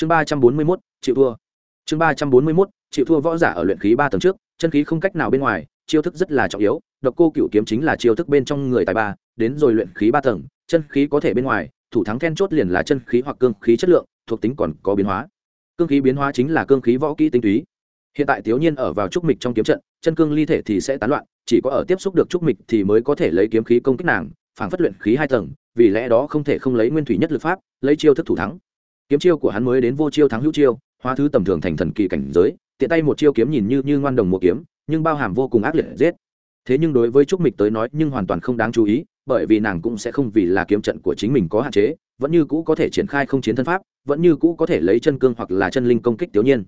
chương ba trăm bốn mươi mốt, chịu thua. Chương ba trăm bốn mươi mốt, chịu thua võ giả ở luyện khí ba tầng trước, chân khí không cách nào bên ngoài, chiêu thức rất là trọng yếu, độc cô cựu kiếm chính là chiêu thức bên trong người tài ba, đến rồi luyện khí ba tầng, chân khí có thể bên ngoài, thủ thắng then chốt liền là chân khí hoặc cương khí chất lượng, thuộc tính còn có biến hóa. Cương khí biến hóa chính là cương khí võ kỹ tinh túy. Hiện tại thiếu nhiên ở vào trúc mịch trong kiếm trận, chân cương ly thể thì sẽ tán loạn, chỉ có ở tiếp xúc được trúc mịch thì mới có thể lấy kiếm khí công kích nàng, phản phất luyện khí hai tầng, vì lẽ đó không thể không lấy nguyên thủy nhất lực pháp, lấy chiêu thức thủ thắng kiếm chiêu của hắn mới đến vô chiêu thắng hữu chiêu, hóa thứ tầm thường thành thần kỳ cảnh giới, tiện tay một chiêu kiếm nhìn như như ngoan đồng mùa kiếm, nhưng bao hàm vô cùng ác liệt giết. Thế nhưng đối với trúc mịch tới nói, nhưng hoàn toàn không đáng chú ý, bởi vì nàng cũng sẽ không vì là kiếm trận của chính mình có hạn chế, vẫn như cũ có thể triển khai không chiến thân pháp, vẫn như cũ có thể lấy chân cương hoặc là chân linh công kích tiểu nhiên.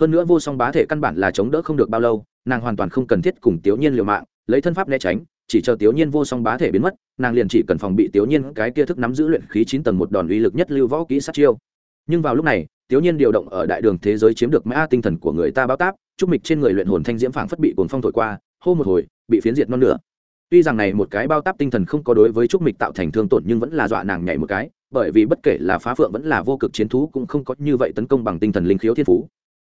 Hơn nữa vô song bá thể căn bản là chống đỡ không được bao lâu, nàng hoàn toàn không cần thiết cùng tiểu nhiên liều mạng, lấy thân pháp né tránh, chỉ chờ tiểu nhiên vô song bá thể biến mất, nàng liền chỉ cần phòng bị tiểu nhiên cái kia thức nắm giữ luyện khí chín tầng một đòn uy lực nhất lưu võ kỹ sát chiêu nhưng vào lúc này tiểu nhiên điều động ở đại đường thế giới chiếm được mã tinh thần của người ta báo táp trúc mịch trên người luyện hồn thanh diễm phảng phất bị cuồng phong thổi qua, hô một hồi, bị phiến diệt non nửa. Tuy rằng này một cái bao táp tinh thần không có đối với trúc mịch tạo thành thương tổn nhưng vẫn là dọa nàng nhảy một cái, bởi vì bất kể là phá phượng vẫn là vô cực chiến thú cũng không có như vậy tấn công bằng tinh thần linh khiếu thiên phú.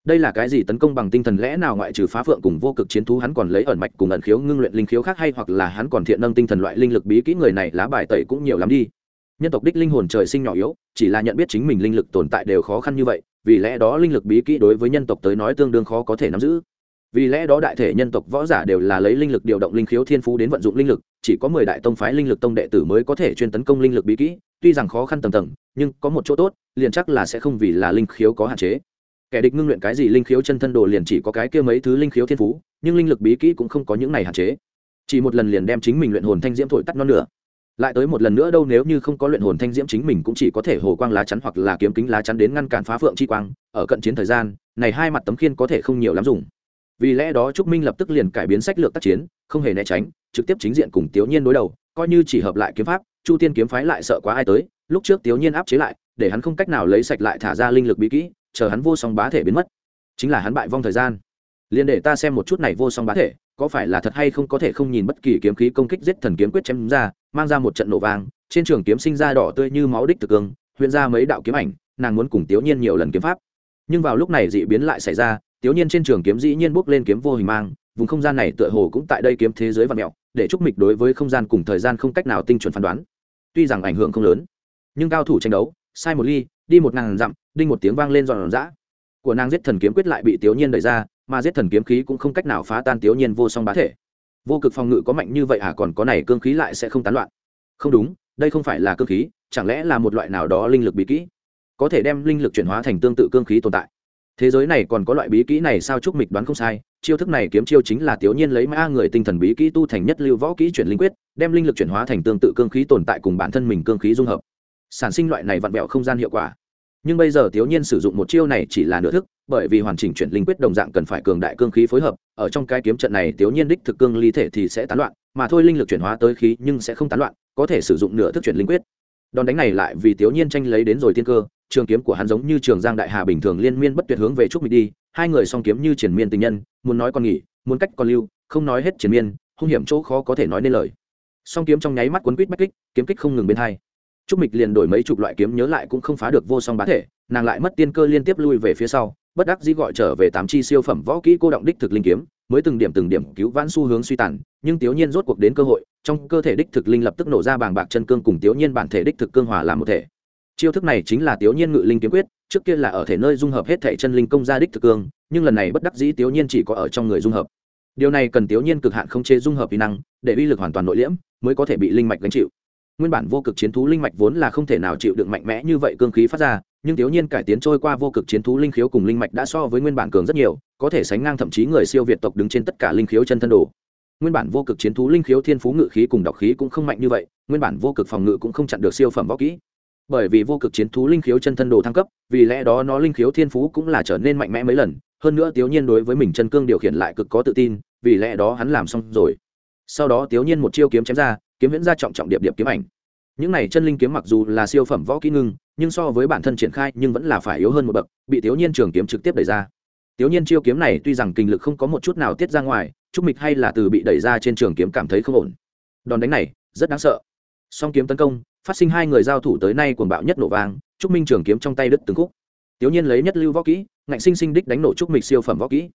Đây là cái gì tấn công bằng tinh thần lẽ nào ngoại trừ phá phượng cùng vô cực chiến thú hắn còn lấy ẩn mạch cùng ẩn khiếu ngưng luyện linh khiếu khác hay hoặc là hắn còn thiện nâng tinh thần loại linh lực bí kỹ người này lá bài tẩy cũng nhiều lắm đi nhân tộc đích linh hồn trời sinh nhỏ yếu, chỉ là nhận biết chính mình linh lực tồn tại đều khó khăn như vậy, vì lẽ đó linh lực bí kỹ đối với nhân tộc tới nói tương đương khó có thể nắm giữ. Vì lẽ đó đại thể nhân tộc võ giả đều là lấy linh lực điều động linh khiếu thiên phú đến vận dụng linh lực, chỉ có mười đại tông phái linh lực tông đệ tử mới có thể chuyên tấn công linh lực bí kỹ, tuy rằng khó khăn tầng tầng, nhưng có một chỗ tốt, liền chắc là sẽ không vì là linh khiếu có hạn chế. Kẻ địch ngưng luyện cái gì linh khiếu chân thân đồ liền chỉ có cái kia mấy thứ linh khiếu thiên phú, nhưng linh lực bí kỹ cũng không có những này hạn chế. Chỉ một lần liền đem chính mình luyện hồn thanh diễm thổi tắt non nữa lại tới một lần nữa đâu nếu như không có luyện hồn thanh diễm chính mình cũng chỉ có thể hồ quang lá chắn hoặc là kiếm kính lá chắn đến ngăn cản phá phượng chi quang, ở cận chiến thời gian, này hai mặt tấm khiên có thể không nhiều lắm dùng. Vì lẽ đó trúc minh lập tức liền cải biến sách lược tác chiến, không hề né tránh, trực tiếp chính diện cùng tiểu nhiên đối đầu, coi như chỉ hợp lại kiếm pháp, chu tiên kiếm phái lại sợ quá ai tới, lúc trước tiểu nhiên áp chế lại, để hắn không cách nào lấy sạch lại thả ra linh lực bí kỹ, chờ hắn vô song bá thể biến mất. Chính là hắn bại vong thời gian liền để ta xem một chút này vô song bá thể, có phải là thật hay không có thể không nhìn bất kỳ kiếm khí công kích giết thần kiếm quyết chém ra, mang ra một trận nổ vàng trên trường kiếm sinh ra đỏ tươi như máu đích thực cương huyện ra mấy đạo kiếm ảnh, nàng muốn cùng tiểu nhiên nhiều lần kiếm pháp. Nhưng vào lúc này dị biến lại xảy ra tiểu nhiên trên trường kiếm dĩ nhiên bốc lên kiếm vô hình mang, vùng không gian này tựa hồ cũng tại đây kiếm thế giới và mẹo để chúc mịch đối với không gian cùng thời gian không cách nào tinh chuẩn phán đoán. Tuy rằng ảnh hưởng không lớn, nhưng cao thủ tranh đấu, sai một ly, đi một ngàn dặm, đinh một tiếng vang lên dọn dã của nàng giết thần kiếm quyết lại bị tiểu nhiên đẩy ra mà giết thần kiếm khí cũng không cách nào phá tan tiểu nhiên vô song bá thể. Vô cực phòng ngự có mạnh như vậy à còn có này cương khí lại sẽ không tán loạn. Không đúng, đây không phải là cương khí, chẳng lẽ là một loại nào đó linh lực bí kỹ? Có thể đem linh lực chuyển hóa thành tương tự cương khí tồn tại. Thế giới này còn có loại bí kỹ này sao chúc mịch đoán không sai, chiêu thức này kiếm chiêu chính là tiểu nhiên lấy mã người tinh thần bí kỹ tu thành nhất lưu võ kỹ chuyển linh quyết, đem linh lực chuyển hóa thành tương tự cương khí tồn tại cùng bản thân mình cương khí dung hợp. Sản sinh loại này vặn vẹo không gian hiệu quả nhưng bây giờ thiếu nhiên sử dụng một chiêu này chỉ là nửa thức, bởi vì hoàn chỉnh chuyển linh quyết đồng dạng cần phải cường đại cương khí phối hợp, ở trong cái kiếm trận này thiếu nhiên đích thực cương ly thể thì sẽ tán loạn, mà thôi linh lực chuyển hóa tới khí nhưng sẽ không tán loạn, có thể sử dụng nửa thức chuyển linh quyết. Đòn đánh này lại vì thiếu nhiên tranh lấy đến rồi tiên cơ, trường kiếm của hắn giống như trường giang đại hà bình thường liên miên bất tuyệt hướng về trúc mịch đi, hai người song kiếm như triển miên tình nhân, muốn nói còn nghỉ, muốn cách còn lưu, không nói hết triển miên, hung hiểm chỗ khó có thể nói nên lời. Song kiếm trong nháy mắt quấn quýt bách kích, kiếm kích không ngừng bên hai trúc mịch liền đổi mấy chục loại kiếm nhớ lại cũng không phá được vô song bá thể, nàng lại mất tiên cơ liên tiếp lui về phía sau, bất đắc dĩ gọi trở về tám chi siêu phẩm võ kỹ cô động đích thực linh kiếm, mới từng điểm từng điểm cứu vãn xu hướng suy tàn, nhưng tiểu nhiên rốt cuộc đến cơ hội, trong cơ thể đích thực linh lập tức nổ ra bàng bạc chân cương cùng tiểu nhiên bản thể đích thực cương hòa làm một thể. Chiêu thức này chính là tiểu nhiên ngự linh kiếm quyết, trước kia là ở thể nơi dung hợp hết thể chân linh công gia đích thực cương, nhưng lần này bất đắc dĩ tiểu nhiên chỉ có ở trong người dung hợp. Điều này cần tiểu nhiên cực hạn không chế dung hợp kỹ năng, để uy lực hoàn toàn nội liễm, mới có thể bị linh mạch gánh chịu nguyên bản vô cực chiến thú linh mạch vốn là không thể nào chịu được mạnh mẽ như vậy cương khí phát ra, nhưng thiếu nhiên cải tiến trôi qua vô cực chiến thú linh khiếu cùng linh mạch đã so với nguyên bản cường rất nhiều, có thể sánh ngang thậm chí người siêu việt tộc đứng trên tất cả linh khiếu chân thân đồ. Nguyên bản vô cực chiến thú linh khiếu thiên phú ngự khí cùng đọc khí cũng không mạnh như vậy, nguyên bản vô cực phòng ngự cũng không chặn được siêu phẩm võ kỹ. Bởi vì vô cực chiến thú linh khiếu chân thân đồ thăng cấp, vì lẽ đó nó linh khiếu thiên phú cũng là trở nên mạnh mẽ mấy lần, hơn nữa thiếu nhiên đối với mình chân cương điều khiển lại cực có tự tin, vì lẽ đó hắn làm xong rồi sau đó tiểu nhiên một chiêu kiếm chém ra, kiếm viễn ra trọng trọng điệp điệp kiếm ảnh. Những này chân linh kiếm mặc dù là siêu phẩm võ kỹ ngưng, nhưng so với bản thân triển khai nhưng vẫn là phải yếu hơn một bậc, bị tiểu nhiên trường kiếm trực tiếp đẩy ra. Tiểu nhiên chiêu kiếm này tuy rằng kinh lực không có một chút nào tiết ra ngoài trúc mịch hay là từ bị đẩy ra trên trường kiếm cảm thấy không ổn. Đòn đánh này, rất đáng sợ. Song kiếm tấn công, phát sinh hai người giao thủ tới nay cuồng bạo nhất nổ vang trúc minh trường kiếm trong tay đứt từng khúc. Tiểu nhiên lấy nhất lưu võ kỹ, ngạnh sinh sinh đích đánh nổ trúc mịch siêu phẩm võ kỹ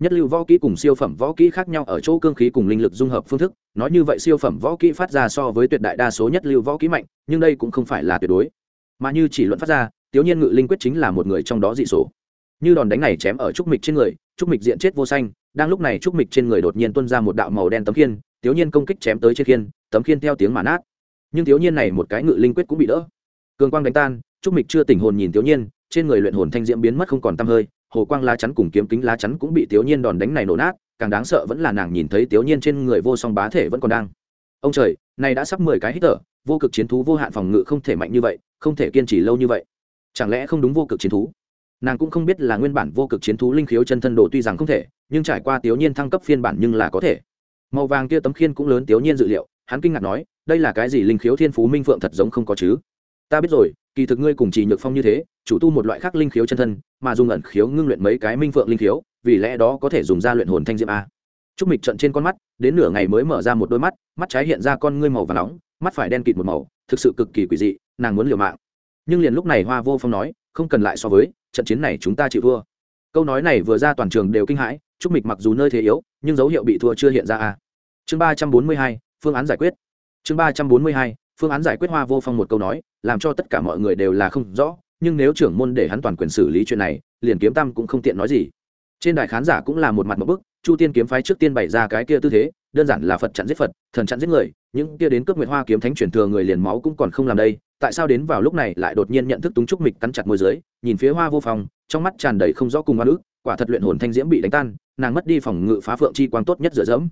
nhất lưu võ kỹ cùng siêu phẩm võ kỹ khác nhau ở chỗ cương khí cùng linh lực dung hợp phương thức, nói như vậy siêu phẩm võ kỹ phát ra so với tuyệt đại đa số nhất lưu võ kỹ mạnh, nhưng đây cũng không phải là tuyệt đối. Mà như chỉ luận phát ra tiểu nhiên ngự linh quyết chính là một người trong đó dị số. như đòn đánh này chém ở trúc mịch trên người, trúc mịch diện chết vô xanh đang lúc này trúc mịch trên người đột nhiên tuôn ra một đạo màu đen tấm khiên tiểu nhiên công kích chém tới trên khiên, tấm khiên theo tiếng mà nát. Nhưng tiểu nhiên này một cái ngự linh quyết cũng bị đỡ. Cường quang đánh tan, trúc mịch chưa tỉnh hồn nhìn tiểu nhiên, trên người luyện hồn thanh diễm biến mất không còn tăm hơi hồ quang lá chắn cùng kiếm kính lá chắn cũng bị tiểu nhiên đòn đánh này nổ nát, càng đáng sợ vẫn là nàng nhìn thấy tiểu nhiên trên người vô song bá thể vẫn còn đang. Ông trời, này đã sắp mười cái hít thở, vô cực chiến thú vô hạn phòng ngự không thể mạnh như vậy, không thể kiên trì lâu như vậy. Chẳng lẽ không đúng vô cực chiến thú? Nàng cũng không biết là nguyên bản vô cực chiến thú linh khiếu chân thân đồ tuy rằng không thể, nhưng trải qua tiểu nhiên thăng cấp phiên bản nhưng là có thể. Màu vàng kia tấm khiên cũng lớn tiểu nhiên dự liệu, hắn kinh ngạc nói, đây là cái gì linh khiếu thiên phú minh phượng thật giống không có chứ? Ta biết rồi kỳ thực ngươi cùng chỉ nhược phong như thế, chủ tu một loại khác linh khiếu chân thân, mà dùng ẩn khiếu ngưng luyện mấy cái minh phượng linh khiếu, vì lẽ đó có thể dùng ra luyện hồn thanh diệm a. Trúc mịch trận trên con mắt, đến nửa ngày mới mở ra một đôi mắt mắt trái hiện ra con ngươi màu và nóng, mắt phải đen kịt một màu, thực sự cực kỳ quỷ dị, nàng muốn liều mạng. Nhưng liền lúc này hoa vô phong nói, không cần lại so với, trận chiến này chúng ta chịu thua. Câu nói này vừa ra toàn trường đều kinh hãi, trúc mịch mặc dù nơi thế yếu, nhưng dấu hiệu bị thua chưa hiện ra a. Chương ba trăm bốn mươi hai, phương án giải quyết. Chương ba trăm bốn mươi hai phương án giải quyết hoa vô phong một câu nói, làm cho tất cả mọi người đều là không rõ, nhưng nếu trưởng môn để hắn toàn quyền xử lý chuyện này, liền kiếm tam cũng không tiện nói gì. Trên đài khán giả cũng là một mặt một bức, chu tiên kiếm phái trước tiên bày ra cái kia tư thế, đơn giản là phật chặn giết phật, thần chặn giết người, những kia đến cướp nguyệt hoa kiếm thánh truyền thừa người liền máu cũng còn không làm đây, tại sao đến vào lúc này lại đột nhiên nhận thức túng trúc mịch cắn chặt môi dưới, nhìn phía hoa vô phong, trong mắt tràn đầy không rõ cùng hoa nữ quả thật luyện hồn thanh diễm bị đánh tan, nàng mất đi phòng ngự phá phượng chi quang tốt nhất dựa dẫm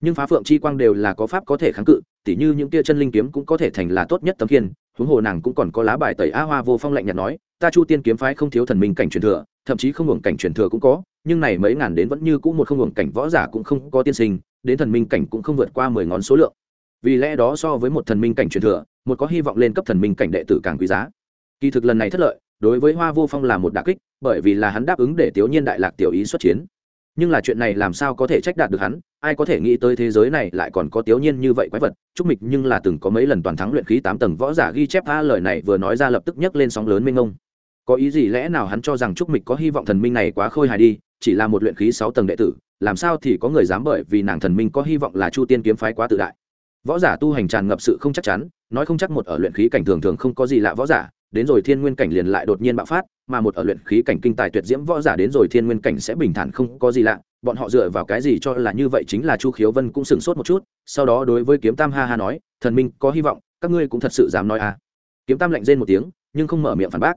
nhưng phá phượng chi quang đều là có pháp có thể kháng cự, tỉ như những tia chân linh kiếm cũng có thể thành là tốt nhất tấm kiên huống hồ nàng cũng còn có lá bài tẩy a hoa vô phong lạnh nhạt nói, ta chu tiên kiếm phái không thiếu thần minh cảnh truyền thừa, thậm chí không hưởng cảnh truyền thừa cũng có, nhưng này mấy ngàn đến vẫn như cũng một không hưởng cảnh võ giả cũng không có tiên sinh, đến thần minh cảnh cũng không vượt qua mười ngón số lượng. Vì lẽ đó so với một thần minh cảnh truyền thừa, một có hy vọng lên cấp thần minh cảnh đệ tử càng quý giá. Kỳ thực lần này thất lợi, đối với hoa vô phong là một đà kích, bởi vì là hắn đáp ứng để tiểu nhiên đại lạc tiểu ý xuất chiến nhưng là chuyện này làm sao có thể trách đạt được hắn? Ai có thể nghĩ tới thế giới này lại còn có tiểu nhiên như vậy quái vật? Trúc mịch nhưng là từng có mấy lần toàn thắng luyện khí tám tầng võ giả ghi chép tha lời này vừa nói ra lập tức nhấc lên sóng lớn minh ông có ý gì lẽ nào hắn cho rằng trúc mịch có hy vọng thần minh này quá khôi hài đi, chỉ là một luyện khí sáu tầng đệ tử, làm sao thì có người dám bởi vì nàng thần minh có hy vọng là chu tiên kiếm phái quá tự đại? Võ giả tu hành tràn ngập sự không chắc chắn, nói không chắc một ở luyện khí cảnh thường thường không có gì lạ võ giả đến rồi thiên nguyên cảnh liền lại đột nhiên bạo phát, mà một ở luyện khí cảnh kinh tài tuyệt diễm võ giả đến rồi thiên nguyên cảnh sẽ bình thản không có gì lạ, bọn họ dựa vào cái gì cho là như vậy chính là chu khiếu vân cũng sửng sốt một chút, sau đó đối với kiếm tam ha ha nói, thần minh, có hy vọng, các ngươi cũng thật sự dám nói à? Kiếm tam lạnh rên một tiếng, nhưng không mở miệng phản bác.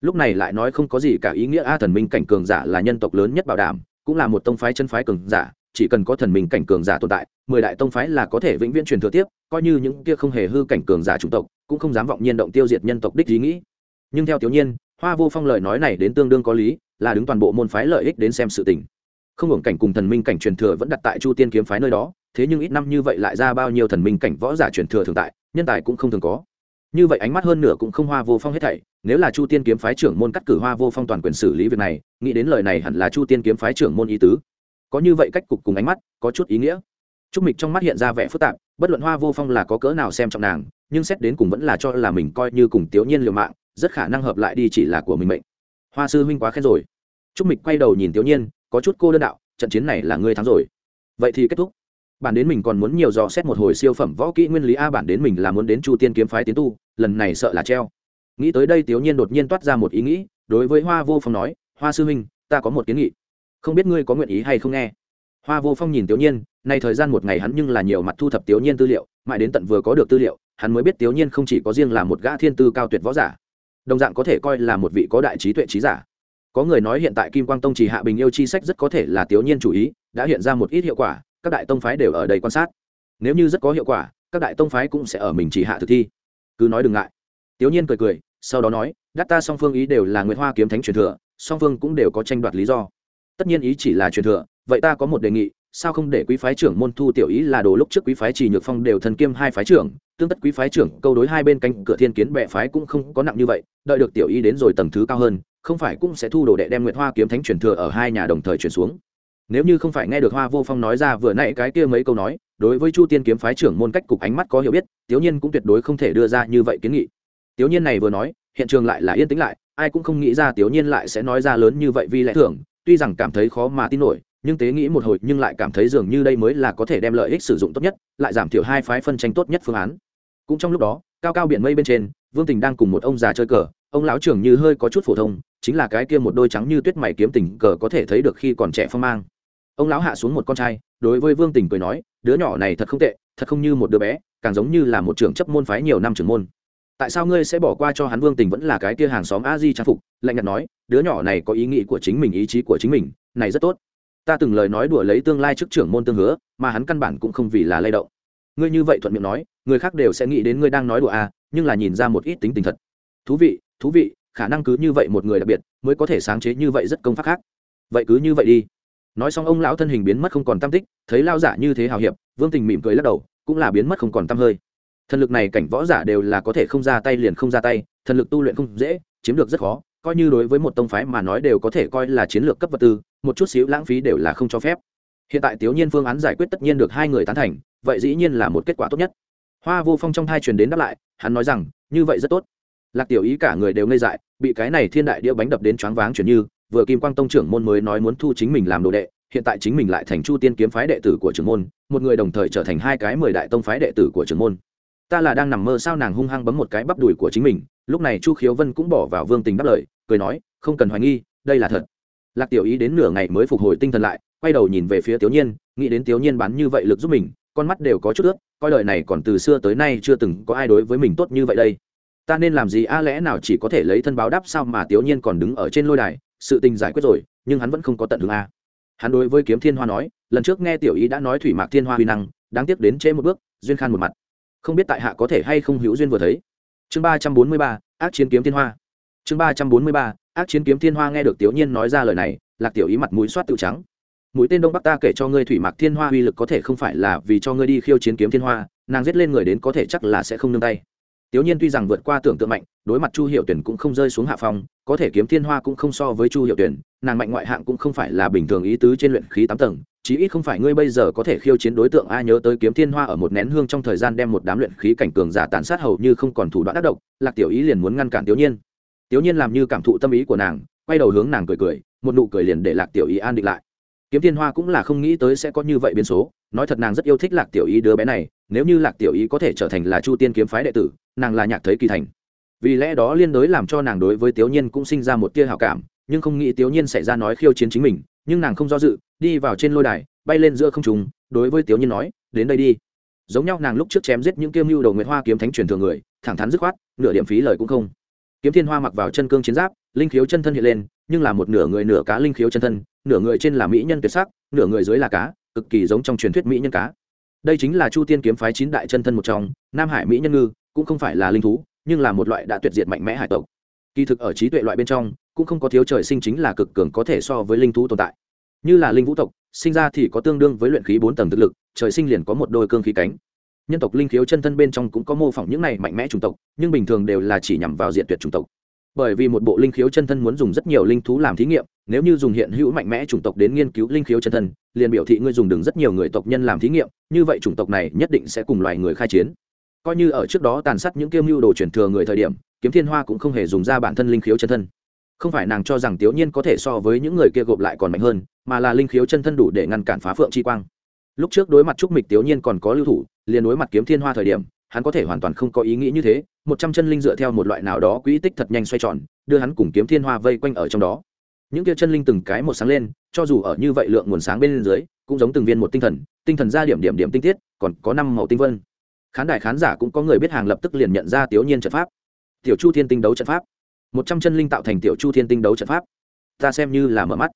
Lúc này lại nói không có gì cả ý nghĩa, a, thần minh cảnh cường giả là nhân tộc lớn nhất bảo đảm, cũng là một tông phái chân phái cường giả chỉ cần có thần minh cảnh cường giả tồn tại, mười đại tông phái là có thể vĩnh viễn truyền thừa tiếp, coi như những kia không hề hư cảnh cường giả chủng tộc, cũng không dám vọng nhiên động tiêu diệt nhân tộc đích ý nghĩ. Nhưng theo tiểu nhiên, hoa vô phong lời nói này đến tương đương có lý, là đứng toàn bộ môn phái lợi ích đến xem sự tình. Không hưởng cảnh cùng thần minh cảnh truyền thừa vẫn đặt tại chu tiên kiếm phái nơi đó, thế nhưng ít năm như vậy lại ra bao nhiêu thần minh cảnh võ giả truyền thừa thường tại, nhân tài cũng không thường có. Như vậy ánh mắt hơn nửa cũng không hoa vô phong hết thảy, nếu là chu tiên kiếm phái trưởng môn cắt cử hoa vô phong toàn quyền xử lý việc này, nghĩ đến lời này hẳn là chu tiên kiếm phái trưởng môn ý tứ có như vậy cách cục cùng ánh mắt, có chút ý nghĩa. Trúc mịch trong mắt hiện ra vẻ phức tạp, bất luận hoa vô phong là có cỡ nào xem trọng nàng, nhưng xét đến cùng vẫn là cho là mình coi như cùng tiểu nhiên liều mạng, rất khả năng hợp lại đi chỉ là của mình mệnh. Hoa sư huynh quá khen rồi. Trúc mịch quay đầu nhìn tiểu nhiên, có chút cô đơn đạo, trận chiến này là ngươi thắng rồi. Vậy thì kết thúc. Bản đến mình còn muốn nhiều dò xét một hồi siêu phẩm võ kỹ nguyên lý a, bản đến mình là muốn đến chu tiên kiếm phái tiến tu, lần này sợ là treo. Nghĩ tới đây tiểu nhiên đột nhiên toát ra một ý nghĩ, đối với hoa vô phong nói, hoa sư huynh, ta có một kiến nghị không biết ngươi có nguyện ý hay không nghe. Hoa vô phong nhìn tiểu nhiên, nay thời gian một ngày hắn nhưng là nhiều mặt thu thập tiểu nhiên tư liệu, mãi đến tận vừa có được tư liệu, hắn mới biết tiểu nhiên không chỉ có riêng là một gã thiên tư cao tuyệt võ giả, đồng dạng có thể coi là một vị có đại trí tuệ trí giả. Có người nói hiện tại kim quang tông chỉ hạ bình yêu chi sách rất có thể là tiểu nhiên chủ ý, đã hiện ra một ít hiệu quả, các đại tông phái đều ở đây quan sát. Nếu như rất có hiệu quả, các đại tông phái cũng sẽ ở mình chỉ hạ thực thi. Cứ nói đừng ngại. Tiểu nhiên cười cười, sau đó nói, đắc ta song phương ý đều là nguyễn hoa kiếm thánh truyền thừa, song phương cũng đều có tranh đoạt lý do tất nhiên ý chỉ là truyền thừa, vậy ta có một đề nghị, sao không để quý phái trưởng môn thu tiểu ý là đồ lúc trước quý phái chỉ nhược phong đều thần kiêm hai phái trưởng, tương tất quý phái trưởng câu đối hai bên cánh cửa thiên kiến bệ phái cũng không có nặng như vậy, đợi được tiểu ý đến rồi tầng thứ cao hơn, không phải cũng sẽ thu đồ đệ đem nguyệt hoa kiếm thánh truyền thừa ở hai nhà đồng thời truyền xuống. Nếu như không phải nghe được hoa vô phong nói ra vừa nãy cái kia mấy câu nói, đối với chu tiên kiếm phái trưởng môn cách cục ánh mắt có hiểu biết, tiểu nhiên cũng tuyệt đối không thể đưa ra như vậy kiến nghị. Tiểu nhiên này vừa nói, hiện trường lại là yên tĩnh lại, ai cũng không nghĩ ra tiểu nhiên lại sẽ nói ra lớn như vậy vì lẽ thường tuy rằng cảm thấy khó mà tin nổi, nhưng tế nghĩ một hồi nhưng lại cảm thấy dường như đây mới là có thể đem lợi ích sử dụng tốt nhất, lại giảm thiểu hai phái phân tranh tốt nhất phương án. Cũng trong lúc đó, cao cao biển mây bên trên, vương tình đang cùng một ông già chơi cờ, ông lão trưởng như hơi có chút phổ thông, chính là cái kia một đôi trắng như tuyết mày kiếm tình cờ có thể thấy được khi còn trẻ phong mang. Ông lão hạ xuống một con trai, đối với vương tình cười nói, đứa nhỏ này thật không tệ, thật không như một đứa bé, càng giống như là một trưởng chấp môn phái nhiều năm trưởng môn tại sao ngươi sẽ bỏ qua cho hắn vương tình vẫn là cái kia hàng xóm a di trang phục? Lạnh nhạt nói, đứa nhỏ này có ý nghĩ của chính mình, ý chí của chính mình, này rất tốt. Ta từng lời nói đùa lấy tương lai trước trưởng môn tương hứa, mà hắn căn bản cũng không vì là lay động. Ngươi như vậy thuận miệng nói, người khác đều sẽ nghĩ đến ngươi đang nói đùa à nhưng là nhìn ra một ít tính tình thật. Thú vị thú vị, khả năng cứ như vậy một người đặc biệt, mới có thể sáng chế như vậy rất công pháp khác. Vậy cứ như vậy đi. Nói xong ông lão thân hình biến mất không còn tam tích, thấy lao giả như thế hào hiệp, vương tình mỉm cười lắc đầu, cũng là biến mất không còn tam hơi thần lực này cảnh võ giả đều là có thể không ra tay liền không ra tay, thần lực tu luyện không dễ, chiếm được rất khó, coi như đối với một tông phái mà nói đều có thể coi là chiến lược cấp vật tư, một chút xíu lãng phí đều là không cho phép. Hiện tại tiểu nhiên phương án giải quyết tất nhiên được hai người tán thành, vậy dĩ nhiên là một kết quả tốt nhất. Hoa vô phong trong thai truyền đến đáp lại, hắn nói rằng, như vậy rất tốt. Lạc tiểu ý cả người đều ngây dại, bị cái này thiên đại đĩa bánh đập đến choáng váng chuyển như, vừa kim quang tông trưởng môn mới nói muốn thu chính mình làm đồ đệ, hiện tại chính mình lại thành chu tiên kiếm phái đệ tử của trưởng môn, một người đồng thời trở thành hai cái mười đại tông phái đệ tử của trưởng môn ta là đang nằm mơ sao nàng hung hăng bấm một cái bắp đùi của chính mình. Lúc này chu khiếu vân cũng bỏ vào vương tình đáp lời, cười nói, không cần hoài nghi, đây là thật. Lạc tiểu ý đến nửa ngày mới phục hồi tinh thần lại, quay đầu nhìn về phía tiểu nhiên, nghĩ đến tiểu nhiên bán như vậy lực giúp mình, con mắt đều có chút ướt, coi lời này còn từ xưa tới nay chưa từng có ai đối với mình tốt như vậy đây. Ta nên làm gì? A, lẽ nào chỉ có thể lấy thân báo đáp sao mà tiểu nhiên còn đứng ở trên lôi đài? Sự tình giải quyết rồi, nhưng hắn vẫn không có tận hướng a. Hắn đối với kiếm thiên hoa nói, lần trước nghe tiểu ý đã nói thủy mạc thiên hoa huy năng, đáng tiếc đến trễ một bước, duyên khan một mặt không biết tại hạ có thể hay không hữu duyên vừa thấy. Chương ba trăm bốn mươi ba, ác chiến kiếm thiên hoa. Chương ba trăm bốn mươi ba, ác chiến kiếm thiên hoa nghe được tiểu nhiên nói ra lời này, lạc tiểu ý mặt mũi soát tự trắng. Mũi tên đông bắc ta kể cho ngươi thủy mạc thiên hoa uy lực có thể không phải là vì cho ngươi đi khiêu chiến kiếm thiên hoa, nàng giết lên người đến có thể chắc là sẽ không nương tay. Tiểu nhiên tuy rằng vượt qua tưởng tượng mạnh, đối mặt chu hiệu tuyển cũng không rơi xuống hạ phòng có thể kiếm thiên hoa cũng không so với chu hiệu tuyển, nàng mạnh ngoại hạng cũng không phải là bình thường ý tứ trên luyện khí tám tầng chí ít không phải ngươi bây giờ có thể khiêu chiến đối tượng ai nhớ tới kiếm thiên hoa ở một nén hương trong thời gian đem một đám luyện khí cảnh cường giả tàn sát hầu như không còn thủ đoạn tác độc, lạc tiểu ý liền muốn ngăn cản tiểu nhiên. Tiểu nhiên làm như cảm thụ tâm ý của nàng, quay đầu hướng nàng cười cười, một nụ cười liền để lạc tiểu ý an định lại. Kiếm thiên hoa cũng là không nghĩ tới sẽ có như vậy biến số, nói thật nàng rất yêu thích lạc tiểu ý đứa bé này, nếu như lạc tiểu ý có thể trở thành là chu tiên kiếm phái đệ tử, nàng là nhạc thấy kỳ thành. Vì lẽ đó liên đối làm cho nàng đối với tiểu nhiên cũng sinh ra một tia hào cảm, nhưng không nghĩ tiểu nhiên xảy ra nói khiêu chiến chính mình nhưng nàng không do dự, đi vào trên lôi đài, bay lên giữa không trùng đối với tiểu nhiên nói, đến đây đi. Giống nhau nàng lúc trước chém giết những kiêm mưu đầu nguyệt hoa kiếm thánh truyền thường người, thẳng thắn dứt khoát, nửa điểm phí lời cũng không. Kiếm thiên hoa mặc vào chân cương chiến giáp, linh khiếu chân thân hiện lên, nhưng là một nửa người nửa cá linh khiếu chân thân, nửa người trên là mỹ nhân tuyệt sắc, nửa người dưới là cá, cực kỳ giống trong truyền thuyết mỹ nhân cá. Đây chính là chu tiên kiếm phái chín đại chân thân một trong, nam hải mỹ nhân ngư, cũng không phải là linh thú, nhưng là một loại đã tuyệt diệt mạnh mẽ hải tộc. Kỳ thực ở trí tuệ loại bên trong cũng không có thiếu trời sinh chính là cực cường có thể so với linh thú tồn tại. Như là linh vũ tộc, sinh ra thì có tương đương với luyện khí bốn tầng thực lực, trời sinh liền có một đôi cương khí cánh. Nhân tộc linh khiếu chân thân bên trong cũng có mô phỏng những này mạnh mẽ chủng tộc, nhưng bình thường đều là chỉ nhằm vào diện tuyệt chủng tộc. Bởi vì một bộ linh khiếu chân thân muốn dùng rất nhiều linh thú làm thí nghiệm, nếu như dùng hiện hữu mạnh mẽ chủng tộc đến nghiên cứu linh khiếu chân thân, liền biểu thị ngươi dùng đừng rất nhiều người tộc nhân làm thí nghiệm, như vậy chủng tộc này nhất định sẽ cùng loài người khai chiến. Coi như ở trước đó tàn sát những kiêm mưu đồ truyền thừa người thời điểm, kiếm thiên hoa cũng không hề dùng ra bản thân linh khiếu chân thân không phải nàng cho rằng tiểu nhiên có thể so với những người kia gộp lại còn mạnh hơn, mà là linh khiếu chân thân đủ để ngăn cản phá phượng chi quang. Lúc trước đối mặt trúc mịch tiểu nhiên còn có lưu thủ, liền đối mặt kiếm thiên hoa thời điểm, hắn có thể hoàn toàn không có ý nghĩ như thế, một trăm chân linh dựa theo một loại nào đó quỹ tích thật nhanh xoay tròn, đưa hắn cùng kiếm thiên hoa vây quanh ở trong đó. Những kia chân linh từng cái một sáng lên, cho dù ở như vậy lượng nguồn sáng bên dưới, cũng giống từng viên một tinh thần tinh thần ra điểm điểm điểm tinh tiết, còn có năm màu tinh vân. Khán đài khán giả cũng có người biết hàng lập tức liền nhận ra tiểu nhiên trận pháp. Tiểu chu thiên tinh đấu trận pháp một trăm chân linh tạo thành tiểu chu thiên tinh đấu trận pháp. Ta xem như là mở mắt.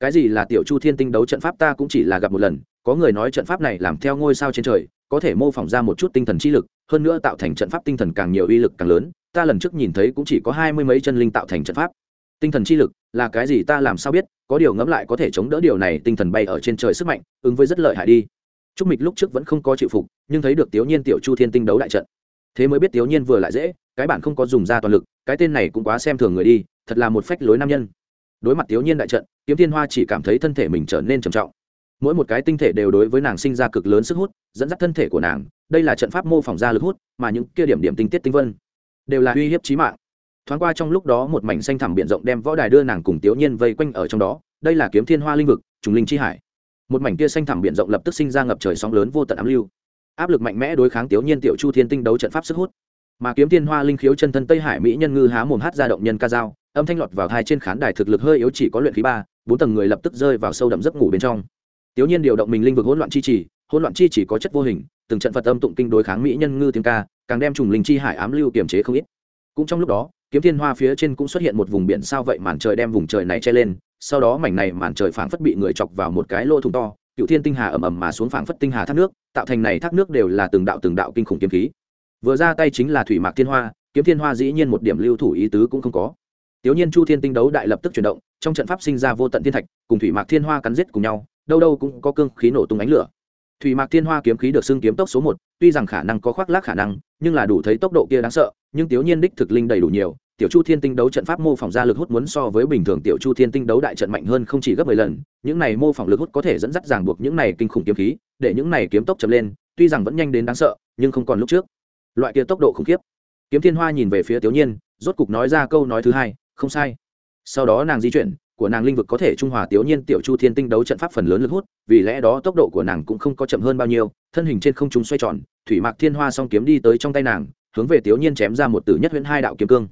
Cái gì là tiểu chu thiên tinh đấu trận pháp ta cũng chỉ là gặp một lần. Có người nói trận pháp này làm theo ngôi sao trên trời, có thể mô phỏng ra một chút tinh thần chi lực, hơn nữa tạo thành trận pháp tinh thần càng nhiều uy lực càng lớn. Ta lần trước nhìn thấy cũng chỉ có hai mươi mấy chân linh tạo thành trận pháp. Tinh thần chi lực là cái gì ta làm sao biết, có điều ngẫm lại có thể chống đỡ điều này, tinh thần bay ở trên trời sức mạnh, ứng với rất lợi hại đi. Trúc mịch lúc trước vẫn không có chịu phục, nhưng thấy được tiểu nhiên tiểu chu thiên tinh đấu đại trận thế mới biết tiểu nhiên vừa lại dễ, cái bản không có dùng ra toàn lực, cái tên này cũng quá xem thường người đi, thật là một phách lối nam nhân. Đối mặt tiểu nhiên đại trận, kiếm thiên hoa chỉ cảm thấy thân thể mình trở nên trầm trọng. Mỗi một cái tinh thể đều đối với nàng sinh ra cực lớn sức hút, dẫn dắt thân thể của nàng, đây là trận pháp mô phỏng ra lực hút, mà những kia điểm điểm tinh tiết tinh vân, đều là uy hiếp trí mạng. Thoáng qua trong lúc đó một mảnh xanh thẳm biển rộng đem võ đài đưa nàng cùng tiểu nhiên vây quanh ở trong đó, đây là kiếm thiên hoa linh vực, trùng linh chi hải. Một mảnh kia xanh thẳm biển rộng lập tức sinh ra ngập trời sóng lớn vô tận ám lưu áp lực mạnh mẽ đối kháng tiểu nhiên tiểu chu thiên tinh đấu trận pháp sức hút. Mà kiếm thiên hoa linh khiếu chân thân tây hải mỹ nhân ngư há mồm hát ra động nhân ca dao, âm thanh lọt vào hai trên khán đài thực lực hơi yếu chỉ có luyện khí ba, bốn tầng người lập tức rơi vào sâu đậm giấc ngủ bên trong. Tiểu nhiên điều động mình linh vực hỗn loạn chi chỉ, hỗn loạn chi chỉ có chất vô hình, từng trận phật âm tụng kinh đối kháng mỹ nhân ngư tiếng ca, càng đem trùng linh chi hải ám lưu kiềm chế không ít. Cũng trong lúc đó, kiếm thiên hoa phía trên cũng xuất hiện một vùng biển sao vậy màn trời đem vùng trời này che lên, sau đó mảnh này màn trời phảng phất bị người chọc vào một cái lỗ thủng to cựu thiên tinh hà ầm ầm mà xuống phảng phất tinh hà thác nước, tạo thành này thác nước đều là từng đạo từng đạo kinh khủng kiếm khí. Vừa ra tay chính là thủy mạc thiên hoa, kiếm thiên hoa dĩ nhiên một điểm lưu thủ ý tứ cũng không có. Tiểu nhiên chu thiên tinh đấu đại lập tức chuyển động, trong trận pháp sinh ra vô tận thiên thạch, cùng thủy mạc thiên hoa cắn giết cùng nhau, đâu đâu cũng có cương khí nổ tung ánh lửa. Thủy mạc thiên hoa kiếm khí được xưng kiếm tốc số một, tuy rằng khả năng có khoác lác khả năng, nhưng là đủ thấy tốc độ kia đáng sợ, nhưng tiểu nhiên đích thực linh đầy đủ nhiều tiểu chu thiên tinh đấu trận pháp mô phỏng ra lực hút muốn so với bình thường tiểu chu thiên tinh đấu đại trận mạnh hơn không chỉ gấp mười lần, những này mô phỏng lực hút có thể dẫn dắt ràng buộc những này kinh khủng kiếm khí, để những này kiếm tốc chậm lên, tuy rằng vẫn nhanh đến đáng sợ, nhưng không còn lúc trước. Loại kia tốc độ khủng khiếp. Kiếm thiên hoa nhìn về phía tiểu nhiên, rốt cục nói ra câu nói thứ hai, không sai. Sau đó nàng di chuyển, của nàng linh vực có thể trung hòa tiểu nhiên tiểu chu thiên tinh đấu trận pháp phần lớn lực hút, vì lẽ đó tốc độ của nàng cũng không có chậm hơn bao nhiêu, thân hình trên không trung xoay tròn, thủy mạc thiên hoa song kiếm đi tới trong tay nàng, hướng về tiểu nhiên chém ra một tử nhất huyễn hai đạo kiếm cương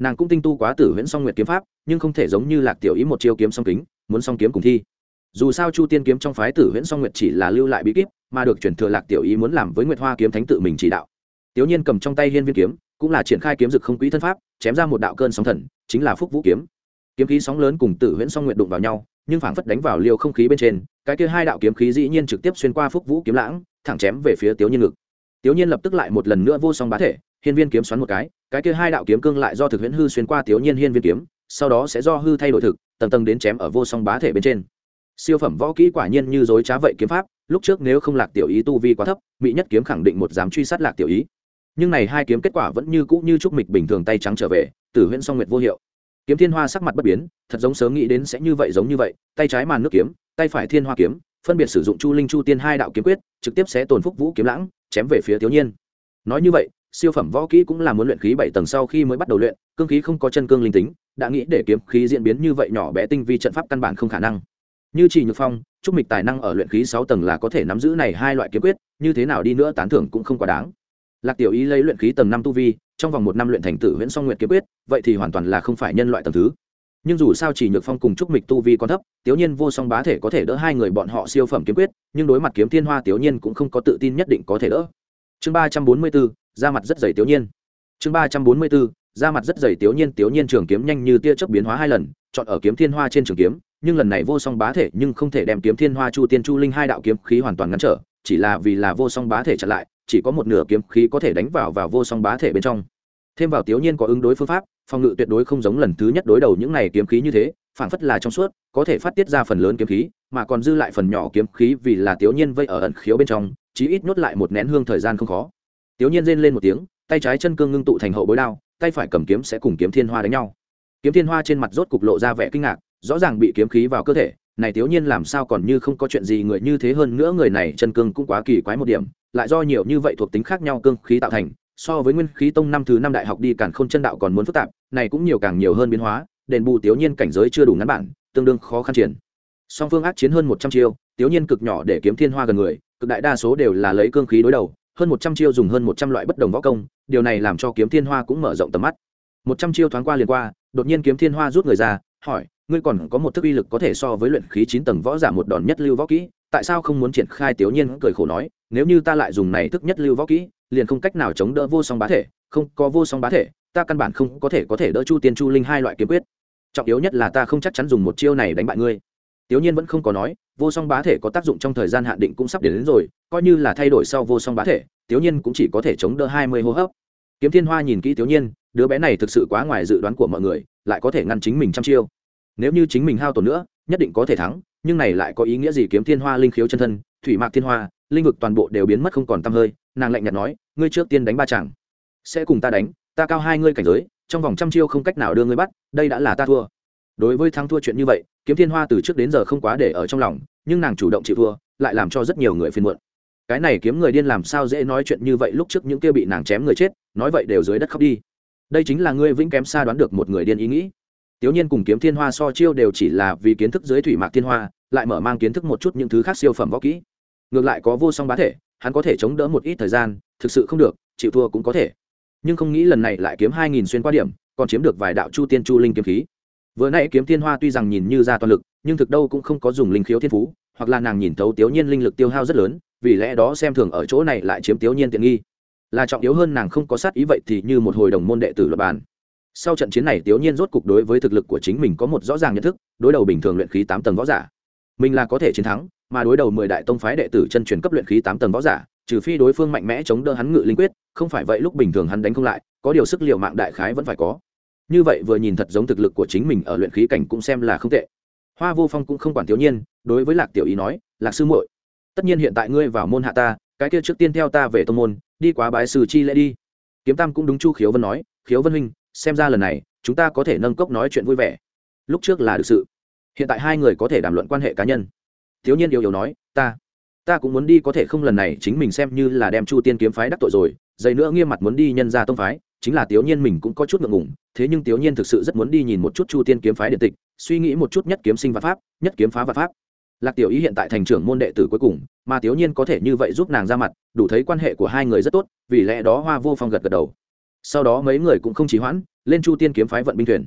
nàng cũng tinh tu quá tử huyễn song nguyệt kiếm pháp, nhưng không thể giống như lạc tiểu ý một chiêu kiếm song kính, muốn song kiếm cùng thi. Dù sao chu tiên kiếm trong phái tử huyễn song nguyệt chỉ là lưu lại bí kíp, mà được chuyển thừa lạc tiểu ý muốn làm với nguyệt hoa kiếm thánh tự mình chỉ đạo. Tiểu nhiên cầm trong tay hiên viên kiếm, cũng là triển khai kiếm dực không quý thân pháp, chém ra một đạo cơn sóng thần, chính là phúc vũ kiếm. Kiếm khí sóng lớn cùng tử huyễn song nguyệt đụng vào nhau, nhưng phảng phất đánh vào liều không khí bên trên, cái kia hai đạo kiếm khí dĩ nhiên trực tiếp xuyên qua phúc vũ kiếm lãng, thẳng chém về phía tiểu nhiên ngực. Tiểu nhiên lập tức lại một lần nữa vô song bá thể hiên viên kiếm xoắn một cái cái kia hai đạo kiếm cương lại do thực huyễn hư xuyên qua tiểu nhiên hiên viên kiếm, sau đó sẽ do hư thay đổi thực, tầng tầng đến chém ở vô song bá thể bên trên. Siêu phẩm võ kỹ quả nhiên như dối trá vậy kiếm pháp, lúc trước nếu không lạc tiểu ý tu vi quá thấp, mỹ nhất kiếm khẳng định một dám truy sát lạc tiểu ý. Nhưng này hai kiếm kết quả vẫn như cũ như trúc mịch bình thường tay trắng trở về, tử huyễn song nguyệt vô hiệu. Kiếm thiên hoa sắc mặt bất biến, thật giống sớm nghĩ đến sẽ như vậy giống như vậy, tay trái màn nước kiếm, tay phải thiên hoa kiếm, phân biệt sử dụng chu linh chu tiên hai đạo kiếm quyết, trực tiếp sẽ tồn phúc vũ kiếm lãng, chém về phía thiếu nhiên. Nói như vậy siêu phẩm võ kỹ cũng là muốn luyện khí bảy tầng sau khi mới bắt đầu luyện, cương khí không có chân cương linh tính, đã nghĩ để kiếm khí diễn biến như vậy nhỏ bé tinh vi trận pháp căn bản không khả năng. Như chỉ nhược phong trúc mịch tài năng ở luyện khí sáu tầng là có thể nắm giữ này hai loại kiếm quyết, như thế nào đi nữa tán thưởng cũng không quá đáng. Lạc tiểu ý lấy luyện khí tầng năm tu vi, trong vòng một năm luyện thành tử huyễn song nguyện kiếm quyết, vậy thì hoàn toàn là không phải nhân loại tầng thứ. Nhưng dù sao chỉ nhược phong cùng trúc mịch tu vi còn thấp, tiểu nhiên vô song bá thể có thể đỡ hai người bọn họ siêu phẩm kiếm quyết, nhưng đối mặt kiếm thiên hoa tiểu nhiên cũng không có tự tin nhất định có thể đỡ. Chương ba trăm bốn mươi bốn da mặt rất dày tiểu nhiên. Chương ba trăm bốn mươi bốn, da mặt rất dày tiểu nhiên tiểu nhiên trường kiếm nhanh như tia chớp biến hóa hai lần, chọn ở kiếm thiên hoa trên trường kiếm, nhưng lần này vô song bá thể nhưng không thể đem kiếm thiên hoa chu tiên chu linh hai đạo kiếm khí hoàn toàn ngăn trở, chỉ là vì là vô song bá thể chặn lại, chỉ có một nửa kiếm khí có thể đánh vào vào vô song bá thể bên trong. Thêm vào tiểu nhiên có ứng đối phương pháp, phòng ngự tuyệt đối không giống lần thứ nhất đối đầu những này kiếm khí như thế phản phất là trong suốt, có thể phát tiết ra phần lớn kiếm khí, mà còn dư lại phần nhỏ kiếm khí vì là tiểu nhiên vây ở ẩn khiếu bên trong, chí ít nhốt lại một nén hương thời gian không khó tiểu nhiên rên lên một tiếng, tay trái chân cương ngưng tụ thành hậu bối đao, tay phải cầm kiếm sẽ cùng kiếm thiên hoa đánh nhau. Kiếm thiên hoa trên mặt rốt cục lộ ra vẻ kinh ngạc, rõ ràng bị kiếm khí vào cơ thể, này tiểu nhiên làm sao còn như không có chuyện gì người như thế hơn nữa người này chân cương cũng quá kỳ quái một điểm, lại do nhiều như vậy thuộc tính khác nhau cương khí tạo thành, so với nguyên khí tông năm thứ năm đại học đi cản khôn chân đạo còn muốn phức tạp, này cũng nhiều càng nhiều hơn biến hóa, đền bù tiểu nhiên cảnh giới chưa đủ ngắn bản, tương đương khó khăn triển. Song phương ác chiến hơn một trăm chiêu tiểu nhiên cực nhỏ để kiếm thiên hoa gần người, cực đại đa số đều là lấy cương khí đối đầu hơn một trăm chiêu dùng hơn một trăm loại bất đồng võ công, điều này làm cho kiếm thiên hoa cũng mở rộng tầm mắt. Một trăm chiêu thoáng qua liền qua, đột nhiên kiếm thiên hoa rút người ra, hỏi, ngươi còn có một thức uy lực có thể so với luyện khí chín tầng võ giả một đòn nhất lưu võ kỹ, tại sao không muốn triển khai tiểu nhiên cười khổ nói, nếu như ta lại dùng này thức nhất lưu võ kỹ, liền không cách nào chống đỡ vô song bá thể, không có vô song bá thể, ta căn bản không có thể có thể đỡ chu tiên chu linh hai loại kiếm quyết. Trọng yếu nhất là ta không chắc chắn dùng một chiêu này đánh bại ngươi. Tiểu nhiên vẫn không có nói vô song bá thể có tác dụng trong thời gian hạn định cũng sắp đến, đến rồi coi như là thay đổi sau vô song bá thể tiểu nhiên cũng chỉ có thể chống đỡ hai mươi hô hấp. Kiếm thiên hoa nhìn kỹ tiểu nhiên đứa bé này thực sự quá ngoài dự đoán của mọi người lại có thể ngăn chính mình trăm chiêu. Nếu như chính mình hao tổn nữa nhất định có thể thắng nhưng này lại có ý nghĩa gì? Kiếm thiên hoa linh khiếu chân thân thủy mạc thiên hoa linh vực toàn bộ đều biến mất không còn tăm hơi nàng lạnh nhạt nói ngươi trước tiên đánh ba chàng sẽ cùng ta đánh ta cao hai ngươi cảnh giới trong vòng trăm chiêu không cách nào đưa ngươi bắt đây đã là ta thua. Đối với thắng thua chuyện như vậy kiếm thiên hoa từ trước đến giờ không quá để ở trong lòng nhưng nàng chủ động chịu thua, lại làm cho rất nhiều người phiền muộn. Cái này kiếm người điên làm sao dễ nói chuyện như vậy, lúc trước những kia bị nàng chém người chết, nói vậy đều dưới đất khóc đi. Đây chính là ngươi vĩnh kém xa đoán được một người điên ý nghĩ. Tiểu nhiên cùng kiếm thiên hoa so chiêu đều chỉ là vì kiến thức dưới thủy mạc thiên hoa, lại mở mang kiến thức một chút những thứ khác siêu phẩm võ kỹ. Ngược lại có vô song bá thể, hắn có thể chống đỡ một ít thời gian, thực sự không được, chịu thua cũng có thể. Nhưng không nghĩ lần này lại kiếm hai nghìn xuyên qua điểm, còn chiếm được vài đạo chu tiên chu linh kiếm khí. Vừa nãy kiếm thiên hoa tuy rằng nhìn như ra toàn lực, nhưng thực đâu cũng không có dùng linh khiếu thiên phú hoặc là nàng nhìn thấu tiểu nhiên linh lực tiêu hao rất lớn, vì lẽ đó xem thường ở chỗ này lại chiếm tiểu nhiên tiện nghi. Là trọng yếu hơn nàng không có sát ý vậy thì như một hồi đồng môn đệ tử luật bàn. Sau trận chiến này tiểu nhiên rốt cục đối với thực lực của chính mình có một rõ ràng nhận thức, đối đầu bình thường luyện khí tám tầng võ giả. Mình là có thể chiến thắng, mà đối đầu mười đại tông phái đệ tử chân truyền cấp luyện khí tám tầng võ giả, trừ phi đối phương mạnh mẽ chống đỡ hắn ngự linh quyết, không phải vậy lúc bình thường hắn đánh không lại, có điều sức liệu mạng đại khái vẫn phải có. Như vậy vừa nhìn thật giống thực lực của chính mình ở luyện khí cảnh cũng xem là không tệ. Hoa vô phong cũng không quản thiếu nhiên đối với lạc tiểu ý nói, lạc sư muội, tất nhiên hiện tại ngươi vào môn hạ ta, cái kia trước tiên theo ta về tông môn, đi quá bái sư chi lễ đi. Kiếm tam cũng đúng chu khiếu vân nói, khiếu vân huynh, xem ra lần này, chúng ta có thể nâng cốc nói chuyện vui vẻ. Lúc trước là được sự. Hiện tại hai người có thể đàm luận quan hệ cá nhân. Thiếu nhiên yêu yêu nói, ta ta cũng muốn đi, có thể không lần này chính mình xem như là đem chu tiên kiếm phái đắc tội rồi dày nữa nghiêm mặt muốn đi nhân ra tông phái, chính là tiểu nhiên mình cũng có chút ngượng ngùng, thế nhưng tiểu nhiên thực sự rất muốn đi nhìn một chút chu tiên kiếm phái điện tịch, suy nghĩ một chút nhất kiếm sinh và pháp, nhất kiếm phá và pháp lạc tiểu ý hiện tại thành trưởng môn đệ tử cuối cùng, mà tiểu nhiên có thể như vậy giúp nàng ra mặt, đủ thấy quan hệ của hai người rất tốt, vì lẽ đó hoa vô phong gật gật đầu. Sau đó mấy người cũng không trì hoãn, lên chu tiên kiếm phái vận binh thuyền.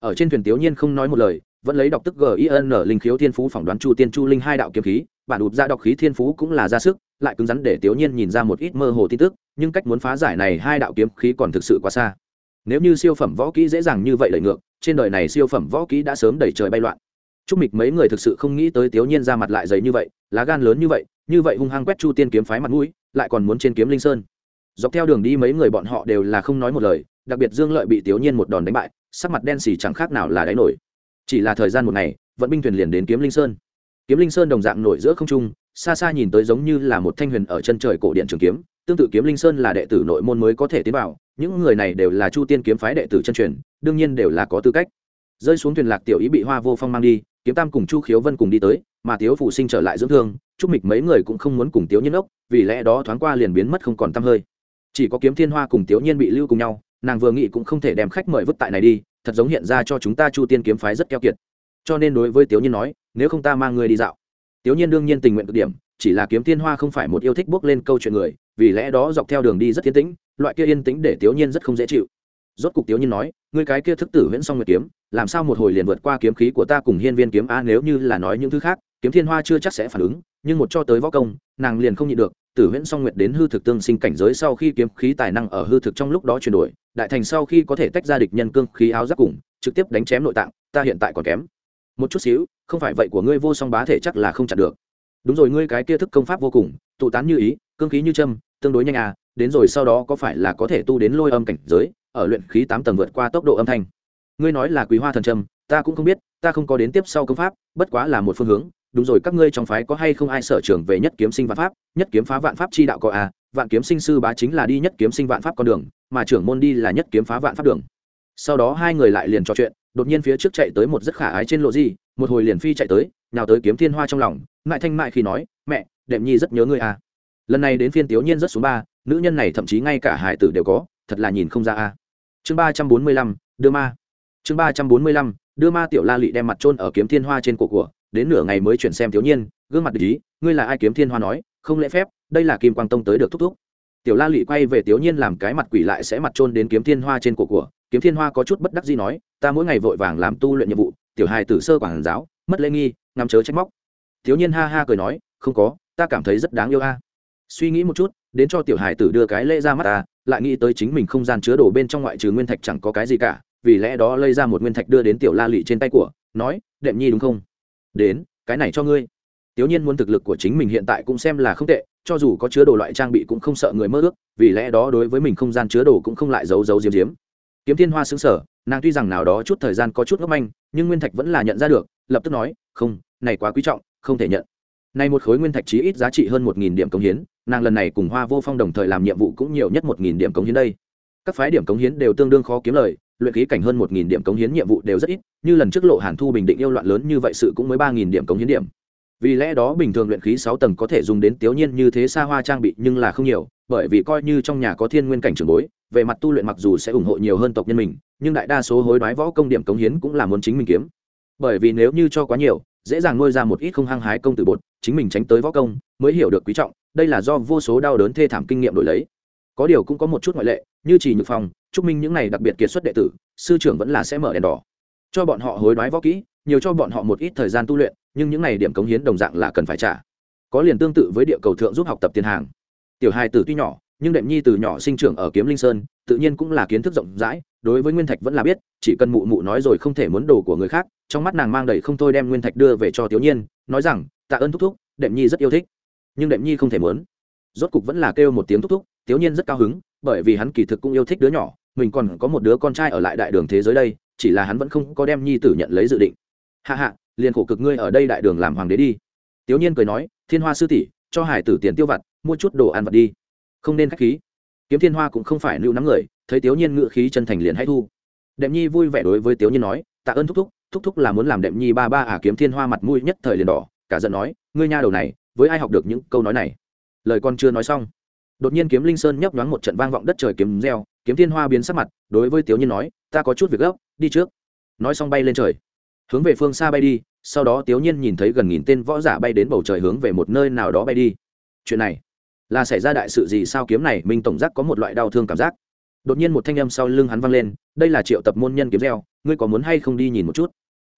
Ở trên thuyền tiểu nhiên không nói một lời, vẫn lấy đọc tức gin linh khiếu thiên phú phỏng đoán chu tiên chu linh hai đạo kiếm khí, bản đụt ra đọc khí thiên phú cũng là ra sức, lại cứng rắn để tiểu nhiên nhìn ra một ít mơ hồ tin tức, nhưng cách muốn phá giải này hai đạo kiếm khí còn thực sự quá xa. Nếu như siêu phẩm võ kỹ dễ dàng như vậy lợi ngược, trên đời này siêu phẩm võ kỹ đã sớm đẩy trời bay loạn. Trúc Mịch mấy người thực sự không nghĩ tới Tiếu Nhiên ra mặt lại dày như vậy, lá gan lớn như vậy, như vậy hung hăng quét Chu Tiên kiếm phái mặt mũi, lại còn muốn trên kiếm linh sơn. Dọc theo đường đi mấy người bọn họ đều là không nói một lời, đặc biệt Dương Lợi bị Tiếu Nhiên một đòn đánh bại, sắc mặt đen xì chẳng khác nào là đáy nổi. Chỉ là thời gian một ngày, vận binh thuyền liền đến kiếm linh sơn. Kiếm linh sơn đồng dạng nổi giữa không trung, xa xa nhìn tới giống như là một thanh huyền ở chân trời cổ điện trường kiếm, tương tự kiếm linh sơn là đệ tử nội môn mới có thể tiến vào, những người này đều là Chu Tiên kiếm phái đệ tử chân truyền, đương nhiên đều là có tư cách. Rơi xuống thuyền lạc tiểu ý bị Hoa Vô Phong mang đi, kiếm tam cùng chu khiếu vân cùng đi tới mà tiếu phụ sinh trở lại dưỡng thương chúc mịch mấy người cũng không muốn cùng tiếu nhiên ốc vì lẽ đó thoáng qua liền biến mất không còn t hơi. Chỉ có kiếm thiên hoa cùng tiếu nhiên bị lưu cùng nhau nàng vừa nghĩ cũng không thể đem khách mời vứt tại này đi thật giống hiện ra cho chúng ta chu tiên kiếm phái rất keo kiệt. Cho nên đối với tiếu nhiên nói nếu không ta mang người đi dạo. Tiếu nhiên đương nhiên tình nguyện cực điểm chỉ là kiếm thiên hoa không phải một yêu thích bước lên câu chuyện người vì lẽ đó dọc theo đường đi rất yên tĩnh loại kia yên tĩnh để tiếu nhiên rất không dễ chịu rốt cục tiếu nhiên nói, ngươi cái kia thức tử huyễn song nguyệt kiếm, làm sao một hồi liền vượt qua kiếm khí của ta cùng hiên viên kiếm a nếu như là nói những thứ khác, kiếm thiên hoa chưa chắc sẽ phản ứng, nhưng một cho tới võ công, nàng liền không nhịn được, tử huyễn song nguyệt đến hư thực tương sinh cảnh giới sau khi kiếm khí tài năng ở hư thực trong lúc đó chuyển đổi, đại thành sau khi có thể tách ra địch nhân cương khí áo giáp cùng, trực tiếp đánh chém nội tạng, ta hiện tại còn kém. Một chút xíu, không phải vậy của ngươi vô song bá thể chắc là không chặn được. Đúng rồi, ngươi cái kia thức công pháp vô cùng, tụ tán như ý, cương khí như châm, tương đối nhanh à đến rồi sau đó có phải là có thể tu đến lôi âm cảnh giới ở luyện khí tám tầng vượt qua tốc độ âm thanh. Ngươi nói là quý hoa thần trâm, ta cũng không biết, ta không có đến tiếp sau công pháp, bất quá là một phương hướng. Đúng rồi, các ngươi trong phái có hay không ai sở trường về nhất kiếm sinh vạn pháp? Nhất kiếm phá vạn pháp chi đạo có à? Vạn kiếm sinh sư bá chính là đi nhất kiếm sinh vạn pháp con đường, mà trưởng môn đi là nhất kiếm phá vạn pháp đường. Sau đó hai người lại liền trò chuyện, đột nhiên phía trước chạy tới một rất khả ái trên lộ gì, một hồi liền phi chạy tới nào tới kiếm thiên hoa trong lòng, mại thanh mại khi nói, mẹ, đệm nhi rất nhớ ngươi à. Lần này đến phiên tiểu nhiên rất xuống ba, nữ nhân này thậm chí ngay cả hải tử đều có, thật là nhìn không ra à chương ba trăm bốn mươi lăm, đưa ma. Chương ba trăm bốn mươi lăm, đưa ma tiểu la lị đem mặt trôn ở kiếm thiên hoa trên cổ của, đến nửa ngày mới chuyển xem thiếu nhiên gương mặt ý, ngươi là ai? Kiếm thiên hoa nói, không lễ phép, đây là kim quang tông tới được thúc thúc. Tiểu la lị quay về tiểu nhiên làm cái mặt quỷ lại sẽ mặt trôn đến kiếm thiên hoa trên cổ của. Kiếm thiên hoa có chút bất đắc gì nói, ta mỗi ngày vội vàng làm tu luyện nhiệm vụ, tiểu hài tử sơ quảng giáo, mất lễ nghi, ngắm chớ trách móc. Thiếu nhiên ha ha cười nói, không có, ta cảm thấy rất đáng yêu a. Suy nghĩ một chút, đến cho tiểu hài tử đưa cái lễ ra mắt ta lại nghĩ tới chính mình không gian chứa đồ bên trong ngoại trừ nguyên thạch chẳng có cái gì cả, vì lẽ đó lây ra một nguyên thạch đưa đến tiểu la lị trên tay của, nói, đệm nhi đúng không? Đến, cái này cho ngươi. Tiểu nhiên muốn thực lực của chính mình hiện tại cũng xem là không tệ, cho dù có chứa đồ loại trang bị cũng không sợ người mơ ước, vì lẽ đó đối với mình không gian chứa đồ cũng không lại giấu giấu diếm diếm kiếm thiên hoa xứng sở nàng tuy rằng nào đó chút thời gian có chút ngốc manh, nhưng nguyên thạch vẫn là nhận ra được, lập tức nói, không, này quá quý trọng, không thể nhận. Này một khối nguyên thạch chí ít giá trị hơn một nghìn điểm công hiến nàng lần này cùng hoa vô phong đồng thời làm nhiệm vụ cũng nhiều nhất một nghìn điểm cống hiến đây. Các phái điểm cống hiến đều tương đương khó kiếm lời, luyện khí cảnh hơn một nghìn điểm cống hiến nhiệm vụ đều rất ít, như lần trước lộ hàn thu bình định yêu loạn lớn như vậy sự cũng mới ba nghìn điểm cống hiến điểm. Vì lẽ đó bình thường luyện khí sáu tầng có thể dùng đến tiểu nhiên như thế xa hoa trang bị nhưng là không nhiều, bởi vì coi như trong nhà có thiên nguyên cảnh trường bối, về mặt tu luyện mặc dù sẽ ủng hộ nhiều hơn tộc nhân mình, nhưng đại đa số hối đoái võ công điểm cống hiến cũng là muốn chính mình kiếm. Bởi vì nếu như cho quá nhiều, dễ dàng nuôi ra một ít không hăng hái công tử bột, chính mình tránh tới võ công, mới hiểu được quý trọng đây là do vô số đau đớn thê thảm kinh nghiệm đổi lấy. Có điều cũng có một chút ngoại lệ, như chỉ nhược phong chúc minh những này đặc biệt kiệt xuất đệ tử, sư trưởng vẫn là sẽ mở đèn đỏ. Cho bọn họ hối đoái võ kỹ, nhiều cho bọn họ một ít thời gian tu luyện, nhưng những này điểm cống hiến đồng dạng là cần phải trả. Có liền tương tự với địa cầu thượng giúp học tập tiền hàng. Tiểu hai tử tuy nhỏ, nhưng đệm nhi từ nhỏ sinh trưởng ở kiếm linh sơn, tự nhiên cũng là kiến thức rộng rãi, đối với nguyên thạch vẫn là biết, chỉ cần mụ mụ nói rồi không thể muốn đồ của người khác, trong mắt nàng mang đầy không thôi đem nguyên thạch đưa về cho tiểu nhiên, nói rằng, tạ ơn thúc thúc, đệm nhi rất yêu thích nhưng đệm nhi không thể muốn rốt cục vẫn là kêu một tiếng thúc thúc, tiếu nhiên rất cao hứng, bởi vì hắn kỳ thực cũng yêu thích đứa nhỏ, mình còn có một đứa con trai ở lại đại đường thế giới đây, chỉ là hắn vẫn không có đem nhi tử nhận lấy dự định. Hạ hạ, liền khổ cực ngươi ở đây đại đường làm hoàng đế đi. Tiểu nhiên cười nói, thiên hoa sư tỷ, cho hải tử tiền tiêu vặt, mua chút đồ ăn vặt đi. Không nên khách khí. Kiếm thiên hoa cũng không phải lưu nắm người, thấy tiếu nhiên ngự khí chân thành liền hay thu. Đệm nhi vui vẻ đối với tiếu nhiên nói, tạ ơn thúc thúc thúc thúc là muốn làm đệm nhi ba ba à kiếm thiên hoa mặt mũi nhất thời liền đỏ, cả giận nói, ngươi nha đầu này với ai học được những câu nói này? Lời con chưa nói xong, đột nhiên kiếm linh sơn nhấp nhoáng một trận vang vọng đất trời kiếm reo, kiếm thiên hoa biến sắc mặt, đối với tiểu nhiên nói, ta có chút việc gấp, đi trước. Nói xong bay lên trời, hướng về phương xa bay đi, sau đó tiểu nhiên nhìn thấy gần nghìn tên võ giả bay đến bầu trời hướng về một nơi nào đó bay đi. Chuyện này là xảy ra đại sự gì sao kiếm này? Minh tổng giác có một loại đau thương cảm giác. Đột nhiên một thanh âm sau lưng hắn vang lên, đây là triệu tập môn nhân kiếm reo, ngươi có muốn hay không đi nhìn một chút?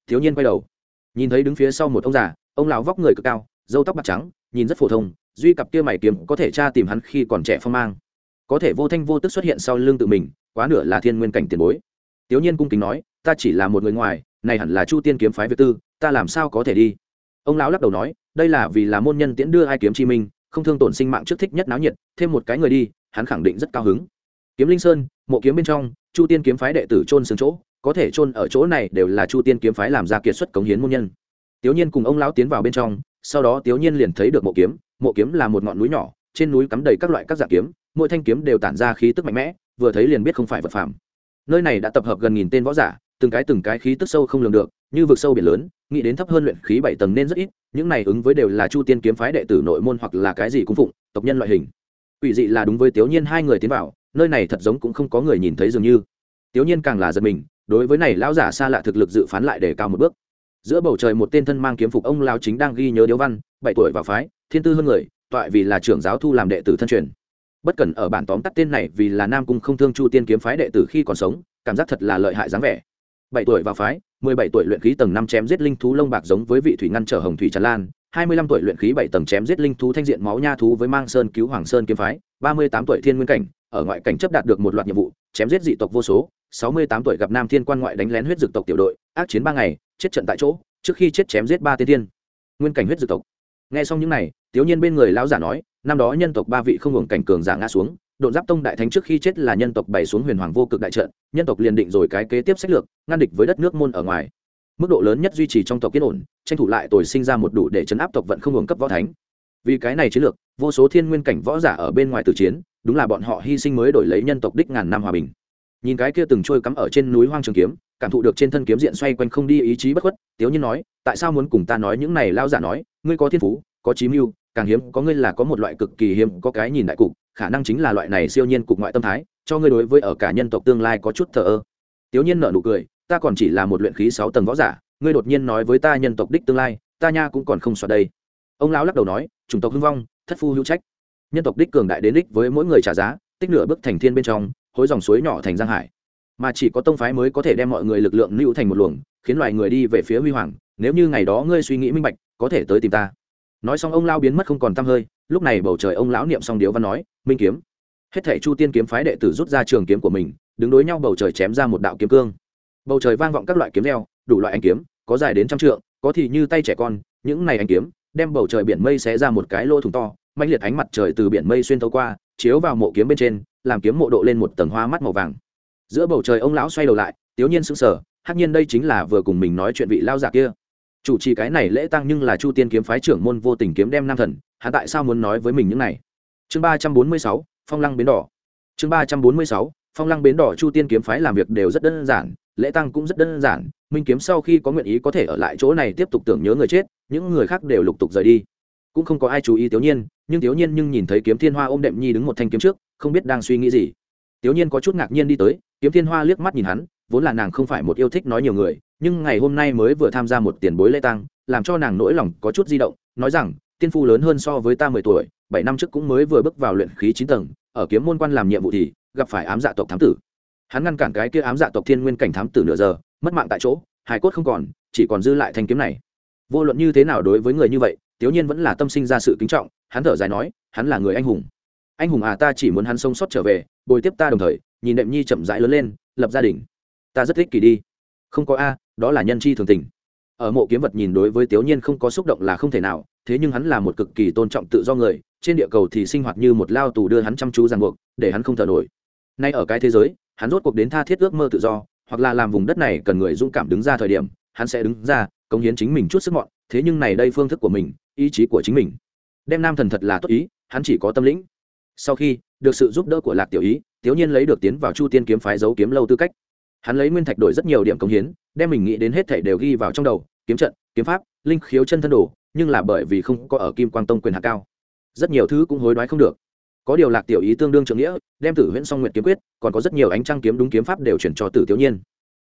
Thiếu nhiên quay đầu, nhìn thấy đứng phía sau một ông già, ông lão vóc người cực cao dâu tóc bạc trắng, nhìn rất phổ thông, duy cặp kia mày kiếm có thể tra tìm hắn khi còn trẻ phong mang. Có thể vô thanh vô tức xuất hiện sau lưng tự mình, quá nửa là thiên nguyên cảnh tiền bối. Tiểu nhiên cung kính nói, ta chỉ là một người ngoài, này hẳn là chu tiên kiếm phái việt tư, ta làm sao có thể đi? Ông lão lắc đầu nói, đây là vì là môn nhân tiễn đưa ai kiếm chi minh, không thương tổn sinh mạng trước thích nhất náo nhiệt, thêm một cái người đi, hắn khẳng định rất cao hứng. Kiếm linh sơn, mộ kiếm bên trong, chu tiên kiếm phái đệ tử trôn xương chỗ, có thể trôn ở chỗ này đều là chu tiên kiếm phái làm ra kiệt xuất cống hiến môn nhân. Tiểu nhiên cùng ông lão tiến vào bên trong sau đó tiểu nhiên liền thấy được mộ kiếm mộ kiếm là một ngọn núi nhỏ, trên núi cắm đầy các loại các dạng kiếm, mỗi thanh kiếm đều tản ra khí tức mạnh mẽ, vừa thấy liền biết không phải vật phạm nơi này đã tập hợp gần nghìn tên võ giả, từng cái từng cái khí tức sâu không lường được, như vực sâu biển lớn, nghĩ đến thấp hơn luyện khí bảy tầng nên rất ít, những này ứng với đều là chu tiên kiếm phái đệ tử nội môn hoặc là cái gì cung phụng, tộc nhân loại hình. Quỷ dị là đúng với tiểu nhiên hai người tiến vào, nơi này thật giống cũng không có người nhìn thấy dường như. Tiểu nhiên càng là giật mình, đối với này lão giả xa lạ thực lực dự phán lại để cao một bước giữa bầu trời một tên thân mang kiếm phục ông lão chính đang ghi nhớ điếu văn, bảy tuổi vào phái, thiên tư hơn người toại vì là trưởng giáo thu làm đệ tử thân truyền. Bất cần ở bản tóm tắt tên này vì là nam cung không thương chu tiên kiếm phái đệ tử khi còn sống, cảm giác thật là lợi hại dáng vẻ. Bảy tuổi vào phái, mười bảy tuổi luyện khí tầng năm chém giết linh thú lông bạc giống với vị thủy ngăn trở hồng thủy tràn lan, hai mươi lăm tuổi luyện khí bảy tầng chém giết linh thú thanh diện máu nha thú với mang sơn cứu hoàng sơn kiếm phái, ba mươi tám tuổi thiên nguyên cảnh, ở ngoại cảnh chấp đạt được một loạt nhiệm vụ, chém giết dị tộc vô số sáu mươi tám tuổi gặp nam thiên quan ngoại đánh lén huyết dực tộc tiểu đội, ác chiến ba ngày, chết trận tại chỗ, trước khi chết chém giết ba tiên thiên. Nguyên cảnh huyết dực tộc. Nghe xong những này tiểu nhiên bên người lão giả nói, năm đó nhân tộc ba vị không hưởng cảnh cường giả ngã xuống, độn giáp tông đại thánh trước khi chết là nhân tộc bày xuống huyền hoàng vô cực đại trận, nhân tộc liền định rồi cái kế tiếp sách lược, ngăn địch với đất nước môn ở ngoài. Mức độ lớn nhất duy trì trong tộc yên ổn, tranh thủ lại tồi sinh ra một đủ để chấn áp tộc vận không hưởng cấp võ thánh. Vì cái này chiến lược, vô số thiên nguyên cảnh võ giả ở bên ngoài tử chiến, đúng là bọn họ hy sinh mới đổi lấy nhân tộc đích ngàn năm hòa bình nhìn cái kia từng trôi cắm ở trên núi hoang trường kiếm, cảm thụ được trên thân kiếm diện xoay quanh không đi ý chí bất khuất, tiếu nhiên nói, tại sao muốn cùng ta nói những này lao giả nói? Ngươi có thiên phú, có chí mưu, càng hiếm có ngươi là có một loại cực kỳ hiếm, có cái nhìn đại cục, khả năng chính là loại này siêu nhiên cục ngoại tâm thái, cho ngươi đối với ở cả nhân tộc tương lai có chút thờ ơ. Tiếu nhiên nợ nụ cười, ta còn chỉ là một luyện khí sáu tầng võ giả, ngươi đột nhiên nói với ta nhân tộc đích tương lai, ta nha cũng còn không soạt đây. Ông lão lắc đầu nói, chủng tộc hưng vong, thất phu hữu trách. Nhân tộc đích cường đại đến đích với mỗi người trả giá, tích nửa bước thành thiên bên trong hối dòng suối nhỏ thành giang hải. Mà chỉ có tông phái mới có thể đem mọi người lực lượng lưu thành một luồng, khiến loài người đi về phía huy hoàng. Nếu như ngày đó ngươi suy nghĩ minh bạch, có thể tới tìm ta. Nói xong ông lao biến mất không còn t hơi, lúc này bầu trời ông lão niệm xong điếu văn nói, minh kiếm. Hết thể chu tiên kiếm phái đệ tử rút ra trường kiếm của mình, đứng đối nhau bầu trời chém ra một đạo kiếm cương. Bầu trời vang vọng các loại kiếm leo, đủ loại anh kiếm, có dài đến trăm trượng, có thì như tay trẻ con, những này anh kiếm đem bầu trời biển mây xé ra một cái lỗ thủng to mạnh liệt ánh mặt trời từ biển mây xuyên thấu qua, chiếu vào mộ kiếm bên trên làm kiếm mộ độ lên một tầng hoa mắt màu vàng. Giữa bầu trời ông lão xoay đầu lại, tiếu nhiên sững sờ, hắc nhiên đây chính là vừa cùng mình nói chuyện vị lao giả kia. Chủ trì cái này lễ tăng nhưng là chu tiên kiếm phái trưởng môn vô tình kiếm đem nam thần hạ tại sao muốn nói với mình những này? Chương ba trăm bốn mươi sáu, phong lăng bến đỏ. Chương ba trăm bốn mươi sáu, phong lăng bến đỏ chu tiên kiếm phái làm việc đều rất đơn giản, lễ tăng cũng rất đơn giản, minh kiếm sau khi có nguyện ý có thể ở lại chỗ này tiếp tục tưởng nhớ người chết, những người khác đều lục tục rời đi cũng không có ai chú ý tiểu nhiên, nhưng tiểu nhiên nhưng nhìn thấy kiếm thiên hoa ôm đệm nhi đứng một thanh kiếm trước, không biết đang suy nghĩ gì. Tiểu nhiên có chút ngạc nhiên đi tới, kiếm thiên hoa liếc mắt nhìn hắn, vốn là nàng không phải một yêu thích nói nhiều người, nhưng ngày hôm nay mới vừa tham gia một tiền bối lễ tăng làm cho nàng nỗi lòng có chút di động, nói rằng, tiên phu lớn hơn so với ta mười tuổi, bảy năm trước cũng mới vừa bước vào luyện khí chín tầng, ở kiếm môn quan làm nhiệm vụ thì gặp phải ám dạ tộc thám tử. Hắn ngăn cản cái kia ám dạ tộc thiên nguyên cảnh thám tử nửa giờ, mất mạng tại chỗ hải cốt không còn, chỉ còn dư lại thanh kiếm này. Vô luận như thế nào đối với người như vậy thiếu nhiên vẫn là tâm sinh ra sự kính trọng, hắn thở dài nói, hắn là người anh hùng. Anh hùng à ta chỉ muốn hắn sống sót trở về, bồi tiếp ta đồng thời, nhìn đệm nhi chậm rãi lớn lên, lập gia đình. Ta rất thích kỳ đi. Không có a, đó là nhân chi thường tình. Ở mộ kiếm vật nhìn đối với thiếu nhiên không có xúc động là không thể nào, thế nhưng hắn là một cực kỳ tôn trọng tự do người, trên địa cầu thì sinh hoạt như một lao tù đưa hắn chăm chú ràng buộc, để hắn không thở nổi. Nay ở cái thế giới, hắn rốt cuộc đến tha thiết ước mơ tự do, hoặc là làm vùng đất này cần người dũng cảm đứng ra thời điểm, hắn sẽ đứng ra, cống hiến chính mình chút sức mọn thế nhưng này đây phương thức của mình, ý chí của chính mình. Đem nam thần thật là tốt ý, hắn chỉ có tâm lĩnh. Sau khi được sự giúp đỡ của lạc tiểu ý tiểu nhiên lấy được tiến vào chu tiên kiếm phái giấu kiếm lâu tư cách. Hắn lấy nguyên thạch đổi rất nhiều điểm cống hiến, đem mình nghĩ đến hết thảy đều ghi vào trong đầu, kiếm trận, kiếm pháp, linh khiếu chân thân đồ, nhưng là bởi vì không có ở kim quang tông quyền hạ cao, rất nhiều thứ cũng hối đoái không được. Có điều lạc tiểu ý tương đương trưởng nghĩa, đem tử huyễn song nguyện kiếm quyết, còn có rất nhiều ánh trăng kiếm đúng kiếm pháp đều chuyển cho tử tiểu nhiên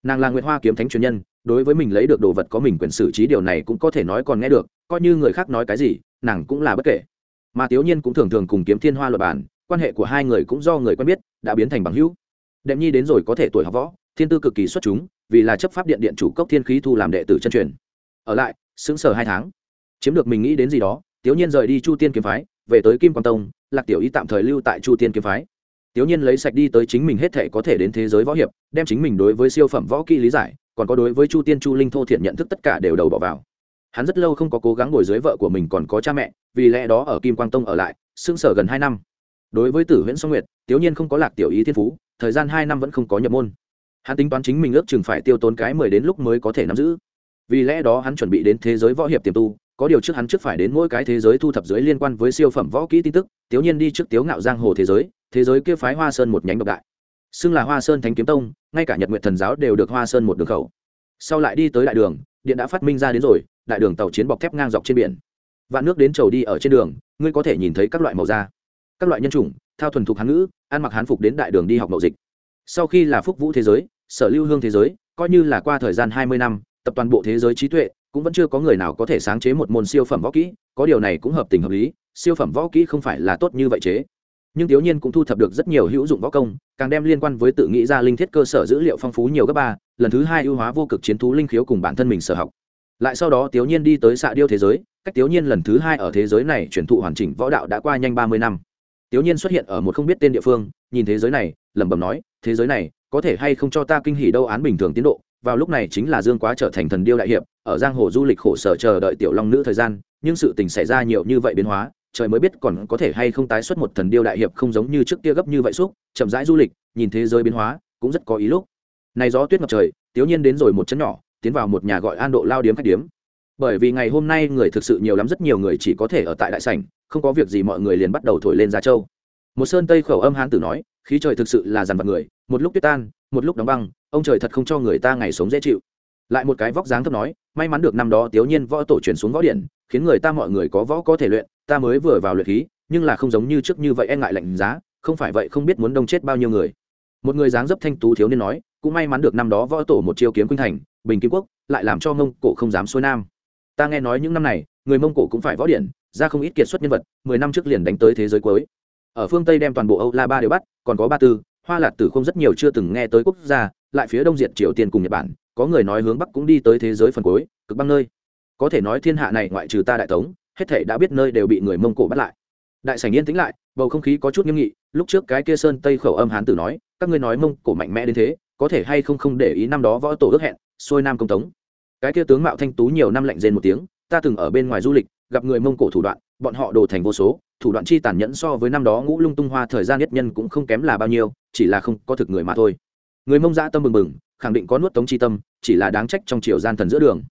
nàng là nguyệt hoa kiếm thánh truyền nhân, đối với mình lấy được đồ vật có mình quyền xử trí điều này cũng có thể nói còn nghe được, coi như người khác nói cái gì, nàng cũng là bất kể. Mà tiểu nhiên cũng thường thường cùng kiếm thiên hoa luật bản quan hệ của hai người cũng do người quen biết, đã biến thành bằng hữu. Đệm nhi đến rồi có thể tuổi học võ, thiên tư cực kỳ xuất chúng, vì là chấp pháp điện điện chủ cốc thiên khí thu làm đệ tử chân truyền. Ở lại xứng sở hai tháng. Chiếm được mình nghĩ đến gì đó tiểu nhiên rời đi chu tiên kiếm phái, về tới kim quang tông, lạc tiểu ý tạm thời lưu tại chu tiên kiếm phái. Tiếu nhiên lấy sạch đi tới chính mình hết thể có thể đến thế giới võ hiệp, đem chính mình đối với siêu phẩm võ kỹ lý giải, còn có đối với chu tiên chu linh thô thiện nhận thức tất cả đều đầu bỏ vào. Hắn rất lâu không có cố gắng ngồi dưới vợ của mình còn có cha mẹ, vì lẽ đó ở kim quang tông ở lại sương sở gần hai năm. Đối với tử huyễn song nguyệt, Tiếu nhiên không có lạc tiểu ý thiên phú, thời gian hai năm vẫn không có nhập môn. Hắn tính toán chính mình ước chừng phải tiêu tốn cái mười đến lúc mới có thể nắm giữ. Vì lẽ đó hắn chuẩn bị đến thế giới võ hiệp tiềm tu, có điều trước hắn trước phải đến mỗi cái thế giới thu thập giới liên quan với siêu phẩm võ kỹ tin tức, Tiếu nhiên đi trước tiếu ngạo giang hồ thế giới thế giới kia phái hoa sơn một nhánh độc đại xưng là hoa sơn thánh kiếm tông ngay cả nhật nguyện thần giáo đều được hoa sơn một đường khẩu sau lại đi tới đại đường điện đã phát minh ra đến rồi đại đường tàu chiến bọc thép ngang dọc trên biển vạn nước đến trầu đi ở trên đường ngươi có thể nhìn thấy các loại màu da các loại nhân chủng thao thuần thục hán ngữ ăn mặc hán phục đến đại đường đi học mậu dịch sau khi là phúc vũ thế giới sở lưu hương thế giới coi như là qua thời gian hai mươi năm tập toàn bộ thế giới trí tuệ cũng vẫn chưa có người nào có thể sáng chế một môn siêu phẩm võ kỹ có điều này cũng hợp tình hợp lý siêu phẩm võ kỹ không phải là tốt như vậy chế nhưng thiếu nhiên cũng thu thập được rất nhiều hữu dụng võ công, càng đem liên quan với tự nghĩ ra linh thiết cơ sở dữ liệu phong phú nhiều gấp ba, lần thứ hai ưu hóa vô cực chiến thú linh khiếu cùng bản thân mình sở học. Lại sau đó thiếu nhiên đi tới xạ điêu thế giới, cách thiếu nhiên lần thứ hai ở thế giới này chuyển thụ hoàn chỉnh võ đạo đã qua nhanh ba mươi năm. Thiếu nhiên xuất hiện ở một không biết tên địa phương, nhìn thế giới này, lẩm bẩm nói, thế giới này, có thể hay không cho ta kinh hỉ đâu án bình thường tiến độ? Vào lúc này chính là dương quá trở thành thần điêu đại hiệp, ở giang hồ du lịch khổ sở chờ đợi tiểu long nữ thời gian, nhưng sự tình xảy ra nhiều như vậy biến hóa trời mới biết còn có thể hay không tái xuất một thần điêu đại hiệp không giống như trước kia gấp như vậy xúc, chậm rãi du lịch, nhìn thế giới biến hóa, cũng rất có ý lúc. Này gió tuyết ngập trời tiểu nhiên đến rồi một chấn nhỏ, tiến vào một nhà gọi an độ lao điếm khách điếm. Bởi vì ngày hôm nay người thực sự nhiều lắm, rất nhiều người chỉ có thể ở tại đại sảnh, không có việc gì mọi người liền bắt đầu thổi lên ra châu. Một sơn tây khẩu âm hán tử nói, khí trời thực sự là dằn vặt người, một lúc tuyết tan, một lúc đóng băng, ông trời thật không cho người ta ngày sống dễ chịu. Lại một cái vóc dáng thấp nói, may mắn được năm đó tiểu nhiên võ tổ truyền xuống võ điện khiến người ta mọi người có võ có thể luyện, ta mới vừa vào luyện khí, nhưng là không giống như trước như vậy e ngại lạnh giá, không phải vậy không biết muốn đông chết bao nhiêu người. Một người dáng dấp thanh tú thiếu niên nói, cũng may mắn được năm đó võ tổ một chiêu kiếm quynh thành, bình kim quốc, lại làm cho mông cổ không dám xuôi nam. Ta nghe nói những năm này, người mông cổ cũng phải võ điện ra không ít kiệt xuất nhân vật, mười năm trước liền đánh tới thế giới cuối. Ở phương tây đem toàn bộ âu la ba đều bắt, còn có ba tư, hoa lạt tử không rất nhiều chưa từng nghe tới quốc gia, lại phía đông diệt triều tiên cùng nhật bản, có người nói hướng bắc cũng đi tới thế giới phần cuối, cực băng nơi có thể nói thiên hạ này ngoại trừ ta đại tống, hết thể đã biết nơi đều bị người mông cổ bắt lại. Đại sảnh yên tĩnh lại, bầu không khí có chút nghiêm nghị, lúc trước cái kia sơn tây khẩu âm hán tử nói, các ngươi nói mông cổ mạnh mẽ đến thế, có thể hay không không để ý năm đó võ tổ ước hẹn, xuôi nam công tống? Cái kia tướng mạo thanh tú nhiều năm lạnh rên một tiếng, ta từng ở bên ngoài du lịch, gặp người mông cổ thủ đoạn, bọn họ đồ thành vô số, thủ đoạn chi tàn nhẫn so với năm đó ngũ lung tung hoa thời gian nhất nhân cũng không kém là bao nhiêu, chỉ là không có thực người mà thôi. Người mông dã tâm mừng mừng khẳng định có nuốt tống chi tâm, chỉ là đáng trách trong triều gian thần giữa đường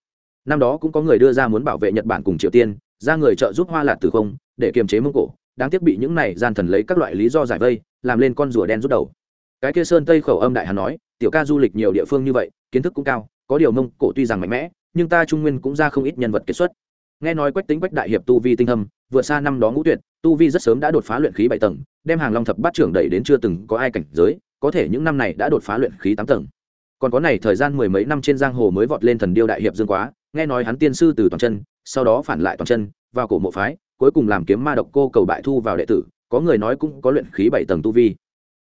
năm đó cũng có người đưa ra muốn bảo vệ nhật bản cùng triều tiên, ra người trợ giúp hoa lạt từ không, để kiềm chế mông cổ, đáng tiếc bị những này gian thần lấy các loại lý do giải vây, làm lên con rùa đen rút đầu. Cái kia sơn tây khẩu âm đại hàn nói, tiểu ca du lịch nhiều địa phương như vậy, kiến thức cũng cao, có điều mông cổ tuy rằng mạnh mẽ, nhưng ta trung nguyên cũng ra không ít nhân vật kết xuất. Nghe nói quách tính quách đại hiệp tu vi tinh thâm vượt xa năm đó ngũ tuyệt, tu vi rất sớm đã đột phá luyện khí bảy tầng, đem hàng long thập bát trưởng đẩy đến chưa từng có ai cảnh giới, có thể những năm này đã đột phá luyện khí tám tầng. Còn có này thời gian mười mấy năm trên giang hồ mới vọt lên thần điêu đại hiệp dương quá nghe nói hắn tiên sư từ toàn chân, sau đó phản lại toàn chân, vào cổ mộ phái, cuối cùng làm kiếm ma độc cô cầu bại thu vào đệ tử, có người nói cũng có luyện khí bảy tầng tu vi.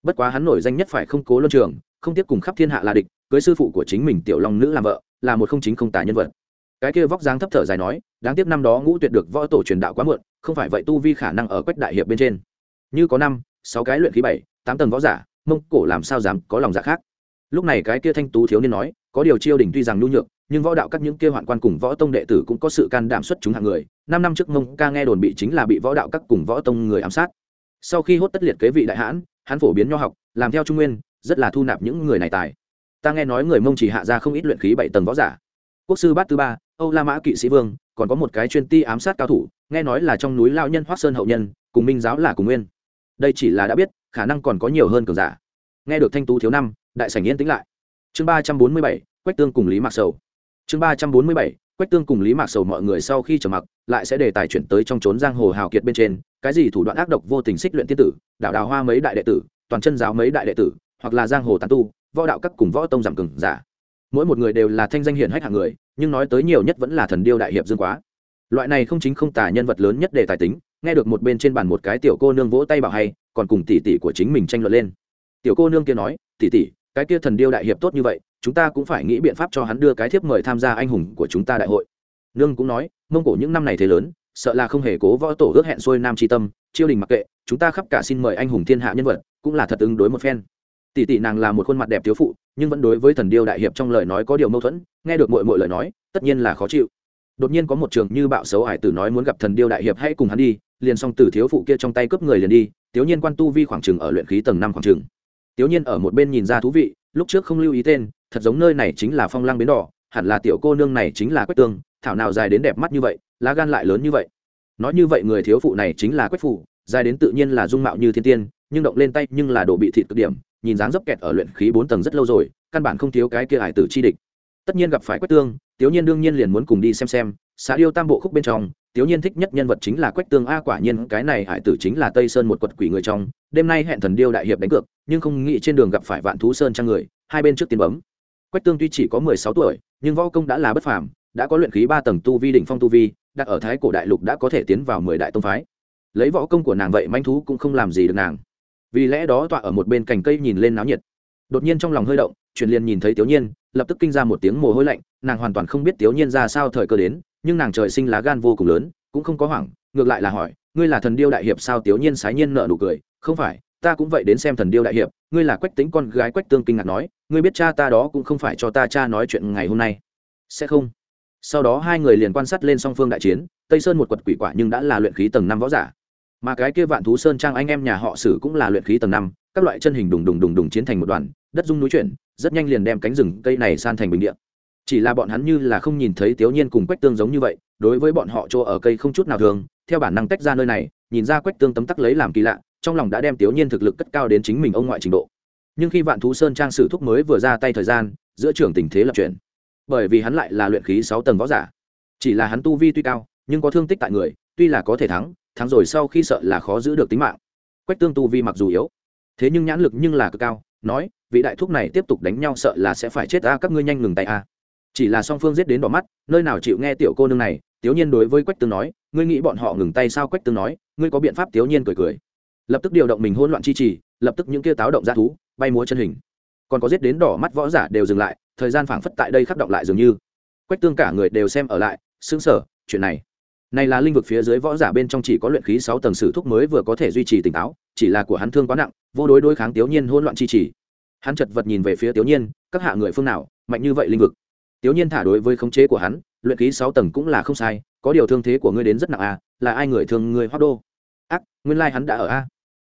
Bất quá hắn nổi danh nhất phải không cố luân trường, không tiếp cùng khắp thiên hạ là địch, cưới sư phụ của chính mình tiểu long nữ làm vợ, là một không chính không tài nhân vật. Cái kia vóc dáng thấp thở dài nói, đáng tiếc năm đó ngũ tuyệt được võ tổ truyền đạo quá muộn, không phải vậy tu vi khả năng ở quách đại hiệp bên trên. Như có năm, sáu cái luyện khí bảy, tám tầng võ giả, mông cổ làm sao dám có lòng dạ khác. Lúc này cái kia thanh tú thiếu niên nói, có điều chiêu đỉnh tuy rằng nhu nhược nhưng võ đạo các những kia hoạn quan cùng võ tông đệ tử cũng có sự can đảm xuất chúng hạng người. Năm năm trước mông ca nghe đồn bị chính là bị võ đạo các cùng võ tông người ám sát. Sau khi hốt tất liệt kế vị đại hãn, hắn phổ biến nho học, làm theo trung nguyên, rất là thu nạp những người này tài. Ta nghe nói người mông chỉ hạ ra không ít luyện khí bảy tầng võ giả. Quốc sư bát thứ ba, âu la mã kỵ sĩ vương, còn có một cái chuyên ti ám sát cao thủ, nghe nói là trong núi lao nhân hoác sơn hậu nhân, cùng minh giáo là cùng nguyên. Đây chỉ là đã biết, khả năng còn có nhiều hơn cường giả. Nghe được thanh tú thiếu năm, đại sảnh yên tĩnh lại. Chương ba trăm bốn mươi bảy, quách tương cùng lý mạc sầu chương ba trăm bốn mươi bảy, quách tương cùng lý mạc sầu mọi người sau khi trở mặc, lại sẽ đề tài chuyển tới trong trốn giang hồ hào kiệt bên trên, cái gì thủ đoạn ác độc vô tình xích luyện tiên tử, đạo đào hoa mấy đại đệ tử, toàn chân giáo mấy đại đệ tử, hoặc là giang hồ tàn tu, võ đạo các cùng võ tông giảm cừng giả. Mỗi một người đều là thanh danh hiển hách hạng người, nhưng nói tới nhiều nhất vẫn là thần điêu đại hiệp dương quá. Loại này không chính không tả nhân vật lớn nhất để tài tính, nghe được một bên trên bàn một cái tiểu cô nương vỗ tay bảo hay, còn cùng tỷ tỷ của chính mình tranh luận lên. Tiểu cô nương kia nói, tỷ tỷ, cái kia thần điêu đại hiệp tốt như vậy chúng ta cũng phải nghĩ biện pháp cho hắn đưa cái thiếp mời tham gia anh hùng của chúng ta đại hội. Nương cũng nói, mông cổ những năm này thế lớn, sợ là không hề cố võ tổ ước hẹn xuôi nam tri tâm chiêu đình mặc kệ, chúng ta khắp cả xin mời anh hùng thiên hạ nhân vật, cũng là thật ứng đối một phen. Tỷ tỷ nàng là một khuôn mặt đẹp thiếu phụ, nhưng vẫn đối với thần điêu đại hiệp trong lời nói có điều mâu thuẫn, nghe được mọi mọi lời nói, tất nhiên là khó chịu. Đột nhiên có một trường như bạo xấu hải tử nói muốn gặp thần điêu đại hiệp hãy cùng hắn đi, liền xong từ thiếu phụ kia trong tay cướp người liền đi tiểu nhiên quan tu vi khoảng trừng ở luyện khí tầng năm khoảng trừng tiểu nhiên ở một bên nhìn ra thú vị, lúc trước không lưu ý tên thật giống nơi này chính là phong lăng bến đỏ, hẳn là tiểu cô nương này chính là quách tương, thảo nào dài đến đẹp mắt như vậy, lá gan lại lớn như vậy. Nói như vậy người thiếu phụ này chính là quách phủ dài đến tự nhiên là dung mạo như thiên tiên, nhưng động lên tay nhưng là đồ bị thịt cực điểm, nhìn dáng dấp kẹt ở luyện khí bốn tầng rất lâu rồi, căn bản không thiếu cái kia hải tử chi địch. Tất nhiên gặp phải quách tương tiểu nhiên đương nhiên liền muốn cùng đi xem xem xã điêu tam bộ khúc bên trong tiểu nhiên thích nhất nhân vật chính là quách tương, a quả nhiên cái này hải tử chính là tây sơn một quật quỷ người trong, đêm nay hẹn thần điêu đại hiệp đánh cược, nhưng không nghĩ trên đường gặp phải vạn thú sơn trang người, hai bên trước tiền bấm quách tương tuy chỉ có mười sáu tuổi, nhưng võ công đã là bất phàm, đã có luyện khí ba tầng tu vi, đỉnh phong tu vi, đặt ở thái cổ đại lục đã có thể tiến vào mười đại tông phái. Lấy võ công của nàng vậy manh thú cũng không làm gì được nàng. Vì lẽ đó tọa ở một bên cành cây nhìn lên náo nhiệt. Đột nhiên trong lòng hơi động, chuyển liền nhìn thấy tiểu nhiên, lập tức kinh ra một tiếng mồ hôi lạnh, nàng hoàn toàn không biết tiểu nhiên ra sao thời cơ đến, nhưng nàng trời sinh lá gan vô cùng lớn, cũng không có hoảng, ngược lại là hỏi, ngươi là thần điêu đại hiệp sao tiểu nhiên sái nhiên nợ nụ cười? Không phải ta cũng vậy đến xem thần điêu đại hiệp, ngươi là quách tính con gái quách tương kinh ngạc nói, ngươi biết cha ta đó cũng không phải cho ta cha nói chuyện ngày hôm nay. Sẽ không. Sau đó hai người liền quan sát lên song phương đại chiến, tây sơn một quật quỷ quả nhưng đã là luyện khí tầng năm võ giả. Mà cái kia vạn thú sơn trang anh em nhà họ sử cũng là luyện khí tầng năm, các loại chân hình đùng đùng đùng đùng chiến thành một đoàn, đất dung núi chuyển, rất nhanh liền đem cánh rừng cây này san thành bình địa. Chỉ là bọn hắn như là không nhìn thấy tiểu nhiên cùng quách tương giống như vậy, đối với bọn họ chỗ ở cây không chút nào thường, theo bản năng tách ra nơi này, nhìn ra quách tương tấm tắc lấy làm kỳ lạ trong lòng đã đem tiểu nhiên thực lực cất cao đến chính mình ông ngoại trình độ. Nhưng khi vạn thú sơn trang sử thúc mới vừa ra tay thời gian, giữa trường tình thế lập chuyển. Bởi vì hắn lại là luyện khí sáu tầng võ giả. Chỉ là hắn tu vi tuy cao, nhưng có thương tích tại người, tuy là có thể thắng thắng rồi sau khi sợ là khó giữ được tính mạng. Quách tương tu vi mặc dù yếu, thế nhưng nhãn lực nhưng là cực cao, nói, vị đại thúc này tiếp tục đánh nhau sợ là sẽ phải chết a, các ngươi nhanh ngừng tay a. Chỉ là song phương giết đến đỏ mắt, nơi nào chịu nghe tiểu cô nương này tiểu nhiên đối với quách tương nói, ngươi nghĩ bọn họ ngừng tay sao? Quách tương nói, ngươi có biện pháp? Tiểu nhiên cười cười lập tức điều động mình hỗn loạn chi trì, lập tức những kia táo động ra thú, bay múa chân hình. Còn có giết đến đỏ mắt võ giả đều dừng lại, thời gian phảng phất tại đây khắc động lại dường như. Quách tương cả người đều xem ở lại xứng sở chuyện này. Này là linh vực phía dưới võ giả bên trong chỉ có luyện khí sáu tầng sử thúc mới vừa có thể duy trì tỉnh táo, chỉ là của hắn thương quá nặng, vô đối đối kháng tiểu nhiên hỗn loạn chi trì. Hắn chật vật nhìn về phía tiểu nhiên, các hạ người phương nào, mạnh như vậy linh vực. Tiểu nhiên thả đối với khống chế của hắn, luyện khí sáu tầng cũng là không sai, có điều thương thế của ngươi đến rất nặng à là ai người thương ngươi hoác đô? Ác, nguyên lai hắn đã ở a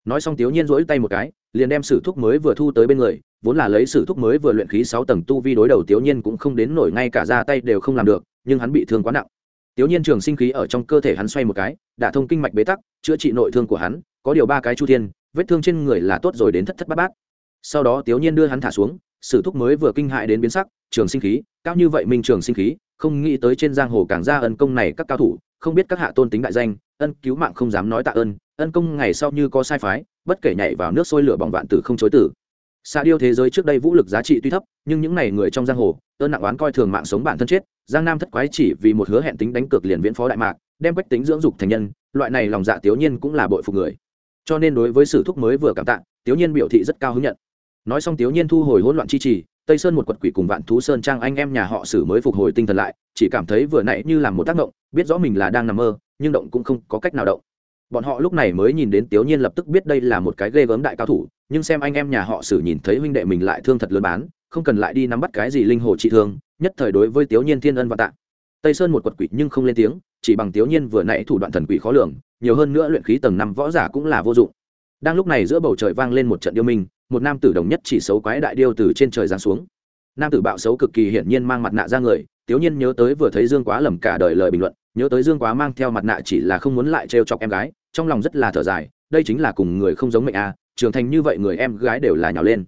nói xong tiểu nhiên rỗi tay một cái, liền đem sử thuốc mới vừa thu tới bên người, vốn là lấy sử thuốc mới vừa luyện khí sáu tầng tu vi đối đầu tiểu nhiên cũng không đến nổi, ngay cả ra tay đều không làm được, nhưng hắn bị thương quá nặng. Tiểu nhiên trường sinh khí ở trong cơ thể hắn xoay một cái, đã thông kinh mạch bế tắc, chữa trị nội thương của hắn, có điều ba cái chu thiên, vết thương trên người là tốt rồi đến thất thất bát bát. Sau đó tiểu nhiên đưa hắn thả xuống, sử thuốc mới vừa kinh hại đến biến sắc, trường sinh khí, cao như vậy minh trường sinh khí, không nghĩ tới trên giang hồ càng ra ân công này các cao thủ, không biết các hạ tôn tính đại danh, ân cứu mạng không dám nói tạ ơn ân công ngày sau như có sai phái, bất kể nhảy vào nước sôi lửa bỏng vạn tử không chối tử. Xạ điêu thế giới trước đây vũ lực giá trị tuy thấp, nhưng những n à y người trong giang hồ ơn nặng oán coi thường mạng sống bản thân chết, giang nam thất quái chỉ vì một hứa hẹn tính đánh cược liền viễn phó đại mạc, đem quách tính dưỡng dục thành nhân, loại này lòng dạ tiểu nhiên cũng là bội phục người. Cho nên đối với sử thúc mới vừa cảm tạ, tiểu nhiên biểu thị rất cao hứng nhận. Nói xong tiểu nhiên thu hồi hỗn loạn chi trì, tây sơn một quật quỷ cùng vạn thú sơn trang anh em nhà họ sử mới phục hồi tinh thần lại, chỉ cảm thấy vừa nãy như làm một tác động, biết rõ mình là đang nằm mơ, nhưng động cũng không có cách nào động bọn họ lúc này mới nhìn đến tiểu nhiên lập tức biết đây là một cái ghê gớm đại cao thủ, nhưng xem anh em nhà họ sử nhìn thấy huynh đệ mình lại thương thật lớn bán, không cần lại đi nắm bắt cái gì linh hồ trị thương, nhất thời đối với tiểu nhiên thiên ân và tạ. Tây sơn một quật quỷ nhưng không lên tiếng, chỉ bằng tiểu nhiên vừa nãy thủ đoạn thần quỷ khó lường, nhiều hơn nữa luyện khí tầng năm võ giả cũng là vô dụng. Đang lúc này giữa bầu trời vang lên một trận điêu minh, một nam tử đồng nhất chỉ xấu quái đại điêu từ trên trời giáng xuống. Nam tử bạo xấu cực kỳ hiển nhiên mang mặt nạ ra người tiểu nhiên nhớ tới vừa thấy dương quá lầm cả đời lời bình luận, nhớ tới dương quá mang theo mặt nạ chỉ là không muốn lại trêu chọc em gái trong lòng rất là thở dài đây chính là cùng người không giống mệnh a à, trưởng thành như vậy người em gái đều là nhào lên.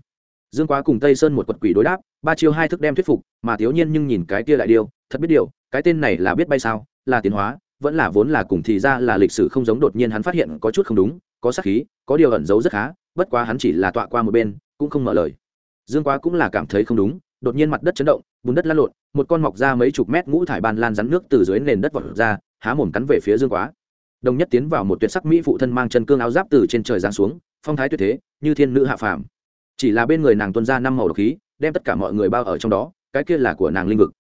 Dương quá cùng tây sơn một quật quỷ đối đáp ba chiêu hai thức đem thuyết phục mà thiếu nhiên nhưng nhìn cái kia lại điêu thật biết điều cái tên này là biết bay sao là tiến hóa vẫn là vốn là cùng thì ra là lịch sử không giống đột nhiên hắn phát hiện có chút không đúng có sắc khí có điều ẩn giấu rất khá bất quá hắn chỉ là tọa qua một bên cũng không mở lời. Dương quá cũng là cảm thấy không đúng đột nhiên mặt đất chấn động bùn đất lan lộn một con mọc ra mấy chục mét ngũ thải ban lan rắn nước từ dưới nền đất vọt ra há mồm cắn về phía dương quá đồng nhất tiến vào một tuyệt sắc mỹ phụ thân mang chân cương áo giáp từ trên trời giáng xuống, phong thái tuyệt thế, như thiên nữ hạ phàm. Chỉ là bên người nàng tuân ra năm màu độc khí, đem tất cả mọi người bao ở trong đó, cái kia là của nàng linh vực.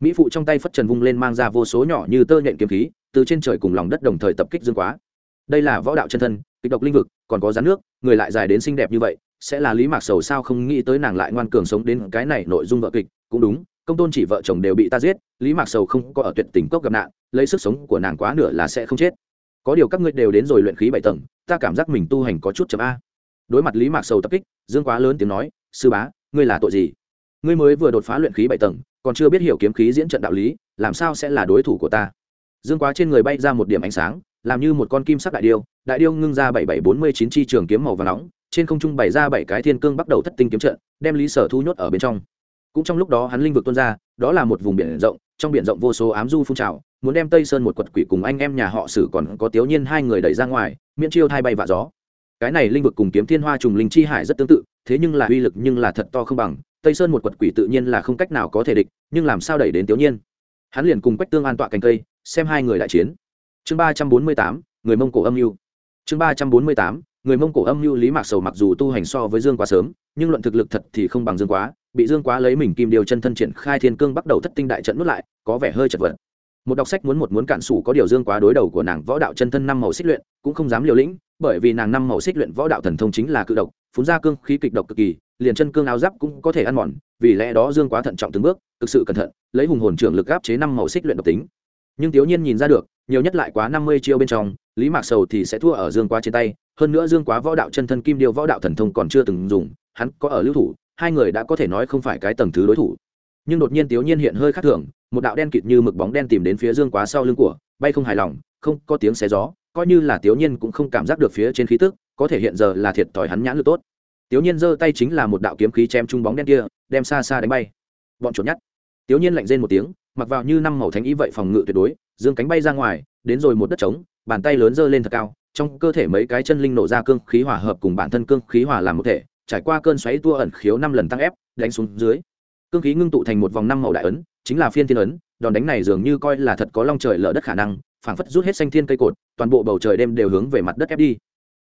Mỹ phụ trong tay phất trần vung lên mang ra vô số nhỏ như tơ nhện kiếm khí, từ trên trời cùng lòng đất đồng thời tập kích dương quá. Đây là võ đạo chân thân, kịch độc linh vực, còn có rắn nước, người lại dài đến xinh đẹp như vậy, sẽ là lý mạc sầu sao không nghĩ tới nàng lại ngoan cường sống đến cái này nội dung vợ kịch, cũng đúng, công tôn chỉ vợ chồng đều bị ta giết, lý mạc sầu không có ở tuyệt tình cốc gặp nạn, lấy sức sống của nàng quá nửa là sẽ không chết có điều các ngươi đều đến rồi luyện khí bảy tầng, ta cảm giác mình tu hành có chút chậm a. Đối mặt lý mạc sầu tập kích, dương quá lớn tiếng nói, sư bá, ngươi là tội gì? Ngươi mới vừa đột phá luyện khí bảy tầng, còn chưa biết hiểu kiếm khí diễn trận đạo lý, làm sao sẽ là đối thủ của ta? Dương quá trên người bay ra một điểm ánh sáng, làm như một con kim sắc đại điêu đại điêu ngưng ra bảy bảy bốn mươi chín chi trường kiếm màu và nóng, trên không trung bày ra bảy cái thiên cương bắt đầu thất tinh kiếm trận, đem lý sở thu nhốt ở bên trong. Cũng trong lúc đó hắn linh vực tuôn ra, đó là một vùng biển rộng, trong biển rộng vô số ám du phun trào muốn đem tây sơn một quật quỷ cùng anh em nhà họ sử còn có tiểu nhiên hai người đẩy ra ngoài, miễn chiêu thay bay vạ gió. Cái này linh vực cùng kiếm thiên hoa trùng linh chi hải rất tương tự, thế nhưng là uy lực nhưng là thật to không bằng, tây sơn một quật quỷ tự nhiên là không cách nào có thể địch, nhưng làm sao đẩy đến tiểu nhiên? Hắn liền cùng quách tương an tọa cành cây, xem hai người đại chiến. Chương ba trăm bốn mươi tám, người mông cổ âm mưu. Chương ba trăm bốn mươi tám, người mông cổ âm mưu lý mạc sầu mặc dù tu hành so với dương quá sớm, nhưng luận thực lực thật thì không bằng dương quá, bị dương quá lấy mình kim điều chân thân triển khai thiên cương bắt đầu thất tinh đại trận nuốt lại, có vẻ hơi chật vật một đọc sách muốn một muốn cạn sủ có điều dương quá đối đầu của nàng võ đạo chân thân năm màu xích luyện, cũng không dám liều lĩnh, bởi vì nàng năm màu xích luyện võ đạo thần thông chính là cự độc, phun ra cương khí kịch độc cực kỳ, liền chân cương áo giáp cũng có thể ăn mòn, vì lẽ đó dương quá thận trọng từng bước, thực sự cẩn thận, lấy hùng hồn trưởng lực áp chế năm màu xích luyện độc tính. Nhưng thiếu nhiên nhìn ra được, nhiều nhất lại quá năm mươi chiêu bên trong, lý mạc sầu thì sẽ thua ở dương quá trên tay, hơn nữa dương quá võ đạo chân thân kim điêu võ đạo thần thông còn chưa từng dùng, hắn có ở lưu thủ, hai người đã có thể nói không phải cái tầng thứ đối thủ nhưng đột nhiên tiểu nhiên hiện hơi khác thường, một đạo đen kịt như mực bóng đen tìm đến phía dương quá sau lưng của, bay không hài lòng, không có tiếng xé gió, coi như là tiểu nhiên cũng không cảm giác được phía trên khí tức, có thể hiện giờ là thiệt thòi hắn nhãn lực tốt. Tiểu nhiên giơ tay chính là một đạo kiếm khí chém chung bóng đen kia, đem xa xa đánh bay. Bọn chuột nhắt. Tiểu nhiên lạnh rên một tiếng, mặc vào như năm màu thánh ý vậy phòng ngự tuyệt đối, dương cánh bay ra ngoài, đến rồi một đất trống, bàn tay lớn giơ lên thật cao, trong cơ thể mấy cái chân linh nổ ra cương khí hòa hợp cùng bản thân cương khí hòa làm một thể, trải qua cơn xoáy tua ẩn khiếu năm lần tăng ép, đánh xuống dưới cương khí ngưng tụ thành một vòng năm màu đại ấn, chính là phiên thiên ấn, đòn đánh này dường như coi là thật có long trời lở đất khả năng, phảng phất rút hết xanh thiên cây cột, toàn bộ bầu trời đêm đều hướng về mặt đất ép đi.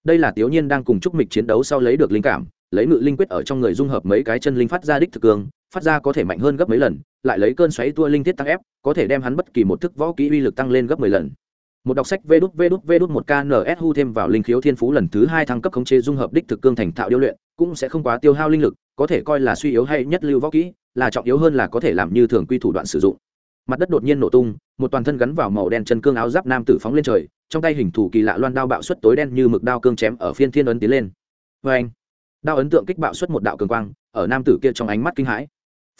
Đây là tiểu nhiên đang cùng trúc mịch chiến đấu sau lấy được linh cảm, lấy ngự linh quyết ở trong người dung hợp mấy cái chân linh phát ra đích thực cương phát ra có thể mạnh hơn gấp mấy lần, lại lấy cơn xoáy tua linh thiết tăng ép, có thể đem hắn bất kỳ một thức võ kỹ uy lực tăng lên gấp mười lần. Một đọc sách vê đút vê đút vê đút một kns hu thêm vào linh khiếu thiên phú lần thứ hai thăng cấp khống chế dung hợp đích thực cương thành thạo điêu luyện, cũng sẽ không quá tiêu hao linh lực, có thể coi là suy yếu hay nhất lưu võ kỹ là trọng yếu hơn là có thể làm như thường quy thủ đoạn sử dụng. Mặt đất đột nhiên nổ tung, một toàn thân gắn vào màu đen chân cương áo giáp nam tử phóng lên trời, trong tay hình thủ kỳ lạ loan đao bạo xuất tối đen như mực đao cương chém ở phiên thiên ấn tiến lên. Vê anh, đao ấn tượng kích bạo xuất một đạo cường quang, ở nam tử kia trong ánh mắt kinh hãi.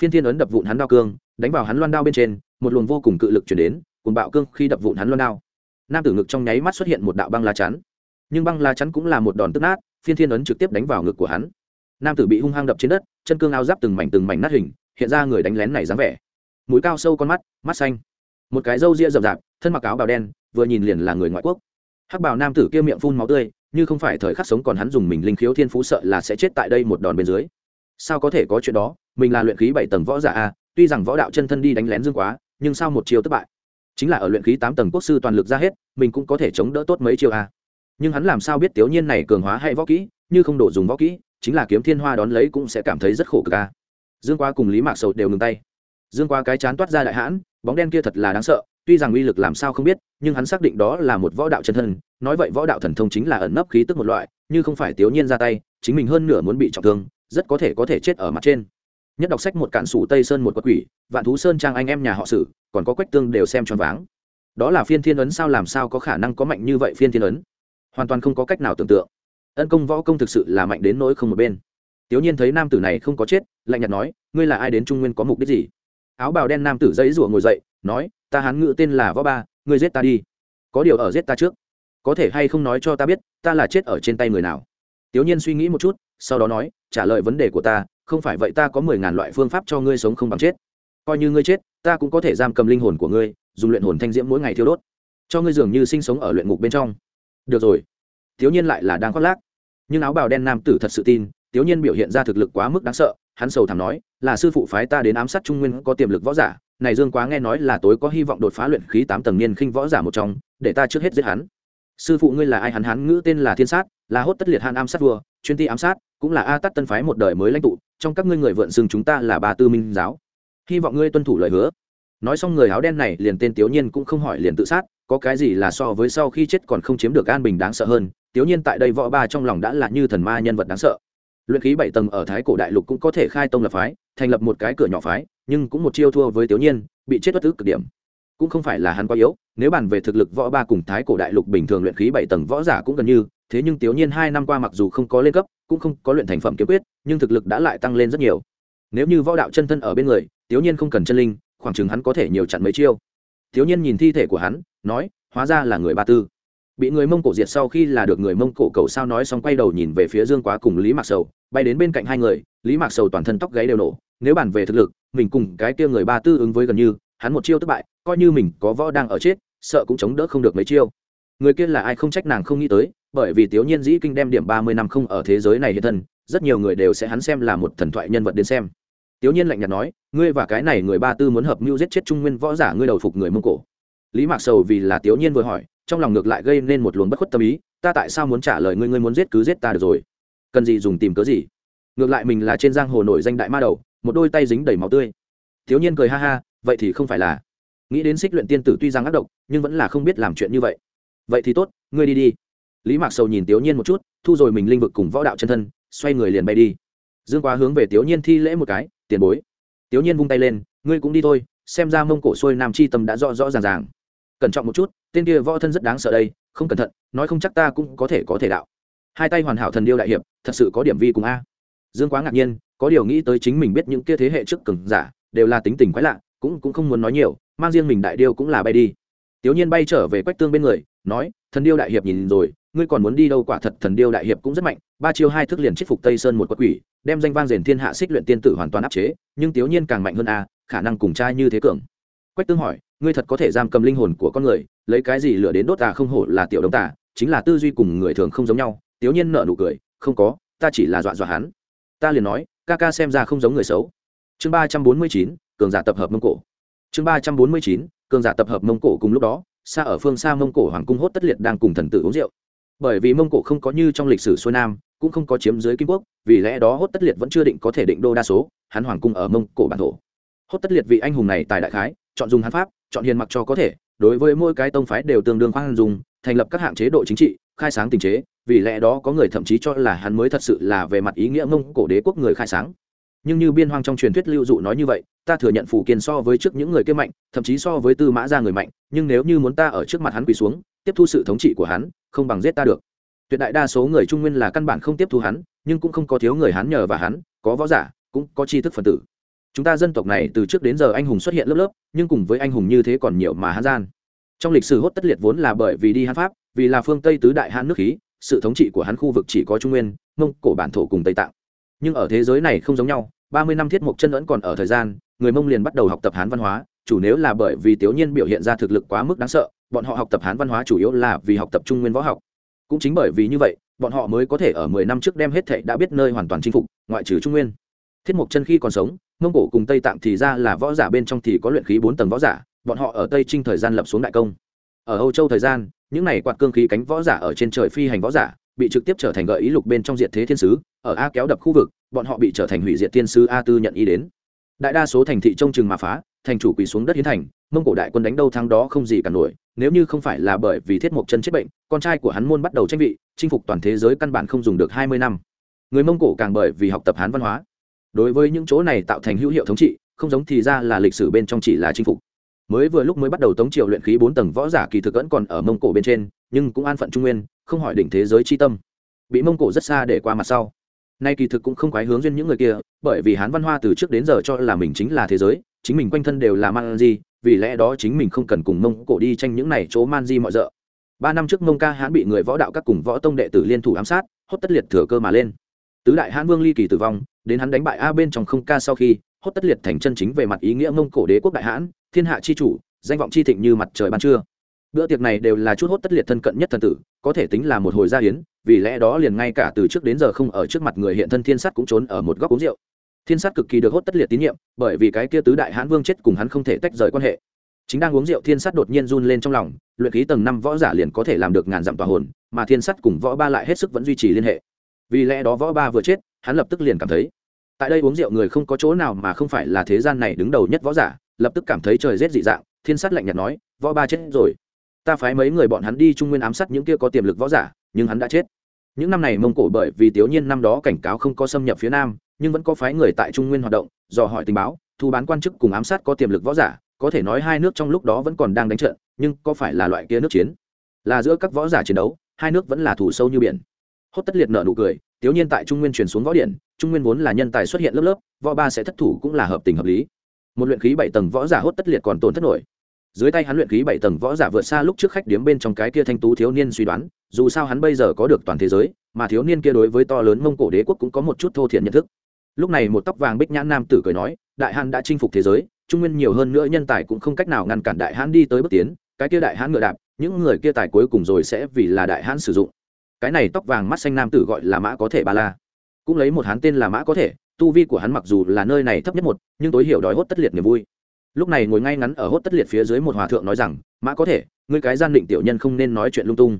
Phiên thiên ấn đập vụn hắn đao cương, đánh vào hắn loan đao bên trên, một luồng vô cùng cự lực chuyển đến cùng bạo cương khi đập vụn hắn loan đao. Nam tử ngực trong nháy mắt xuất hiện một đạo băng la chắn. Nhưng băng la chắn cũng là một đòn tức nát, phiên thiên ấn trực tiếp đánh vào ngực của hắn. Nam tử bị hung hăng đập trên đất chân cương áo giáp từng mảnh từng mảnh nát hình, hiện ra người đánh lén này dáng vẻ. Mũi cao sâu con mắt mắt xanh. Một cái râu ria rậm rạp, thân mặc áo bào đen, vừa nhìn liền là người ngoại quốc. Hắc bào nam tử kia miệng phun máu tươi, như không phải thời khắc sống còn hắn dùng mình linh khiếu thiên phú sợ là sẽ chết tại đây một đòn bên dưới. Sao có thể có chuyện đó? Mình là luyện khí bảy tầng võ giả a, tuy rằng võ đạo chân thân đi đánh lén dương quá, nhưng sao một chiều thất bại? Chính là ở luyện khí tám tầng quốc sư toàn lực ra hết, mình cũng có thể chống đỡ tốt mấy chiều a. Nhưng hắn làm sao biết tiểu nhiên này cường hóa hay võ kỹ, như không đổ dùng võ kỹ? Chính là kiếm thiên hoa đón lấy cũng sẽ cảm thấy rất khổ cực ca. Dương quá cùng lý mạc sầu đều ngừng tay. Dương quá cái chán toát ra đại hãn, bóng đen kia thật là đáng sợ, tuy rằng uy lực làm sao không biết, nhưng hắn xác định đó là một võ đạo chân thân, nói vậy võ đạo thần thông chính là ẩn nấp khí tức một loại, như không phải tiểu nhiên ra tay, chính mình hơn nửa muốn bị trọng thương, rất có thể có thể chết ở mặt trên. Nhất đọc sách một cạn sủ tây sơn một quật quỷ, vạn thú sơn trang anh em nhà họ sử, còn có quách tương đều xem choáng váng. Đó là phiên thiên ấn sao làm sao có khả năng có mạnh như vậy phiên thiên ấn? Hoàn toàn không có cách nào tưởng tượng ân công võ công thực sự là mạnh đến nỗi không một bên. Tiểu nhiên thấy nam tử này không có chết, lạnh nhạt nói, ngươi là ai đến trung nguyên có mục đích gì? Áo bào đen nam tử dãy rủa ngồi dậy, nói, ta hán ngự tên là võ ba, ngươi giết ta đi. Có điều ở giết ta trước. Có thể hay không nói cho ta biết, ta là chết ở trên tay người nào? Tiểu nhiên suy nghĩ một chút, sau đó nói, trả lời vấn đề của ta, không phải vậy ta có mười ngàn loại phương pháp cho ngươi sống không bằng chết. Coi như ngươi chết, ta cũng có thể giam cầm linh hồn của ngươi, dùng luyện hồn thanh diễm mỗi ngày thiêu đốt, cho ngươi dường như sinh sống ở luyện ngục bên trong. Được rồi. Thiếu nhiên lại là đang khoác lác nhưng áo bào đen nam tử thật sự tin, tiểu nhiên biểu hiện ra thực lực quá mức đáng sợ, hắn sầu thảm nói, là sư phụ phái ta đến ám sát trung nguyên có tiềm lực võ giả, này dương quá nghe nói là tối có hy vọng đột phá luyện khí tám tầng niên khinh võ giả một trong, để ta trước hết giết hắn. Sư phụ ngươi là ai? Hắn hắn ngữ tên là thiên sát, là hốt tất liệt hàn ám sát vua, chuyên ti ám sát, cũng là a tắt tân phái một đời mới lãnh tụ, trong các ngươi người vượn xưng chúng ta là bà tư minh giáo. Hy vọng ngươi tuân thủ lời hứa. Nói xong người áo đen này liền tên tiểu nhiên cũng không hỏi liền tự sát, có cái gì là so với sau khi chết còn không chiếm được an bình đáng sợ hơn tiểu nhiên tại đây võ ba trong lòng đã là như thần ma nhân vật đáng sợ. Luyện khí bảy tầng ở thái cổ đại lục cũng có thể khai tông lập phái, thành lập một cái cửa nhỏ phái, nhưng cũng một chiêu thua với tiểu nhiên, bị chết bất tức cực điểm. Cũng không phải là hắn quá yếu, nếu bàn về thực lực võ ba cùng thái cổ đại lục bình thường luyện khí bảy tầng võ giả cũng gần như, thế nhưng tiểu nhiên hai năm qua mặc dù không có lên cấp, cũng không có luyện thành phẩm kiếm quyết, nhưng thực lực đã lại tăng lên rất nhiều. Nếu như võ đạo chân thân ở bên người, tiểu nhiên không cần chân linh, khoảng chừng hắn có thể nhiều chặn mấy chiêu. Tiểu nhiên nhìn thi thể của hắn, nói, hóa ra là người ba tư bị người mông cổ diệt sau khi là được người mông cổ cầu sao nói xong quay đầu nhìn về phía dương quá cùng lý mạc sầu, bay đến bên cạnh hai người, lý mạc sầu toàn thân tóc gáy đều nổ, nếu bàn về thực lực, mình cùng cái kia người ba tư ứng với gần như, hắn một chiêu thất bại, coi như mình có võ đang ở chết, sợ cũng chống đỡ không được mấy chiêu. Người kia là ai không trách nàng không nghĩ tới, bởi vì tiểu nhiên dĩ kinh đem điểm ba mươi năm không ở thế giới này hiện thân, rất nhiều người đều sẽ hắn xem là một thần thoại nhân vật đến xem. Tiểu nhiên lạnh nhạt nói, ngươi và cái này người ba tư muốn hợp mưu giết chết trung nguyên võ giả ngươi đầu phục người mông cổ. Lý mạc sầu vì là tiểu nhiên vừa hỏi trong lòng ngược lại gây nên một luồng bất khuất tâm ý, ta tại sao muốn trả lời ngươi? Ngươi muốn giết cứ giết ta được rồi. Cần gì dùng tìm cớ gì? Ngược lại mình là trên giang hồ nổi danh đại ma đầu, một đôi tay dính đầy máu tươi. Thiếu niên cười ha ha, vậy thì không phải là. Nghĩ đến xích luyện tiên tử tuy rằng ác độc, nhưng vẫn là không biết làm chuyện như vậy. Vậy thì tốt, ngươi đi đi. Lý mạc sầu nhìn tiểu nhiên một chút, thu rồi mình linh vực cùng võ đạo chân thân, xoay người liền bay đi. Dương quá hướng về tiểu nhiên thi lễ một cái, tiền bối. Tiểu nhiên vung tay lên, ngươi cũng đi thôi, xem ra mông cổ xuôi nam chi tâm đã rõ rõ ràng ràng cẩn trọng một chút, tên kia võ thân rất đáng sợ đây, không cẩn thận, nói không chắc ta cũng có thể có thể đạo. Hai tay hoàn hảo thần điêu đại hiệp, thật sự có điểm vi cùng a. Dương quá ngạc nhiên, có điều nghĩ tới chính mình biết những kia thế hệ trước cường giả, đều là tính tình quái lạ, cũng cũng không muốn nói nhiều, mang riêng mình đại điêu cũng là bay đi. Tiểu nhiên bay trở về quách tương bên người, nói, thần điêu đại hiệp nhìn rồi, ngươi còn muốn đi đâu quả thật, thần điêu đại hiệp cũng rất mạnh, ba chiêu hai thức liền chết phục tây sơn một quật quỷ, đem danh vang rền thiên hạ xích luyện tiên tử hoàn toàn áp chế, nhưng tiểu nhiên càng mạnh hơn a, khả năng cùng trai như thế cường quách tương hỏi, ngươi thật có thể giam cầm linh hồn của con người, lấy cái gì lửa đến đốt tà không hổ là tiểu đông tà, chính là tư duy cùng người thường không giống nhau. Tiểu nhiên nợ nụ cười, không có, ta chỉ là dọa dọa hắn. Ta liền nói, ca ca xem ra không giống người xấu. Chương ba trăm bốn mươi chín, cường giả tập hợp mông cổ. Chương ba trăm bốn mươi chín, cường giả tập hợp mông cổ cùng lúc đó, xa ở phương xa mông cổ hoàng cung hốt tất liệt đang cùng thần tử uống rượu. Bởi vì mông cổ không có như trong lịch sử xuôi nam, cũng không có chiếm dưới kim quốc, vì lẽ đó hốt tất liệt vẫn chưa định có thể định đô đa số, hắn hoàng cung ở mông cổ bản thổ. Hốt tất liệt vị anh hùng này tại đại khái chọn dùng hắn pháp, chọn hiền mặc cho có thể, đối với mỗi cái tông phái đều tương đương khoan dùng thành lập các hạng chế độ chính trị, khai sáng tình chế, vì lẽ đó có người thậm chí cho là hắn mới thật sự là về mặt ý nghĩa mông cổ đế quốc người khai sáng. Nhưng như biên hoang trong truyền thuyết lưu dụ nói như vậy, ta thừa nhận phủ kiên so với trước những người kia mạnh, thậm chí so với tư mã ra người mạnh, nhưng nếu như muốn ta ở trước mặt hắn quỳ xuống, tiếp thu sự thống trị của hắn, không bằng giết ta được. Tuyệt đại đa số người trung nguyên là căn bản không tiếp thu hắn, nhưng cũng không có thiếu người hắn nhờ và hắn, có võ giả, cũng có tri thức phần tử chúng ta dân tộc này từ trước đến giờ anh hùng xuất hiện lớp lớp, nhưng cùng với anh hùng như thế còn nhiều mà hán gian. Trong lịch sử hốt tất liệt vốn là bởi vì đi hán pháp, vì là phương tây tứ đại hán nước khí, sự thống trị của hắn khu vực chỉ có trung nguyên, mông, cổ bản, thổ cùng tây tạng. Nhưng ở thế giới này không giống nhau, ba mươi năm thiết mục chân vẫn còn ở thời gian, người mông liền bắt đầu học tập hán văn hóa, chủ nếu là bởi vì tiểu nhiên biểu hiện ra thực lực quá mức đáng sợ, bọn họ học tập hán văn hóa chủ yếu là vì học tập trung nguyên võ học. Cũng chính bởi vì như vậy, bọn họ mới có thể ở mười năm trước đem hết thệ đã biết nơi hoàn toàn chinh phục, ngoại trừ trung nguyên. Thiết mục chân khi còn sống mông cổ cùng tây tạng thì ra là võ giả bên trong thì có luyện khí bốn tầng võ giả, bọn họ ở tây trinh thời gian lập xuống đại công. Ở âu châu thời gian, những này quạt cương khí cánh võ giả ở trên trời phi hành võ giả, bị trực tiếp trở thành gợi ý lục bên trong diệt thế thiên sứ, ở a kéo đập khu vực, bọn họ bị trở thành hủy diệt thiên sứ a tư nhận ý đến. Đại đa số thành thị trông chừng mà phá, thành chủ quỳ xuống đất hiến thành, mông cổ đại quân đánh đâu thắng đó không gì cả nổi, nếu như không phải là bởi vì thiết mộc chân chết bệnh, con trai của hắn môn bắt đầu tranh vị, chinh phục toàn thế giới căn bản không dùng được hai mươi năm. Người mông cổ càng bởi vì học tập hán văn hóa đối với những chỗ này tạo thành hữu hiệu thống trị, không giống thì ra là lịch sử bên trong chỉ là chinh phục. Mới vừa lúc mới bắt đầu tống triều luyện khí bốn tầng võ giả kỳ thực vẫn còn ở mông cổ bên trên, nhưng cũng an phận trung nguyên, không hỏi đỉnh thế giới chi tâm. Bị mông cổ rất xa để qua mặt sau. Nay kỳ thực cũng không quái hướng duyên những người kia, bởi vì hán văn hoa từ trước đến giờ cho là mình chính là thế giới, chính mình quanh thân đều là man di, vì lẽ đó chính mình không cần cùng mông cổ đi tranh những này chỗ man di mọi rợ. Ba năm trước mông ca hán bị người võ đạo các cùng võ tông đệ tử liên thủ ám sát, hốt tất liệt thừa cơ mà lên tứ đại hán vương ly kỳ tử vong, đến hắn đánh bại a bên trong không ca sau khi, hốt tất liệt thành chân chính về mặt ý nghĩa mông cổ đế quốc đại hãn, thiên hạ chi chủ, danh vọng chi thịnh như mặt trời ban trưa. Bữa tiệc này đều là chút hốt tất liệt thân cận nhất thần tử, có thể tính là một hồi gia hiến, vì lẽ đó liền ngay cả từ trước đến giờ không ở trước mặt người hiện thân thiên sắt cũng trốn ở một góc uống rượu. Thiên sát cực kỳ được hốt tất liệt tín nhiệm, bởi vì cái kia tứ đại hãn vương chết cùng hắn không thể tách rời quan hệ. Chính đang uống rượu thiên sát đột nhiên run lên trong lòng, luyện khí tầng năm võ giả liền có thể làm được ngàn dặm tòa hồn, mà thiên sát cùng võ ba lại hết sức vẫn duy trì liên hệ vì lẽ đó võ ba vừa chết, hắn lập tức liền cảm thấy, tại đây uống rượu người không có chỗ nào mà không phải là thế gian này đứng đầu nhất võ giả, lập tức cảm thấy trời rét dị dạng, thiên sát lạnh nhạt nói, võ ba chết rồi. Ta phái mấy người bọn hắn đi trung nguyên ám sát những kia có tiềm lực võ giả, nhưng hắn đã chết. Những năm này mông cổ bởi vì tiểu nhiên năm đó cảnh cáo không có xâm nhập phía nam, nhưng vẫn có phái người tại trung nguyên hoạt động, dò hỏi tình báo, thu bán quan chức cùng ám sát có tiềm lực võ giả, có thể nói hai nước trong lúc đó vẫn còn đang đánh trận, nhưng có phải là loại kia nước chiến? Là giữa các võ giả chiến đấu, hai nước vẫn là thủ sâu như biển hốt tất liệt nợ nụ cười, tiếu nhiên tại trung nguyên truyền xuống võ điện trung nguyên vốn là nhân tài xuất hiện lớp lớp, võ ba sẽ thất thủ cũng là hợp tình hợp lý. Một luyện khí bảy tầng võ giả hốt tất liệt còn tổn thất nổi. Dưới tay hắn luyện khí bảy tầng võ giả vượt xa lúc trước khách điếm bên trong cái kia thanh tú thiếu niên suy đoán, dù sao hắn bây giờ có được toàn thế giới, mà thiếu niên kia đối với to lớn mông cổ đế quốc cũng có một chút thô thiện nhận thức. Lúc này một tóc vàng bích nhãn nam tử cười nói, đại hán đã chinh phục thế giới, trung nguyên nhiều hơn nữa nhân tài cũng không cách nào ngăn cản đại hán đi tới bước tiến, cái kia đại hán ngựa đạp, những người kia tài cuối cùng rồi sẽ vì là đại hán sử dụng cái này tóc vàng mắt xanh nam tử gọi là mã có thể ba la. Cũng lấy một hán tên là mã có thể, tu vi của hắn mặc dù là nơi này thấp nhất một, nhưng tối hiểu đói hốt tất liệt niềm vui. Lúc này ngồi ngay ngắn ở hốt tất liệt phía dưới một hòa thượng nói rằng, mã có thể, ngươi cái gian định tiểu nhân không nên nói chuyện lung tung.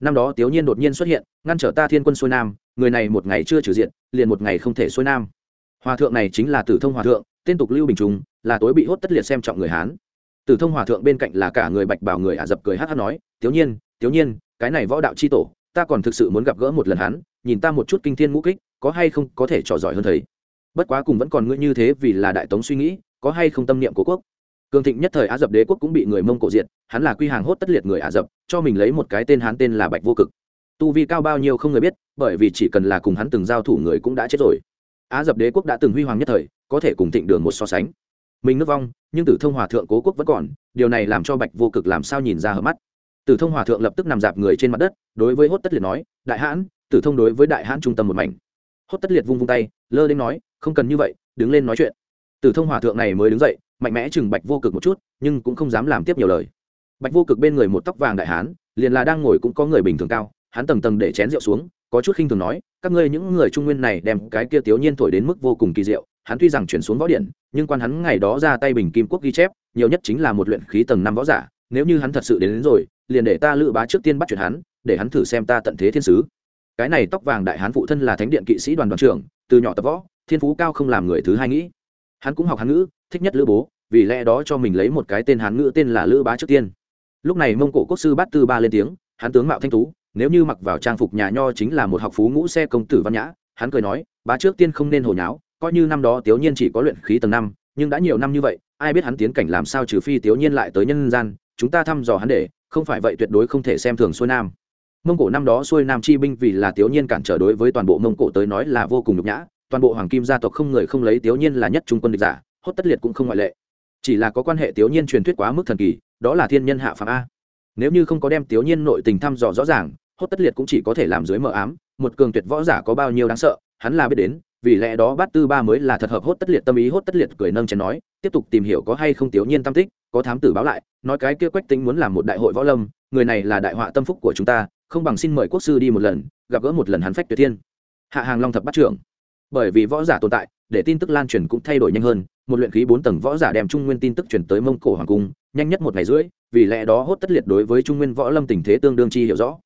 Năm đó tiểu nhiên đột nhiên xuất hiện, ngăn trở ta thiên quân xuôi nam, người này một ngày chưa trừ diện, liền một ngày không thể xuôi nam. Hòa thượng này chính là tử thông hòa thượng, tên tục lưu bình trung, là tối bị hốt tất liệt xem trọng người hán. Tử thông hòa thượng bên cạnh là cả người bạch bảo người ả dập cười hát hát nói tiểu nhiên tiểu nhiên, cái này võ đạo c h i tổ ta còn thực sự muốn gặp gỡ một lần hắn, nhìn ta một chút kinh thiên ngũ kích, có hay không có thể trò giỏi hơn thầy? Bất quá cùng vẫn còn ngươi như thế vì là đại tống suy nghĩ, có hay không tâm niệm của quốc? Cường thịnh nhất thời á dập đế quốc cũng bị người mông cổ diệt, hắn là quy hàng hốt tất liệt người ả dập, cho mình lấy một cái tên hắn tên là bạch vô cực. Tu vi cao bao nhiêu không người biết, bởi vì chỉ cần là cùng hắn từng giao thủ người cũng đã chết rồi. Á dập đế quốc đã từng huy hoàng nhất thời, có thể cùng thịnh đường một so sánh. Mình nước vong, nhưng tử thông hòa thượng cố quốc vẫn còn, điều này làm cho bạch vô cực làm sao nhìn ra hở mắt tử thông hòa thượng lập tức nằm dạp người trên mặt đất đối với hốt tất liệt nói đại hãn. Tử thông đối với đại hãn trung tâm một mảnh. Hốt tất liệt vung vung tay lơ lên nói không cần như vậy đứng lên nói chuyện. Tử thông hòa thượng này mới đứng dậy mạnh mẽ chừng bạch vô cực một chút nhưng cũng không dám làm tiếp nhiều lời. Bạch vô cực bên người một tóc vàng đại hán liền là đang ngồi cũng có người bình thường cao hắn tầng tầng để chén rượu xuống có chút khinh thường nói các ngươi những người trung nguyên này đem cái kia tiểu nhiên thổi đến mức vô cùng kỳ diệu hắn tuy rằng chuyển xuống võ điện nhưng quan hắn ngày đó ra tay bình kim quốc ghi chép nhiều nhất chính là một luyện khí tầng năm võ giả nếu như hắn thật sự đến, đến rồi liền để ta lữ bá trước tiên bắt chuyện hắn, để hắn thử xem ta tận thế thiên sứ. Cái này tóc vàng đại hán phụ thân là thánh điện kỵ sĩ đoàn đoàn trưởng, từ nhỏ tập võ, thiên phú cao không làm người thứ hai nghĩ. Hắn cũng học hán ngữ, thích nhất lữ bố, vì lẽ đó cho mình lấy một cái tên hán ngữ tên là lữ bá trước tiên. Lúc này mông cổ quốc sư bát tư ba lên tiếng hắn tướng mạo thanh tú, nếu như mặc vào trang phục nhà nho chính là một học phú ngũ xe công tử văn nhã. Hắn cười nói, bá trước tiên không nên hồ nháo, coi như năm đó tiểu nhiên chỉ có luyện khí tầng năm, nhưng đã nhiều năm như vậy, ai biết hắn tiến cảnh làm sao trừ phi tiểu nhiên lại tới nhân gian, chúng ta thăm dò hắn để không phải vậy tuyệt đối không thể xem thường xuôi nam. Mông cổ năm đó xuôi nam chi binh vì là tiểu nhiên cản trở đối với toàn bộ mông cổ tới nói là vô cùng nhục nhã, toàn bộ hoàng kim gia tộc không người không lấy tiểu nhiên là nhất trung quân địch giả, hốt tất liệt cũng không ngoại lệ. Chỉ là có quan hệ tiểu nhiên truyền thuyết quá mức thần kỳ, đó là thiên nhân hạ phạm a. Nếu như không có đem tiểu nhiên nội tình thăm dò rõ ràng, hốt tất liệt cũng chỉ có thể làm dưới mờ ám, một cường tuyệt võ giả có bao nhiêu đáng sợ, hắn là biết đến vì lẽ đó bát tư ba mới là thật hợp hốt tất liệt tâm ý hốt tất liệt cười nâng chén nói, tiếp tục tìm hiểu có hay không tiểu nhiên tam tích, có thám tử báo lại, nói cái kia quách tính muốn làm một đại hội võ lâm, người này là đại họa tâm phúc của chúng ta, không bằng xin mời quốc sư đi một lần, gặp gỡ một lần hắn phách tuyệt thiên. Hạ hàng long thập bắt trưởng. Bởi vì võ giả tồn tại, để tin tức lan truyền cũng thay đổi nhanh hơn, một luyện khí bốn tầng võ giả đem trung nguyên tin tức truyền tới mông cổ hoàng cung, nhanh nhất một ngày rưỡi, vì lẽ đó hốt tất liệt đối với trung nguyên võ lâm tình thế tương đương chi hiểu rõ.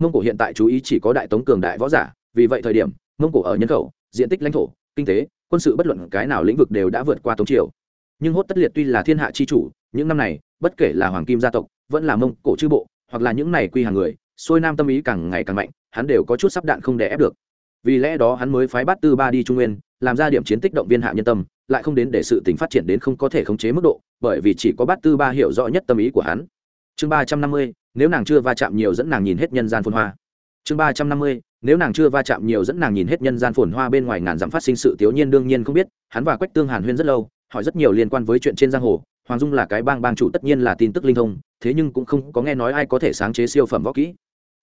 Mông cổ hiện tại chú ý chỉ có đại tống cường đại võ giả, vì vậy thời điểm, mông cổ ở nhân khẩu diện tích lãnh thổ, kinh tế, quân sự bất luận cái nào lĩnh vực đều đã vượt qua tống triều. Nhưng hốt tất liệt tuy là thiên hạ chi chủ, những năm này, bất kể là hoàng kim gia tộc, vẫn là mông cổ chư bộ, hoặc là những này quy hàng người, xuôi nam tâm ý càng ngày càng mạnh, hắn đều có chút sắp đạn không đè ép được. Vì lẽ đó hắn mới phái bát tư ba đi trung nguyên, làm ra điểm chiến tích động viên hạ nhân tâm, lại không đến để sự tình phát triển đến không có thể khống chế mức độ, bởi vì chỉ có bát tư ba hiểu rõ nhất tâm ý của hắn. Chương ba trăm năm mươi, nếu nàng chưa va chạm nhiều dẫn nàng nhìn hết nhân gian phồn hoa chương ba trăm năm mươi, nếu nàng chưa va chạm nhiều dẫn nàng nhìn hết nhân gian phồn hoa bên ngoài ngàn dặm phát sinh sự tiểu nhiên đương nhiên không biết, hắn và quách tương hàn huyên rất lâu, hỏi rất nhiều liên quan với chuyện trên giang hồ, hoàng dung là cái bang bang chủ tất nhiên là tin tức linh thông, thế nhưng cũng không có nghe nói ai có thể sáng chế siêu phẩm võ kỹ.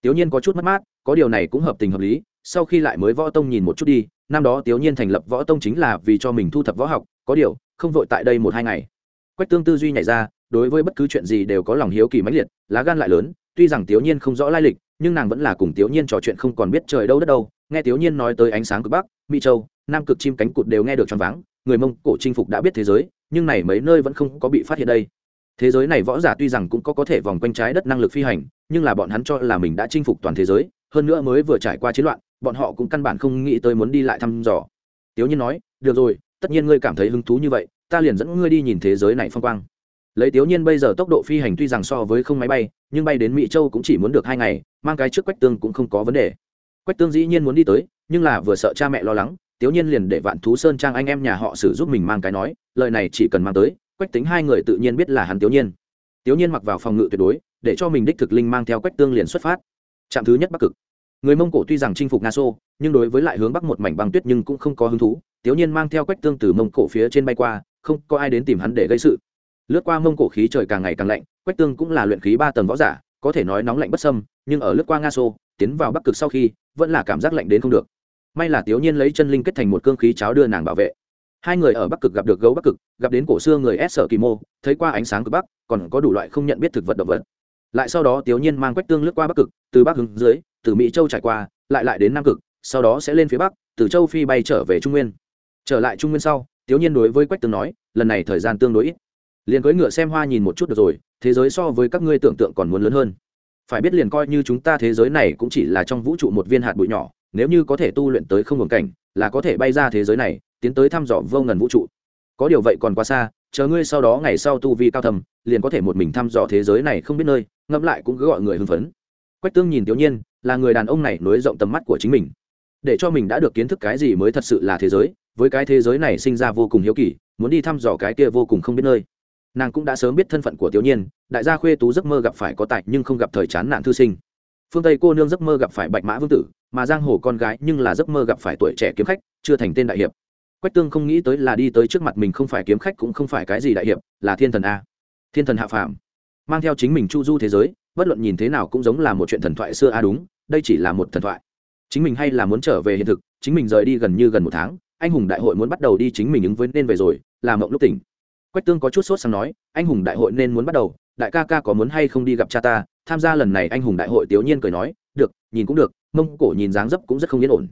Tiểu nhiên có chút mất mát, có điều này cũng hợp tình hợp lý, sau khi lại mới võ tông nhìn một chút đi, năm đó tiểu nhiên thành lập võ tông chính là vì cho mình thu thập võ học, có điều, không vội tại đây một hai ngày. Quách tương tư duy nhảy ra, đối với bất cứ chuyện gì đều có lòng hiếu kỳ mãnh liệt, lá gan lại lớn, tuy rằng tiểu nhiên không rõ lai lịch nhưng nàng vẫn là cùng tiểu nhiên trò chuyện không còn biết trời đâu đất đâu, nghe tiểu nhiên nói tới ánh sáng cực bắc, mỹ châu, nam cực chim cánh cụt đều nghe được choáng váng, người mông cổ chinh phục đã biết thế giới, nhưng này mấy nơi vẫn không có bị phát hiện đây. Thế giới này võ giả tuy rằng cũng có có thể vòng quanh trái đất năng lực phi hành, nhưng là bọn hắn cho là mình đã chinh phục toàn thế giới, hơn nữa mới vừa trải qua chiến loạn, bọn họ cũng căn bản không nghĩ tới muốn đi lại thăm dò. Tiểu nhiên nói, được rồi, tất nhiên ngươi cảm thấy hứng thú như vậy, ta liền dẫn ngươi đi nhìn thế giới này phong quang. Lấy tiểu nhiên bây giờ tốc độ phi hành tuy rằng so với không máy bay, nhưng bay đến mỹ châu cũng chỉ muốn được hai ngày mang cái trước quách tương cũng không có vấn đề. Quách tương dĩ nhiên muốn đi tới, nhưng là vừa sợ cha mẹ lo lắng tiểu nhiên liền để vạn thú sơn trang anh em nhà họ sử giúp mình mang cái nói, lời này chỉ cần mang tới, quách tính hai người tự nhiên biết là hắn tiểu nhiên. Tiểu nhiên mặc vào phòng ngự tuyệt đối, để cho mình đích thực linh mang theo quách tương liền xuất phát. Trạm thứ nhất bắc cực. Người mông cổ tuy rằng chinh phục nga xô, nhưng đối với lại hướng bắc một mảnh băng tuyết nhưng cũng không có hứng thú. Tiểu nhiên mang theo quách tương từ mông cổ phía trên bay qua, không có ai đến tìm hắn để gây sự. Lướt qua mông cổ khí trời càng ngày càng lạnh, quách tương cũng là luyện khí ba tầng võ giả, có thể nói nóng lạnh bất sâm nhưng ở lướt qua nga xô, tiến vào bắc cực sau khi, vẫn là cảm giác lạnh đến không được. May là tiểu nhiên lấy chân linh kết thành một cương khí cháo đưa nàng bảo vệ. Hai người ở bắc cực gặp được gấu bắc cực, gặp đến cổ xưa người s sở kỳ mô, thấy qua ánh sáng cực bắc, còn có đủ loại không nhận biết thực vật động vật. Lại sau đó tiểu nhiên mang quách tương lướt qua bắc cực, từ bắc hướng dưới, từ mỹ châu trải qua, lại lại đến nam cực, sau đó sẽ lên phía bắc, từ châu phi bay trở về trung nguyên. Trở lại trung nguyên sau tiểu nhiên đối với quách tương nói, lần này thời gian tương đối ít. Liền cưỡi ngựa xem hoa nhìn một chút được rồi, thế giới so với các ngươi tưởng tượng còn muốn lớn hơn phải biết liền coi như chúng ta thế giới này cũng chỉ là trong vũ trụ một viên hạt bụi nhỏ, nếu như có thể tu luyện tới không ngừng cảnh, là có thể bay ra thế giới này, tiến tới thăm dò vô ngần vũ trụ. Có điều vậy còn quá xa, chờ ngươi sau đó ngày sau tu vi cao thầm, liền có thể một mình thăm dò thế giới này không biết nơi, ngẫm lại cũng cứ gọi người hưng phấn. Quách tương nhìn tiểu nhiên, là người đàn ông này nối rộng tầm mắt của chính mình. Để cho mình đã được kiến thức cái gì mới thật sự là thế giới, với cái thế giới này sinh ra vô cùng hiếu kỳ, muốn đi thăm dò cái kia vô cùng không biết nơi nàng cũng đã sớm biết thân phận của tiểu nhiên, đại gia khuê tú giấc mơ gặp phải có tài nhưng không gặp thời chán nạn thư sinh. Phương tây cô nương giấc mơ gặp phải bạch mã vương tử, mà giang hồ con gái nhưng là giấc mơ gặp phải tuổi trẻ kiếm khách, chưa thành tên đại hiệp. Quách tương không nghĩ tới là đi tới trước mặt mình không phải kiếm khách cũng không phải cái gì đại hiệp, là thiên thần a. Thiên thần hạ phàm. Mang theo chính mình chu du thế giới, bất luận nhìn thế nào cũng giống là một chuyện thần thoại xưa a đúng, đây chỉ là một thần thoại. Chính mình hay là muốn trở về hiện thực, chính mình rời đi gần như gần một tháng, anh hùng đại hội muốn bắt đầu đi chính mình ứng với nên về rồi làm mộng lúc tỉnh quách tương có chút sốt sắng nói, anh hùng đại hội nên muốn bắt đầu, đại ca ca có muốn hay không đi gặp cha ta? Tham gia lần này anh hùng đại hội tiểu nhiên cười nói, được, nhìn cũng được, mông cổ nhìn dáng dấp cũng rất không yên ổn.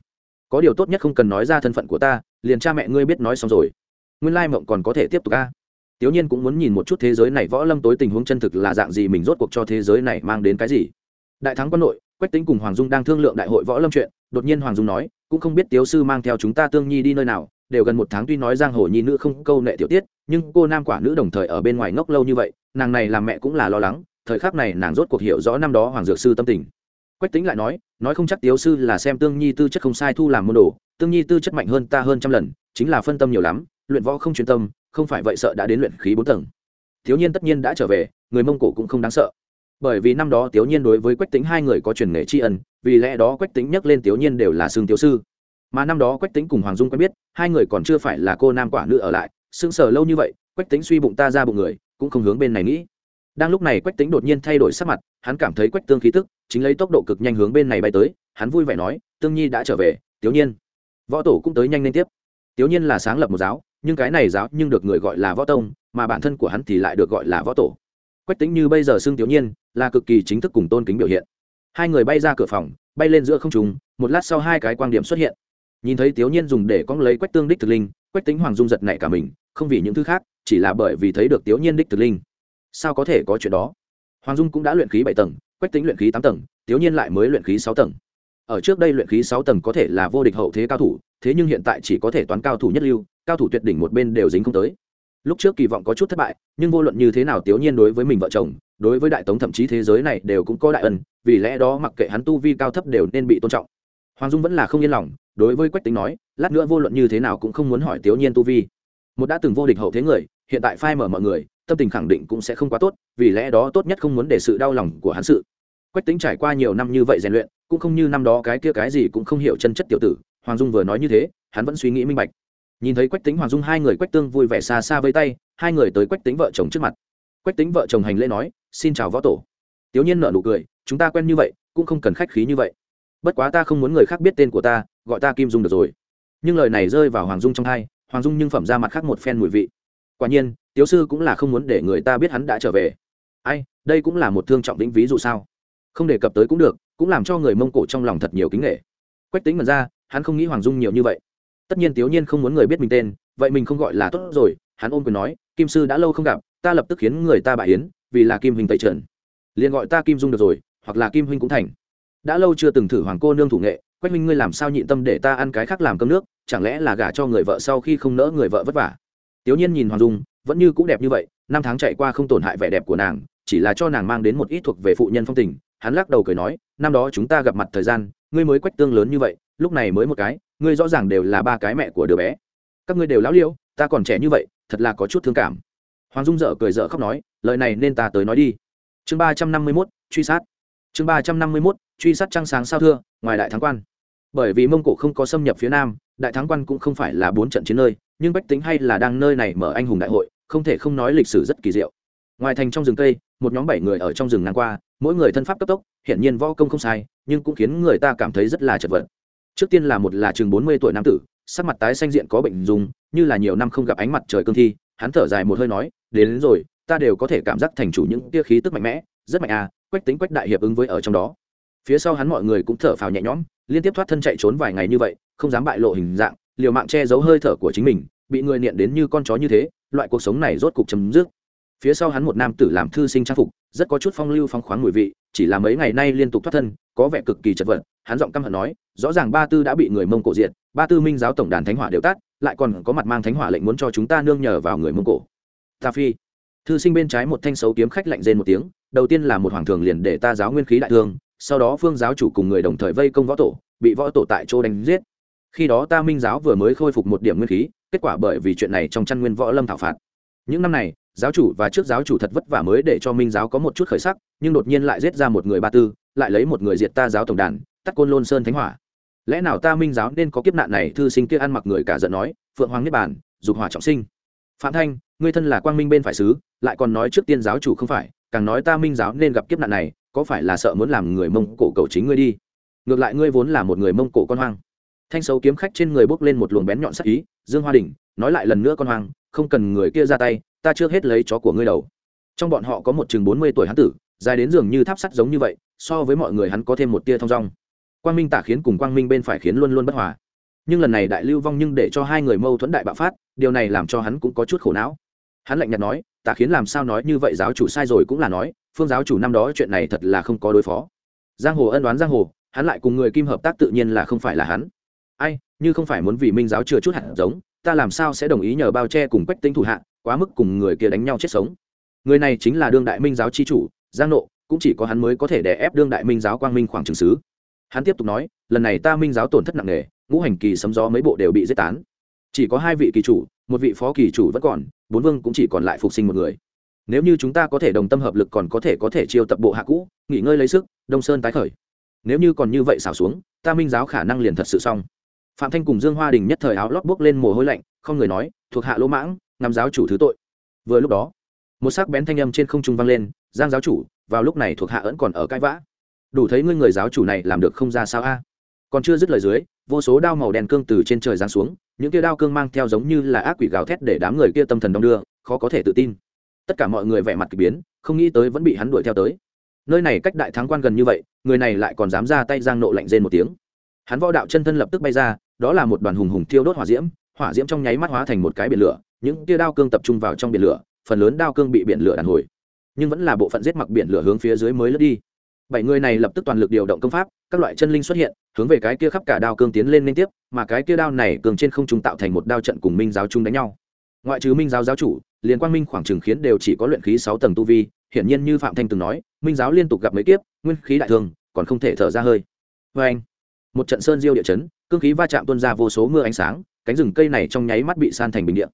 Có điều tốt nhất không cần nói ra thân phận của ta, liền cha mẹ ngươi biết nói xong rồi. Nguyên lai mộng còn có thể tiếp tục ca tiểu nhiên cũng muốn nhìn một chút thế giới này, võ lâm tối tình huống chân thực là dạng gì, mình rốt cuộc cho thế giới này mang đến cái gì. Đại thắng quân nội quách tính cùng hoàng dung đang thương lượng đại hội võ lâm chuyện, đột nhiên hoàng dung nói, cũng không biết tiếu sư mang theo chúng ta tương nhi đi nơi nào, đều gần một tháng tuy nói giang hồ nhi nữ không câu nệ tiểu tiết nhưng cô nam quả nữ đồng thời ở bên ngoài ngốc lâu như vậy, nàng này làm mẹ cũng là lo lắng, thời khắc này nàng rốt cuộc hiểu rõ năm đó hoàng dược sư tâm tình. Quách tính lại nói nói không chắc tiếu sư là xem tương nhi tư chất không sai thu làm môn đồ, tương nhi tư chất mạnh hơn ta hơn trăm lần, chính là phân tâm nhiều lắm, luyện võ không chuyên tâm, không phải vậy sợ đã đến luyện khí bốn tầng. Thiếu nhiên tất nhiên đã trở về, người mông cổ cũng không đáng sợ. Bởi vì năm đó tiểu nhiên đối với quách tính hai người có truyền nghề tri ân, vì lẽ đó quách tính nhắc lên tiểu nhiên đều là xương tiểu sư. Mà năm đó quách tính cùng hoàng dung quen biết, hai người còn chưa phải là cô nam quả nữ ở lại sững sờ lâu như vậy, quách tính suy bụng ta ra bụng người, cũng không hướng bên này nghĩ. Đang lúc này quách tính đột nhiên thay đổi sắc mặt, hắn cảm thấy quách tương khí tức, chính lấy tốc độ cực nhanh hướng bên này bay tới, hắn vui vẻ nói, tương nhi đã trở về, tiểu nhiên. Võ tổ cũng tới nhanh lên tiếp. Tiểu nhiên là sáng lập một giáo, nhưng cái này giáo nhưng được người gọi là võ tông, mà bản thân của hắn thì lại được gọi là võ tổ. Quách tính như bây giờ xưng tiểu nhiên, là cực kỳ chính thức cùng tôn kính biểu hiện. Hai người bay ra cửa phòng, bay lên giữa không trùng một lát sau hai cái quan điểm xuất hiện. Nhìn thấy tiểu nhiên dùng để cong lấy quách tương đích thực linh, quách tính hoàng dung giật nảy cả mình không vì những thứ khác, chỉ là bởi vì thấy được tiểu nhiên đích thực linh. Sao có thể có chuyện đó? Hoàng dung cũng đã luyện khí bảy tầng, quách tính luyện khí tám tầng, tiểu nhiên lại mới luyện khí sáu tầng. Ở trước đây luyện khí sáu tầng có thể là vô địch hậu thế cao thủ, thế nhưng hiện tại chỉ có thể toán cao thủ nhất lưu, cao thủ tuyệt đỉnh một bên đều dính không tới. Lúc trước kỳ vọng có chút thất bại, nhưng vô luận như thế nào tiểu nhiên đối với mình vợ chồng, đối với đại tống thậm chí thế giới này đều cũng có đại ân, vì lẽ đó mặc kệ hắn tu vi cao thấp đều nên bị tôn trọng. Hoàng dung vẫn là không yên lòng, đối với quách tính nói, lát nữa vô luận như thế nào cũng không muốn hỏi tiểu nhiên tu vi một đã từng vô địch hậu thế người, hiện tại phai mở mọi người, tâm tình khẳng định cũng sẽ không quá tốt, vì lẽ đó tốt nhất không muốn để sự đau lòng của hắn sự. Quách tính trải qua nhiều năm như vậy rèn luyện, cũng không như năm đó cái kia cái gì cũng không hiểu chân chất tiểu tử, hoàng dung vừa nói như thế, hắn vẫn suy nghĩ minh bạch. Nhìn thấy quách tính hoàng dung hai người quách tương vui vẻ xa xa với tay, hai người tới quách tính vợ chồng trước mặt. Quách tính vợ chồng hành lễ nói, xin chào võ tổ. Tiểu nhiên nợ nụ cười, chúng ta quen như vậy, cũng không cần khách khí như vậy. Bất quá ta không muốn người khác biết tên của ta, gọi ta kim dung được rồi. Nhưng lời này rơi vào hoàng dung trong hai hoàng dung nhưng phẩm ra mặt khác một phen mùi vị. Quả nhiên tiếu sư cũng là không muốn để người ta biết hắn đã trở về. Ai, đây cũng là một thương trọng lĩnh ví dụ sao? Không đề cập tới cũng được, cũng làm cho người mông cổ trong lòng thật nhiều kính nghệ quách tính mật ra, hắn không nghĩ hoàng dung nhiều như vậy. Tất nhiên tiểu nhiên không muốn người biết mình tên, vậy mình không gọi là tốt rồi, hắn ôm quyền nói, kim sư đã lâu không gặp, ta lập tức khiến người ta bại yến vì là kim huynh tẩy trần. Liền gọi ta kim dung được rồi, hoặc là kim huynh cũng thành đã lâu chưa từng thử hoàng cô nương thủ nghệ quách minh ngươi làm sao nhịn tâm để ta ăn cái khác làm cơm nước chẳng lẽ là gả cho người vợ sau khi không nỡ người vợ vất vả? Tiểu nhiên nhìn hoàng dung vẫn như cũng đẹp như vậy năm tháng chạy qua không tổn hại vẻ đẹp của nàng chỉ là cho nàng mang đến một ít thuộc về phụ nhân phong tình hắn lắc đầu cười nói năm đó chúng ta gặp mặt thời gian ngươi mới quách tương lớn như vậy lúc này mới một cái ngươi rõ ràng đều là ba cái mẹ của đứa bé. Các ngươi đều lão liêu, ta còn trẻ như vậy thật là có chút thương cảm. Hoàng dung dở cười dở khóc nói lời này nên ta tới nói đi. Chương ba trăm năm mươi mốt truy sát. Chương ba trăm năm mươi mốt truy sát trăng sáng sao thưa ngoài đại thắng quan. Bởi vì mông cổ không có xâm nhập phía nam đại thắng quan cũng không phải là bốn trận chiến nơi nhưng bách tính hay là đang nơi này mở anh hùng đại hội không thể không nói lịch sử rất kỳ diệu. Ngoài thành trong rừng cây một nhóm bảy người ở trong rừng ngang qua mỗi người thân pháp cấp tốc hiển nhiên võ công không sai nhưng cũng khiến người ta cảm thấy rất là chật vật. Trước tiên là một là chừng bốn mươi tuổi nam tử sắc mặt tái xanh diện có bệnh dùng như là nhiều năm không gặp ánh mặt trời cương thi hắn thở dài một hơi nói đến, đến rồi ta đều có thể cảm giác thành chủ những tia khí tức mạnh mẽ rất mạnh à quách tính quách đại hiệp ứng với ở trong đó phía sau hắn mọi người cũng thở phào nhẹ nhõm, liên tiếp thoát thân chạy trốn vài ngày như vậy, không dám bại lộ hình dạng, liều mạng che giấu hơi thở của chính mình, bị người niệm đến như con chó như thế, loại cuộc sống này rốt cục chấm dứt. Phía sau hắn một nam tử làm thư sinh trang phục, rất có chút phong lưu phong khoáng mùi vị, chỉ là mấy ngày nay liên tục thoát thân, có vẻ cực kỳ chật vật, hắn giọng căm hận nói, rõ ràng ba tư đã bị người mông cổ diệt, ba tư minh giáo tổng đàn thánh hỏa đều tắt, lại còn có mặt mang thánh hỏa lệnh muốn cho chúng ta nương nhờ vào người mông cổ. Ta phi. Thư sinh bên trái một thanh xấu kiếm khách lạnh rên một tiếng, đầu tiên là một hoàng thường liền để ta giáo nguyên khí đại thương sau đó phương giáo chủ cùng người đồng thời vây công võ tổ, bị võ tổ tại chỗ đánh giết. Khi đó ta minh giáo vừa mới khôi phục một điểm nguyên khí, kết quả bởi vì chuyện này trong chăn nguyên võ lâm thảo phạt. Những năm này, giáo chủ và trước giáo chủ thật vất vả mới để cho minh giáo có một chút khởi sắc, nhưng đột nhiên lại giết ra một người ba tư, lại lấy một người diệt ta giáo tổng đàn, tắt côn lôn sơn thánh hỏa. Lẽ nào ta minh giáo nên có kiếp nạn này? Thư sinh kia ăn mặc người cả giận nói, phượng hoàng niết bàn, dục hỏa trọng sinh. Phạm thanh người thân là quang minh bên phải sứ, lại còn nói trước tiên giáo chủ không phải, càng nói ta minh giáo nên gặp kiếp nạn này có phải là sợ muốn làm người mông cổ cầu chính ngươi đi? Ngược lại ngươi vốn là một người mông cổ con hoang. Thanh xấu kiếm khách trên người bốc lên một luồng bén nhọn sắc ý, dương hoa đình, nói lại lần nữa con hoang, không cần người kia ra tay, ta chưa hết lấy chó của ngươi đầu. Trong bọn họ có một chừng bốn mươi tuổi hán tử, dài đến giường như tháp sắt giống như vậy, so với mọi người hắn có thêm một tia thong dong. Quang minh tả khiến cùng quang minh bên phải khiến luôn luôn bất hòa. Nhưng lần này đại lưu vong nhưng để cho hai người mâu thuẫn đại bạo phát, điều này làm cho hắn cũng có chút khổ não. Hắn lạnh nhạt nói, tả khiến làm sao nói như vậy, giáo chủ sai rồi cũng là nói phương giáo chủ năm đó chuyện này thật là không có đối phó. Giang hồ ân đoán giang hồ, hắn lại cùng người kim hợp tác tự nhiên là không phải là hắn. Ai, như không phải muốn vì minh giáo chưa chút hạt giống, ta làm sao sẽ đồng ý nhờ bao che cùng quách tính thủ hạ, quá mức cùng người kia đánh nhau chết sống. Người này chính là đương đại minh giáo chi chủ, giang nộ, cũng chỉ có hắn mới có thể đè ép đương đại minh giáo quang minh khoảng trường sứ. Hắn tiếp tục nói, lần này ta minh giáo tổn thất nặng nề, ngũ hành kỳ sấm gió mấy bộ đều bị giết tán. Chỉ có hai vị kỳ chủ, một vị phó kỳ chủ vẫn còn, bốn vương cũng chỉ còn lại phục sinh một người nếu như chúng ta có thể đồng tâm hợp lực còn có thể có thể chiêu tập bộ hạ cũ, nghỉ ngơi lấy sức, đông sơn tái khởi. Nếu như còn như vậy xảo xuống, ta minh giáo khả năng liền thật sự xong. Phạm thanh cùng dương hoa đình nhất thời áo lót buốc lên mồ hôi lạnh, không người nói, thuộc hạ lỗ mãng, ngắm giáo chủ thứ tội. Vừa lúc đó, một sắc bén thanh âm trên không trung vang lên, giang giáo chủ, vào lúc này thuộc hạ vẫn còn ở cãi vã. Đủ thấy ngươi người giáo chủ này làm được không ra sao a? Còn chưa dứt lời dưới, vô số đao màu đen cương từ trên trời giáng xuống, những kia đao cương mang theo giống như là ác quỷ gào thét để đám người kia tâm thần đong đưa, khó có thể tự tin tất cả mọi người vẻ mặt k ỳ biến, không nghĩ tới vẫn bị hắn đuổi theo tới. Nơi này cách đại thắng quan gần như vậy, người này lại còn dám ra tay giang nộ lạnh rên một tiếng. Hắn võ đạo chân thân lập tức bay ra, đó là một đoàn hùng hùng thiêu đốt hỏa diễm hỏa diễm trong nháy mắt hóa thành một cái biển lửa, những tia đao cương tập trung vào trong biển lửa, phần lớn đao cương bị biển lửa đàn hồi. Nhưng vẫn là bộ phận giết mặc biển lửa hướng phía dưới mới lướt đi. Bảy người này lập tức toàn lực điều động công pháp, các loại chân linh xuất hiện, hướng về cái kia khắp cả đao cương tiến lên liên tiếp, mà cái kia đao này cường trên không trung tạo thành một đao trận cùng minh giáo chung đánh nhau. Ngoại trừ minh giáo giáo chủ liền quang minh khoảng trừng khiến đều chỉ có luyện khí sáu tầng tu vi, hiển nhiên như phạm thanh từng nói, minh giáo liên tục gặp mấy kiếp, nguyên khí đại thương còn không thể thở ra hơi. Vê anh, một trận sơn diêu địa chấn, cương khí va chạm tuôn ra vô số mưa ánh sáng, cánh rừng cây này trong nháy mắt bị san thành bình địa.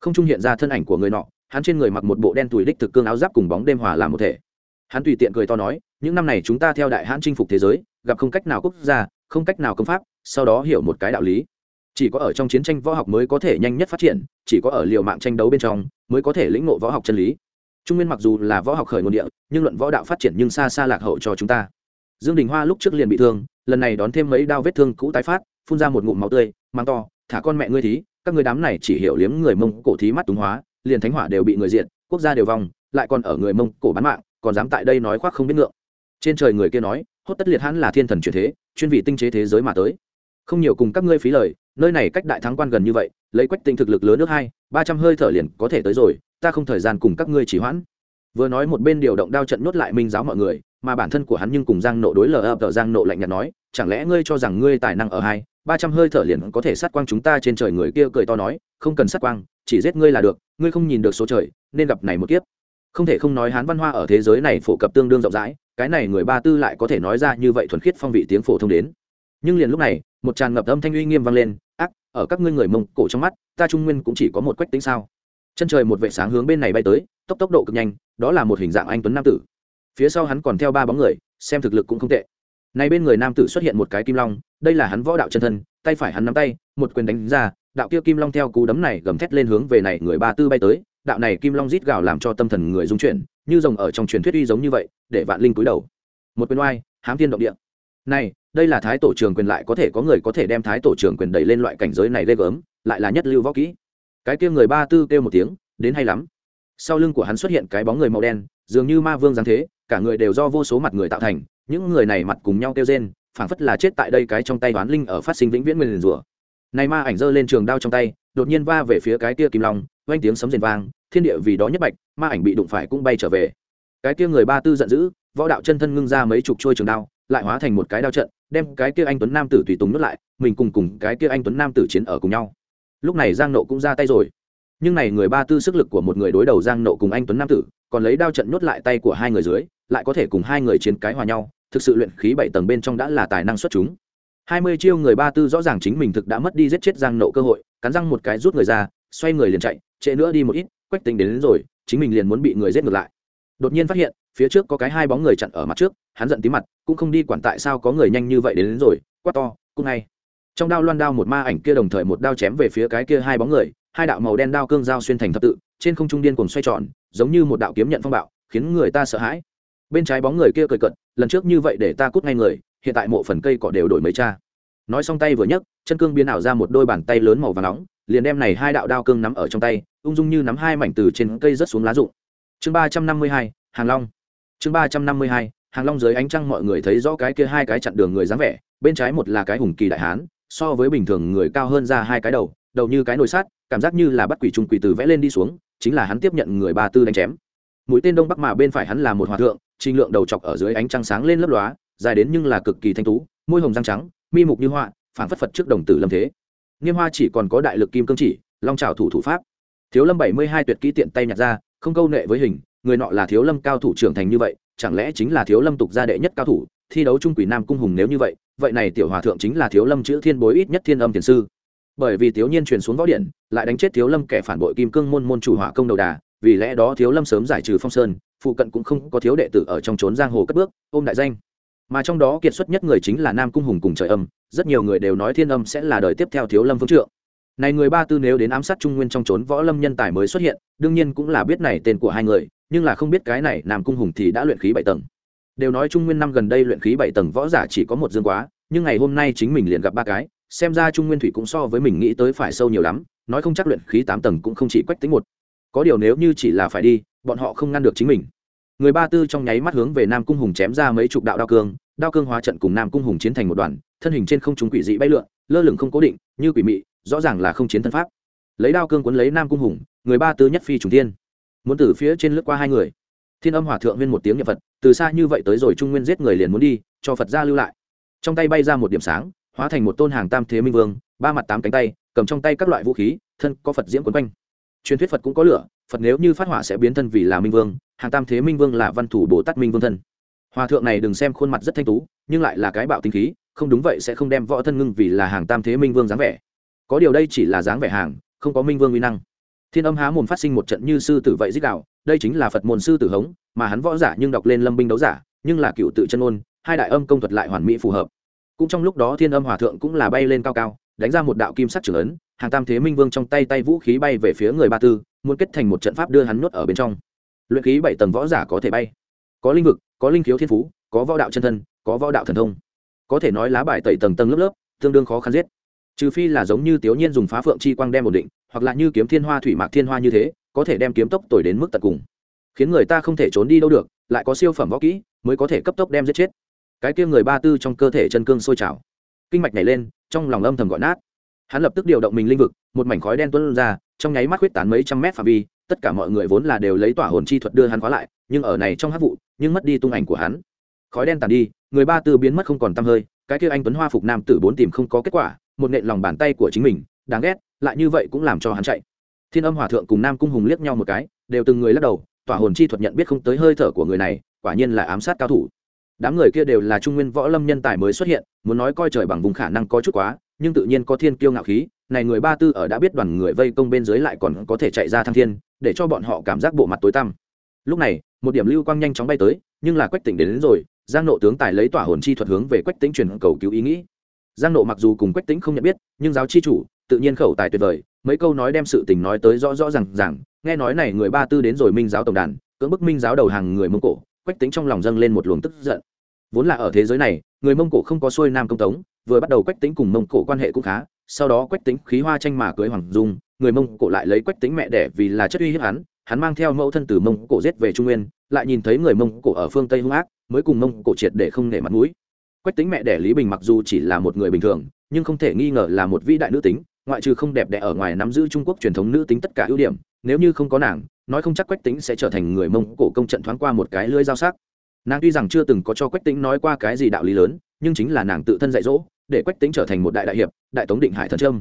không trung hiện ra thân ảnh của người nọ, hắn trên người mặc một bộ đen tùi đích thực cương áo giáp cùng bóng đêm hòa làm một thể. Hắn tùy tiện cười to nói, những năm này chúng ta theo đại hãn chinh phục thế giới, gặp không cách nào quốc gia, không cách nào công pháp, sau đó hiểu một cái đạo lý chỉ có ở trong chiến tranh võ học mới có thể nhanh nhất phát triển, chỉ có ở liều mạng tranh đấu bên trong mới có thể lĩnh ngộ võ học chân lý. Trung nguyên mặc dù là võ học khởi nguồn địa, nhưng luận võ đạo phát triển nhưng xa xa lạc hậu cho chúng ta. Dương đình hoa lúc trước liền bị thương, lần này đón thêm mấy đao vết thương cũ tái phát, phun ra một ngụm máu tươi, mang to, thả con mẹ ngươi thí, các người đám này chỉ hiểu liếm người mông cổ thí mắt túng hóa, liền thánh hỏa đều bị người diện quốc gia đều vong, lại còn ở người mông cổ bán mạng, còn dám tại đây nói khoác không biết ngượng. Trên trời người kia nói, hốt tất liệt hãn là thiên thần truyền thế, chuyên vị tinh chế thế giới mà tới không nhiều cùng các ngươi phí lời, nơi này cách đại thắng quan gần như vậy, lấy quách tinh thực lực lớn nước hai, ba trăm hơi thở liền có thể tới rồi, ta không thời gian cùng các ngươi chỉ hoãn. Vừa nói một bên điều động đao trận nuốt lại minh giáo mọi người, mà bản thân của hắn nhưng cùng giang nộ đối lờ ập tờ giang nộ lạnh nhạt nói, chẳng lẽ ngươi cho rằng ngươi tài năng ở hai, ba trăm hơi thở liền có thể sát quang chúng ta trên trời người kia cười to nói, không cần sát quang, chỉ giết ngươi là được, ngươi không nhìn được số trời, nên gặp này một kiếp. Không thể không nói hán văn hoa ở thế giới này phổ cập tương đương rộng rãi, cái này người ba tư lại có thể nói ra như vậy thuần khiết phong vị tiếng phổ thông đến. Nhưng liền lúc này một tràn ngập âm thanh uy nghiêm vang lên, ác, ở các ngươi người mông cổ trong mắt, ta trung nguyên cũng chỉ có một quách tính sao? Chân trời một vệ sáng hướng bên này bay tới, tốc tốc độ cực nhanh, đó là một hình dạng anh tuấn nam tử. Phía sau hắn còn theo ba bóng người, xem thực lực cũng không tệ. Này bên người nam tử xuất hiện một cái kim long, đây là hắn võ đạo chân thân, tay phải hắn nắm tay, một quyền đánh ra, đạo kia kim long theo cú đấm này gầm thét lên hướng về này người ba tư bay tới, đạo này kim long rít gào làm cho tâm thần người dung chuyển, như rồng ở trong truyền thuyết uy giống như vậy, để vạn linh cúi đầu. Một quyền oai, hám thiên động địa. Này đây là thái tổ trường quyền lại có thể có người có thể đem thái tổ trường quyền đẩy lên loại cảnh giới này ghê gớm, lại là nhất lưu võ kỹ. Cái kia người ba tư kêu một tiếng, đến hay lắm. Sau lưng của hắn xuất hiện cái bóng người màu đen, dường như ma vương giáng thế, cả người đều do vô số mặt người tạo thành, những người này mặt cùng nhau kêu rên, phảng phất là chết tại đây cái trong tay đoán linh ở phát sinh vĩnh viễn nguyền rủa. Này ma ảnh giơ lên trường đao trong tay, đột nhiên va về phía cái kia kim long, vang tiếng sấm rền vang, thiên địa vì đó nhất bạch, ma ảnh bị đụng phải cũng bay trở về. Cái kia người ba tư giận dữ, võ đạo chân thân ngưng ra mấy chục trôi trường đao, lại hóa thành một cái đao trận đem cái kia anh tuấn nam tử tùy tùng nuốt lại mình cùng cùng cái kia anh tuấn nam tử chiến ở cùng nhau. Lúc này giang nộ cũng ra tay rồi. Nhưng này người ba tư sức lực của một người đối đầu giang nộ cùng anh tuấn nam tử còn lấy đao trận nuốt lại tay của hai người dưới lại có thể cùng hai người chiến cái hòa nhau thực sự luyện khí bảy tầng bên trong đã là tài năng xuất chúng. Hai mươi chiêu người ba tư rõ ràng chính mình thực đã mất đi giết chết giang nộ cơ hội cắn răng một cái rút người ra xoay người liền chạy trễ nữa đi một ít quách tính đến, đến rồi chính mình liền muốn bị người giết ngược lại. Đột nhiên phát hiện phía trước có cái hai bóng người chặn ở mặt trước hắn giận tí mặt cũng không đi quản tại sao có người nhanh như vậy đến, đến rồi quát to cũng ngay. Trong đao loan đao một ma ảnh kia đồng thời một đao chém về phía cái kia hai bóng người hai đạo màu đen đao cương dao xuyên thành thập tự trên không trung điên cùng xoay tròn giống như một đạo kiếm nhận phong bạo khiến người ta sợ hãi. Bên trái bóng người kia cười cận lần trước như vậy để ta cút ngay người hiện tại mộ phần cây cỏ đều đổi mấy cha. Nói xong tay vừa nhấc chân cương biến ảo ra một đôi bàn tay lớn màu và nóng liền đem này hai đạo đao cương nắm ở trong tay ung dung như nắm hai mảnh từ trên cây rớt xuống lá rụng. Chương ba trăm năm mươi hai hàng long chương ba trăm năm mươi hai, hàng long dưới ánh trăng mọi người thấy rõ cái kia hai cái chặn đường người dáng vẻ, bên trái một là cái hùng kỳ đại hán, so với bình thường người cao hơn ra hai cái đầu đầu như cái nồi sát cảm giác như là bắt quỷ trung quỷ từ vẽ lên đi xuống, chính là hắn tiếp nhận người ba tư đánh chém. Mũi tên đông bắc mà bên phải hắn là một hòa thượng, trình lượng đầu chọc ở dưới ánh trăng sáng lên lấp lóa, dài đến nhưng là cực kỳ thanh tú, môi hồng răng trắng, mi mục như họa phản phất phật trước đồng tử lâm thế. Nghiêm hoa chỉ còn có đại lực kim cương chỉ, long trào thủ thủ pháp. Thiếu lâm bảy mươi hai tuyệt kỹ tiện tay nhặt ra không câu nệ với hình, người nọ là thiếu lâm cao thủ trưởng thành như vậy, chẳng lẽ chính là thiếu lâm tục gia đệ nhất cao thủ, thi đấu trung quỷ nam cung hùng nếu như vậy vậy này tiểu hòa thượng chính là thiếu lâm chữ thiên bối ít nhất thiên âm thiền sư. Bởi vì thiếu nhiên truyền xuống võ điện, lại đánh chết thiếu lâm kẻ phản bội kim cương môn môn chủ hỏa công đầu đà, vì lẽ đó thiếu lâm sớm giải trừ phong sơn, phụ cận cũng không có thiếu đệ tử ở trong trốn giang hồ cất bước, ôm đại danh. Mà trong đó kiệt xuất nhất người chính là nam cung hùng cùng trời âm, rất nhiều người đều nói thiên âm sẽ là đời tiếp theo thiếu lâm phương trượng này người ba tư nếu đến ám sát trung nguyên trong trốn võ lâm nhân tài mới xuất hiện, đương nhiên cũng là biết này tên của hai người, nhưng là không biết cái này nam cung hùng thì đã luyện khí bảy tầng. Đều nói trung nguyên năm gần đây luyện khí bảy tầng võ giả chỉ có một dương quá, nhưng ngày hôm nay chính mình liền gặp ba cái, xem ra trung nguyên thủy cũng so với mình nghĩ tới phải sâu nhiều lắm, nói không chắc luyện khí tám tầng cũng không chỉ quách tính một. Có điều nếu như chỉ là phải đi, bọn họ không ngăn được chính mình. Người ba tư trong nháy mắt hướng về nam cung hùng chém ra mấy chục đạo đao cương đao cương hóa trận cùng nam cung hùng chiến thành một đoàn, thân hình trên không trung quỷ dị bay lượn, lơ lửng không cố định, như quỷ mị rõ ràng là không chiến thân pháp. Lấy đao cương quấn lấy nam cung hùng, người ba tư nhất phi trùng tiên muốn từ phía trên lướt qua hai người. Thiên âm hòa thượng viên một tiếng nhập phật, từ xa như vậy tới rồi trung nguyên giết người liền muốn đi, cho phật ra lưu lại. Trong tay bay ra một điểm sáng, hóa thành một tôn hàng tam thế minh vương, ba mặt tám cánh tay, cầm trong tay các loại vũ khí, thân có phật diễm quấn quanh. Truyền thuyết phật cũng có lửa, phật nếu như phát hỏa sẽ biến thân vì là minh vương, hàng tam thế minh vương là văn thủ bồ tát minh vương thân. Hòa thượng này đừng xem khuôn mặt rất thanh tú, nhưng lại là cái bạo tinh khí, không đúng vậy sẽ không đem võ thân ngưng vì là hàng tam thế minh vương dáng vẻ có điều đây chỉ là dáng vẻ hàng, không có minh vương uy năng. Thiên âm há mồm phát sinh một trận như sư tử vậy dích đạo đây chính là phật môn sư tử hống, mà hắn võ giả nhưng đọc lên lâm binh đấu giả, nhưng là cựu tự chân ôn, hai đại âm công thuật lại hoàn mỹ phù hợp. Cũng trong lúc đó thiên âm hòa thượng cũng là bay lên cao cao, đánh ra một đạo kim sắc trưởng ấn, hàng tam thế minh vương trong tay tay vũ khí bay về phía người ba tư, muốn kết thành một trận pháp đưa hắn nuốt ở bên trong. Luyện khí bảy tầng võ giả có thể bay. Có linh vực, có linh khiếu thiên phú, có võ đạo chân thân, có võ đạo thần thông. Có thể nói lá bài tẩy tầng tầng lớp lớp, tương đương khó khăn giết trừ phi là giống như tiểu nhiên dùng phá phượng chi quang đem ổn định, hoặc là như kiếm thiên hoa thủy mạc thiên hoa như thế, có thể đem kiếm tốc tồi đến mức tận cùng. Khiến người ta không thể trốn đi đâu được, lại có siêu phẩm võ kỹ, mới có thể cấp tốc đem giết chết. Cái kia người ba tư trong cơ thể chân cương sôi trào. Kinh mạch nhảy lên, trong lòng âm thầm gọi nát. Hắn lập tức điều động mình linh vực, một mảnh khói đen tuôn ra, trong nháy mắt huyết tán mấy trăm mét phạm vi, tất cả mọi người vốn là đều lấy tỏa hồn chi thuật đưa hắn khóa lại, nhưng ở này trong hát vụ, nhưng mất đi tung ảnh của hắn. Khói đen tàn đi, người ba tư biến mất không còn t hơi, cái kia anh tuấn hoa phục nam tử bốn tìm không có kết quả một nện lòng bàn tay của chính mình đáng ghét lại như vậy cũng làm cho hắn chạy. Thiên âm hòa thượng cùng nam cung hùng liếc nhau một cái đều từng người lắc đầu tỏa hồn chi thuật nhận biết không tới hơi thở của người này quả nhiên là ám sát cao thủ. Đám người kia đều là trung nguyên võ lâm nhân tài mới xuất hiện muốn nói coi trời bằng vùng khả năng có chút quá nhưng tự nhiên có thiên kiêu ngạo khí này người ba tư ở đã biết đoàn người vây công bên dưới lại còn có thể chạy ra thăng thiên để cho bọn họ cảm giác bộ mặt tối tăm. Lúc này một điểm lưu quang nhanh chóng bay tới nhưng là quách tỉnh đến, đến rồi giang nộ tướng tài lấy tỏa hồn chi thuật hướng về quách tính truyền cầu cứu ý nghĩ giang nộ mặc dù cùng quách tính không nhận biết, nhưng giáo chi chủ, tự nhiên khẩu tài tuyệt vời, mấy câu nói đem sự tình nói tới rõ rõ rằng rằng nghe nói này người ba tư đến rồi minh giáo tổng đàn, cưỡng bức minh giáo đầu hàng người mông cổ, quách tính trong lòng dâng lên một luồng tức giận. Vốn là ở thế giới này, người mông cổ không có xuôi nam công tống, vừa bắt đầu quách tính cùng mông cổ quan hệ cũng khá, sau đó quách tính khí hoa tranh mà cưới hoàng dung, người mông cổ lại lấy quách tính mẹ đẻ vì là chất uy hiếp hắn hắn mang theo mẫu thân từ mông cổ giết về trung nguyên, lại nhìn thấy người mông cổ ở phương tây hung ác, mới cùng mông cổ triệt để không nể mặt mũi quách tính mẹ đẻ lý bình mặc dù chỉ là một người bình thường, nhưng không thể nghi ngờ là một vĩ đại nữ tính, ngoại trừ không đẹp đẽ ở ngoài nắm giữ trung quốc truyền thống nữ tính tất cả ưu điểm, nếu như không có nàng, nói không chắc quách tính sẽ trở thành người mông cổ công trận thoáng qua một cái lưới giao sắc. Nàng tuy rằng chưa từng có cho quách tính nói qua cái gì đạo lý lớn, nhưng chính là nàng tự thân dạy dỗ, để quách tính trở thành một đại đại hiệp, đại tống định hải thần trâm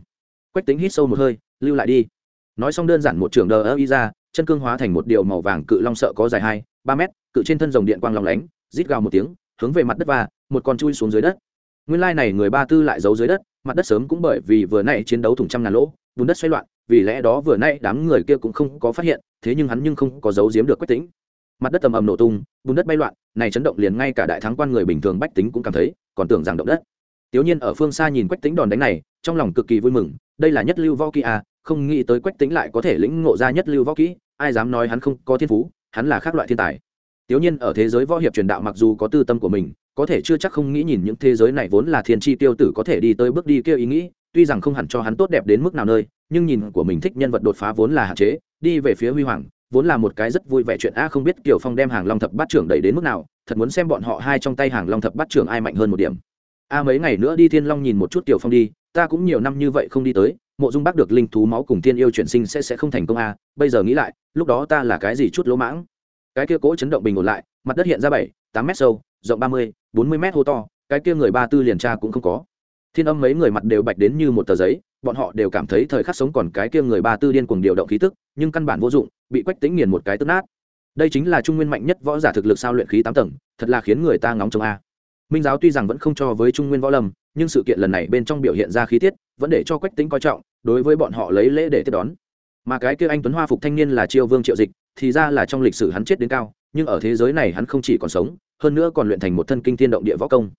quách tính hít sâu một hơi, lưu lại đi. Nói xong đơn giản một trường đờ ơ y ra, chân cương hóa thành một điều màu vàng cự long sợ có dài hai, ba mét, cự trên thân dòng điện quang long lánh, rít gào một tiếng, hướng về mặt đất và một con chui xuống dưới đất. Nguyên lai này người ba tư lại giấu dưới đất mặt đất sớm cũng bởi vì vừa nay chiến đấu thủng trăm ngàn lỗ bùn đất xoay loạn vì lẽ đó vừa nay đám người kia cũng không có phát hiện thế nhưng hắn nhưng không có giấu giếm được quách tính. Mặt đất tầm ầm nổ tung bùn đất bay loạn này chấn động liền ngay cả đại thắng quan người bình thường bách tính cũng cảm thấy còn tưởng rằng động đất. Tiểu Nhiên ở phương xa nhìn Quách Tĩnh đòn đánh này, trong lòng cực kỳ vui mừng, đây là nhất lưu võ kỹ à, không nghĩ tới Quách Tĩnh lại có thể lĩnh ngộ ra nhất lưu võ kỹ, ai dám nói hắn không có thiên phú, hắn là khác loại thiên tài. Tiểu Nhiên ở thế giới võ hiệp truyền đạo mặc dù có tư tâm của mình, có thể chưa chắc không nghĩ nhìn những thế giới này vốn là thiên chi tiêu tử có thể đi tới bước đi kia ý nghĩ, tuy rằng không hẳn cho hắn tốt đẹp đến mức nào nơi, nhưng nhìn của mình thích nhân vật đột phá vốn là hạn chế, đi về phía huy hoàng, vốn là một cái rất vui vẻ chuyện a không biết Kiều Phong đem hàng Long thập bát trưởng đẩy đến mức nào, thật muốn xem bọn họ hai trong tay hàng Long thập bát trưởng ai mạnh hơn một điểm. A mấy ngày nữa đi thiên long nhìn một chút tiểu phong đi ta cũng nhiều năm như vậy không đi tới mộ dung bác được linh thú máu cùng tiên yêu chuyển sinh sẽ sẽ không thành công a bây giờ nghĩ lại lúc đó ta là cái gì chút lỗ mãng? Cái kia cỗ chấn động bình ổn lại mặt đất hiện ra bảy tám mét sâu rộng ba mươi, bốn mươi mét hô to, cái kia người ba tư liền tra cũng không có. Thiên âm mấy người mặt đều bạch đến như một tờ giấy, bọn họ đều cảm thấy thời khắc sống còn cái kia người ba tư điên cuồng điều động khí tức, nhưng căn bản vô dụng, bị quách tính nghiền một cái tức nát. Đây chính là trung nguyên mạnh nhất võ giả thực lực sao luyện khí tám tầng, thật là khiến người ta ngóng trông a. Minh giáo tuy rằng vẫn không cho với trung nguyên võ lâm, nhưng sự kiện lần này bên trong biểu hiện ra khí tiết, vẫn để cho quách tính coi trọng, đối với bọn họ lấy lễ để tiếp đón. Mà cái kia anh tuấn hoa phục thanh niên là triều vương triệu dịch, thì ra là trong lịch sử hắn chết đến cao, nhưng ở thế giới này hắn không chỉ còn sống hơn nữa còn luyện thành một thân kinh thiên động địa võ công.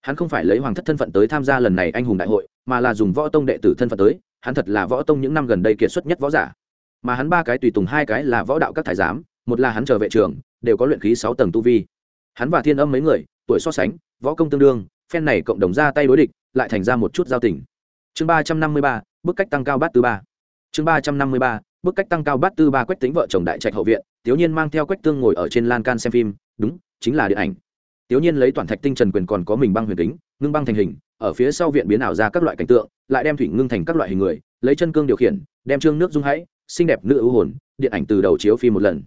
Hắn không phải lấy hoàng thất thân phận tới tham gia lần này anh hùng đại hội, mà là dùng võ tông đệ tử thân phận tới, hắn thật là võ tông những năm gần đây kiệt xuất nhất võ giả. Mà hắn ba cái tùy tùng, hai cái là võ đạo các thái giám, một là hắn trở vệ trường, đều có luyện khí sáu tầng tu vi. Hắn và thiên âm mấy người, tuổi so sánh, võ công tương đương, phen này cộng đồng ra tay đối địch, lại thành ra một chút giao tình. Chương ba trăm năm mươi ba, bức cách tăng cao bát tư ba. Chương ba trăm năm mươi ba, bức cách tăng cao bát tư ba quách tính vợ chồng đại trạch hậu viện tiểu nhiên mang theo quách tương ngồi ở trên lan can xem phim, đúng chính là điện ảnh. Tiểu nhiên lấy toàn thạch tinh trần quyền còn có mình băng huyền kính ngưng băng thành hình ở phía sau viện biến ảo ra các loại cảnh tượng lại đem thủy ngưng thành các loại hình người lấy chân cương điều khiển đem trương nước dung hãy xinh đẹp nữ ưu hồn điện ảnh từ đầu chiếu phim một lần.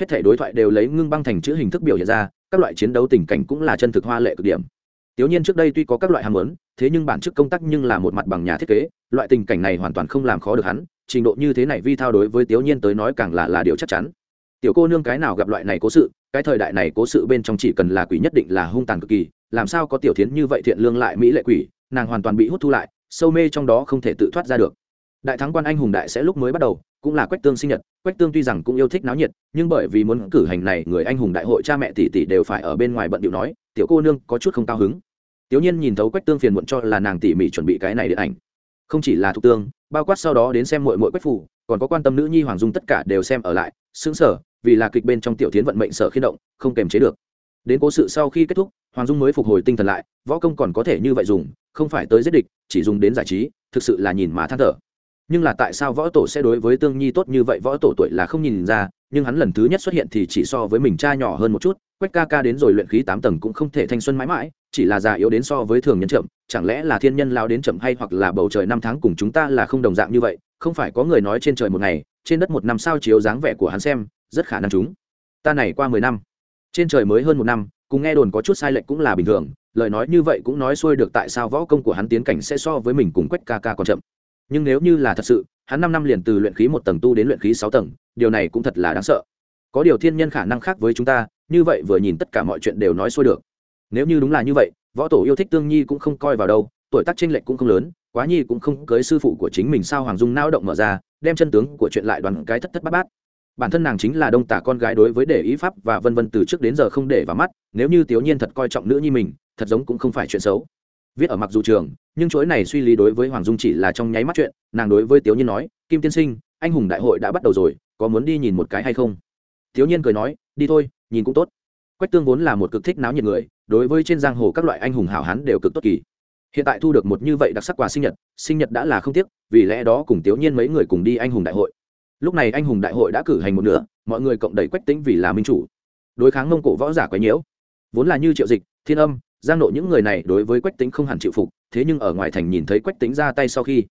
Hết thể đối thoại đều lấy ngưng băng thành chữ hình thức biểu hiện ra các loại chiến đấu tình cảnh cũng là chân thực hoa lệ cực điểm. Tiểu Nhiên trước đây tuy có các loại ham muốn, thế nhưng bản chức công tác nhưng là một mặt bằng nhà thiết kế, loại tình cảnh này hoàn toàn không làm khó được hắn, trình độ như thế này vi thao đối với Tiểu Nhiên tới nói càng là là điều chắc chắn. Tiểu cô nương cái nào gặp loại này cố sự, cái thời đại này cố sự bên trong chỉ cần là quỷ nhất định là hung tàn cực kỳ, làm sao có tiểu thiến như vậy thiện lương lại mỹ lệ quỷ, nàng hoàn toàn bị hút thu lại, sâu mê trong đó không thể tự thoát ra được. Đại thắng quan anh hùng đại sẽ lúc mới bắt đầu, cũng là Quách Tương sinh nhật, Quách Tương tuy rằng cũng yêu thích náo nhiệt, nhưng bởi vì muốn cử hành này, người anh hùng đại hội cha mẹ tỷ tỷ đều phải ở bên ngoài bận điệu nói, tiểu cô nương có chút không cao hứng tiểu nhiên nhìn thấu quách tương phiền muộn cho là nàng tỉ mỉ chuẩn bị cái này điện ảnh không chỉ là thục tương bao quát sau đó đến xem mội mội quách phủ còn có quan tâm nữ nhi hoàng dung tất cả đều xem ở lại xứng sở vì là kịch bên trong tiểu tiến vận mệnh sở khiên động, không kềm chế được. Đến cố sự sau khi kết thúc, hoàng dung mới phục hồi tinh thần lại, võ công còn có thể như vậy dùng, không phải tới giết địch, chỉ dùng đến giải trí, thực sự là nhìn mà than thở. Nhưng là tại sao võ tổ sẽ đối với tương nhi tốt như vậy, võ tổ tuổi là không nhìn ra, nhưng hắn lần thứ nhất xuất hiện thì chỉ so với mình cha nhỏ hơn một chút, quách ca ca đến rồi luyện khí tám tầng cũng không thể thanh xuân mãi mãi, chỉ là già yếu đến so với thường nhân chậm, chẳng lẽ là thiên nhân lao đến chậm hay hoặc là bầu trời năm tháng cùng chúng ta là không đồng dạng như vậy, không phải có người nói trên trời một ngày, trên đất một năm sao chiếu dáng vẻ của hắn xem rất khả năng chúng. Ta này qua mười năm. Trên trời mới hơn một năm, cùng nghe đồn có chút sai lệch cũng là bình thường, lời nói như vậy cũng nói xuôi được tại sao võ công của hắn tiến cảnh sẽ so với mình cùng quách ca ca còn chậm. Nhưng nếu như là thật sự, hắn năm năm liền từ luyện khí một tầng tu đến luyện khí sáu tầng, điều này cũng thật là đáng sợ. Có điều thiên nhân khả năng khác với chúng ta, như vậy vừa nhìn tất cả mọi chuyện đều nói xuôi được. Nếu như đúng là như vậy, võ tổ yêu thích tương nhi cũng không coi vào đâu, tuổi tác tranh lệch cũng không lớn, quá nhi cũng không cưới sư phụ của chính mình sao hoàng dung nao động mở ra, đem chân tướng của chuyện lại đoàn cái thất thất bát bát bản thân nàng chính là đông tả con gái đối với để ý pháp và vân vân từ trước đến giờ không để vào mắt, nếu như tiểu nhiên thật coi trọng nữ nhi mình, thật giống cũng không phải chuyện xấu. Viết ở mặc dù trường, nhưng chuỗi này suy lý đối với hoàng dung chỉ là trong nháy mắt chuyện, nàng đối với tiểu nhiên nói, kim tiên sinh, anh hùng đại hội đã bắt đầu rồi, có muốn đi nhìn một cái hay không? Tiểu nhiên cười nói, đi thôi, nhìn cũng tốt. Quách tương vốn là một cực thích náo nhiệt người, đối với trên giang hồ các loại anh hùng hảo hán đều cực tốt kỳ. Hiện tại thu được một như vậy đặc sắc quà sinh nhật sinh nhật đã là không tiếc, vì lẽ đó cùng tiểu nhiên mấy người cùng đi anh hùng đại hội lúc này anh hùng đại hội đã cử hành một nửa, mọi người cộng đẩy quách tính vì là minh chủ. Đối kháng mông cổ võ giả quấy nhiễu. Vốn là như triệu dịch, thiên âm, giang nộ những người này đối với quách tính không hẳn chịu phục, thế nhưng ở ngoài thành nhìn thấy quách tính ra tay sau khi,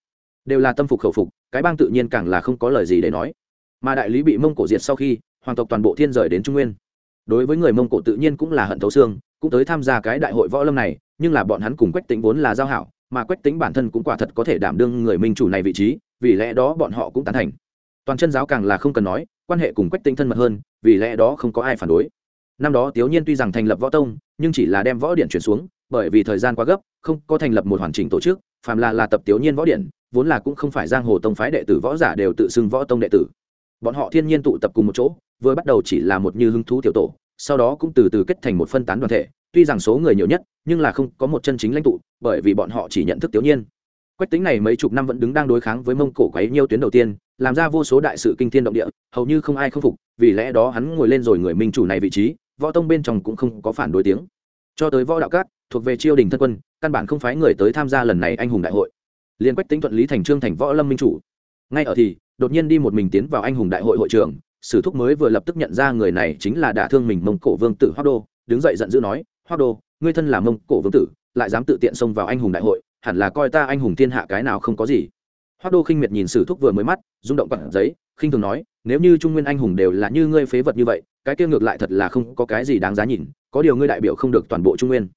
đều là tâm phục khẩu phục, cái bang tự nhiên càng là không có lời gì để nói. Mà đại lý bị mông cổ diệt sau khi, hoàng tộc toàn bộ thiên rời đến trung nguyên. Đối với người mông cổ tự nhiên cũng là hận thấu xương, cũng tới tham gia cái đại hội võ lâm này, nhưng là bọn hắn cùng quách tính vốn là giao hảo, mà quách tính bản thân cũng quả thật có thể đảm đương người minh chủ này vị trí, vì lẽ đó bọn họ cũng tán thành toàn chân giáo càng là không cần nói, quan hệ cùng quách tính thân mật hơn, vì lẽ đó không có ai phản đối. Năm đó tiếu nhiên tuy rằng thành lập võ tông, nhưng chỉ là đem võ điện chuyển xuống, bởi vì thời gian quá gấp, không có thành lập một hoàn chỉnh tổ chức, phàm là là tập tiếu nhiên võ điện, vốn là cũng không phải giang hồ tông phái đệ tử võ giả đều tự xưng võ tông đệ tử. Bọn họ thiên nhiên tụ tập cùng một chỗ, vừa bắt đầu chỉ là một như hứng thú tiểu tổ, sau đó cũng từ từ kết thành một phân tán đoàn thể, tuy rằng số người nhiều nhất, nhưng là không có một chân chính lãnh tụ, bởi vì bọn họ chỉ nhận thức tiểu nhiên. Quách tính này mấy chục năm vẫn đứng đang đối kháng với mông cổ quấy nhiêu tuyến đầu tiên làm ra vô số đại sự kinh thiên động địa, hầu như không ai không phục, vì lẽ đó hắn ngồi lên rồi người minh chủ này vị trí, võ tông bên trong cũng không có phản đối tiếng. Cho tới võ đạo cát thuộc về chiêu đình thân quân, căn bản không phái người tới tham gia lần này anh hùng đại hội. Liên quách tính thuận, lý thành trương thành võ lâm minh chủ. Ngay ở thì, đột nhiên đi một mình tiến vào anh hùng đại hội hội trưởng, sử thúc mới vừa lập tức nhận ra người này chính là đả thương mình mông cổ vương tử hoác đô, đứng dậy giận dữ nói hoác đô, ngươi thân là mông cổ vương tử, lại dám tự tiện xông vào anh hùng đại hội, hẳn là coi ta anh hùng thiên hạ cái nào không có gì. Hoắc đô khinh miệt nhìn sử thúc vừa mới mắt, rung động quặn giấy, khinh thường nói, nếu như trung nguyên anh hùng đều là như ngươi phế vật như vậy, cái kia ngược lại thật là không có cái gì đáng giá nhìn, có điều ngươi đại biểu không được toàn bộ trung nguyên.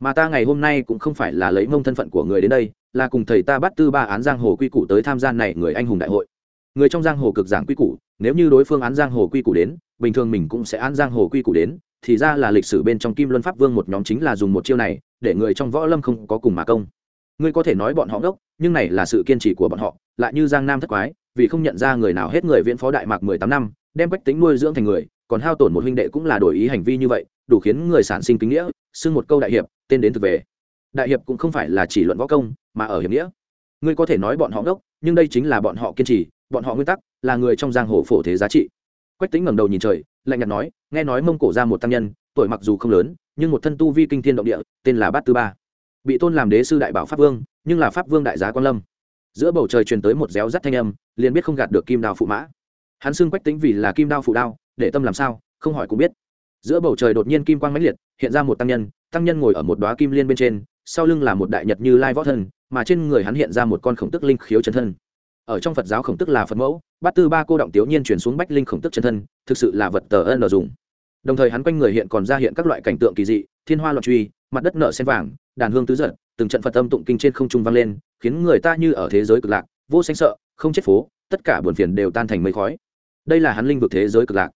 Mà ta ngày hôm nay cũng không phải là lấy mông thân phận của người đến đây, là cùng thầy ta bắt tư ba án giang hồ quy củ tới tham gia này người anh hùng đại hội. Người trong giang hồ cực giảng quy củ, nếu như đối phương án giang hồ quy củ đến, bình thường mình cũng sẽ án giang hồ quy củ đến, thì ra là lịch sử bên trong kim luân pháp vương một nhóm chính là dùng một chiêu này, để người trong võ lâm không có cùng mà công ngươi có thể nói bọn họ ngốc, nhưng này là sự kiên trì của bọn họ, lại như giang nam thất quái, vì không nhận ra người nào hết người viễn phó đại mạc mười tám năm, đem bách tính nuôi dưỡng thành người, còn hao tổn một huynh đệ cũng là đổi ý hành vi như vậy, đủ khiến người sản sinh kính nghĩa, xưng một câu đại hiệp, tên đến thực về. Đại hiệp cũng không phải là chỉ luận võ công, mà ở hiệp nghĩa. Ngươi có thể nói bọn họ ngốc, nhưng đây chính là bọn họ kiên trì, bọn họ nguyên tắc, là người trong giang hồ phổ thế giá trị. Quách tính ngẩng đầu nhìn trời, lạnh nhạt nói, nghe nói mông cổ ra một tăng nhân, tuổi mặc dù không lớn, nhưng một thân tu vi kinh thiên động địa, tên là bát tư ba bị tôn làm đế sư đại bảo pháp vương, nhưng là pháp vương đại giá quan lâm. Giữa bầu trời truyền tới một réo rắt thanh âm, liền biết không gạt được kim đao phụ mã. Hắn xưng quách tính vì là kim đao phụ đao, để tâm làm sao, không hỏi cũng biết. Giữa bầu trời đột nhiên kim quang mãnh liệt, hiện ra một tăng nhân tăng nhân ngồi ở một đoá kim liên bên trên, sau lưng là một đại nhật như lai võ thân mà trên người hắn hiện ra một con khổng tức linh khiếu chân thân. Ở trong phật giáo khổng tức là phật mẫu, bát tư ba cô động tiểu nhiên chuyển xuống bách linh khổng tức chân thân, thực sự là vật tờ ân dùng. Đồng thời hắn quanh người hiện còn ra hiện các loại cảnh tượng kỳ dị, thiên hoa loạn truy, mặt đất nợ sen vàng đàn hương tứ giật từng trận phật âm tụng kinh trên không trung vang lên, khiến người ta như ở thế giới cực lạc, vô sanh sợ, không chết phố, tất cả buồn phiền đều tan thành mây khói. Đây là hắn linh vực thế giới cực lạc.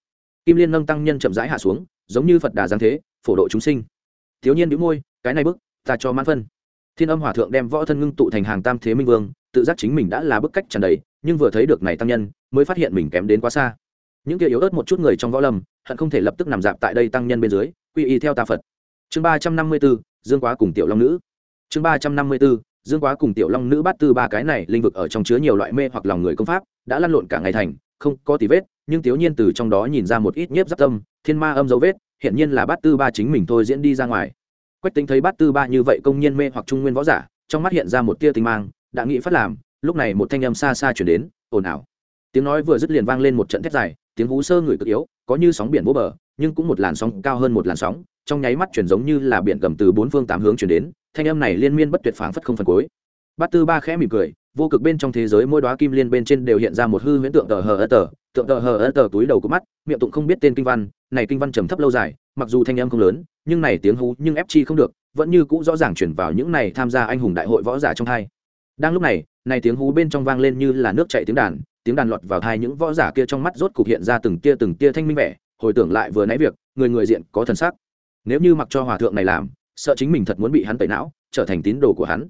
Kim liên nâng tăng nhân chậm rãi hạ xuống, giống như phật đà giáng thế, phổ độ chúng sinh. Thiếu nhiên đĩu môi, cái này bức, ta cho mãn phân. Thiên âm hòa thượng đem võ thân ngưng tụ thành hàng tam thế minh vương, tự giác chính mình đã là bức cách tràn đầy, nhưng vừa thấy được này tăng nhân, mới phát hiện mình kém đến quá xa. Những kia yếu ớt một chút người trong võ lâm, hận không thể lập tức nằm dạp tại đây tăng nhân bên dưới, quy y theo ta phật. Chương ba trăm năm mươi bốn dương quá cùng tiểu long nữ. Chương ba trăm năm mươi b ố dương quá cùng tiểu long nữ bắt tư ba cái này linh vực ở trong chứa nhiều loại mê hoặc lòng người công pháp, đã lăn lộn cả ngày thành, không có tí vết, nhưng tiểu nhiên từ trong đó nhìn ra một ít nhiếp giáp tâm, thiên ma âm dấu vết hiện nhiên là bát tư ba chính mình thôi diễn đi ra ngoài. Quách tính thấy bát tư ba như vậy công nhiên mê hoặc trung nguyên võ giả, trong mắt hiện ra một tia tinh mang, đã nghĩ phát làm, lúc này một thanh âm xa xa chuyển đến, ồn ào. Tiếng nói vừa dứt liền vang lên một trận thép dài, tiếng hú sơ người cực yếu, có như sóng biển vô bờ, nhưng cũng một làn sóng cao hơn một làn sóng trong nháy mắt chuyển giống như là biển gầm từ bốn phương tám hướng chuyển đến, thanh âm này liên miên bất tuyệt phảng phất không phần cuối. Bát tư ba khẽ mỉm cười, vô cực bên trong thế giới mỗi đoá kim liên bên trên đều hiện ra một hư huyễn tượng tờ hờ ơ tờ, tượng tờ hờ ơ tờ túi đầu của mắt, miệng tụng không biết tên kinh văn, này kinh văn trầm thấp lâu dài, mặc dù thanh âm không lớn, nhưng này tiếng hú nhưng ép chi không được, vẫn như cũ rõ ràng chuyển vào những này tham gia anh hùng đại hội võ giả trong hai. Đang lúc này này tiếng hú bên trong vang lên như là nước chảy tiếng đàn tiếng đàn lọt vào hai những võ giả kia trong mắt rốt cục hiện ra từng tia từng tia thanh minh vẻ, hồi tưởng lại vừa nãy việc, người người diện có thần sắc nếu như mặc cho hòa thượng này làm, sợ chính mình thật muốn bị hắn tẩy não, trở thành tín đồ của hắn.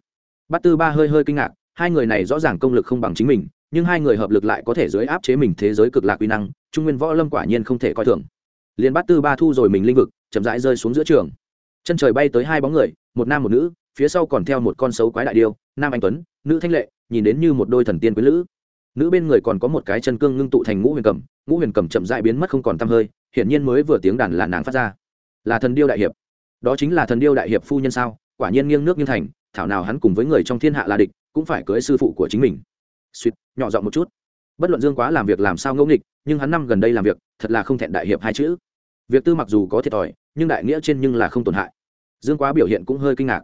Bát tư ba hơi hơi kinh ngạc, hai người này rõ ràng công lực không bằng chính mình, nhưng hai người hợp lực lại có thể dưới áp chế mình thế giới cực lạc uy năng, trung nguyên võ lâm quả nhiên không thể coi thường. Liền bát tư ba thu rồi mình linh vực, chậm rãi rơi xuống giữa trường. Chân trời bay tới hai bóng người, một nam một nữ, phía sau còn theo một con xấu quái đại điêu, nam anh tuấn, nữ thanh lệ, nhìn đến như một đôi thần tiên quý lữ nữ bên người còn có một cái chân cương ngưng tụ thành ngũ huyền cầm ngũ huyền cầm chậm dại biến mất không còn t hơi, hiển nhiên mới vừa tiếng đàn là nàng phát ra là thần điêu đại hiệp. Đó chính là thần điêu đại hiệp phu nhân sao? Quả nhiên nghiêng nước nghiêng thành, thảo nào hắn cùng với người trong thiên hạ là địch, cũng phải cưới sư phụ của chính mình. Suýt nhỏ giọng một chút. Bất luận dương quá làm việc làm sao ngẫu nghịch, nhưng hắn năm gần đây làm việc, thật là không thẹn đại hiệp hai chữ. Việc tư mặc dù có thiệt thòi, nhưng đại nghĩa trên nhưng là không tổn hại. Dương quá biểu hiện cũng hơi kinh ngạc.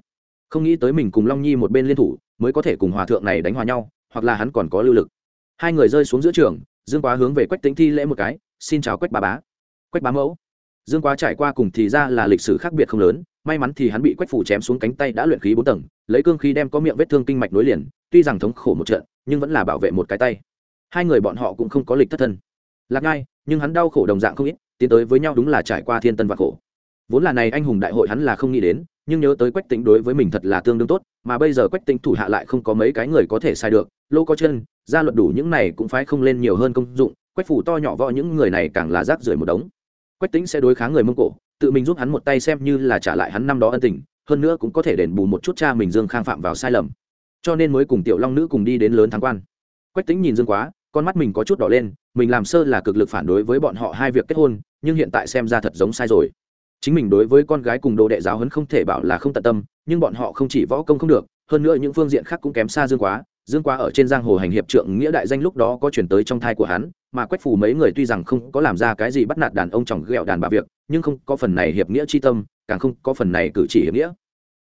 Không nghĩ tới mình cùng long nhi một bên liên thủ, mới có thể cùng hòa thượng này đánh hòa nhau, hoặc là hắn còn có lưu lực. Hai người rơi xuống giữa trường, dương quá hướng về quách tính thi lễ một cái, xin chào quách bà bá. Quách bá mẫu dương quá trải qua cùng thì ra là lịch sử khác biệt không lớn, may mắn thì hắn bị quách phủ chém xuống cánh tay đã luyện khí bốn tầng, lấy cương khí đem có miệng vết thương kinh mạch nối liền, tuy rằng thống khổ một trận, nhưng vẫn là bảo vệ một cái tay. Hai người bọn họ cũng không có lịch thất thân. Lạc ngay nhưng hắn đau khổ đồng dạng không ít, tiến tới với nhau đúng là trải qua thiên tân và khổ. Vốn là này anh hùng đại hội hắn là không nghĩ đến, nhưng nhớ tới quách tính đối với mình thật là tương đương tốt, mà bây giờ quách tính thủ hạ lại không có mấy cái người có thể sai được lô có chân ra luật đủ những này cũng phải không lên nhiều hơn công dụng, quách phủ to nhỏ võ những người này càng là rác rưởi một đống quách tính sẽ đối kháng người mông cổ, tự mình giúp hắn một tay xem như là trả lại hắn năm đó ân tình, hơn nữa cũng có thể đền bù một chút cha mình dương khang phạm vào sai lầm. Cho nên mới cùng tiểu long nữ cùng đi đến lớn thắng quan. Quách tính nhìn dương quá, con mắt mình có chút đỏ lên, mình làm sơ là cực lực phản đối với bọn họ hai việc kết hôn, nhưng hiện tại xem ra thật giống sai rồi. Chính mình đối với con gái cùng đồ đệ giáo hấn không thể bảo là không tận tâm, nhưng bọn họ không chỉ võ công không được, hơn nữa những phương diện khác cũng kém xa dương quá. Dương quá ở trên giang hồ hành hiệp trượng nghĩa đại danh lúc đó có chuyển tới trong thai của hắn mà quách phù mấy người tuy rằng không có làm ra cái gì bắt nạt đàn ông chồng ghẹo đàn bà việc, nhưng không có phần này hiệp nghĩa chi tâm, càng không có phần này cử chỉ hiệp nghĩa.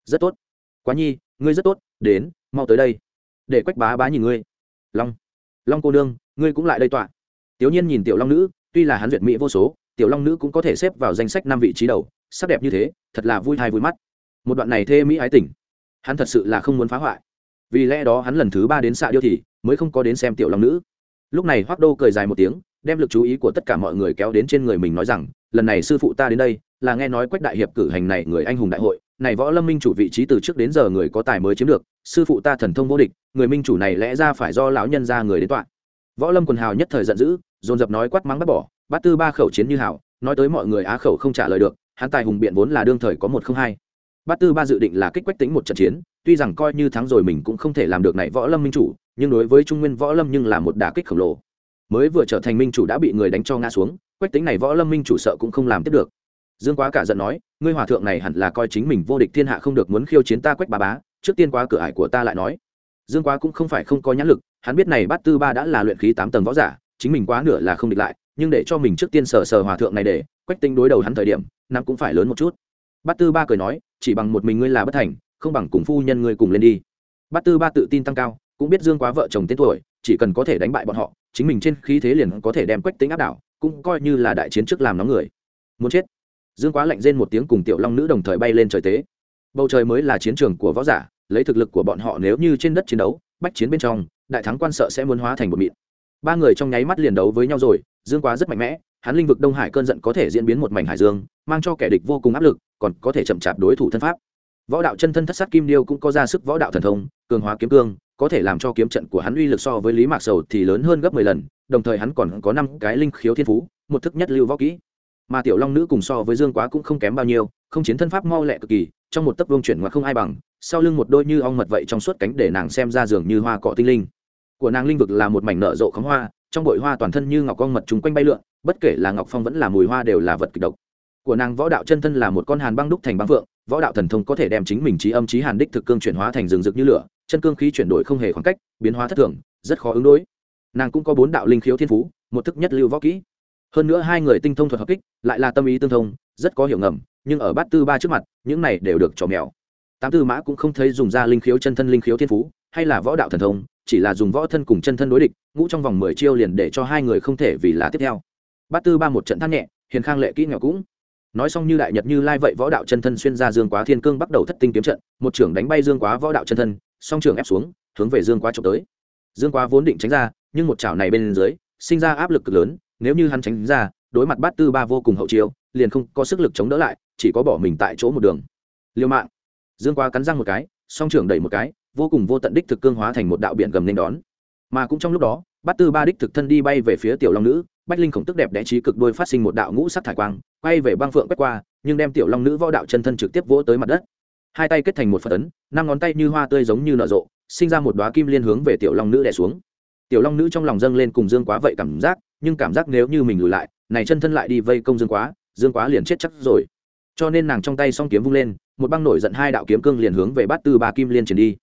Rất tốt. Quá nhi, ngươi rất tốt, đến, mau tới đây. Để quách bá bá nhìn ngươi. Long. Long cô nương, ngươi cũng lại đây tọa. Tiểu nhiên nhìn tiểu long nữ, tuy là hắn duyệt mỹ vô số, tiểu long nữ cũng có thể xếp vào danh sách năm vị trí đầu, sắc đẹp như thế, thật là vui thai vui mắt. Một đoạn này thê mỹ ái tình. Hắn thật sự là không muốn phá hoại. Vì lẽ đó hắn lần thứ ba đến xạ điêu thì, mới không có đến xem tiểu long nữ lúc này hoác đô cười dài một tiếng, đem lực chú ý của tất cả mọi người kéo đến trên người mình nói rằng, lần này sư phụ ta đến đây, là nghe nói quách đại hiệp cử hành này người anh hùng đại hội, này võ lâm minh chủ vị trí từ trước đến giờ người có tài mới chiếm được, sư phụ ta thần thông vô địch, người minh chủ này lẽ ra phải do lão nhân ra người đến tọa. Võ lâm quần hào nhất thời giận dữ, dồn dập nói quát mắng bắt bỏ, bát tư ba khẩu chiến như hảo, nói tới mọi người á khẩu không trả lời được, hắn tài hùng biện vốn là đương thời có một không hai. Bát tư ba dự định là kích quách tính một trận chiến, tuy rằng coi như thắng rồi mình cũng không thể làm được này võ lâm minh chủ nhưng đối với trung nguyên võ lâm nhưng là một đả kích khổng lồ. Mới vừa trở thành minh chủ đã bị người đánh cho ngã xuống, quách tính này võ lâm minh chủ sợ cũng không làm tiếp được. Dương quá cả giận nói, ngươi hòa thượng này hẳn là coi chính mình vô địch thiên hạ không được muốn khiêu chiến ta quách bà bá, trước tiên qua cửa ải của ta lại nói. Dương quá cũng không phải không có nhãn lực, hắn biết này bát tư ba đã là luyện khí tám tầng võ giả, chính mình quá nửa là không địch lại, nhưng để cho mình trước tiên sờ sờ hòa thượng này để, quách tinh đối đầu hắn thời điểm nam cũng phải lớn một chút. Bát tư ba cười nói, chỉ bằng một mình ngươi là bất thành, không bằng cùng phu nhân ngươi cùng lên đi. Bát tư ba tự tin tăng cao cũng biết dương quá vợ chồng tên tuổi, chỉ cần có thể đánh bại bọn họ, chính mình trên khí thế liền có thể đem quách tính áp đảo, cũng coi như là đại chiến trước làm nóng người. Muốn chết. Dương quá lạnh rên một tiếng cùng tiểu long nữ đồng thời bay lên trời tế. Bầu trời mới là chiến trường của võ giả, lấy thực lực của bọn họ nếu như trên đất chiến đấu, bách chiến bên trong, đại thắng quan sợ sẽ muốn hóa thành một mịn. Ba người trong nháy mắt liền đấu với nhau rồi, dương quá rất mạnh mẽ, hắn linh vực đông hải cơn giận có thể diễn biến một mảnh hải dương, mang cho kẻ địch vô cùng áp lực, còn có thể chậm chạp đối thủ thân pháp võ đạo chân thân thất sát kim điêu cũng có ra sức võ đạo thần thông, cường hóa kiếm cương, có thể làm cho kiếm trận của hắn uy lực so với lý mạc sầu thì lớn hơn gấp mười lần, đồng thời hắn còn có năm cái linh khiếu thiên phú, một thức nhất lưu võ kỹ. Mà tiểu long nữ cùng so với dương quá cũng không kém bao nhiêu, không chiến thân pháp mau lẹ cực kỳ, trong một tấc vương chuyển ngoặt không ai bằng, sau lưng một đôi như ong mật vậy trong suốt cánh để nàng xem ra giường như hoa cọ tinh linh. Của nàng linh vực là một mảnh nở rộ khóm hoa, trong bụi hoa toàn thân như ngọc ong mật chúng quanh bay lượn, bất kể là ngọc phong vẫn là mùi hoa đều là vật kịch độc. Của nàng võ đạo chân thân là một con hàn băng đúc thành băng vượng võ đạo thần thông có thể đem chính mình trí âm trí hàn đích thực cương chuyển hóa thành rừng rực như lửa, chân cương khí chuyển đổi không hề khoảng cách, biến hóa thất thường, rất khó ứng đối. Nàng cũng có bốn đạo linh khiếu thiên phú, một thức nhất lưu võ kỹ. Hơn nữa hai người tinh thông thuật hợp kích, lại là tâm ý tương thông, rất có hiểu ngầm, nhưng ở bát tư ba trước mặt, những này đều được trò mèo. Tám tư mã cũng không thấy dùng ra linh khiếu chân thân linh khiếu thiên phú, hay là võ đạo thần thông, chỉ là dùng võ thân cùng chân thân đối địch, ngũ trong vòng mười chiêu liền để cho hai người không thể vì là tiếp theo. Bát tư ba một trận thắt nhẹ, hiền khang lệ kỹ nghèo cũng nói xong như đại nhật như lai vậy võ đạo chân thân xuyên ra dương quá thiên cương bắt đầu thất tinh kiếm trận, một trưởng đánh bay dương quá võ đạo chân thân, song trưởng ép xuống, hướng về dương quá trộm tới. Dương quá vốn định tránh ra, nhưng một chảo này bên dưới, sinh ra áp lực cực lớn, nếu như hắn tránh ra, đối mặt bát tư ba vô cùng hậu chiêu, liền không có sức lực chống đỡ lại, chỉ có bỏ mình tại chỗ một đường. Liêu mạng dương quá cắn răng một cái, song trưởng đẩy một cái, vô cùng vô tận đích thực cương hóa thành một đạo biển gầm nên đón. Mà cũng trong lúc đó bát tư ba đích thực thân đi bay về phía tiểu long nữ, bách linh khổng tức đẹp đẽ trí cực đôi phát sinh một đạo ngũ sắc thải quang, quay về băng phượng quét qua, nhưng đem tiểu long nữ võ đạo chân thân trực tiếp vỗ tới mặt đất. Hai tay kết thành một phật ấn, năm ngón tay như hoa tươi giống như nở rộ, sinh ra một đoá kim liên hướng về tiểu long nữ đẻ xuống. Tiểu long nữ trong lòng dâng lên cùng dương quá vậy cảm giác, nhưng cảm giác nếu như mình lùi lại, này chân thân lại đi vây công dương quá dương quá liền chết chắc rồi. Cho nên nàng trong tay song kiếm vung lên, một băng nổi giận hai đạo kiếm cương liền hướng về bát tư ba kim liên chuyển đi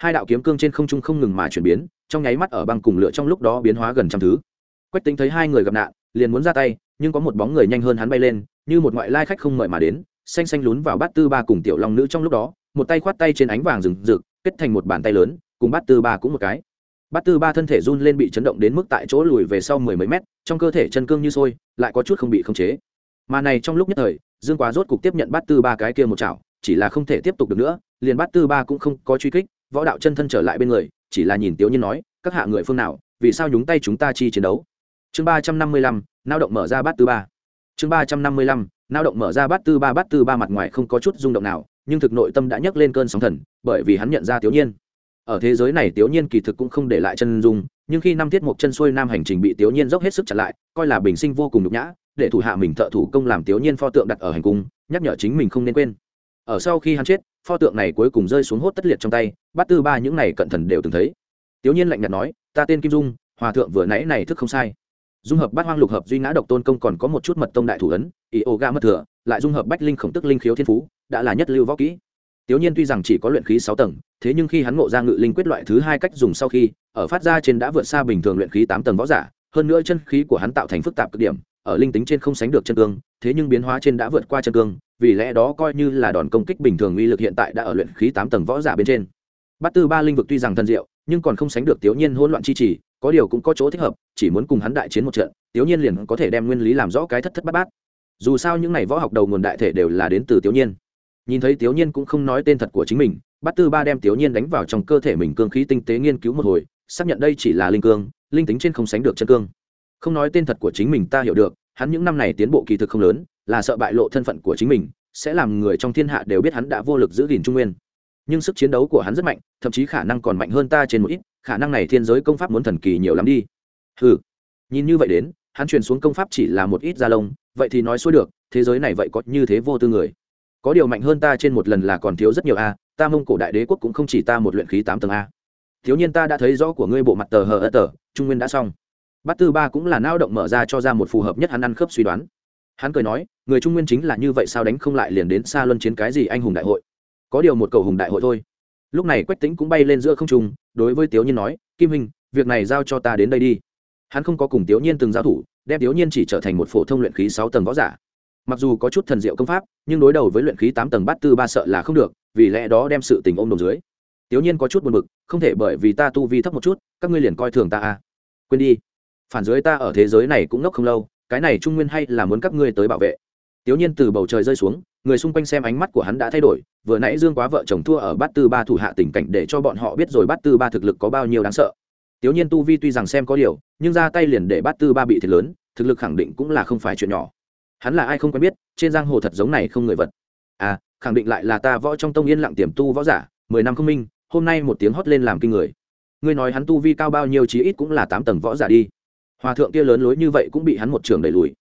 hai đạo kiếm cương trên không trung không ngừng mà chuyển biến, trong nháy mắt ở băng cùng lửa trong lúc đó biến hóa gần trăm thứ. Quách tính thấy hai người gặp nạn, liền muốn ra tay, nhưng có một bóng người nhanh hơn hắn bay lên, như một ngoại lai khách không mời mà đến, xanh xanh lún vào bát tư ba cùng tiểu long nữ trong lúc đó, một tay khoát tay trên ánh vàng rừng rực, kết thành một bàn tay lớn, cùng bát tư ba cũng một cái. Bát tư ba thân thể run lên bị chấn động đến mức tại chỗ lùi về sau mười mấy mét, trong cơ thể chân cương như sôi, lại có chút không bị khống chế. Mà này trong lúc nhất thời, dương quá rốt cục tiếp nhận bát tư ba cái kia một chảo, chỉ là không thể tiếp tục được nữa, liền bát tư ba cũng không có truy kích võ đạo chân thân trở lại bên người, chỉ là nhìn tiểu nhiên nói, các hạ người phương nào, vì sao nhúng tay chúng ta chi chiến đấu? Chương ba trăm năm mươi lăm lao động mở ra bát tư ba. Chương ba trăm năm mươi lăm lao động mở ra bát tư ba, bát tư ba mặt ngoài không có chút rung động nào, nhưng thực nội tâm đã nhấc lên cơn sóng thần, bởi vì hắn nhận ra tiểu nhiên. Ở thế giới này tiểu nhiên kỳ thực cũng không để lại chân dung, nhưng khi năm tiết một chân xuôi nam hành trình bị tiểu nhiên dốc hết sức chặn lại, coi là bình sinh vô cùng nhục nhã, để thủ hạ mình thợ thủ công làm tiểu nhiên pho tượng đặt ở hành cung, nhắc nhở chính mình không nên quên. Ở sau khi hắn chết pho tượng này cuối cùng rơi xuống hốt tất liệt trong tay bát tư ba những này cận thần đều từng thấy. Tiểu nhiên lạnh nhạt nói ta tên kim dung hòa thượng vừa nãy này thức không sai. Dung hợp bát hoang lục hợp duy ngã độc tôn công còn có một chút mật tông đại thủ ấn ý ô ga mất thừa lại dung hợp bách linh khổng tức linh khiếu thiên phú đã là nhất lưu võ kỹ. Tiểu Nhiên tuy rằng chỉ có luyện khí sáu tầng, thế nhưng khi hắn ngộ ra ngự linh quyết loại thứ hai cách dùng sau khi, ở phát ra trên đã vượt xa bình thường luyện khí tám tầng võ giả, hơn nữa chân khí của hắn tạo thành phức tạp cực điểm, ở linh tính trên không sánh được chân cương, thế nhưng biến hóa trên đã vượt qua chân cương, vì lẽ đó coi như là đòn công kích bình thường uy lực hiện tại đã ở luyện khí tám tầng võ giả bên trên. Bát Tư Ba linh vực tuy rằng thần diệu, nhưng còn không sánh được Tiểu Nhiên hỗn loạn chi trì, có điều cũng có chỗ thích hợp, chỉ muốn cùng hắn đại chiến một trận, Tiểu Nhiên liền có thể đem nguyên lý làm rõ cái thất thất bát bát. Dù sao những này võ học đầu nguồn đại thể đều là đến từ Tiểu Nhiên nhìn thấy tiểu nhiên cũng không nói tên thật của chính mình bát tư ba đem tiểu nhiên đánh vào trong cơ thể mình cương khí tinh tế nghiên cứu một hồi xác nhận đây chỉ là linh cương linh tính trên không sánh được chân cương không nói tên thật của chính mình ta hiểu được, hắn những năm này tiến bộ kỳ thực không lớn, là sợ bại lộ thân phận của chính mình, sẽ làm người trong thiên hạ đều biết hắn đã vô lực giữ gìn trung nguyên. Nhưng sức chiến đấu của hắn rất mạnh, thậm chí khả năng còn mạnh hơn ta trên một ít, khả năng này thiên giới công pháp muốn thần kỳ nhiều lắm đi. Ừ nhìn như vậy đến, hắn truyền xuống công pháp chỉ là một ít da lông, vậy thì nói xuôi được, thế giới này vậy có như thế vô tư người. Có điều mạnh hơn ta trên một lần là còn thiếu rất nhiều a, ta mông cổ đại đế quốc cũng không chỉ ta một luyện khí tám tầng a. Thiếu nhiên ta đã thấy rõ của ngươi bộ mặt tờ hờ ơ tờ, trung nguyên đã xong bát tư ba cũng là nao động mở ra cho ra một phù hợp nhất hắn ăn khớp suy đoán. Hắn cười nói, người trung nguyên chính là như vậy sao đánh không lại liền đến xa luân chiến cái gì anh hùng đại hội? Có điều một cầu hùng đại hội thôi. Lúc này quách tính cũng bay lên giữa không trung, đối với tiểu nhiên nói, kim hình việc này giao cho ta đến đây đi. Hắn không có cùng tiểu nhiên từng giao thủ, đem tiểu nhiên chỉ trở thành một phổ thông luyện khí sáu tầng võ giả. Mặc dù có chút thần diệu công pháp, nhưng đối đầu với luyện khí tám tầng bát tư ba sợ là không được, vì lẽ đó đem sự tình ôm đồn dưới. Tiểu nhiên có chút buồn bực, không thể bởi vì ta tu vi thấp một chút, các ngươi liền coi thường ta à. Quên đi phản dưới ta ở thế giới này cũng ngốc không lâu, cái này trung nguyên hay là muốn các ngươi tới bảo vệ. Tiểu nhiên từ bầu trời rơi xuống, người xung quanh xem ánh mắt của hắn đã thay đổi, vừa nãy dương quá vợ chồng thua ở bát tư ba thủ hạ tình cảnh để cho bọn họ biết rồi bát tư ba thực lực có bao nhiêu đáng sợ. Tiểu nhiên tu vi tuy rằng xem có điều, nhưng ra tay liền để bát tư ba bị thiệt lớn, thực lực khẳng định cũng là không phải chuyện nhỏ. Hắn là ai không quen biết, trên giang hồ thật giống này không người vật. À khẳng định lại là ta võ trong tông yên lặng tiềm tu võ giả, mười năm không minh, hôm nay một tiếng hót lên làm kinh người. Ngươi nói hắn tu vi cao bao nhiêu chí ít cũng là tám tầng võ giả đi hòa thượng kia lớn lối như vậy cũng bị hắn một trường đẩy lùi.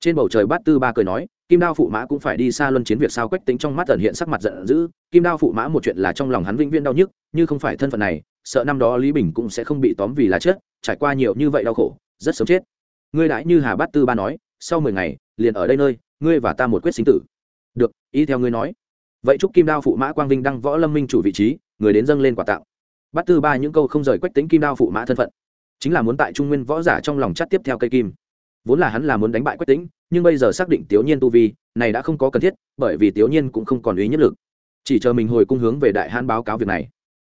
Trên bầu trời bát tư ba cười nói, kim đao phụ mã cũng phải đi xa luân chiến việc sao quách tính trong mắt ẩn hiện sắc mặt giận dữ. Kim đao phụ mã một chuyện là trong lòng hắn vĩnh viễn đau nhức, như không phải thân phận này, sợ năm đó lý bình cũng sẽ không bị tóm vì là chết, trải qua nhiều như vậy đau khổ, rất sớm chết. Ngươi đãi như hà bát tư ba nói, sau mười ngày, liền ở đây nơi, ngươi và ta một quyết sinh tử. Được, ý theo ngươi nói. Vậy chúc kim đao phụ mã quang vinh đăng võ lâm minh chủ vị trí, người đến dâng lên quà tặng. Bát tư ba những câu không rời quách tính kim đao phụ mã thân phận chính là muốn tại trung nguyên võ giả trong lòng chắt tiếp theo cây kim. Vốn là hắn là muốn đánh bại quách tính nhưng bây giờ xác định tiểu nhiên tu vi, này đã không có cần thiết, bởi vì tiểu nhiên cũng không còn ý nhất lực. Chỉ chờ mình hồi cung hướng về đại hãn báo cáo việc này,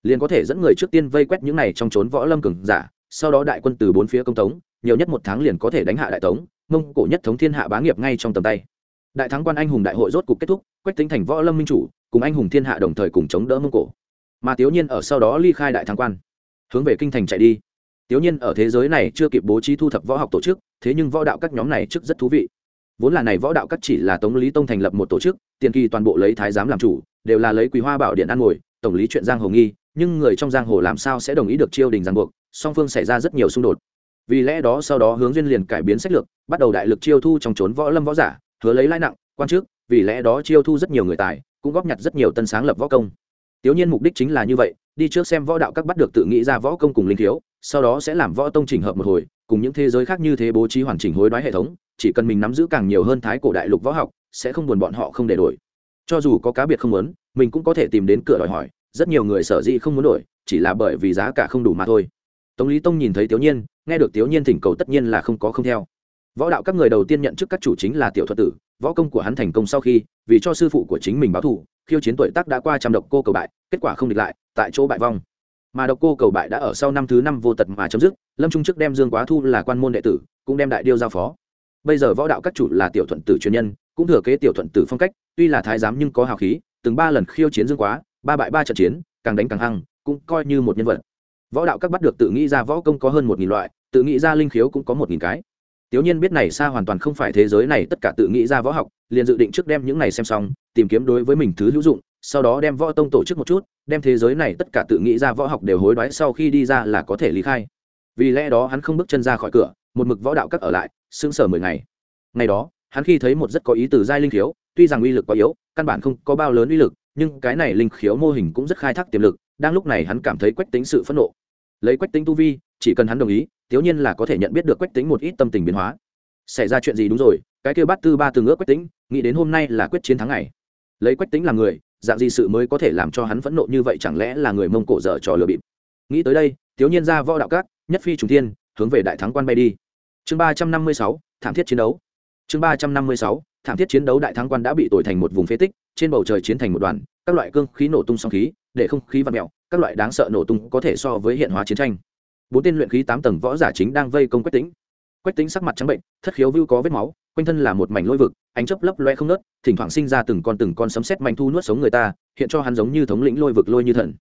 liền có thể dẫn người trước tiên vây quét những này trong trốn võ lâm cường giả, sau đó đại quân từ bốn phía công tống, nhiều nhất một tháng liền có thể đánh hạ đại tống, mông cổ nhất thống thiên hạ bá nghiệp ngay trong tầm tay. Đại thắng quan anh hùng đại hội rốt cục kết thúc, quách tính thành võ lâm minh chủ, cùng anh hùng thiên hạ đồng thời cùng chống đỡ mông cổ. Mà tiểu nhiên ở sau đó ly khai đại thắng quan, hướng về kinh thành chạy đi tiểu nhiên ở thế giới này chưa kịp bố trí thu thập võ học tổ chức, thế nhưng võ đạo các nhóm này trước rất thú vị. Vốn là này võ đạo các chỉ là tống lý tông thành lập một tổ chức, tiền kỳ toàn bộ lấy thái giám làm chủ, đều là lấy quý hoa bảo điện ăn ngồi, tổng lý chuyện giang hồ nghi, nhưng người trong giang hồ làm sao sẽ đồng ý được chiêu đình giang buộc, song phương xảy ra rất nhiều xung đột. Vì lẽ đó sau đó hướng duyên liền cải biến sách lược, bắt đầu đại lực chiêu thu trong trốn võ lâm võ giả, hứa lấy lãi nặng, quan chức, vì lẽ đó chiêu thu rất nhiều người tài, cũng góp nhặt rất nhiều tân sáng lập võ công. Tiểu nhiên mục đích chính là như vậy, đi trước xem võ đạo các bắt được tự nghĩ ra võ công cùng linh thiếu sau đó sẽ làm võ tông chỉnh hợp một hồi, cùng những thế giới khác như thế bố trí hoàn chỉnh hối đoái hệ thống, chỉ cần mình nắm giữ càng nhiều hơn thái cổ đại lục võ học, sẽ không buồn bọn họ không để đổi. Cho dù có cá biệt không muốn, mình cũng có thể tìm đến cửa đòi hỏi, rất nhiều người sở dĩ không muốn đổi, chỉ là bởi vì giá cả không đủ mà thôi. Tống lý tông nhìn thấy tiểu nhiên, nghe được tiểu nhiên thỉnh cầu tất nhiên là không có không theo. Võ đạo các người đầu tiên nhận chức các chủ chính là tiểu thuật tử, võ công của hắn thành công sau khi, vì cho sư phụ của chính mình báo thù, khiêu chiến tuổi tác đã qua trăm độc cô cầu bại, kết quả không địch lại, tại chỗ bại vong mà độc cô cầu bại đã ở sau năm thứ năm vô tật mà chấm dứt lâm trung chức đem dương quá thu là quan môn đệ tử cũng đem đại điêu giao phó. Bây giờ võ đạo các chủ là tiểu thuận tử truyền nhân cũng thừa kế tiểu thuận tử phong cách tuy là thái giám nhưng có hào khí từng ba lần khiêu chiến dương quá ba bại ba trận chiến càng đánh càng hăng cũng coi như một nhân vật. Võ đạo các bắt được tự nghĩ ra võ công có hơn một nghìn loại tự nghĩ ra linh khiếu cũng có một nghìn cái. Tiểu Nhiên biết này xa hoàn toàn không phải thế giới này tất cả tự nghĩ ra võ học, liền dự định trước đem những này xem xong, tìm kiếm đối với mình thứ hữu dụng, sau đó đem võ tông tổ chức một chút, đem thế giới này tất cả tự nghĩ ra võ học đều hối đoái sau khi đi ra là có thể lý khai. Vì lẽ đó hắn không bước chân ra khỏi cửa, một mực võ đạo các ở lại, sững sờ mười ngày. Ngày đó, hắn khi thấy một rất có ý từ giai linh khiếu, tuy rằng uy lực quá yếu, căn bản không có bao lớn uy lực, nhưng cái này linh khiếu mô hình cũng rất khai thác tiềm lực, đang lúc này hắn cảm thấy quách tính sự phẫn nộ. Lấy quách tính tu vi, chỉ cần hắn đồng ý, thiếu Nhiên là có thể nhận biết được Quách Tĩnh một ít tâm tình biến hóa. Xảy ra chuyện gì đúng rồi, cái kia Bát Tư Ba từng ước Quách Tĩnh, nghĩ đến hôm nay là quyết chiến thắng ngày. Lấy Quách Tĩnh làm người, dạng gì sự mới có thể làm cho hắn phẫn nộ như vậy chẳng lẽ là người Mông Cổ dở trò lừa bịp. Nghĩ tới đây, thiếu Nhiên ra võ đạo các, nhất phi trùng thiên, hướng về đại thắng quan bay đi. Chương ba trăm năm mươi sáu, thảm thiết chiến đấu. Chương ba trăm năm mươi sáu, thảm thiết chiến đấu đại thắng quan đã bị tồi thành một vùng phế tích, trên bầu trời chiến thành một đoàn, các loại cương khí nổ tung song khí, để không khí vặn mèo, các loại đáng sợ nổ tung có thể so với hiện hóa chiến tranh bốn tên luyện khí tám tầng võ giả chính đang vây công quách tính quách tính sắc mặt trắng bệnh thất khiếu vưu có vết máu quanh thân là một mảnh lôi vực, ánh chấp lấp loe không nớt thỉnh thoảng sinh ra từng con từng con sấm sét mạnh thu nuốt sống người ta, hiện cho hắn giống như thống lĩnh lôi vực lôi như thần.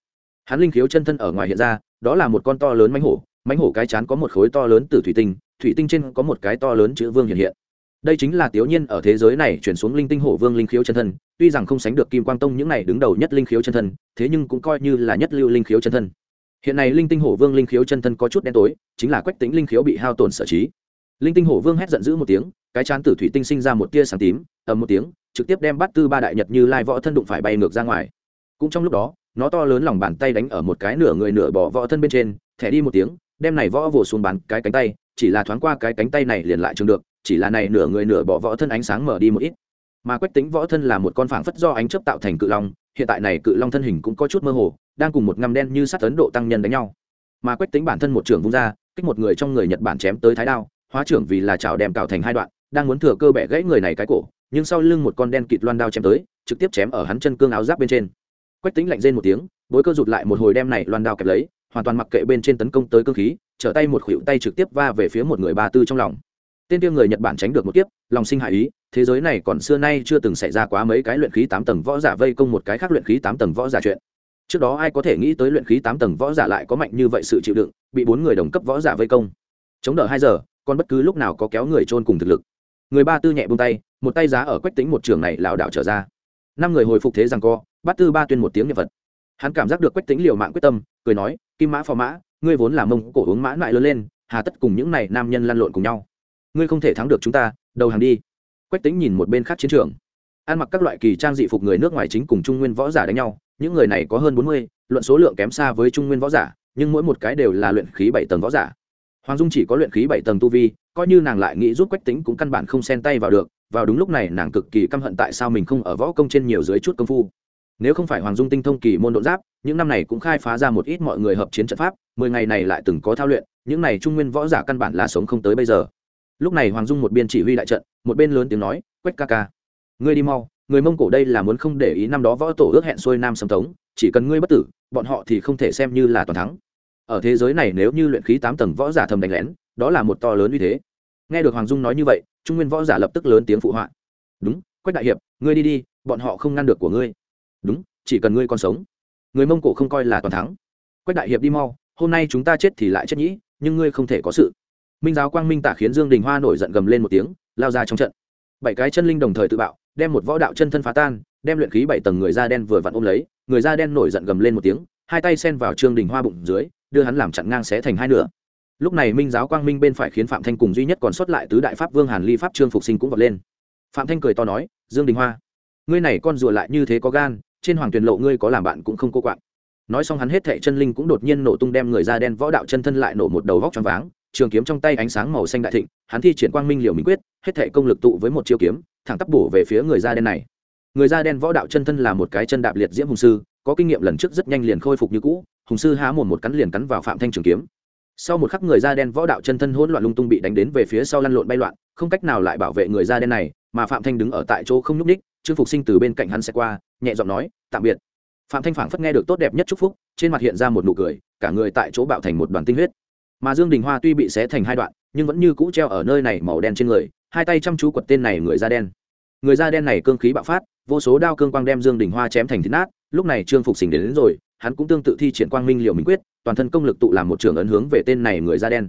Hắn linh khiếu chân thân ở ngoài hiện ra, đó là một con to lớn mánh hổ mánh hổ cái chán có một khối to lớn từ thủy tinh thủy tinh trên có một cái to lớn chữ vương hiện hiện. Đây chính là tiểu nhiên ở thế giới này chuyển xuống linh tinh hổ vương linh khiếu chân thân, tuy rằng không sánh được kim quang tông những này đứng đầu nhất linh khiếu chân thân, thế nhưng cũng coi như là nhất lưu linh khiếu chân thân. Hiện nay linh tinh hổ vương linh khiếu chân thân có chút đen tối, chính là quách tính linh khiếu bị hao tổn sở trí. Linh tinh hổ vương hét giận dữ một tiếng cái chán tử thủy tinh sinh ra một tia sáng tím, ầm một tiếng, trực tiếp đem bát tư ba đại nhật như lai võ thân đụng phải bay ngược ra ngoài. Cũng trong lúc đó, nó to lớn lòng bàn tay đánh ở một cái nửa người nửa bỏ võ thân bên trên, thẻ đi một tiếng, đem này võ vồ xuống bàn cái cánh tay, chỉ là thoáng qua cái cánh tay này liền lại trường được, chỉ là này nửa người nửa bỏ võ thân ánh sáng mở đi một ít. Mà quách tính võ thân là một con phảng phất do ánh chớp tạo thành cự long, hiện tại này cự long thân hình cũng có chút mơ hồ, đang cùng một ngăm đen như sát ấn độ tăng nhân đánh nhau. Mà quách tính bản thân một trưởng vung ra, kích một người trong người nhật bản chém tới thái đao, hóa trưởng vì là chảo đem cào thành hai đoạn đang muốn thừa cơ bẻ gãy người này cái cổ, nhưng sau lưng một con đen kịt loan đao chém tới, trực tiếp chém ở hắn chân cương áo giáp bên trên. Quách tính lạnh rên một tiếng, bối cơ rụt lại một hồi đem này loan đao kẹp lấy, hoàn toàn mặc kệ bên trên tấn công tới cương khí, trở tay một khuỷu tay trực tiếp va về phía một người ba tư trong lòng. Tên tiêu người nhật bản tránh được một kiếp, lòng sinh hại ý, thế giới này còn xưa nay chưa từng xảy ra quá mấy cái luyện khí tám tầng võ giả vây công một cái khác luyện khí tám tầng võ giả chuyện. Trước đó ai có thể nghĩ tới luyện khí tám tầng võ giả lại có mạnh như vậy sự chịu đựng, bị bốn người đồng cấp võ giả vây công. Chống đỡ hai giờ, còn bất cứ lúc nào có kéo người trôn cùng thực lực người ba tư nhẹ buông tay, một tay giá ở quách tính một trường này lảo đảo trở ra. Năm người hồi phục thế rằng co bát tư ba tuyên một tiếng nhật vật hắn cảm giác được quách tính liều mạng quyết tâm, cười nói, kim mã phò mã, ngươi vốn là mông cổ uống mã lại lớn lên, hà tất cùng những này nam nhân lăn lộn cùng nhau. Ngươi không thể thắng được chúng ta, đầu hàng đi. Quách tính nhìn một bên khác chiến trường. Ăn mặc các loại kỳ trang dị phục người nước ngoài chính cùng trung nguyên võ giả đánh nhau, những người này có hơn bốn mươi, luận số lượng kém xa với trung nguyên võ giả, nhưng mỗi một cái đều là luyện khí bảy tầng võ giả. Hoàng dung chỉ có luyện khí bảy tầng tu vi coi như nàng lại nghĩ giúp quách tính cũng căn bản không xen tay vào được, vào đúng lúc này nàng cực kỳ căm hận tại sao mình không ở võ công trên nhiều dưới chút công phu. Nếu không phải hoàng dung tinh thông kỳ môn độ giáp, những năm này cũng khai phá ra một ít mọi người hợp chiến trận pháp, mười ngày này lại từng có thao luyện, những này trung nguyên võ giả căn bản là sống không tới bây giờ. Lúc này hoàng dung một bên chỉ huy đại trận, một bên lớn tiếng nói, quách ca ca, ngươi đi mau, người mông cổ đây là muốn không để ý năm đó võ tổ ước hẹn xuôi nam sầm tống, chỉ cần ngươi bất tử, bọn họ thì không thể xem như là toàn thắng. Ở thế giới này nếu như luyện khí tám tầng võ giả thầm đánh lén đó là một to lớn uy thế. Nghe được hoàng dung nói như vậy, trung nguyên võ giả lập tức lớn tiếng phụ họa. Đúng, quách đại hiệp, ngươi đi đi, bọn họ không ngăn được của ngươi. Đúng, chỉ cần ngươi còn sống. Người mông cổ không coi là toàn thắng. Quách đại hiệp đi mau, hôm nay chúng ta chết thì lại chết nhĩ, nhưng ngươi không thể có sự. Minh giáo quang minh tả khiến dương đình hoa nổi giận gầm lên một tiếng, lao ra trong trận. Bảy cái chân linh đồng thời tự bạo, đem một võ đạo chân thân phá tan, đem luyện khí bảy tầng người da đen vừa vặn ôm lấy, người da đen nổi giận gầm lên một tiếng, hai tay sen vào trương đình hoa bụng dưới, đưa hắn làm chặn ngang xé thành hai nửa lúc này minh giáo quang minh bên phải khiến phạm thanh cùng duy nhất còn sót lại tứ đại pháp vương hàn ly pháp trương phục sinh cũng vọt lên. Phạm thanh cười to nói, dương đình hoa, ngươi này con rùa lại như thế có gan, trên hoàng tuyền lộ ngươi có làm bạn cũng không cô quạng. Nói xong hắn hết thệ chân linh cũng đột nhiên nổ tung đem người da đen võ đạo chân thân lại nổ một đầu vóc trong váng, trường kiếm trong tay ánh sáng màu xanh đại thịnh, hắn thi triển quang minh liều minh quyết, hết thệ công lực tụ với một chiêu kiếm, thẳng tắp bổ về phía người da đen này. Người da đen võ đạo chân thân là một cái chân đạp liệt diễm hùng sư, có kinh nghiệm lần trước rất nhanh liền khôi phục như cũ, hùng sư há mồm một cắn liền cắn vào phạm thanh trường kiếm sau một khắc người da đen võ đạo chân thân hỗn loạn lung tung bị đánh đến về phía sau lăn lộn bay loạn không cách nào lại bảo vệ người da đen này mà phạm thanh đứng ở tại chỗ không nhúc ních trương phục sinh từ bên cạnh hắn sẽ qua nhẹ giọng nói tạm biệt. Phạm thanh phảng phất nghe được tốt đẹp nhất chúc phúc trên mặt hiện ra một nụ cười cả người tại chỗ bạo thành một đoàn tinh huyết. Mà dương đình hoa tuy bị xé thành hai đoạn nhưng vẫn như cũ treo ở nơi này màu đen trên người hai tay chăm chú quật tên này người da đen. Người da đen này cương khí bạo phát vô số đao cương quang đem dương đình hoa chém thành thịt nát lúc này trương phục sinh đến, đến rồi hắn cũng tương tự thi triển quang minh liều minh quyết, toàn thân công lực tụ làm một trường ấn hướng về tên này người da đen.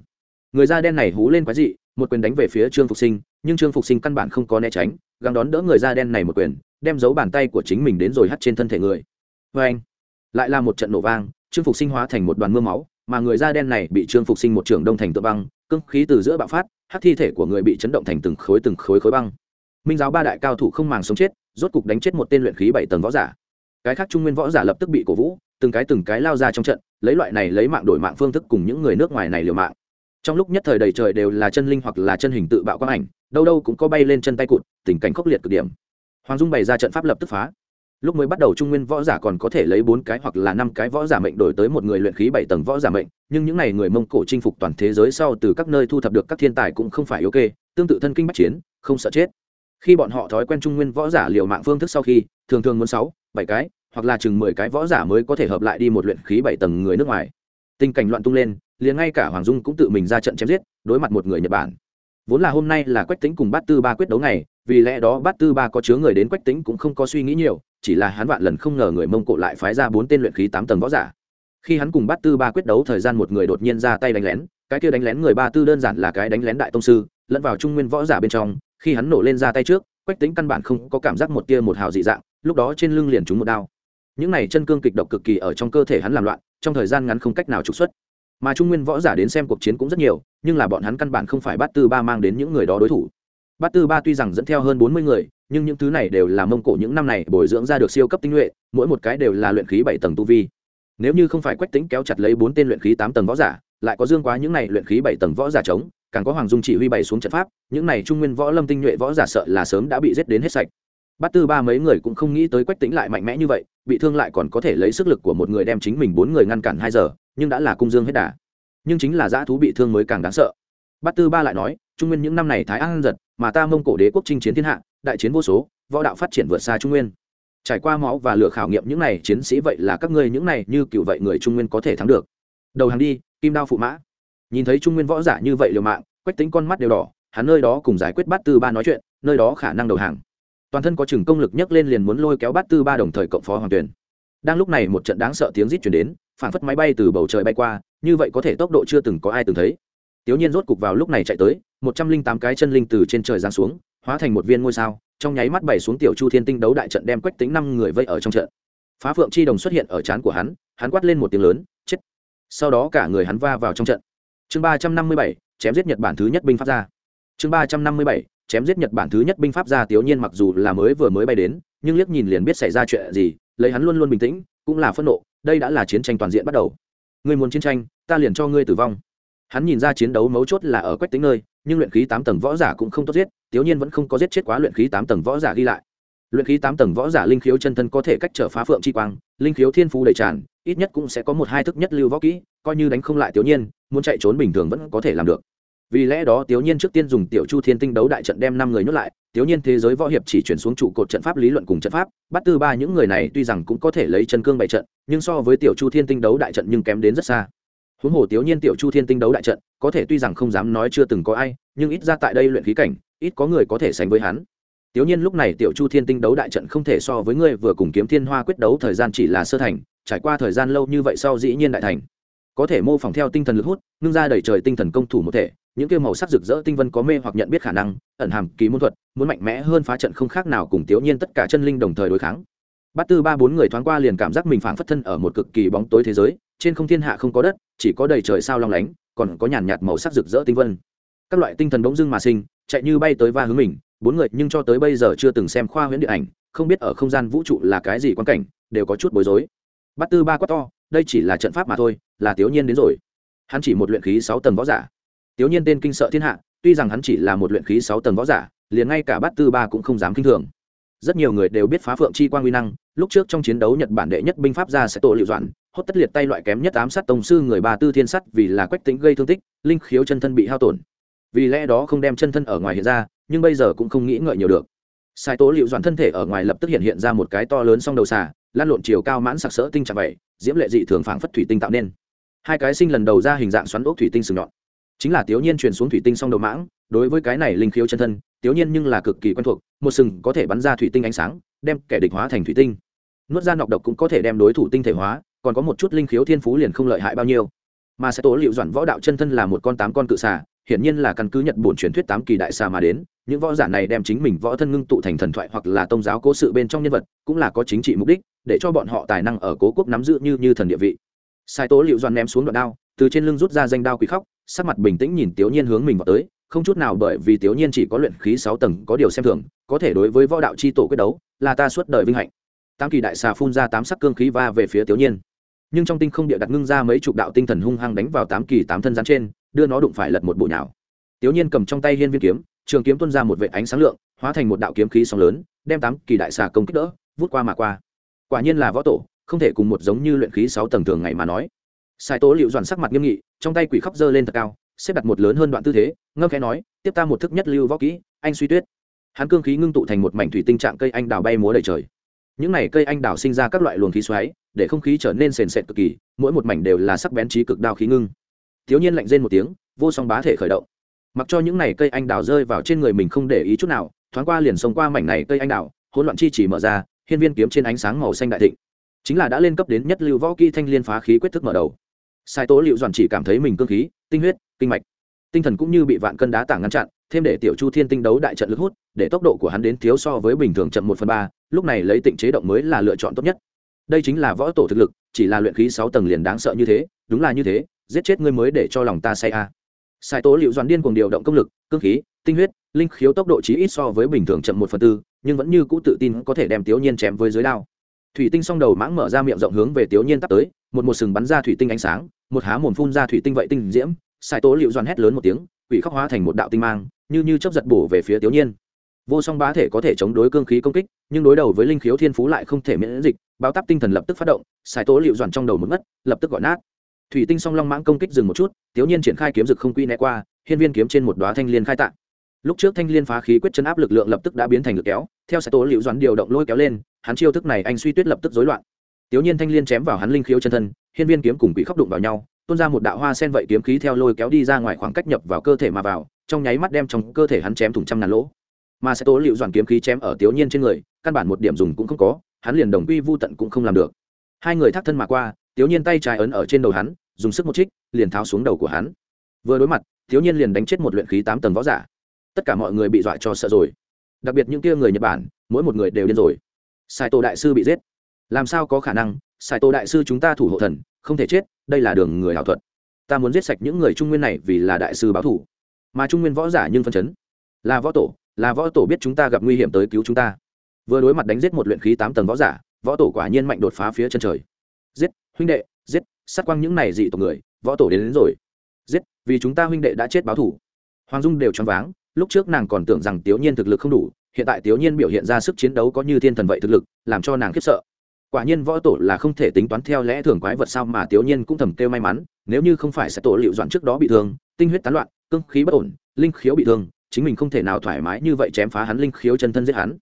Người da đen này hú lên quái dị, một quyền đánh về phía trương phục sinh, nhưng trương phục sinh căn bản không có né tránh, gắng đón đỡ người da đen này một quyền, đem giấu bàn tay của chính mình đến rồi hắt trên thân thể người. Vê anh, lại là một trận nổ vang, trương phục sinh hóa thành một đoàn mưa máu, mà người da đen này bị trương phục sinh một trường đông thành tự băng cưng khí từ giữa bạo phát hắt thi thể của người bị chấn động thành từng khối từng khối khối băng. Minh giáo ba đại cao thủ không màng sống chết, rốt cục đánh chết một tên luyện khí bảy tầng võ giả. Cái khác trung nguyên võ giả lập tức bị cổ vũ từng cái từng cái lao ra trong trận, lấy loại này lấy mạng đổi mạng phương thức cùng những người nước ngoài này liều mạng. Trong lúc nhất thời đầy trời đều là chân linh hoặc là chân hình tự bạo quang ảnh, đâu đâu cũng có bay lên chân tay cụt, tình cảnh khốc liệt cực điểm. Hoàng dung bày ra trận pháp lập tức phá. Lúc mới bắt đầu trung nguyên võ giả còn có thể lấy bốn cái hoặc là năm cái võ giả mệnh đổi tới một người luyện khí bảy tầng võ giả mệnh, nhưng những n à y người mông cổ chinh phục toàn thế giới sau từ các nơi thu thập được các thiên tài cũng không phải ok, tương tự thân kinh bắc chiến, không sợ chết. Khi bọn họ thói quen trung nguyên võ giả liệu mạng phương thức sau khi, thường thường muốn sáu, bảy cái hoặc là chừng mười cái võ giả mới có thể hợp lại đi một luyện khí bảy tầng người nước ngoài. Tình cảnh loạn tung lên, liền ngay cả hoàng dung cũng tự mình ra trận chém giết, đối mặt một người nhật bản. Vốn là hôm nay là quách tính cùng bát tư ba quyết đấu này vì lẽ đó bát tư ba có chứa người đến quách tính cũng không có suy nghĩ nhiều, chỉ là hắn vạn lần không ngờ người mông cổ lại phái ra bốn tên luyện khí tám tầng võ giả. Khi hắn cùng bát tư ba quyết đấu, thời gian một người đột nhiên ra tay đánh lén, cái kia đánh lén người ba tư đơn giản là cái đánh lén đại tông sư, lẫn vào trung nguyên võ giả bên trong, khi hắn nổ lên ra tay trước, quách tính căn bản không có cảm giác một tia một hào dị dạng, lúc đó trên lưng liền trúng một đao những này chân cương kịch độc cực kỳ ở trong cơ thể hắn làm loạn, trong thời gian ngắn không cách nào trục xuất. Mà trung nguyên võ giả đến xem cuộc chiến cũng rất nhiều, nhưng là bọn hắn căn bản không phải bát tư ba mang đến những người đó đối thủ. Bát tư ba tuy rằng dẫn theo hơn bốn mươi người, nhưng những thứ này đều là mông cổ những năm này bồi dưỡng ra được siêu cấp tinh nhuệ, mỗi một cái đều là luyện khí bảy tầng tu vi. Nếu như không phải quách tính kéo chặt lấy bốn tên luyện khí tám tầng võ giả, lại có dương quá những này luyện khí bảy tầng võ giả chống, càng có hoàng dung chỉ huy bày xuống trận pháp, những này trung nguyên võ lâm tinh nhuệ võ giả sợ là sớm đã bị giết đến hết sạch. Bát tư ba mấy người cũng không nghĩ tới quách tính lại mạnh mẽ như vậy, bị thương lại còn có thể lấy sức lực của một người đem chính mình bốn người ngăn cản hai giờ, nhưng đã là cung dương hết đà. Nhưng chính là dã thú bị thương mới càng đáng sợ. Bát tư ba lại nói, trung nguyên những năm này thái an giật, mà ta mông cổ đế quốc chinh chiến thiên hạ, đại chiến vô số, võ đạo phát triển vượt xa trung nguyên. Trải qua máu và lửa khảo nghiệm những này chiến sĩ vậy là các ngươi những này như cựu vậy người trung nguyên có thể thắng được. Đầu hàng đi, kim đao phụ mã. Nhìn thấy trung nguyên võ giả như vậy liều mạng, quách tính con mắt đều đỏ, hắn nơi đó cùng giải quyết bát tư ba nói chuyện, nơi đó khả năng đầu hàng toàn thân có chừng công lực nhấc lên liền muốn lôi kéo bát tư ba đồng thời cộng phó hoàng tuyển. Đang lúc này một trận đáng sợ tiếng rít chuyển đến phản phất máy bay từ bầu trời bay qua, như vậy có thể tốc độ chưa từng có ai từng thấy. Tiểu nhiên rốt cục vào lúc này chạy tới, một trăm linh tám cái chân linh từ trên trời giáng xuống, hóa thành một viên ngôi sao, trong nháy mắt bày xuống tiểu chu thiên tinh đấu đại trận đem quách tính năm người vây ở trong trận. Phá phượng chi đồng xuất hiện ở trán của hắn hắn quát lên một tiếng lớn, chết! Sau đó cả người hắn va vào trong trận. Chương ba trăm năm mươi bảy, chém giết nhật bản thứ nhất binh pháp ra. chương ba trăm năm mươi bảy chém giết nhật bản thứ nhất binh pháp gia tiểu nhiên mặc dù là mới vừa mới bay đến, nhưng liếc nhìn liền biết xảy ra chuyện gì, lấy hắn luôn luôn bình tĩnh, cũng là phẫn nộ, đây đã là chiến tranh toàn diện bắt đầu. Ngươi muốn chiến tranh, ta liền cho ngươi tử vong. Hắn nhìn ra chiến đấu mấu chốt là ở quách tính nơi, nhưng luyện khí tám tầng võ giả cũng không tốt giết tiểu nhiên vẫn không có giết chết quá luyện khí tám tầng võ giả ghi lại. Luyện khí tám tầng võ giả linh khiếu chân thân có thể cách trở phá phượng chi quang, linh khiếu thiên phú đầy tràn, ít nhất cũng sẽ có một hai thức nhất lưu võ kỹ, coi như đánh không lại tiểu nhiên, muốn chạy trốn bình thường vẫn có thể làm được vì lẽ đó tiểu nhiên trước tiên dùng tiểu chu thiên tinh đấu đại trận đem năm người nhốt lại tiểu nhiên thế giới võ hiệp chỉ chuyển xuống trụ cột trận pháp lý luận cùng trận pháp, bắt tư ba những người này tuy rằng cũng có thể lấy chân cương bày trận, nhưng so với tiểu chu thiên tinh đấu đại trận nhưng kém đến rất xa. Huống hồ tiểu nhiên tiểu chu thiên tinh đấu đại trận, có thể tuy rằng không dám nói chưa từng có ai, nhưng ít ra tại đây luyện khí cảnh, ít có người có thể sánh với hắn. Tiểu nhiên lúc này tiểu chu thiên tinh đấu đại trận không thể so với ngươi vừa cùng kiếm thiên hoa quyết đấu thời gian chỉ là sơ thành, trải qua thời gian lâu như vậy sau dĩ nhiên đại thành. Có thể mô phỏng theo tinh thần lực hút, ngưng ra đẩy trời tinh thần công thủ một thể những kêu màu sắc rực rỡ tinh vân có mê hoặc nhận biết khả năng, ẩn hàm kỳ môn thuật, muốn mạnh mẽ hơn phá trận không khác nào cùng tiểu nhiên tất cả chân linh đồng thời đối kháng. Bát tư ba bốn người thoáng qua liền cảm giác mình phảng phất thân ở một cực kỳ bóng tối thế giới, trên không thiên hạ không có đất, chỉ có đầy trời sao long lánh, còn có nhàn nhạt màu sắc rực rỡ tinh vân. Các loại tinh thần bỗng dưng mà sinh, chạy như bay tới va hướng mình, bốn người nhưng cho tới bây giờ chưa từng xem khoa huyễn điện ảnh, không biết ở không gian vũ trụ là cái gì quan cảnh, đều có chút bối rối. Bát tư ba quá to, đây chỉ là trận pháp mà thôi, là tiểu nhiên đến rồi. Hắn chỉ một luyện khí sáu tầng võ giả tiểu nhiên tên kinh sợ thiên hạ, tuy rằng hắn chỉ là một luyện khí sáu tầng võ giả, liền ngay cả bát tư ba cũng không dám kinh thường. Rất nhiều người đều biết phá phượng chi quang uy năng, lúc trước trong chiến đấu nhật bản đệ nhất binh pháp ra sẽ tổ liệu doạn, hốt tất liệt tay loại kém nhất ám sát tổng sư người ba tư thiên sắt vì là quách tính gây thương tích, linh khiếu chân thân bị hao tổn. Vì lẽ đó không đem chân thân ở ngoài hiện ra, nhưng bây giờ cũng không nghĩ ngợi nhiều được. Sai tố liệu doạn thân thể ở ngoài lập tức hiện hiện ra một cái to lớn song đầu xà, lan lộn chiều cao mãn sặc sỡ tinh trạng vậy, diễm lệ dị thường phảng phất thủy tinh tạo nên. Hai cái sinh lần đầu ra hình dạng xoắn ốc thủy tinh sừng nhọn chính là tiểu nhiên truyền xuống thủy tinh song đầu mãng, đối với cái này linh khiếu chân thân tiểu nhiên nhưng là cực kỳ quen thuộc, một sừng có thể bắn ra thủy tinh ánh sáng, đem kẻ địch hóa thành thủy tinh. Nuốt ra nọc độc cũng có thể đem đối thủ tinh thể hóa, còn có một chút linh khiếu thiên phú liền không lợi hại bao nhiêu. Mà sẽ tố liệu doạn võ đạo chân thân là một con tám con cự xà, hiển nhiên là căn cứ nhật bổn truyền thuyết tám kỳ đại xà mà đến, những võ giả này đem chính mình võ thân ngưng tụ thành thần thoại hoặc là tôn giáo cố sự bên trong nhân vật, cũng là có chính trị mục đích, để cho bọn họ tài năng ở cố quốc nắm giữ như như thần địa vị. Sai tố liệu doan ném xuống đoạn đao, từ trên lưng rút ra danh đao quỳ khóc sắc mặt bình tĩnh nhìn tiểu nhiên hướng mình vào tới, không chút nào bởi vì tiểu nhiên chỉ có luyện khí sáu tầng có điều xem thường, có thể đối với võ đạo chi tổ quyết đấu, là ta suốt đời vinh hạnh. Tám kỳ đại xà phun ra tám sắc cương khí va về phía tiểu nhiên. Nhưng trong tinh không địa đặt ngưng ra mấy chục đạo tinh thần hung hăng đánh vào tám kỳ tám thân rắn trên, đưa nó đụng phải lật một bộ nhào. Tiểu nhiên cầm trong tay hiên viên kiếm, trường kiếm tuôn ra một vệ ánh sáng lượng, hóa thành một đạo kiếm khí sóng lớn, đem tám kỳ đại xà công kích đỡ, vút qua mà qua. Quả nhiên là võ tổ, không thể cùng một giống như luyện khí sáu tầng thường ngày mà nói. Sai tố liệu dọn sắc mặt nghiêm nghị trong tay quỷ khóc dơ lên thật cao, xếp đặt một lớn hơn đoạn tư thế, ngâm khẽ nói, tiếp ta một thức nhất lưu võ kỹ, anh suy tuyết. Hắn cương khí ngưng tụ thành một mảnh thủy tinh trạng cây anh đào bay múa đầy trời. Những này cây anh đào sinh ra các loại luồng khí xoáy, để không khí trở nên sền sệt cực kỳ, mỗi một mảnh đều là sắc bén trí cực đao khí ngưng. Thiếu nhiên lạnh rên một tiếng, vô song bá thể khởi động. Mặc cho những này cây anh đào rơi vào trên người mình không để ý chút nào, thoáng qua liền xông qua mảnh này cây anh đào, hỗn loạn chi chỉ mở ra, hiên viên kiếm trên ánh sáng màu xanh đại thịnh. Chính là đã lên cấp đến nhất lưu võ kỹ thanh liên phá khí quyết thức mở đầu sai tố liệu doàn chỉ cảm thấy mình cương khí, tinh huyết, kinh mạch, tinh thần cũng như bị vạn cân đá tảng ngăn chặn, thêm để tiểu chu thiên tinh đấu đại trận lực hút, để tốc độ của hắn đến thiếu so với bình thường chậm một phần ba, lúc này lấy tịnh chế động mới là lựa chọn tốt nhất đây chính là võ tổ thực lực, chỉ là luyện khí sáu tầng liền đáng sợ như thế, đúng là như thế, giết chết ngươi mới để cho lòng ta say a à. sai tố liệu doàn điên cùng điều động công lực, cương khí, tinh huyết, linh khiếu tốc độ chí ít so với bình thường chậm một phần tư, nhưng vẫn như cũ tự tin có thể đem tiểu nhiên chém với dưới đao thủy tinh song đầu mãng mở ra miệng rộng hướng về tiểu nhiên tắt tới một một sừng bắn ra thủy tinh ánh sáng, một há mồm phun ra thủy tinh vậy tinh diễm, sai tố liệu doan hét lớn một tiếng, quỷ khóc hóa thành một đạo tinh mang, như như chấp giật bổ về phía tiểu nhiên. Vô song bá thể có thể chống đối cương khí công kích, nhưng đối đầu với linh khiếu thiên phú lại không thể miễn dịch, báo táp tinh thần lập tức phát động, sai tố liệu doan trong đầu một mất lập tức gọi nát. Thủy tinh song long mãng công kích dừng một chút, tiểu nhiên triển khai kiếm dực không quy né qua, hiên viên kiếm trên một đóa thanh liên khai tạng. Lúc trước thanh liên phá khí quyết chân áp lực lượng lập tức đã biến thành lực kéo, theo sai tố liệu doan điều động lôi kéo lên, hắn chiêu thức này anh suy tuyết lập tức rối loạn tiểu nhiên thanh liên chém vào hắn linh khiếu chân thân, hiên viên kiếm cùng quỷ khóc đụng vào nhau, tuôn ra một đạo hoa sen vậy kiếm khí theo lôi kéo đi ra ngoài khoảng cách nhập vào cơ thể mà vào, trong nháy mắt đem trong cơ thể hắn chém thủng trăm ngàn lỗ. Mà sẽ tố liệu dọn kiếm khí chém ở tiểu nhiên trên người, căn bản một điểm dùng cũng không có, hắn liền đồng quy vu tận cũng không làm được. Hai người thác thân mà qua tiểu nhiên tay trái ấn ở trên đầu hắn, dùng sức một trích, liền tháo xuống đầu của hắn. Vừa đối mặt tiểu nhiên liền đánh chết một luyện khí tám tầng võ giả. Tất cả mọi người bị dọa cho sợ rồi. Đặc biệt những kia người nhật bản, mỗi một người đều điên rồi. Sai tô đại sư bị giết làm sao có khả năng sai tô đại sư chúng ta thủ hộ thần không thể chết đây là đường người hảo thuật. Ta muốn giết sạch những người trung nguyên này vì là đại sư báo thủ. Mà trung nguyên võ giả nhưng phân chấn. Là võ tổ là võ tổ biết chúng ta gặp nguy hiểm tới cứu chúng ta. Vừa đối mặt đánh giết một luyện khí tám tầng võ giả võ tổ quả nhiên mạnh đột phá phía chân trời. Giết huynh đệ giết sát quang những này dị tộc người võ tổ đến, đến rồi. Giết vì chúng ta huynh đệ đã chết báo thủ. Hoàng dung đều choáng váng lúc trước nàng còn tưởng rằng tiểu nhiên thực lực không đủ hiện tại tiểu nhiên biểu hiện ra sức chiến đấu có như thiên thần vậy thực lực làm cho nàng khiếp sợ quả nhiên võ tổ là không thể tính toán theo lẽ thường quái vật sao mà tiểu nhiên cũng thầm kêu may mắn, nếu như không phải sẽ tổ liệu doãn trước đó bị thương, tinh huyết tán loạn, cương khí bất ổn, linh khiếu bị thương, chính mình không thể nào thoải mái như vậy chém phá hắn linh khiếu chân thân giết hắn.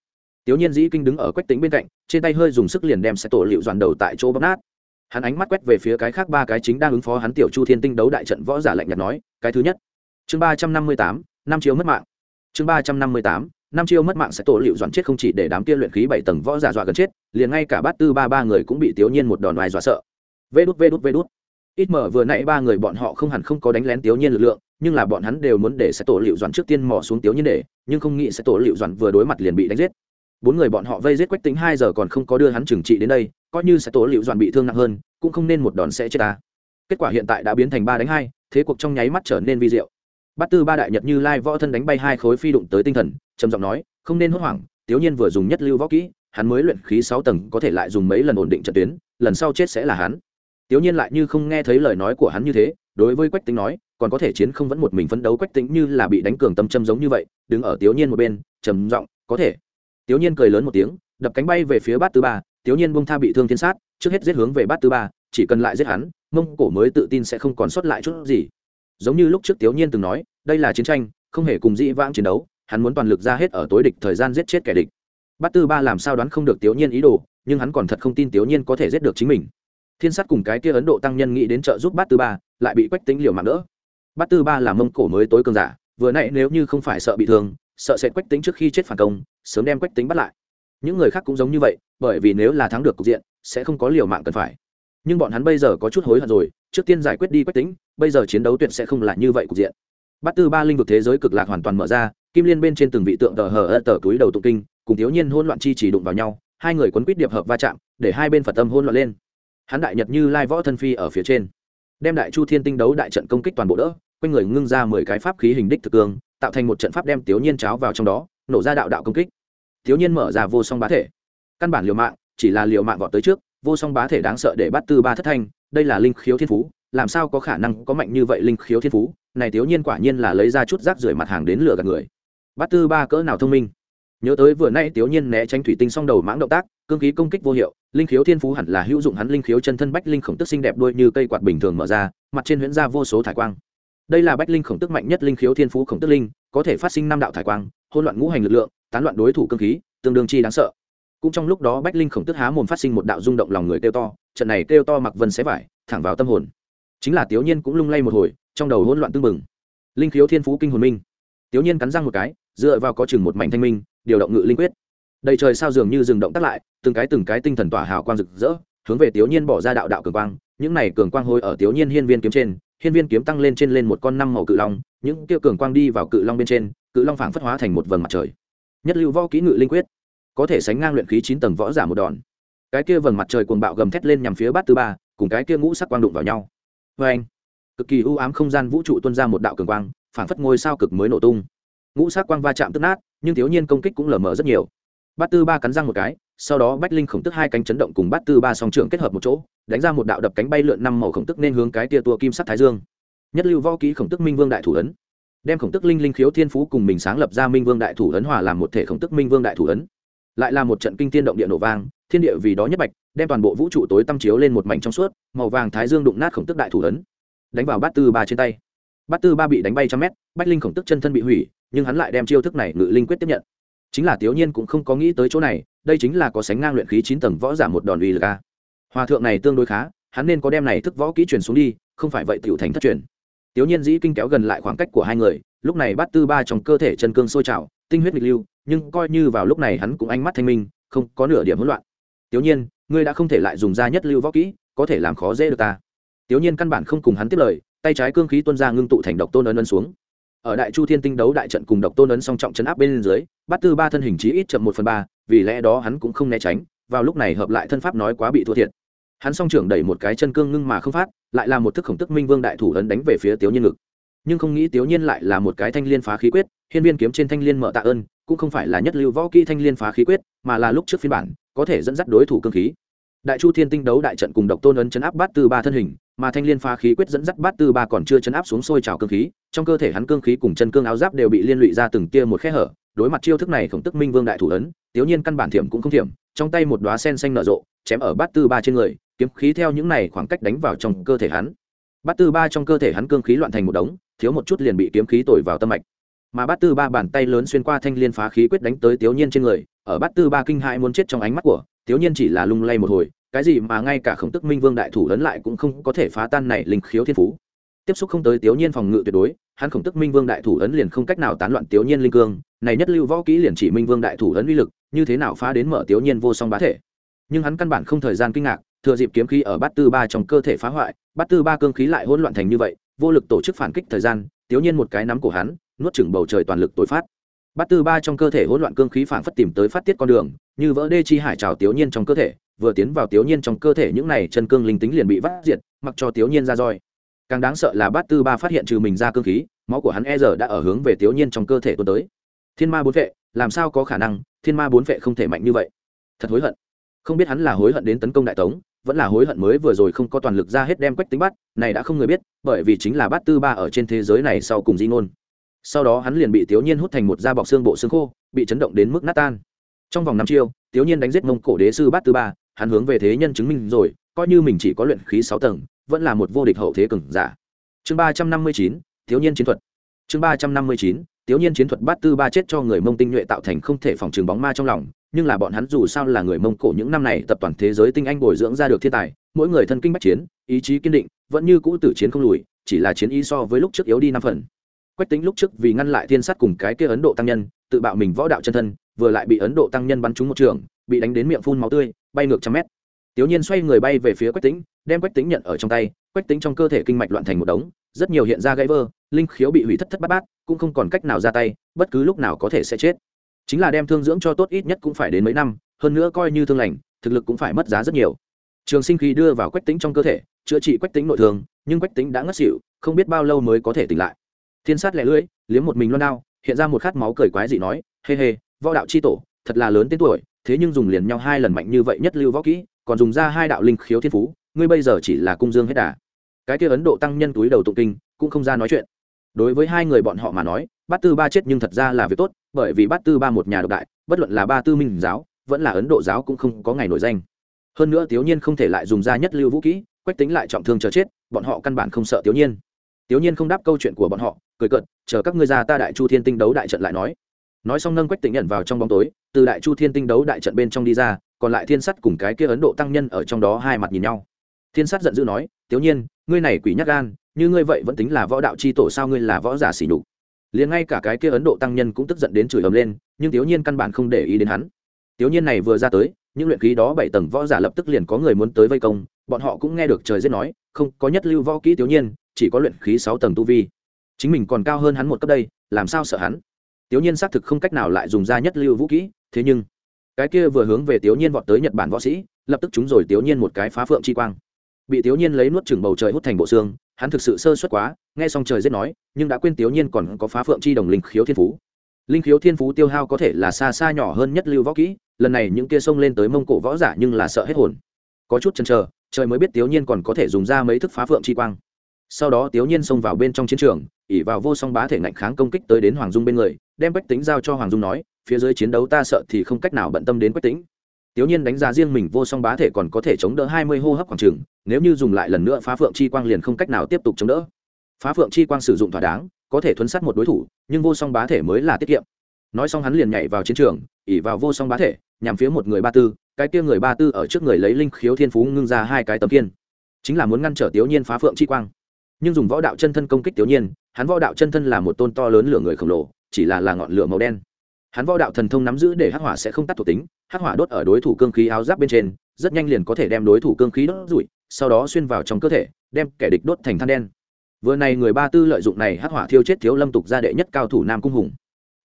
Tiểu nhiên dĩ kinh đứng ở quách tính bên cạnh, trên tay hơi dùng sức liền đem sẽ tổ liệu doãn đầu tại chỗ bóp nát. Hắn ánh mắt quét về phía cái khác ba cái chính đang ứng phó hắn tiểu chu thiên tinh đấu đại trận võ giả lạnh nhạt nói, cái thứ nhất, chương ba trăm năm mươi tám, năm chiếu mất mạng. Chương ba trăm năm mươi tám năm chiêu mất mạng sẽ tổ liệu doãn chết không chỉ để đám kia luyện khí bảy tầng võ giả dọa gần chết, liền ngay cả bát tư ba ba người cũng bị tiểu nhiên một đòn oai dọa sợ. Vê đút vê đút vê đút. Ít mở vừa nãy ba người bọn họ không hẳn không có đánh lén tiểu nhiên lực lượng, nhưng là bọn hắn đều muốn để sẽ tổ liệu doãn trước tiên mò xuống tiểu nhiên để, nhưng không nghĩ sẽ tổ liệu doãn vừa đối mặt liền bị đánh giết. Bốn người bọn họ vây giết quách tính hai giờ còn không có đưa hắn trừng trị đến đây, coi như sẽ tổ liệu doãn bị thương nặng hơn, cũng không nên một đòn sẽ chết ta. Kết quả hiện tại đã biến thành ba đánh hai, thế cuộc trong nháy mắt trở nên vi diệu. Bát tư ba đại nhật như lai võ thân đánh bay hai khối phi đụng tới tinh thần trầm giọng nói, không nên hốt hoảng tiểu nhiên vừa dùng nhất lưu võ kỹ, hắn mới luyện khí sáu tầng, có thể lại dùng mấy lần ổn định trận tuyến, lần sau chết sẽ là hắn. Tiểu nhiên lại như không nghe thấy lời nói của hắn như thế, đối với quách tính nói, còn có thể chiến không vẫn một mình phấn đấu quách tính như là bị đánh cường tâm châm giống như vậy, đứng ở tiểu nhiên một bên, trầm giọng, có thể. Tiểu nhiên cười lớn một tiếng, đập cánh bay về phía bát tứ ba tiểu nhiên bông tha bị thương thiên sát, trước hết giết hướng về bát tứ ba, chỉ cần lại giết hắn, mông cổ mới tự tin sẽ không còn sót lại chút gì. Giống như lúc trước tiểu nhiên từng nói, đây là chiến tranh, không hề cùng dĩ vãng chiến đấu hắn muốn toàn lực ra hết ở tối địch thời gian giết chết kẻ địch. Bát tư ba làm sao đoán không được tiểu nhiên ý đồ, nhưng hắn còn thật không tin tiểu nhiên có thể giết được chính mình. Thiên sát cùng cái kia ấn độ tăng nhân nghĩ đến trợ giúp bát tư ba, lại bị quách tính liều mạng đỡ. Bát tư ba là mông cổ mới tối cường giả, vừa nãy nếu như không phải sợ bị thương, sợ sẽ quách tính trước khi chết phản công, sớm đem quách tính bắt lại. Những người khác cũng giống như vậy, bởi vì nếu là thắng được cục diện, sẽ không có liều mạng cần phải. Nhưng bọn hắn bây giờ có chút hối hận rồi, trước tiên giải quyết đi quách tính bây giờ chiến đấu tuyệt sẽ không là như vậy cục diện. Bát tư ba linh vực thế giới cực lạc hoàn toàn mở ra kim liên bên trên từng vị tượng tờ hờ ơ tờ túi đầu tụng kinh, cùng thiếu nhiên hôn loạn chi chỉ đụng vào nhau, hai người quấn quýt điệp hợp va chạm, để hai bên phật tâm hôn loạn lên. Hắn đại nhật như lai võ thân phi ở phía trên. Đem đại chu thiên tinh đấu đại trận công kích toàn bộ đỡ, quanh người ngưng ra mười cái pháp khí hình đích thực cương, tạo thành một trận pháp đem thiếu nhiên cháo vào trong đó, nổ ra đạo đạo công kích. Thiếu nhiên mở ra vô song bá thể. Căn bản liều mạng, chỉ là liều mạng vọt tới trước, vô song bá thể đáng sợ để bắt tư ba thất thanh, đây là linh khiếu thiên phú, làm sao có khả năng có mạnh như vậy linh khiếu thiên phú? Này thiếu nhiên quả nhiên là lấy ra chút rác rưởi mặt hàng đến lừa gạt người. Bát tư ba cỡ nào thông minh. Nhớ tới vừa nay tiểu nhiên né tránh thủy tinh song đầu mãng động tác, cương khí công kích vô hiệu, linh khiếu thiên phú hẳn là hữu dụng hắn linh khiếu chân thân bách linh khổng tức xinh đẹp đuôi như cây quạt bình thường mở ra, mặt trên huyễn ra vô số thải quang. Đây là bách linh khổng tức mạnh nhất linh khiếu thiên phú khổng tức linh, có thể phát sinh năm đạo thải quang hôn loạn ngũ hành lực lượng, tán loạn đối thủ cương khí, tương đương chi đáng sợ. Cũng trong lúc đó bách linh khổng tức há mồm phát sinh một đạo rung động lòng người kêu to, trận này kêu to mặc vân xé vải, thẳng vào tâm hồn. Chính là tiểu nhiên cũng lung lay một hồi, trong đầu hỗn loạn tương mừng linh khiếu thiên phú kinh hồn minh. Tiểu nhiên cắn răng một cái dựa vào có chừng một mảnh thanh minh, điều động ngự linh quyết. Đầy trời sao dường như dừng động tắt lại, từng cái từng cái tinh thần tỏa hào quang rực rỡ, hướng về tiểu nhiên bỏ ra đạo đạo cường quang. Những này cường quang hôi ở tiểu nhiên hiên viên kiếm trên, hiên viên kiếm tăng lên trên lên một con năm màu cự long, những kia cường quang đi vào cự long bên trên, cự long phảng phất hóa thành một vầng mặt trời. Nhất lưu võ kỹ ngự linh quyết, có thể sánh ngang luyện khí chín tầng võ giả một đòn. Cái kia vầng mặt trời cuồng bạo gầm thét lên nhằm phía bát thứ ba, cùng cái kia ngũ sắc quang đụng vào nhau. Vê anh cực kỳ u ám không gian vũ trụ tuôn ra một đạo cường quang, phảng phất ngôi sao cực mới nổ tung ngũ sát quang va chạm tức nát, nhưng thiếu nhiên công kích cũng lở mở rất nhiều. Bát tư ba cắn răng một cái, sau đó bách linh khổng tức hai cánh chấn động cùng bát tư ba song trưởng kết hợp một chỗ, đánh ra một đạo đập cánh bay lượn năm màu khổng tức nên hướng cái tia tua kim sắc thái dương. Nhất lưu võ ký khổng tức minh vương đại thủ ấn. Đem khổng tức linh linh khiếu thiên phú cùng mình sáng lập ra minh vương đại thủ ấn hòa làm một thể khổng tức minh vương đại thủ ấn. Lại là một trận kinh tiên động địa nổ vang, thiên địa vì đó nhất bạch, đem toàn bộ vũ trụ tối tăm chiếu lên một mảnh trong suốt, màu vàng thái dương đụng nát khổng tức đại thủ ấn. Đánh vào bát tư ba trên tay. Bát tư ba bị đánh bay trăm mét bách linh khổng tức chân thân bị hủy, nhưng hắn lại đem chiêu thức này ngự linh quyết tiếp nhận. Chính là tiểu nhiên cũng không có nghĩ tới chỗ này, đây chính là có sánh ngang luyện khí chín tầng võ giả một đòn uy lực a. Hòa thượng này tương đối khá, hắn nên có đem này thức võ kỹ truyền xuống đi, không phải vậy tiểu thành thất truyền. Tiểu nhiên dĩ kinh kéo gần lại khoảng cách của hai người, lúc này bát tư ba trong cơ thể chân cương sôi trào, tinh huyết nghịch lưu, nhưng coi như vào lúc này hắn cũng ánh mắt thanh minh, không có nửa điểm hỗn loạn. Tiểu nhiên, ngươi đã không thể lại dùng ra nhất lưu võ kỹ, có thể làm khó dễ được ta. Tiểu nhiên căn bản không cùng hắn tiếp lời, tay trái cương khí tuôn ra ngưng tụ thành độc tôn ấn ấn xuống ở đại chu thiên tinh đấu đại trận cùng độc tôn ấn song trọng chấn áp bên dưới, bắt tư ba thân hình chí ít chậm một phần ba, vì lẽ đó hắn cũng không né tránh, vào lúc này hợp lại thân pháp nói quá bị thua thiệt. Hắn song trưởng đẩy một cái chân cương ngưng mà không phát, lại là một thức khổng tức minh vương đại thủ ấn đánh về phía tiểu nhiên ngực. Nhưng không nghĩ tiểu nhiên lại là một cái thanh liên phá khí quyết, hiên viên kiếm trên thanh liên mở tạ ơn, cũng không phải là nhất lưu võ kỹ thanh liên phá khí quyết, mà là lúc trước phiên bản, có thể dẫn dắt đối thủ cương khí đại chu thiên tinh đấu đại trận cùng độc tôn ấn chấn áp bát tư ba thân hình, mà thanh liên phá khí quyết dẫn dắt bát tư ba còn chưa chấn áp xuống sôi trào cương khí, trong cơ thể hắn cương khí cùng chân cương áo giáp đều bị liên lụy ra từng tia một khe hở, đối mặt chiêu thức này khổng tức minh vương đại thủ ấn, tiểu nhiên căn bản thiểm cũng không thiểm, trong tay một đóa sen xanh nở rộ, chém ở bát tư ba trên người, kiếm khí theo những này khoảng cách đánh vào trong cơ thể hắn. Bát tư ba trong cơ thể hắn cương khí loạn thành một đống, thiếu một chút liền bị kiếm khí tồi vào tâm mạch. Mà bát tư ba bàn tay lớn xuyên qua thanh liên phá khí quyết đánh tới tiểu nhiên trên người ở bát tư ba kinh hãi muốn chết trong ánh mắt của, thiếu nhiên chỉ là lung lay một hồi, cái gì mà ngay cả khổng tức minh vương đại thủ lớn lại cũng không có thể phá tan này linh khiếu thiên phú. Tiếp xúc không tới thiếu nhiên phòng ngự tuyệt đối, hắn khổng tức minh vương đại thủ ấn liền không cách nào tán loạn thiếu nhiên linh cương, này nhất lưu võ kỹ liền chỉ minh vương đại thủ ấn uy lực, như thế nào phá đến mở thiếu nhiên vô song bá thể. Nhưng hắn căn bản không thời gian kinh ngạc, thừa dịp kiếm khí ở bát tư ba trong cơ thể phá hoại, bát tư ba cương khí lại hỗn loạn thành như vậy, vô lực tổ chức phản kích thời gian, thiếu nhiên một cái nắm cổ hắn, nuốt chửng bầu trời toàn lực tối phát bát tư ba trong cơ thể hỗn loạn cương khí phản phất tìm tới phát tiết con đường, như vỡ đê chi hải trào tiểu nhiên trong cơ thể, vừa tiến vào tiểu nhiên trong cơ thể những này chân cương linh tính liền bị vắt diệt, mặc cho tiểu nhiên ra roi. Càng đáng sợ là bát tư ba phát hiện trừ mình ra cương khí, máu của hắn e giờ đã ở hướng về tiểu nhiên trong cơ thể tuôn tới. Thiên ma bốn vệ, làm sao có khả năng, thiên ma bốn vệ không thể mạnh như vậy? Thật hối hận. Không biết hắn là hối hận đến tấn công đại tống, vẫn là hối hận mới vừa rồi không có toàn lực ra hết đem quách tính bắt, này đã không người biết, bởi vì chính là bát tư ba ở trên thế giới này sau cùng di ngôn sau đó hắn liền bị tiểu nhiên hút thành một da bọc xương bộ xương khô, bị chấn động đến mức nát tan. Trong vòng năm chiêu tiểu nhiên đánh giết mông cổ đế sư bát tư ba, hắn hướng về thế nhân chứng minh rồi, coi như mình chỉ có luyện khí sáu tầng, vẫn là một vô địch hậu thế cường giả. Chương ba trăm năm mươi chín, thiếu nhiên chiến thuật. Chương ba trăm năm mươi chín, thiếu nhiên chiến thuật bát tư ba chết cho người mông tinh nhuệ tạo thành không thể phòng trường bóng ma trong lòng, nhưng là bọn hắn dù sao là người mông cổ những năm này tập toàn thế giới tinh anh bồi dưỡng ra được thiên tài, mỗi người thân kinh bách chiến, ý chí kiên định, vẫn như cũ tử chiến không lùi, chỉ là chiến ý so với lúc trước yếu đi năm phần quách tính lúc trước vì ngăn lại thiên sát cùng cái kia ấn độ tăng nhân, tự bạo mình võ đạo chân thân, vừa lại bị ấn độ tăng nhân bắn trúng một trường, bị đánh đến miệng phun máu tươi, bay ngược trăm mét. Tiểu nhiên xoay người bay về phía quách tính đem quách tính nhận ở trong tay, quách tính trong cơ thể kinh mạch loạn thành một đống, rất nhiều hiện ra gãy vơ linh khiếu bị hủy thất thất bát bát, cũng không còn cách nào ra tay, bất cứ lúc nào có thể sẽ chết. Chính là đem thương dưỡng cho tốt ít nhất cũng phải đến mấy năm, hơn nữa coi như thương lành, thực lực cũng phải mất giá rất nhiều. Trường sinh khí đưa vào quách tính trong cơ thể, chữa trị quách tính nội thương, nhưng quách tính đã ngất xỉu, không biết bao lâu mới có thể tỉnh lại thiên sát lẻ lưỡi, liếm một mình loan đao, hiện ra một khát máu cười quái dị nói, hê hê, võ đạo c h i tổ, thật là lớn tên tuổi, thế nhưng dùng liền nhau hai lần mạnh như vậy nhất lưu võ kỹ, còn dùng ra hai đạo linh khiếu thiên phú, ngươi bây giờ chỉ là cung dương hết đà. Cái kia ấn độ tăng nhân túi đầu tụng kinh, cũng không ra nói chuyện. Đối với hai người bọn họ mà nói, bát tư ba chết nhưng thật ra là việc tốt, bởi vì bát tư ba một nhà độc đại, bất luận là ba tư minh giáo, vẫn là ấn độ giáo cũng không có ngày nổi danh. Hơn nữa tiểu nhiên không thể lại dùng ra nhất lưu vũ kỹ, quách tính lại trọng thương chờ chết, bọn họ căn bản không sợ tiểu nhiên tiểu nhiên không đáp câu chuyện của bọn họ, cười cợt, chờ các ngươi ra ta đại chu thiên tinh đấu đại trận lại nói. Nói xong nâng quách Tĩnh nhận vào trong bóng tối, từ đại chu thiên tinh đấu đại trận bên trong đi ra, còn lại thiên sắt cùng cái kia ấn độ tăng nhân ở trong đó hai mặt nhìn nhau. Thiên sắt giận dữ nói tiểu nhiên, ngươi này quỷ nhát gan, như ngươi vậy vẫn tính là võ đạo chi tổ sao ngươi là võ giả xỉ nhục? Liền ngay cả cái kia ấn độ tăng nhân cũng tức giận đến chửi ầm lên, nhưng tiểu nhiên căn bản không để ý đến hắn. Tiểu nhiên này vừa ra tới, những luyện khí đó bảy tầng võ giả lập tức liền có người muốn tới vây công, bọn họ cũng nghe được trời giết nói, không, có nhất lưu võ kỹ tiểu nhiên chỉ có luyện khí sáu tầng tu vi. Chính mình còn cao hơn hắn một cấp đây, làm sao sợ hắn? Tiểu nhiên xác thực không cách nào lại dùng ra nhất lưu vũ kỹ, thế nhưng, cái kia vừa hướng về tiểu nhiên vọt tới nhật bản võ sĩ, lập tức chúng rồi tiểu nhiên một cái phá phượng chi quang. Bị tiểu nhiên lấy nuốt chừng bầu trời hút thành bộ xương, hắn thực sự sơ suất quá, nghe xong trời giết nói, nhưng đã quên tiểu nhiên còn có phá phượng chi đồng linh khiếu thiên phú. Linh khiếu thiên phú tiêu hao có thể là xa xa nhỏ hơn nhất lưu võ kỹ, lần này những kia xông lên tới mông cổ võ giả nhưng là sợ hết hồn. Có chút chần chờ, trời mới biết tiểu nhiên còn có thể dùng ra mấy thức phá phượng chi quang sau đó tiếu nhiên xông vào bên trong chiến trường ỉ vào vô song bá thể ngạnh kháng công kích tới đến hoàng dung bên người đem quách tính giao cho hoàng dung nói phía dưới chiến đấu ta sợ thì không cách nào bận tâm đến quách tính tiếu Nhiên đánh giá riêng mình vô song bá thể còn có thể chống đỡ hai mươi hô hấp khoảng trường, nếu như dùng lại lần nữa phá phượng chi quang liền không cách nào tiếp tục chống đỡ. Phá phượng chi quang sử dụng thỏa đáng, có thể thuấn sát một đối thủ, nhưng vô song bá thể mới là tiết kiệm. Nói xong hắn liền nhảy vào chiến trường, ỉ vào vô song bá thể, nhằm phía một người ba tư, cái kia người ba tư ở trước người lấy linh khiếu thiên phú ngưng ra hai cái tấm kiên, chính là muốn ngăn trở Tiểu Nhiên phá phượng chi quang. Nhưng dùng võ đạo chân thân công kích Tiểu Nhiên, hắn võ đạo chân thân là một tôn to lớn lửa người khổng lồ, chỉ là là ngọn lửa màu đen. Hắn võ đạo thần thông nắm giữ để hắc hỏa sẽ không tắt thuộc tính hắc hỏa đốt ở đối thủ cương khí áo giáp bên trên rất nhanh liền có thể đem đối thủ cương khí đốt rụi sau đó xuyên vào trong cơ thể đem kẻ địch đốt thành than đen. Vừa này người ba tư lợi dụng này hắc hỏa thiêu chết thiếu lâm tục gia đệ nhất cao thủ nam cung hùng.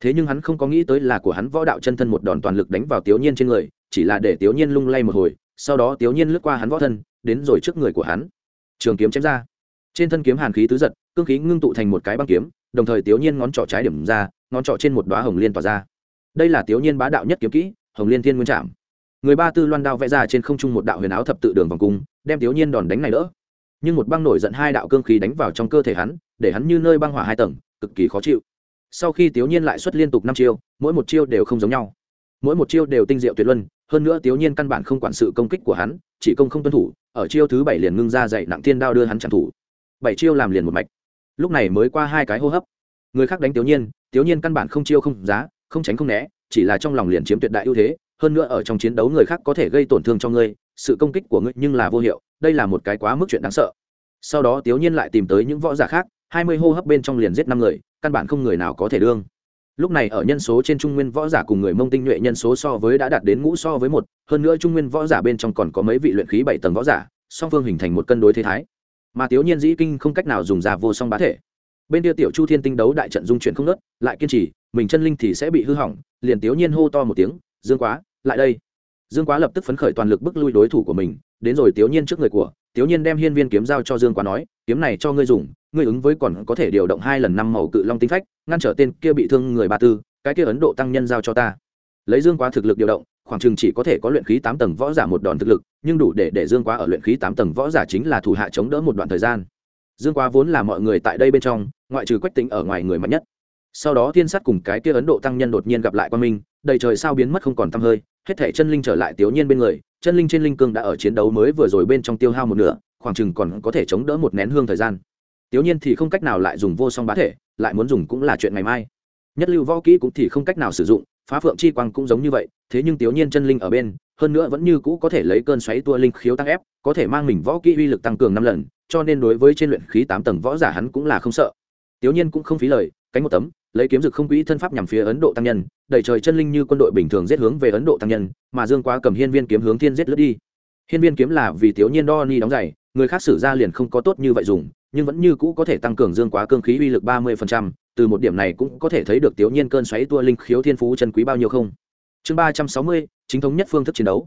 Thế nhưng hắn không có nghĩ tới là của hắn võ đạo chân thân một đòn toàn lực đánh vào tiểu nhiên trên người chỉ là để tiểu nhiên lung lay một hồi sau đó tiểu nhiên lướt qua hắn võ thân đến rồi trước người của hắn. Trường kiếm chém ra trên thân kiếm hàn khí tứ giật, cương khí ngưng tụ thành một cái băng kiếm, đồng thời tiểu nhiên ngón trỏ trái điểm ra, ngón trỏ trên một đoá hồng liên tỏa ra. Đây là tiểu nhiên bá đạo nhất kiếm kỹ, hồng liên thiên nguyên trạm người ba tư loan đao vẽ ra trên không trung một đạo huyền áo thập tự đường vòng cung, đem tiểu nhiên đòn đánh này đỡ. Nhưng một băng nổi giận hai đạo cương khí đánh vào trong cơ thể hắn, để hắn như nơi băng hỏa hai tầng, cực kỳ khó chịu. Sau khi tiểu nhiên lại xuất liên tục năm chiêu, mỗi một chiêu đều không giống nhau. Mỗi một chiêu đều tinh diệu tuyệt luân, hơn nữa tiểu nhiên căn bản không quản sự công kích của hắn, chỉ công không tuân thủ, ở chiêu thứ bảy liền ngưng ra dậy nặng thiên đao đưa hắn trả thủ bảy chiêu làm liền một mạch. Lúc này mới qua hai cái hô hấp. Người khác đánh tiểu nhiên tiểu nhiên căn bản không chiêu không giá, không tránh không né, chỉ là trong lòng liền chiếm tuyệt đại ưu thế, hơn nữa ở trong chiến đấu người khác có thể gây tổn thương cho ngươi, sự công kích của ngươi nhưng là vô hiệu, đây là một cái quá mức chuyện đáng sợ. Sau đó tiểu nhiên lại tìm tới những võ giả khác, hai mươi hô hấp bên trong liền giết năm người, căn bản không người nào có thể đương. Lúc này ở nhân số trên trung nguyên võ giả cùng người mông tinh nhuệ nhân số so với đã đạt đến ngũ so với một, hơn nữa trung nguyên võ giả bên trong còn có mấy vị luyện khí bảy tầng võ giả, song phương hình thành một cân đối thế thái mà tiểu nhiên dĩ kinh không cách nào dùng ra vô song bá thể. Bên kia tiểu chu thiên tinh đấu đại trận dung chuyển không nớt lại kiên trì, mình chân linh thì sẽ bị hư hỏng, liền tiểu nhiên hô to một tiếng, dương quá, lại đây. Dương quá lập tức phấn khởi toàn lực bức lui đối thủ của mình, đến rồi tiểu nhiên trước người của tiểu nhiên đem hiên viên kiếm giao cho dương quá nói, kiếm này cho ngươi dùng, ngươi ứng với còn có thể điều động hai lần năm màu cự long tinh phách, ngăn trở tên kia bị thương người ba tư, cái kia ấn độ tăng nhân giao cho ta. Lấy dương quá thực lực điều động khoảng chừng chỉ có thể có luyện khí tám tầng võ giả một đòn thực lực nhưng đủ để để dương quá ở luyện khí tám tầng võ giả chính là thủ hạ chống đỡ một đoạn thời gian. Dương quá vốn là mọi người tại đây bên trong ngoại trừ quách tính ở ngoài người mạnh nhất. Sau đó thiên sát cùng cái kia ấn độ tăng nhân đột nhiên gặp lại qua mình, đầy trời sao biến mất không còn t hơi hết thể chân linh trở lại tiểu nhiên bên người chân linh trên linh cương đã ở chiến đấu mới vừa rồi bên trong tiêu hao một nửa khoảng chừng còn có thể chống đỡ một nén hương thời gian. Tiểu nhiên thì không cách nào lại dùng vô song bá thể lại muốn dùng cũng là chuyện ngày mai. Nhất lưu võ kỹ cũng thì không cách nào sử dụng phá phượng chi quang cũng giống như vậy, thế nhưng tiểu nhiên chân linh ở bên, hơn nữa vẫn như cũ có thể lấy cơn xoáy tua linh khiếu tăng ép, có thể mang mình võ kỹ uy lực tăng cường năm lần, cho nên đối với trên luyện khí tám tầng võ giả hắn cũng là không sợ. Tiểu nhiên cũng không phí lời, cánh một tấm, lấy kiếm dực không quỹ thân pháp nhằm phía ấn độ tăng nhân, đẩy trời chân linh như quân đội bình thường giết hướng về ấn độ tăng nhân, mà dương quá cầm hiên viên kiếm hướng thiên giết lướt đi. Hiên viên kiếm là vì tiểu nhiên đo ni đóng giày, người khác xử ra liền không có tốt như vậy dùng, nhưng vẫn như cũ có thể tăng cường dương quá cương khí uy lực ba mươi từ một điểm này cũng có thể thấy được tiểu nhiên cơn xoáy tua linh khiếu thiên phú chân quý bao nhiêu không? Chương ba trăm sáu mươi, chính thống nhất phương thức chiến đấu.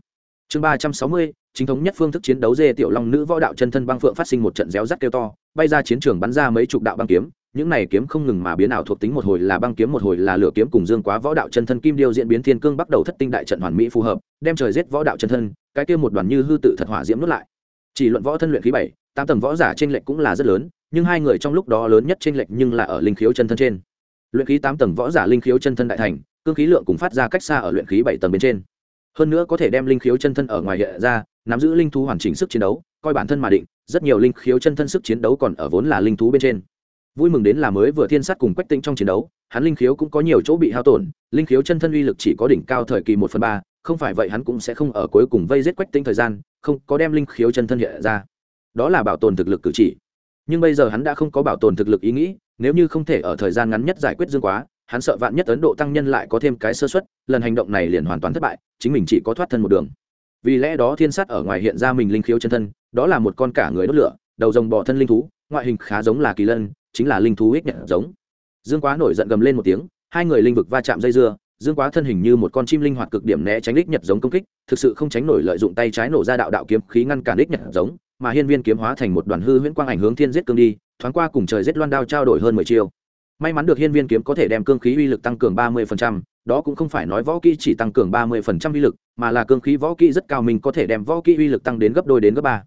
Chương ba trăm sáu mươi, chính thống nhất phương thức chiến đấu dê tiểu long nữ võ đạo chân thân băng phượng phát sinh một trận réo rắt kêu to, bay ra chiến trường bắn ra mấy chục đạo băng kiếm, những này kiếm không ngừng mà biến ảo thuộc tính một hồi là băng kiếm một hồi là lửa kiếm cùng dương quá võ đạo chân thân kim điêu diễn biến thiên cương bắt đầu thất tinh đại trận hoàn mỹ phù hợp, đem trời giết võ đạo chân thân, cái kia một đoàn như hư tự thật hỏa diễm nuốt lại. Chỉ luận võ thân luyện khí bảy, tám tầng võ giả trên lệnh cũng là rất lớn nhưng hai người trong lúc đó lớn nhất trên lệnh nhưng là ở linh khiếu chân thân trên. Luyện khí tám tầng võ giả linh khiếu chân thân đại thành, cương khí lượng cùng phát ra cách xa ở luyện khí bảy tầng bên trên. Hơn nữa có thể đem linh khiếu chân thân ở ngoài hiện ra, nắm giữ linh thú hoàn chỉnh sức chiến đấu, coi bản thân mà định, rất nhiều linh khiếu chân thân sức chiến đấu còn ở vốn là linh thú bên trên. Vui mừng đến là mới vừa thiên sát cùng quách tinh trong chiến đấu, hắn linh khiếu cũng có nhiều chỗ bị hao tổn, linh khiếu chân thân uy lực chỉ có đỉnh cao thời kỳ một phần ba, không phải vậy hắn cũng sẽ không ở cuối cùng vây giết quách tinh thời gian, không có đem linh khiếu chân thân hiện ra. Đó là bảo tồn thực lực cử chỉ nhưng bây giờ hắn đã không có bảo tồn thực lực ý nghĩ, nếu như không thể ở thời gian ngắn nhất giải quyết dương quá, hắn sợ vạn nhất ấn độ tăng nhân lại có thêm cái sơ xuất lần hành động này liền hoàn toàn thất bại, chính mình chỉ có thoát thân một đường. Vì lẽ đó thiên sát ở ngoài hiện ra mình linh khiếu chân thân, đó là một con cả người đốt lửa, đầu rồng bò thân linh thú, ngoại hình khá giống là kỳ lân, chính là linh thú ích nhận giống. Dương quá nổi giận gầm lên một tiếng, hai người linh vực va chạm dây dưa, dương quá thân hình như một con chim linh hoạt cực điểm né tránh ích nhật giống công kích, thực sự không tránh nổi lợi dụng tay trái nổ ra đạo đạo kiếm khí ngăn cản ích nhật giống mà hiên viên kiếm hóa thành một đoàn hư huyễn quang ảnh hướng thiên giết cương đi thoáng qua cùng trời giết loan đao trao đổi hơn mười chiêu. May mắn được hiên viên kiếm có thể đem cương khí uy lực tăng cường ba mươi phần trăm, đó cũng không phải nói võ kỹ chỉ tăng cường ba mươi phần trăm uy lực mà là cương khí võ kỹ rất cao mình có thể đem võ kỹ uy lực tăng đến gấp đôi đến gấp ba.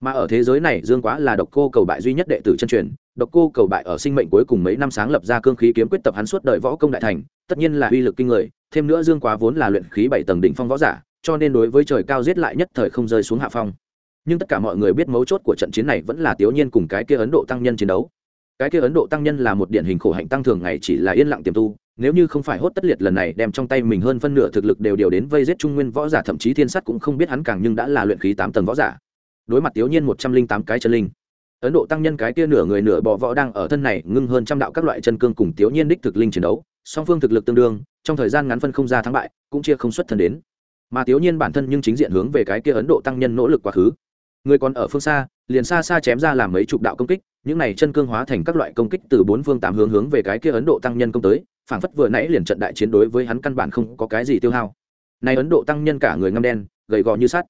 Mà ở thế giới này dương quá là độc cô cầu bại duy nhất đệ tử chân truyền độc cô cầu bại ở sinh mệnh cuối cùng mấy năm sáng lập ra cương khí kiếm quyết tập hắn suốt đời võ công đại thành tất nhiên là uy lực kinh người thêm nữa dương quá vốn là luyện khí bảy tầng đỉnh phong võ giả cho nên đối với trời cao giết lại nhất thời không rơi xuống hạ phong nhưng tất cả mọi người biết mấu chốt của trận chiến này vẫn là tiểu nhiên cùng cái kia ấn độ tăng nhân chiến đấu. Cái kia ấn độ tăng nhân là một điển hình khổ hạnh tăng thường ngày chỉ là yên lặng tiềm tu, nếu như không phải hốt tất liệt lần này đem trong tay mình hơn phân nửa thực lực đều điều đến vây giết trung nguyên võ giả, thậm chí thiên sắt cũng không biết hắn càng nhưng đã là luyện khí tám tầng võ giả. Đối mặt tiểu nhiên một trăm linh tám cái chân linh, ấn độ tăng nhân cái kia nửa người nửa bò võ đang ở thân này ngưng hơn trăm đạo các loại chân cương cùng tiểu nhiên đích thực linh chiến đấu, song phương thực lực tương đương, trong thời gian ngắn phân không ra thắng bại, cũng chia không xuất thân đến. Mà tiểu nhiên bản thân nhưng chính diện hướng về cái kia ấn độ tăng nhân nỗ lực quá khứ người còn ở phương xa, liền xa xa chém ra làm mấy chục đạo công kích, những này chân cương hóa thành các loại công kích từ bốn phương tám hướng hướng về cái kia ấn độ tăng nhân công tới, phảng phất vừa nãy liền trận đại chiến đối với hắn căn bản không có cái gì tiêu hao. Nay ấn độ tăng nhân cả người ngăm đen, gầy gò như sắt.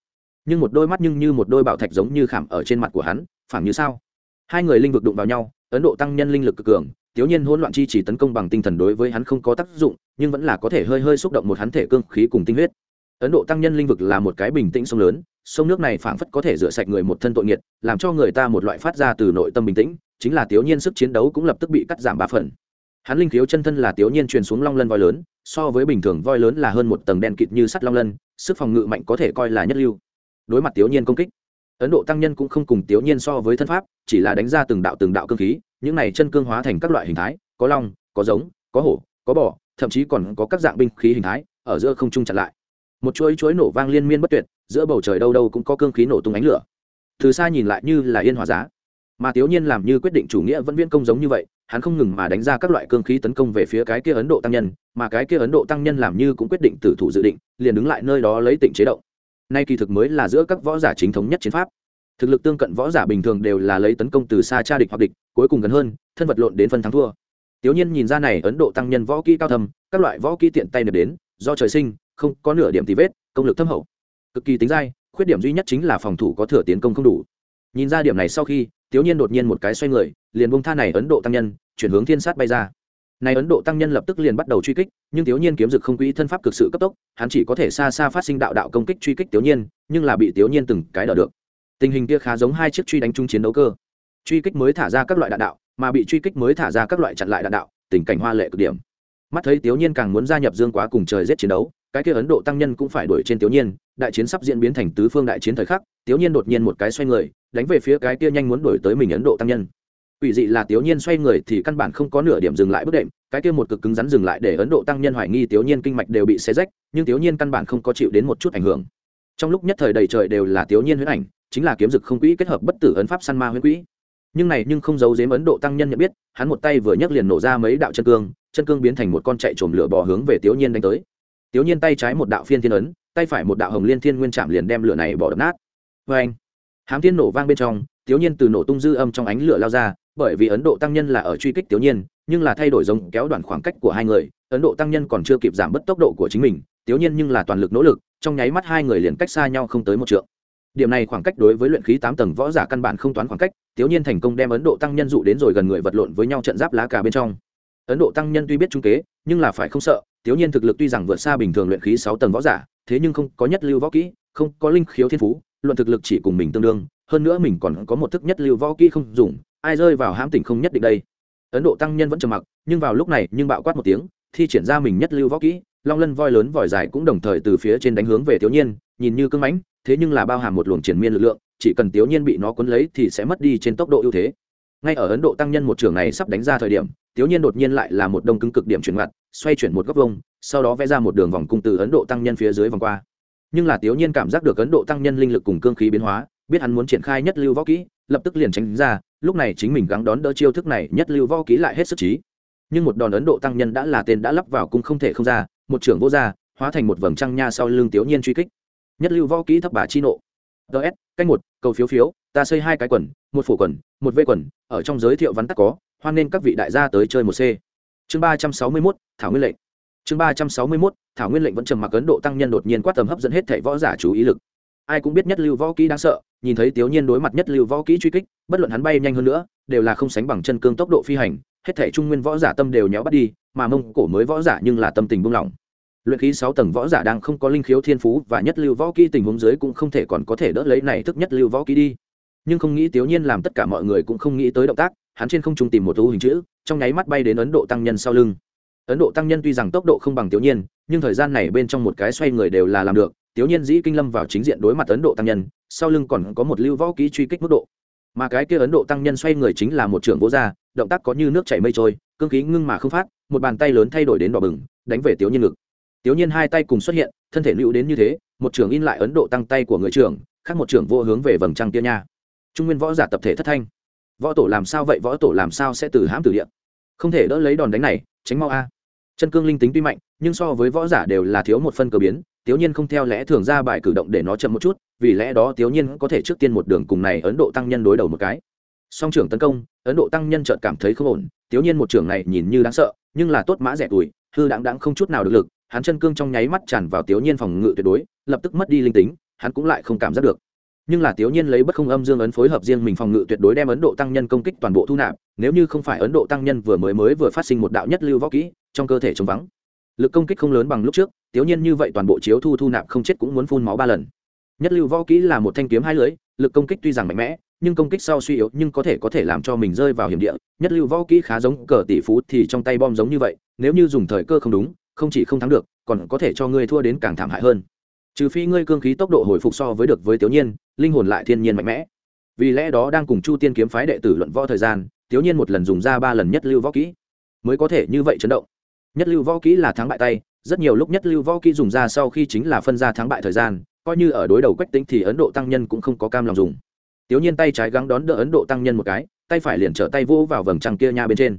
Nhưng một đôi mắt nhưng như một đôi bảo thạch giống như khảm ở trên mặt của hắn, phảng như sao. Hai người linh vực đụng vào nhau, ấn độ tăng nhân linh lực cực cường, thiếu nhiên hỗn loạn chi chỉ tấn công bằng tinh thần đối với hắn không có tác dụng, nhưng vẫn là có thể hơi hơi xúc động một hắn thể cương khí cùng tinh huyết ấn độ tăng nhân linh vực là một cái bình tĩnh sông lớn, sông nước này phảng phất có thể rửa sạch người một thân tội nghiệt, làm cho người ta một loại phát ra từ nội tâm bình tĩnh, chính là tiểu nhiên sức chiến đấu cũng lập tức bị cắt giảm ba phần. Hắn linh khiếu chân thân là tiểu nhiên truyền xuống long lân voi lớn, so với bình thường voi lớn là hơn một tầng đen kịt như sắt long lân, sức phòng ngự mạnh có thể coi là nhất lưu. Đối mặt tiểu nhiên công kích, ấn độ tăng nhân cũng không cùng tiểu nhiên so với thân pháp, chỉ là đánh ra từng đạo từng đạo cương khí, những này chân cương hóa thành các loại hình thái, có long, có giống, có hổ, có bò, thậm chí còn có các dạng binh khí hình thái, ở giữa không trung chặn lại một chuỗi chuỗi nổ vang liên miên bất tuyệt, giữa bầu trời đâu đâu cũng có cương khí nổ tung ánh lửa. Từ xa nhìn lại như là yên hòa giá. Mà thiếu nhiên làm như quyết định chủ nghĩa vẫn viên công giống như vậy, hắn không ngừng mà đánh ra các loại cương khí tấn công về phía cái kia ấn độ tăng nhân, mà cái kia ấn độ tăng nhân làm như cũng quyết định tử thủ dự định, liền đứng lại nơi đó lấy tỉnh chế động. Nay kỳ thực mới là giữa các võ giả chính thống nhất chiến pháp. Thực lực tương cận võ giả bình thường đều là lấy tấn công từ xa tra địch hoặc địch, cuối cùng gần hơn, thân vật lộn đến phân thắng thua. Tiểu nhiên nhìn ra này ấn độ tăng nhân võ kỹ cao thầm các loại võ kỹ tiện tay nập đến, do trời sinh không có nửa điểm tí vết, công lực thâm hậu. Cực kỳ tính dai, khuyết điểm duy nhất chính là phòng thủ có thừa tiến công không đủ. Nhìn ra điểm này sau khi thiếu nhiên đột nhiên một cái xoay người, liền bông tha này ấn độ tăng nhân, chuyển hướng thiên sát bay ra. Này ấn độ tăng nhân lập tức liền bắt đầu truy kích, nhưng thiếu nhiên kiếm dực không quỹ thân pháp cực sự cấp tốc, hắn chỉ có thể xa xa phát sinh đạo đạo công kích truy kích thiếu nhiên, nhưng là bị thiếu nhiên từng cái đỡ được. Tình hình kia khá giống hai chiếc truy đánh chung chiến đấu cơ. Truy kích mới thả ra các loại đạn đạo, mà bị truy kích mới thả ra các loại chặn lại đạn đạo, tình cảnh hoa lệ cực điểm. Mắt thấy thiếu nhiên càng muốn gia nhập dương quá cùng trời giết chiến đấu cái kia ấn độ tăng nhân cũng phải đuổi trên tiểu nhiên, đại chiến sắp diễn biến thành tứ phương đại chiến thời khắc, tiểu nhiên đột nhiên một cái xoay người, đánh về phía cái kia nhanh muốn đuổi tới mình ấn độ tăng nhân. Quỷ dị là tiểu nhiên xoay người thì căn bản không có nửa điểm dừng lại bước đệm, cái kia một cực cứng rắn dừng lại để ấn độ tăng nhân hoài nghi tiểu nhiên kinh mạch đều bị xé rách, nhưng tiểu nhiên căn bản không có chịu đến một chút ảnh hưởng. Trong lúc nhất thời đầy trời đều là tiểu nhiên huyết ảnh, chính là kiếm dực không quỹ kết hợp bất tử ấn pháp săn ma huyết quỹ. Nhưng này nhưng không giấu giếm ấn độ tăng nhân nhận biết, hắn một tay vừa nhấc liền nổ ra mấy đạo chân cương chân cương biến thành một con chạy trồm lửa bò hướng về tiểu nhiên đánh tới tiểu nhiên tay trái một đạo phiên thiên ấn, tay phải một đạo hồng liên thiên nguyên chạm liền đem lửa này bỏ đập nát. Vê anh, hám thiên nổ vang bên trong tiểu nhiên từ nổ tung dư âm trong ánh lửa lao ra, bởi vì ấn độ tăng nhân là ở truy kích tiểu nhiên, nhưng là thay đổi giống kéo đoạn khoảng cách của hai người, ấn độ tăng nhân còn chưa kịp giảm bớt tốc độ của chính mình tiểu nhiên nhưng là toàn lực nỗ lực, trong nháy mắt hai người liền cách xa nhau không tới một trượng. Điểm này khoảng cách đối với luyện khí tám tầng võ giả căn bản không toán khoảng cách tiểu nhiên thành công đem ấn độ tăng nhân dụ đến rồi gần người vật lộn với nhau trận giáp lá cà bên trong. Ấn độ tăng nhân tuy biết trung kế, nhưng là phải không sợ tiểu nhiên thực lực tuy rằng vượt xa bình thường luyện khí sáu tầng võ giả, thế nhưng không có nhất lưu võ kỹ, không có linh khiếu thiên phú, luận thực lực chỉ cùng mình tương đương, hơn nữa mình còn có một thức nhất lưu võ kỹ không dùng, ai rơi vào hãm tỉnh không nhất định đây. Ấn độ tăng nhân vẫn trầm mặc, nhưng vào lúc này nhưng bạo quát một tiếng, thi triển ra mình nhất lưu võ kỹ, long lân voi lớn vòi dài cũng đồng thời từ phía trên đánh hướng về tiểu nhiên, nhìn như cưng mãnh, thế nhưng là bao hàm một luồng triển miên lực lượng, chỉ cần tiểu nhiên bị nó cuốn lấy thì sẽ mất đi trên tốc độ ưu thế. Ngay ở ấn độ tăng nhân một trường này sắp đánh ra thời điểm tiểu nhiên đột nhiên lại là một đông cứng cực điểm chuyển ngặt xoay chuyển một góc vông sau đó vẽ ra một đường vòng cung từ ấn độ tăng nhân phía dưới vòng qua. Nhưng là tiểu nhiên cảm giác được ấn độ tăng nhân linh lực cùng cương khí biến hóa, biết hắn muốn triển khai nhất lưu võ kỹ, lập tức liền tránh ra, lúc này chính mình gắng đón đỡ chiêu thức này, nhất lưu võ kỹ lại hết sức trí nhưng một đòn ấn độ tăng nhân đã là tên đã lắp vào cung không thể không ra, một trưởng vô gia, hóa thành một vầng trăng nha sau lưng tiểu nhiên truy kích. Nhất lưu võ kỹ thấp bà chi nộ. Ts canh một, cầu phiếu phiếu, ta xây hai cái quần, một phủ quần, một vê quần, ở trong giới thiệu vắn tắt có, hoan nên các vị đại gia tới chơi một c chương ba trăm sáu mươi mốt, thảo nguyên lệnh. Chương ba trăm sáu mươi mốt, thảo nguyên lệnh vẫn trầm mặc ấn độ tăng nhân đột nhiên quát tầm hấp dẫn hết thảy võ giả chú ý lực. Ai cũng biết nhất lưu võ kỹ đáng sợ, nhìn thấy tiểu nhiên đối mặt nhất lưu võ kỹ truy kích, bất luận hắn bay nhanh hơn nữa, đều là không sánh bằng chân cương tốc độ phi hành, hết thảy trung nguyên võ giả tâm đều nhéo bắt đi, mà mông cổ mới võ giả nhưng là tâm tình buông lỏng. Luyện khí sáu tầng võ giả đang không có linh khiếu thiên phú và nhất lưu võ kỹ tình huống dưới cũng không thể còn có thể đỡ lấy này thức nhất lưu võ kỹ đi. Nhưng không nghĩ tiểu nhiên làm tất cả mọi người cũng không nghĩ tới động tác hắn trên không trung tìm một thú hình chữ, trong nháy mắt bay đến ấn độ tăng nhân sau lưng. Ấn độ tăng nhân tuy rằng tốc độ không bằng tiểu nhiên, nhưng thời gian này bên trong một cái xoay người đều là làm được, tiểu nhiên dĩ kinh lâm vào chính diện đối mặt ấn độ tăng nhân, sau lưng còn có một lưu võ ký truy kích mức độ. Mà cái kia ấn độ tăng nhân xoay người chính là một trưởng vô gia động tác có như nước chảy mây trôi, cương khí ngưng mà không phát, một bàn tay lớn thay đổi đến đỏ bừng, đánh về tiểu nhiên ngực. Tiểu nhiên hai tay cùng xuất hiện, thân thể lưu đến như thế, một trưởng in lại ấn độ tăng tay của người trưởng, khác một trưởng vô hướng về vầng trăng kia nha. Trung nguyên võ giả tập thể thất thanh võ tổ làm sao vậy? võ tổ làm sao sẽ từ hãm từ địa? không thể đỡ lấy đòn đánh này, tránh mau a. Chân cương linh tính tuy mạnh, nhưng so với võ giả đều là thiếu một phân cờ biến, tiếu nhiên không theo lẽ thường ra bài cử động để nó chậm một chút, vì lẽ đó tiếu nhiên có thể trước tiên một đường cùng này ấn độ tăng nhân đối đầu một cái. Song trưởng tấn công, ấn độ tăng nhân chợt cảm thấy không ổn, tiếu nhiên một trưởng này nhìn như đáng sợ, nhưng là tốt mã rẻ tuổi, hư đáng đáng không chút nào được lực, hắn chân cương trong nháy mắt tràn vào tiếu nhiên phòng ngự tuyệt đối, lập tức mất đi linh tính, hắn cũng lại không cảm giác được nhưng là tiểu nhiên lấy bất không âm dương ấn phối hợp riêng mình phòng ngự tuyệt đối đem ấn độ tăng nhân công kích toàn bộ thu nạp, nếu như không phải ấn độ tăng nhân vừa mới mới vừa phát sinh một đạo nhất lưu võ kỹ, trong cơ thể chống vắng. Lực công kích không lớn bằng lúc trước tiểu nhiên như vậy toàn bộ chiếu thu thu nạp không chết cũng muốn phun máu ba lần. Nhất lưu võ kỹ là một thanh kiếm hai lưới, lực công kích tuy rằng mạnh mẽ, nhưng công kích sau suy yếu nhưng có thể có thể làm cho mình rơi vào hiểm địa. Nhất lưu võ kỹ khá giống cờ tỷ phú thì trong tay bom giống như vậy, nếu như dùng thời cơ không đúng, không chỉ không thắng được, còn có thể cho ngươi thua đến càng thảm hại hơn. Trừ phi ngươi cương khí tốc độ hồi phục so với được với tiểu nhiên linh hồn lại thiên nhiên mạnh mẽ. Vì lẽ đó đang cùng chu tiên kiếm phái đệ tử luận võ thời gian thiếu nhiên một lần dùng ra ba lần nhất lưu võ kỹ, mới có thể như vậy chấn động. Nhất lưu võ kỹ là thắng bại tay, rất nhiều lúc nhất lưu võ kỹ dùng ra sau khi chính là phân ra thắng bại thời gian, coi như ở đối đầu quách tính thì ấn độ tăng nhân cũng không có cam lòng dùng. Thiếu nhiên tay trái gắng đón đỡ ấn độ tăng nhân một cái, tay phải liền trở tay vỗ vào vầng trăng kia nha bên trên.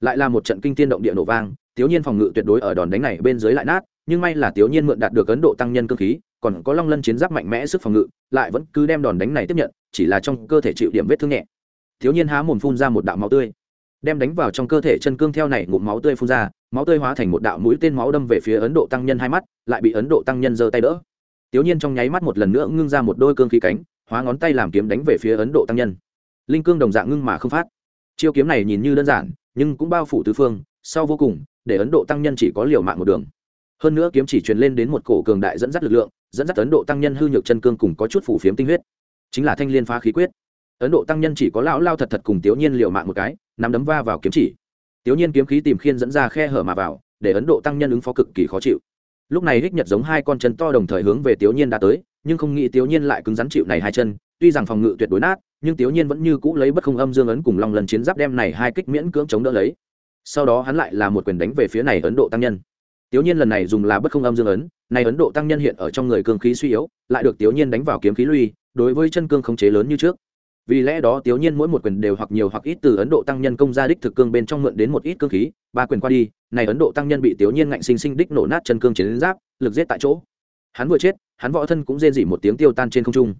Lại là một trận kinh tiên động địa nổ vang Thiếu nhiên phòng ngự tuyệt đối ở đòn đánh này bên dưới lại nát, nhưng may là thiếu nhiên mượn đạt được ấn độ tăng nhân cơ khí còn có long lân chiến giáp mạnh mẽ sức phòng ngự, lại vẫn cứ đem đòn đánh này tiếp nhận, chỉ là trong cơ thể chịu điểm vết thương nhẹ. Thiếu nhiên há mồm phun ra một đạo máu tươi. Đem đánh vào trong cơ thể chân cương theo này ngụm máu tươi phun ra, máu tươi hóa thành một đạo mũi tên máu đâm về phía ấn độ tăng nhân hai mắt, lại bị ấn độ tăng nhân giơ tay đỡ. Thiếu nhiên trong nháy mắt một lần nữa ngưng ra một đôi cương khí cánh, hóa ngón tay làm kiếm đánh về phía ấn độ tăng nhân. Linh cương đồng dạng ngưng mà không phát. Chiêu kiếm này nhìn như đơn giản, nhưng cũng bao phủ tứ phương, sau vô cùng, để ấn độ tăng nhân chỉ có liều mạng một đường hơn nữa kiếm chỉ truyền lên đến một cổ cường đại dẫn dắt lực lượng, dẫn dắt ấn độ tăng nhân hư nhược chân cương cùng có chút phủ phiếm tinh huyết. Chính là thanh liên phá khí quyết. Ấn độ tăng nhân chỉ có lão lao thật thật cùng tiểu nhiên liều mạng một cái, nắm đấm va vào kiếm chỉ. Tiểu nhiên kiếm khí tìm khiên dẫn ra khe hở mà vào, để ấn độ tăng nhân ứng phó cực kỳ khó chịu. Lúc này hích nhật giống hai con chân to đồng thời hướng về tiểu nhiên đã tới, nhưng không nghĩ tiểu nhiên lại cứng rắn chịu này hai chân, tuy rằng phòng ngự tuyệt đối nát, nhưng tiểu nhiên vẫn như cũ lấy bất không âm dương ấn cùng long lần chiến giáp đem này hai kích miễn cưỡng chống đỡ lấy. Sau đó hắn lại là một quyền đánh về phía này ấn độ tăng nhân tiểu nhiên lần này dùng là bất không âm dương ấn này ấn độ tăng nhân hiện ở trong người cương khí suy yếu, lại được tiểu nhiên đánh vào kiếm khí lui, đối với chân cương khống chế lớn như trước. Vì lẽ đó tiểu nhiên mỗi một quyền đều hoặc nhiều hoặc ít từ ấn độ tăng nhân công ra đích thực cương bên trong mượn đến một ít cương khí, ba quyền qua đi này ấn độ tăng nhân bị tiểu nhiên ngạnh sinh sinh đích nổ nát chân cương chiến giáp, lực giết tại chỗ. Hắn vừa chết, hắn võ thân cũng rên rỉ một tiếng tiêu tan trên không trung.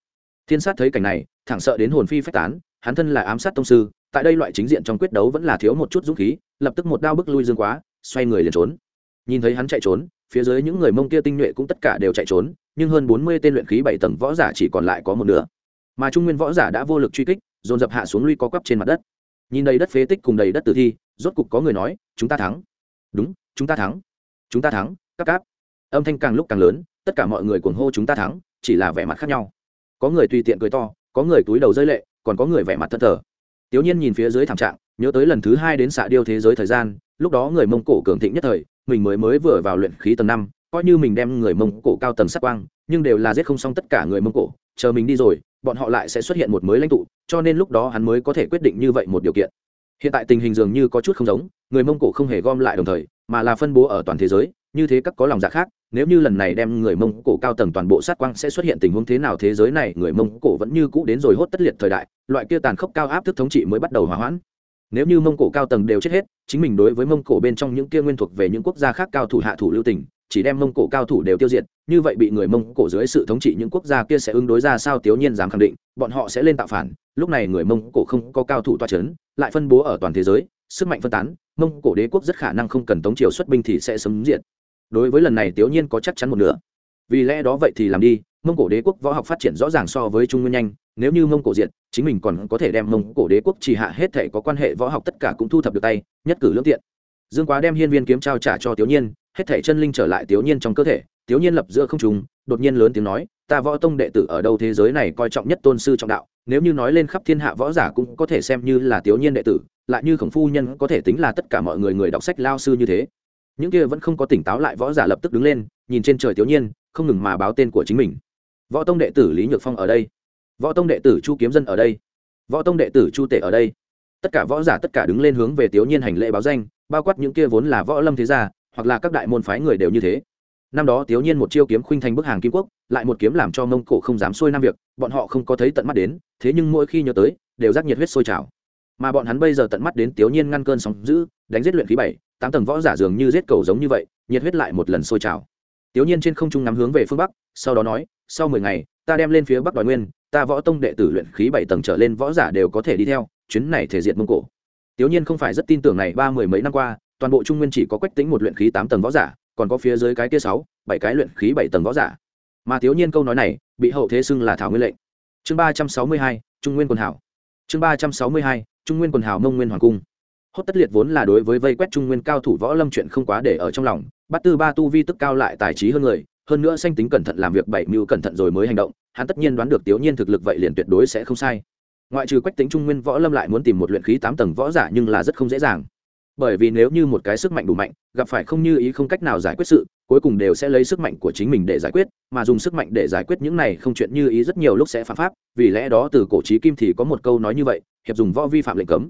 Thiên sát thấy cảnh này, thẳng sợ đến hồn phi phách tán, hắn thân là ám sát tông sư, tại đây loại chính diện trong quyết đấu vẫn là thiếu một chút dũng khí, lập tức một đao bức lui dương quá, xoay người liền trốn nhìn thấy hắn chạy trốn, phía dưới những người mông kia tinh nhuệ cũng tất cả đều chạy trốn, nhưng hơn bốn mươi tên luyện khí bảy tầng võ giả chỉ còn lại có một nửa. Mà trung nguyên võ giả đã vô lực truy kích, dồn dập hạ xuống lui có quắp trên mặt đất. Nhìn đầy đất phế tích cùng đầy đất tử thi, rốt cục có người nói, chúng ta thắng. Đúng, chúng ta thắng. Chúng ta thắng, các cáp. Âm thanh càng lúc càng lớn, tất cả mọi người cuồng hô, chúng ta thắng, chỉ là vẻ mặt khác nhau. Có người tùy tiện cười to, có người túi đầu rơi lệ, còn có người vẻ mặt thân thờ. Tiểu nhiên nhìn phía dưới thảm trạng, nhớ tới lần thứ hai đến xạ điêu thế giới thời gian, lúc đó người mông cổ cường thịnh nhất thời mình mới mới vừa vào luyện khí tầng năm, coi như mình đem người mông cổ cao tầng sắc quang, nhưng đều là giết không xong tất cả người mông cổ, chờ mình đi rồi, bọn họ lại sẽ xuất hiện một mới lãnh tụ, cho nên lúc đó hắn mới có thể quyết định như vậy một điều kiện. Hiện tại tình hình dường như có chút không giống, người mông cổ không hề gom lại đồng thời, mà là phân bố ở toàn thế giới, như thế các có lòng dạ khác, nếu như lần này đem người mông cổ cao tầng toàn bộ sát quang sẽ xuất hiện tình huống thế nào thế giới này, người mông cổ vẫn như cũ đến rồi hốt tất liệt thời đại, loại kia tàn khốc cao áp thức thống trị mới bắt đầu hòa hoãn nếu như mông cổ cao tầng đều chết hết, chính mình đối với mông cổ bên trong những kia nguyên thuộc về những quốc gia khác cao thủ hạ thủ lưu tình, chỉ đem mông cổ cao thủ đều tiêu diệt, như vậy bị người mông cổ dưới sự thống trị những quốc gia kia sẽ ứng đối ra sao tiểu nhiên dám khẳng định, bọn họ sẽ lên tạo phản. Lúc này người mông cổ không có cao thủ toa c h ấ n lại phân bố ở toàn thế giới, sức mạnh phân tán, mông cổ đế quốc rất khả năng không cần tống triều xuất binh thì sẽ sấm diệt. Đối với lần này tiểu nhiên có chắc chắn một nửa. Vì lẽ đó vậy thì làm đi, mông cổ đế quốc võ học phát triển rõ ràng so với trung nguyên nhanh nếu như mông cổ diệt, chính mình còn có thể đem mông cổ đế quốc chỉ hạ hết thể có quan hệ võ học tất cả cũng thu thập được tay, nhất cử lương tiện. Dương quá đem hiên viên kiếm trao trả cho tiểu nhiên, hết thể chân linh trở lại tiểu nhiên trong cơ thể tiểu nhiên lập giữa không trùng đột nhiên lớn tiếng nói, ta võ tông đệ tử ở đâu thế giới này coi trọng nhất tôn sư trọng đạo, nếu như nói lên khắp thiên hạ võ giả cũng có thể xem như là tiểu nhiên đệ tử, lại như khổng phu nhân có thể tính là tất cả mọi người người đọc sách lao sư như thế. Những kia vẫn không có tỉnh táo lại võ giả lập tức đứng lên, nhìn trên trời tiểu nhiên, không ngừng mà báo tên của chính mình. Võ tông đệ tử lý nhược phong ở đây võ tông đệ tử chu kiếm dân ở đây. Võ tông đệ tử chu tể ở đây. Tất cả võ giả tất cả đứng lên hướng về tiếu nhiên hành lễ báo danh, bao quát những kia vốn là võ lâm thế gia, hoặc là các đại môn phái người đều như thế. Năm đó tiếu nhiên một chiêu kiếm khuynh thành bức hàng kim quốc, lại một kiếm làm cho mông cổ không dám xuôi nam việc, bọn họ không có thấy tận mắt đến, thế nhưng mỗi khi nhớ tới, đều giác nhiệt huyết sôi trào. Mà bọn hắn bây giờ tận mắt đến tiếu nhiên ngăn cơn sóng giữ đánh giết luyện khí bảy, tám tầng võ giả dường như giết cầu giống như vậy, nhiệt huyết lại một lần sôi trào. Tiếu nhiên trên không trung ngắm hướng về phương bắc, sau đó nói, sau mười ngày, ta đem lên phía bắc đòi nguyên ta võ tông đệ tử luyện khí bảy tầng trở lên võ giả đều có thể đi theo, chuyến này thể diệt mông cổ. Tiểu nhiên không phải rất tin tưởng này ba mười mấy năm qua, toàn bộ trung nguyên chỉ có quách tính một luyện khí tám tầng võ giả, còn có phía dưới cái kia sáu, bảy cái luyện khí bảy tầng võ giả. Mà thiếu nhiên câu nói này, bị hậu thế xưng là thảo nguyên lệnh. Chương ba trăm sáu mươi hai, trung nguyên quần hảo. Chương ba trăm sáu mươi hai, trung nguyên quần hảo mông nguyên hoàng cung. Hốt tất liệt vốn là đối với vây quét trung nguyên cao thủ võ lâm chuyện không quá để ở trong lòng, bắt tư ba tu vi tức cao lại tài trí hơn người, hơn nữa sanh tính cẩn thận làm việc bảy mưu cẩn thận rồi mới hành động hắn tất nhiên đoán được tiểu nhiên thực lực vậy liền tuyệt đối sẽ không sai. Ngoại trừ quách tính trung nguyên võ lâm lại muốn tìm một luyện khí tám tầng võ giả nhưng là rất không dễ dàng. Bởi vì nếu như một cái sức mạnh đủ mạnh, gặp phải không như ý không cách nào giải quyết sự, cuối cùng đều sẽ lấy sức mạnh của chính mình để giải quyết, mà dùng sức mạnh để giải quyết những này không chuyện như ý rất nhiều lúc sẽ phạm pháp, vì lẽ đó từ cổ trí kim thì có một câu nói như vậy, hiệp dùng võ vi phạm lệnh cấm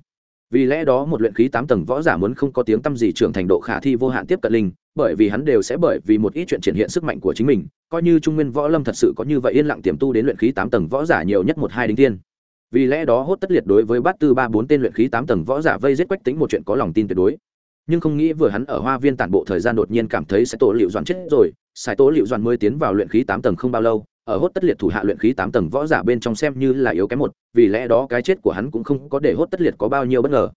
vì lẽ đó một luyện khí tám tầng võ giả muốn không có tiếng tăm gì trưởng thành độ khả thi vô hạn tiếp cận linh, bởi vì hắn đều sẽ bởi vì một ít chuyện triển hiện sức mạnh của chính mình, coi như trung nguyên võ lâm thật sự có như vậy yên lặng tiềm tu đến luyện khí tám tầng võ giả nhiều nhất một hai đinh tiên vì lẽ đó hốt tất liệt đối với bát tư ba bốn tên luyện khí tám tầng võ giả vây giết quách tính một chuyện có lòng tin tuyệt đối. Nhưng không nghĩ vừa hắn ở hoa viên tản bộ thời gian đột nhiên cảm thấy sẽ tổ liệu doãn chết rồi sài tổ liệu doãn mới tiến vào luyện khí tám tầng không bao lâu ở hốt tất liệt thủ hạ luyện khí tám tầng võ giả bên trong xem như là yếu kém một, vì lẽ đó cái chết của hắn cũng không có để hốt tất liệt có bao nhiêu bất ngờ.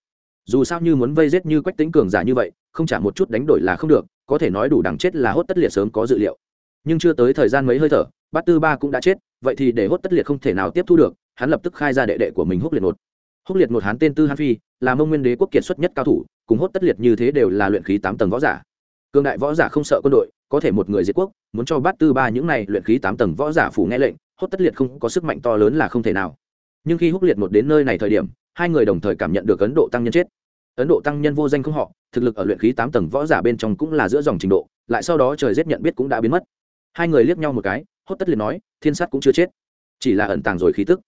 Dù sao như muốn vây giết như quách tính cường giả như vậy, không trả một chút đánh đổi là không được, có thể nói đủ đằng chết là hốt tất liệt sớm có dự liệu. Nhưng chưa tới thời gian mấy hơi thở, bát tư ba cũng đã chết, vậy thì để hốt tất liệt không thể nào tiếp thu được, hắn lập tức khai ra đệ đệ của mình húc liệt một. Húc liệt một hán tên tư hán phi, là mông nguyên đế quốc kiệt xuất nhất cao thủ, cùng hốt tất liệt như thế đều là luyện khí tám tầng võ giả. Cường đại võ giả không sợ quân đội có thể một người diệt quốc, muốn cho bát tư ba những này luyện khí tám tầng võ giả phủ nghe lệnh, hốt tất liệt không có sức mạnh to lớn là không thể nào. Nhưng khi húc liệt một đến nơi này thời điểm, hai người đồng thời cảm nhận được ấn độ tăng nhân chết. Ấn độ tăng nhân vô danh không họ, thực lực ở luyện khí tám tầng võ giả bên trong cũng là giữa dòng trình độ, lại sau đó trời giết nhận biết cũng đã biến mất. Hai người liếc nhau một cái, hốt tất liệt nói, thiên sát cũng chưa chết. Chỉ là ẩn tàng rồi khí tức.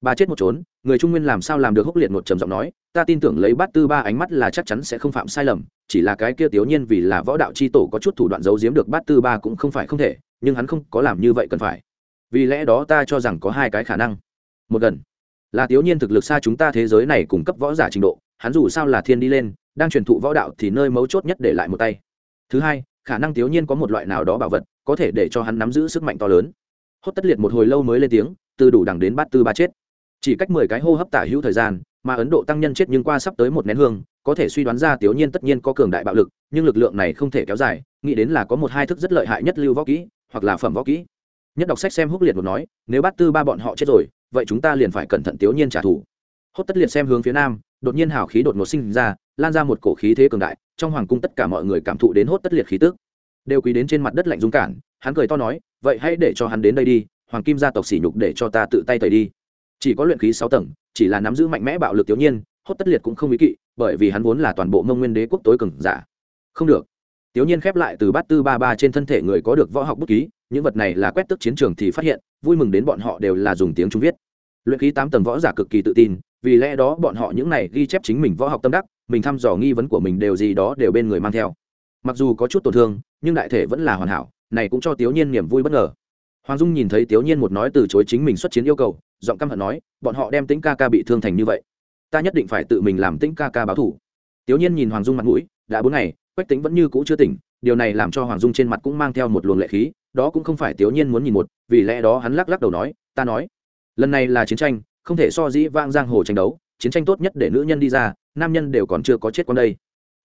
Bà chết một trốn người trung nguyên làm sao làm được húc liệt một trầm giọng nói, ta tin tưởng lấy bát tư ba ánh mắt là chắc chắn sẽ không phạm sai lầm, chỉ là cái kia tiểu nhiên vì là võ đạo c h i tổ có chút thủ đoạn giấu giếm được bát tư ba cũng không phải không thể, nhưng hắn không có làm như vậy cần phải. Vì lẽ đó ta cho rằng có hai cái khả năng. Một gần, là tiểu nhiên thực lực xa chúng ta thế giới này cung cấp võ giả trình độ, hắn dù sao là thiên đi lên, đang truyền thụ võ đạo thì nơi mấu chốt nhất để lại một tay. Thứ hai, khả năng tiểu nhiên có một loại nào đó bảo vật, có thể để cho hắn nắm giữ sức mạnh to lớn. Hốt tất liệt một hồi lâu mới lên tiếng, từ đủ đẳng đến bát tư ba chết chỉ cách mười cái hô hấp tả hữu thời gian, mà ấn độ tăng nhân chết nhưng qua sắp tới một nén hương, có thể suy đoán ra tiểu nhiên tất nhiên có cường đại bạo lực, nhưng lực lượng này không thể kéo dài, nghĩ đến là có một hai thức rất lợi hại nhất lưu võ kỹ, hoặc là phẩm võ kỹ. Nhất đọc sách xem húc liệt một nói, nếu bắt tư ba bọn họ chết rồi, vậy chúng ta liền phải cẩn thận tiểu nhiên trả thù. Hốt tất liệt xem hướng phía nam, đột nhiên hào khí đột ngột sinh ra, lan ra một cổ khí thế cường đại, trong hoàng cung tất cả mọi người cảm thụ đến hốt tất liệt khí tức. Đều quý đến trên mặt đất lạnh dung cản, hắn cười to nói, vậy hãy để cho hắn đến đây đi, hoàng kim gia tộc sỉ nhục để cho ta tự tay tẩy đi chỉ có luyện khí sáu tầng, chỉ là nắm giữ mạnh mẽ bạo lực tiểu nhiên, hốt tất liệt cũng không ý kỵ, bởi vì hắn vốn là toàn bộ mông nguyên đế quốc tối cường giả. Không được. Tiểu nhiên khép lại từ bát tư ba ba trên thân thể người có được võ học bút ký, những vật này là quét tức chiến trường thì phát hiện, vui mừng đến bọn họ đều là dùng tiếng trung viết. Luyện khí tám tầng võ giả cực kỳ tự tin, vì lẽ đó bọn họ những này ghi chép chính mình võ học tâm đắc, mình thăm dò nghi vấn của mình đều gì đó đều bên người mang theo. Mặc dù có chút tổn thương, nhưng đại thể vẫn là hoàn hảo, này cũng cho tiểu nhiên niềm vui bất ngờ. Hoàng dung nhìn thấy tiểu nhiên một nói từ chối chính mình xuất chiến yêu cầu giọng căm hận nói, bọn họ đem tĩnh ca ca bị thương thành như vậy, ta nhất định phải tự mình làm tĩnh ca ca báo thủ tiểu nhiên nhìn hoàng dung mặt mũi, đã bốn ngày, quách tính vẫn như cũ chưa tỉnh, điều này làm cho hoàng dung trên mặt cũng mang theo một luồng lệ khí, đó cũng không phải tiểu nhiên muốn nhìn một, vì lẽ đó hắn lắc lắc đầu nói, ta nói, lần này là chiến tranh, không thể so dĩ vang giang hồ tranh đấu, chiến tranh tốt nhất để nữ nhân đi ra, nam nhân đều còn chưa có chết con đây.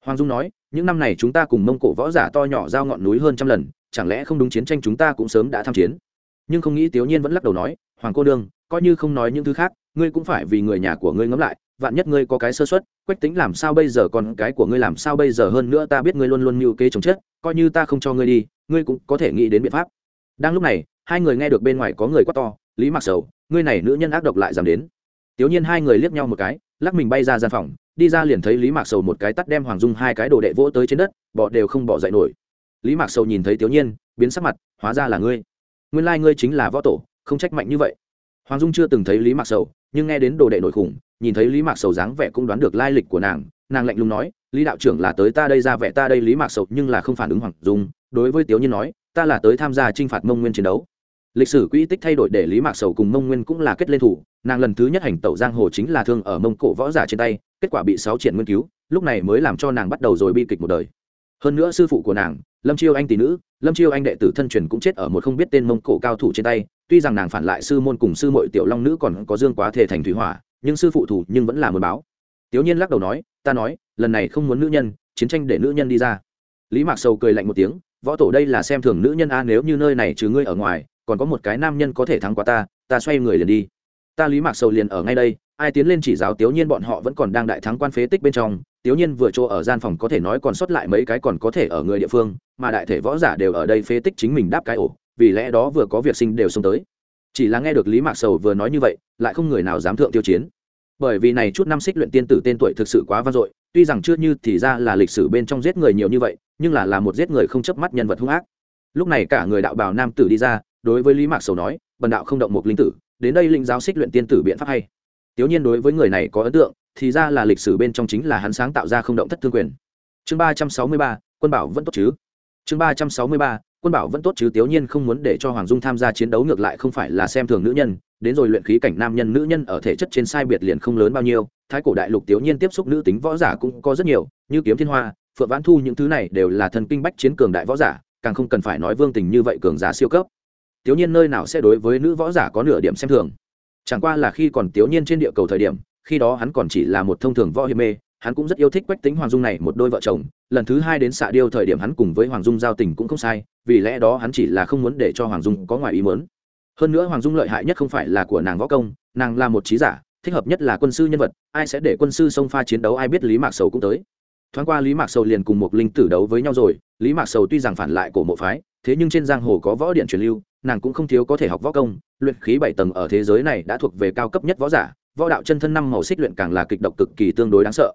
Hoàng dung nói, những năm này chúng ta cùng mông cổ võ giả to nhỏ giao ngọn núi hơn trăm lần, chẳng lẽ không đúng chiến tranh chúng ta cũng sớm đã tham chiến? Nhưng không nghĩ tiểu nhiên vẫn lắc đầu nói, hoàng cô đương coi như không nói những thứ khác, ngươi cũng phải vì người nhà của ngươi ngẫm lại, vạn nhất ngươi có cái sơ suất, quách tính làm sao bây giờ còn cái của ngươi làm sao bây giờ hơn nữa ta biết ngươi luôn luôn mưu kế chống chết, coi như ta không cho ngươi đi, ngươi cũng có thể nghĩ đến biện pháp. Đang lúc này, hai người nghe được bên ngoài có người quát to, lý mặc sầu, ngươi này nữ nhân ác độc lại dám đến. Tiểu nhiên hai người liếc nhau một cái, lắc mình bay ra gian phòng, đi ra liền thấy lý mạc sầu một cái tắt đem hoàng dung hai cái đồ đệ vỗ tới trên đất bỏ đều không bỏ dậy nổi. Lý mạc sầu nhìn thấy tiểu nhiên, biến sắc mặt, hóa ra là ngươi. Nguyên lai ngươi chính là võ tổ, không trách mạnh như vậy hoàng dung chưa từng thấy lý mạc sầu, nhưng nghe đến đồ đệ nội khủng, nhìn thấy lý mạc sầu dáng vẻ cũng đoán được lai lịch của nàng nàng lạnh lùng nói, lý đạo trưởng là tới ta đây ra vẻ ta đây lý mạc sầu, nhưng là không phản ứng hoàng dung, đối với Tiếu nhiên nói, ta là tới tham gia t r i n h phạt mông nguyên chiến đấu. Lịch sử quỹ tích thay đổi để lý mạc sầu cùng mông nguyên cũng là kết lên thủ, nàng lần thứ nhất hành tẩu giang hồ chính là thương ở mông cổ võ giả trên tay, kết quả bị sáu triển Nguyên cứu, lúc này mới làm cho nàng bắt đầu rồi bi kịch một đời. Hơn nữa sư phụ của nàng lâm chiêu anh tỷ nữ, lâm chiêu anh đệ tử thân truyền cũng chết ở một không biết tên mông cổ cao thủ trên tay, tuy rằng nàng phản lại sư môn cùng sư mội tiểu long nữ còn có dương quá thể thành thủy hỏa, nhưng sư phụ thủ nhưng vẫn là một báo. Tiểu nhiên lắc đầu nói, ta nói, lần này không muốn nữ nhân, chiến tranh để nữ nhân đi ra. Lý mạc sầu cười lạnh một tiếng, võ tổ đây là xem thường nữ nhân a, nếu như nơi này trừ ngươi ở ngoài, còn có một cái nam nhân có thể thắng qua ta ta xoay người liền đi. Ta lý mạc sầu liền ở ngay đây, ai tiến lên chỉ giáo tiểu nhiên bọn họ vẫn còn đang đại thắng quan phế tích bên trong tiểu nhiên vừa chỗ ở gian phòng có thể nói còn sót lại mấy cái còn có thể ở người địa phương, mà đại thể võ giả đều ở đây phế tích chính mình đáp cái ổ, vì lẽ đó vừa có việc sinh đều xông tới. Chỉ là nghe được lý mạc sầu vừa nói như vậy, lại không người nào dám thượng tiêu chiến. Bởi vì này chút năm xích luyện tiên tử tên tuổi thực sự quá vang dội, tuy rằng chưa như thì ra là lịch sử bên trong giết người nhiều như vậy, nhưng là là một giết người không chấp mắt nhân vật hung ác. Lúc này cả người đạo bào nam tử đi ra, đối với lý mạc sầu nói, bần đạo không động một linh tử, đến đây linh giáo xích luyện tiên tử biện pháp hay. Tiểu nhiên đối với người này có ấn tượng thì ra là lịch sử bên trong chính là hắn sáng tạo ra không động thất thương quyền. Chương ba trăm sáu mươi ba, quân bảo vẫn tốt chứ? Chương ba trăm sáu mươi ba, quân bảo vẫn tốt chứ? Tiểu nhiên không muốn để cho hoàng dung tham gia chiến đấu, ngược lại không phải là xem thường nữ nhân. Đến rồi luyện khí cảnh nam nhân, nữ nhân ở thể chất trên sai biệt liền không lớn bao nhiêu. Thái cổ đại lục tiểu nhiên tiếp xúc nữ tính võ giả cũng có rất nhiều, như kiếm thiên hoa, phượng vãn thu những thứ này đều là thần kinh bách chiến cường đại võ giả, càng không cần phải nói vương tình như vậy cường giả siêu cấp. Tiểu nhiên nơi nào sẽ đối với nữ võ giả có nửa điểm xem thường? Chẳng qua là khi còn tiểu nhiên trên địa cầu thời điểm khi đó hắn còn chỉ là một thông thường võ hiệp mê, hắn cũng rất yêu thích quách tính hoàng dung này một đôi vợ chồng. Lần thứ hai đến xạ điêu thời điểm hắn cùng với hoàng dung giao tình cũng không sai, vì lẽ đó hắn chỉ là không muốn để cho hoàng dung có ngoài ý mớn hơn nữa hoàng dung lợi hại nhất không phải là của nàng võ công, nàng là một trí giả, thích hợp nhất là quân sư nhân vật, ai sẽ để quân sư xông pha chiến đấu ai biết lý mạc sầu cũng tới. Thoáng qua lý mạc sầu liền cùng một linh tử đấu với nhau rồi, lý mạc sầu tuy rằng phản lại cổ mộ phái, thế nhưng trên giang hồ có võ điện truyền lưu, nàng cũng không thiếu có thể học võ công, luyện khí bảy tầng ở thế giới này đã thuộc về cao cấp nhất võ giả võ đạo chân thân năm màu xích luyện càng là kịch độc cực kỳ tương đối đáng sợ.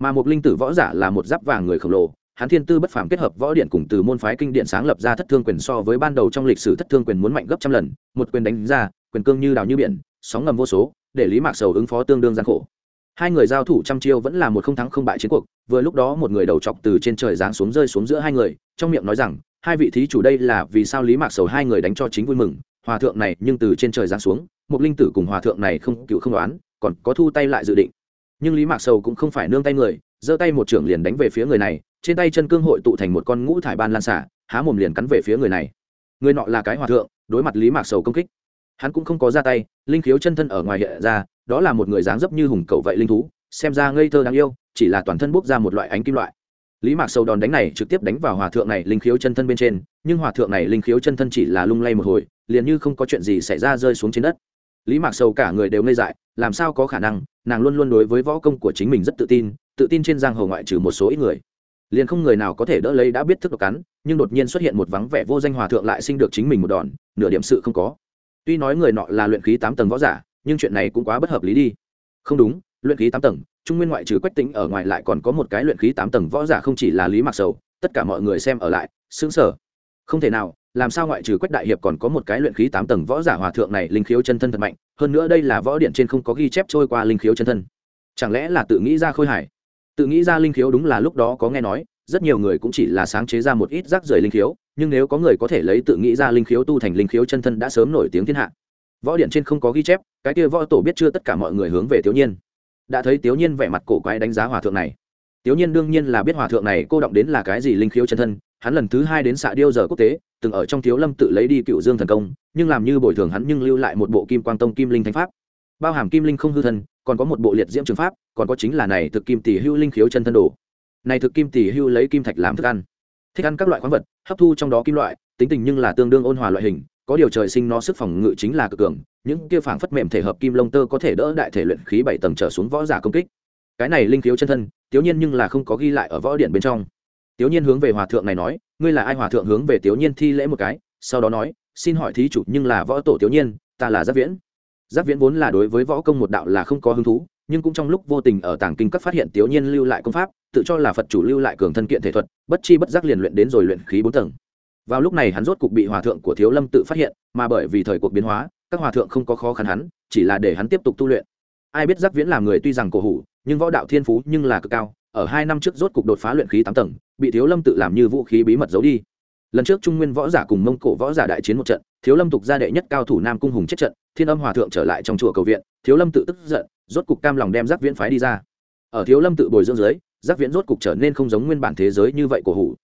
Mà một linh tử võ giả là một giáp vàng người khổng lồ, hắn thiên tư bất phàm kết hợp võ điện cùng từ môn phái kinh điện sáng lập ra thất thương quyền so với ban đầu trong lịch sử thất thương quyền muốn mạnh gấp trăm lần, một quyền đánh ra, quyền cương như đào như biển, sóng ngầm vô số, để lý mạc sầu ứng phó tương đương gian khổ. Hai người giao thủ trăm chiêu vẫn là một không thắng không bại chiến cuộc, vừa lúc đó một người đầu chọc từ trên trời giáng xuống rơi xuống giữa hai người, trong miệng nói rằng, hai vị thí chủ đây là vì sao lý mạc sầu hai người đánh cho chính vui mừng, hòa thượng này nhưng từ trên trời giáng xuống một linh tử cùng hòa thượng này không, cựu không đoán, còn có thu tay lại dự định. Nhưng lý mạc sầu cũng không phải nương tay người, giơ tay một trưởng liền đánh về phía người này, trên tay chân cương hội tụ thành một con ngũ thải ban lan xả, há mồm liền cắn về phía người này. Người nọ là cái hòa thượng, đối mặt lý mạc sầu công kích. Hắn cũng không có ra tay, linh khiếu chân thân ở ngoài hiện ra, đó là một người dáng dấp như hùng cầu vậy linh thú, xem ra ngây thơ đáng yêu, chỉ là toàn thân bốc ra một loại ánh kim loại. Lý mạc sầu đòn đánh này trực tiếp đánh vào hòa thượng này linh khiếu chân thân bên trên, nhưng hòa thượng này linh khiếu chân thân chỉ là lung lay một hồi, liền như không có chuyện gì xảy ra rơi xuống trên đất lý mạc sầu cả người đều ngây dại, làm sao có khả năng, nàng luôn luôn đối với võ công của chính mình rất tự tin tự tin trên giang hồ ngoại trừ một số ít người. Liền không người nào có thể đỡ lấy đã biết thức độc cắn, nhưng đột nhiên xuất hiện một vắng vẻ vô danh hòa thượng lại sinh được chính mình một đòn, nửa điểm sự không có. Tuy nói người nọ là luyện khí tám tầng võ giả, nhưng chuyện này cũng quá bất hợp lý đi. Không đúng, luyện khí tám tầng, trung nguyên ngoại trừ quách tính ở ngoài lại còn có một cái luyện khí tám tầng võ giả không chỉ là lý mạc sầu, tất cả mọi người xem ở lại xứng sở không thể nào làm sao ngoại trừ quách đại hiệp còn có một cái luyện khí tám tầng võ giả hòa thượng này linh khiếu chân thân thật mạnh, hơn nữa đây là võ điện trên không có ghi chép trôi qua linh khiếu chân thân. Chẳng lẽ là tự nghĩ ra khôi hải tự nghĩ ra linh khiếu đúng là lúc đó có nghe nói, rất nhiều người cũng chỉ là sáng chế ra một ít rác rưởi linh khiếu, nhưng nếu có người có thể lấy tự nghĩ ra linh khiếu tu thành linh khiếu chân thân đã sớm nổi tiếng thiên hạ. Võ điện trên không có ghi chép, cái kia võ tổ biết chưa tất cả mọi người hướng về thiếu nhiên. Đã thấy thiếu nhiên vẻ mặt cổ quái đánh giá hòa thượng này. Thiếu nhiên đương nhiên là biết hòa thượng này cô động đến là cái gì linh khiếu chân thân, hắn lần thứ hai đến xạ điêu giờ quốc tế từng ở trong thiếu lâm tự lấy đi cựu dương thần công, nhưng làm như bồi thường hắn nhưng lưu lại một bộ kim quang tông kim linh thánh pháp. Bao hàm kim linh không hư thân, còn có một bộ liệt diễm trường pháp, còn có chính là này thực kim tỷ hưu linh khiếu chân thân đồ. Này thực kim tỷ hưu lấy kim thạch làm thức ăn. Thích ăn các loại khoáng vật, hấp thu trong đó kim loại, tính tình nhưng là tương đương ôn hòa loại hình, có điều trời sinh nó sức phòng ngự chính là cực cường, những kia phảng phất mềm thể hợp kim lông tơ có thể đỡ đại thể luyện khí bảy tầng trở xuống võ giả công kích. Cái này linh khiếu chân thân, thiếu nhiên nhưng là không có ghi lại ở võ điện bên trong tiểu nhiên hướng về hòa thượng này nói, ngươi là ai? Hòa thượng hướng về tiểu nhiên thi lễ một cái, sau đó nói, xin hỏi thí chủ, nhưng là võ tổ tiểu nhiên, ta là giác viễn. Giác viễn vốn là đối với võ công một đạo là không có hứng thú, nhưng cũng trong lúc vô tình ở tàng kinh các phát hiện tiểu nhiên lưu lại công pháp, tự cho là phật chủ lưu lại cường thân kiện thể thuật, bất chi bất giác liền luyện đến rồi luyện khí bốn tầng. Vào lúc này hắn rốt cục bị hòa thượng của thiếu lâm tự phát hiện, mà bởi vì thời cuộc biến hóa, các hòa thượng không có khó khăn hắn, chỉ là để hắn tiếp tục tu luyện. Ai biết giác viễn là người tuy rằng cổ hủ, nhưng võ đạo thiên phú nhưng là cực cao, ở hai năm trước rốt cục đột phá luyện khí tám tầng bị thiếu lâm tự làm như vũ khí bí mật giấu đi. Lần trước trung nguyên võ giả cùng mông cổ võ giả đại chiến một trận, thiếu lâm tục gia đệ nhất cao thủ nam cung hùng chết trận, thiên âm hòa thượng trở lại trong chùa cầu viện, thiếu lâm tự tức giận, rốt cục cam lòng đem giác viễn phái đi ra. Ở thiếu lâm tự bồi dưỡng dưới, giác viễn rốt cục trở nên không giống nguyên bản thế giới như vậy của hủ.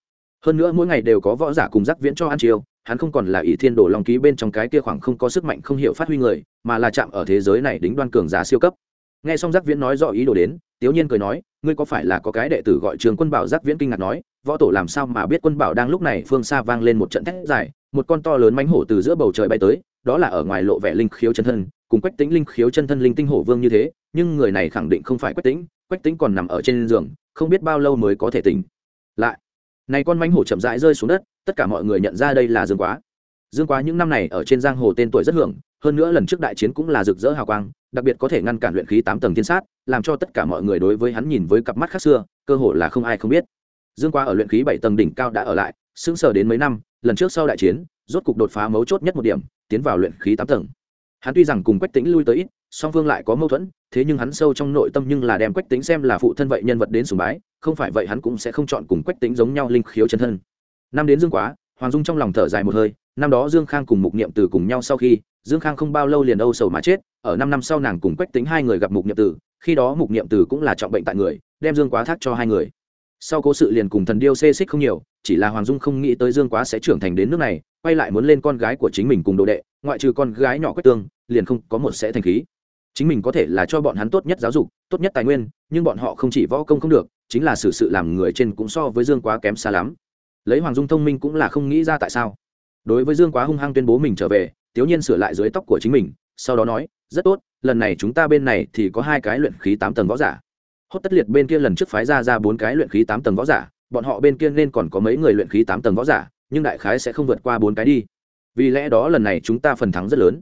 Hơn nữa mỗi ngày đều có võ giả cùng giác viễn cho ăn chiêu, hắn không còn là ỷ thiên đồ long ký bên trong cái kia khoảng không có sức mạnh không hiểu phát huy người, mà là chạm ở thế giới này đính đoan cường giả siêu cấp. Nghe xong giác viễn nói rõ ý đồ đến, tiếu nhiên cười nói ngươi có phải là có cái đệ tử gọi trường quân bảo giác viễn kinh ngạc nói, võ tổ làm sao mà biết quân bảo đang lúc này phương xa vang lên một trận thét dài, một con to lớn mánh hổ từ giữa bầu trời bay tới, đó là ở ngoài lộ vẻ linh khiếu chân thân, cùng quách tính linh khiếu chân thân linh tinh hổ vương như thế, nhưng người này khẳng định không phải quách tính quách tính còn nằm ở trên giường, không biết bao lâu mới có thể tỉnh lại. Này con mánh hổ chậm rãi rơi xuống đất, tất cả mọi người nhận ra đây là dương quá. Dương quá những năm này ở trên giang hồ tên tuổi rất hưởng hơn nữa lần trước đại chiến cũng là rực rỡ hào quang, đặc biệt có thể ngăn cản luyện khí tám tầng thiên sát, làm cho tất cả mọi người đối với hắn nhìn với cặp mắt khác xưa, cơ hội là không ai không biết. Dương quá ở luyện khí bảy tầng đỉnh cao đã ở lại, sững sờ đến mấy năm, lần trước sau đại chiến, rốt cục đột phá mấu chốt nhất một điểm, tiến vào luyện khí tám tầng. Hắn tuy rằng cùng quách tính lui tới ít, song phương lại có mâu thuẫn, thế nhưng hắn sâu trong nội tâm nhưng là đem quách tính xem là phụ thân vậy nhân vật đến sùng bái, không phải vậy hắn cũng sẽ không chọn cùng quách tính giống nhau linh khiếu chân thân. Năm đến dương quá, hoàng dung trong lòng thở dài một hơi, năm đó dương khang cùng mục niệm từ cùng nhau sau khi dương khang không bao lâu liền âu sầu mà chết ở năm năm sau nàng cùng quách tính hai người gặp mục niệm tử, khi đó mục niệm tử cũng là trọng bệnh tại người đem dương quá thác cho hai người. Sau cố sự liền cùng thần điêu xê xích không nhiều chỉ là hoàng dung không nghĩ tới dương quá sẽ trưởng thành đến nước này quay lại muốn lên con gái của chính mình cùng đồ đệ ngoại trừ con gái nhỏ quách tương liền không có một sẽ thành khí. Chính mình có thể là cho bọn hắn tốt nhất giáo dục tốt nhất tài nguyên nhưng bọn họ không chỉ võ công không được chính là xử sự làm người trên cũng so với dương quá kém xa lắm. Lấy hoàng dung thông minh cũng là không nghĩ ra tại sao. Đối với dương quá hung hăng tuyên bố mình trở về tiếu nhiên sửa lại dưới tóc của chính mình, sau đó nói, rất tốt, lần này chúng ta bên này thì có hai cái luyện khí tám tầng võ giả. Hốt tất liệt bên kia lần trước phái ra ra bốn cái luyện khí tám tầng võ giả, bọn họ bên kia nên còn có mấy người luyện khí tám tầng võ giả, nhưng đại khái sẽ không vượt qua bốn cái đi. Vì lẽ đó lần này chúng ta phần thắng rất lớn.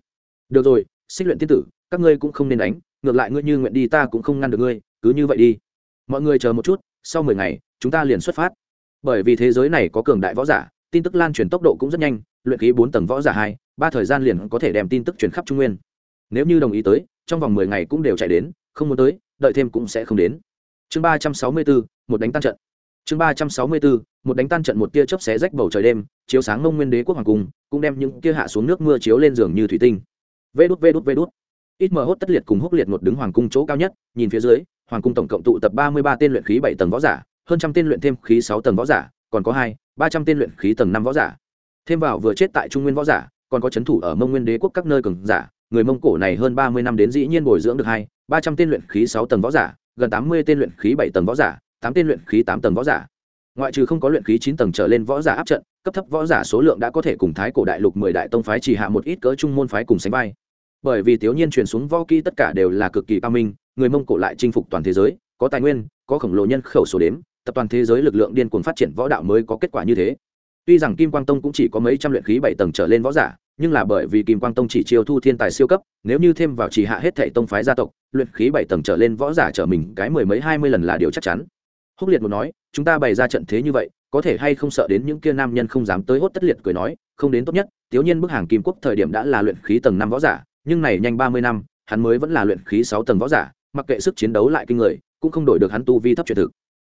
Được rồi, xích luyện tiên tử, các ngươi cũng không nên đánh, ngược lại ngươi như nguyện đi ta cũng không ngăn được ngươi, cứ như vậy đi. Mọi người chờ một chút, sau mười ngày, chúng ta liền xuất phát. Bởi vì thế giới này có cường đại võ giả, tin tức lan truyền tốc độ cũng rất nhanh luyện khí bốn tầng võ giả hai, ba thời gian liền có thể đem tin tức truyền khắp trung nguyên. Nếu như đồng ý tới, trong vòng mười ngày cũng đều chạy đến, không muốn tới, đợi thêm cũng sẽ không đến. Chương ba trăm sáu mươi bốn, một đánh tan trận. Chương ba trăm sáu mươi bốn, một đánh tan trận một tia chớp xé rách bầu trời đêm, chiếu sáng mông nguyên đế quốc hoàng cung, cũng đem những tia hạ xuống nước mưa chiếu lên giường như thủy tinh. Vê đút vê đút vê đút. Ít mờ hốt tất liệt cùng húc liệt một đứng hoàng cung chỗ cao nhất, nhìn phía dưới, hoàng cung tổng cộng tụ tập ba mươi ba tên luyện khí bảy tầng võ giả, hơn trăm tên luyện thêm khí sáu tầng võ giả, còn có hai, ba trăm tên luyện khí tầng năm võ giả thêm vào vừa chết tại trung nguyên võ giả, còn có c h ấ n thủ ở mông nguyên đế quốc các nơi cường giả, người mông cổ này hơn ba mươi năm đến dĩ nhiên bồi dưỡng được hai, ba trăm tên luyện khí sáu tầng võ giả, gần tám mươi tên luyện khí bảy tầng võ giả, tám tên luyện khí tám tầng võ giả. Ngoại trừ không có luyện khí chín tầng trở lên võ giả áp trận, cấp thấp võ giả số lượng đã có thể cùng thái cổ đại lục mười đại tông phái chỉ hạ một ít cỡ trung môn phái cùng sánh vai. Bởi vì thiếu nhiên truyền xuống võ kỹ tất cả đều là cực kỳ cao minh, người mông cổ lại chinh phục toàn thế giới, có tài nguyên, có khổng lồ nhân khẩu số đếm, tập toàn thế giới lực lượng điên cuồng phát triển võ đạo mới có kết quả như thế tuy rằng kim quang tông cũng chỉ có mấy trăm luyện khí bảy tầng trở lên võ giả, nhưng là bởi vì kim quang tông chỉ chiêu thu thiên tài siêu cấp, nếu như thêm vào chỉ hạ hết thệ tông phái gia tộc, luyện khí bảy tầng trở lên võ giả trở mình cái mười mấy hai mươi lần là điều chắc chắn. Húc liệt một nói, chúng ta bày ra trận thế như vậy, có thể hay không sợ đến những kia nam nhân không dám tới hốt tất liệt cười nói, không đến tốt nhất thiếu nhiên bức hàng kim quốc thời điểm đã là luyện khí tầng năm võ giả, nhưng này nhanh ba mươi năm, hắn mới vẫn là luyện khí sáu tầng võ giả, mặc kệ sức chiến đấu lại kinh người, cũng không đổi được hắn tu vi thấp truyền thực.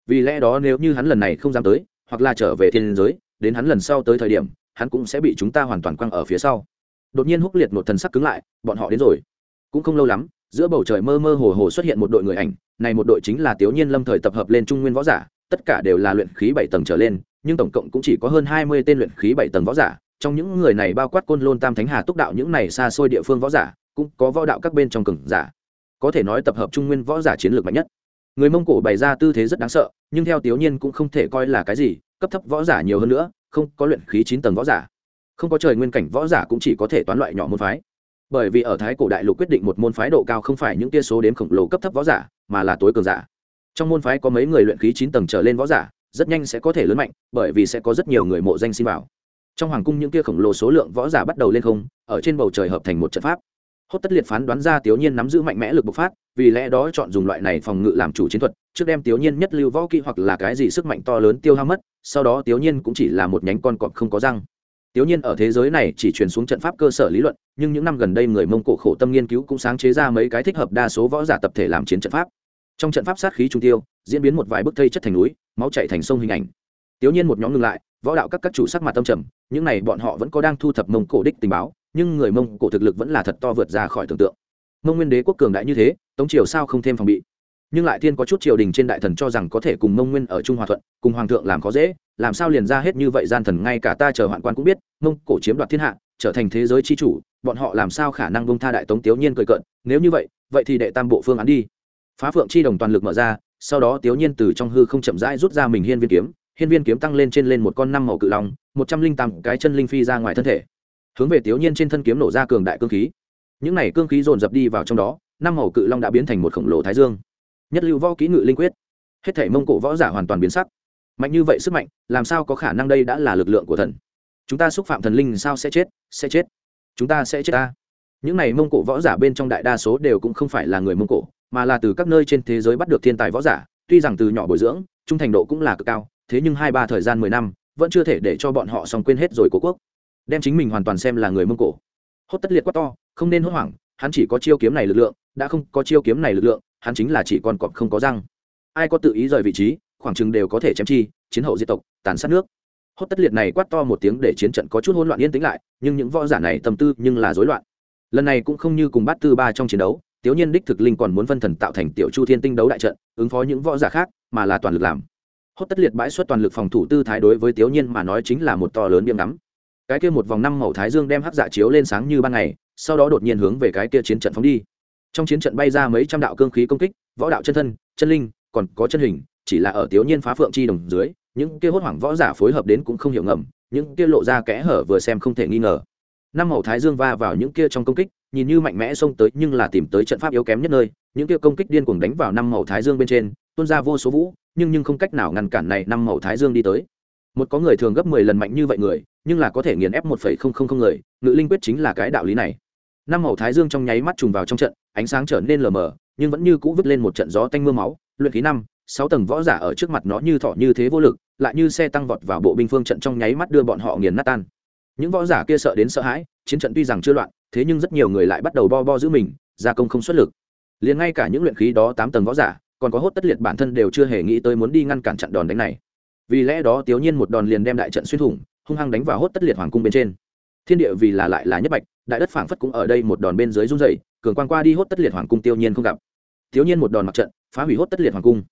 Vì lẽ đó nếu như hắn lần này không dám tới, hoặc là trở về thiên giới đến hắn lần sau tới thời điểm, hắn cũng sẽ bị chúng ta hoàn toàn quăng ở phía sau. Đột nhiên húc liệt một thần sắc cứng lại, bọn họ đến rồi. Cũng không lâu lắm, giữa bầu trời mơ mơ hồ hồ xuất hiện một đội người ảnh, này một đội chính là tiểu nhiên lâm thời tập hợp lên trung nguyên võ giả, tất cả đều là luyện khí bảy tầng trở lên, nhưng tổng cộng cũng chỉ có hơn hai mươi tên luyện khí bảy tầng võ giả, trong những người này bao quát côn lôn tam thánh hà túc đạo những này xa xôi địa phương võ giả, cũng có võ đạo các bên trong cường giả. Có thể nói tập hợp trung nguyên võ giả chiến lược mạnh nhất. Người mông cổ bày ra tư thế rất đáng sợ, nhưng theo tiểu nhiên cũng không thể coi là cái gì cấp thấp võ giả nhiều hơn nữa, không có luyện khí chín tầng võ giả. Không có trời nguyên cảnh võ giả cũng chỉ có thể toán loại nhỏ môn phái. Bởi vì ở thái cổ đại lục quyết định một môn phái độ cao không phải những tia số đếm khổng lồ cấp thấp võ giả, mà là tối cường giả. Trong môn phái có mấy người luyện khí chín tầng trở lên võ giả, rất nhanh sẽ có thể lớn mạnh, bởi vì sẽ có rất nhiều người mộ danh xin vào. Trong hoàng cung những tia khổng lồ số lượng võ giả bắt đầu lên không, ở trên bầu trời hợp thành một trận pháp hốt tất liệt phán đoán ra tiểu nhiên nắm giữ mạnh mẽ lực bộc phát, vì lẽ đó chọn dùng loại này phòng ngự làm chủ chiến thuật, trước đem tiểu nhiên nhất lưu võ kỹ hoặc là cái gì sức mạnh to lớn tiêu hao mất, sau đó tiểu nhiên cũng chỉ là một nhánh con cọp không có răng. Tiểu nhiên ở thế giới này chỉ truyền xuống trận pháp cơ sở lý luận, nhưng những năm gần đây người mông cổ khổ tâm nghiên cứu cũng sáng chế ra mấy cái thích hợp đa số võ giả tập thể làm chiến trận pháp. Trong trận pháp sát khí trung tiêu, diễn biến một vài bức thây chất thành núi, máu chạy thành sông hình ảnh. Tiểu nhiên một nhóm ngừng lại, võ đạo các các chủ sắc mặt tâm trầm, những này bọn họ vẫn có đang thu thập mông cổ đích tình báo nhưng người mông cổ thực lực vẫn là thật to vượt ra khỏi tưởng tượng. Mông nguyên đế quốc cường đại như thế, tống triều sao không thêm phòng bị? Nhưng lại thiên có chút triều đình trên đại thần cho rằng có thể cùng mông nguyên ở trung hòa thuận, cùng hoàng thượng làm khó dễ, làm sao liền ra hết như vậy gian thần ngay cả ta chờ hoạn quan cũng biết, mông cổ chiếm đoạt thiên hạ, trở thành thế giới chi chủ, bọn họ làm sao khả năng bông tha đại tống Tiếu nhiên cười cận nếu như vậy vậy thì đệ tam bộ phương án đi. Phá phượng chi đồng toàn lực mở ra, sau đó Tiếu nhiên từ trong hư không chậm rãi rút ra mình hiên viên kiếm, hiên viên kiếm tăng lên trên lên một con năm màu cự long, một trăm linh tám cái chân linh phi ra ngoài thân thể hướng về tiểu nhiên trên thân kiếm nổ ra cường đại cương khí. Những này cương khí dồn dập đi vào trong đó, năm màu cự long đã biến thành một khổng lồ thái dương. Nhất lưu võ kỹ ngự linh quyết. Hết thể mông cổ võ giả hoàn toàn biến sắc. Mạnh như vậy sức mạnh, làm sao có khả năng đây đã là lực lượng của thần? Chúng ta xúc phạm thần linh sao sẽ chết? Sẽ chết. Chúng ta sẽ chết ta. Những này mông cổ võ giả bên trong đại đa số đều cũng không phải là người mông cổ, mà là từ các nơi trên thế giới bắt được thiên tài võ giả. Tuy rằng từ nhỏ bồi dưỡng, trung thành độ cũng là cực cao, thế nhưng hai ba thời gian mười năm, vẫn chưa thể để cho bọn họ xong quên hết rồi cố quốc đem chính mình hoàn toàn xem là người mông cổ. Hốt tất liệt quá to, không nên hốt hoảng, hắn chỉ có chiêu kiếm này lực lượng, đã không có chiêu kiếm này lực lượng, hắn chính là chỉ còn cọp không có răng. Ai có tự ý rời vị trí, khoảng chừng đều có thể chém chi, chiến hậu diệt tộc, tàn sát nước. Hốt tất liệt này quát to một tiếng để chiến trận có chút hỗn loạn yên tĩnh lại, nhưng những võ giả này tâm tư nhưng là rối loạn. Lần này cũng không như cùng bát tư ba trong chiến đấu tiểu nhiên đích thực linh còn muốn phân thần tạo thành tiểu chu thiên tinh đấu đại trận, ứng phó những võ giả khác, mà là toàn lực làm. Hốt tất liệt bãi suất toàn lực phòng thủ tư thái đối với tiểu nhiên mà nói chính là một to lớn biếm ngắm cái kia một vòng năm màu thái dương đem hắc dạ chiếu lên sáng như ban ngày, sau đó đột nhiên hướng về cái kia chiến trận phóng đi. Trong chiến trận bay ra mấy trăm đạo cương khí công kích, võ đạo chân thân, chân linh, còn có chân hình, chỉ là ở tiểu nhiên phá phượng chi đồng dưới, những kia hốt hoảng võ giả phối hợp đến cũng không hiểu ngầm, những kia lộ ra kẽ hở vừa xem không thể nghi ngờ. Năm màu thái dương va vào những kia trong công kích, nhìn như mạnh mẽ xông tới nhưng là tìm tới trận pháp yếu kém nhất nơi, những kia công kích điên cuồng đánh vào năm màu thái dương bên trên, tuôn ra vô số vũ, nhưng nhưng không cách nào ngăn cản này năm màu thái dương đi tới. Một có người thường gấp mười lần mạnh như vậy người nhưng là có thể nghiền ép một phẩy không không không người, ngự linh quyết chính là cái đạo lý này. Năm màu thái dương trong nháy mắt trùng vào trong trận, ánh sáng trở nên lờ mờ, nhưng vẫn như cũ vứt lên một trận gió tanh mưa máu, luyện khí năm, sáu tầng võ giả ở trước mặt nó như thọ như thế vô lực, lại như xe tăng vọt vào bộ binh phương trận trong nháy mắt đưa bọn họ nghiền nát tan. Những võ giả kia sợ đến sợ hãi, chiến trận tuy rằng chưa loạn, thế nhưng rất nhiều người lại bắt đầu bo bo giữ mình, gia công không xuất lực. Liền ngay cả những luyện khí đó tám tầng võ giả, còn có hốt tất liệt bản thân đều chưa hề nghĩ tới muốn đi ngăn cản trận đòn đánh này. Vì lẽ đó tiểu nhiên một đòn liền đem đại trận xuyên thủng hung hăng đánh vào hốt tất liệt hoàng cung bên trên. Thiên địa vì là lại là nhất bạch, đại đất phảng phất cũng ở đây một đòn bên dưới run dày cường quan qua đi hốt tất liệt hoàng cung tiêu nhiên không gặp. Thiếu nhiên một đòn mặc trận, phá hủy hốt tất liệt hoàng cung.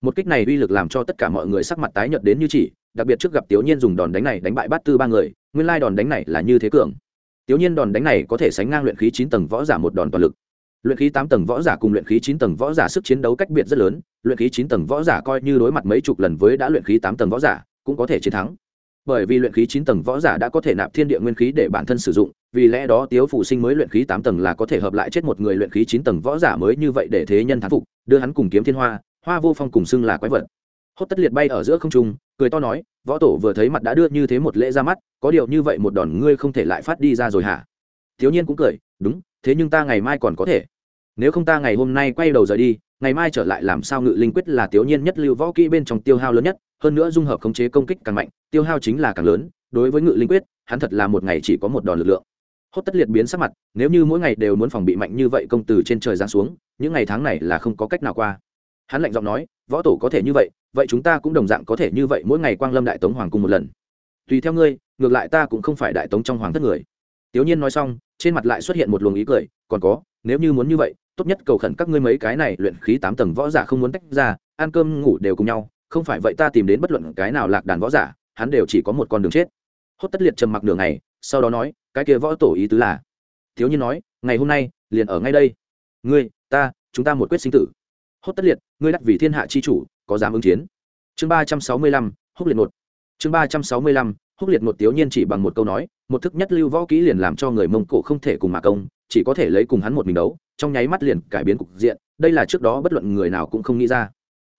Một kích này uy lực làm cho tất cả mọi người sắc mặt tái nhợt đến như chỉ, đặc biệt trước gặp tiểu nhiên dùng đòn đánh này đánh bại bát tư ba người, nguyên lai đòn đánh này là như thế cường. Tiểu nhiên đòn đánh này có thể sánh ngang luyện khí chín tầng võ giả một đòn toàn lực. Luyện khí tám tầng võ giả cùng luyện khí chín tầng võ giả sức chiến đấu cách biệt rất lớn, luyện khí chín tầng võ giả coi như đối mặt mấy chục lần với đã luyện khí tám tầng võ giả, cũng có thể chiến thắng bởi vì luyện khí chín tầng võ giả đã có thể nạp thiên địa nguyên khí để bản thân sử dụng, vì lẽ đó tiếu phụ sinh mới luyện khí tám tầng là có thể hợp lại chết một người luyện khí chín tầng võ giả mới như vậy để thế nhân thán phục, đưa hắn cùng kiếm thiên hoa hoa vô phong cùng xưng là quái vật. Hốt tất liệt bay ở giữa không trung, cười to nói, võ tổ vừa thấy mặt đã đưa như thế một lễ ra mắt, có điều như vậy một đòn ngươi không thể lại phát đi ra rồi hả? Thiếu nhiên cũng cười, đúng, thế nhưng ta ngày mai còn có thể. Nếu không ta ngày hôm nay quay đầu rời đi, ngày mai trở lại làm sao ngự linh quyết là tiểu nhiên nhất lưu võ kỹ bên trong tiêu hao lớn nhất hơn nữa dung hợp khống chế công kích càng mạnh, tiêu hao chính là càng lớn, đối với ngự linh quyết, hắn thật là một ngày chỉ có một đòn lực lượng. Hốt tất liệt biến sắc mặt, nếu như mỗi ngày đều muốn phòng bị mạnh như vậy công từ trên trời giáng xuống, những ngày tháng này là không có cách nào qua. Hắn lạnh giọng nói, võ tổ có thể như vậy vậy chúng ta cũng đồng dạng có thể như vậy mỗi ngày quang lâm đại tống hoàng cung một lần. Tùy theo ngươi, ngược lại ta cũng không phải đại tống trong hoàng thất người. Tiểu nhiên nói xong, trên mặt lại xuất hiện một luồng ý cười, còn có, nếu như muốn như vậy, tốt nhất cầu khẩn các ngươi mấy cái này luyện khí tám tầng võ giả không muốn tách ra, ăn cơm ngủ đều cùng nhau không phải vậy ta tìm đến bất luận cái nào lạc đàn võ giả, hắn đều chỉ có một con đường chết. Hốt tất liệt trầm mặc đường này sau đó nói, cái kia võ tổ ý tứ là, thiếu nhiên nói, ngày hôm nay, liền ở ngay đây. Ngươi, ta, chúng ta một quyết sinh tử. Hốt tất liệt, ngươi đắc vì thiên hạ chi chủ, có dám ứng chiến. Chương ba trăm sáu mươi lăm, húc liệt một. Chương ba trăm sáu mươi lăm, húc liệt một thiếu nhiên chỉ bằng một câu nói, một thức nhất lưu võ kỹ liền làm cho người mông cổ không thể cùng mà công, chỉ có thể lấy cùng hắn một mình đấu, trong nháy mắt liền cải biến cục diện, đây là trước đó bất luận người nào cũng không nghĩ ra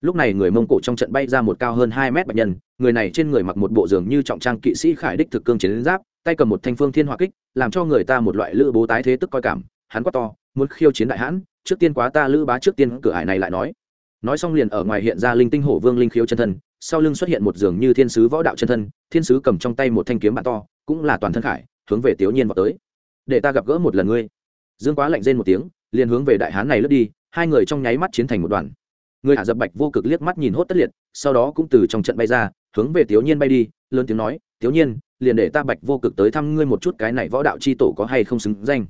lúc này người mông cổ trong trận bay ra một cao hơn hai mét bạch nhân, người này trên người mặc một bộ giường như trọng trang kỵ sĩ khải đích thực cương chiến giáp, tay cầm một thanh phương thiên hỏa kích, làm cho người ta một loại lữ bố tái thế tức coi cảm. Hắn quá to, muốn khiêu chiến đại hãn, trước tiên quá ta lữ bá trước tiên cửa hải này lại nói. Nói xong liền ở ngoài hiện ra linh tinh hổ vương linh khiếu chân thân, sau lưng xuất hiện một giường như thiên sứ võ đạo chân thân, thiên sứ cầm trong tay một thanh kiếm bạn to, cũng là toàn thân khải, hướng về tiểu nhiên vào tới. Để ta gặp gỡ một lần ngươi. Dương quá lạnh rên một tiếng, liền hướng về đại hán này lướt đi, hai người trong nháy mắt chiến thành một đoàn người hạ dập bạch vô cực liếc mắt nhìn hốt tất liệt, sau đó cũng từ trong trận bay ra, hướng về tiểu nhiên bay đi, lớn tiếng nói tiểu nhiên, liền để ta bạch vô cực tới thăm ngươi một chút, cái này võ đạo c h i tổ có hay không xứng danh?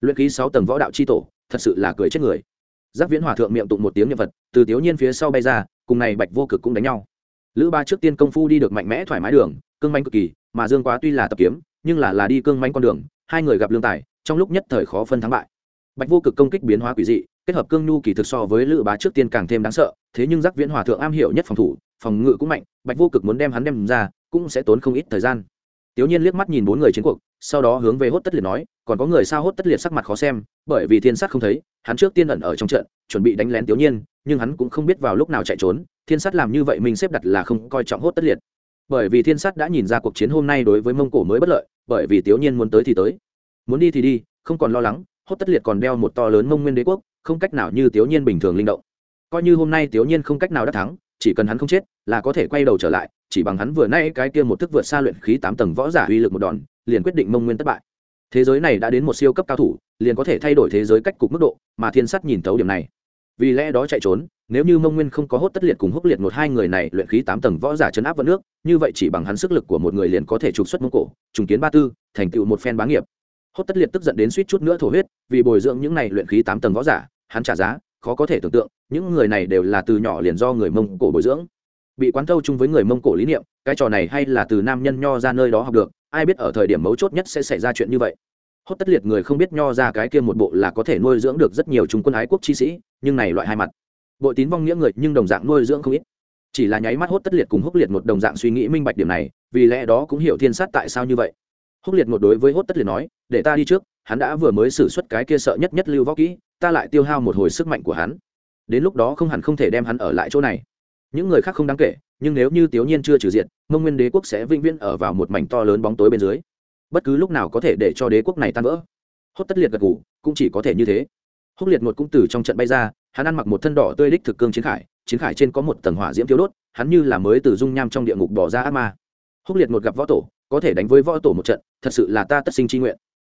Luyện ký sáu tầng võ đạo c h i tổ, thật sự là cười chết người. Giác viễn hòa thượng miệng tụng một tiếng nhân vật từ tiểu nhiên phía sau bay ra, cùng này bạch vô cực cũng đánh nhau. Lữ ba trước tiên công phu đi được mạnh mẽ thoải mái đường, cương manh cực kỳ, mà dương quá tuy là tập kiếm, nhưng là là đi cương manh con đường, hai người gặp lương tài, trong lúc nhất thời khó phân thắng bại. Bạch vô cực công kích biến hóa quỷ dị kết hợp cương nhu kỳ thực so với lữ bá trước tiên càng thêm đáng sợ, thế nhưng giác viễn hòa thượng am hiểu nhất phòng thủ, phòng ngự cũng mạnh, bạch vô cực muốn đem hắn đem ra, cũng sẽ tốn không ít thời gian. Tiểu nhiên liếc mắt nhìn bốn người chiến cuộc, sau đó hướng về hốt tất liệt nói, còn có người sao hốt tất liệt sắc mặt khó xem, bởi vì thiên sát không thấy, hắn trước tiên ẩn ở trong trận, chuẩn bị đánh lén tiểu nhiên, nhưng hắn cũng không biết vào lúc nào chạy trốn, thiên sát làm như vậy mình xếp đặt là không coi trọng hốt tất liệt. Bởi vì thiên sát đã nhìn ra cuộc chiến hôm nay đối với mông cổ mới bất lợi, bởi vì tiểu nhiên muốn tới thì tới. Muốn đi thì đi, không còn lo lắng, hốt tất liệt còn đeo một to lớn mông nguyên đế quốc không cách nào như tiểu nhiên bình thường linh động. Coi như hôm nay tiểu nhiên không cách nào đắc thắng, chỉ cần hắn không chết, là có thể quay đầu trở lại, chỉ bằng hắn vừa nay cái kia một thức vượt xa luyện khí tám tầng võ giả uy lực một đòn, liền quyết định mông nguyên thất bại. Thế giới này đã đến một siêu cấp cao thủ, liền có thể thay đổi thế giới cách cục mức độ, mà thiên sắt nhìn thấu điểm này. Vì lẽ đó chạy trốn, nếu như mông nguyên không có hốt tất liệt cùng húc liệt một hai người này luyện khí tám tầng võ giả chấn áp vận nước, như vậy chỉ bằng hắn sức lực của một người liền có thể trục xuất mông cổ, trùng kiến ba tư, thành tựu một phen bá nghiệp. Hốt tất liệt tức giận đến suýt chút nữa thổ huyết, vì bồi dưỡng những này luyện khí tám tầng võ giả hắn trả giá, khó có thể tưởng tượng, những người này đều là từ nhỏ liền do người mông cổ bồi dưỡng. Bị quán thâu chung với người mông cổ lý niệm, cái trò này hay là từ nam nhân nho ra nơi đó học được, ai biết ở thời điểm mấu chốt nhất sẽ xảy ra chuyện như vậy. Hốt tất liệt người không biết nho ra cái kia một bộ là có thể nuôi dưỡng được rất nhiều trung quân ái quốc chi sĩ, nhưng này loại hai mặt. Bội tín vong nghĩa người, nhưng đồng dạng nuôi dưỡng không ít. Chỉ là nháy mắt hốt tất liệt cùng húc liệt một đồng dạng suy nghĩ minh bạch điểm này, vì lẽ đó cũng hiểu thiên sát tại sao như vậy. Húc liệt một đối với hốt tất liệt nói, để ta đi trước, hắn đã vừa mới xử suất cái kia sợ nhất nhất lưu võ kỹ ta lại tiêu hao một hồi sức mạnh của hắn. Đến lúc đó không hẳn không thể đem hắn ở lại chỗ này. Những người khác không đáng kể, nhưng nếu như tiểu nhiên chưa trừ diện mông nguyên đế quốc sẽ vĩnh viễn ở vào một mảnh to lớn bóng tối bên dưới. Bất cứ lúc nào có thể để cho đế quốc này tan vỡ. Hốt tất liệt gật ngủ cũng chỉ có thể như thế. Húc liệt một cũng từ trong trận bay ra, hắn ăn mặc một thân đỏ tươi đích thực cương chiến khải chiến khải trên có một tầng hỏa diễm thiếu đốt, hắn như là mới từ dung nham trong địa ngục bỏ ra ác ma. Húc liệt một gặp võ tổ, có thể đánh với võ tổ một trận, thật sự là ta tất sinh tri nguyện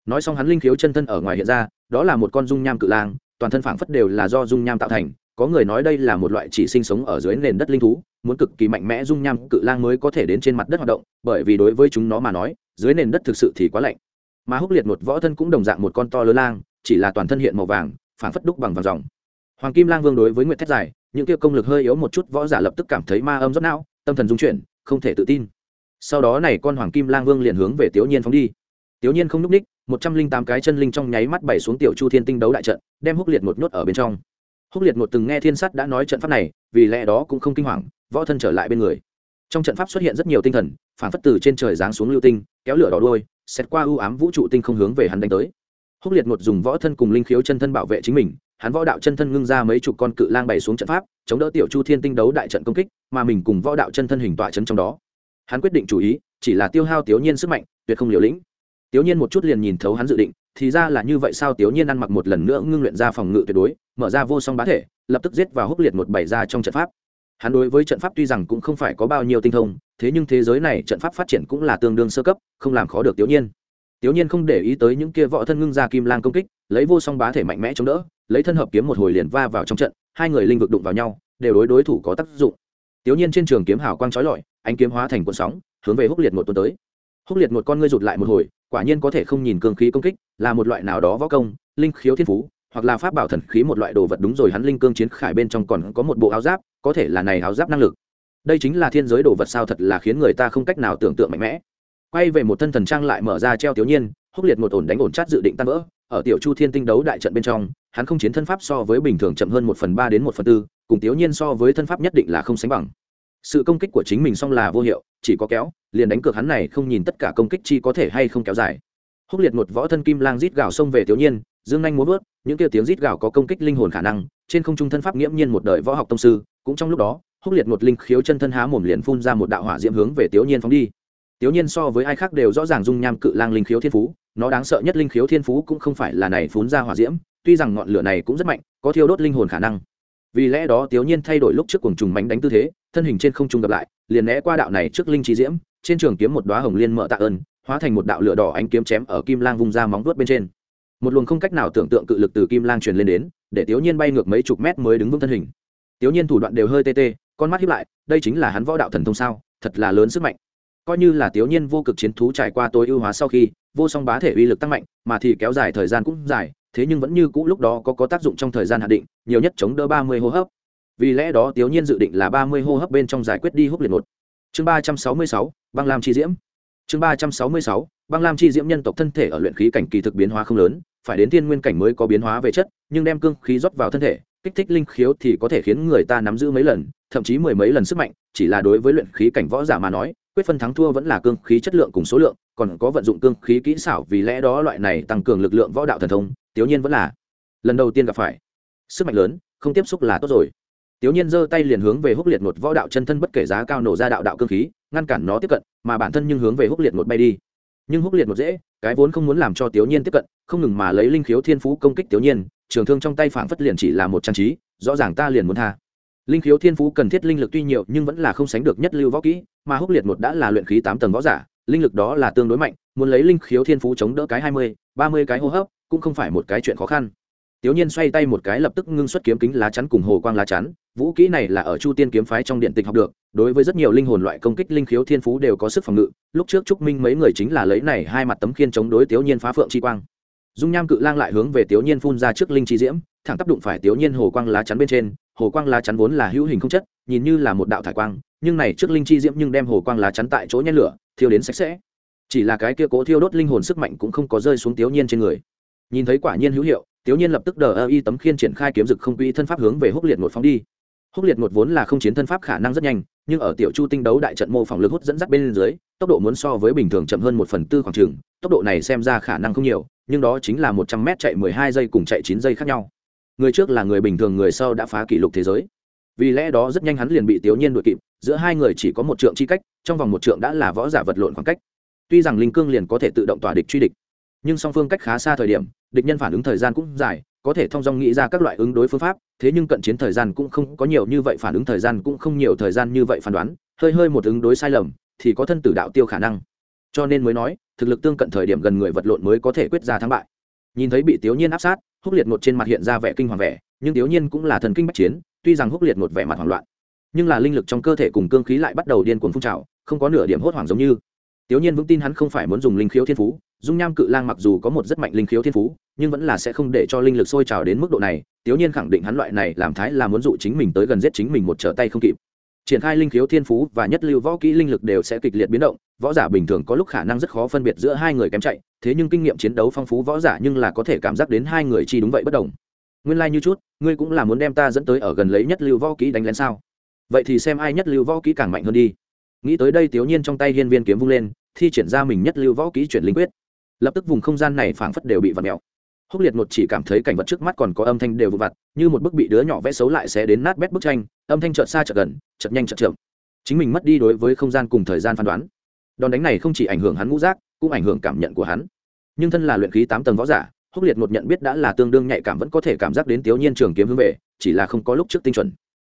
nói xong hắn linh khiếu chân thân ở ngoài hiện ra, đó là một con dung nham cự lang, toàn thân phảng phất đều là do dung nham tạo thành, có người nói đây là một loại chỉ sinh sống ở dưới nền đất linh thú, muốn cực kỳ mạnh mẽ dung nham cự lang mới có thể đến trên mặt đất hoạt động, bởi vì đối với chúng nó mà nói, dưới nền đất thực sự thì quá lạnh. Mà húc liệt một võ thân cũng đồng dạng một con to lớn lang, chỉ là toàn thân hiện màu vàng, phảng phất đúc bằng vàng dòng. Hoàng kim lang vương đối với nguyệt thét dài những kia công lực hơi yếu một chút võ giả lập tức cảm thấy ma âm rất não, tâm thần dung chuyển, không thể tự tin. Sau đó này con hoàng kim lang vương liền hướng về tiểu nhiên phóng đi. Tiểu nhiên không n ú c ních một trăm linh tám cái chân linh trong nháy mắt bày xuống tiểu chu thiên tinh đấu đại trận, đem húc liệt một nhốt ở bên trong. Húc liệt một từng nghe thiên sắt đã nói trận pháp này, vì lẽ đó cũng không kinh hoàng, võ thân trở lại bên người. Trong trận pháp xuất hiện rất nhiều tinh thần, phản phất từ trên trời giáng xuống lưu tinh, kéo lửa đỏ đôi xét qua ưu ám vũ trụ tinh không hướng về hắn đánh tới. Húc liệt một dùng võ thân cùng linh khiếu chân thân bảo vệ chính mình, hắn võ đạo chân thân ngưng ra mấy chục con cự lang bày xuống trận pháp, chống đỡ tiểu chu thiên tinh đấu đại trận công kích, mà mình cùng võ đạo chân thân hình tọa chân trong đó. Hắn quyết định chủ ý, chỉ là tiêu hao tiểu nhiên sức mạnh, tuyệt không liều lĩnh tiểu nhiên một chút liền nhìn thấu hắn dự định, thì ra là như vậy sao tiểu nhiên ăn mặc một lần nữa ngưng luyện ra phòng ngự tuyệt đối, mở ra vô song bá thể, lập tức giết vào húc liệt một bảy ra trong trận pháp. Hắn đối với trận pháp tuy rằng cũng không phải có bao nhiêu tinh thông, thế nhưng thế giới này trận pháp phát triển cũng là tương đương sơ cấp, không làm khó được tiểu nhiên. Tiểu nhiên không để ý tới những kia võ thân ngưng ra kim lang công kích, lấy vô song bá thể mạnh mẽ chống đỡ, lấy thân hợp kiếm một hồi liền va vào trong trận, hai người linh vực đụng vào nhau, đều đối đối thủ có tác dụng. Tiểu nhiên trên trường kiếm hào quang chói lọi, ánh kiếm hóa thành cuộn sóng, hướng về húc liệt một tuần tới húc liệt một con ngươi rụt lại một hồi, quả nhiên có thể không nhìn cương khí công kích, là một loại nào đó võ công, linh khiếu thiên phú, hoặc là pháp bảo thần khí một loại đồ vật đúng rồi, hắn linh cương chiến khải bên trong còn có một bộ áo giáp, có thể là này áo giáp năng lực. Đây chính là thiên giới đồ vật sao thật là khiến người ta không cách nào tưởng tượng mạnh mẽ. Quay về một thân thần trang lại mở ra treo tiểu nhiên, húc liệt một ổn đánh ổn chát dự định tan vỡ, ở tiểu chu thiên tinh đấu đại trận bên trong, hắn không chiến thân pháp so với bình thường chậm hơn một phần ba đến một phần tư, cùng tiểu nhiên so với thân pháp nhất định là không sánh bằng sự công kích của chính mình xong là vô hiệu, chỉ có kéo, liền đánh cược hắn này không nhìn tất cả công kích chi có thể hay không kéo dài. Húc liệt một võ thân kim lang rít gào xông về tiểu nhiên, dương anh muốn vớt, những kia tiếng rít gào có công kích linh hồn khả năng, trên không trung thân pháp nghiễm nhiên một đời võ học tông sư, cũng trong lúc đó, húc liệt một linh khiếu chân thân há mồm liền phun ra một đạo hỏa diễm hướng về tiểu nhiên phóng đi. Tiểu nhiên so với ai khác đều rõ ràng dung nham cự lang linh khiếu thiên phú, nó đáng sợ nhất linh khiếu thiên phú cũng không phải là này phun ra hỏa diễm, tuy rằng ngọn lửa này cũng rất mạnh, có thiêu đốt linh hồn khả năng. Vì lẽ đó tiểu nhiên thay đổi lúc trước cuồng trùng mánh đánh tư thế thân hình trên không trung gặp lại, liền né qua đạo này trước linh trí diễm, trên trường kiếm một đóa hồng liên mở tạ ơn, hóa thành một đạo lửa đỏ ánh kiếm chém ở kim lang vung ra móng vuốt bên trên. Một luồng không cách nào tưởng tượng cự lực từ kim lang truyền lên đến, để tiểu nhiên bay ngược mấy chục mét mới đứng vững thân hình. Tiểu nhiên thủ đoạn đều hơi tê tê, con mắt hiếp lại, đây chính là hắn võ đạo thần thông sao, thật là lớn sức mạnh. Coi như là tiểu nhiên vô cực chiến thú trải qua tối ưu hóa sau khi, vô song bá thể uy lực tăng mạnh, mà thì kéo dài thời gian cũng dài, thế nhưng vẫn như cũ lúc đó có có tác dụng trong thời gian hạn định, nhiều nhất chống đỡ ba mươi hô hấp vì lẽ đó tiểu nhiên dự định là ba mươi hô hấp bên trong giải quyết đi hút liệt một chương ba trăm sáu mươi sáu, băng lam chi diễm. Chương ba trăm sáu mươi sáu, băng lam chi diễm nhân tộc thân thể ở luyện khí cảnh kỳ thực biến hóa không lớn, phải đến thiên nguyên cảnh mới có biến hóa về chất, nhưng đem cương khí rót vào thân thể, kích thích linh khiếu thì có thể khiến người ta nắm giữ mấy lần, thậm chí mười mấy lần sức mạnh, chỉ là đối với luyện khí cảnh võ giả mà nói, quyết phân thắng thua vẫn là cương khí chất lượng cùng số lượng, còn có vận dụng cương khí kỹ xảo vì lẽ đó loại này tăng cường lực lượng võ đạo thần thông tiểu nhiên vẫn là lần đầu tiên gặp phải. Sức mạnh lớn, không tiếp xúc là tốt rồi tiểu nhiên giơ tay liền hướng về húc liệt ngột võ đạo chân thân bất kể giá cao nổ ra đạo đạo cương khí, ngăn cản nó tiếp cận, mà bản thân nhưng hướng về húc liệt ngột bay đi. Nhưng húc liệt ngột dễ, cái vốn không muốn làm cho tiểu nhiên tiếp cận, không ngừng mà lấy linh khiếu thiên phú công kích tiểu nhiên, trường thương trong tay phảng phất liền chỉ là một trang trí, rõ ràng ta liền muốn tha. Linh khiếu thiên phú cần thiết linh lực tuy nhiều nhưng vẫn là không sánh được nhất lưu võ kỹ, mà húc liệt ngột đã là luyện khí tám tầng võ giả, linh lực đó là tương đối mạnh, muốn lấy linh khiếu thiên phú chống đỡ cái hai mươi, ba mươi cái hô hấp, cũng không phải một cái chuyện khó khăn. Tiểu nhiên xoay tay một cái lập tức ngưng xuất kiếm kính lá chắn cùng hồ quang lá chắn vũ kỹ này là ở chu tiên kiếm phái trong điện tịch học được, đối với rất nhiều linh hồn loại công kích linh khiếu thiên phú đều có sức phòng ngự. Lúc trước trúc minh mấy người chính là lấy này hai mặt tấm khiên chống đối tiểu nhiên phá phượng chi quang. Dung nham cự lang lại hướng về tiểu nhiên phun ra trước linh chi diễm, thẳng tác đụng phải tiểu nhiên hồ quang lá chắn bên trên. Hồ quang lá chắn vốn là hữu hình không chất, nhìn như là một đạo thải quang, nhưng này trước linh chi diễm nhưng đem hồ quang lá chắn tại chỗ nhen lửa, thiêu đến sạch sẽ. Chỉ là cái kia cố thiêu đốt linh hồn sức mạnh cũng không có rơi xuống tiểu nhiên trên người. Nhìn thấy quả nhiên hữu hiệu tiểu nhiên lập tức đờ ơ y tấm khiên triển khai kiếm dực không quỹ thân pháp hướng về húc liệt một phóng đi húc liệt một vốn là không chiến thân pháp khả năng rất nhanh, nhưng ở tiểu chu tinh đấu đại trận mô phỏng lực hút dẫn dắt bên dưới, tốc độ muốn so với bình thường chậm hơn một phần tư khoảng trường, tốc độ này xem ra khả năng không nhiều, nhưng đó chính là một trăm mét chạy mười hai giây cùng chạy chín giây khác nhau. Người trước là người bình thường, người sau đã phá kỷ lục thế giới. Vì lẽ đó rất nhanh hắn liền bị tiểu nhiên đuổi kịp, giữa hai người chỉ có một trượng chi cách, trong vòng một trượng đã là võ giả vật lộn khoảng cách. Tuy rằng linh cương liền có thể tự động tỏa địch truy địch, nhưng song phương cách khá xa thời điểm, địch nhân phản ứng thời gian cũng dài có thể thông dong nghĩ ra các loại ứng đối phương pháp, thế nhưng cận chiến thời gian cũng không có nhiều như vậy phản ứng thời gian cũng không nhiều thời gian như vậy phán đoán, hơi hơi một ứng đối sai lầm, thì có thân tử đạo tiêu khả năng. Cho nên mới nói, thực lực tương cận thời điểm gần người vật lộn mới có thể quyết ra thắng bại. Nhìn thấy bị tiểu nhiên áp sát, húc liệt một trên mặt hiện ra vẻ kinh hoàng vẻ, nhưng tiểu nhiên cũng là thần kinh bách chiến, tuy rằng húc liệt một vẻ mặt hoảng loạn, nhưng là linh lực trong cơ thể cùng cương khí lại bắt đầu điên cuồng phun trào, không có nửa điểm hốt hoảng giống như tiểu nhiên vững tin hắn không phải muốn dùng linh khiếu thiên phú, dung nham cự lang mặc dù có một rất mạnh linh khiếu thiên phú, nhưng vẫn là sẽ không để cho linh lực sôi trào đến mức độ này. Tiểu nhiên khẳng định hắn loại này làm thái là muốn dụ chính mình tới gần giết chính mình một trở tay không kịp. Triển khai linh khiếu thiên phú và nhất lưu võ kỹ linh lực đều sẽ kịch liệt biến động, võ giả bình thường có lúc khả năng rất khó phân biệt giữa hai người kém chạy, thế nhưng kinh nghiệm chiến đấu phong phú võ giả nhưng là có thể cảm giác đến hai người chi đúng vậy bất đồng. Nguyên lai như chút, ngươi cũng là muốn đem ta dẫn tới ở gần lấy nhất lưu võ kỹ đánh lén sao? Vậy thì xem ai nhất lưu võ kỹ càng mạnh hơn đi nghĩ tới đây tiểu nhiên trong tay hiên viên kiếm vung lên, thi triển ra mình nhất lưu võ kỹ chuyển linh quyết. Lập tức vùng không gian này phảng phất đều bị vặt mèo. Húc liệt một chỉ cảm thấy cảnh vật trước mắt còn có âm thanh đều vụ vặt, như một bức bị đứa nhỏ vẽ xấu lại sẽ đến nát bét bức tranh, âm thanh chợt xa chợt gần, chợt nhanh chợt chậm. Chính mình mất đi đối với không gian cùng thời gian phán đoán. Đòn đánh này không chỉ ảnh hưởng hắn ngũ giác, cũng ảnh hưởng cảm nhận của hắn. Nhưng thân là luyện khí tám tầng võ giả, húc liệt một nhận biết đã là tương đương nhạy cảm vẫn có thể cảm giác đến tiểu nhiên trường kiếm hướng về, chỉ là không có lúc trước tinh chuẩn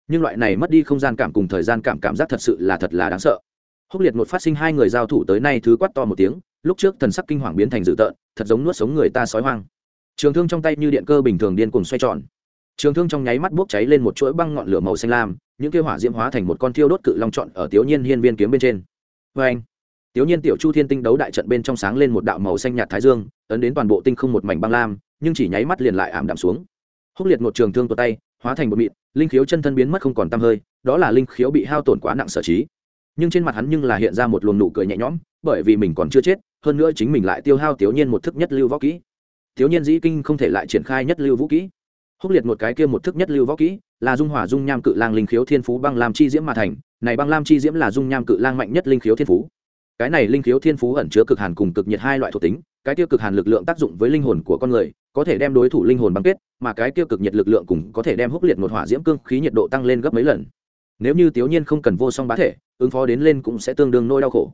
nhưng loại này mất đi không gian cảm cùng thời gian cảm cảm giác thật sự là thật là đáng sợ. Húc liệt một phát sinh hai người giao thủ tới nay thứ quát to một tiếng, lúc trước thần sắc kinh hoàng biến thành dữ tợn, thật giống nuốt sống người ta sói hoang. Trường thương trong tay như điện cơ bình thường điên cuồng xoay tròn. Trường thương trong nháy mắt bốc cháy lên một chuỗi băng ngọn lửa màu xanh lam, những kêu hỏa diễm hóa thành một con thiêu đốt cự long trọn ở tiểu nhiên hiên viên kiếm bên trên. Vê anh tiểu nhiên tiểu chu thiên tinh đấu đại trận bên trong sáng lên một đạo màu xanh nhạt thái dương, ấn đến toàn bộ tinh không một mảnh băng lam, nhưng chỉ nháy mắt liền lại ảm đạm xuống. Húc liệt một trường thương tột tay hóa thành một mịn, linh khiếu chân thân biến mất không còn tăm hơi, đó là linh khiếu bị hao tổn quá nặng sở trí. Nhưng trên mặt hắn nhưng là hiện ra một luồng nụ cười nhẹ nhõm, bởi vì mình còn chưa chết, hơn nữa chính mình lại tiêu hao tiểu nhiên một thức nhất lưu võ kỹ. Tiểu nhiên dĩ kinh không thể lại triển khai nhất lưu vũ kỹ. Húc liệt một cái kia một thức nhất lưu võ kỹ, là dung hòa dung nham cự lang linh khiếu thiên phú băng lam chi diễm mà thành, này băng lam chi diễm là dung nham cự lang mạnh nhất linh khiếu thiên phú cái này linh khiếu thiên phú ẩn chứa cực hàn cùng cực nhiệt hai loại thuộc tính, cái tiêu cực hàn lực lượng tác dụng với linh hồn của con người, có thể đem đối thủ linh hồn băng kết, mà cái tiêu cực nhiệt lực lượng cùng có thể đem húc liệt một hỏa diễm cương khí nhiệt độ tăng lên gấp mấy lần. Nếu như tiểu nhiên không cần vô song bá thể, ứng phó đến lên cũng sẽ tương đương nỗi đau khổ.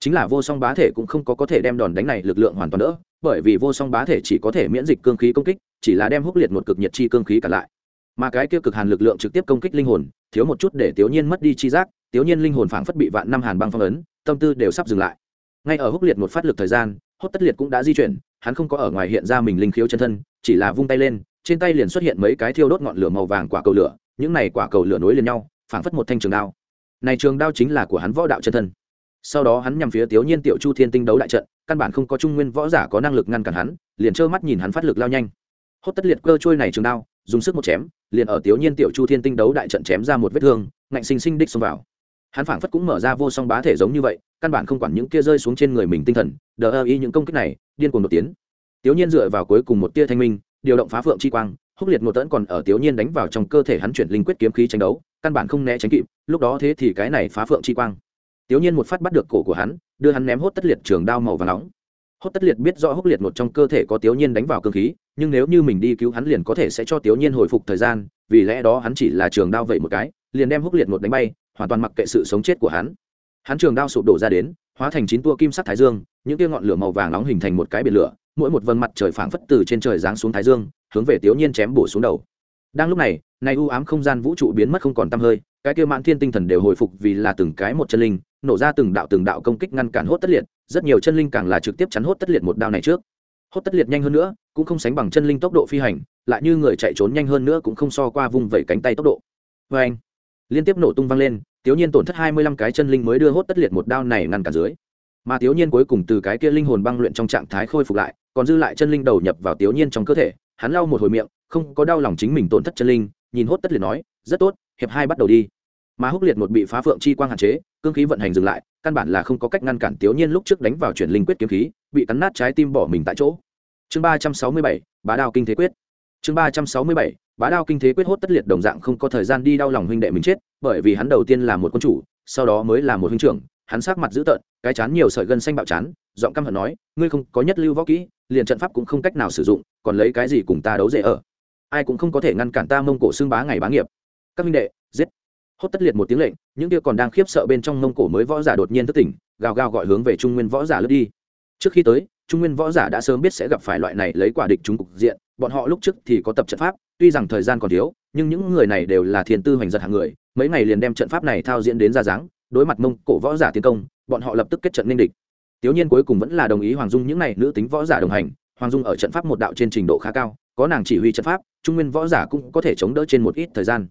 Chính là vô song bá thể cũng không có có thể đem đòn đánh này lực lượng hoàn toàn đỡ, bởi vì vô song bá thể chỉ có thể miễn dịch cương khí công kích, chỉ là đem húc liệt một cực nhiệt chi cương khí cả lại. Mà cái kia cực hàn lực lượng trực tiếp công kích linh hồn, thiếu một chút để tiểu nhiên mất đi chi giác tiểu nhiên linh hồn phảng phất bị vạn năm hàn băng phong ấn tâm tư đều sắp dừng lại. Ngay ở húc liệt một phát lực thời gian hốt tất liệt cũng đã di chuyển, hắn không có ở ngoài hiện ra mình linh khiếu chân thân, chỉ là vung tay lên, trên tay liền xuất hiện mấy cái thiêu đốt ngọn lửa màu vàng quả cầu lửa, những này quả cầu lửa nối liền nhau, phảng phất một thanh trường đao. Này trường đao chính là của hắn võ đạo chân thân. Sau đó hắn nhằm phía tiểu nhiên tiểu chu thiên tinh đấu đại trận, căn bản không có trung nguyên võ giả có năng lực ngăn cản hắn, liền trơ mắt nhìn hắn phát lực lao nhanh. Hốt tất liệt cơ trôi này trường đao, dùng sức một chém, liền ở tiểu nhiên tiểu chu thiên tinh đấu đại trận chém ra một vết thương, ngạnh sinh sinh đích xông vào hắn phảng phất cũng mở ra vô song bá thể giống như vậy, căn bản không quản những kia rơi xuống trên người mình tinh thần, đờ ơ y những công kích này, điên cuồng đột tiến. Tiểu nhiên dựa vào cuối cùng một tia thanh minh, điều động phá phượng chi quang, húc liệt một tẫn còn ở tiểu nhiên đánh vào trong cơ thể hắn chuyển linh quyết kiếm khí tranh đấu, căn bản không né tránh kịp, lúc đó thế thì cái này phá phượng chi quang. Tiểu nhiên một phát bắt được cổ của hắn, đưa hắn ném hốt tất liệt trường đao màu và nóng. Hốt tất liệt biết rõ húc liệt một trong cơ thể có tiểu nhiên đánh vào cơ khí, nhưng nếu như mình đi cứu hắn liền có thể sẽ cho tiểu nhiên hồi phục thời gian, vì lẽ đó hắn chỉ là trường đao vậy một cái, liền đem húc liệt một đánh bay hoàn toàn mặc kệ sự sống chết của hắn. Hắn trường đao sụp đổ ra đến, hóa thành chín tua kim sắc thái dương, những tia ngọn lửa màu vàng nóng hình thành một cái biển lửa, mỗi một vầng mặt trời phảng phất từ trên trời giáng xuống thái dương, hướng về tiểu nhiên chém bổ xuống đầu. Đang lúc này nay u ám không gian vũ trụ biến mất không còn tăm hơi, cái kia mãn thiên tinh thần đều hồi phục vì là từng cái một chân linh, nổ ra từng đạo từng đạo công kích ngăn cản hốt tất liệt, rất nhiều chân linh càng là trực tiếp chắn hốt tất liệt một đao này trước. Hốt tất liệt nhanh hơn nữa, cũng không sánh bằng chân linh tốc độ phi hành, lại như người chạy trốn nhanh hơn nữa cũng không so qua vùng vẩy cánh tay tốc độ. Vê anh liên tiếp nổ tung vang lên tiểu nhiên tổn thất hai mươi lăm cái chân linh mới đưa hốt tất liệt một đao này ngăn cả dưới. Mà tiểu nhiên cuối cùng từ cái kia linh hồn băng luyện trong trạng thái khôi phục lại, còn dư lại chân linh đầu nhập vào tiểu nhiên trong cơ thể, hắn lau một hồi miệng, không có đau lòng chính mình tổn thất chân linh, nhìn hốt tất liệt nói, rất tốt, hiệp hai bắt đầu đi. Mà húc liệt một bị phá phượng chi quang hạn chế, cương khí vận hành dừng lại, căn bản là không có cách ngăn cản tiểu nhiên lúc trước đánh vào chuyển linh quyết kiếm khí, bị cắn nát trái tim bỏ mình tại chỗ. Chương ba trăm sáu mươi bảy, bá đào kinh thế quyết. Chương ba trăm sáu mươi bảy bá đao kinh thế quyết hốt tất liệt đồng dạng không có thời gian đi đau lòng huynh đệ mình chết, bởi vì hắn đầu tiên là một quân chủ, sau đó mới là một huynh trưởng, hắn sát mặt dữ tợn, cái chán nhiều sợi gân xanh bạo chán, giọng căm hận nói, ngươi không có nhất lưu võ kỹ, liền trận pháp cũng không cách nào sử dụng, còn lấy cái gì cùng ta đấu dễ ở? Ai cũng không có thể ngăn cản ta mông cổ xương bá ngày bá nghiệp. Các huynh đệ, giết. Hốt tất liệt một tiếng lệnh, những kia còn đang khiếp sợ bên trong mông cổ mới võ giả đột nhiên thức tỉnh, gào gào gọi hướng về trung nguyên võ giả lướt đi. Trước khi tới, trung nguyên võ giả đã sớm biết sẽ gặp phải loại này lấy quả địch chúng cục diện bọn họ lúc trước thì có tập trận pháp, tuy rằng thời gian còn thiếu, nhưng những người này đều là thiền tư hoành giật hàng người, mấy ngày liền đem trận pháp này thao diễn đến ra dáng, đối mặt mông cổ võ giả tiến công, bọn họ lập tức kết trận ninh địch. Tiểu nhiên cuối cùng vẫn là đồng ý hoàng dung những này nữ tính võ giả đồng hành, hoàng dung ở trận pháp một đạo trên trình độ khá cao, có nàng chỉ huy trận pháp, trung nguyên võ giả cũng có thể chống đỡ trên một ít thời gian.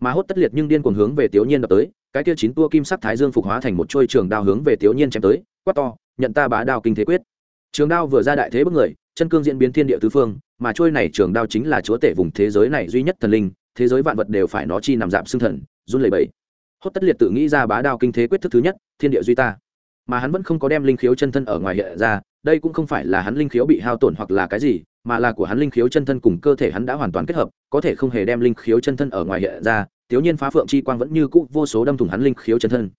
Mà hốt tất liệt nhưng điên cuồng hướng về tiểu nhiên đập tới, cái kia chín tua kim sắc thái dương phục hóa thành một trôi trường đao hướng về tiểu nhiên chém tới, quát to, nhận ta bá đao kinh thế quyết trường đao vừa ra đại thế bất người, chân cương diễn biến thiên địa tứ phương, mà trôi này trường đao chính là chúa tể vùng thế giới này duy nhất thần linh, thế giới vạn vật đều phải nó chi nằm dạm xương thần, run lẩy bẩy. Hốt tất liệt tự nghĩ ra bá đao kinh thế quyết thức thứ nhất, thiên địa duy ta. Mà hắn vẫn không có đem linh khiếu chân thân ở ngoài hiện ra, đây cũng không phải là hắn linh khiếu bị hao tổn hoặc là cái gì, mà là của hắn linh khiếu chân thân cùng cơ thể hắn đã hoàn toàn kết hợp, có thể không hề đem linh khiếu chân thân ở ngoài hiện ra, thiếu nhiên phá phượng chi quang vẫn như cũ vô số đâm thủng hắn linh khiếu chân thân.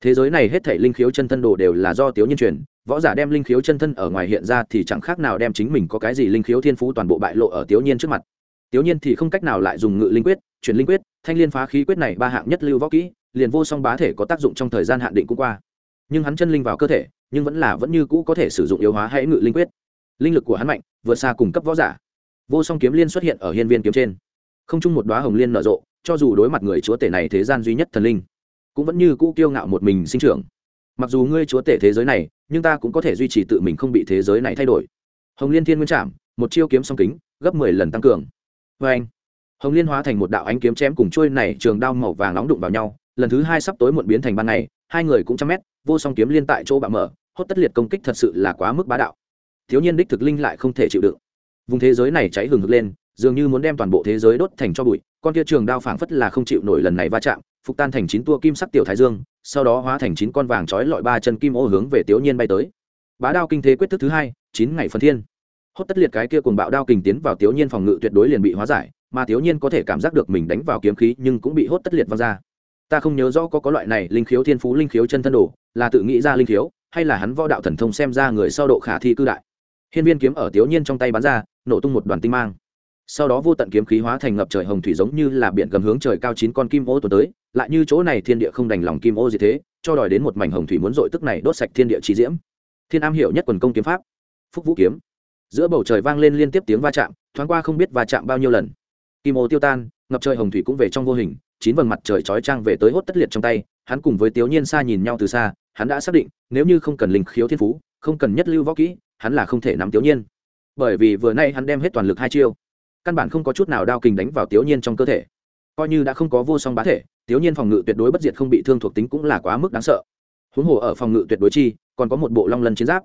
Thế giới này hết thảy linh khiếu chân thân đồ đều là do thiếu nhiên truyền võ giả đem linh khiếu chân thân ở ngoài hiện ra thì chẳng khác nào đem chính mình có cái gì linh khiếu thiên phú toàn bộ bại lộ ở tiểu nhiên trước mặt. Tiểu nhiên thì không cách nào lại dùng ngự linh quyết, chuyển linh quyết, thanh liên phá khí quyết này ba hạng nhất lưu võ kỹ, liền vô song bá thể có tác dụng trong thời gian hạn định cũng qua. Nhưng hắn chân linh vào cơ thể, nhưng vẫn là vẫn như cũ có thể sử dụng yếu hóa hãy ngự linh quyết. Linh lực của hắn mạnh, vượt xa cung cấp võ giả. Vô song kiếm liên xuất hiện ở hiên viên kiếm trên. Không chung một đoá hồng liên nở rộ, cho dù đối mặt người chúa tể này thế gian duy nhất thần linh, cũng vẫn như cũ kiêu ngạo một mình sinh trưởng. Mặc dù ngươi chúa tể thế giới này nhưng ta cũng có thể duy trì tự mình không bị thế giới này thay đổi. Hồng liên thiên nguyên chạm một chiêu kiếm song kính, gấp mười lần tăng cường. Vê anh, hồng liên hóa thành một đạo ánh kiếm chém cùng trôi này trường đao màu vàng nóng đụng vào nhau, lần thứ hai sắp tối muộn biến thành ban ngày, hai người cũng trăm mét, vô song kiếm liên tại chỗ bạo mở, hốt tất liệt công kích thật sự là quá mức bá đạo. Thiếu nhiên đích thực linh lại không thể chịu đựng. Vùng thế giới này cháy hừng hực lên, dường như muốn đem toàn bộ thế giới đốt thành cho bụi, con kia trường đao phảng phất là không chịu nổi lần này va chạm phục tan thành chín tua kim sắc tiểu thái dương, sau đó hóa thành chín con vàng trói lọi ba chân kim ô hướng về tiểu nhiên bay tới. Bá đao kinh thế quyết thức thứ hai, chín ngày phần thiên. Hốt tất liệt cái kia cùng bạo đao kình tiến vào tiểu nhiên phòng ngự tuyệt đối liền bị hóa giải, mà tiểu nhiên có thể cảm giác được mình đánh vào kiếm khí nhưng cũng bị hốt tất liệt văng ra. Ta không nhớ rõ có có loại này linh khiếu thiên phú, linh khiếu chân thân đồ, là tự nghĩ ra linh khiếu, hay là hắn võ đạo thần thông xem ra người sau độ khả thi cư đại. Hiên viên kiếm ở tiểu nhiên trong tay bắn ra, nổ tung một đoàn tinh mang sau đó vô tận kiếm khí hóa thành ngập trời hồng thủy giống như là biển gầm hướng trời cao chín con kim ô tuần tới, lại như chỗ này thiên địa không đành lòng kim ô gì thế, cho đòi đến một mảnh hồng thủy muốn dội tức này đốt sạch thiên địa trí diễm. Thiên am hiểu nhất quần công kiếm pháp, phúc vũ kiếm. Giữa bầu trời vang lên liên tiếp tiếng va chạm, thoáng qua không biết va chạm bao nhiêu lần. Kim ô tiêu tan, ngập trời hồng thủy cũng về trong vô hình, chín vầng mặt trời chói trang về tới hốt tất liệt trong tay, hắn cùng với Tiếu nhiên xa nhìn nhau từ xa, hắn đã xác định, nếu như không cần linh khiếu thiên phú, không cần nhất lưu võ kỹ, hắn là không thể nắm Tiếu nhiên. Bởi vì vừa nay hắn đem hết toàn lực hai chiêu căn bản không có chút nào đao kình đánh vào tiểu nhiên trong cơ thể. Coi như đã không có vô song bá thể, tiểu nhiên phòng ngự tuyệt đối bất diệt không bị thương thuộc tính cũng là quá mức đáng sợ. Huống hồ ở phòng ngự tuyệt đối chi, còn có một bộ long lân chiến giáp.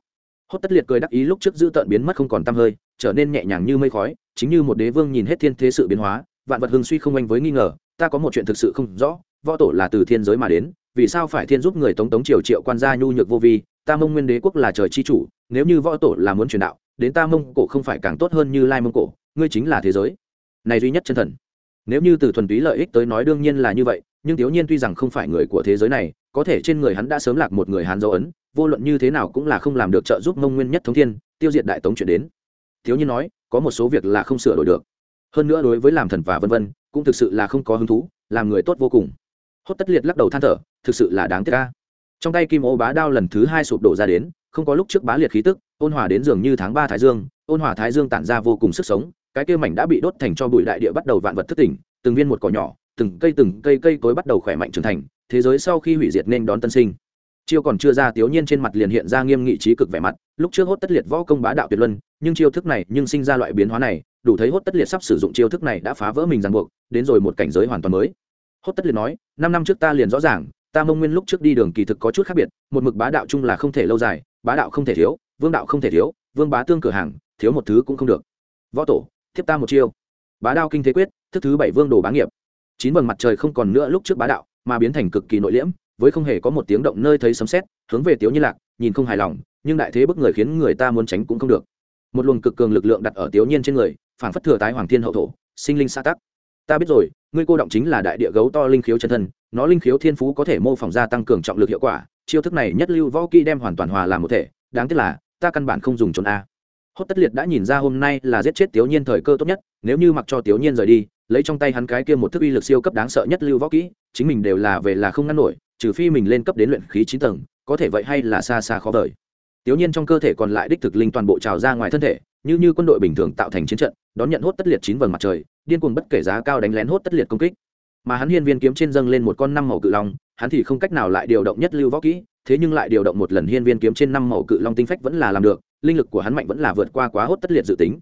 Hốt tất liệt cười đắc ý lúc trước giữ tợn biến mất không còn tăm hơi, trở nên nhẹ nhàng như mây khói, chính như một đế vương nhìn hết thiên thế sự biến hóa, vạn vật hưng suy không anh với nghi ngờ, ta có một chuyện thực sự không rõ, võ tổ là từ thiên giới mà đến, vì sao phải thiên giúp người tống tống triều triệu quan gia nhu nhược vô vi, ta mông nguyên đế quốc là trời chi chủ, nếu như võ tổ là muốn truyền đạo, đến ta mông cổ không phải càng tốt hơn như lai mông cổ ngươi chính là thế giới. Này duy nhất chân thần. Nếu như từ thuần túy lợi ích tới nói đương nhiên là như vậy, nhưng thiếu nhiên tuy rằng không phải người của thế giới này, có thể trên người hắn đã sớm lạc một người hán dấu ấn, vô luận như thế nào cũng là không làm được trợ giúp mông nguyên nhất thống thiên, tiêu diệt đại tống chuyển đến. Thiếu nhiên nói, có một số việc là không sửa đổi được. Hơn nữa đối với làm thần và vân vân, cũng thực sự là không có hứng thú, làm người tốt vô cùng. Hốt tất liệt lắc đầu than thở, thực sự là đáng tiếc ca trong tay kim ô bá đao lần thứ hai sụp đổ ra đến, không có lúc trước bá liệt khí tức, ôn hòa đến dường như tháng ba thái dương, ôn hòa thái dương tản ra vô cùng sức sống cái kia mảnh đã bị đốt thành cho bụi đại địa bắt đầu vạn vật thức tỉnh, từng viên một cỏ nhỏ, từng cây từng cây cây cối bắt đầu khỏe mạnh trưởng thành, thế giới sau khi hủy diệt nên đón tân sinh. Chiêu còn chưa ra tiểu nhiên trên mặt liền hiện ra nghiêm nghị trí cực vẻ mặt, lúc trước hốt tất liệt võ công bá đạo tuyệt luân, nhưng chiêu thức này nhưng sinh ra loại biến hóa này, đủ thấy hốt tất liệt sắp sử dụng chiêu thức này đã phá vỡ mình ràng buộc, đến rồi một cảnh giới hoàn toàn mới. Hốt tất liệt nói, năm năm trước ta liền rõ ràng, ta mông nguyên lúc trước đi đường kỳ thực có chút khác biệt, một mực bá đạo chung là không thể lâu dài, bá đạo không thể thiếu, vương đạo không thể thiếu, vương bá tương cửa hàng, thiếu một thứ cũng không được. Võ tổ thiếp ta một chiêu. Bá đạo kinh thế quyết, thức thứ bảy vương đồ bá nghiệp. Chín vầng mặt trời không còn nữa lúc trước bá đạo, mà biến thành cực kỳ nội liễm, với không hề có một tiếng động nơi thấy sấm sét, hướng về tiếu như lạc, nhìn không hài lòng, nhưng đại thế bức người khiến người ta muốn tránh cũng không được. Một luồng cực cường lực lượng đặt ở tiếu nhiên trên người phản phất thừa tái hoàng thiên hậu thổ, sinh linh xã tắc. Ta biết rồi, ngươi cô động chính là đại địa gấu to linh khiếu chân thân, nó linh khiếu thiên phú có thể mô phỏng ra tăng cường trọng lực hiệu quả, chiêu thức này nhất lưu võ kỹ đem hoàn toàn hòa làm một thể, đáng tiếc là, ta căn bản không dùng trốn a hốt tất liệt đã nhìn ra hôm nay là giết chết tiểu nhiên thời cơ tốt nhất, nếu như mặc cho tiểu nhiên rời đi, lấy trong tay hắn cái kia một thức uy lực siêu cấp đáng sợ nhất lưu võ kỹ, chính mình đều là về là không ngăn nổi, trừ phi mình lên cấp đến luyện khí chín tầng, có thể vậy hay là xa xa khó vời. Tiểu nhiên trong cơ thể còn lại đích thực linh toàn bộ trào ra ngoài thân thể, như như quân đội bình thường tạo thành chiến trận, đón nhận hốt tất liệt chín vầng mặt trời, điên cuồng bất kể giá cao đánh lén hốt tất liệt công kích. Mà hắn hiên viên kiếm trên dâng lên một con năm màu cự long, hắn thì không cách nào lại điều động nhất lưu võ kỹ, thế nhưng lại điều động một lần hiên viên kiếm trên năm màu cự long tinh phách vẫn là làm được linh lực của hắn mạnh vẫn là vượt qua quá hốt tất liệt dự tính.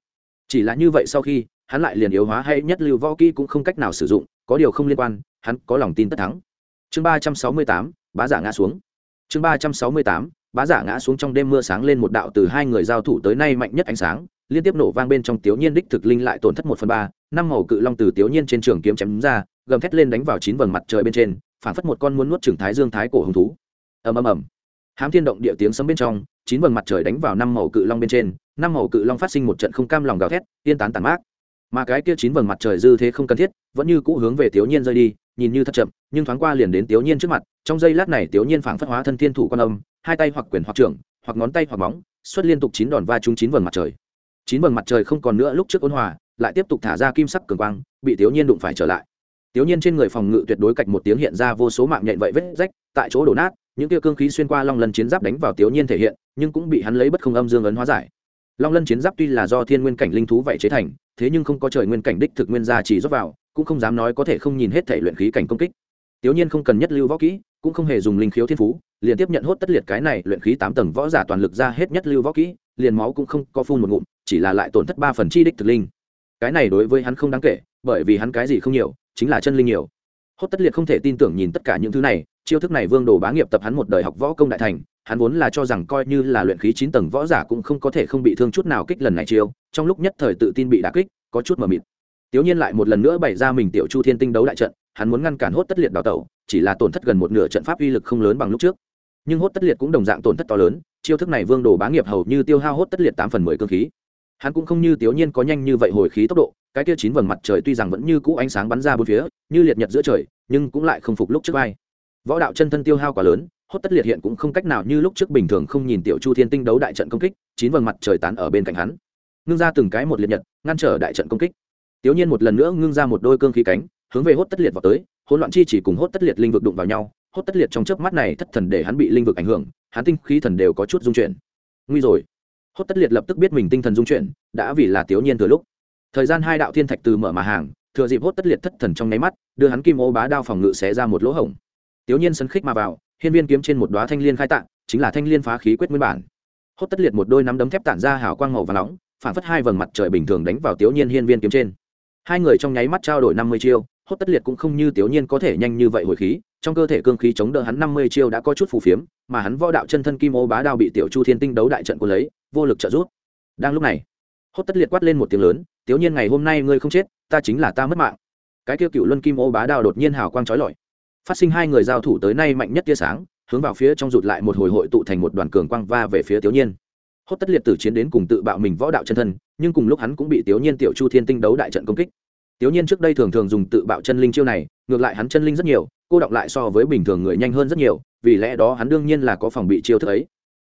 Chỉ là như vậy sau khi, hắn lại liền yếu hóa hay nhất lưu võ kỹ cũng không cách nào sử dụng, có điều không liên quan, hắn có lòng tin tất thắng. Chương ba trăm sáu mươi tám, bá giả ngã xuống. Chương ba trăm sáu mươi tám, bá giả ngã xuống trong đêm mưa sáng lên một đạo từ hai người giao thủ tới nay mạnh nhất ánh sáng, liên tiếp nổ vang bên trong tiểu nhiên đích thực linh lại tổn thất một phần ba, năm màu cự long từ tiểu nhiên trên trường kiếm chém ra, gầm thét lên đánh vào chín vầng mặt trời bên trên, phản phất một con muốn nuốt trưởng thái dương thái cổ hứng thú. Ầm ầm ầm. Hám thiên động địa tiếng sấm bên trong chín vầng mặt trời đánh vào năm màu cự long bên trên, năm màu cự long phát sinh một trận không cam lòng gào thét tiên tán tàn mát. Mà cái kia chín vầng mặt trời dư thế không cần thiết, vẫn như cũ hướng về tiểu nhiên rơi đi, nhìn như thật chậm, nhưng thoáng qua liền đến tiểu nhiên trước mặt, trong giây lát này tiểu nhiên phảng phất hóa thân thiên thủ quan âm, hai tay hoặc quyền hoặc trưởng, hoặc ngón tay hoặc móng, xuất liên tục chín đòn va trúng chín vầng mặt trời. Chín vầng mặt trời không còn nữa, lúc trước ôn hòa, lại tiếp tục thả ra kim sắc cường quang, bị tiểu nhiên đụng phải trở lại. Tiểu nhiên trên người phòng ngự tuyệt đối cạch một tiếng hiện ra vô số mạng nhện vậy vết rách, tại chỗ đổ nát những kia cương khí xuyên qua long lân chiến giáp đánh vào tiểu nhiên thể hiện, nhưng cũng bị hắn lấy bất không âm dương ấn hóa giải. Long lân chiến giáp tuy là do thiên nguyên cảnh linh thú vậy chế thành, thế nhưng không có trời nguyên cảnh đích thực nguyên gia chỉ rót vào, cũng không dám nói có thể không nhìn hết thể luyện khí cảnh công kích. Tiểu nhiên không cần nhất lưu võ kỹ, cũng không hề dùng linh khiếu thiên phú, liền tiếp nhận hốt tất liệt cái này luyện khí tám tầng võ giả toàn lực ra hết nhất lưu võ kỹ, liền máu cũng không có phun một ngụm, chỉ là lại tổn thất ba phần chi đích thực linh. Cái này đối với hắn không đáng kể, bởi vì hắn cái gì không nhiều, chính là chân linh nhiều. Hốt tất liệt không thể tin tưởng nhìn tất cả những thứ này chiêu thức này vương đồ bá nghiệp tập hắn một đời học võ công đại thành, hắn vốn là cho rằng coi như là luyện khí chín tầng võ giả cũng không có thể không bị thương chút nào kích lần này chiêu, trong lúc nhất thời tự tin bị đả kích, có chút mờ mịt. Tiểu nhiên lại một lần nữa bày ra mình tiểu chu thiên tinh đấu đại trận, hắn muốn ngăn cản hốt tất liệt đào tẩu, chỉ là tổn thất gần một nửa trận pháp uy lực không lớn bằng lúc trước. Nhưng hốt tất liệt cũng đồng dạng tổn thất to lớn, chiêu thức này vương đồ bá nghiệp hầu như tiêu hao hốt tất liệt tám phần mười cơ khí. Hắn cũng không như tiểu nhiên có nhanh như vậy hồi khí tốc độ, cái kia chín vầng mặt trời tuy rằng vẫn như cũ ánh sáng bắn ra bốn phía, như liệt nhật giữa trời, nhưng cũng lại không phục lúc trước vai võ đạo chân thân tiêu hao quá lớn, hốt tất liệt hiện cũng không cách nào như lúc trước bình thường không nhìn tiểu chu thiên tinh đấu đại trận công kích, chín vầng mặt trời tán ở bên cạnh hắn. Ngưng ra từng cái một liệt nhật, ngăn trở đại trận công kích. Tiểu nhiên một lần nữa ngưng ra một đôi cương khí cánh, hướng về hốt tất liệt vào tới, hỗn loạn chi chỉ cùng hốt tất liệt linh vực đụng vào nhau, hốt tất liệt trong chớp mắt này thất thần để hắn bị linh vực ảnh hưởng, hắn tinh khí thần đều có chút dung chuyển. Nguy rồi. Hốt tất liệt lập tức biết mình tinh thần dung chuyển, đã vì là tiểu nhiên thừa lúc. Thời gian hai đạo thiên thạch từ mở mà hàng, thừa dịp hốt tất liệt thất thần trong nháy mắt, đưa hắn kim ô bá đao phòng ngự xé ra một lỗ hổng tiểu nhiên sân khích mà vào, hiên viên kiếm trên một đóa thanh liên khai tạng, chính là thanh liên phá khí quyết nguyên bản. Hốt tất liệt một đôi nắm đấm thép tản ra hào quang màu vàng nóng, phản phất hai vầng mặt trời bình thường đánh vào tiểu nhiên hiên viên kiếm trên. Hai người trong nháy mắt trao đổi năm mươi chiêu, hốt tất liệt cũng không như tiểu nhiên có thể nhanh như vậy hồi khí, trong cơ thể cương khí chống đỡ hắn năm mươi chiêu đã có chút phù phiếm, mà hắn võ đạo chân thân kim ô bá đao bị tiểu chu thiên tinh đấu đại trận của lấy, vô lực trợ giúp. Đang lúc này, hốt tất liệt quát lên một tiếng lớn, tiểu nhiên, ngày hôm nay ngươi không chết, ta chính là ta mất mạng. Cái kia cựu luân kim ô bá đao đột nhiên hào quang chói lọi phát sinh hai người giao thủ tới nay mạnh nhất tia sáng, hướng vào phía trong rụt lại một hồi hội tụ thành một đoàn cường quang va về phía tiểu nhiên. Hốt tất liệt tử chiến đến cùng tự bạo mình võ đạo chân thân, nhưng cùng lúc hắn cũng bị tiểu nhiên tiểu chu thiên tinh đấu đại trận công kích. Tiểu nhiên trước đây thường thường dùng tự bạo chân linh chiêu này, ngược lại hắn chân linh rất nhiều, cô đọng lại so với bình thường người nhanh hơn rất nhiều, vì lẽ đó hắn đương nhiên là có phòng bị chiêu thức ấy.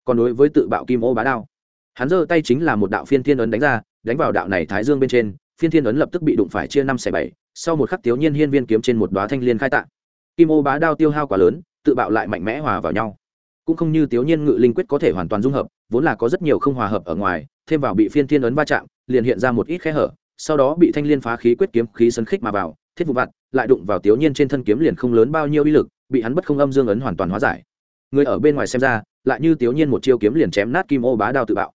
Còn đối với tự bạo kim ô bá đao, hắn giơ tay chính là một đạo phiên thiên ấn đánh ra, đánh vào đạo này thái dương bên trên, phiên thiên ấn lập tức bị đụng phải chia năm xẻ bảy, sau một khắc tiểu nhiên hiên viên kiếm trên một đoá thanh liên khai tạ kim ô bá đao tiêu hao quá lớn, tự bạo lại mạnh mẽ hòa vào nhau. Cũng không như tiểu nhiên ngự linh quyết có thể hoàn toàn dung hợp, vốn là có rất nhiều không hòa hợp ở ngoài, thêm vào bị phiên thiên ấn va chạm, liền hiện ra một ít khe hở, sau đó bị thanh liên phá khí quyết kiếm khí sấn khích mà vào, thiết vụ vặt, lại đụng vào tiểu nhiên trên thân kiếm liền không lớn bao nhiêu uy lực, bị hắn bất không âm dương ấn hoàn toàn hóa giải. Người ở bên ngoài xem ra, lại như tiểu nhiên một chiêu kiếm liền chém nát kim ô bá đao tự bạo.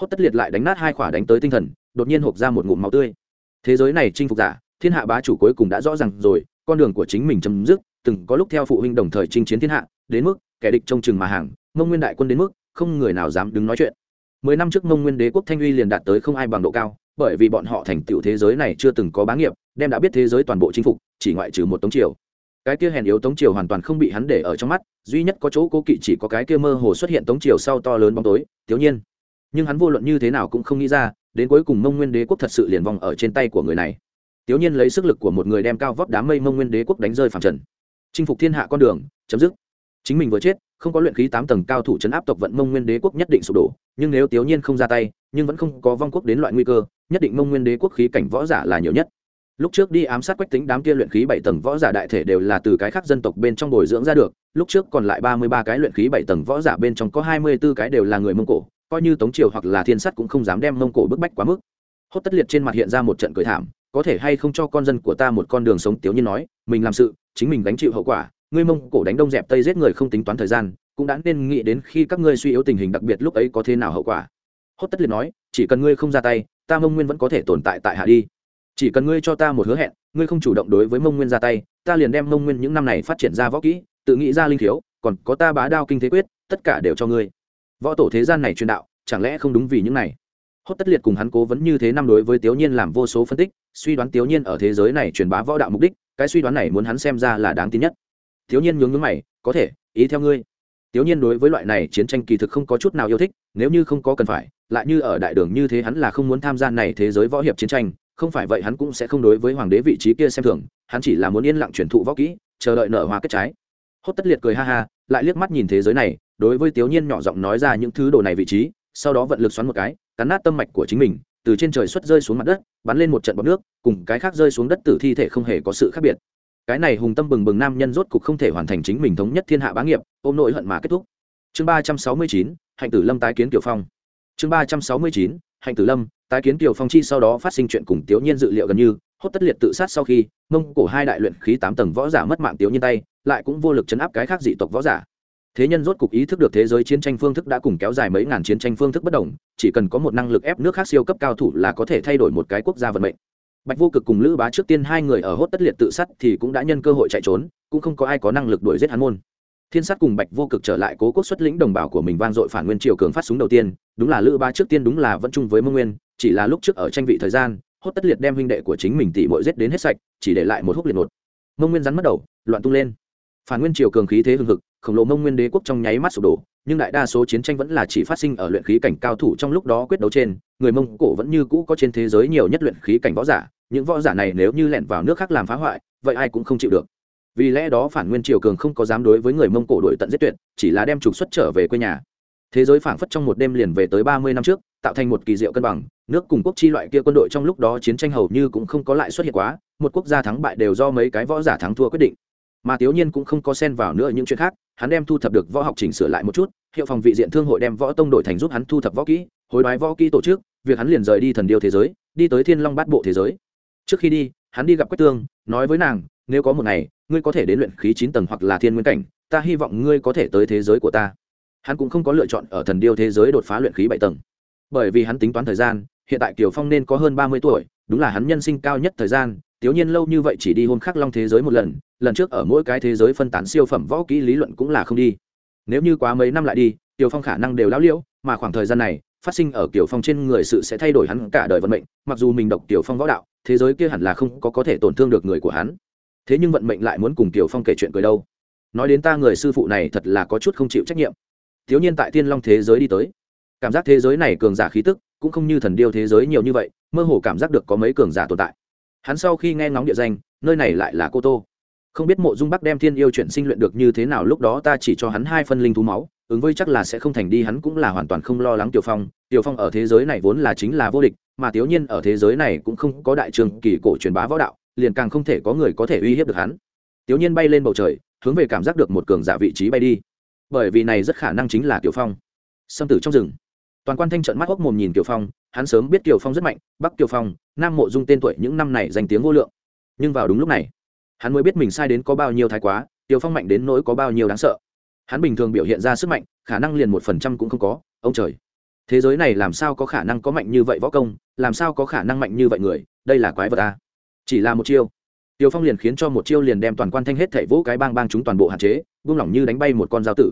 Hốt tất liệt lại đánh nát hai khỏa đánh tới tinh thần, đột nhiên hộp ra một ngụm máu tươi. Thế giới này chinh phục giả, thiên hạ bá chủ cuối cùng đã rõ ràng rồi, con đường của chính mình chấm dứt từng có lúc theo phụ huynh đồng thời chinh chiến thiên hạ, đến mức kẻ địch trông chừng mà hàng, mông nguyên đại quân đến mức không người nào dám đứng nói chuyện. Mười năm trước mông nguyên đế quốc thanh uy liền đạt tới không ai bằng độ cao, bởi vì bọn họ thành tựu thế giới này chưa từng có bá nghiệp, đem đã biết thế giới toàn bộ chinh phục, chỉ ngoại trừ một tống triều. Cái kia hèn yếu tống triều hoàn toàn không bị hắn để ở trong mắt, duy nhất có chỗ cố kỵ chỉ có cái kia mơ hồ xuất hiện tống triều sau to lớn bóng tối, thiếu nhiên nhưng hắn vô luận như thế nào cũng không nghĩ ra, đến cuối cùng mông nguyên đế quốc thật sự liền vong ở trên tay của người này. Thiếu nhiên lấy sức lực của một người đem cao vóc đám mây mông nguyên đế quốc đánh rơi phẳng trần chinh phục thiên hạ con đường, chấm dứt. Chính mình vừa chết, không có luyện khí tám tầng cao thủ chấn áp tộc vận mông nguyên đế quốc nhất định sụp đổ, nhưng nếu tiểu nhiên không ra tay, nhưng vẫn không có vong quốc đến loại nguy cơ, nhất định mông nguyên đế quốc khí cảnh võ giả là nhiều nhất. Lúc trước đi ám sát quách tính đám kia luyện khí bảy tầng võ giả đại thể đều là từ cái khác dân tộc bên trong bồi dưỡng ra được, lúc trước còn lại ba mươi ba cái luyện khí bảy tầng võ giả bên trong có hai mươi b ố cái đều là người mông cổ, coi như tống triều hoặc là thiên sắt cũng không dám đem mông cổ bức bách quá mức. Hốt tất liệt trên mặt hiện ra một trận cười thảm, có thể hay không cho con dân của ta một con đường sống tiểu nhiên nói, mình làm sự chính mình gánh chịu hậu quả, ngươi mông cổ đánh đông dẹp tây giết người không tính toán thời gian, cũng đã nên nghĩ đến khi các ngươi suy yếu tình hình đặc biệt lúc ấy có thế nào hậu quả. Hốt tất liệt nói, chỉ cần ngươi không ra tay, ta mông nguyên vẫn có thể tồn tại tại hạ đi. Chỉ cần ngươi cho ta một hứa hẹn, ngươi không chủ động đối với mông nguyên ra tay, ta liền đem mông nguyên những năm này phát triển ra võ kỹ, tự nghĩ ra linh thiếu còn có ta bá đao kinh thế quyết, tất cả đều cho ngươi. Võ tổ thế gian này truyền đạo, chẳng lẽ không đúng vì những này? Hốt tất liệt cùng hắn cố vấn như thế năm đối với tiểu nhiên làm vô số phân tích suy đoán tiểu nhiên ở thế giới này truyền bá võ đạo mục đích cái suy đoán này muốn hắn xem ra là đáng tin nhất thiếu nhiên nhướng nhướng mày có thể ý theo ngươi Tiểu Nhiên đối với loại này chiến tranh kỳ thực không có chút nào yêu thích, nếu như không có cần phải, lại như ở đại đường như thế hắn là không muốn tham gia này thế giới võ hiệp chiến tranh, không phải vậy hắn cũng sẽ không đối với hoàng đế vị trí kia xem thường, hắn chỉ là muốn yên lặng truyền thụ võ kỹ, chờ đợi nở hoa kết trái. Hốt Tất Liệt cười ha ha, lại liếc mắt nhìn thế giới này, đối với Tiểu Nhiên nhỏ giọng nói ra những thứ đồ này vị trí, sau đó vận lực xoắn một cái, cắn nát tâm mạch của chính mình, từ trên trời xuất rơi xuống mặt đất, bắn lên một trận bọc nước, cùng cái khác rơi xuống đất tử thi thể không hề có sự khác biệt. Cái này hùng tâm bừng bừng nam nhân rốt cục không thể hoàn thành chính mình thống nhất thiên hạ bá nghiệp ôm nội hận mà kết thúc. Chương ba trăm sáu mươi chín hạnh tử lâm tái kiến kiều phong. Chương ba trăm sáu mươi chín hạnh tử lâm tái kiến kiều phong chi sau đó phát sinh chuyện cùng tiểu nhiên dự liệu gần như hốt tất liệt tự sát sau khi mông cổ hai đại luyện khí tám tầng võ giả mất mạng tiểu nhiên tay lại cũng vô lực chấn áp cái khác dị tộc võ giả thế nhân rốt cục ý thức được thế giới chiến tranh phương thức đã cùng kéo dài mấy ngàn chiến tranh phương thức bất đồng, chỉ cần có một năng lực ép nước khác siêu cấp cao thủ là có thể thay đổi một cái quốc gia vận mệnh. Bạch vô cực cùng lữ bá trước tiên hai người ở hốt tất liệt tự sát thì cũng đã nhân cơ hội chạy trốn, cũng không có ai có năng lực đuổi giết hắn môn. Thiên sát cùng bạch vô cực trở lại cố quốc xuất lĩnh đồng bào của mình vang dội phản nguyên triều cường phát súng đầu tiên, đúng là lữ bá trước tiên đúng là vẫn chung với mông nguyên, chỉ là lúc trước ở tranh vị thời gian, hốt tất liệt đem huynh đệ của chính mình tỷ bội giết đến hết sạch, chỉ để lại một húc liệt một mông nguyên rắn mất đầu, loạn tung lên phản nguyên triều cường khí thế hưng hực, khổng lồ mông nguyên đế quốc trong nháy mắt sụp đổ, nhưng đại đa số chiến tranh vẫn là chỉ phát sinh ở luyện khí cảnh cao thủ trong lúc đó quyết đấu trên, người mông cổ vẫn như cũ có trên thế giới nhiều nhất luyện khí cảnh võ giả, những võ giả này nếu như lẻn vào nước khác làm phá hoại, vậy ai cũng không chịu được. Vì lẽ đó phản nguyên triều cường không có dám đối với người mông cổ đổi tận giết tuyệt, chỉ là đem trục xuất trở về quê nhà. Thế giới phảng phất trong một đêm liền về tới ba mươi năm trước, tạo thành một kỳ diệu cân bằng, nước cùng quốc chi loại kia quân đội trong lúc đó chiến tranh hầu như cũng không có lại xuất hiện quá, một quốc gia thắng bại đều do mấy cái võ giả thắng thua quyết định mà tiểu nhiên cũng không có xen vào nữa những chuyện khác, hắn đem thu thập được võ học chỉnh sửa lại một chút, hiệu phòng vị diện thương hội đem võ tông đổi thành giúp hắn thu thập võ kỹ, hối đoái võ kỹ tổ chức, việc hắn liền rời đi thần điêu thế giới, đi tới thiên long bát bộ thế giới. Trước khi đi, hắn đi gặp quách tương, nói với nàng, nếu có một ngày, ngươi có thể đến luyện khí chín tầng hoặc là thiên nguyên cảnh, ta hy vọng ngươi có thể tới thế giới của ta. Hắn cũng không có lựa chọn ở thần điêu thế giới đột phá luyện khí bảy tầng. Bởi vì hắn tính toán thời gian, hiện tại kiều phong nên có hơn ba mươi tuổi, đúng là hắn nhân sinh cao nhất thời gian Tiếu nhiên lâu như vậy chỉ đi hôn khắc long thế giới một lần lần trước ở mỗi cái thế giới phân tán siêu phẩm võ kỹ lý luận cũng là không đi nếu như quá mấy năm lại đi Tiểu Phong khả năng đều lão liễu, mà khoảng thời gian này, phát sinh ở Tiểu Phong trên người sự sẽ thay đổi hắn cả đời vận mệnh, mặc dù mình độc Tiểu Phong võ đạo, thế giới kia hẳn là không có có thể tổn thương được người của hắn. Thế nhưng vận mệnh lại muốn cùng Tiểu Phong kể chuyện cười đâu. Nói đến ta người sư phụ này thật là có chút không chịu trách nhiệm. Thiếu nhiên tại Tiên Long thế giới đi tới, cảm giác thế giới này cường giả khí tức, cũng không như thần điêu thế giới nhiều như vậy, mơ hồ cảm giác được có mấy cường giả tồn tại. Hắn sau khi nghe ngóng địa danh, nơi này lại là Cô Tô. Không biết Mộ Dung Bắc đem Thiên yêu chuyển sinh luyện được như thế nào, lúc đó ta chỉ cho hắn hai phân linh thú máu, ứng với chắc là sẽ không thành đi hắn cũng là hoàn toàn không lo lắng tiểu phong. Tiểu phong ở thế giới này vốn là chính là vô địch mà tiểu nhiên ở thế giới này cũng không có đại trường kỳ cổ truyền bá võ đạo liền càng không thể có người có thể uy hiếp được hắn. Tiểu nhiên bay lên bầu trời hướng về cảm giác được một cường giả vị trí bay đi. Bởi vì này rất khả năng chính là tiểu phong. Xâm tử trong rừng toàn quan thanh trận mắt hốc mồm nhìn Kiều phong, hắn sớm biết Kiều phong rất mạnh, bắc Kiều phong, nam mộ dung tên tuổi những năm này danh tiếng vô lượng. Nhưng vào đúng lúc này, hắn mới biết mình sai đến có bao nhiêu thái quá, Kiều phong mạnh đến nỗi có bao nhiêu đáng sợ. Hắn bình thường biểu hiện ra sức mạnh, khả năng liền một phần trăm cũng không có, ông trời. Thế giới này làm sao có khả năng có mạnh như vậy võ công, làm sao có khả năng mạnh như vậy người, đây là quái vật ta chỉ là một chiêu. Tiều phong liền khiến cho một chiêu liền đem toàn quan thanh hết thảy vũ cái bang bang chúng toàn bộ hạn chế buông lỏng như đánh bay một con dao tử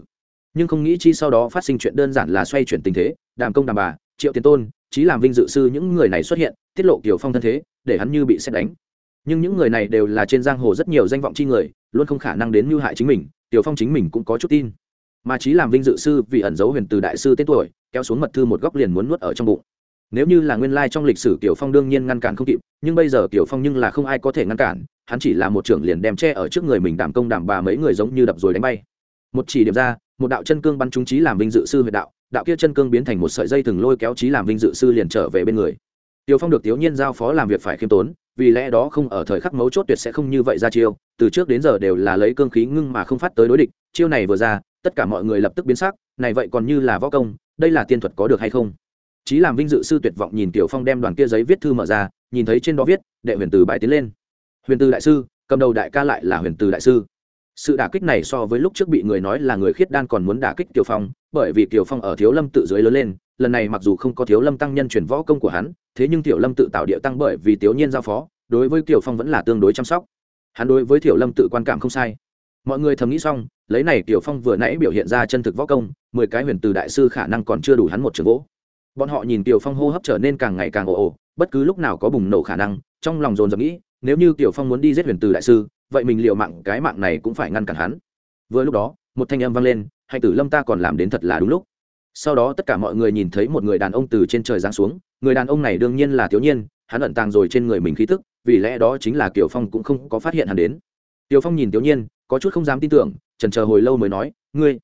nhưng không nghĩ chi sau đó phát sinh chuyện đơn giản là xoay chuyển tình thế, đàm công đàm bà, triệu tiền tôn, chí làm vinh dự sư những người này xuất hiện, tiết lộ kiều phong thân thế, để hắn như bị xét đánh. Nhưng những người này đều là trên giang hồ rất nhiều danh vọng chi người, luôn không khả năng đến mưu hại chính mình tiểu phong chính mình cũng có chút tin. Mà chí làm vinh dự sư vì ẩn giấu huyền từ đại sư tên tuổi, kéo xuống mật thư một góc liền muốn nuốt ở trong bụng. Nếu như là nguyên lai trong lịch sử tiểu phong đương nhiên ngăn cản không kịp, nhưng bây giờ tiểu phong nhưng là không ai có thể ngăn cản, hắn chỉ là một trưởng liền đem che ở trước người mình đảm công đảm bà mấy người giống như đập rồi đánh bay. Một chỉ điểm ra một đạo chân cương bắn trúng trí làm vinh dự sư huyệt đạo đạo kia chân cương biến thành một sợi dây thừng lôi kéo trí làm vinh dự sư liền trở về bên người. Tiểu phong được tiểu nhiên giao phó làm việc phải khiêm tốn, vì lẽ đó không ở thời khắc mấu chốt tuyệt sẽ không như vậy ra chiêu, từ trước đến giờ đều là lấy cương khí ngưng mà không phát tới đối địch, chiêu này vừa ra, tất cả mọi người lập tức biến sắc, này vậy còn như là võ công, đây là tiên thuật có được hay không? Chí làm vinh dự sư tuyệt vọng nhìn tiểu phong đem đoàn kia giấy viết thư mở ra, nhìn thấy trên đó viết, đệ huyền từ bại tiến lên. Huyền từ đại sư, cầm đầu đại ca lại là huyền từ đại sư sự đả kích này so với lúc trước bị người nói là người khiết đan còn muốn đả kích tiểu phong, bởi vì tiểu phong ở thiếu lâm tự dưới lớn lên, lần này mặc dù không có thiếu lâm tăng nhân truyền võ công của hắn, thế nhưng tiểu lâm tự tạo địa tăng bởi vì tiểu nhiên giao phó, đối với tiểu phong vẫn là tương đối chăm sóc. Hắn đối với tiểu lâm tự quan cảm không sai. Mọi người thầm nghĩ xong, lấy này tiểu phong vừa nãy biểu hiện ra chân thực võ công, mười cái huyền từ đại sư khả năng còn chưa đủ hắn một trường gỗ bọn họ nhìn tiểu phong hô hấp trở nên càng ngày càng ồ ồ, bất cứ lúc nào có bùng nổ khả năng, trong lòng dồn dập nghĩ, nếu như tiểu phong muốn đi giết huyền từ đại sư vậy mình liệu mạng cái mạng này cũng phải ngăn cản hắn. Vừa lúc đó một thanh âm vang lên hạnh tử lâm ta còn làm đến thật là đúng lúc. Sau đó tất cả mọi người nhìn thấy một người đàn ông từ trên trời giáng xuống người đàn ông này đương nhiên là thiếu niên, hắn ẩn tàng rồi trên người mình khí tức vì lẽ đó chính là kiều phong cũng không có phát hiện hắn đến. Tiểu phong nhìn thiếu nhiên có chút không dám tin tưởng trần chờ hồi lâu mới nói ngươi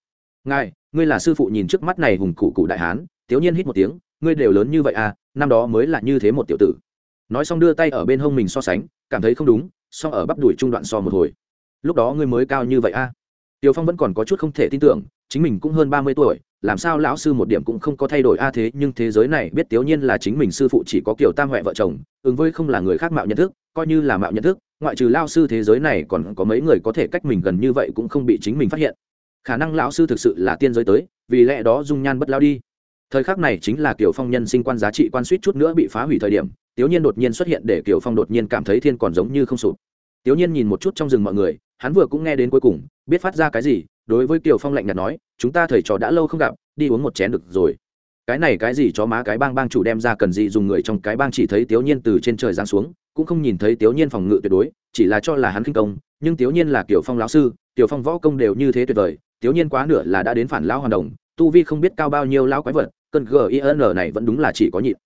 ngài ngươi là sư phụ nhìn trước mắt này hùng cụ cụ đại hán. Thiếu nhiên hít một tiếng ngươi đều lớn như vậy à năm đó mới là như thế một tiểu tử. Nói xong đưa tay ở bên hông mình so sánh cảm thấy không đúng xong ở bắp đùi trung đoạn so một hồi lúc đó ngươi mới cao như vậy à Tiêu Phong vẫn còn có chút không thể tin tưởng, chính mình cũng hơn ba mươi tuổi, làm sao lão sư một điểm cũng không có thay đổi a thế, nhưng thế giới này biết Tiếu Nhiên là chính mình sư phụ chỉ có kiểu tam huệ vợ chồng, ứng với không là người khác mạo nhận thức, coi như là mạo nhận thức, ngoại trừ lão sư thế giới này còn có mấy người có thể cách mình gần như vậy cũng không bị chính mình phát hiện. Khả năng lão sư thực sự là tiên giới tới, vì lẽ đó dung nhan bất lao đi. Thời khắc này chính là kiểu Phong nhân sinh quan giá trị quan suýt chút nữa bị phá hủy thời điểm, Tiếu Nhiên đột nhiên xuất hiện để Kiều Phong đột nhiên cảm thấy thiên còn giống như không sụp. Tiếu Nhiên nhìn một chút trong rừng mọi người, hắn vừa cũng nghe đến cuối cùng, biết phát ra cái gì đối với kiều phong lạnh nhạt nói chúng ta thầy trò đã lâu không gặp đi uống một chén được rồi cái này cái gì chó má cái bang bang chủ đem ra cần gì dùng người trong cái bang chỉ thấy tiểu nhiên từ trên trời giáng xuống cũng không nhìn thấy tiểu nhiên phòng ngự tuyệt đối chỉ là cho là hắn kinh công nhưng tiểu nhiên là kiều phong lão sư Kiều phong võ công đều như thế tuyệt vời tiểu nhiên quá nửa là đã đến phản lão hoàn đồng tu vi không biết cao bao nhiêu lão quái vật cơn gin này vẫn đúng là chỉ có nhịn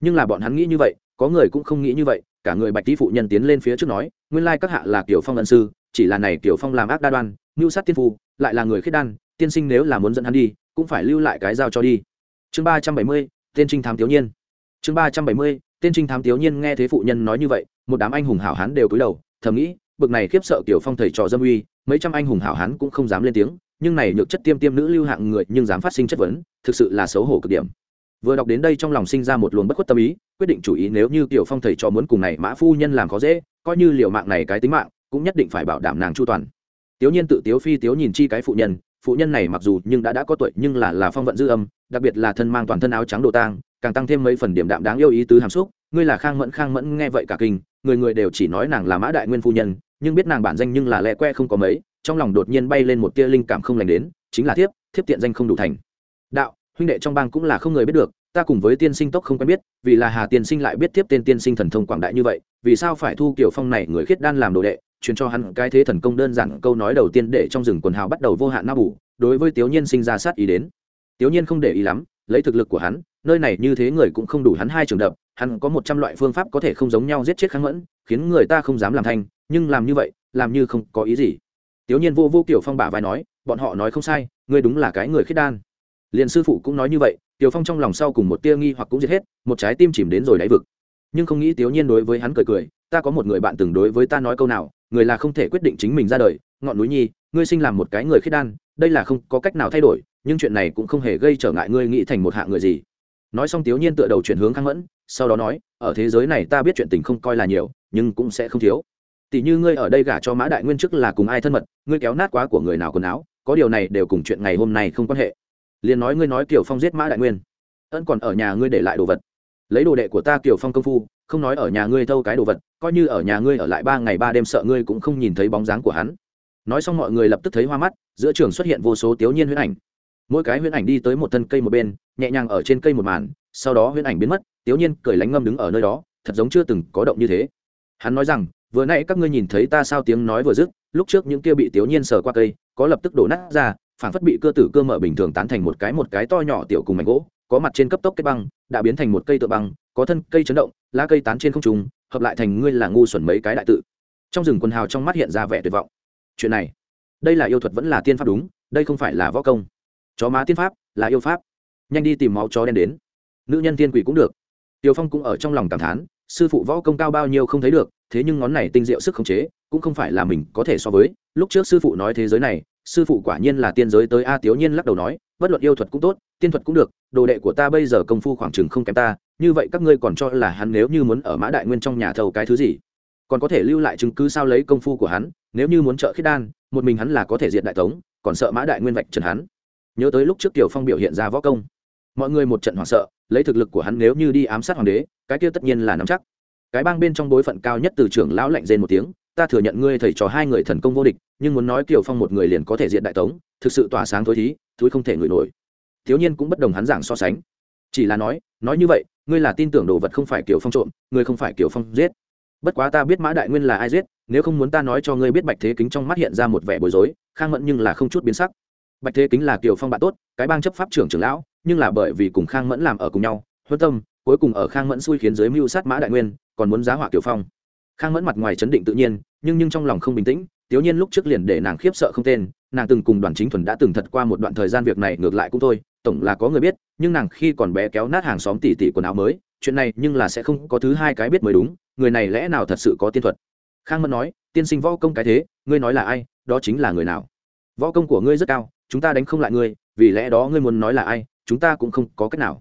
nhưng là bọn hắn nghĩ như vậy có người cũng không nghĩ như vậy, cả người bạch tý phụ nhân tiến lên phía trước nói, nguyên lai các hạ là kiểu phong ân sư, chỉ là này kiểu phong làm ác đa đoan mưu sát tiên phu, lại là người khiết đan, tiên sinh nếu là muốn dẫn hắn đi, cũng phải lưu lại cái dao cho đi. Chương ba trăm bảy mươi, tên trinh thám thiếu nhiên chương ba trăm bảy mươi, tên trinh thám thiếu nhiên nghe thế phụ nhân nói như vậy, một đám anh hùng hảo hán đều cúi đầu, thầm nghĩ, bực này khiếp sợ kiểu phong thầy trò dâm uy, mấy trăm anh hùng hảo hán cũng không dám lên tiếng, nhưng này nhược chất tiêm tiêm nữ lưu hạng người nhưng dám phát sinh chất vấn, thực sự là xấu hổ cực điểm vừa đọc đến đây trong lòng sinh ra một luồng bất khuất tâm ý, quyết định chủ ý nếu như tiểu phong thầy trò muốn cùng này mã phu nhân làm khó dễ, coi như liệu mạng này cái tính mạng, cũng nhất định phải bảo đảm nàng chu toàn. Tiểu nhiên tự tiếu phi, tiếu nhìn chi cái phụ nhân phụ nhân này mặc dù nhưng đã đã có tuổi, nhưng là là phong vận dư âm, đặc biệt là thân mang toàn thân áo trắng đồ tang, càng tăng thêm mấy phần điểm đạm đáng yêu ý tứ hàm xúc, ngươi là khang mẫn khang mẫn nghe vậy cả kinh, người người đều chỉ nói nàng là mã đại nguyên phu nhân, nhưng biết nàng bản danh nhưng là lẹ que không có mấy, trong lòng đột nhiên bay lên một tia linh cảm không lành đến, chính là thiếp thiếp tiện danh không đủ thành. Đạo huynh đệ trong bang cũng là không người biết được, ta cùng với tiên sinh tốc không quen biết, vì là hà tiên sinh lại biết tiếp tên tiên sinh thần thông quảng đại như vậy, vì sao phải thu kiểu phong này người khiết đan làm đồ đệ, truyền cho hắn cái thế thần công đơn giản câu nói đầu tiên để trong rừng quần hào bắt đầu vô hạn na bù, đối với tiểu nhiên sinh ra sát ý đến. Tiểu nhiên không để ý lắm, lấy thực lực của hắn, nơi này như thế người cũng không đủ hắn hai trường đập, hắn có một trăm loại phương pháp có thể không giống nhau giết chết kháng mẫn, khiến người ta không dám làm thanh nhưng làm như vậy, làm như không có ý gì. Tiểu nhiên vô vô kiểu phong bả vai nói, bọn họ nói không sai, ngươi đúng là cái người khiết đan liền sư phụ cũng nói như vậy, tiểu phong trong lòng sau cùng một tia nghi hoặc cũng giết hết, một trái tim chìm đến rồi đáy vực. Nhưng không nghĩ tiểu nhiên đối với hắn cười cười, ta có một người bạn từng đối với ta nói câu nào, người là không thể quyết định chính mình ra đời, ngọn núi nhi, ngươi sinh làm một cái người khiết đan, đây là không có cách nào thay đổi, nhưng chuyện này cũng không hề gây trở ngại ngươi nghĩ thành một hạ người gì. Nói xong tiểu nhiên tựa đầu chuyển hướng khang mẫn, sau đó nói, ở thế giới này ta biết chuyện tình không coi là nhiều, nhưng cũng sẽ không thiếu. Tỷ như ngươi ở đây gả cho mã đại nguyên chức là cùng ai thân mật, ngươi kéo nát quá của người nào quần áo, có điều này đều cùng chuyện ngày hôm nay không quan hệ liền nói ngươi nói kiểu phong giết mã đại nguyên. Ân còn ở nhà ngươi để lại đồ vật. Lấy đồ đệ của ta kiểu phong công phu, không nói ở nhà ngươi thâu cái đồ vật, coi như ở nhà ngươi ở lại ba ngày ba đêm sợ ngươi cũng không nhìn thấy bóng dáng của hắn. Nói xong mọi người lập tức thấy hoa mắt, giữa trường xuất hiện vô số tiểu nhiên huyễn ảnh. Mỗi cái huyễn ảnh đi tới một thân cây một bên, nhẹ nhàng ở trên cây một màn, sau đó huyễn ảnh biến mất tiểu nhiên cười lánh ngâm đứng ở nơi đó, thật giống chưa từng có động như thế. Hắn nói rằng, vừa nãy các ngươi nhìn thấy ta sao tiếng nói vừa dứt, lúc trước những kia bị tiểu nhiên sờ qua cây, có lập tức đổ nát ra phản phất bị cơ tử cơ mở bình thường tán thành một cái một cái to nhỏ tiểu cùng mảnh gỗ, có mặt trên cấp tốc kết băng, đã biến thành một cây tựa băng, có thân cây chấn động, lá cây tán trên không trung, hợp lại thành ngươi là ngu xuẩn mấy cái đại tự. Trong rừng quần hào trong mắt hiện ra vẻ tuyệt vọng. Chuyện này, đây là yêu thuật vẫn là tiên pháp đúng, đây không phải là võ công. Chó má tiên pháp là yêu pháp. Nhanh đi tìm máu chó đen đến. Nữ nhân tiên quỷ cũng được. Tiều phong cũng ở trong lòng cảm thán, sư phụ võ công cao bao nhiêu không thấy được, thế nhưng ngón này tinh diệu sức khống chế, cũng không phải là mình có thể so với. Lúc trước sư phụ nói thế giới này sư phụ quả nhiên là tiên giới tới a tiểu nhiên lắc đầu nói, bất luận yêu thuật cũng tốt, tiên thuật cũng được, đồ đệ của ta bây giờ công phu khoảng chừng không kém ta, như vậy các ngươi còn cho là hắn nếu như muốn ở mã đại nguyên trong nhà thầu cái thứ gì? Còn có thể lưu lại chứng cứ sao lấy công phu của hắn, nếu như muốn trợ khiết đan, một mình hắn là có thể diện đại tống, còn sợ mã đại nguyên vạch trần hắn. Nhớ tới lúc trước tiểu phong biểu hiện ra võ công. Mọi người một trận hoảng sợ, lấy thực lực của hắn nếu như đi ám sát hoàng đế, cái kia tất nhiên là nắm chắc. Cái bang bên trong bối phận cao nhất từ trưởng lão lạnh rên một tiếng ta thừa nhận ngươi thầy trò hai người thần công vô địch, nhưng muốn nói kiều phong một người liền có thể diện đại tống, thực sự tỏa sáng thối thí, thúi không thể ngửi nổi. Thiếu nhiên cũng bất đồng hắn giảng so sánh. Chỉ là nói nói như vậy, ngươi là tin tưởng đồ vật không phải kiều phong trộm, ngươi không phải kiều phong giết. Bất quá ta biết mã đại nguyên là ai giết, nếu không muốn ta nói cho ngươi biết bạch thế kính trong mắt hiện ra một vẻ bối rối, khang mẫn nhưng là không chút biến sắc. Bạch thế kính là kiều phong bạn tốt, cái bang chấp pháp trưởng trưởng lão, nhưng là bởi vì cùng khang mẫn làm ở cùng nhau, huân tâm, cuối cùng ở khang mẫn xui khiến giới mưu sát mã đại nguyên, còn muốn giá họa kiều phong khang mẫn mặt ngoài chấn định tự nhiên, nhưng nhưng trong lòng không bình tĩnh Tiểu nhiên lúc trước liền để nàng khiếp sợ không tên, nàng từng cùng đoàn chính thuần đã từng thật qua một đoạn thời gian việc này, ngược lại cũng thôi, tổng là có người biết, nhưng nàng khi còn bé kéo nát hàng xóm tỉ tỉ quần áo mới, chuyện này nhưng là sẽ không có thứ hai cái biết mới đúng, người này lẽ nào thật sự có tiên thuật? Khang mẫn nói, tiên sinh võ công cái thế, ngươi nói là ai, đó chính là người nào? Võ công của ngươi rất cao, chúng ta đánh không lại ngươi, vì lẽ đó ngươi muốn nói là ai, chúng ta cũng không có cách nào.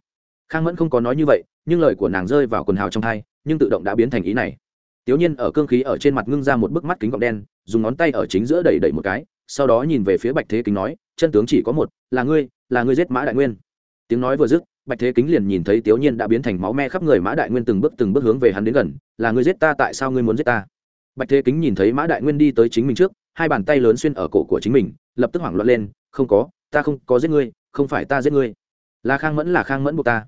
Khang mẫn không có nói như vậy, nhưng lời của nàng rơi vào quần hào trong thai nhưng tự động đã biến thành ý này tiểu nhiên ở cương khí ở trên mặt ngưng ra một bức mắt kính gọng đen, dùng ngón tay ở chính giữa đẩy đẩy một cái, sau đó nhìn về phía bạch thế kính nói, chân tướng chỉ có một, là ngươi là ngươi giết mã đại nguyên. Tiếng nói vừa dứt, bạch thế kính liền nhìn thấy tiểu nhiên đã biến thành máu me khắp người mã đại nguyên từng bước từng bước hướng về hắn đến gần, là ngươi giết ta, tại sao ngươi muốn giết ta? Bạch thế kính nhìn thấy mã đại nguyên đi tới chính mình trước, hai bàn tay lớn xuyên ở cổ của chính mình, lập tức hoảng loạn lên, không có, ta không có giết ngươi, không phải ta giết ngươi. Là khang mẫn, là khang mẫn buộc ta.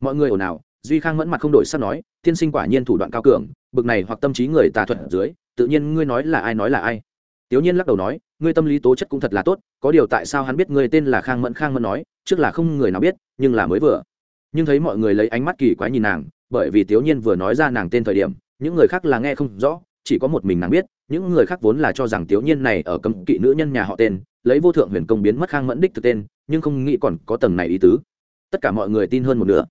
Mọi người ồn ào duy khang mẫn mặt không đổi sắp nói, tiên sinh quả nhiên thủ đoạn cao cường, bực này hoặc tâm trí người tà thuật ở dưới, tự nhiên ngươi nói là ai nói là ai. Tiểu nhiên lắc đầu nói, ngươi tâm lý tố chất cũng thật là tốt, có điều tại sao hắn biết ngươi tên là khang mẫn? Khang mẫn nói, trước là không người nào biết, nhưng là mới vừa. Nhưng thấy mọi người lấy ánh mắt kỳ quái nhìn nàng, bởi vì tiểu nhiên vừa nói ra nàng tên thời điểm, những người khác là nghe không rõ, chỉ có một mình nàng biết, những người khác vốn là cho rằng tiểu nhiên này ở cấm kỵ nữ nhân nhà họ tên, lấy vô thượng huyền công biến mất khang mẫn đích từ tên, nhưng không nghĩ còn có tầng này ý tứ. Tất cả mọi người tin hơn một nửa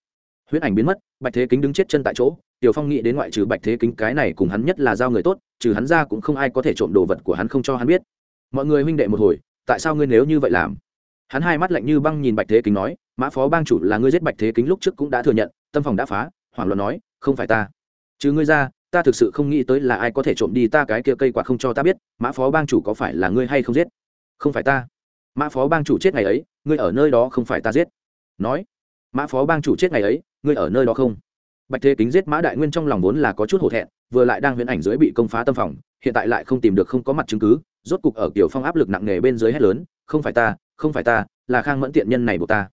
huyễn ảnh biến mất, bạch thế kính đứng chết chân tại chỗ, tiểu phong nghĩ đến ngoại trừ bạch thế kính, cái này cùng hắn nhất là giao người tốt, trừ hắn ra cũng không ai có thể trộm đồ vật của hắn không cho hắn biết. Mọi người huynh đệ một hồi, tại sao ngươi nếu như vậy làm? Hắn hai mắt lạnh như băng nhìn bạch thế kính nói, mã phó bang chủ là ngươi giết bạch thế kính lúc trước cũng đã thừa nhận, tâm phòng đã phá, hoảng loạn nói, không phải ta. Chứ ngươi ra, ta thực sự không nghĩ tới là ai có thể trộm đi ta cái kia cây quạt không cho ta biết, mã phó bang chủ có phải là ngươi hay không giết? Không phải ta. Mã phó bang chủ chết ngày ấy, ngươi ở nơi đó không phải ta giết. Nói, mã phó bang chủ chết ngày ấy ngươi ở nơi đó không? Bạch thế kính giết mã đại nguyên trong lòng vốn là có chút hổ thẹn, vừa lại đang huyễn ảnh dưới bị công phá tâm phòng, hiện tại lại không tìm được không có mặt chứng cứ, rốt cục ở kiểu phong áp lực nặng nề bên dưới hết lớn, không phải ta, không phải ta, là khang mẫn tiện nhân này buộc ta,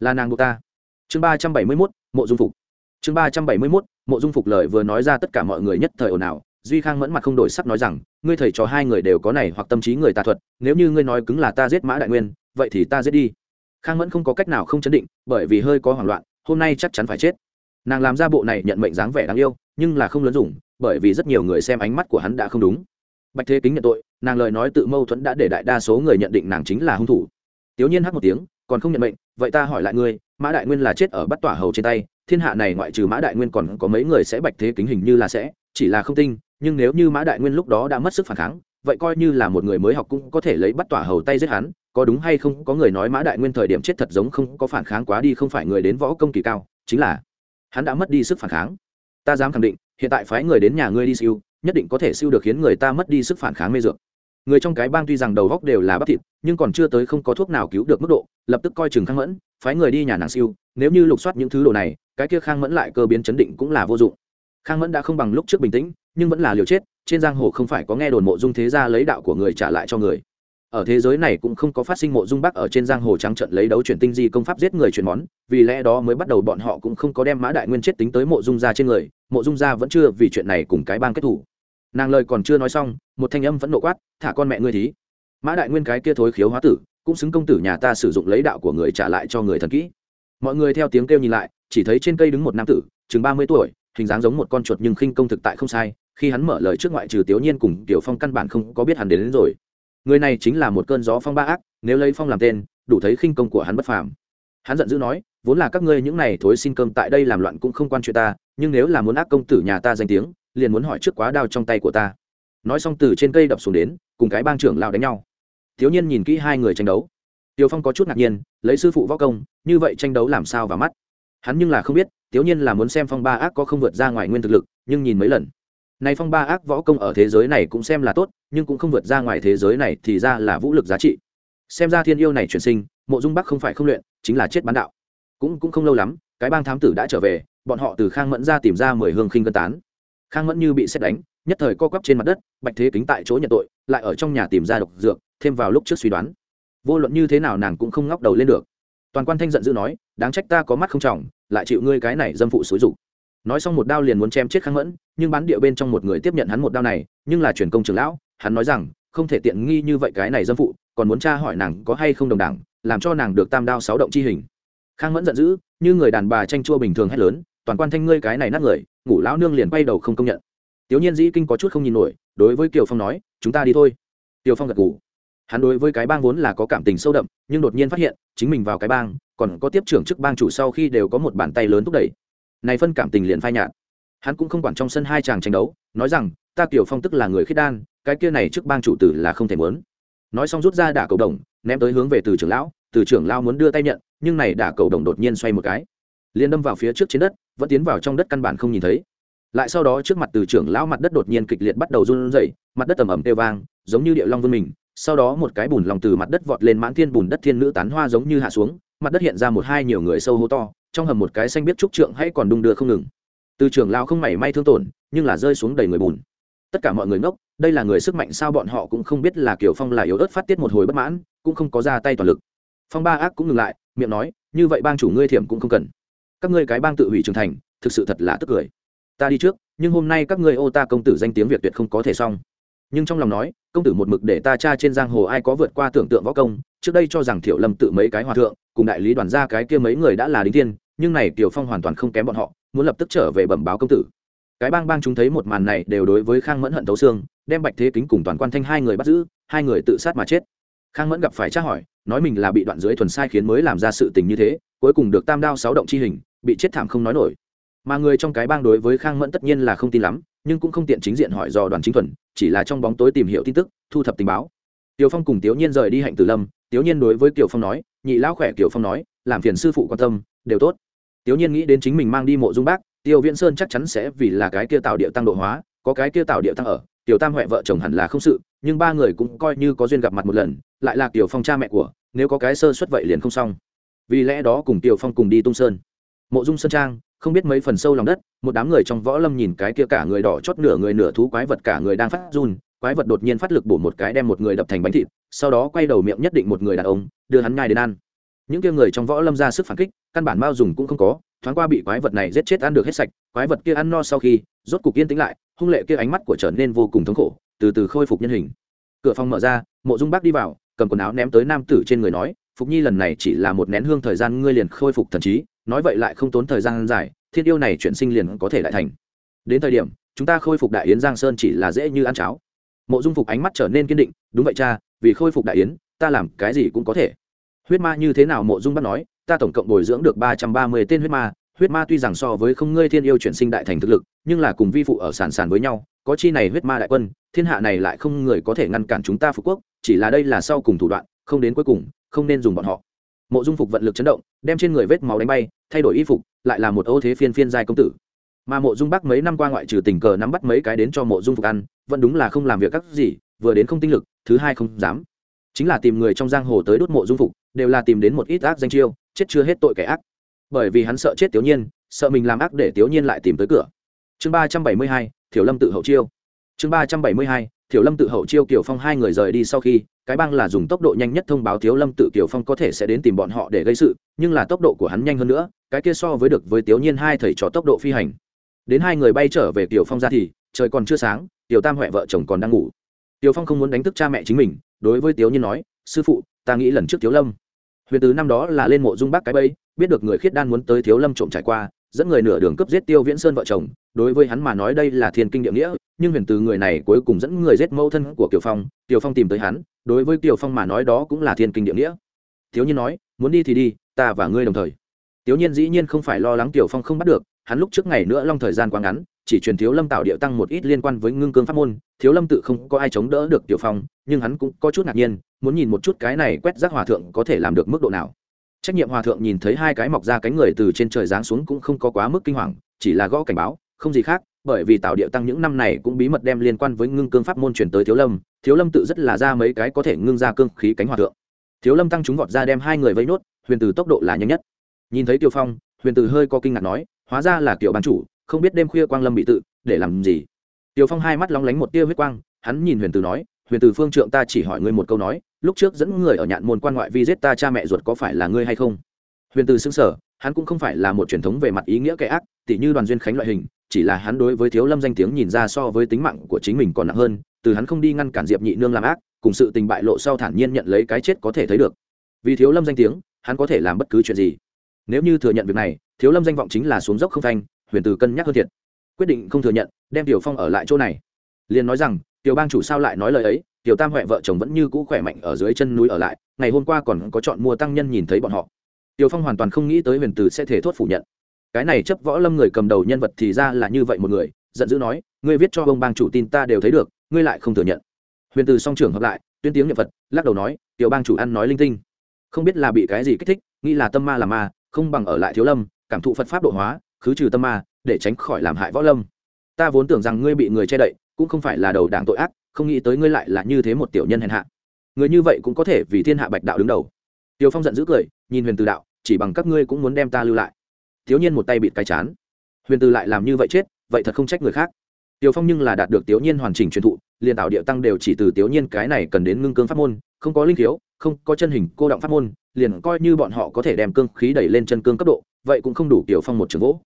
là nàng buộc ta. Chương ba trăm bảy mươi mốt, mộ dung phục. Chương ba trăm bảy mươi mốt, mộ dung phục lời vừa nói ra tất cả mọi người nhất thời ồn ào, duy khang mẫn mặt không đổi sắc nói rằng, ngươi thầy trò hai người đều có này hoặc tâm trí người tà thuật, nếu như ngươi nói cứng là ta giết mã đại nguyên, vậy thì ta giết đi. Khang mẫn không có cách nào không chấn định, bởi vì hơi có hoảng loạn hôm nay chắc chắn phải chết. Nàng làm ra bộ này nhận mệnh dáng vẻ đáng yêu, nhưng là không lớn dùng, bởi vì rất nhiều người xem ánh mắt của hắn đã không đúng. Bạch thế kính nhận tội, nàng lời nói tự mâu thuẫn đã để đại đa số người nhận định nàng chính là hung thủ. Tiểu nhiên hát một tiếng, còn không nhận mệnh, vậy ta hỏi lại ngươi, mã đại nguyên là chết ở bắt tỏa hầu trên tay, thiên hạ này ngoại trừ mã đại nguyên còn có mấy người sẽ bạch thế kính hình như là sẽ, chỉ là không tin, nhưng nếu như mã đại nguyên lúc đó đã mất sức phản kháng vậy coi như là một người mới học cũng có thể lấy bắt tỏa hầu tay giết hắn, có đúng hay không? Có người nói mã đại nguyên thời điểm chết thật giống không có phản kháng quá đi, không phải người đến võ công kỳ cao, chính là hắn đã mất đi sức phản kháng. Ta dám khẳng định, hiện tại phái người đến nhà ngươi đi siêu, nhất định có thể siêu được khiến người ta mất đi sức phản kháng mê dược. Người trong cái bang tuy rằng đầu góc đều là bắp thịt, nhưng còn chưa tới không có thuốc nào cứu được mức độ, lập tức coi chừng khang mẫn, phái người đi nhà nàng siêu, nếu như lục soát những thứ đồ này, cái kia khang mẫn lại cơ biến chấn định cũng là vô dụng. Khang mẫn đã không bằng lúc trước bình tĩnh, nhưng vẫn là liều chết trên giang hồ không phải có nghe đồn mộ dung thế gia lấy đạo của người trả lại cho người. Ở thế giới này cũng không có phát sinh mộ dung bắc ở trên giang hồ trắng trận lấy đấu chuyển tinh di công pháp giết người chuyển món, vì lẽ đó mới bắt đầu bọn họ cũng không có đem mã đại nguyên chết tính tới mộ dung gia trên người, mộ dung gia vẫn chưa vì chuyện này cùng cái bang kết thủ. Nàng lời còn chưa nói xong, một thanh âm vẫn nộ quát, thả con mẹ ngươi thí. Mã đại nguyên cái kia thối khiếu hóa tử, cũng xứng công tử nhà ta sử dụng lấy đạo của người trả lại cho người thần kỹ. Mọi người theo tiếng kêu nhìn lại, chỉ thấy trên cây đứng một nam tử, chừng ba mươi tuổi, hình dáng giống một con chuột nhưng khinh công thực tại không sai khi hắn mở lời trước ngoại trừ tiểu nhiên cùng tiểu phong căn bản không có biết hắn đến, đến rồi. Người này chính là một cơn gió phong ba ác nếu lấy phong làm tên đủ thấy khinh công của hắn bất phàm. Hắn giận dữ nói vốn là các ngươi những này thối xin cơm tại đây làm loạn cũng không quan chuyện ta nhưng nếu là muốn ác công tử nhà ta danh tiếng liền muốn hỏi trước quá đao trong tay của ta. Nói xong từ trên cây đập xuống đến cùng cái bang trưởng lao đánh nhau. Thiếu nhiên nhìn kỹ hai người tranh đấu. Tiều phong có chút ngạc nhiên lấy sư phụ võ công như vậy tranh đấu làm sao vào mắt? Hắn nhưng là không biết thiếu nhiên là muốn xem phong ba ác có không vượt ra ngoài nguyên thực lực nhưng nhìn mấy lần này phong ba ác võ công ở thế giới này cũng xem là tốt, nhưng cũng không vượt ra ngoài thế giới này thì ra là vũ lực giá trị. Xem ra thiên yêu này chuyển sinh, mộ dung bắc không phải không luyện, chính là chết bán đạo. Cũng cũng không lâu lắm, cái bang thám tử đã trở về, bọn họ từ khang mẫn ra tìm ra mười hương khinh cân tán. Khang mẫn như bị xét đánh, nhất thời co quắp trên mặt đất, bạch thế kính tại chỗ nhận tội, lại ở trong nhà tìm ra độc dược, thêm vào lúc trước suy đoán. Vô luận như thế nào nàng cũng không ngóc đầu lên được. Toàn quan thanh giận dữ nói, đáng trách ta có mắt không trọng, lại chịu ngươi cái này dâm phụ xúi rục nói xong một đao liền muốn chém chết khang mẫn nhưng bán địa bên trong một người tiếp nhận hắn một đao này nhưng là truyền công trưởng lão hắn nói rằng không thể tiện nghi như vậy cái này dâm phụ còn muốn tra hỏi nàng có hay không đồng đẳng, làm cho nàng được tam đao sáu động chi hình. Khang mẫn giận dữ như người đàn bà tranh chua bình thường hét lớn toàn quan thanh ngươi cái này nát người ngủ lão nương liền quay đầu không công nhận. Tiểu nhiên dĩ kinh có chút không nhìn nổi đối với kiều phong nói chúng ta đi thôi. Tiểu phong gật ngủ hắn đối với cái bang vốn là có cảm tình sâu đậm nhưng đột nhiên phát hiện chính mình vào cái bang còn có tiếp trưởng chức bang chủ sau khi đều có một bàn tay lớn thúc đẩy này phân cảm tình liền phai nhạt. Hắn cũng không quản trong sân hai chàng tranh đấu, nói rằng, ta kiều phong tức là người khiết đan, cái kia này trước bang chủ tử là không thể muốn. Nói xong rút ra đả cầu đồng, ném tới hướng về từ trưởng lão, từ trưởng lão muốn đưa tay nhận, nhưng này đả cầu đồng đột nhiên xoay một cái, liền đâm vào phía trước trên đất, vẫn tiến vào trong đất căn bản không nhìn thấy. Lại sau đó trước mặt từ trưởng lão mặt đất đột nhiên kịch liệt bắt đầu run rẩy, mặt đất ầm ầm tê vang, giống như địa long vươn mình, sau đó một cái bùn lòng từ mặt đất vọt lên mãn thiên bùn đất thiên nữ tán hoa giống như hạ xuống, mặt đất hiện ra một hai nhiều người sâu hô to trong hầm một cái xanh biết trúc trượng hay còn đung đưa không ngừng. Từ trưởng lao không mảy may thương tổn, nhưng là rơi xuống đầy người bùn. Tất cả mọi người ngốc, đây là người sức mạnh sao bọn họ cũng không biết là kiểu phong là yếu ớt phát tiết một hồi bất mãn, cũng không có ra tay toàn lực. Phong ba ác cũng ngừng lại, miệng nói, như vậy bang chủ ngươi thiểm cũng không cần. Các ngươi cái bang tự hủy trưởng thành, thực sự thật là tức cười. Ta đi trước, nhưng hôm nay các ngươi ô ta công tử danh tiếng việt tuyệt không có thể xong. Nhưng trong lòng nói, công tử một mực để ta cha trên giang hồ ai có vượt qua tưởng tượng võ công, trước đây cho rằng thiểu lâm tự mấy cái hòa thượng cùng đại lý đoàn gia cái kia mấy người đã là đính tiên nhưng này tiểu phong hoàn toàn không kém bọn họ muốn lập tức trở về bẩm báo công tử. Cái bang bang chúng thấy một màn này đều đối với khang mẫn hận thấu xương đem bạch thế kính cùng toàn quan thanh hai người bắt giữ hai người tự sát mà chết. Khang mẫn gặp phải tra hỏi nói mình là bị đoạn dưới thuần sai khiến mới làm ra sự tình như thế cuối cùng được tam đao sáu động chi hình bị chết thảm không nói nổi. Mà người trong cái bang đối với khang mẫn tất nhiên là không tin lắm nhưng cũng không tiện chính diện hỏi do đoàn chính thuần chỉ là trong bóng tối tìm hiểu tin tức thu thập tình báo. Tiểu Phong cùng Tiểu Nhiên rời đi hạnh Tử Lâm, Tiểu Nhiên đối với Tiểu Phong nói, nhị lão khỏe Tiểu Phong nói, làm phiền sư phụ quan tâm, đều tốt. Tiểu Nhiên nghĩ đến chính mình mang đi mộ dung bác, Tiêu Viễn Sơn chắc chắn sẽ vì là cái kia tạo địa tăng độ hóa, có cái kia tạo địa tăng ở, Tiểu Tam huệ vợ chồng hẳn là không sự, nhưng ba người cũng coi như có duyên gặp mặt một lần, lại là Tiểu Phong cha mẹ của, nếu có cái sơ suất vậy liền không xong. Vì lẽ đó cùng Tiểu Phong cùng đi Tung Sơn. Mộ Dung Sơn Trang, không biết mấy phần sâu lòng đất, một đám người trong võ lâm nhìn cái kia cả người đỏ chót nửa người nửa thú quái vật cả người đang phát run, quái vật đột nhiên phát lực bổ một cái đem một người đập thành bánh thịt, sau đó quay đầu miệng nhất định một người đàn ông, đưa hắn nhai đến ăn. Những kia người trong võ lâm ra sức phản kích, căn bản mao dùng cũng không có, thoáng qua bị quái vật này giết chết ăn được hết sạch, quái vật kia ăn no sau khi, rốt cục yên tĩnh lại, hung lệ kia ánh mắt của trở nên vô cùng thống khổ, từ từ khôi phục nhân hình. Cửa phòng mở ra, mộ dung bác đi vào, cầm quần áo ném tới nam tử trên người nói, phục nhi lần này chỉ là một nén hương thời gian, ngươi liền khôi phục thần trí, nói vậy lại không tốn thời gian dài, thiên yêu này chuyển sinh liền có thể lại thành. Đến thời điểm, chúng ta khôi phục đại yến giang sơn chỉ là dễ như ăn cháo mộ dung phục ánh mắt trở nên kiên định, đúng vậy cha, vì khôi phục đại yến, ta làm cái gì cũng có thể. Huyết ma như thế nào mộ dung bắt nói, ta tổng cộng bồi dưỡng được ba trăm ba mươi tên huyết ma huyết ma tuy rằng so với không ngươi thiên yêu chuyển sinh đại thành thực lực, nhưng là cùng vi phụ ở sàn sàn với nhau, có chi này huyết ma đại quân, thiên hạ này lại không người có thể ngăn cản chúng ta phục quốc, chỉ là đây là sau cùng thủ đoạn, không đến cuối cùng, không nên dùng bọn họ. Mộ dung phục vận lực chấn động, đem trên người vết máu đánh bay, thay đổi y phục, lại là một ô thế phiên phiên giai công tử. Mà mộ dung bắc mấy năm qua ngoại trừ tình cờ nắm bắt mấy cái đến cho mộ dung phục ăn vẫn đúng là không làm việc các gì, vừa đến không tinh lực, thứ hai không dám. Chính là tìm người trong giang hồ tới đốt mộ dung phục, đều là tìm đến một ít ác danh chiêu, chết chưa hết tội kẻ ác. Bởi vì hắn sợ chết tiểu nhiên, sợ mình làm ác để tiểu nhiên lại tìm tới cửa. Chương ba trăm bảy mươi hai, thiểu lâm tự hậu chiêu. Chương ba trăm bảy mươi hai, thiểu lâm tự hậu chiêu kiều phong hai người rời đi sau khi, cái băng là dùng tốc độ nhanh nhất thông báo thiếu lâm tự kiều phong có thể sẽ đến tìm bọn họ để gây sự, nhưng là tốc độ của hắn nhanh hơn nữa, cái kia so với được với tiểu nhiên hai thầy trò tốc độ phi hành. Đến hai người bay trở về tiểu phong ra thì, trời còn chưa sáng tiểu tam huệ vợ chồng còn đang ngủ. Tiểu phong không muốn đánh thức cha mẹ chính mình, đối với tiểu nhiên nói, sư phụ, ta nghĩ lần trước thiếu lâm. Huyền tứ năm đó là lên mộ dung bác cái bây biết được người khiết đan muốn tới thiếu lâm trộm trải qua, dẫn người nửa đường cướp giết tiêu viễn sơn vợ chồng, đối với hắn mà nói đây là thiên kinh địa nghĩa, nhưng huyền từ người này cuối cùng dẫn người giết mẫu thân của kiều phong kiều phong tìm tới hắn, đối với kiều phong mà nói đó cũng là thiên kinh địa nghĩa. Thiếu nhiên nói, muốn đi thì đi, ta và ngươi đồng thời. Thiếu nhiên dĩ nhiên không phải lo lắng kiều phong không bắt được, hắn lúc trước ngày nữa long thời gian quá ngắn chỉ truyền thiếu lâm tạo điệu tăng một ít liên quan với ngưng cương pháp môn, thiếu lâm tự không có ai chống đỡ được tiểu phong, nhưng hắn cũng có chút ngạc nhiên, muốn nhìn một chút cái này quét rác hòa thượng có thể làm được mức độ nào. Trách nhiệm hòa thượng nhìn thấy hai cái mọc ra cánh người từ trên trời giáng xuống cũng không có quá mức kinh hoàng, chỉ là gõ cảnh báo, không gì khác, bởi vì tạo điệu tăng những năm này cũng bí mật đem liên quan với ngưng cương pháp môn chuyển tới thiếu lâm thiếu lâm tự rất là ra mấy cái có thể ngưng ra cương khí cánh hòa thượng. Thiếu lâm tăng chúng gọt ra đem hai người vây nốt, huyền từ tốc độ là nhanh nhất. Nhìn thấy tiêu phong, huyền từ hơi có kinh ngạc nói, hóa ra là kiểu bán chủ không biết đêm khuya quang lâm bị tự, để làm gì? Tiêu phong hai mắt lóng lánh một tia huyết quang, hắn nhìn huyền từ nói, huyền từ phương trượng, ta chỉ hỏi ngươi một câu nói, lúc trước dẫn người ở nhạn môn quan ngoại vi giết ta cha mẹ ruột có phải là ngươi hay không? Huyền từ xưng sở hắn cũng không phải là một truyền thống về mặt ý nghĩa kẻ ác, tỉ như đoàn duyên khánh loại hình, chỉ là hắn đối với thiếu lâm danh tiếng nhìn ra so với tính mạng của chính mình còn nặng hơn, từ hắn không đi ngăn cản diệp nhị nương làm ác, cùng sự tình bại lộ sau thản nhiên nhận lấy cái chết có thể thấy được. Vì thiếu lâm danh tiếng, hắn có thể làm bất cứ chuyện gì. Nếu như thừa nhận việc này, thiếu lâm danh vọng chính là xuống dốc không thanh huyền từ cân nhắc hơn thiệt. Quyết định không thừa nhận, đem tiểu phong ở lại chỗ này. Liền nói rằng, tiểu bang chủ sao lại nói lời ấy, tiểu tam huệ vợ chồng vẫn như cũ khỏe mạnh ở dưới chân núi ở lại, ngày hôm qua còn có chọn mua tăng nhân nhìn thấy bọn họ. Tiểu phong hoàn toàn không nghĩ tới huyền từ sẽ thể thốt phủ nhận. Cái này chấp võ lâm người cầm đầu nhân vật thì ra là như vậy một người, giận dữ nói, ngươi viết cho ông bang chủ tin ta đều thấy được, ngươi lại không thừa nhận. Huyền từ song trưởng hợp lại, tuyên tiếng nhật vật lắc đầu nói, tiểu bang chủ ăn nói linh tinh. Không biết là bị cái gì kích thích, nghĩ là tâm ma là ma, không bằng ở lại thiếu lâm, cảm thụ phật pháp độ hóa khứ trừ tâm ma, để tránh khỏi làm hại võ lâm. Ta vốn tưởng rằng ngươi bị người che đậy, cũng không phải là đầu đảng tội ác, không nghĩ tới ngươi lại là như thế một tiểu nhân hèn hạ. Người như vậy cũng có thể vì thiên hạ bạch đạo đứng đầu. Tiêu phong giận dữ cười, nhìn huyền từ đạo, chỉ bằng các ngươi cũng muốn đem ta lưu lại. Thiếu nhiên một tay bịt cái chán. Huyền từ lại làm như vậy chết, vậy thật không trách người khác. Tiêu phong nhưng là đạt được tiểu nhiên hoàn chỉnh truyền thụ, liền tạo địa tăng đều chỉ từ tiểu nhiên cái này cần đến ngưng cương pháp môn, không có linh thiếu không có chân hình cô động pháp môn, liền coi như bọn họ có thể đem cương khí đẩy lên chân cương cấp độ, vậy cũng không đủ tiểu phong một trường gỗ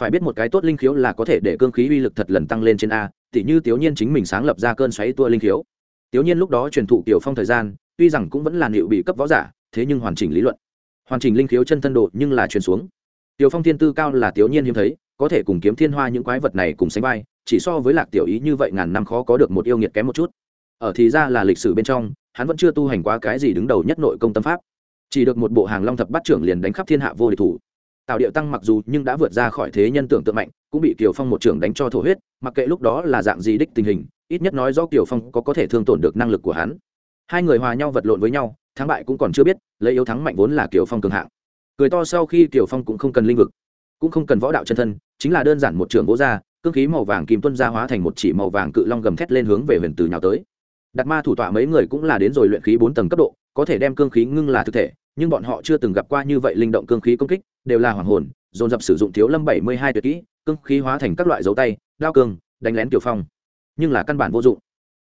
phải biết một cái tốt linh khiếu là có thể để cương khí uy lực thật lần tăng lên trên a, tỉ như tiểu nhiên chính mình sáng lập ra cơn xoáy tua linh khiếu. Tiểu nhiên lúc đó truyền thụ tiểu phong thời gian, tuy rằng cũng vẫn là liệu bị cấp võ giả, thế nhưng hoàn chỉnh lý luận. Hoàn chỉnh linh khiếu chân thân độ nhưng là truyền xuống. Tiểu phong thiên tư cao là tiểu nhiên hiếm thấy, có thể cùng kiếm thiên hoa những quái vật này cùng sánh vai, chỉ so với lạc tiểu ý như vậy ngàn năm khó có được một yêu nghiệt kém một chút. Ở thì ra là lịch sử bên trong, hắn vẫn chưa tu hành quá cái gì đứng đầu nhất nội công tâm pháp. Chỉ được một bộ hàng long thập bắt trưởng liền đánh khắp thiên hạ vô địch thủ tào điệu tăng mặc dù nhưng đã vượt ra khỏi thế nhân tưởng tượng mạnh, cũng bị kiều phong một trưởng đánh cho thổ huyết, mặc kệ lúc đó là dạng gì đích tình hình, ít nhất nói do kiều phong có có thể thương tổn được năng lực của hắn. Hai người hòa nhau vật lộn với nhau, thắng bại cũng còn chưa biết, lấy yếu thắng mạnh vốn là kiều phong cường hạng. Cười to sau khi kiều phong cũng không cần linh vực, cũng không cần võ đạo chân thân, chính là đơn giản một trường gỗ ra, cương khí màu vàng kim tuân ra hóa thành một chỉ màu vàng cự long gầm thét lên hướng về huyền từ nhào tới. Đặt ma thủ tọa mấy người cũng là đến rồi luyện khí bốn tầng cấp độ có thể đem cương khí ngưng là thực thể, nhưng bọn họ chưa từng gặp qua như vậy linh động cương khí công kích, đều là hoàng hồn, dồn dập sử dụng thiếu lâm bảy mươi hai tuyệt kỹ, cương khí hóa thành các loại dấu tay, đao cương, đánh lén tiểu phong. Nhưng là căn bản vô dụng.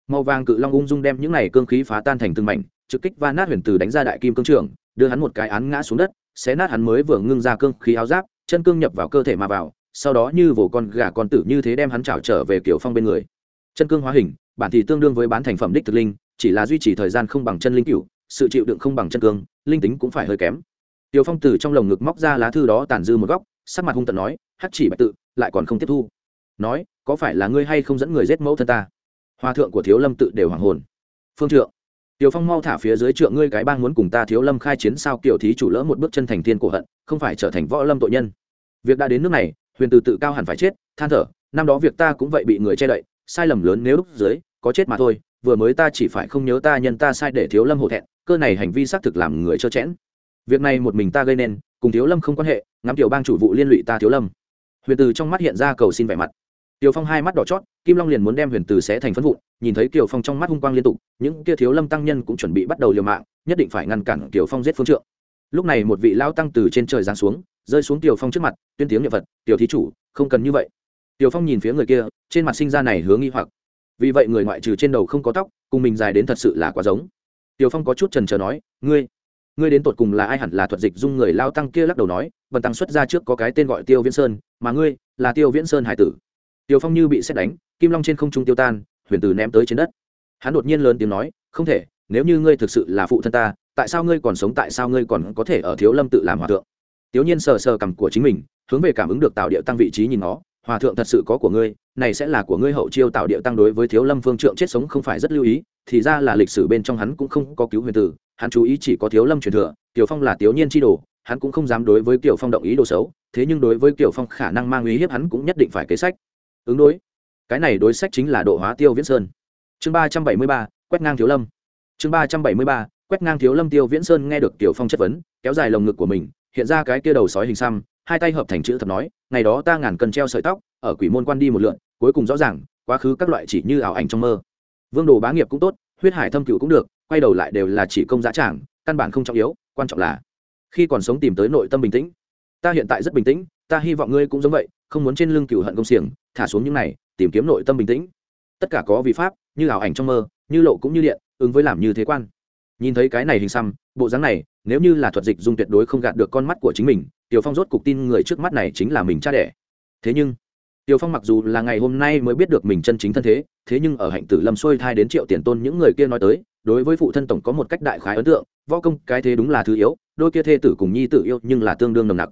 Màu vàng cự long ung dung đem những này cương khí phá tan thành từng mảnh, trực kích va nát huyền từ đánh ra đại kim cương trưởng, đưa hắn một cái án ngã xuống đất, xé nát hắn mới vừa ngưng ra cương khí áo giáp, chân cương nhập vào cơ thể mà vào, sau đó như vồ con gà con tử như thế đem hắn trào trở về kiểu phong bên người. Chân cương hóa hình, bản thì tương đương với bán thành phẩm đích thực linh, chỉ là duy trì thời gian không bằng chân linh cựu sự chịu đựng không bằng chân cương, linh tính cũng phải hơi kém. Tiểu phong từ trong lồng ngực móc ra lá thư đó tàn dư một góc, sắc mặt hung tận nói hắt chỉ bạch tự, lại còn không tiếp thu. Nói, có phải là ngươi hay không dẫn người giết mẫu thân ta? Hòa thượng của thiếu lâm tự đều hoàng hồn. Phương trượng, tiểu phong mau thả phía dưới trượng ngươi cái bang muốn cùng ta thiếu lâm khai chiến sao? Kiểu thí chủ lỡ một bước chân thành thiên cổ hận, không phải trở thành võ lâm tội nhân. Việc đã đến nước này, huyền từ tự cao hẳn phải chết, than thở, năm đó việc ta cũng vậy bị người che đậy, sai lầm lớn nếu lúc dưới, có chết mà thôi vừa mới ta chỉ phải không nhớ ta nhân ta sai để thiếu lâm hổ thẹn cơ này hành vi xác thực làm người trơ chẽn việc này một mình ta gây nên cùng thiếu lâm không quan hệ ngắm tiểu bang chủ vụ liên lụy ta thiếu lâm huyền từ trong mắt hiện ra cầu xin vẻ mặt Tiểu Phong hai mắt đỏ chót, Kim Long liền muốn đem Huyền Từ xé thành phân vụn, nhìn thấy Kiều Phong trong mắt hung quang liên tục, những kia thiếu lâm tăng nhân cũng chuẩn bị bắt đầu liều mạng, nhất định phải ngăn cản Kiều Phong giết phương trượng. Lúc này một vị lao tăng từ trên trời giáng xuống, rơi xuống Tiểu Phong trước mặt, tuyên tiếng nhật vật "Tiểu thí chủ, không cần như vậy." Tiểu Phong nhìn phía người kia, trên mặt sinh ra này hướng nghi hoặc. Vì vậy người ngoại trừ trên đầu không có tóc, cùng mình dài đến thật sự là quá giống. Tiểu Phong có chút chần trờ nói, "Ngươi, ngươi đến tột cùng là ai hẳn là thuật dịch dung người lao tăng kia lắc đầu nói, "Bần tăng xuất ra trước có cái tên gọi Tiêu Viễn Sơn, mà ngươi là Tiêu Viễn Sơn hải tử." tiều Phong như bị xét đánh, kim long trên không trung tiêu tan, huyền tử ném tới trên đất. Hắn đột nhiên lớn tiếng nói, "Không thể, nếu như ngươi thực sự là phụ thân ta, tại sao ngươi còn sống, tại sao ngươi còn có thể ở Thiếu Lâm tự làm hòa thượng?" Tiểu Nhiên sờ sờ cằm của chính mình, hướng về cảm ứng được tạo điệu tăng vị trí nhìn nó, "Hòa thượng thật sự có của ngươi, này sẽ là của ngươi hậu chiêu tạo điệu tăng đối với Thiếu Lâm phương trượng chết sống không phải rất lưu ý, thì ra là lịch sử bên trong hắn cũng không có cứu huyền tử, hắn chú ý chỉ có Thiếu Lâm truyền thừa, Tiểu Phong là Tiểu Nhiên chi đồ, hắn cũng không dám đối với Tiểu Phong động ý đồ xấu, thế nhưng đối với Tiểu Phong khả năng mang ý hiếp hắn cũng nhất định phải kế sách. Ứng đối. Cái này đối sách chính là độ hóa tiêu viễn sơn. Chương ba trăm bảy mươi ba quét ngang thiếu lâm. Chương ba trăm bảy mươi ba quét ngang thiếu lâm tiêu viễn sơn nghe được tiểu phong chất vấn kéo dài lồng ngực của mình hiện ra cái kia đầu sói hình xăm hai tay hợp thành chữ thập nói, ngày đó ta ngàn cân treo sợi tóc, ở quỷ môn quan đi một lượn, cuối cùng rõ ràng, quá khứ các loại chỉ như ảo ảnh trong mơ. Vương đồ bá nghiệp cũng tốt, huyết hải thâm cựu cũng được, quay đầu lại đều là chỉ công giá trảng căn bản không trọng yếu, quan trọng là, khi còn sống tìm tới nội tâm bình tĩnh. Ta hiện tại rất bình tĩnh, ta hy vọng ngươi cũng giống vậy, không muốn trên lưng cựu hận công xiềng, thả xuống những này, tìm kiếm nội tâm bình tĩnh. Tất cả có vi pháp, như ảo ảnh trong mơ, như lộ cũng như điện, ứng với làm như thế quan. Nhìn thấy cái này hình xăm, bộ dáng này, nếu như là thuật dịch dung tuyệt đối không gạt được con mắt của chính mình tiểu phong rốt cục tin người trước mắt này chính là mình cha đẻ. Thế nhưng, tiểu phong mặc dù là ngày hôm nay mới biết được mình chân chính thân thế thế nhưng ở hạnh tử lâm xuôi thai đến triệu tiền tôn những người kia nói tới, đối với phụ thân tổng có một cách đại khái ấn tượng, võ công cái thế đúng là thứ yếu, đôi kia thê tử cùng nhi tử yêu nhưng là tương đương nồng nặc.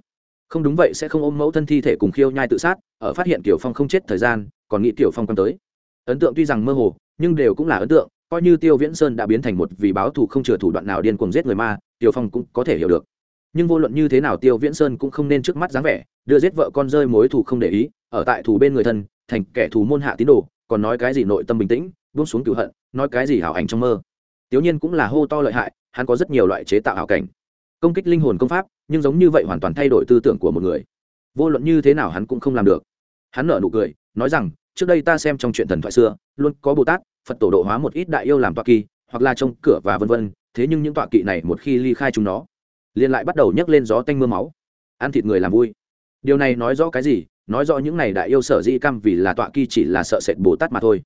Không đúng vậy sẽ không ôm mẫu thân thi thể cùng khiêu nhai tự sát, ở phát hiện tiểu phong không chết thời gian, còn nghĩ tiểu phong quan tới. Ấn tượng tuy rằng mơ hồ, nhưng đều cũng là ấn tượng, coi như tiêu viễn sơn đã biến thành một vì báo thù không chừa thủ đoạn nào điên cuồng giết người ma, tiểu phong cũng có thể hiểu được nhưng vô luận như thế nào tiêu viễn sơn cũng không nên trước mắt dáng vẻ, đưa giết vợ con rơi mối thù không để ý, ở tại thù bên người thân, thành kẻ thù môn hạ tín đồ, còn nói cái gì nội tâm bình tĩnh, buông xuống cựu hận, nói cái gì hảo ảnh trong mơ. Tiểu nhiên cũng là hô to lợi hại, hắn có rất nhiều loại chế tạo hảo cảnh. Công kích linh hồn công pháp, nhưng giống như vậy hoàn toàn thay đổi tư tưởng của một người. Vô luận như thế nào hắn cũng không làm được. Hắn nở nụ cười, nói rằng, trước đây ta xem trong chuyện thần thoại xưa, luôn có bồ tát, phật tổ độ hóa một ít đại yêu làm tọa kỳ, hoặc là trông cửa và vân vân, thế nhưng những tọa kỵ này một khi ly khai chúng nó liền lại bắt đầu nhấc lên gió tanh mưa máu. Ăn thịt người làm vui. Điều này nói rõ cái gì? Nói rõ những này đại yêu sở di căm vì là tọa kỳ chỉ là sợ sệt bồ tát mà thôi.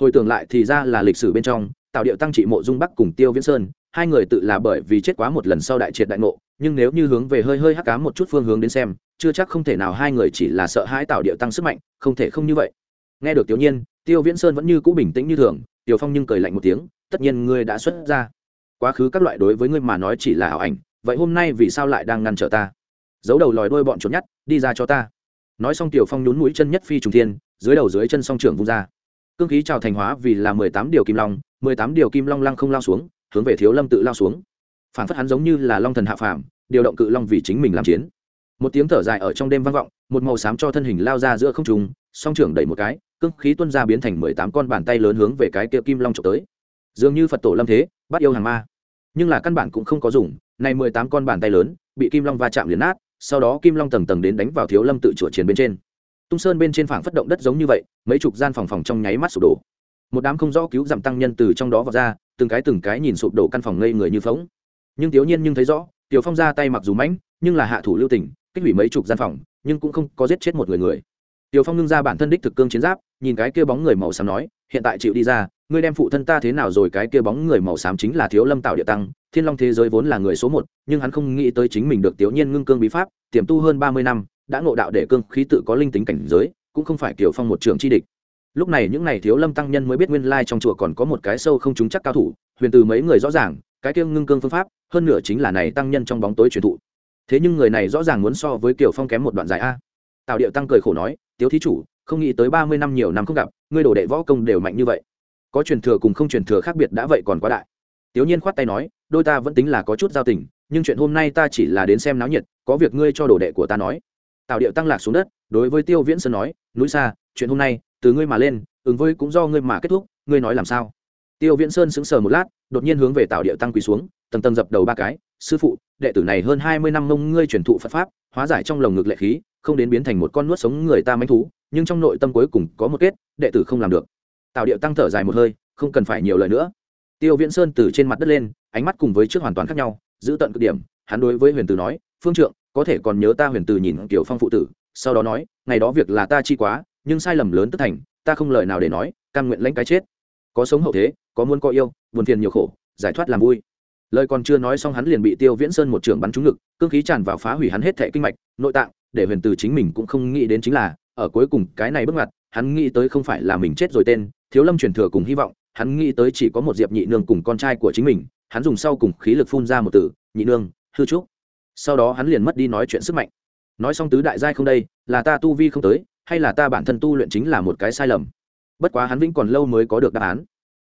Hồi tưởng lại thì ra là lịch sử bên trong tạo điệu tăng trị mộ dung bắc cùng tiêu viễn sơn, hai người tự là bởi vì chết quá một lần sau đại triệt đại ngộ, nhưng nếu như hướng về hơi hơi hắc cám một chút phương hướng đến xem, chưa chắc không thể nào hai người chỉ là sợ hãi tạo điệu tăng sức mạnh, không thể không như vậy. Nghe được tiểu nhiên, tiêu viễn sơn vẫn như cũ bình tĩnh như thường, tiểu phong nhưng cười lạnh một tiếng, tất nhiên ngươi đã xuất ra. Quá khứ các loại đối với ngươi mà nói chỉ là ảo ảnh vậy hôm nay vì sao lại đang ngăn trở ta? Giấu đầu lòi đôi bọn trốn nhát đi ra cho ta. Nói xong tiểu phong nhún mũi chân nhất phi trùng thiên, dưới đầu dưới chân song trưởng vung ra. Cương khí trào thành hóa vì là mười tám điều kim long, mười tám điều kim long lăng không lao xuống, hướng về thiếu lâm tự lao xuống. Phản phất hắn giống như là long thần hạ phàm, điều động cự long vì chính mình làm chiến. Một tiếng thở dài ở trong đêm vang vọng, một màu xám cho thân hình lao ra giữa không trung, song trưởng đẩy một cái, cương khí tuân ra biến thành mười tám con bàn tay lớn hướng về cái kia kim long trộm tới. Dường như phật tổ lâm thế, bắt yêu hàng ma. Nhưng là căn bản cũng không có dùng này mười tám con bàn tay lớn, bị kim long va chạm liền nát, sau đó kim long tầng tầng đến đánh vào thiếu lâm tự chùa chiến bên trên. Tung sơn bên trên phảng phất động đất giống như vậy, mấy chục gian phòng phòng trong nháy mắt sụp đổ. Một đám không rõ cứu giảm tăng nhân từ trong đó vào ra, từng cái từng cái nhìn sụp đổ căn phòng ngây người như phóng nhưng thiếu nhiên nhưng thấy rõ, tiểu phong ra tay mặc dù mãnh, nhưng là hạ thủ lưu tình, kích hủy mấy chục gian phòng, nhưng cũng không có giết chết một người người. Tiểu phong ngưng ra bản thân đích thực cương chiến giáp, nhìn cái kia bóng người màu xám nói, hiện tại chịu đi ra, ngươi đem phụ thân ta thế nào rồi? Cái kia bóng người màu xám chính là thiếu lâm tạo địa tăng thiên long thế giới vốn là người số một, nhưng hắn không nghĩ tới chính mình được tiểu nhiên ngưng cương bí pháp, tiềm tu hơn ba mươi năm, đã ngộ đạo để cương khí tự có linh tính cảnh giới, cũng không phải kiểu phong một trường chi địch. Lúc này những này thiếu lâm tăng nhân mới biết nguyên lai trong chùa còn có một cái sâu không trúng chắc cao thủ, huyền từ mấy người rõ ràng, cái kia ngưng cương phương pháp, hơn nửa chính là này tăng nhân trong bóng tối truyền thụ. Thế nhưng người này rõ ràng muốn so với kiểu phong kém một đoạn dài a. Tào điệu tăng cười khổ nói, tiếu thí chủ, không nghĩ tới ba mươi năm nhiều năm không gặp, ngươi đồ đệ võ công đều mạnh như vậy. Có truyền thừa cùng không truyền thừa khác biệt đã vậy còn quá đại tiểu nhiên khoát tay nói, đôi ta vẫn tính là có chút giao tình, nhưng chuyện hôm nay ta chỉ là đến xem náo nhiệt, có việc ngươi cho đồ đệ của ta nói. Tào điệu tăng lạc xuống đất, đối với tiêu viễn sơn nói, núi xa, chuyện hôm nay, từ ngươi mà lên, ứng với cũng do ngươi mà kết thúc, ngươi nói làm sao? Tiêu viễn sơn sững sờ một lát, đột nhiên hướng về tào điệu tăng quỳ xuống, tầng tầng dập đầu ba cái, sư phụ, đệ tử này hơn hai mươi năm mông ngươi truyền thụ phật pháp, hóa giải trong lồng ngực lệ khí, không đến biến thành một con nuốt sống người ta mãnh thú, nhưng trong nội tâm cuối cùng có một kết, đệ tử không làm được. Tào điệu tăng thở dài một hơi, không cần phải nhiều lời nữa tiêu viễn sơn từ trên mặt đất lên, ánh mắt cùng với trước hoàn toàn khác nhau, giữ tận cực điểm, hắn đối với huyền tử nói, phương trượng, có thể còn nhớ ta huyền tử nhìn kiểu phong phụ tử? Sau đó nói, ngày đó việc là ta chi quá, nhưng sai lầm lớn tức thành, ta không lời nào để nói, cam nguyện lãnh cái chết. Có sống hậu thế, có muốn có yêu, buồn phiền nhiều khổ, giải thoát làm vui. Lời còn chưa nói xong hắn liền bị tiêu viễn sơn một trường bắn trúng ngực, cương khí tràn vào phá hủy hắn hết thệ kinh mạch, nội tạng, để huyền từ chính mình cũng không nghĩ đến chính là, ở cuối cùng cái này bước ngoặt hắn nghĩ tới không phải là mình chết rồi tên, thiếu lâm truyền thừa cùng hy vọng hắn nghĩ tới chỉ có một diệp nhị nương cùng con trai của chính mình, hắn dùng sau cùng khí lực phun ra một từ, nhị nương, hư trúc. Sau đó hắn liền mất đi nói chuyện sức mạnh. Nói xong tứ đại giai không đây, là ta tu vi không tới, hay là ta bản thân tu luyện chính là một cái sai lầm? Bất quá hắn vĩnh còn lâu mới có được đáp án.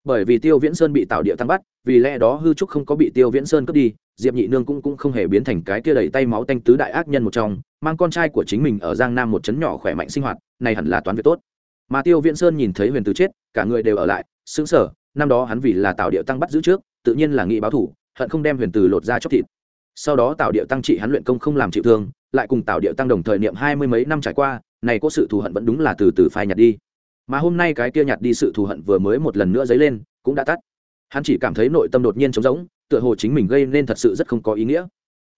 Bởi vì tiêu viễn sơn bị tạo địa tăng bắt, vì lẽ đó hư trúc không có bị tiêu viễn sơn cướp đi, diệp nhị nương cũng cũng không hề biến thành cái kia đầy tay máu tanh tứ đại ác nhân một trong, mang con trai của chính mình ở giang nam một trấn nhỏ khỏe mạnh sinh hoạt, này hẳn là toán việc tốt mà tiêu viễn sơn nhìn thấy huyền từ chết, cả người đều ở lại xứng sở năm đó hắn vì là tạo điệu tăng bắt giữ trước, tự nhiên là nghị báo thủ, hận không đem huyền từ lột ra chóc thịt. Sau đó tạo điệu tăng trị hắn luyện công không làm chịu thương, lại cùng tạo điệu tăng đồng thời niệm hai mươi mấy năm trải qua, này có sự thù hận vẫn đúng là từ từ phai nhạt đi. Mà hôm nay cái kia nhạt đi sự thù hận vừa mới một lần nữa dấy lên, cũng đã tắt. Hắn chỉ cảm thấy nội tâm đột nhiên trống rỗng, tựa hồ chính mình gây nên thật sự rất không có ý nghĩa.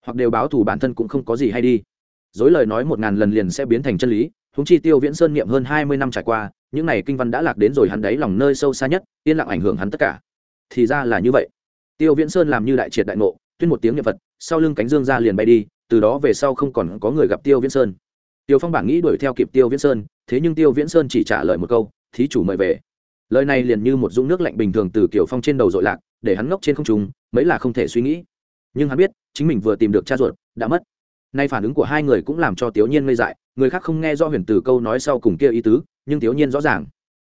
Hoặc đều báo thù bản thân cũng không có gì hay đi. Dối lời nói một ngàn lần liền sẽ biến thành chân lý húng chi tiêu viễn sơn niệm hơn hai mươi năm trải qua, những này kinh văn đã lạc đến rồi hắn đáy lòng nơi sâu xa nhất, yên lặng ảnh hưởng hắn tất cả. Thì ra là như vậy. Tiêu viễn sơn làm như đại triệt đại ngộ, tuyên một tiếng niệm vật sau lưng cánh dương ra liền bay đi, từ đó về sau không còn có người gặp tiêu viễn sơn. Tiêu phong bản nghĩ đuổi theo kịp tiêu viễn sơn, thế nhưng tiêu viễn sơn chỉ trả lời một câu, thí chủ mời về. Lời này liền như một dũng nước lạnh bình thường từ kiểu phong trên đầu dội lạc, để hắn ngốc trên không trung, mấy là không thể suy nghĩ. Nhưng hắn biết, chính mình vừa tìm được cha ruột, đã mất nay phản ứng của hai người cũng làm cho tiểu nhiên ngây dại, người khác không nghe do huyền từ câu nói sau cùng kia ý tứ, nhưng tiểu nhiên rõ ràng.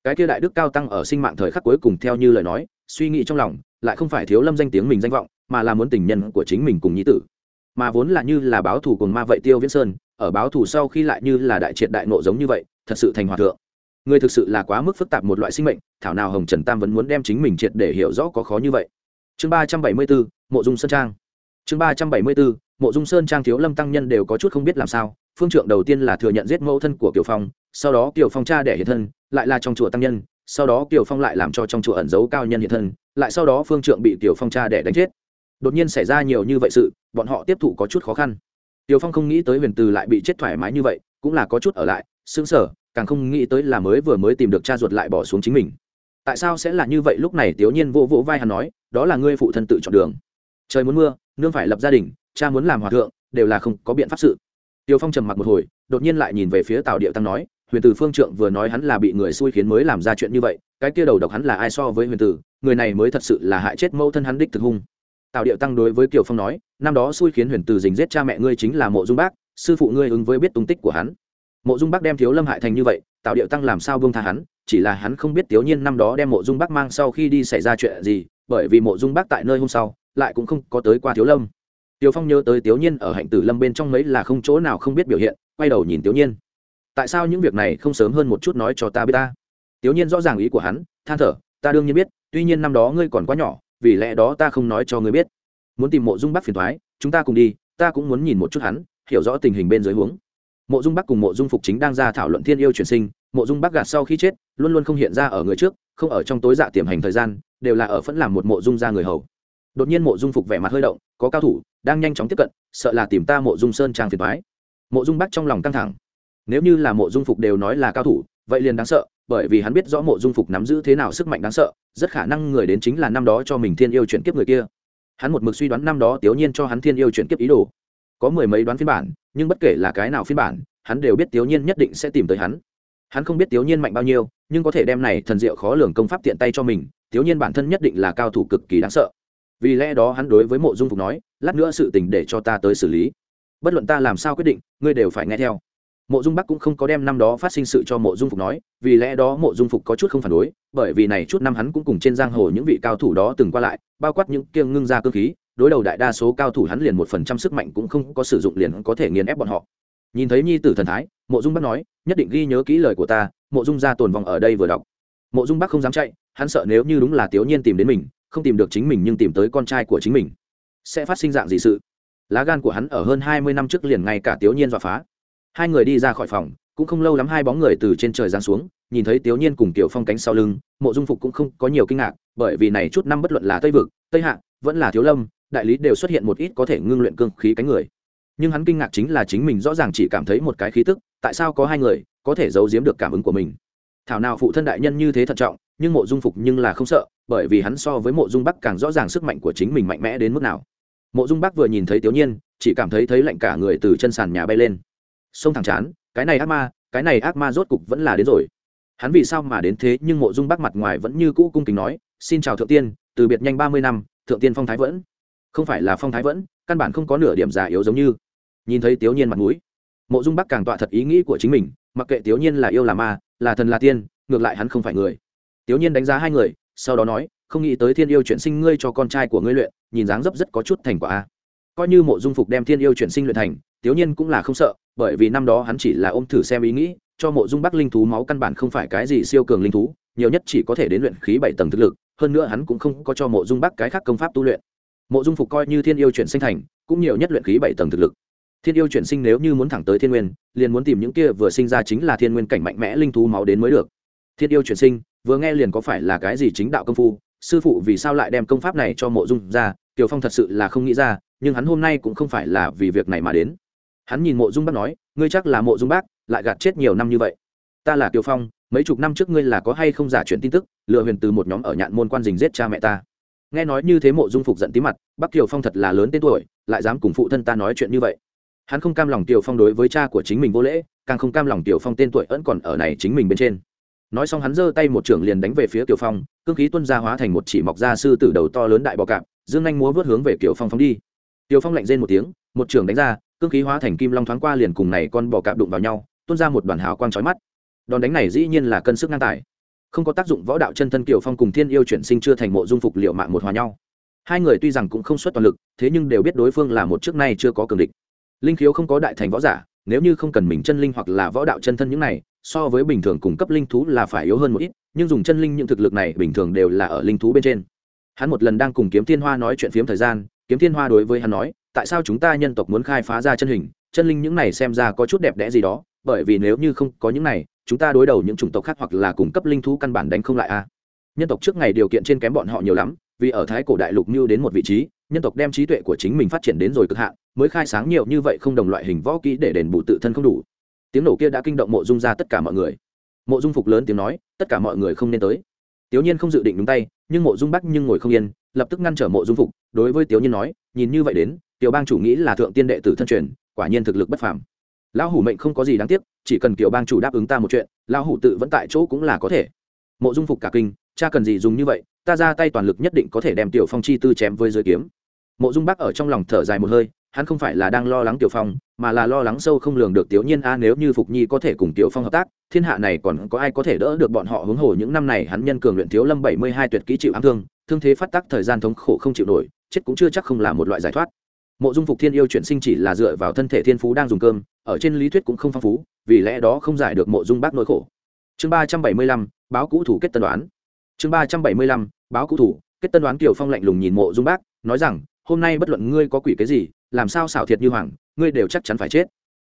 Cái kia đại đức cao tăng ở sinh mạng thời khắc cuối cùng theo như lời nói, suy nghĩ trong lòng, lại không phải thiếu lâm danh tiếng mình danh vọng, mà là muốn tình nhân của chính mình cùng nhí tử. Mà vốn là như là báo thù cùng ma vậy tiêu viễn sơn, ở báo thù sau khi lại như là đại triệt đại nộ giống như vậy, thật sự thành hòa thượng. Người thực sự là quá mức phức tạp một loại sinh mệnh, thảo nào hồng trần tam vẫn muốn đem chính mình triệt để hiểu rõ có khó như vậy. Chương ba trăm bảy mươi bốn mộ dung sơn trang. Chương ba trăm bảy mươi bốn mộ dung sơn trang thiếu lâm tăng nhân đều có chút không biết làm sao, phương trượng đầu tiên là thừa nhận giết mẫu thân của kiều phong, sau đó kiều phong cha đẻ hiện thân, lại là trong chùa tăng nhân, sau đó kiều phong lại làm cho trong chùa ẩn giấu cao nhân hiện thân, lại sau đó phương trượng bị kiều phong cha đẻ đánh chết. Đột nhiên xảy ra nhiều như vậy sự, bọn họ tiếp thụ có chút khó khăn. Tiểu phong không nghĩ tới huyền từ lại bị chết thoải mái như vậy, cũng là có chút ở lại xứng sở càng không nghĩ tới là mới vừa mới tìm được cha ruột lại bỏ xuống chính mình. Tại sao sẽ là như vậy? Lúc này tiểu nhiên vô vỗ vai hắn nói, đó là ngươi phụ thân tự chọn đường. Trời muốn mưa, nương phải lập gia đình cha muốn làm hòa thượng, đều là không có biện pháp sự. Tiêu phong trầm mặc một hồi, đột nhiên lại nhìn về phía tào điệu tăng nói, huyền tử phương trượng vừa nói hắn là bị người xui khiến mới làm ra chuyện như vậy, cái kia đầu độc hắn là ai so với huyền tử, người này mới thật sự là hại chết mẫu thân hắn đích thực hung. Tào điệu tăng đối với kiều phong nói, năm đó xui khiến huyền tử dình giết cha mẹ ngươi chính là mộ dung bác, sư phụ ngươi ứng với biết tung tích của hắn. Mộ dung Bác đem thiếu lâm hại thành như vậy, Tào điệu tăng làm sao bông tha hắn, chỉ là hắn không biết thiếu nhiên năm đó đem mộ dung Bác mang sau khi đi xảy ra chuyện gì, bởi vì mộ dung Bác tại nơi hôm sau, lại cũng không có tới qua thiếu lâm. Tiểu Phong nhớ tới Tiểu Nhiên ở hạnh tử lâm bên trong mấy là không chỗ nào không biết biểu hiện, quay đầu nhìn Tiểu Nhiên. Tại sao những việc này không sớm hơn một chút nói cho ta biết ta? Tiểu Nhiên rõ ràng ý của hắn, than thở, ta đương nhiên biết, tuy nhiên năm đó ngươi còn quá nhỏ, vì lẽ đó ta không nói cho ngươi biết. Muốn tìm Mộ Dung Bắc phiền thoái chúng ta cùng đi, ta cũng muốn nhìn một chút hắn, hiểu rõ tình hình bên dưới huống. Mộ Dung Bắc cùng Mộ Dung Phục chính đang ra thảo luận thiên yêu chuyển sinh, Mộ Dung Bắc gạt sau khi chết, luôn luôn không hiện ra ở người trước, không ở trong tối dạ tiềm hành thời gian, đều là ở phẫn làm một mộ dung ra người hầu. Đột nhiên Mộ Dung Phục vẻ mặt hơi động, có cao thủ, đang nhanh chóng tiếp cận, sợ là tìm ta mộ dung sơn trang phiền thoái mộ dung bắc trong lòng căng thẳng. Nếu như là mộ dung phục đều nói là cao thủ, vậy liền đáng sợ, bởi vì hắn biết rõ mộ dung phục nắm giữ thế nào sức mạnh đáng sợ, rất khả năng người đến chính là năm đó cho mình thiên yêu chuyển kiếp người kia. Hắn một mực suy đoán năm đó tiểu nhiên cho hắn thiên yêu chuyển kiếp ý đồ. Có mười mấy đoán phiên bản, nhưng bất kể là cái nào phiên bản, hắn đều biết tiểu nhiên nhất định sẽ tìm tới hắn. Hắn không biết tiểu nhiên mạnh bao nhiêu, nhưng có thể đem này thần diệu khó lường công pháp tiện tay cho mình, tiểu nhiên bản thân nhất định là cao thủ cực kỳ đáng sợ vì lẽ đó hắn đối với mộ dung phục nói, lát nữa sự tình để cho ta tới xử lý. Bất luận ta làm sao quyết định, ngươi đều phải nghe theo. Mộ dung bắc cũng không có đem năm đó phát sinh sự cho mộ dung phục nói, vì lẽ đó mộ dung phục có chút không phản đối, bởi vì này chút năm hắn cũng cùng trên giang hồ những vị cao thủ đó từng qua lại, bao quát những kiêng ngưng ra cơ khí, đối đầu đại đa số cao thủ hắn liền một phần trăm sức mạnh cũng không có sử dụng liền có thể nghiền ép bọn họ. Nhìn thấy nhi tử thần thái, mộ dung bắc nói, nhất định ghi nhớ kỹ lời của ta, mộ dung ra tồn vòng ở đây vừa đọc. Mộ dung bắc không dám chạy, hắn sợ nếu như đúng là tiểu nhiên tìm đến mình không tìm được chính mình nhưng tìm tới con trai của chính mình. Sẽ phát sinh dạng gì sự? Lá gan của hắn ở hơn hai mươi năm trước liền ngay cả tiểu nhiên dọa phá. Hai người đi ra khỏi phòng, cũng không lâu lắm hai bóng người từ trên trời giáng xuống, nhìn thấy tiểu nhiên cùng tiểu phong cánh sau lưng, mộ dung phục cũng không có nhiều kinh ngạc, bởi vì này chút năm bất luận là tây vực, tây hạ, vẫn là thiếu lâm, đại lý đều xuất hiện một ít có thể ngưng luyện cương khí cánh người. Nhưng hắn kinh ngạc chính là chính mình rõ ràng chỉ cảm thấy một cái khí tức, tại sao có hai người có thể giấu giếm được cảm ứng của mình? Thảo nào phụ thân đại nhân như thế thận trọng nhưng mộ dung phục nhưng là không sợ, bởi vì hắn so với mộ dung bắc càng rõ ràng sức mạnh của chính mình mạnh mẽ đến mức nào. Mộ dung bắc vừa nhìn thấy tiểu nhiên, chỉ cảm thấy thấy lạnh cả người từ chân sàn nhà bay lên. Sông thẳng chán, cái này ác ma, cái này ác ma rốt cục vẫn là đến rồi. Hắn vì sao mà đến thế nhưng mộ dung bắc mặt ngoài vẫn như cũ cung kính nói, xin chào thượng tiên, từ biệt nhanh ba mươi năm, thượng tiên phong thái vẫn. Không phải là phong thái vẫn, căn bản không có nửa điểm già yếu giống như. Nhìn thấy tiểu nhiên mặt mũi, mộ dung bắc càng tọa thật ý nghĩ của chính mình, mặc kệ tiểu nhiên là yêu là ma, là thần là tiên, ngược lại hắn không phải người tiểu nhiên đánh giá hai người, sau đó nói, không nghĩ tới thiên yêu chuyển sinh ngươi cho con trai của ngươi luyện, nhìn dáng dấp rất có chút thành quả a. Coi như mộ dung phục đem thiên yêu chuyển sinh luyện thành tiểu nhiên cũng là không sợ, bởi vì năm đó hắn chỉ là ôm thử xem ý nghĩ, cho mộ dung bắc linh thú máu căn bản không phải cái gì siêu cường linh thú, nhiều nhất chỉ có thể đến luyện khí bảy tầng thực lực, hơn nữa hắn cũng không có cho mộ dung bắc cái khác công pháp tu luyện. Mộ dung phục coi như thiên yêu chuyển sinh thành, cũng nhiều nhất luyện khí bảy tầng thực lực. Thiên yêu chuyển sinh nếu như muốn thẳng tới thiên nguyên, liền muốn tìm những kia vừa sinh ra chính là thiên nguyên cảnh mạnh mẽ linh thú máu đến mới được. Thiên yêu chuyển sinh vừa nghe liền có phải là cái gì chính đạo công phu, sư phụ vì sao lại đem công pháp này cho mộ dung ra tiểu phong thật sự là không nghĩ ra, nhưng hắn hôm nay cũng không phải là vì việc này mà đến. Hắn nhìn mộ dung bác nói, ngươi chắc là mộ dung bác, lại gạt chết nhiều năm như vậy. Ta là tiểu phong, mấy chục năm trước ngươi là có hay không giả chuyển tin tức, lừa huyền từ một nhóm ở nhạn môn quan dình giết cha mẹ ta. Nghe nói như thế mộ dung phục giận tí mặt bắc kiều phong thật là lớn tên tuổi, lại dám cùng phụ thân ta nói chuyện như vậy. Hắn không cam lòng tiểu phong đối với cha của chính mình vô lễ, càng không cam lòng tiểu phong tên tuổi ẫn còn ở này chính mình bên trên nói xong hắn giơ tay một trưởng liền đánh về phía tiểu phong, cương khí tuân ra hóa thành một chỉ mọc ra sư tử đầu to lớn đại bò cạp, dương anh múa vớt hướng về tiểu phong phóng đi. Tiểu phong lạnh rên một tiếng, một trưởng đánh ra, cương khí hóa thành kim long thoáng qua liền cùng này con bò cạp đụng vào nhau, tuôn ra một đoàn hào quang chói mắt. Đòn đánh này dĩ nhiên là cân sức ngang tài. Không có tác dụng võ đạo chân thân kiều phong cùng thiên yêu chuyển sinh chưa thành mộ dung phục liệu mạng một hòa nhau. Hai người tuy rằng cũng không xuất toàn lực, thế nhưng đều biết đối phương là một trước nay chưa có cường địch. Linh khiếu không có đại thành võ giả, nếu như không cần mình chân linh hoặc là võ đạo chân thân những này so với bình thường cung cấp linh thú là phải yếu hơn một ít, nhưng dùng chân linh những thực lực này bình thường đều là ở linh thú bên trên. Hắn một lần đang cùng kiếm thiên hoa nói chuyện phiếm thời gian, kiếm thiên hoa đối với hắn nói, tại sao chúng ta nhân tộc muốn khai phá ra chân hình? Chân linh những này xem ra có chút đẹp đẽ gì đó, bởi vì nếu như không có những này, chúng ta đối đầu những chủng tộc khác hoặc là cung cấp linh thú căn bản đánh không lại a. Nhân tộc trước ngày điều kiện trên kém bọn họ nhiều lắm, vì ở thái cổ đại lục mưu đến một vị trí, nhân tộc đem trí tuệ của chính mình phát triển đến rồi cực hạn, mới khai sáng nhiều như vậy không đồng loại hình võ kỹ để đền bù tự thân không đủ tiếng nổ kia đã kinh động mộ dung ra tất cả mọi người. Mộ dung phục lớn tiếng nói, tất cả mọi người không nên tới. Tiểu nhiên không dự định đúng tay, nhưng mộ dung bắc nhưng ngồi không yên, lập tức ngăn trở mộ dung phục, đối với tiểu nhiên nói, nhìn như vậy đến, tiểu bang chủ nghĩ là thượng tiên đệ tử thân truyền, quả nhiên thực lực bất phàm. Lão hủ mệnh không có gì đáng tiếc, chỉ cần tiểu bang chủ đáp ứng ta một chuyện, lão hủ tự vẫn tại chỗ cũng là có thể. Mộ dung phục cả kinh, cha cần gì dùng như vậy, ta ra tay toàn lực nhất định có thể đem tiểu phong chi tư chém với dưới kiếm. Mộ dung bắc ở trong lòng thở dài một hơi hắn không phải là đang lo lắng tiểu phong, mà là lo lắng sâu không lường được tiểu nhiên, a, nếu như phục nhi có thể cùng tiểu phong hợp tác, thiên hạ này còn có ai có thể đỡ được bọn họ hướng hồ những năm này hắn nhân cường luyện thiếu lâm bảy mươi hai tuyệt kỹ chịu ám thương thương thế phát tác thời gian thống khổ không chịu nổi, chết cũng chưa chắc không là một loại giải thoát. Mộ dung phục thiên yêu chuyển sinh chỉ là dựa vào thân thể thiên phú đang dùng cơm, ở trên lý thuyết cũng không phong phú, vì lẽ đó không giải được mộ dung bác nỗi khổ. Chương ba trăm bảy mươi lăm, báo cũ thủ kết tân đoán. Chương ba trăm bảy mươi lăm, báo cũ thủ kết tân đoán kiều phong lạnh lùng nhìn mộ dung bác, nói rằng, hôm nay bất luận ngươi có quỷ cái gì làm sao xảo thiệt như hoàng, ngươi đều chắc chắn phải chết.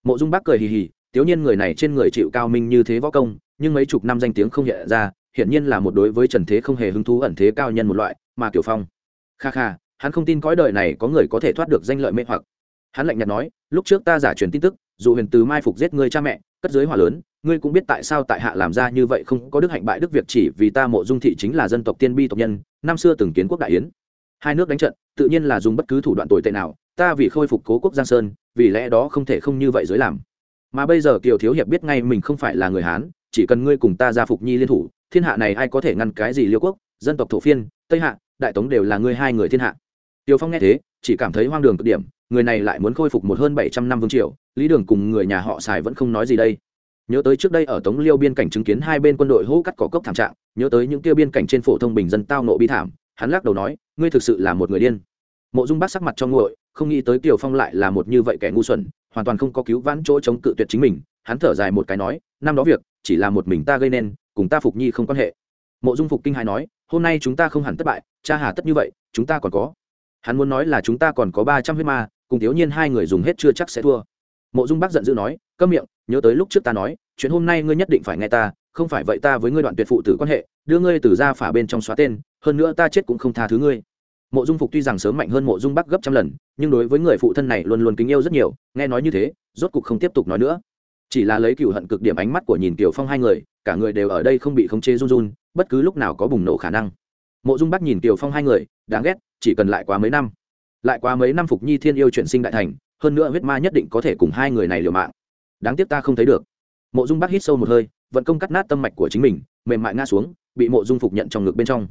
Mộ dung bác cười hì hì tiếu nhiên người này trên người chịu cao minh như thế võ công, nhưng mấy chục năm danh tiếng không hiện ra, hiển nhiên là một đối với trần thế không hề hứng thú ẩn thế cao nhân một loại, mà kiểu phong. Kha kha, hắn không tin cõi đời này có người có thể thoát được danh lợi mê hoặc. Hắn lạnh nhạt nói, lúc trước ta giả truyền tin tức, dù huyền từ mai phục giết ngươi cha mẹ, cất giới hỏa lớn, ngươi cũng biết tại sao tại hạ làm ra như vậy không có đức hạnh bại đức việc chỉ vì ta mộ dung thị chính là dân tộc tiên bi tộc nhân, năm xưa từng kiến quốc đại yến. Hai nước đánh trận, tự nhiên là dùng bất cứ thủ đoạn tồi tệ nào ta vì khôi phục cố quốc giang sơn vì lẽ đó không thể không như vậy giới làm mà bây giờ kiều thiếu hiệp biết ngay mình không phải là người hán chỉ cần ngươi cùng ta ra phục nhi liên thủ thiên hạ này ai có thể ngăn cái gì liêu quốc dân tộc thổ phiên tây hạ đại tống đều là ngươi hai người thiên hạ Tiêu Phong nghe thế, chỉ cảm thấy hoang đường cực điểm, người này lại muốn khôi phục một hơn bảy trăm năm vương triều, Lý Đường cùng người nhà họ xài vẫn không nói gì đây. Nhớ tới trước đây ở Tống Liêu biên cảnh chứng kiến hai bên quân đội hô cắt cỏ cốc thảm trạng, nhớ tới những tiêu biên cảnh trên phổ thông bình dân tao nộ bi thảm, hắn lắc đầu nói, ngươi thực sự là một người điên. Mộ Dung Bác sắc mặt cho nguội, không nghĩ tới Tiêu Phong lại là một như vậy kẻ ngu xuẩn, hoàn toàn không có cứu vãn chỗ chống cự tuyệt chính mình, hắn thở dài một cái nói, năm đó việc, chỉ là một mình ta gây nên, cùng ta phục nhi không quan hệ. Mộ Dung Phục kinh hãi nói, hôm nay chúng ta không hẳn thất bại, cha hà tất như vậy, chúng ta còn có. Hắn muốn nói là chúng ta còn có ba trăm huyết ma cùng thiếu nhiên hai người dùng hết chưa chắc sẽ thua. Mộ dung bác giận dữ nói câm miệng nhớ tới lúc trước ta nói chuyện hôm nay ngươi nhất định phải nghe ta không phải vậy ta với ngươi đoạn tuyệt phụ tử quan hệ đưa ngươi từ ra phả bên trong xóa tên hơn nữa ta chết cũng không tha thứ ngươi mộ dung phục tuy rằng sớm mạnh hơn mộ dung bắc gấp trăm lần, nhưng đối với người phụ thân này luôn luôn kính yêu rất nhiều, nghe nói như thế, rốt cục không tiếp tục nói nữa. Chỉ là lấy cựu hận cực điểm ánh mắt của nhìn kiều phong hai người, cả người đều ở đây không bị khống chế run run, bất cứ lúc nào có bùng nổ khả năng. Mộ dung bắc nhìn kiều phong hai người, đáng ghét, chỉ cần lại quá mấy năm. Lại quá mấy năm phục nhi thiên yêu chuyển sinh đại thành, hơn nữa huyết ma nhất định có thể cùng hai người này liều mạng. Đáng tiếc ta không thấy được. Mộ dung Bắc hít sâu một hơi, vận công cắt nát tâm mạch của chính mình, mềm mại ngã xuống, bị mộ dung phục nhận trong ngực bên trong.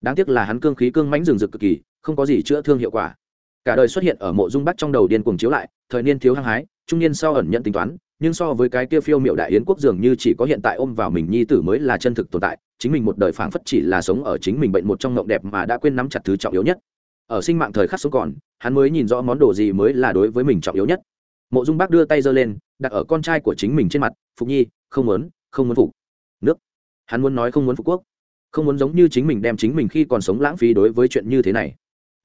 Đáng tiếc là hắn cương khí cương mãnh rừng rực cực kỳ không có gì chữa thương hiệu quả. Cả đời xuất hiện ở mộ dung bắc trong đầu điên cuồng chiếu lại, thời niên thiếu hăng hái, trung niên sau ẩn nhận tính toán, nhưng so với cái kia phiêu miệu đại yến quốc dường như chỉ có hiện tại ôm vào mình nhi tử mới là chân thực tồn tại, chính mình một đời phảng phất chỉ là sống ở chính mình bệnh một trong ngộng đẹp mà đã quên nắm chặt thứ trọng yếu nhất. Ở sinh mạng thời khắc sống còn, hắn mới nhìn rõ món đồ gì mới là đối với mình trọng yếu nhất. Mộ dung bác đưa tay giơ lên, đặt ở con trai của chính mình trên mặt, phục nhi, không muốn không muốn phục. Nước. Hắn muốn nói không muốn phục quốc. Không muốn giống như chính mình đem chính mình khi còn sống lãng phí đối với chuyện như thế này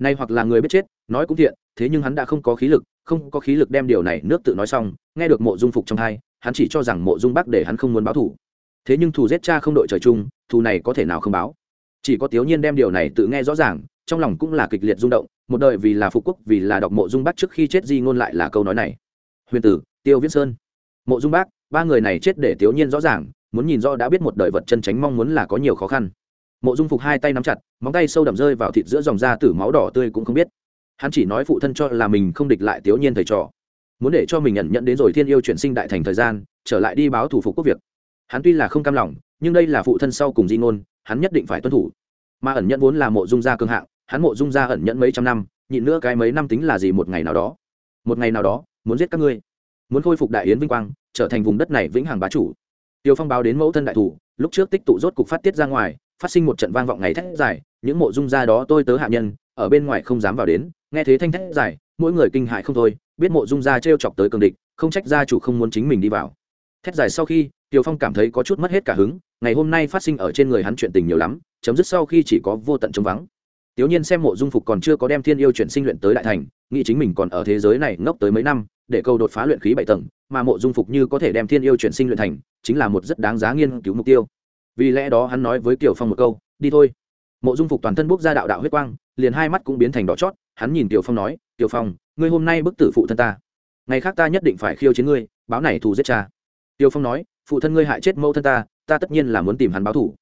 nay hoặc là người biết chết, nói cũng thiện, thế nhưng hắn đã không có khí lực, không có khí lực đem điều này nước tự nói xong, nghe được mộ dung phục trong hai hắn chỉ cho rằng mộ dung bác để hắn không muốn báo thủ thế nhưng thù giết cha không đội trời chung, thù này có thể nào không báo? Chỉ có tiểu nhiên đem điều này tự nghe rõ ràng, trong lòng cũng là kịch liệt rung động, một đời vì là phục quốc, vì là đọc mộ dung bác trước khi chết di ngôn lại là câu nói này. Huyền tử, tiêu viễn sơn. Mộ dung bác ba người này chết để tiểu nhiên rõ ràng, muốn nhìn rõ đã biết một đời vật chân tránh mong muốn là có nhiều khó khăn mộ dung phục hai tay nắm chặt, móng tay sâu đậm rơi vào thịt giữa dòng da tử máu đỏ tươi cũng không biết. Hắn chỉ nói phụ thân cho là mình không địch lại tiểu nhiên thầy trò. Muốn để cho mình nhận nhận đến rồi thiên yêu chuyển sinh đại thành thời gian, trở lại đi báo thủ phục quốc việc. Hắn tuy là không cam lòng, nhưng đây là phụ thân sau cùng di ngôn, hắn nhất định phải tuân thủ. Mà ẩn nhận vốn là mộ dung gia cương hạng, hắn mộ dung gia ẩn nhận mấy trăm năm, nhịn nữa cái mấy năm tính là gì một ngày nào đó. Một ngày nào đó, muốn giết các ngươi. Muốn khôi phục đại yến vinh quang, trở thành vùng đất này vĩnh hằng bá chủ. Tiêu phong báo đến mẫu thân đại thủ, lúc trước tích tụ rốt cục phát tiết ra ngoài phát sinh một trận vang vọng ngày thét dài những mộ dung gia đó tôi tớ hạ nhân ở bên ngoài không dám vào đến nghe thế thanh thét dài mỗi người kinh hại không thôi biết mộ dung gia t chọc tới cường địch không trách gia chủ không muốn chính mình đi vào thét dài sau khi tiều phong cảm thấy có chút mất hết cả hứng ngày hôm nay phát sinh ở trên người hắn chuyện tình nhiều lắm chấm dứt sau khi chỉ có vô tận trống vắng Tiểu Nhiên xem Mộ Dung Phục còn chưa có đem Thiên Yêu chuyển sinh luyện tới đại thành, nghĩ chính mình còn ở thế giới này ngốc tới mấy năm, để câu đột phá luyện khí bảy tầng, mà Mộ Dung Phục như có thể đem Thiên Yêu chuyển sinh luyện thành, chính là một rất đáng giá nghiên cứu mục tiêu. Vì lẽ đó hắn nói với Tiểu Phong một câu, "Đi thôi." Mộ Dung Phục toàn thân bốc ra đạo đạo huyết quang, liền hai mắt cũng biến thành đỏ chót, hắn nhìn Tiểu Phong nói, "Tiểu Phong, ngươi hôm nay bức tử phụ thân ta, ngày khác ta nhất định phải khiêu chiến ngươi, báo này thù giết cha." Tiểu Phong nói, "Phụ thân ngươi hại chết mẫu thân ta, ta tất nhiên là muốn tìm hắn báo thù.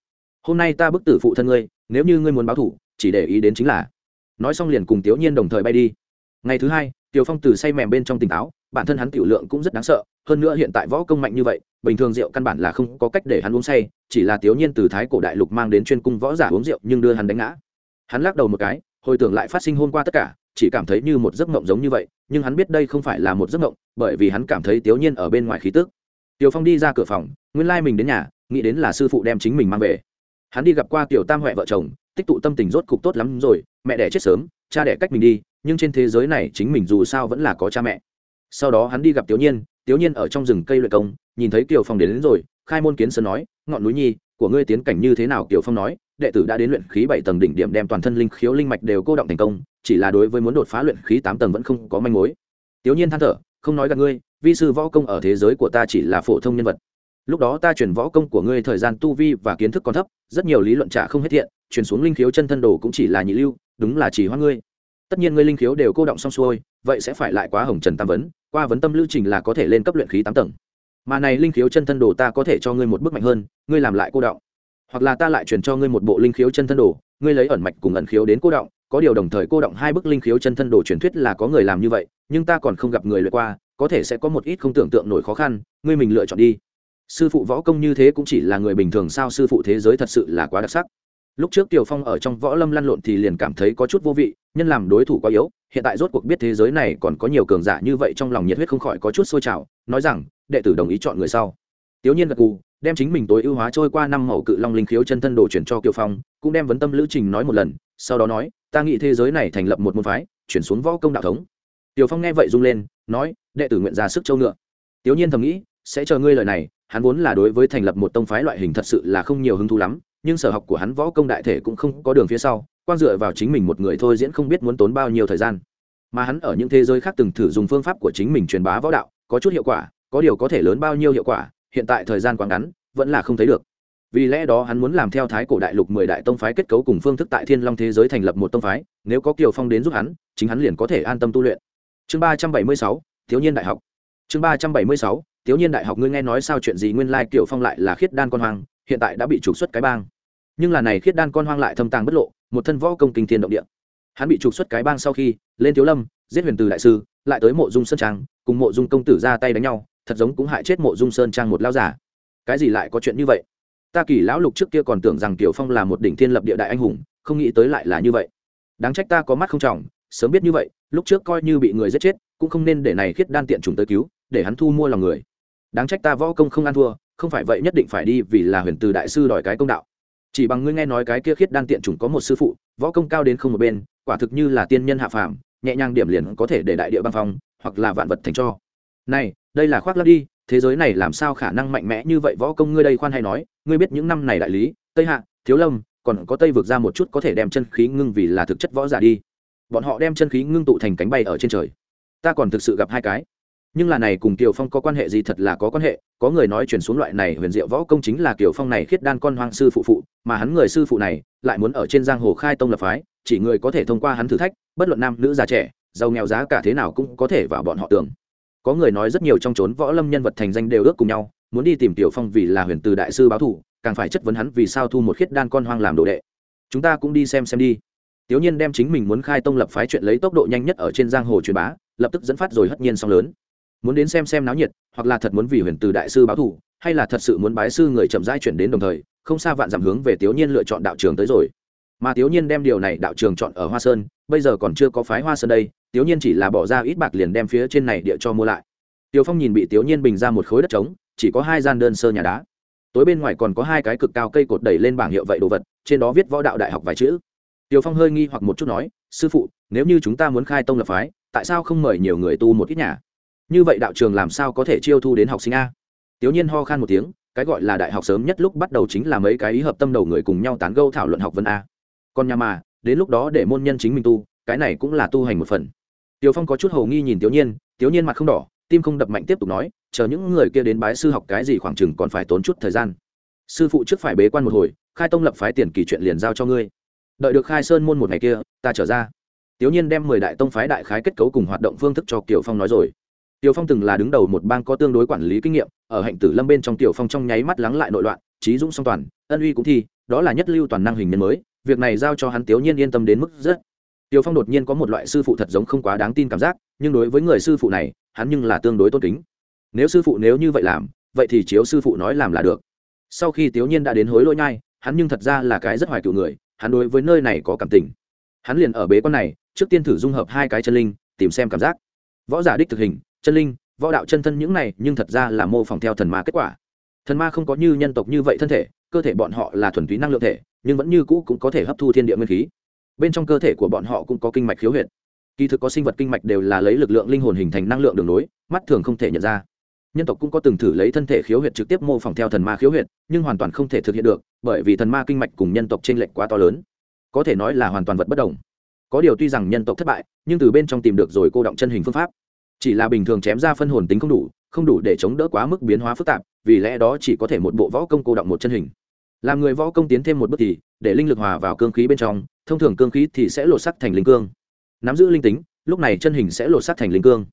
Hôm nay ta bức tử phụ thân ngươi, nếu như ngươi muốn báo thù, chỉ để ý đến chính là nói xong liền cùng tiểu nhiên đồng thời bay đi ngày thứ hai tiểu phong từ say mềm bên trong tỉnh táo bản thân hắn tiểu lượng cũng rất đáng sợ, hơn nữa hiện tại võ công mạnh như vậy, bình thường rượu căn bản là không có cách để hắn uống say, chỉ là tiểu nhiên từ thái cổ đại lục mang đến chuyên cung võ giả uống rượu nhưng đưa hắn đánh ngã. Hắn lắc đầu một cái, hồi tưởng lại phát sinh hôm qua tất cả, chỉ cảm thấy như một giấc mộng giống như vậy, nhưng hắn biết đây không phải là một giấc mộng, bởi vì hắn cảm thấy tiểu nhiên ở bên ngoài khí tức. Tiểu phong đi ra cửa phòng, nguyên lai mình đến nhà, nghĩ đến là sư phụ đem chính mình mang về. Hắn đi gặp qua tiểu tam huệ vợ chồng, tích tụ tâm tình rốt cục tốt lắm rồi, mẹ đẻ chết sớm, cha đẻ cách mình đi, nhưng trên thế giới này chính mình dù sao vẫn là có cha mẹ sau đó hắn đi gặp tiểu nhiên tiểu nhiên ở trong rừng cây luyện công nhìn thấy kiều phong đến, đến rồi khai môn kiến sơn nói ngọn núi nhi của ngươi tiến cảnh như thế nào? Kiều phong nói đệ tử đã đến luyện khí bảy tầng đỉnh điểm đem toàn thân linh khiếu linh mạch đều cô động thành công chỉ là đối với muốn đột phá luyện khí tám tầng vẫn không có manh mối. Tiểu nhiên than thở không nói gặp ngươi vi sư võ công ở thế giới của ta chỉ là phổ thông nhân vật. Lúc đó ta chuyển võ công của ngươi thời gian tu vi và kiến thức còn thấp rất nhiều lý luận trả không hết thiện chuyển xuống linh khiếu chân thân đồ cũng chỉ là nhị lưu đúng là chỉ hoa ngươi. Tất nhiên ngươi linh khiếu đều cô động xong xuôi vậy sẽ phải lại quá hồng trần tam vấn qua vấn tâm lưu trình là có thể lên cấp luyện khí tám tầng. Mà này linh khiếu chân thân đồ ta có thể cho ngươi một bước mạnh hơn, ngươi làm lại cô động. Hoặc là ta lại truyền cho ngươi một bộ linh khiếu chân thân đồ, ngươi lấy ẩn mạch cùng ẩn khiếu đến cô động, có điều đồng thời cô động hai bức linh khiếu chân thân đồ truyền thuyết là có người làm như vậy, nhưng ta còn không gặp người luyện qua, có thể sẽ có một ít không tưởng tượng nổi khó khăn, ngươi mình lựa chọn đi. Sư phụ võ công như thế cũng chỉ là người bình thường sao sư phụ thế giới thật sự là quá đặc sắc. Lúc trước tiểu phong ở trong võ lâm lăn lộn thì liền cảm thấy có chút vô vị, nhân làm đối thủ quá yếu hiện tại rốt cuộc biết thế giới này còn có nhiều cường giả như vậy trong lòng nhiệt huyết không khỏi có chút sôi trào, nói rằng, đệ tử đồng ý chọn người sau. Tiểu nhiên gật cù đem chính mình tối ưu hóa trôi qua năm mẫu cự long linh khiếu chân thân đồ chuyển cho kiều phong, cũng đem vấn tâm lữ trình nói một lần, sau đó nói, ta nghĩ thế giới này thành lập một môn phái, chuyển xuống võ công đạo thống. Tiểu phong nghe vậy rung lên, nói, đệ tử nguyện ra sức châu ngựa. Tiểu nhiên thầm nghĩ, sẽ chờ ngươi lời này, hắn vốn là đối với thành lập một tông phái loại hình thật sự là không nhiều hứng thú lắm, nhưng sở học của hắn võ công đại thể cũng không có đường phía sau quan dựa vào chính mình một người thôi diễn không biết muốn tốn bao nhiêu thời gian. Mà hắn ở những thế giới khác từng thử dùng phương pháp của chính mình truyền bá võ đạo, có chút hiệu quả, có điều có thể lớn bao nhiêu hiệu quả, hiện tại thời gian quá ngắn, vẫn là không thấy được. Vì lẽ đó hắn muốn làm theo thái cổ đại lục mười đại tông phái kết cấu cùng phương thức tại thiên long thế giới thành lập một tông phái, nếu có kiều phong đến giúp hắn, chính hắn liền có thể an tâm tu luyện. Chương ba trăm bảy mươi sáu, thiếu niên đại học. Chương ba trăm bảy mươi sáu, thiếu niên đại học, ngươi nghe nói sao chuyện gì? Nguyên lai kiều phong lại là khiết đan con hoang, hiện tại đã bị trục xuất cái bang nhưng là này khiết đan con hoang lại thâm tàng bất lộ, một thân võ công kinh thiên động địa. Hắn bị trục xuất cái bang sau khi, lên thiếu lâm, giết huyền từ đại sư, lại tới mộ dung sơn trang, cùng mộ dung công tử ra tay đánh nhau, thật giống cũng hại chết mộ dung sơn trang một lao giả cái gì lại có chuyện như vậy? Ta kỳ lão lục trước kia còn tưởng rằng tiểu phong là một đỉnh thiên lập địa đại anh hùng, không nghĩ tới lại là như vậy. Đáng trách ta có mắt không trọng, sớm biết như vậy, lúc trước coi như bị người giết chết, cũng không nên để này khiết đan tiện trùng tới cứu, để hắn thu mua lòng người. Đáng trách ta võ công không ăn thua, không phải vậy nhất định phải đi vì là huyền từ đại sư đòi cái công đạo chỉ bằng ngươi nghe nói cái kia khiết đan tiện chủng có một sư phụ, võ công cao đến không một bên, quả thực như là tiên nhân hạ phàm, nhẹ nhàng điểm liền có thể để đại địa băng phong, hoặc là vạn vật thành cho. Này, đây là khoác lắp đi, thế giới này làm sao khả năng mạnh mẽ như vậy võ công ngươi đây khoan hay nói, ngươi biết những năm này đại lý, tây hạ, thiếu lâm, còn có tây vượt ra một chút có thể đem chân khí ngưng vì là thực chất võ giả đi. Bọn họ đem chân khí ngưng tụ thành cánh bay ở trên trời. Ta còn thực sự gặp hai cái nhưng là này cùng kiều phong có quan hệ gì thật là có quan hệ, có người nói chuyển xuống loại này huyền diệu võ công chính là kiều phong này khiết đan con hoang sư phụ phụ, mà hắn người sư phụ này lại muốn ở trên giang hồ khai tông lập phái, chỉ người có thể thông qua hắn thử thách, bất luận nam nữ già trẻ, giàu nghèo giá cả thế nào cũng có thể vào bọn họ tưởng. Có người nói rất nhiều trong trốn võ lâm nhân vật thành danh đều ước cùng nhau, muốn đi tìm tiểu phong vì là huyền từ đại sư báo thủ càng phải chất vấn hắn vì sao thu một khiết đan con hoang làm đồ đệ. Chúng ta cũng đi xem xem đi. Tiểu nhiên đem chính mình muốn khai tông lập phái chuyện lấy tốc độ nhanh nhất ở trên giang hồ truyền bá, lập tức dẫn phát rồi hất nhiên song lớn muốn đến xem xem náo nhiệt, hoặc là thật muốn vì huyền từ đại sư báo thủ hay là thật sự muốn bái sư người chậm rãi chuyển đến đồng thời, không xa vạn dặm hướng về tiểu nhiên lựa chọn đạo trường tới rồi. Mà tiểu nhiên đem điều này đạo trường chọn ở hoa sơn, bây giờ còn chưa có phái hoa sơn đây tiểu nhiên chỉ là bỏ ra ít bạc liền đem phía trên này địa cho mua lại. Tiểu phong nhìn bị tiểu nhiên bình ra một khối đất trống, chỉ có hai gian đơn sơ nhà đá. Tối bên ngoài còn có hai cái cực cao cây cột đẩy lên bảng hiệu vậy đồ vật, trên đó viết võ đạo đại học vài chữ. Tiểu phong hơi nghi hoặc một chút nói, sư phụ, nếu như chúng ta muốn khai tông lập phái, tại sao không mời nhiều người tu một ít nhà? Như vậy đạo trường làm sao có thể chiêu thu đến học sinh a? Tiểu nhiên ho khan một tiếng, cái gọi là đại học sớm nhất lúc bắt đầu chính là mấy cái ý hợp tâm đầu người cùng nhau tán gẫu thảo luận học vấn a. Còn nhà mà, đến lúc đó để môn nhân chính mình tu, cái này cũng là tu hành một phần. Tiểu phong có chút hầu nghi nhìn tiểu nhiên tiểu nhiên mặt không đỏ, tim không đập mạnh tiếp tục nói, chờ những người kia đến bái sư học cái gì khoảng chừng còn phải tốn chút thời gian. Sư phụ trước phải bế quan một hồi, khai tông lập phái tiền kỳ chuyện liền giao cho ngươi. Đợi được khai sơn môn một ngày kia, ta trở ra. Tiểu nhiên đem mười đại tông phái đại khái kết cấu cùng hoạt động phương thức cho kiều phong nói rồi. Tiểu Phong từng là đứng đầu một bang có tương đối quản lý kinh nghiệm, ở hạnh tử lâm bên trong Tiểu Phong trong nháy mắt lắng lại nội loạn, trí dũng song toàn, ân uy cũng thi, đó là nhất lưu toàn năng hình nhân mới, việc này giao cho hắn Tiểu Nhiên yên tâm đến mức rất. Tiểu Phong đột nhiên có một loại sư phụ thật giống không quá đáng tin cảm giác, nhưng đối với người sư phụ này, hắn nhưng là tương đối tôn kính. Nếu sư phụ nếu như vậy làm, vậy thì chiếu sư phụ nói làm là được. Sau khi Tiểu Nhiên đã đến hối lỗi nhai, hắn nhưng thật ra là cái rất hoài cựu người, hắn đối với nơi này có cảm tình. Hắn liền ở bế quan này, trước tiên thử dung hợp hai cái chân linh tìm xem cảm giác võ giả đích thực hình, chân linh, võ đạo chân thân những này, nhưng thật ra là mô phỏng theo thần ma kết quả. Thần ma không có như nhân tộc như vậy thân thể, cơ thể bọn họ là thuần túy năng lượng thể, nhưng vẫn như cũ cũng có thể hấp thu thiên địa nguyên khí. Bên trong cơ thể của bọn họ cũng có kinh mạch khiếu huyệt. Kỳ thực có sinh vật kinh mạch đều là lấy lực lượng linh hồn hình thành năng lượng đường nối mắt thường không thể nhận ra. Nhân tộc cũng có từng thử lấy thân thể khiếu huyệt trực tiếp mô phỏng theo thần ma khiếu huyệt, nhưng hoàn toàn không thể thực hiện được, bởi vì thần ma kinh mạch cùng nhân tộc t r ê n lệch quá to lớn. Có thể nói là hoàn toàn vật bất đồng có điều tuy rằng nhân tộc thất bại, nhưng từ bên trong tìm được rồi cô động chân hình phương pháp. Chỉ là bình thường chém ra phân hồn tính không đủ không đủ để chống đỡ quá mức biến hóa phức tạp, vì lẽ đó chỉ có thể một bộ võ công cô động một chân hình. Làm người võ công tiến thêm một bước thì, để linh lực hòa vào cương khí bên trong, thông thường cương khí thì sẽ lột sắc thành linh cương. Nắm giữ linh tính, lúc này chân hình sẽ lột sắc thành linh cương.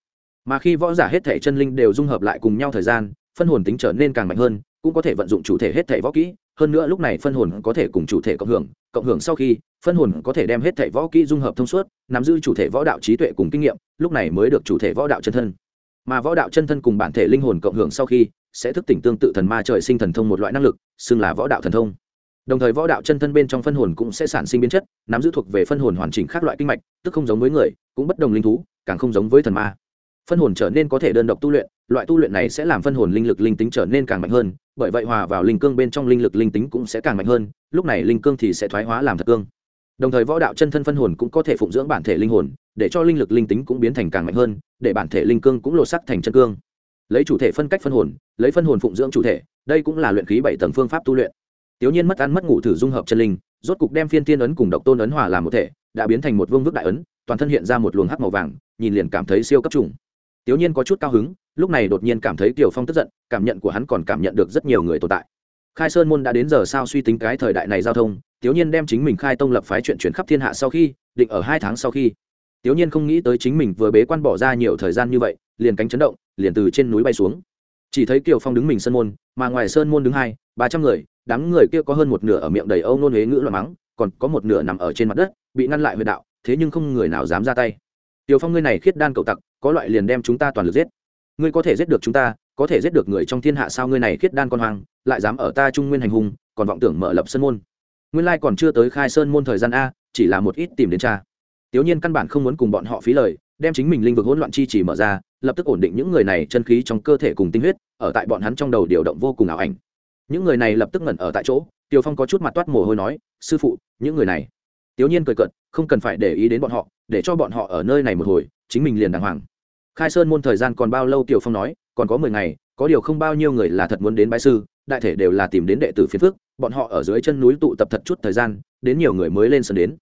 Mà khi võ giả hết thể chân linh đều dung hợp lại cùng nhau thời gian, phân hồn tính trở nên càng mạnh hơn, cũng có thể vận dụng chủ thể hết thể võ kỹ, hơn nữa lúc này phân hồn có thể cùng chủ thể cộng hưởng cộng hưởng sau khi, phân hồn có thể đem hết thể võ kỹ dung hợp thông suốt, nắm giữ chủ thể võ đạo trí tuệ cùng kinh nghiệm, lúc này mới được chủ thể võ đạo chân thân. Mà võ đạo chân thân cùng bản thể linh hồn cộng hưởng sau khi, sẽ thức tỉnh tương tự thần ma trời sinh thần thông một loại năng lực, xưng là võ đạo thần thông. Đồng thời võ đạo chân thân bên trong phân hồn cũng sẽ sản sinh biến chất, nắm giữ thuộc về phân hồn hoàn chỉnh khác loại kinh mạch, tức không giống với người, cũng bất đồng linh thú, càng không giống với thần ma. Phân hồn trở nên có thể đơn độc tu luyện, loại tu luyện này sẽ làm phân hồn linh lực linh tính trở nên càng mạnh hơn bởi vậy hòa vào linh cương bên trong linh lực linh tính cũng sẽ càng mạnh hơn, lúc này linh cương thì sẽ thoái hóa làm thật cương. Đồng thời võ đạo chân thân phân hồn cũng có thể phụng dưỡng bản thể linh hồn, để cho linh lực linh tính cũng biến thành càng mạnh hơn, để bản thể linh cương cũng lột sắc thành chân cương. Lấy chủ thể phân cách phân hồn, lấy phân hồn phụng dưỡng chủ thể, đây cũng là luyện khí bảy tầng phương pháp tu luyện. Tiểu nhiên mất ăn mất ngủ thử dung hợp chân linh, rốt cục đem phiên tiên ấn cùng độc tôn ấn hòa làm một thể, đã biến thành một vương vức đại ấn, toàn thân hiện ra một luồng hắc màu vàng, nhìn liền cảm thấy siêu cấp trùng tiểu nhiên có chút cao hứng, lúc này đột nhiên cảm thấy Tiểu phong tức giận, cảm nhận của hắn còn cảm nhận được rất nhiều người tồn tại. Khai sơn môn đã đến giờ sao suy tính cái thời đại này giao thông tiểu nhiên đem chính mình khai tông lập phái chuyện chuyển khắp thiên hạ sau khi, định ở hai tháng sau khi. Tiểu nhiên không nghĩ tới chính mình vừa bế quan bỏ ra nhiều thời gian như vậy, liền cánh chấn động, liền từ trên núi bay xuống. Chỉ thấy kiều phong đứng mình sơn môn, mà ngoài sơn môn đứng hai, ba trăm người, đám người kia có hơn một nửa ở miệng đầy âu nôn huế ngữ loạn mắng, còn có một nửa nằm ở trên mặt đất, bị ngăn lại huyệt đạo, thế nhưng không người nào dám ra tay tiểu phong ngươi này khiết đan cậu tặc, có loại liền đem chúng ta toàn lực giết. Ngươi có thể giết được chúng ta, có thể giết được người trong thiên hạ sao ngươi này khiết đan con hoang, lại dám ở ta trung nguyên hành hùng còn vọng tưởng mở lập sơn môn. Nguyên lai còn chưa tới khai sơn môn thời gian a, chỉ là một ít tìm đến cha. Tiểu nhiên căn bản không muốn cùng bọn họ phí lời, đem chính mình linh vực hỗn loạn chi chỉ mở ra, lập tức ổn định những người này chân khí trong cơ thể cùng tinh huyết, ở tại bọn hắn trong đầu điều động vô cùng ảo ảnh. Những người này lập tức ngẩn ở tại chỗ, tiểu phong có chút mặt toát mồ hôi nói, sư phụ, những người này tiểu nhiên cười cợt, không cần phải để ý đến bọn họ để cho bọn họ ở nơi này một hồi chính mình liền đàng hoàng. Khai sơn môn thời gian còn bao lâu tiểu phong nói còn có mười ngày có điều không bao nhiêu người là thật muốn đến bái sư đại thể đều là tìm đến đệ tử phiền phước bọn họ ở dưới chân núi tụ tập thật chút thời gian đến nhiều người mới lên sân đến.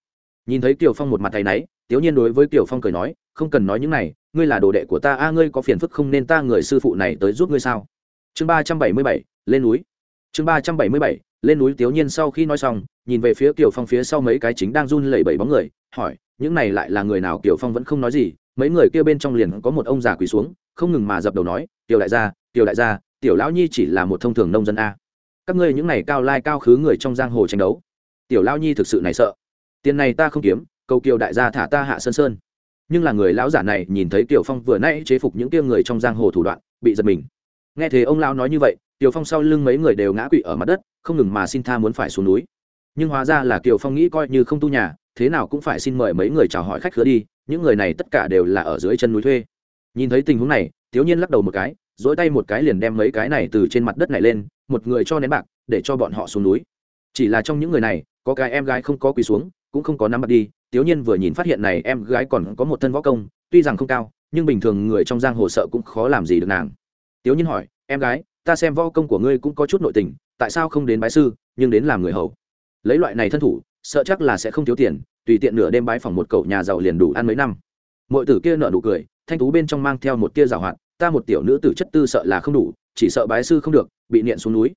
Nhìn thấy Tiểu phong một mặt tay nấy, tiểu nhiên đối với Tiểu phong cười nói không cần nói những này ngươi là đồ đệ của ta a ngươi có phiền phức không nên ta người sư phụ này tới giúp ngươi sao? Chương ba trăm bảy mươi bảy lên núi. Chương ba trăm bảy mươi bảy lên núi tiểu nhiên sau khi nói xong, nhìn về phía kiều phong phía sau mấy cái chính đang run lẩy bẩy bóng người, hỏi, những này lại là người nào? Kiều phong vẫn không nói gì, mấy người kia bên trong liền có một ông già quỳ xuống, không ngừng mà dập đầu nói, tiểu đại gia, tiểu đại gia, tiểu lão nhi chỉ là một thông thường nông dân a. Các ngươi những này cao lai cao khứ người trong giang hồ tranh đấu, tiểu lão nhi thực sự này sợ. Tiền này ta không kiếm, cầu kiều đại gia thả ta hạ sơn sơn. Nhưng là người lão giả này nhìn thấy tiểu phong vừa nãy chế phục những kia người trong giang hồ thủ đoạn, bị giật mình. Nghe thế ông lão nói như vậy tiểu phong sau lưng mấy người đều ngã quỵ ở mặt đất không ngừng mà xin tha muốn phải xuống núi. Nhưng hóa ra là kiều phong nghĩ coi như không tu nhà, thế nào cũng phải xin mời mấy người chào hỏi khách khứa đi, những người này tất cả đều là ở dưới chân núi thuê. Nhìn thấy tình huống này thiếu nhiên lắc đầu một cái dỗi tay một cái liền đem mấy cái này từ trên mặt đất này lên, một người cho nén bạc, để cho bọn họ xuống núi. Chỉ là trong những người này, có cái em gái không có quỳ xuống, cũng không có nắm bạc đi. Thiếu nhiên vừa nhìn phát hiện này em gái còn có một thân võ công, tuy rằng không cao, nhưng bình thường người trong giang hồ sợ cũng khó làm gì được nàng. Thiếu nhiên hỏi, em gái, ta xem võ công của ngươi cũng có chút nội tình tại sao không đến bái sư, nhưng đến làm người hầu. Lấy loại này thân thủ, sợ chắc là sẽ không thiếu tiền, tùy tiện nửa đêm bái phòng một cậu nhà giàu liền đủ ăn mấy năm. Mọi tử kia nợ nụ cười, thanh tú bên trong mang theo một tia giảo hoạt, ta một tiểu nữ tử chất tư sợ là không đủ, chỉ sợ bái sư không được, bị niện xuống núi.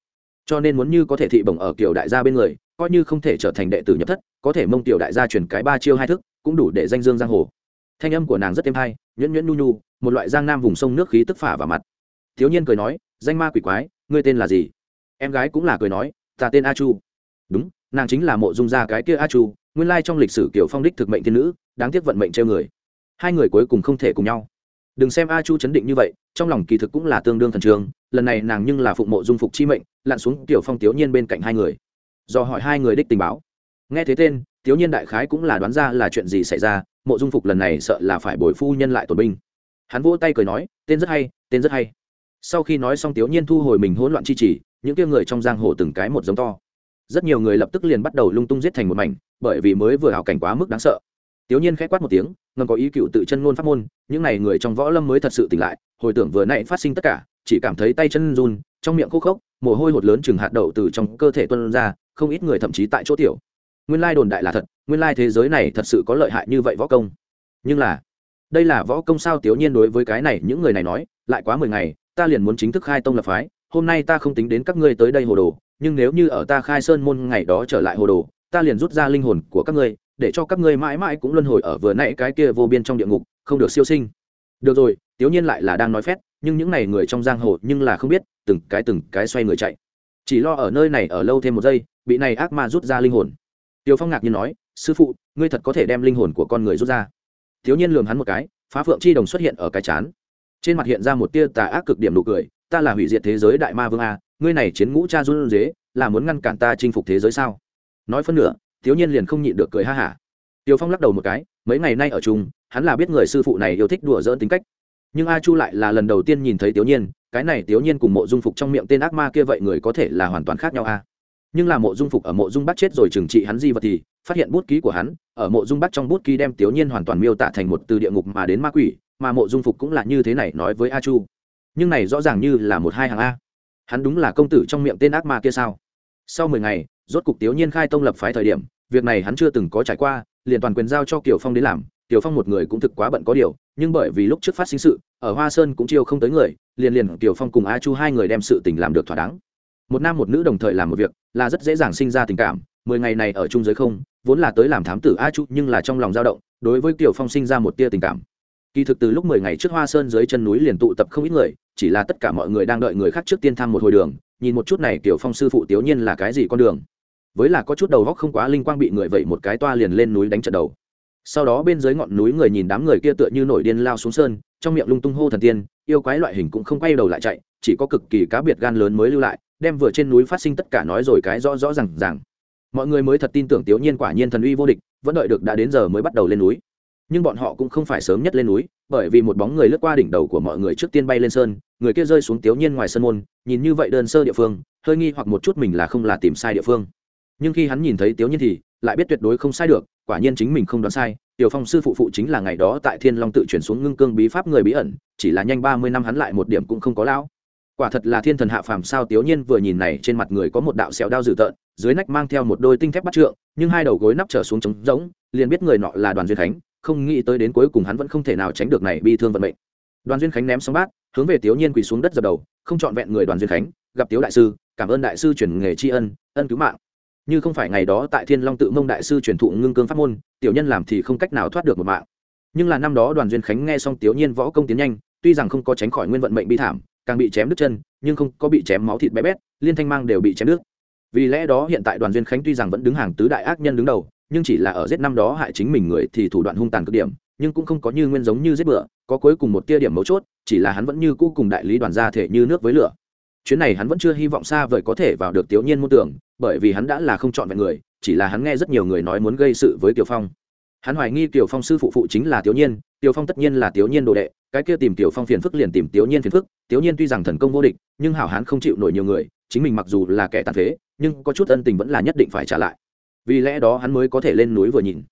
Cho nên muốn như có thể thị bổng ở kiểu đại gia bên người, coi như không thể trở thành đệ tử nhập thất, có thể mông tiểu đại gia truyền cái ba chiêu hai thức, cũng đủ để danh dương giang hồ. Thanh âm của nàng rất êm hay, nhuyễn nhuyễn nu nu một loại giang nam vùng sông nước khí tức phả vào mặt. Thiếu nhiên cười nói, danh ma quỷ quái, ngươi tên là gì? Em gái cũng là cười nói, ta tên a chu. Đúng, nàng chính là mộ dung gia cái kia a chu, nguyên lai trong lịch sử kiểu phong đích thực mệnh thiên nữ, đáng tiếc vận mệnh treo người. Hai người cuối cùng không thể cùng nhau. Đừng xem a chu chấn định như vậy, trong lòng kỳ thực cũng là tương đương thần trường lần này nàng nhưng là phụng mộ dung phục chi mệnh, lặn xuống tiểu phong tiểu nhiên bên cạnh hai người. Do hỏi hai người đích tình báo. Nghe thế tên tiểu nhiên đại khái cũng là đoán ra là chuyện gì xảy ra, mộ dung phục lần này sợ là phải bồi phu nhân lại tổn binh. Hắn vỗ tay cười nói, tên rất hay, tên rất hay. Sau khi nói xong tiểu nhiên thu hồi mình hỗn loạn chi chỉ những kia người trong giang hồ từng cái một giống to rất nhiều người lập tức liền bắt đầu lung tung giết thành một mảnh bởi vì mới vừa hào cảnh quá mức đáng sợ Tiểu Nhiên khẽ quát một tiếng, ngầm có ý cựu tự chân ngôn pháp môn, những này người trong võ lâm mới thật sự tỉnh lại, hồi tưởng vừa nãy phát sinh tất cả, chỉ cảm thấy tay chân run, trong miệng khô khốc, mồ hôi hột lớn chừng hạt đậu từ trong cơ thể tuôn ra, không ít người thậm chí tại chỗ tiểu. Nguyên lai đồn đại là thật, nguyên lai thế giới này thật sự có lợi hại như vậy võ công. Nhưng là, đây là võ công sao Tiểu Nhiên đối với cái này những người này nói, lại quá mười ngày, ta liền muốn chính thức khai tông lập phái, hôm nay ta không tính đến các ngươi tới đây hồ đồ, nhưng nếu như ở ta khai sơn môn ngày đó trở lại hồ đồ, ta liền rút ra linh hồn của các ngươi, để cho các ngươi mãi mãi cũng luân hồi ở vừa nãy cái kia vô biên trong địa ngục không được siêu sinh. Được rồi tiểu nhiên lại là đang nói phét nhưng những này người trong giang hồ nhưng là không biết từng cái từng cái xoay người chạy. Chỉ lo ở nơi này ở lâu thêm một giây bị này ác ma rút ra linh hồn. Tiểu phong ngạc nhiên nói sư phụ ngươi thật có thể đem linh hồn của con người rút ra. Tiểu nhiên lườm hắn một cái phá phượng chi đồng xuất hiện ở cái chán. Trên mặt hiện ra một tia tà ác cực điểm nụ cười ta là hủy diệt thế giới đại ma vương a, ngươi này chiến ngũ cha run dế là muốn ngăn cản ta chinh phục thế giới sao? Nói phân nửa, thiếu nhiên liền không nhịn được cười ha hả. Tiều phong lắc đầu một cái, mấy ngày nay ở chung, hắn là biết người sư phụ này yêu thích đùa dỡn tính cách. Nhưng a chu lại là lần đầu tiên nhìn thấy tiểu nhiên, cái này tiểu nhiên cùng mộ dung phục trong miệng tên ác ma kia vậy người có thể là hoàn toàn khác nhau a. Nhưng là mộ dung phục ở mộ dung bắt chết rồi trừng trị hắn di vật thì, phát hiện bút ký của hắn, ở mộ dung bắt trong bút ký đem tiểu nhiên hoàn toàn miêu tả thành một từ địa ngục mà đến ma quỷ, mà mộ dung phục cũng là như thế này nói với a chu nhưng này rõ ràng như là một hai hàng a. Hắn đúng là công tử trong miệng tên ác ma kia sao? Sau mười ngày, rốt cục tiểu nhiên khai tông lập phái thời điểm, việc này hắn chưa từng có trải qua, liền toàn quyền giao cho kiều phong đến làm. Kiều phong một người cũng thực quá bận có điều, nhưng bởi vì lúc trước phát sinh sự, ở hoa sơn cũng chiêu không tới người, liền liền kiều phong cùng a chu hai người đem sự tình làm được thỏa đáng. Một nam một nữ đồng thời làm một việc, là rất dễ dàng sinh ra tình cảm, mười ngày này ở chung giới không, vốn là tới làm thám tử a chu nhưng là trong lòng dao động, đối với kiều phong sinh ra một tia tình cảm kỳ thực từ lúc mười ngày trước hoa sơn dưới chân núi liền tụ tập không ít người, chỉ là tất cả mọi người đang đợi người khác trước tiên thăm một hồi đường, nhìn một chút này tiểu phong sư phụ tiểu nhiên là cái gì con đường. Với là có chút đầu góc không quá linh quang bị người vậy một cái toa liền lên núi đánh trận đầu. Sau đó bên dưới ngọn núi người nhìn đám người kia tựa như nổi điên lao xuống sơn, trong miệng lung tung hô thần tiên, yêu quái loại hình cũng không quay đầu lại chạy, chỉ có cực kỳ cá biệt gan lớn mới lưu lại, đem vừa trên núi phát sinh tất cả nói rồi cái rõ rõ r à n g rằng mọi người mới thật tin tưởng tiểu nhiên quả nhiên thần uy vô địch, vẫn đợi được đã đến giờ mới bắt đầu lên núi nhưng bọn họ cũng không phải sớm nhất lên núi, bởi vì một bóng người lướt qua đỉnh đầu của mọi người trước tiên bay lên sơn, người kia rơi xuống tiếu nhiên ngoài sân môn, nhìn như vậy đơn sơ địa phương, hơi nghi hoặc một chút mình là không là tìm sai địa phương. Nhưng khi hắn nhìn thấy tiếu nhiên thì lại biết tuyệt đối không sai được, quả nhiên chính mình không đoán sai, tiểu phong sư phụ phụ chính là ngày đó tại thiên long tự chuyển xuống ngưng cương bí pháp người bí ẩn, chỉ là nhanh ba mươi năm hắn lại một điểm cũng không có lão. Quả thật là thiên thần hạ phàm sao tiểu nhiên vừa nhìn này trên mặt người có một đạo xẻo đao dữ tợn, dưới nách mang theo một đôi tinh thép bắt trượng, nhưng hai đầu gối nắp trở xuống trống rỗng, liền biết người nọ là đoàn duyên khánh không nghĩ tới đến cuối cùng hắn vẫn không thể nào tránh được này bi thương vận mệnh. Đoàn duyên khánh ném xong bát, hướng về tiểu nhiên quỳ xuống đất dập đầu, không chọn vẹn người đoàn duyên khánh, gặp Tiếu đại sư, cảm ơn đại sư chuyển nghề tri ân ân cứu mạng. Như không phải ngày đó tại thiên long tự mông đại sư truyền thụ ngưng cương pháp môn, tiểu nhân làm thì không cách nào thoát được một mạng. Nhưng là năm đó đoàn duyên khánh nghe xong tiểu nhiên võ công tiến nhanh, tuy rằng không có tránh khỏi nguyên vận mệnh bi thảm, càng bị chém đứt chân, nhưng không có bị chém máu thịt bé bét, liên thanh mang đều bị chém đứt. Vì lẽ đó hiện tại đoàn duyên khánh tuy rằng vẫn đứng hàng tứ đại ác nhân đứng đầu nhưng chỉ là ở giết năm đó hại chính mình người thì thủ đoạn hung tàn cực điểm, nhưng cũng không có như nguyên giống như giết bựa, có cuối cùng một tia điểm mấu chốt, chỉ là hắn vẫn như cũ cùng đại lý đoàn gia thể như nước với lửa. Chuyến này hắn vẫn chưa hy vọng xa vời có thể vào được tiểu nhiên môn tưởng, bởi vì hắn đã là không chọn vẹn người, chỉ là hắn nghe rất nhiều người nói muốn gây sự với tiểu phong. Hắn hoài nghi tiểu phong sư phụ phụ chính là tiểu nhiên, tiểu phong tất nhiên là tiểu nhiên đồ đệ, cái kia tìm tiểu phong phiền phức liền tìm tiểu nhiên phiền phức, tiểu nhiên tuy rằng thần công vô địch, nhưng hảo hắn không chịu nổi nhiều người, chính mình mặc dù là kẻ tàn phế, nhưng có chút ân tình vẫn là nhất định phải trả lại vì lẽ đó hắn mới có thể lên núi vừa nhìn.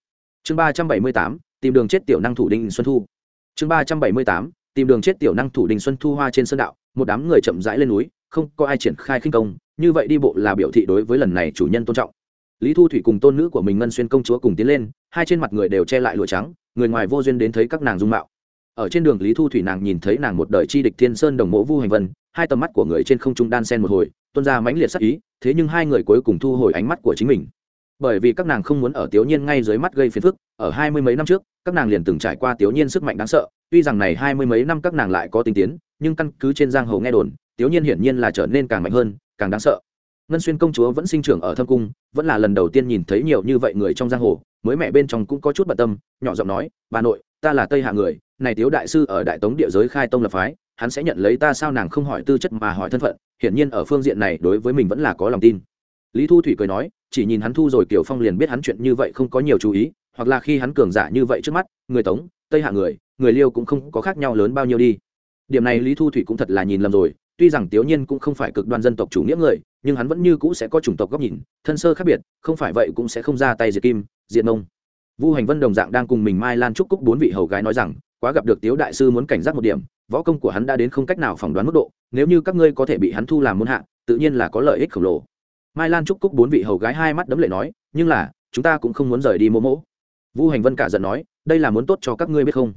Chương ba trăm bảy mươi tám, tìm đường chết tiểu năng thủ đinh xuân thu. Chương ba trăm bảy mươi tám, tìm đường chết tiểu năng thủ đinh xuân thu hoa trên sơn đạo, một đám người chậm rãi lên núi, không có ai triển khai khinh công, như vậy đi bộ là biểu thị đối với lần này chủ nhân tôn trọng. Lý thu thủy cùng tôn nữ của mình ngân xuyên công chúa cùng tiến lên, hai trên mặt người đều che lại lụa trắng, người ngoài vô duyên đến thấy các nàng dung mạo. Ở trên đường lý thu thủy nàng nhìn thấy nàng một đời chi địch thiên sơn đồng mộ vu hành vân, hai tầm mắt của người trên không trung đan sen một hồi tôn ra mãnh liệt sắc ý, thế nhưng hai người cuối cùng thu hồi ánh mắt của chính mình bởi vì các nàng không muốn ở tiểu nhiên ngay dưới mắt gây phiền phức, ở hai mươi mấy năm trước, các nàng liền từng trải qua tiểu nhiên sức mạnh đáng sợ, tuy rằng này hai mươi mấy năm các nàng lại có tinh tiến, nhưng căn cứ trên giang hồ nghe đồn tiểu nhiên hiển nhiên là trở nên càng mạnh hơn, càng đáng sợ. Ngân xuyên công chúa vẫn sinh trưởng ở thâm cung, vẫn là lần đầu tiên nhìn thấy nhiều như vậy người trong giang hồ, mới mẹ bên trong cũng có chút bận tâm, nhỏ giọng nói, bà nội, ta là tây hạ người, này tiếu đại sư ở đại tống địa giới khai tông lập phái, hắn sẽ nhận lấy ta sao nàng không hỏi tư chất mà hỏi thân phận, hiển nhiên ở phương diện này đối với mình vẫn là có lòng tin. Lý thu thủy cười nói chỉ nhìn hắn thu rồi kiểu phong liền biết hắn chuyện như vậy không có nhiều chú ý, hoặc là khi hắn cường giả như vậy trước mắt, người tống, tây hạ người người liêu cũng không có khác nhau lớn bao nhiêu đi. Điểm này lý thu thủy cũng thật là nhìn lầm rồi, tuy rằng tiểu nhiên cũng không phải cực đoan dân tộc chủ nghĩa người, nhưng hắn vẫn như cũ sẽ có chủng tộc góc nhìn, thân sơ khác biệt, không phải vậy cũng sẽ không ra tay diệt kim, diệt nông. Vu hành vân đồng dạng đang cùng mình mai lan trúc cúc bốn vị hầu gái nói rằng, quá gặp được tiếu đại sư muốn cảnh giác một điểm, võ công của hắn đã đến không cách nào phỏng đoán mức độ, nếu như các ngươi có thể bị hắn thu làm môn hạ, tự nhiên là có lợi ích khổng lồ mai lan trúc cúc bốn vị hầu gái hai mắt đấm lệ nói nhưng là chúng ta cũng không muốn rời đi mô mỗ. Vu hành vân cả giận nói đây là muốn tốt cho các ngươi biết không?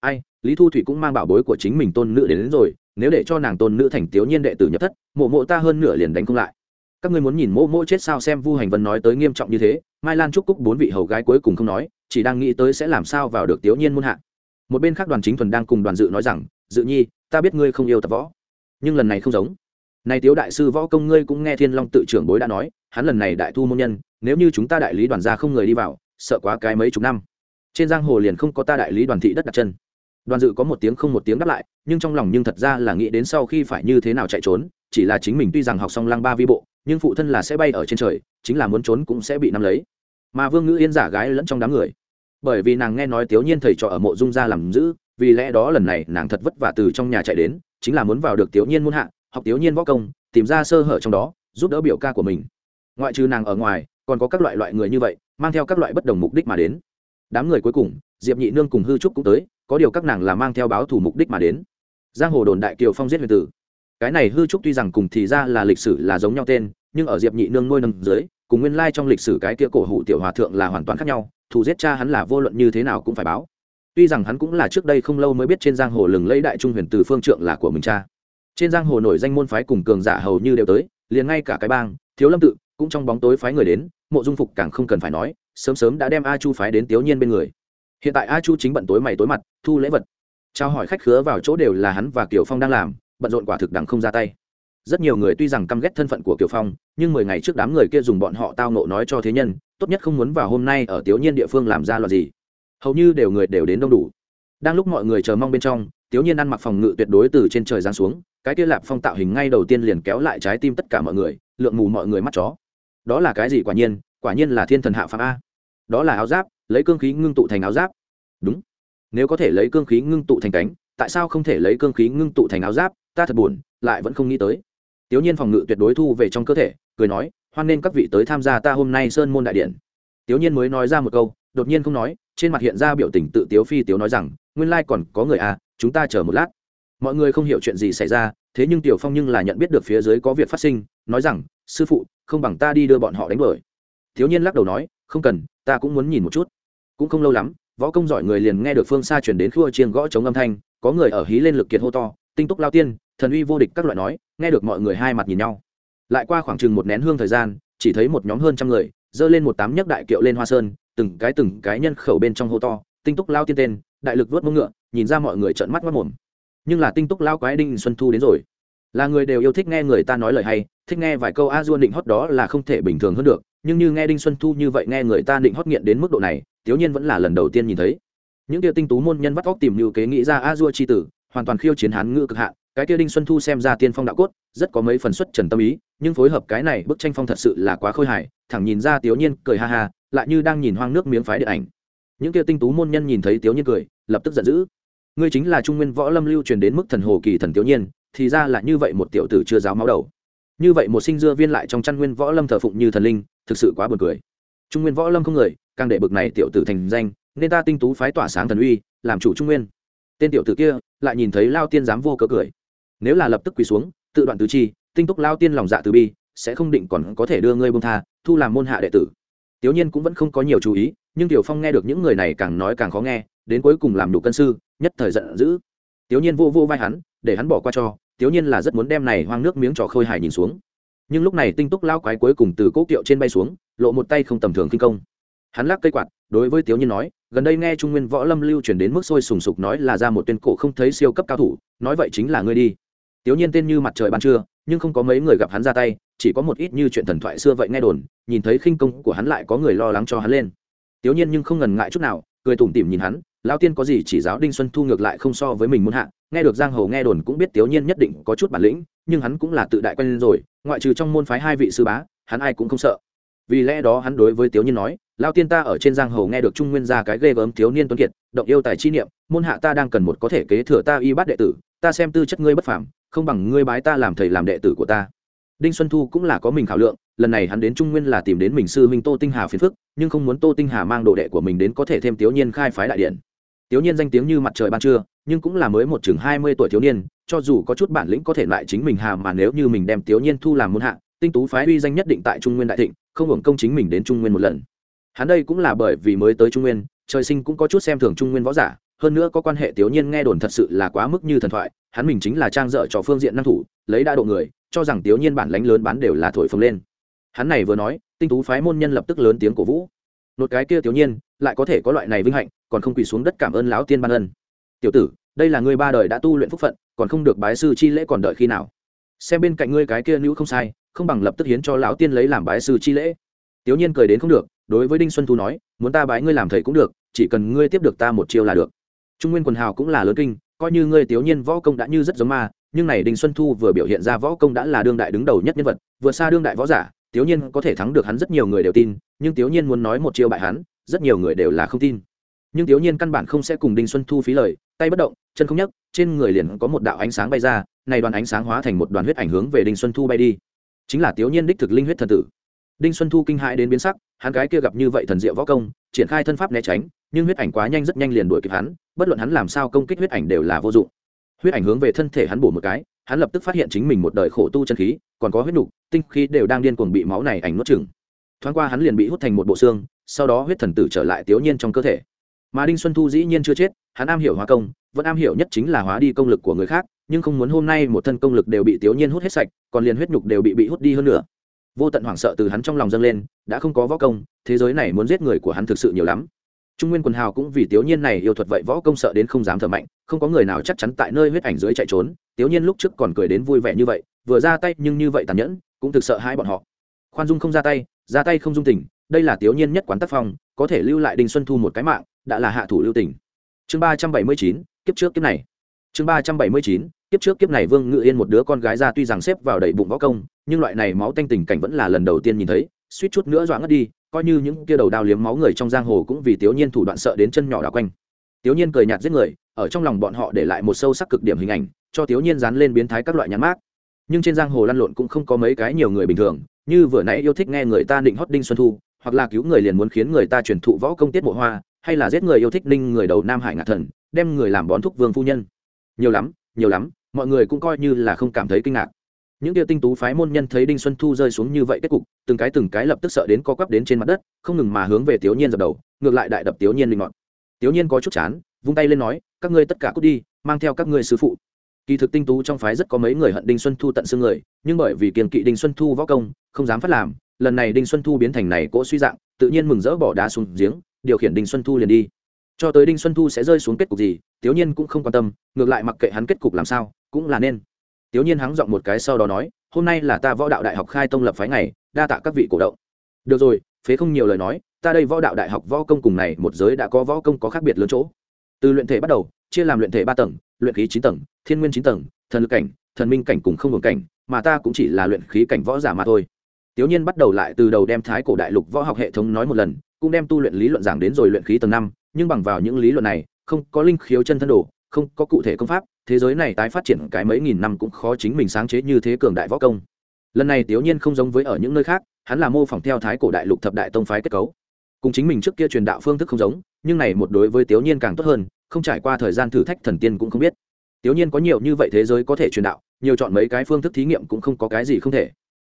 Ai lý thu thủy cũng mang bảo bối của chính mình tôn nữ đến, đến rồi nếu để cho nàng tôn nữ thành tiểu nhiên đệ tử nhập thất mộ mộ ta hơn nửa liền đánh không lại. Các ngươi muốn nhìn mộ mộ chết sao xem vu hành vân nói tới nghiêm trọng như thế. Mai lan trúc cúc bốn vị hầu gái cuối cùng không nói chỉ đang nghĩ tới sẽ làm sao vào được tiểu nhiên muôn hạ. Một bên khác đoàn chính thuần đang cùng đoàn dự nói rằng dự nhi ta biết ngươi không yêu tập võ nhưng lần này không giống này tiếu đại sư võ công ngươi cũng nghe thiên long tự trưởng bối đã nói, hắn lần này đại thu môn nhân, nếu như chúng ta đại lý đoàn gia không người đi vào, sợ quá cái mấy chục năm. Trên giang hồ liền không có ta đại lý đoàn thị đất đặt chân. Đoàn dự có một tiếng không một tiếng đáp lại, nhưng trong lòng nhưng thật ra là nghĩ đến sau khi phải như thế nào chạy trốn, chỉ là chính mình tuy rằng học xong lăng ba vi bộ, nhưng phụ thân là sẽ bay ở trên trời, chính là muốn trốn cũng sẽ bị nắm lấy. Mà vương ngữ yên giả gái lẫn trong đám người. Bởi vì nàng nghe nói tiểu nhiên thầy trò ở mộ dung gia làm giữ, vì lẽ đó lần này nàng thật vất vả từ trong nhà chạy đến, chính là muốn vào được tiểu nhiên muôn hạ học tiểu nhiên võ công, tìm ra sơ hở trong đó, giúp đỡ biểu ca của mình. Ngoại trừ nàng ở ngoài, còn có các loại loại người như vậy, mang theo các loại bất đồng mục đích mà đến. Đám người cuối cùng, diệp nhị nương cùng hư trúc cũng tới, có điều các nàng là mang theo báo thủ mục đích mà đến. Giang hồ đồn đại kiều phong giết huyền tử. Cái này hư trúc tuy rằng cùng thì ra là lịch sử là giống nhau tên, nhưng ở diệp nhị nương nuôi nâng dưới, cùng nguyên lai trong lịch sử cái kia cổ hủ tiểu hòa thượng là hoàn toàn khác nhau thủ giết cha hắn là vô luận như thế nào cũng phải báo. Tuy rằng hắn cũng là trước đây không lâu mới biết trên giang hồ lừng lấy đại trung huyền từ phương trượng là của mình cha trên giang hồ nổi danh môn phái cùng cường giả hầu như đều tới, liền ngay cả cái bang, thiếu lâm tự, cũng trong bóng tối phái người đến, mộ dung phục càng không cần phải nói, sớm sớm đã đem a chu phái đến tiểu nhiên bên người. Hiện tại a chu chính bận tối mày tối mặt, thu lễ vật. Trao hỏi khách khứa vào chỗ đều là hắn và kiều phong đang làm, bận rộn quả thực đằng không ra tay. Rất nhiều người tuy rằng căm ghét thân phận của kiều phong, nhưng mười ngày trước đám người kia dùng bọn họ tao nộ nói cho thế nhân, tốt nhất không muốn vào hôm nay ở tiểu nhiên địa phương làm ra loạt gì. Hầu như đều người đều đến đông đủ. Đang lúc mọi người chờ mong bên trong tiểu nhiên ăn mặc phòng ngự tuyệt đối từ trên trời giáng xuống, cái kia lạp phong tạo hình ngay đầu tiên liền kéo lại trái tim tất cả mọi người, lượng mù mọi người mắt chó. Đó là cái gì quả nhiên? Quả nhiên là thiên thần hạ phàm a. Đó là áo giáp, lấy cương khí ngưng tụ thành áo giáp. Đúng. Nếu có thể lấy cương khí ngưng tụ thành cánh, tại sao không thể lấy cương khí ngưng tụ thành áo giáp? Ta thật buồn, lại vẫn không nghĩ tới. Tiểu nhiên phòng ngự tuyệt đối thu về trong cơ thể, cười nói, hoan nên các vị tới tham gia ta hôm nay sơn môn đại điện. Tiểu nhiên mới nói ra một câu, đột nhiên không nói, trên mặt hiện ra biểu tình tự tiếu phi tiếu nói rằng, nguyên lai còn có người à chúng ta chờ một lát. Mọi người không hiểu chuyện gì xảy ra, thế nhưng tiểu phong nhưng là nhận biết được phía dưới có việc phát sinh, nói rằng, sư phụ, không bằng ta đi đưa bọn họ đánh đuổi. Thiếu nhiên lắc đầu nói, không cần, ta cũng muốn nhìn một chút. Cũng không lâu lắm, võ công giỏi người liền nghe được phương xa chuyển đến khua chiêng gõ chống âm thanh, có người ở hí lên lực kiệt hô to, tinh túc lao tiên, thần uy vô địch các loại nói, nghe được mọi người hai mặt nhìn nhau. Lại qua khoảng chừng một nén hương thời gian, chỉ thấy một nhóm hơn trăm người dơ lên một tám nhấc đại kiệu lên hoa sơn, từng cái từng cái nhân khẩu bên trong hô to, tinh túc lao tiên tên, đại lực vớt mông ngựa nhìn ra mọi người trợn mắt mất mồm. Nhưng là tinh túc lao quái đinh xuân thu đến rồi. Là người đều yêu thích nghe người ta nói lời hay, thích nghe vài câu a dua định hót đó là không thể bình thường hơn được, nhưng như nghe đinh xuân thu như vậy nghe người ta định hót nghiện đến mức độ này thiếu nhiên vẫn là lần đầu tiên nhìn thấy. Những kia tinh tú môn nhân bắt óc tìm như kế nghĩ ra a dua chi tử, hoàn toàn khiêu chiến hán ngữ cực hạn, cái kia đinh xuân thu xem ra tiên phong đạo cốt, rất có mấy phần xuất trần tâm ý, nhưng phối hợp cái này bức tranh phong thật sự là quá khôi hài, thẳng nhìn ra tiểu nhiên cười ha ha, lại như đang nhìn hoang nước miếng phái điện ảnh. Những kia tinh tú môn nhân nhìn thấy tiểu nhiên cười, lập tức giận dữ ngươi chính là trung nguyên võ lâm lưu truyền đến mức thần hồ kỳ thần tiểu nhiên, thì ra là như vậy một tiểu tử chưa giáo máu đầu. Như vậy một sinh dưa viên lại trong chăn nguyên võ lâm thờ phụng như thần linh, thực sự quá buồn cười. Trung nguyên võ lâm không người, càng để bực này tiểu tử thành danh, nên ta tinh tú phái tỏa sáng thần uy, làm chủ trung nguyên. Tên tiểu tử kia, lại nhìn thấy lao tiên dám vô cớ cười. Nếu là lập tức quỳ xuống, tự đoạn tứ chi, tinh túc lao tiên lòng dạ từ bi, sẽ không định còn có thể đưa ngươi bông tha, thu làm môn hạ đệ tử. Tiểu nhiên cũng vẫn không có nhiều chú ý, nhưng tiểu phong nghe được những người này càng nói càng khó nghe đến cuối cùng làm đủ cân sư, nhất thời giận dữ. Tiểu nhiên vô vô vai hắn, để hắn bỏ qua cho tiểu nhiên là rất muốn đem này hoang nước miếng trò khôi hải nhìn xuống. Nhưng lúc này tinh túc lao quái cuối cùng từ cỗ kiệu trên bay xuống, lộ một tay không tầm thường kinh công. Hắn lắc cây quạt, đối với tiểu nhiên nói, gần đây nghe trung nguyên võ lâm lưu chuyển đến mức sôi sùng sục nói là ra một tuyên cổ không thấy siêu cấp cao thủ, nói vậy chính là ngươi đi. Tiểu nhiên tên như mặt trời ban trưa, nhưng không có mấy người gặp hắn ra tay, chỉ có một ít như chuyện thần thoại xưa vậy nghe đồn, nhìn thấy khinh công của hắn lại có người lo lắng cho hắn lên. Tiểu nhiên nhưng không ngần ngại chút nào cười tủm tỉm nhìn hắn lao tiên có gì chỉ giáo đinh xuân thu ngược lại không so với mình muốn hạ, nghe được giang hồ nghe đồn cũng biết tiểu nhiên nhất định có chút bản lĩnh, nhưng hắn cũng là tự đại quen rồi, ngoại trừ trong môn phái hai vị sư bá, hắn ai cũng không sợ. Vì lẽ đó hắn đối với tiểu nhiên nói lao tiên ta ở trên giang hồ nghe được trung nguyên ra cái ghê gớm thiếu niên tuấn kiệt, động yêu tài chi niệm môn hạ ta đang cần một có thể kế thừa ta y bát đệ tử, ta xem tư chất ngươi bất phàm, không bằng ngươi bái ta làm thầy làm đệ tử của ta đinh xuân thu cũng là có mình khảo lượng, lần này hắn đến trung nguyên là tìm đến mình sư huynh tô tinh hà phiền phức, nhưng không muốn tô tinh hà mang đồ đệ của mình đến có thể thêm tiểu nhiên khai phái đại điện. Tiểu nhiên danh tiếng như mặt trời ban trưa, nhưng cũng là mới một chừng hai mươi tuổi thiếu niên, cho dù có chút bản lĩnh có thể lại chính mình hà mà nếu như mình đem tiểu nhiên thu làm môn hạ, tinh tú phái uy danh nhất định tại trung nguyên đại thịnh, không hưởng công chính mình đến trung nguyên một lần. Hắn đây cũng là bởi vì mới tới trung nguyên, trời sinh cũng có chút xem thường trung nguyên võ giả, hơn nữa có quan hệ tiểu nhiên nghe đồn thật sự là quá mức như thần thoại, hắn mình chính là trang dợ cho phương diện năng thủ, lấy đa độ người cho rằng tiểu nhiên bản lãnh lớn bán đều là thổi phồng lên. Hắn này vừa nói, tinh tú phái môn nhân lập tức lớn tiếng cổ vũ. Nốt cái kia tiểu nhiên, lại có thể có loại này vinh hạnh, còn không quỳ xuống đất cảm ơn lão tiên ban ân. Tiểu tử, đây là ngươi ba đời đã tu luyện phúc phận, còn không được bái sư chi lễ còn đợi khi nào? Xem bên cạnh ngươi cái kia nữ không sai, không bằng lập tức hiến cho lão tiên lấy làm bái sư chi lễ. Tiểu nhiên cười đến không được, đối với đinh xuân thu nói, muốn ta bái ngươi làm thầy cũng được, chỉ cần ngươi tiếp được ta một chiêu là được. Trung nguyên quần hào cũng là lớn kinh, coi như ngươi tiểu nhiên võ công đã như rất giống ma nhưng này đinh xuân thu vừa biểu hiện ra võ công đã là đương đại đứng đầu nhất nhân vật vừa xa đương đại võ giả tiểu nhiên có thể thắng được hắn rất nhiều người đều tin, nhưng tiểu nhiên muốn nói một chiêu bại hắn, rất nhiều người đều là không tin. Nhưng tiểu nhiên căn bản không sẽ cùng đinh xuân thu phí lời, tay bất động, chân không nhấc, trên người liền có một đạo ánh sáng bay ra, này đoàn ánh sáng hóa thành một đoàn huyết ảnh hướng về đinh xuân thu bay đi. Chính là tiểu nhiên đích thực linh huyết thần tử. Đinh xuân thu kinh hãi đến biến sắc, hắn gái kia gặp như vậy thần diệu võ công, triển khai thân pháp né tránh, nhưng huyết ảnh quá nhanh rất nhanh liền đuổi kịp hắn, bất luận hắn làm sao công kích huyết ảnh đều là vô dụng huyết ảnh hướng về thân thể hắn bổ một cái, hắn lập tức phát hiện chính mình một đời khổ tu chân khí, còn có huyết nục, tinh khí đều đang điên cuồng bị máu này ảnh nuốt chừng thoáng qua hắn liền bị hút thành một bộ xương, sau đó huyết thần tử trở lại tiểu nhiên trong cơ thể. Mà đinh xuân thu dĩ nhiên chưa chết, hắn am hiểu hóa công, vẫn am hiểu nhất chính là hóa đi công lực của người khác, nhưng không muốn hôm nay một thân công lực đều bị tiểu nhiên hút hết sạch, còn liền huyết nhục đều bị bị hút đi hơn nữa. Vô tận hoảng sợ từ hắn trong lòng dâng lên, đã không có võ công, thế giới này muốn giết người của hắn thực sự nhiều lắm trung nguyên quần hào cũng vì tiểu nhiên này yêu thuật vậy võ công sợ đến không dám thở mạnh, không có người nào chắc chắn tại nơi huyết ảnh dưới chạy trốn tiểu nhiên lúc trước còn cười đến vui vẻ như vậy, vừa ra tay nhưng như vậy tàn nhẫn, cũng thực sợ hai bọn họ. Khoan dung không ra tay ra tay không dung tình, đây là tiểu nhiên nhất quán tác phong, có thể lưu lại đinh xuân thu một cái mạng, đã là hạ thủ lưu tình. Chương ba trăm bảy mươi chín, kiếp trước kiếp này. Chương ba trăm bảy mươi chín, kiếp trước kiếp này vương ngự yên một đứa con gái ra tuy rằng xếp vào đầy bụng võ công, nhưng loại này máu tanh tình cảnh vẫn là lần đầu tiên nhìn thấy, suýt chút nữa dọa ngất đi coi như những kia đầu đao liếm máu người trong giang hồ cũng vì tiểu nhiên thủ đoạn sợ đến chân nhỏ đảo quanh. Tiểu nhiên cười nhạt giết người, ở trong lòng bọn họ để lại một sâu sắc cực điểm hình ảnh, cho tiểu nhiên dán lên biến thái các loại nhãn mát nhưng trên giang hồ lăn lộn cũng không có mấy cái nhiều người bình thường, như vừa nãy yêu thích nghe người ta định hót đinh xuân thu, hoặc là cứu người liền muốn khiến người ta truyền thụ võ công tiết mộ hoa, hay là giết người yêu thích ninh người đầu nam hải ngạc thần, đem người làm bón thúc vương phu nhân. Nhiều lắm nhiều lắm, mọi người cũng coi như là không cảm thấy kinh ngạc những kia tinh tú phái môn nhân thấy đinh xuân thu rơi xuống như vậy kết cục, từng cái từng cái lập tức sợ đến co quắp đến trên mặt đất, không ngừng mà hướng về tiểu nhiên dập đầu, ngược lại đại đập tiểu nhiên linh ngọn tiểu nhiên có chút chán, vung tay lên nói, các ngươi tất cả cút đi, mang theo các ngươi sư phụ. Kỳ thực tinh tú trong phái rất có mấy người hận đinh xuân thu tận xương người, nhưng bởi vì kiềm kỵ đinh xuân thu võ công, không dám phát làm, lần này đinh xuân thu biến thành này cỗ suy dạng, tự nhiên mừng rỡ bỏ đá xuống giếng, điều khiển đinh xuân thu liền đi. Cho tới đinh xuân thu sẽ rơi xuống kết cục gì tiểu nhiên cũng không quan tâm, ngược lại mặc kệ hắn kết cục làm sao, cũng là nên tiếu nhiên hắng giọng một cái sau đó nói, hôm nay là ta võ đạo đại học khai tông lập phái ngày, đa tạ các vị cổ động. Được rồi, phế không nhiều lời nói, ta đây võ đạo đại học võ công cùng này một giới đã có võ công có khác biệt lớn chỗ. Từ luyện thể bắt đầu, chia làm luyện thể ba tầng, luyện khí chín tầng, thiên nguyên chín tầng, thần lực cảnh, thần minh cảnh cùng không hồn cảnh, mà ta cũng chỉ là luyện khí cảnh võ giả mà thôi. Tiểu nhiên bắt đầu lại từ đầu đem thái cổ đại lục võ học hệ thống nói một lần, cũng đem tu luyện lý luận giảng đến rồi luyện khí tầng năm, nhưng bằng vào những lý luận này, không có linh khiếu chân thân đồ, không có cụ thể công pháp thế giới này tái phát triển cái mấy nghìn năm cũng khó chính mình sáng chế như thế cường đại võ công. Lần này tiểu nhiên không giống với ở những nơi khác, hắn là mô phỏng theo thái cổ đại lục thập đại tông phái kết cấu. Cùng chính mình trước kia truyền đạo phương thức không giống, nhưng này một đối với tiểu nhiên càng tốt hơn, không trải qua thời gian thử thách thần tiên cũng không biết. Tiểu nhiên có nhiều như vậy thế giới có thể truyền đạo, nhiều chọn mấy cái phương thức thí nghiệm cũng không có cái gì không thể.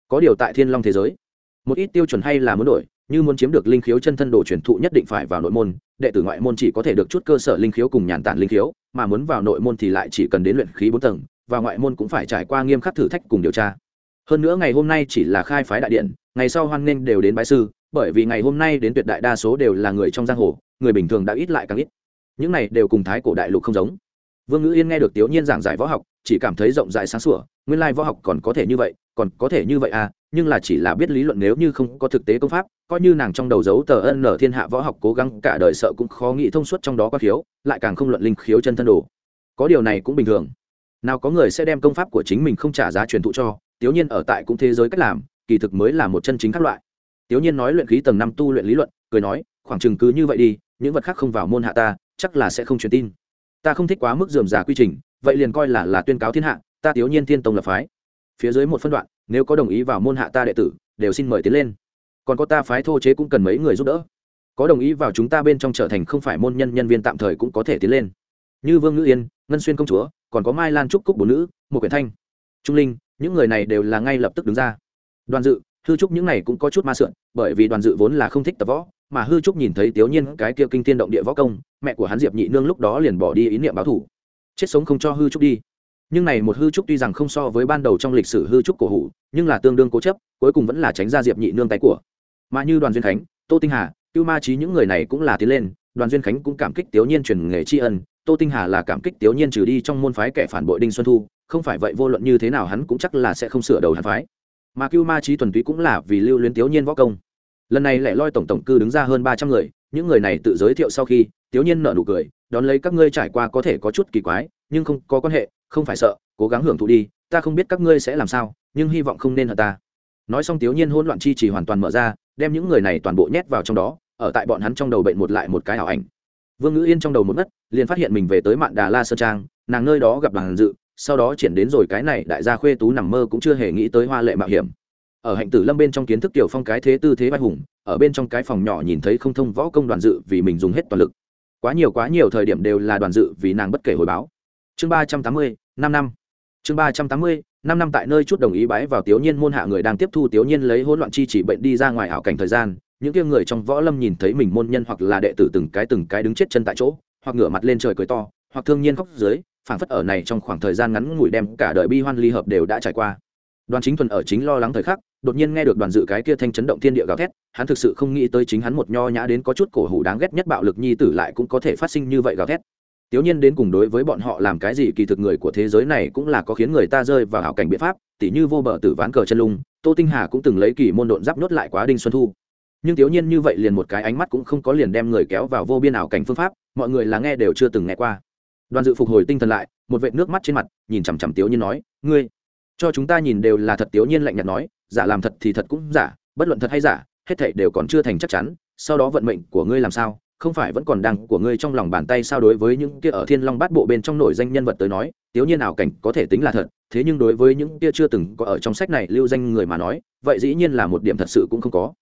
Có điều tại thiên long thế giới, một ít tiêu chuẩn hay là muốn đổi như muốn chiếm được linh khiếu chân thân đồ truyền thụ nhất định phải vào nội môn, đệ tử ngoại môn chỉ có thể được chút cơ sở linh khiếu cùng nhàn tản linh khiếu, mà muốn vào nội môn thì lại chỉ cần đến luyện khí bốn tầng và ngoại môn cũng phải trải qua nghiêm khắc thử thách cùng điều tra. Hơn nữa ngày hôm nay chỉ là khai phái đại điện, ngày sau hoan nghênh đều đến bái sư, bởi vì ngày hôm nay đến tuyệt đại đa số đều là người trong giang hồ, người bình thường đã ít lại càng ít. Những này đều cùng thái cổ đại lục không giống. Vương ngữ yên nghe được tiểu nhiên giảng giải võ học, chỉ cảm thấy rộng rãi sáng sủa, nguyên lai võ học còn có thể như vậy, còn có thể như vậy à nhưng là chỉ là biết lý luận nếu như không có thực tế công pháp, coi như nàng trong đầu dấu tờ ân nở thiên hạ võ học cố gắng cả đời sợ cũng khó nghĩ thông suốt trong đó có khiếu, lại càng không luận linh khiếu chân thân đồ. Có điều này cũng bình thường. Nào có người sẽ đem công pháp của chính mình không trả giá truyền thụ cho tiểu nhiên ở tại cũng thế giới cách làm, kỳ thực mới là một chân chính các loại. Tiểu nhiên nói luyện khí tầng năm tu luyện lý luận, cười nói, khoảng chừng cứ như vậy đi, những vật khác không vào môn hạ ta, chắc là sẽ không truyền tin. Ta không thích quá mức dườm giả quy trình, vậy liền coi là là tuyên cáo thiên hạ, ta tiểu nhiên thiên tông lập phái. Phía dưới một phân đoạn nếu có đồng ý vào môn hạ ta đệ tử, đều xin mời tiến lên. Còn có ta phái thô chế cũng cần mấy người giúp đỡ. Có đồng ý vào chúng ta bên trong trở thành không phải môn nhân nhân viên tạm thời cũng có thể tiến lên. Như vương ngữ yên, ngân xuyên công chúa, còn có mai lan trúc cúc bốn nữ một quyển thanh, trung linh, những người này đều là ngay lập tức đứng ra. Đoàn dự, hư trúc những này cũng có chút ma sượn bởi vì đoàn dự vốn là không thích tập võ, mà hư trúc nhìn thấy tiểu nhiên cái kia kinh tiên động địa võ công, mẹ của hắn diệp nhị nương lúc đó liền bỏ đi ý niệm báo thủ. Chết sống không cho hư trúc đi nhưng này một hư trúc tuy rằng không so với ban đầu trong lịch sử hư trúc cổ hủ, nhưng là tương đương cố chấp, cuối cùng vẫn là tránh ra diệp nhị nương tay của. Mà như đoàn duyên khánh, tô tinh hà cưu ma trí những người này cũng là tiến lên, đoàn duyên khánh cũng cảm kích tiểu nhiên truyền nghề tri ân, tô tinh hà là cảm kích tiểu nhiên trừ đi trong môn phái kẻ phản bội đinh xuân thu, không phải vậy vô luận như thế nào hắn cũng chắc là sẽ không sửa đầu hắn phái. Mà cưu ma trí thuần túy cũng là vì lưu luyến tiểu nhiên võ công. Lần này lại loi tổng tổng cư đứng ra hơn ba trăm người, những người này tự giới thiệu sau khi tiểu nhiên nở nụ cười, đón lấy các ngươi trải qua có thể có chút kỳ quái, nhưng không có quan hệ không phải sợ cố gắng hưởng thụ đi ta không biết các ngươi sẽ làm sao nhưng hy vọng không nên hận ta. Nói xong tiểu nhiên hỗn loạn chi chỉ hoàn toàn mở ra đem những người này toàn bộ nhét vào trong đó ở tại bọn hắn trong đầu bệnh một lại một cái ảo ảnh. Vương ngữ yên trong đầu một mất, liền phát hiện mình về tới mạn đà la sơn trang nàng nơi đó gặp đoàn dự sau đó triển đến rồi cái này đại gia khuê tú nằm mơ cũng chưa hề nghĩ tới hoa lệ mạo hiểm. Ở hạnh tử lâm bên trong kiến thức tiểu phong cái thế tư thế vai hùng ở bên trong cái phòng nhỏ nhìn thấy không thông võ công đoàn dự vì mình dùng hết toàn lực. Quá nhiều quá nhiều thời điểm đều là đoàn dự vì nàng bất kể hồi báo chương ba trăm tám mươi, năm năm. Chương ba trăm tám mươi, năm năm tại nơi chút đồng ý bái vào tiểu nhiên môn hạ người đang tiếp thu tiểu nhiên lấy hỗn loạn chi chỉ bệnh đi ra ngoài ảo cảnh thời gian, những kia người trong võ lâm nhìn thấy mình môn nhân hoặc là đệ tử từng cái từng cái đứng chết chân tại chỗ, hoặc ngửa mặt lên trời cười to, hoặc thương nhiên khóc dưới, phảng phất ở này trong khoảng thời gian ngắn ngủi đem cả đời bi hoan ly hợp đều đã trải qua. Đoàn chính thuần ở chính lo lắng thời khắc, đột nhiên nghe được đoàn dự cái kia thanh chấn động thiên địa gào thét, hắn thực sự không nghĩ tới chính hắn một nho nhã đến có chút cổ hủ đáng ghét nhất bạo lực nhi tử lại cũng có thể phát sinh như vậy gào thét. Tiểu nhiên đến cùng đối với bọn họ làm cái gì kỳ thực người của thế giới này cũng là có khiến người ta rơi vào hảo cảnh biện pháp, tỉ như vô bờ tử ván cờ chân lung, Tô Tinh Hà cũng từng lấy kỳ môn độn giáp nhốt lại quá đinh xuân thu. Nhưng tiểu nhiên như vậy liền một cái ánh mắt cũng không có liền đem người kéo vào vô biên ảo cảnh phương pháp, mọi người là nghe đều chưa từng nghe qua. Đoàn Dự phục hồi tinh thần lại, một vệt nước mắt trên mặt, nhìn chằm chằm tiểu nhiên nói, "Ngươi, cho chúng ta nhìn đều là thật." Tiểu nhiên lạnh nhạt nói, "Giả làm thật thì thật cũng giả, bất luận thật hay giả, hết thảy đều còn chưa thành chắc chắn, sau đó vận mệnh của ngươi làm sao, không phải vẫn còn đang của ngươi trong lòng bàn tay sao đối với những kia ở thiên long bát bộ bên trong nổi danh nhân vật tới nói tiếu nhiên ảo cảnh có thể tính là thật, thế nhưng đối với những kia chưa từng có ở trong sách này lưu danh người mà nói, vậy dĩ nhiên là một điểm thật sự cũng không có.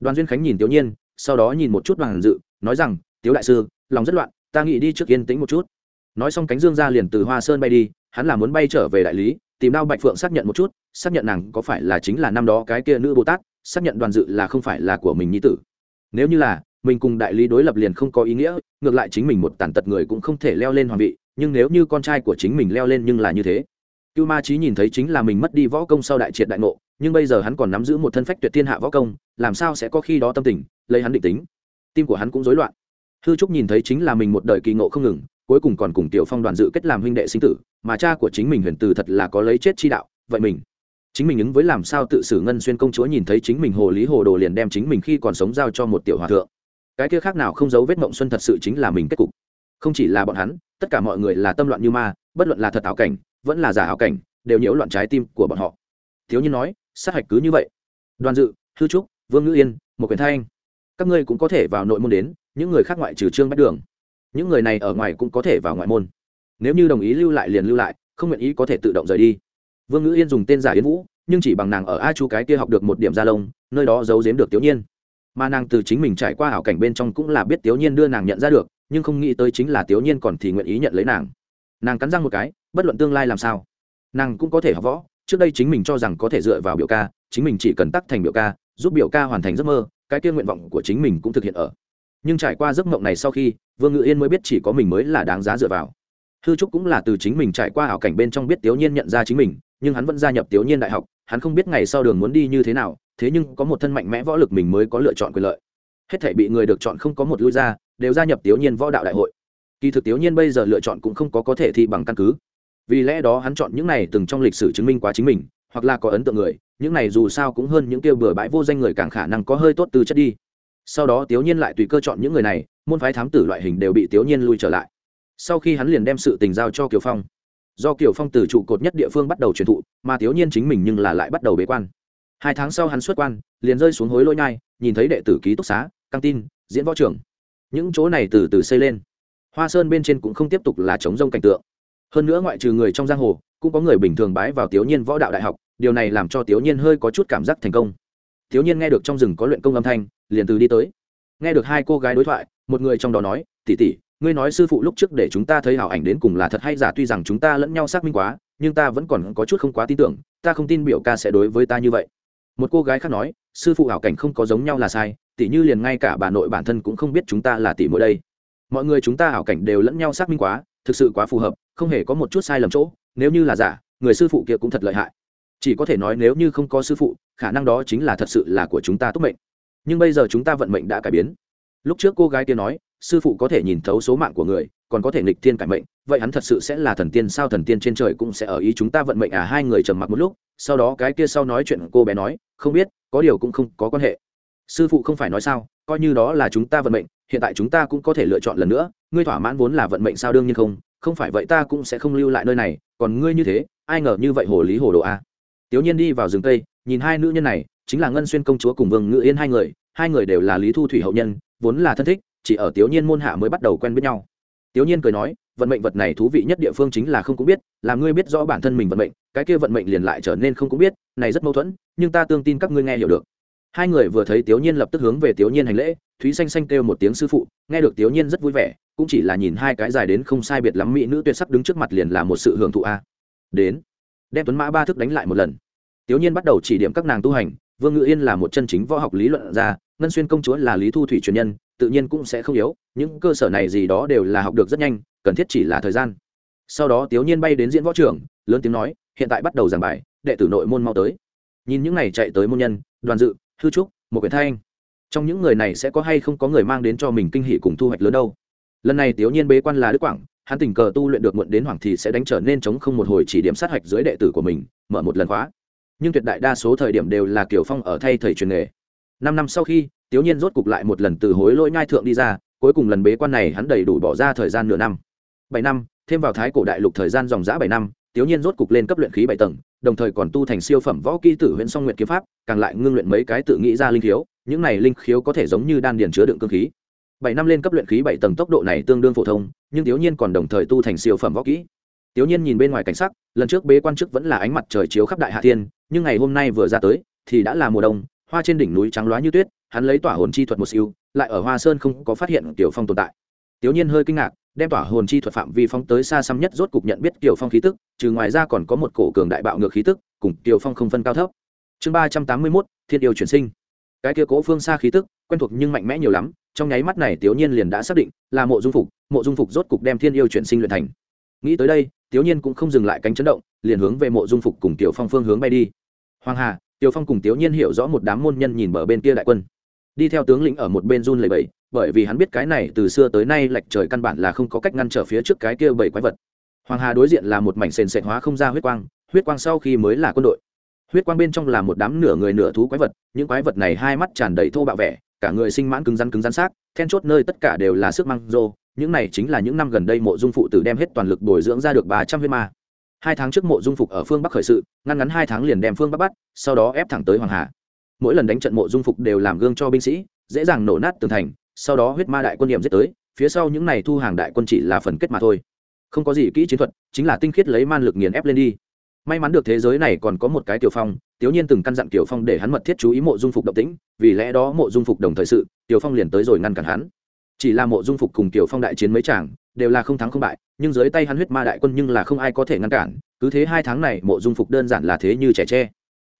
Đoàn duyên khánh nhìn tiếu nhiên sau đó nhìn một chút đoàn dự, nói rằng tiếu đại sư, lòng rất loạn, ta nghĩ đi trước yên tĩnh một chút. Nói xong cánh dương ra liền từ hoa sơn bay đi, hắn là muốn bay trở về đại lý, tìm đao bạch phượng xác nhận một chút, xác nhận nàng có phải là chính là năm đó cái kia nữ bồ tát, xác nhận đoàn dự là không phải là của mình nhi tử. Nếu như là mình cùng đại lý đối lập liền không có ý nghĩa, ngược lại chính mình một tàn tật người cũng không thể leo lên hoàng vị, nhưng nếu như con trai của chính mình leo lên nhưng là như thế. Cưu ma trí nhìn thấy chính là mình mất đi võ công sau đại triệt đại ngộ, nhưng bây giờ hắn còn nắm giữ một thân phách tuyệt thiên hạ võ công, làm sao sẽ có khi đó tâm tình, lấy hắn định tính. Tim của hắn cũng rối loạn. Hư trúc nhìn thấy chính là mình một đời kỳ ngộ không ngừng, cuối cùng còn cùng tiểu phong đoàn dự kết làm huynh đệ sinh tử, mà cha của chính mình huyền từ thật là có lấy chết chi đạo, vậy mình, chính mình ứng với làm sao tự xử ngân xuyên công chúa nhìn thấy chính mình hồ lý hồ đồ liền đem chính mình khi còn sống giao cho một tiểu hòa thượng cái kia khác nào không giấu vết mộng xuân thật sự chính là mình kết cục. Không chỉ là bọn hắn, tất cả mọi người là tâm loạn như ma, bất luận là thật ảo cảnh, vẫn là giả ảo cảnh, đều nhiễu loạn trái tim của bọn họ. Thiếu nhiên nói, sát hạch cứ như vậy. Đoàn dự, hư trúc, vương ngữ yên, một quyền thanh. Các ngươi cũng có thể vào nội môn đến, những người khác ngoại trừ trương bách đường. Những người này ở ngoài cũng có thể vào ngoại môn. Nếu như đồng ý lưu lại liền lưu lại, không nguyện ý có thể tự động rời đi. Vương ngữ yên dùng tên giả yến vũ, nhưng chỉ bằng nàng ở a chu cái kia học được một điểm gia lông, nơi đó giấu giếm được tiểu nhiên mà nàng từ chính mình trải qua hảo cảnh bên trong cũng là biết tiểu nhiên đưa nàng nhận ra được, nhưng không nghĩ tới chính là tiểu nhiên còn thì nguyện ý nhận lấy nàng. Nàng cắn răng một cái, bất luận tương lai làm sao, nàng cũng có thể học võ, trước đây chính mình cho rằng có thể dựa vào biểu ca, chính mình chỉ cần tắc thành biểu ca, giúp biểu ca hoàn thành giấc mơ, cái kia nguyện vọng của chính mình cũng thực hiện ở. Nhưng trải qua giấc mộng này sau khi, vương ngự yên mới biết chỉ có mình mới là đáng giá dựa vào. Hư trúc cũng là từ chính mình trải qua ảo cảnh bên trong biết tiểu nhiên nhận ra chính mình, nhưng hắn vẫn gia nhập tiểu nhiên đại học, hắn không biết ngày sau đường muốn đi như thế nào thế nhưng có một thân mạnh mẽ võ lực mình mới có lựa chọn quyền lợi. Hết thể bị người được chọn không có một lui ra, đều gia nhập tiểu nhiên võ đạo đại hội. Kỳ thực tiểu nhiên bây giờ lựa chọn cũng không có có thể thi bằng căn cứ. Vì lẽ đó hắn chọn những này từng trong lịch sử chứng minh quá chính mình, hoặc là có ấn tượng người, những này dù sao cũng hơn những kêu bừa bãi vô danh người càng khả năng có hơi tốt từ chất đi. Sau đó tiểu nhiên lại tùy cơ chọn những người này, môn phái thám tử loại hình đều bị tiểu nhiên lui trở lại. Sau khi hắn liền đem sự tình giao cho kiều phong. Do kiều phong từ trụ cột nhất địa phương bắt đầu truyền thụ, mà tiểu nhiên chính mình nhưng là lại bắt đầu bế quan hai tháng sau hắn xuất quan, liền rơi xuống hối lỗi nhai, nhìn thấy đệ tử ký túc xá, căng tin, diễn võ trưởng. Những chỗ này từ từ xây lên. Hoa sơn bên trên cũng không tiếp tục là chống rông cảnh tượng. Hơn nữa ngoại trừ người trong giang hồ, cũng có người bình thường bái vào tiểu nhiên võ đạo đại học, điều này làm cho tiểu nhiên hơi có chút cảm giác thành công. Tiểu nhiên nghe được trong rừng có luyện công âm thanh, liền từ đi tới. Nghe được hai cô gái đối thoại, một người trong đó nói tỉ tỉ ngươi nói sư phụ lúc trước để chúng ta thấy hảo ảnh đến cùng là thật hay giả, tuy rằng chúng ta lẫn nhau xác minh quá, nhưng ta vẫn còn có chút không quá tin tưởng, ta không tin biểu ca sẽ đối với ta như vậy một cô gái khác nói, sư phụ hảo cảnh không có giống nhau là sai, tỉ như liền ngay cả bà nội bản thân cũng không biết chúng ta là tỷ mỗi đây. Mọi người chúng ta hảo cảnh đều lẫn nhau xác minh quá, thực sự quá phù hợp, không hề có một chút sai lầm chỗ, nếu như là giả, người sư phụ kia cũng thật lợi hại. Chỉ có thể nói nếu như không có sư phụ, khả năng đó chính là thật sự là của chúng ta tốt mệnh. Nhưng bây giờ chúng ta vận mệnh đã cải biến. Lúc trước cô gái kia nói, sư phụ có thể nhìn thấu số mạng của người còn có thể nghịch thiên cải mệnh, vậy hắn thật sự sẽ là thần tiên sao? Thần tiên trên trời cũng sẽ ở ý chúng ta vận mệnh à? Hai người trầm mặc một lúc, sau đó cái kia sau nói chuyện cô bé nói, không biết, có điều cũng không có quan hệ. Sư phụ không phải nói sao, coi như đó là chúng ta vận mệnh, hiện tại chúng ta cũng có thể lựa chọn lần nữa, ngươi thỏa mãn vốn là vận mệnh sao đương nhiên không không phải vậy ta cũng sẽ không lưu lại nơi này, còn ngươi như thế, ai ngờ như vậy hồ lý hồ đồ a tiểu nhiên đi vào rừng tây nhìn hai nữ nhân này, chính là ngân xuyên công chúa cùng vương ngự yên hai người hai người đều là lý thu thủy hậu nhân, vốn là thân thích, chỉ ở tiểu nhiên môn hạ mới bắt đầu quen biết nhau tiểu nhiên cười nói, vận mệnh vật này thú vị nhất địa phương chính là không cũng biết làm ngươi biết rõ bản thân mình vận mệnh, cái kia vận mệnh liền lại trở nên không cũng biết, này rất mâu thuẫn, nhưng ta tương tin các ngươi nghe hiểu được. Hai người vừa thấy tiểu nhiên lập tức hướng về tiểu nhiên hành lễ, thúy xanh xanh kêu một tiếng sư phụ, nghe được tiểu nhiên rất vui vẻ, cũng chỉ là nhìn hai cái dài đến không sai biệt lắm mỹ nữ tuyệt sắc đứng trước mặt liền là một sự hưởng thụ a. Đến, đem tuấn mã ba thức đánh lại một lần. Tiểu nhiên bắt đầu chỉ điểm các nàng tu hành vương ngự yên là một chân chính võ học lý luận ra ngân xuyên công chúa là lý thu thủy truyền nhân, tự nhiên cũng sẽ không yếu, những cơ sở này gì đó đều là học được rất nhanh, cần thiết chỉ là thời gian. Sau đó tiểu nhiên bay đến diễn võ trưởng, lớn tiếng nói, hiện tại bắt đầu giảng bài, đệ tử nội môn mau tới. Nhìn những này chạy tới môn nhân, đoàn dự, hư trúc, một quyển thanh trong những người này sẽ có hay không có người mang đến cho mình kinh hỷ cùng thu hoạch lớn đâu. Lần này tiểu nhiên bế quan là đức quảng, hắn tình cờ tu luyện được muộn đến hoàng thì sẽ đánh trở nên chống không một hồi chỉ điểm sát hạch dưới đệ tử của mình, mở một lần khóa nhưng tuyệt đại đa số thời điểm đều là kiểu phong ở thay thầy truyền nghề. Năm năm sau khi tiểu nhiên rốt cục lại một lần từ hối lỗi nhai thượng đi ra, cuối cùng lần bế quan này hắn đầy đủ bỏ ra thời gian nửa năm. Bảy năm, thêm vào thái cổ đại lục thời gian dòng giã bảy năm tiểu nhiên rốt cục lên cấp luyện khí bảy tầng, đồng thời còn tu thành siêu phẩm võ kỹ tử huyện song nguyện kiếm pháp, càng lại ngưng luyện mấy cái tự nghĩ ra linh khiếu, những này linh khiếu có thể giống như đan điền chứa đựng cơ khí. Bảy năm lên cấp luyện khí bảy tầng tốc độ này tương đương phổ thông, nhưng tiểu nhiên còn đồng thời tu thành siêu phẩm võ kỹ tiểu nhiên nhìn bên ngoài cảnh sắc, lần trước bế quan trước vẫn là ánh mặt trời chiếu khắp đại hạ thiên, nhưng ngày hôm nay vừa ra tới, thì đã là mùa đông, hoa trên đỉnh núi trắng loá như tuyết, hắn lấy tỏa hồn chi thuật một siêu, lại ở hoa sơn không có phát hiện tiểu phong tồn tại. Tiểu nhiên hơi kinh ngạc, đem tỏa hồn chi thuật phạm vi phong tới xa xăm nhất rốt cục nhận biết tiểu phong khí tức, trừ ngoài ra còn có một cổ cường đại bạo ngược khí tức, cùng tiểu phong không phân cao thấp. Chương ba trăm tám mươi mốt, thiên yêu chuyển sinh. Cái kia cố phương xa khí tức, quen thuộc nhưng mạnh mẽ nhiều lắm, trong nháy mắt này tiểu nhiên liền đã xác định là mộ dung phục, mộ dung phục rốt cục đem thiên yêu chuyển sinh luyện thành. Nghĩ tới đây tiểu nhiên cũng không dừng lại cánh chấn động, liền hướng về mộ dung phục cùng tiểu phong phương hướng bay đi. Hoàng hà, tiểu phong cùng tiểu nhiên hiểu rõ một đám môn nhân nhìn bờ bên kia đại quân. Đi theo tướng lĩnh ở một bên run lầy bẫy bởi vì hắn biết cái này từ xưa tới nay lệch trời căn bản là không có cách ngăn trở phía trước cái kia bảy quái vật. Hoàng hà đối diện là một mảnh sền sệt hóa không ra huyết quang huyết quang sau khi mới là quân đội. Huyết quang bên trong là một đám nửa người nửa thú quái vật, những quái vật này hai mắt tràn đầy thô bạo vẻ, cả người sinh mãn cứng rắn cứng rắn xác, then chốt nơi tất cả đều là sức măng rô những này chính là những năm gần đây mộ dung phụ tử đem hết toàn lực bồi dưỡng ra được ba trăm huyết ma. Hai tháng trước mộ dung phục ở phương bắc khởi sự, ngăn ngắn hai tháng liền đem phương bắc bắt, sau đó ép thẳng tới hoàng hà. Mỗi lần đánh trận mộ dung phục đều làm gương cho binh sĩ, dễ dàng nổ nát tường thành, sau đó huyết ma đại quân điểm giết tới, phía sau những này thu hàng đại quân chỉ là phần kết mà thôi. Không có gì kỹ chiến thuật, chính là tinh khiết lấy man lực nghiền ép lên đi. May mắn được thế giới này còn có một cái tiểu phong tiểu nhiên từng căn dặn tiểu phong để hắn mật thiết chú ý mộ dung phục động tĩnh, vì lẽ đó mộ dung phục đồng thời sự tiểu phong liền tới rồi ngăn cản hắn chỉ là mộ dung phục cùng tiểu phong đại chiến mấy chàng, đều là không thắng không bại, nhưng dưới tay hắn huyết ma đại quân nhưng là không ai có thể ngăn cản, cứ thế hai tháng này mộ dung phục đơn giản là thế như trẻ tre.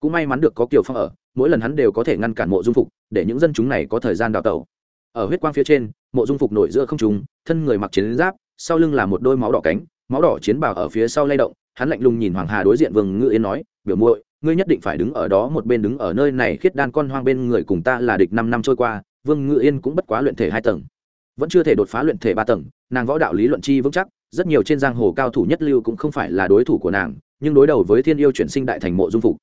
Cũng may mắn được có kiều phong ở, mỗi lần hắn đều có thể ngăn cản mộ dung phục, để những dân chúng này có thời gian đào tẩu. Ở huyết quang phía trên, mộ dung phục nổi giữa không trùng thân người mặc chiến giáp, sau lưng là một đôi máu đỏ cánh, máu đỏ chiến bào ở phía sau lay động, hắn lạnh lùng nhìn hoàng hà đối diện vương ngự yên nói, biểu muội, ngươi nhất định phải đứng ở đó một bên đứng ở nơi này, khiết đan con hoang bên người cùng ta là địch năm năm trôi qua, vương ngự yên cũng bất quá luyện thể hai tầng vẫn chưa thể đột phá luyện thể ba tầng, nàng võ đạo lý luận chi vững chắc, rất nhiều trên giang hồ cao thủ nhất lưu cũng không phải là đối thủ của nàng, nhưng đối đầu với thiên yêu chuyển sinh đại thành mộ dung phục.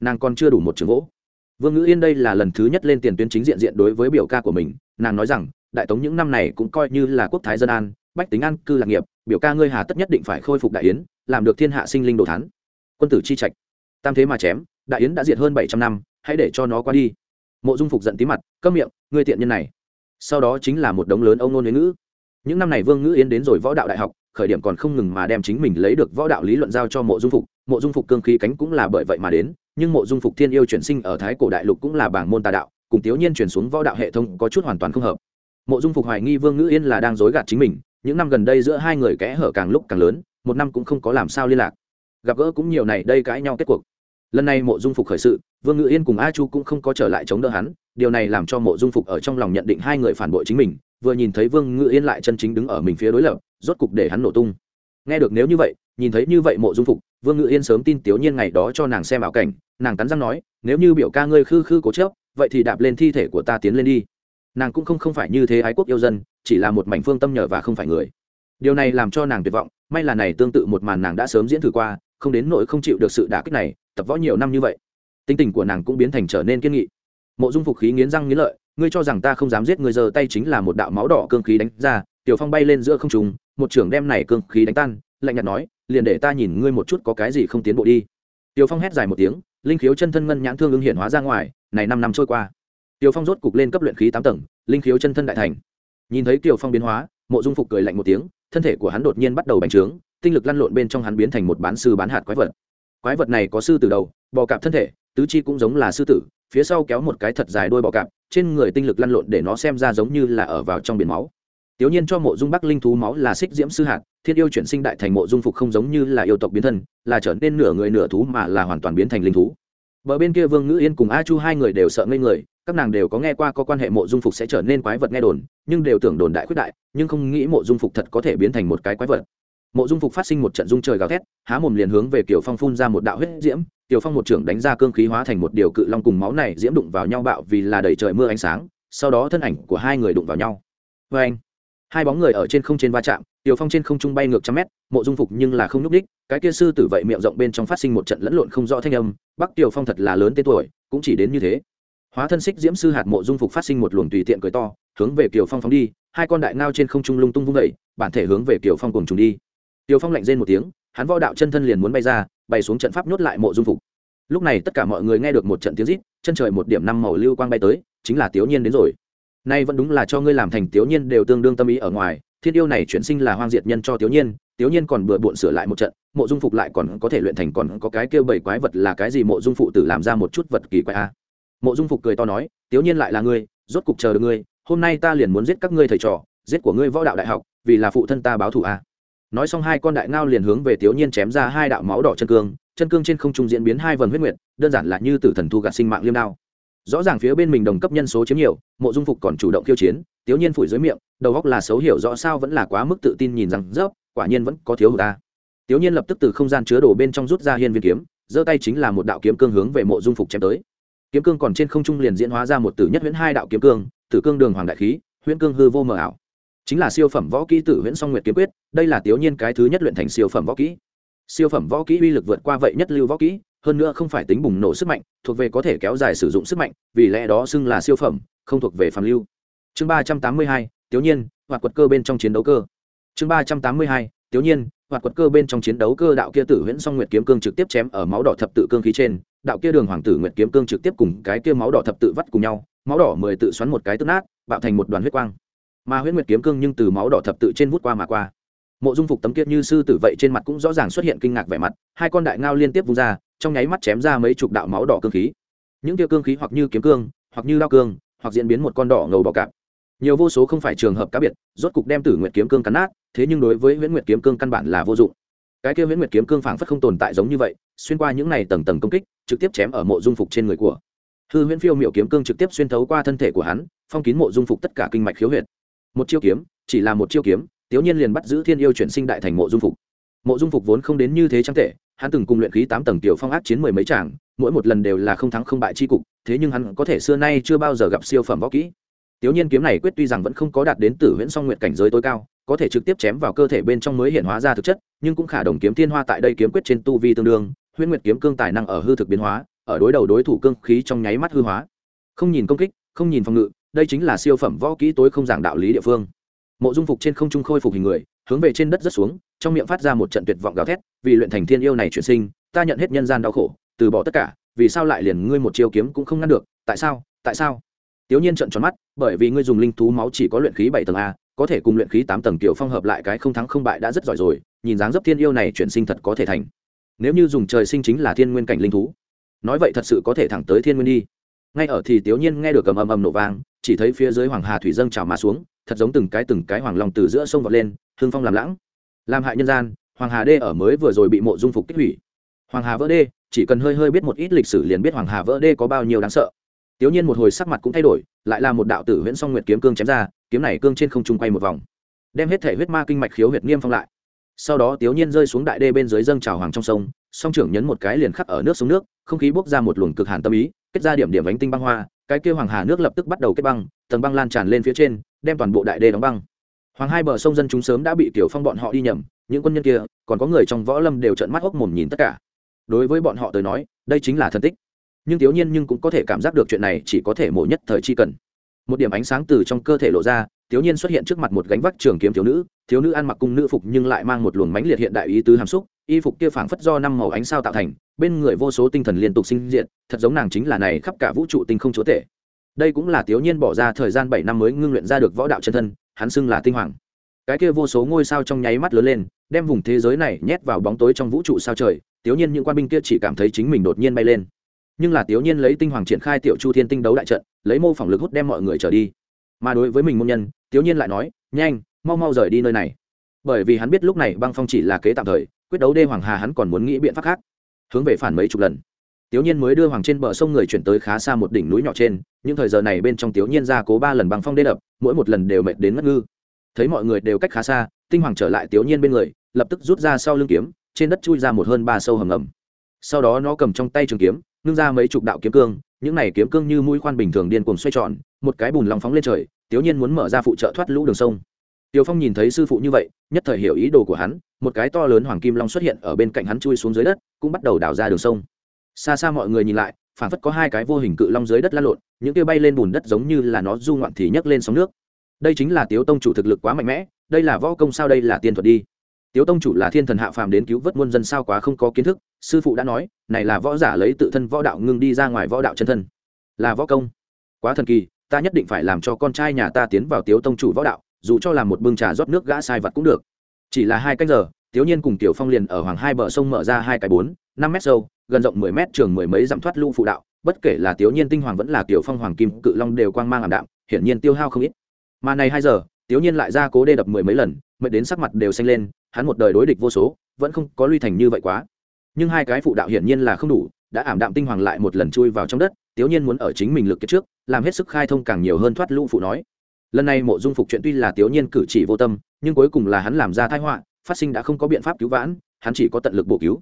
Nàng còn chưa đủ một trường gỗ. Vương ngữ yên đây là lần thứ nhất lên tiền tuyến chính diện diện đối với biểu ca của mình, nàng nói rằng, đại tống những năm này cũng coi như là quốc thái dân an, bách tính an, cư lạc nghiệp, biểu ca ngươi hà tất nhất định phải khôi phục đại yến, làm được thiên hạ sinh linh đồ thán. Quân tử chi trạch. Tam thế mà chém, đại yến đã diệt hơn bảy trăm năm, hãy để cho nó qua đi. Mộ dung phục giận tí mặt, câm miệng, ngươi tiện nhân này sau đó chính là một đống lớn ông nôn huế ngữ. Những năm này vương ngữ yến đến rồi võ đạo đại học, khởi điểm còn không ngừng mà đem chính mình lấy được võ đạo lý luận giao cho mộ dung phục. Mộ dung phục cương khí cánh cũng là bởi vậy mà đến, nhưng mộ dung phục thiên yêu chuyển sinh ở thái cổ đại lục cũng là bảng môn tà đạo, cùng tiểu nhiên chuyển xuống võ đạo hệ thống có chút hoàn toàn không hợp. Mộ dung phục hoài nghi vương ngữ yên là đang dối gạt chính mình, những năm gần đây giữa hai người kẽ hở càng lúc càng lớn, một năm cũng không có làm sao liên lạc. Gặp gỡ cũng nhiều này, đây cãi nhau kết cuộc lần này mộ dung phục khởi sự, vương ngự yên cùng a chu cũng không có trở lại chống đỡ hắn, điều này làm cho mộ dung phục ở trong lòng nhận định hai người phản bội chính mình, vừa nhìn thấy vương ngự yên lại chân chính đứng ở mình phía đối lập, rốt cục để hắn nổ tung. Nghe được nếu như vậy, nhìn thấy như vậy mộ dung phục, vương ngự yên sớm tin tiểu nhiên ngày đó cho nàng xem ảo cảnh, nàng cắn răng nói, nếu như biểu ca ngươi khư khư cố chớp vậy thì đạp lên thi thể của ta tiến lên đi. Nàng cũng không không phải như thế ái quốc yêu dân, chỉ là một mảnh phương tâm nhờ và không phải người. Điều này làm cho nàng tuyệt vọng, may là này tương tự một màn nàng đã sớm diễn thử qua, không đến nỗi không chịu được sự đả kích này tập võ nhiều năm như vậy tinh tình của nàng cũng biến thành trở nên kiên nghị. Mộ dung phục khí nghiến răng nghiến lợi, ngươi cho rằng ta không dám giết người giờ tay chính là một đạo máu đỏ cương khí đánh ra, tiểu phong bay lên giữa không trùng một trưởng đem này cương khí đánh tan, lạnh nhạt nói, liền để ta nhìn ngươi một chút có cái gì không tiến bộ đi. Tiểu phong hét dài một tiếng, linh khiếu chân thân ngân nhãn thương ứng hiện hóa ra ngoài, này năm năm trôi qua. Tiểu phong rốt cục lên cấp luyện khí tám tầng, linh khiếu chân thân đại thành. Nhìn thấy tiểu phong biến hóa, mộ dung phục cười lạnh một tiếng, thân thể của hắn đột nhiên bắt đầu bành trướng, tinh lực lăn lộn bên trong hắn biến thành một bán sư bán hạt quái vật quái vật này có sư tử đầu, bò cạp thân thể, tứ chi cũng giống là sư tử, phía sau kéo một cái thật dài đôi bò cạp, trên người tinh lực lăn lộn để nó xem ra giống như là ở vào trong biển máu. Tiểu nhiên cho mộ dung bắc linh thú máu là xích diễm sư hạt thiên yêu chuyển sinh đại thành mộ dung phục không giống như là yêu tộc biến thân, là trở nên nửa người nửa thú mà là hoàn toàn biến thành linh thú. Bờ bên kia vương ngữ yên cùng a chu hai người đều sợ ngây người, các nàng đều có nghe qua có quan hệ mộ dung phục sẽ trở nên quái vật nghe đồn, nhưng đều tưởng đồn đại khuyết đại, nhưng không nghĩ mộ dung phục thật có thể biến thành một cái quái vật mộ dung phục phát sinh một trận dung trời gào thét, há mồm liền hướng về kiều phong phun ra một đạo huyết diễm. Kiều phong một trưởng đánh ra cương khí hóa thành một điều cự long cùng máu này diễm đụng vào nhau bạo vì là đầy trời mưa ánh sáng, sau đó thân ảnh của hai người đụng vào nhau. Vê anh, hai bóng người ở trên không trên va chạm, kiều phong trên không trung bay ngược trăm mét, mộ dung phục nhưng là không n ú c đích cái kia sư tử vậy miệng rộng bên trong phát sinh một trận lẫn lộn không rõ thanh âm, bắc kiều phong thật là lớn tên tuổi, cũng chỉ đến như thế. Hóa thân xích diễm sư hạt mộ dung phục phát sinh một luồng tùy tiện cười to, hướng về kiều phong phóng đi, hai con đại ngao trên không trung lung tung vung vẩy bản thể hướng về kiều phong cùng trùng đi. Tiêu phong lạnh rên một tiếng, hắn võ đạo chân thân liền muốn bay ra, bay xuống trận pháp nhốt lại mộ dung phục. Lúc này tất cả mọi người nghe được một trận tiếng rít, chân trời một điểm năm màu lưu quang bay tới, chính là tiểu nhiên đến rồi. Nay vẫn đúng là cho ngươi làm thành tiểu nhiên đều tương đương tâm ý ở ngoài, thiên yêu này chuyển sinh là hoang diệt nhân cho tiểu nhiên tiểu nhiên còn bừa bộn sửa lại một trận, mộ dung phục lại còn có thể luyện thành còn có cái kêu bảy quái vật là cái gì mộ dung phụ tử làm ra một chút vật kỳ quái a. Mộ dung phục cười to nói tiểu nhiên lại là ngươi, rốt cục chờ được ngươi, hôm nay ta liền muốn giết các ngươi thầy trò, giết của ngươi võ đạo đại học, vì là phụ thân ta báo thù a nói xong hai con đại ngao liền hướng về tiểu nhiên chém ra hai đạo máu đỏ chân cương chân cương trên không trung diễn biến hai vần huyết nguyệt, đơn giản là như tử thần thu gạt sinh mạng liêm đao. Rõ ràng phía bên mình đồng cấp nhân số chiếm nhiều, mộ dung phục còn chủ động khiêu chiến tiểu nhiên phủi dưới miệng, đầu góc là xấu hiểu rõ sao vẫn là quá mức tự tin nhìn rằng rớp quả nhiên vẫn có thiếu hụt ta. Tiểu nhiên lập tức từ không gian chứa đồ bên trong rút ra hiên viên kiếm, giơ tay chính là một đạo kiếm cương hướng về mộ dung phục chém tới. Kiếm cương còn trên không trung liền diễn hóa ra một tử nhất huyễn hai đạo kiếm cương, tử cương đường hoàng đại khí, huyễn cương hư vô mờ ảo chính là siêu phẩm võ kỹ tử huyễn song nguyệt kiếm quyết, đây là tiểu nhiên cái thứ nhất luyện thành siêu phẩm võ kỹ. Siêu phẩm võ kỹ uy lực vượt qua vậy nhất lưu võ kỹ, hơn nữa không phải tính bùng nổ sức mạnh, thuộc về có thể kéo dài sử dụng sức mạnh, vì lẽ đó xưng là siêu phẩm, không thuộc về phàm lưu. Chương ba trăm tám mươi hai, tiểu nhiên, hoạt quật cơ bên trong chiến đấu cơ. Chương ba trăm tám mươi hai, tiểu nhiên, hoạt quật cơ bên trong chiến đấu cơ, đạo kia tử huyễn song nguyệt kiếm cương trực tiếp chém ở máu đỏ thập tự cương khí trên, đạo kia đường hoàng tử nguyệt kiếm cương trực tiếp cùng cái kia máu đỏ thập tự vắt cùng nhau, máu đỏ mười tự xoắn một cái tức nát, bạo thành một đoàn huyết quang mà huyễn nguyệt kiếm cương nhưng từ máu đỏ thập tự trên vút qua mà qua. Mộ dung phục tấm kiệt như sư tử vậy trên mặt cũng rõ ràng xuất hiện kinh ngạc vẻ mặt, hai con đại ngao liên tiếp vung ra, trong nháy mắt chém ra mấy chục đạo máu đỏ cương khí. Những kia cương khí hoặc như kiếm cương, hoặc như lao cương, hoặc diễn biến một con đỏ ngầu bọ cạp. Nhiều vô số không phải trường hợp cá biệt, rốt cục đem tử nguyệt kiếm cương cắn nát, thế nhưng đối với huyễn nguyệt kiếm cương căn bản là vô dụng. Cái kia huyễn nguyệt kiếm cương phảng phất không tồn tại giống như vậy, xuyên qua những này tầng tầng công kích, trực tiếp chém ở mộ dung phục trên người của. Hư huyễn phiêu miệu kiếm cương trực tiếp xuyên thấu qua thân thể của hắn, phong kín mộ dung phục tất cả kinh mạch khiếu huyệt một chiêu kiếm, chỉ là một chiêu kiếm tiểu nhiên liền bắt giữ thiên yêu chuyển sinh đại thành mộ dung phục. Mộ dung phục vốn không đến như thế trang tệ, hắn từng cùng luyện khí tám tầng tiểu phong ác chiến mười mấy tràng, mỗi một lần đều là không thắng không bại chi cục, thế nhưng hắn có thể xưa nay chưa bao giờ gặp siêu phẩm võ kỹ. Tiểu nhiên kiếm này quyết tuy rằng vẫn không có đạt đến tử huyễn song nguyện cảnh giới tối cao, có thể trực tiếp chém vào cơ thể bên trong mới hiện hóa ra thực chất, nhưng cũng khả đồng kiếm thiên hoa tại đây kiếm quyết trên tu vi tương đương, huyễn nguyệt kiếm cương tài năng ở hư thực biến hóa, ở đối đầu đối thủ cương khí trong nháy mắt hư hóa. Không nhìn công kích, không nhìn phòng ngự đây chính là siêu phẩm võ kỹ tối không giảng đạo lý địa phương. Mộ dung phục trên không trung khôi phục hình người, hướng về trên đất rất xuống, trong miệng phát ra một trận tuyệt vọng gào thét, vì luyện thành thiên yêu này chuyển sinh, ta nhận hết nhân gian đau khổ, từ bỏ tất cả, vì sao lại liền ngươi một chiêu kiếm cũng không ngăn được, tại sao tại sao? Tiểu nhiên trợn tròn mắt, bởi vì ngươi dùng linh thú máu chỉ có luyện khí bảy tầng a, có thể cùng luyện khí tám tầng kiểu phong hợp lại cái không thắng không bại đã rất giỏi rồi, nhìn dáng dấp thiên yêu này chuyển sinh thật có thể thành. Nếu như dùng trời sinh chính là thiên nguyên cảnh linh thú, nói vậy thật sự có thể thẳng tới thiên nguyên đi ngay ở thì tiểu nhiên nghe được cầm ầm ầm nổ vang, chỉ thấy phía dưới hoàng hà thủy dâng trào mà xuống, thật giống từng cái từng cái hoàng long từ giữa sông vọt lên, hương phong làm lãng. Làm hại nhân gian, hoàng hà đê ở mới vừa rồi bị mộ dung phục kích hủy. Hoàng hà vỡ đê, chỉ cần hơi hơi biết một ít lịch sử liền biết hoàng hà vỡ đê có bao nhiêu đáng sợ. Tiểu nhiên một hồi sắc mặt cũng thay đổi, lại là một đạo tử huyễn song nguyệt kiếm cương chém ra, kiếm này cương trên không trung quay một vòng. Đem hết thể huyết ma kinh mạch khiếu huyệt nghiêm phong lại. Sau đó tiểu nhiên rơi xuống đại đê bên dưới dâng trào hoàng trong sông, song trưởng nhấn một cái liền khắc ở nước xuống nước, không khí bốc ra một luồng cực hàn tâm ý kết ra điểm điểm ánh tinh băng hoa, cái kia hoàng hà nước lập tức bắt đầu kết băng, tầng băng lan tràn lên phía trên, đem toàn bộ đại đê đóng băng. Hoàng hai bờ sông dân chúng sớm đã bị tiểu phong bọn họ đi nhầm, những quân nhân kia, còn có người trong võ lâm đều trợn mắt hốc mồm nhìn tất cả. Đối với bọn họ tới nói, đây chính là thân tích. Nhưng thiếu nhiên nhưng cũng có thể cảm giác được chuyện này chỉ có thể mổ nhất thời chi cần. Một điểm ánh sáng từ trong cơ thể lộ ra thiếu nhiên xuất hiện trước mặt một gánh vác trường kiếm thiếu nữ thiếu nữ ăn mặc cung nữ phục nhưng lại mang một luồng mánh liệt hiện đại ý tứ hàm xúc y phục kia phảng phất do năm màu ánh sao tạo thành, bên người vô số tinh thần liên tục sinh diện thật giống nàng chính là này khắp cả vũ trụ tinh không chúa tể. Đây cũng là Tiếu nhiên bỏ ra thời gian bảy năm mới ngưng luyện ra được võ đạo chân thân, hắn xưng là tinh hoàng. Cái kia vô số ngôi sao trong nháy mắt lớn lên, đem vùng thế giới này nhét vào bóng tối trong vũ trụ sao trời Tiếu nhiên những quan binh kia chỉ cảm thấy chính mình đột nhiên bay lên. Nhưng là Tiếu nhiên lấy tinh hoàng triển khai tiểu chu thiên tinh đấu đại trận, lấy mô phỏng lực hút đem mọi người trở đi. Mà đối với mình môn nhân Tiếu nhiên lại nói, nhanh, mau mau rời đi nơi này. Bởi vì hắn biết lúc này băng phong chỉ là kế tạm thời quyết đấu đê hoàng hà hắn còn muốn nghĩ biện pháp khác hướng về phản mấy chục lần Tiểu Nhiên mới đưa hoàng trên bờ sông người chuyển tới khá xa một đỉnh núi nhỏ trên, những thời giờ này bên trong Tiểu Nhiên ra cố ba lần băng phong đê đập, mỗi một lần đều mệt đến ngất ngư. Thấy mọi người đều cách khá xa, Tinh Hoàng trở lại Tiểu Nhiên bên người, lập tức rút ra sau lưng kiếm, trên đất chui ra một hơn ba sâu hầm ngầm. Sau đó nó cầm trong tay trường kiếm, ngưng ra mấy chục đạo kiếm cương, những này kiếm cương như mũi khoan bình thường điên cuồng xoay tròn, một cái bùn long phóng lên trời, Tiểu Nhiên muốn mở ra phụ trợ thoát lũ đường sông. Tiểu Phong nhìn thấy sư phụ như vậy, nhất thời hiểu ý đồ của hắn, một cái to lớn hoàng kim long xuất hiện ở bên cạnh hắn chui xuống dưới đất, cũng bắt đầu đào ra đường sông. Xa xa mọi người nhìn lại phản phất có hai cái vô hình cự long dưới đất lăn lộn những kia bay lên bùn đất giống như là nó du ngoạn thì nhấc lên sóng nước. Đây chính là tiếu tông chủ thực lực quá mạnh mẽ đây là võ công sao đây là tiên thuật đi. Tiếu tông chủ là thiên thần hạ phàm đến cứu vớt muôn dân sao quá không có kiến thức sư phụ đã nói này là võ giả lấy tự thân võ đạo ngưng đi ra ngoài võ đạo chân thân. Là võ công. Quá thần kỳ ta nhất định phải làm cho con trai nhà ta tiến vào tiếu tông chủ võ đạo dù cho làm một bưng trà rót nước gã sai vật cũng được. Chỉ là hai canh giờ, tiếu nhiên cùng tiểu phong liền ở hoàng hai bờ sông mở ra hai cái bốn, năm mét sâu, gần rộng mười mét, trường mười mấy dặm thoát lũ phụ đạo. Bất kể là tiểu nhiên tinh hoàng vẫn là tiểu phong hoàng kim, cự long đều quang mang ảm đạm, hiển nhiên tiêu hao không ít. Mà này hai giờ tiểu nhiên lại ra cố đê đập mười mấy lần, mệt đến sắc mặt đều xanh lên, hắn một đời đối địch vô số, vẫn không có lui thành như vậy quá. Nhưng hai cái phụ đạo hiển nhiên là không đủ, đã ảm đạm tinh hoàng lại một lần chui vào trong đất tiểu nhiên muốn ở chính mình lực kết trước, làm hết sức khai thông càng nhiều hơn thoát lũ phụ nói lần này mộ dung phục chuyện tuy là tiểu nhiên cử chỉ vô tâm nhưng cuối cùng là hắn làm ra thái họa phát sinh đã không có biện pháp cứu vãn hắn chỉ có tận lực bổ cứu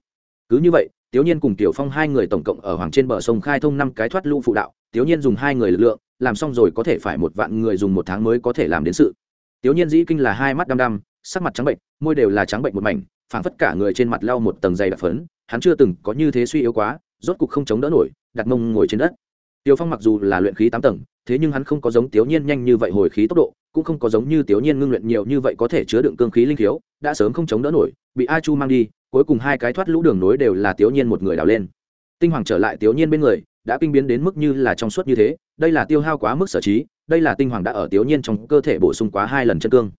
cứ như vậy tiểu Nhiên cùng Tiểu Phong hai người tổng cộng ở hoàng trên bờ sông khai thông năm cái thoát lũ phụ đạo, tiểu Nhiên dùng hai người lực lượng, làm xong rồi có thể phải một vạn người dùng một tháng mới có thể làm đến sự. tiểu Nhiên dĩ kinh là hai mắt đăm đăm, sắc mặt trắng bệnh, môi đều là trắng bệnh một mảnh, phảng phất cả người trên mặt lau một tầng dày đặc phấn, hắn chưa từng có như thế suy yếu quá, rốt cục không chống đỡ nổi, đặt mông ngồi trên đất. Tiểu Phong mặc dù là luyện khí tám tầng, thế nhưng hắn không có giống Tiếu Nhiên nhanh như vậy hồi khí tốc độ, cũng không có giống như Tiếu Nhiên ngưng luyện nhiều như vậy có thể chứa đựng cương khí linh thiếu, đã sớm không chống đỡ nổi, bị A Chu mang đi, cuối cùng hai cái thoát lũ đường nối đều là Tiếu Nhiên một người đào lên. Tinh hoàng trở lại tiểu nhiên bên người đã kinh biến đến mức như là trong suốt như thế đây là tiêu hao quá mức sở trí đây là tinh hoàng đã ở tiểu nhiên trong cơ thể bổ sung quá hai lần chân cương.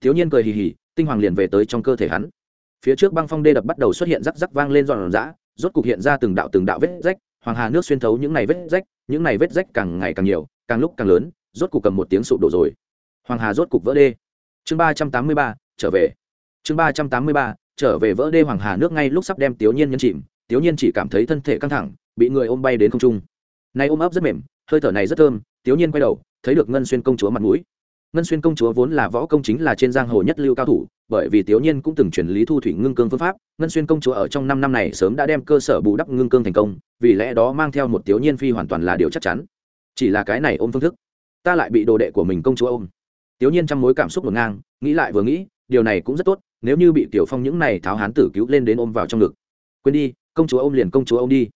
Tiểu nhiên cười hì hì tinh hoàng liền về tới trong cơ thể hắn. Phía trước băng phong đê đập bắt đầu xuất hiện rắc rắc vang lên dọn dã rốt cục hiện ra từng đạo từng đạo vết rách hoàng hà nước xuyên thấu những này vết rách những này vết rách càng ngày càng nhiều càng lúc càng lớn rốt cục cầm một tiếng sụp đổ rồi hoàng hà rốt cục vỡ đê chương ba trăm tám mươi ba trở về chương ba trăm tám mươi ba trở về vỡ đê hoàng hà nước ngay lúc sắp đem tiểu nhiên nhân chìm Tiểu Nhiên chỉ cảm thấy thân thể căng thẳng, bị người ôm bay đến không trung. Này ôm ấp rất mềm, hơi thở này rất thơm, Tiểu Nhiên quay đầu, thấy được Ngân Xuyên công chúa mặt mũi. Ngân Xuyên công chúa vốn là võ công chính là trên giang hồ nhất lưu cao thủ, bởi vì Tiểu Nhiên cũng từng truyền lý thu thủy ngưng cương phương pháp, Ngân Xuyên công chúa ở trong năm năm này sớm đã đem cơ sở bù đắp ngưng cương thành công, vì lẽ đó mang theo một Tiểu Nhiên phi hoàn toàn là điều chắc chắn. Chỉ là cái này ôm phương thức, ta lại bị đồ đệ của mình công chúa ôm. Tiểu Nhiên trong mối cảm xúc ngổn ngang, nghĩ lại vừa nghĩ, điều này cũng rất tốt, nếu như bị Tiểu Phong những này tháo hán tử cứu lên đến ôm vào trong ngực. Quên đi, công chúa ôm liền công chúa ôm đi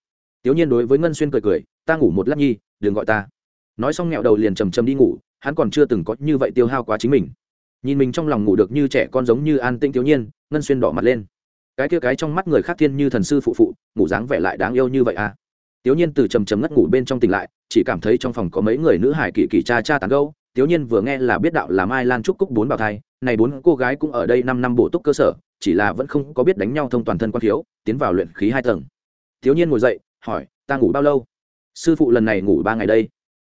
tiểu nhiên đối với ngân xuyên cười cười ta ngủ một lát nhi đừng gọi ta nói xong nghẹo đầu liền trầm trầm đi ngủ hắn còn chưa từng có như vậy tiêu hao quá chính mình. Nhìn mình trong lòng ngủ được như trẻ con giống như an tĩnh thiếu niên, ngân xuyên đỏ mặt lên. Cái kia cái trong mắt người khác thiên như thần sư phụ phụ, ngủ dáng vẻ lại đáng yêu như vậy à? Thiếu niên từ trầm trầm ngất ngủ bên trong tỉnh lại, chỉ cảm thấy trong phòng có mấy người nữ hải kỳ kỳ cha cha tán gâu thiếu niên vừa nghe là biết đạo là mai lan trúc cúc bốn bào thai, này bốn cô gái cũng ở đây năm năm bổ túc cơ sở, chỉ là vẫn không có biết đánh nhau thông toàn thân quan thiếu, tiến vào luyện khí hai tầng. Thiếu niên ngồi dậy, hỏi, ta ngủ bao lâu? Sư phụ lần này ngủ ba ngày đây.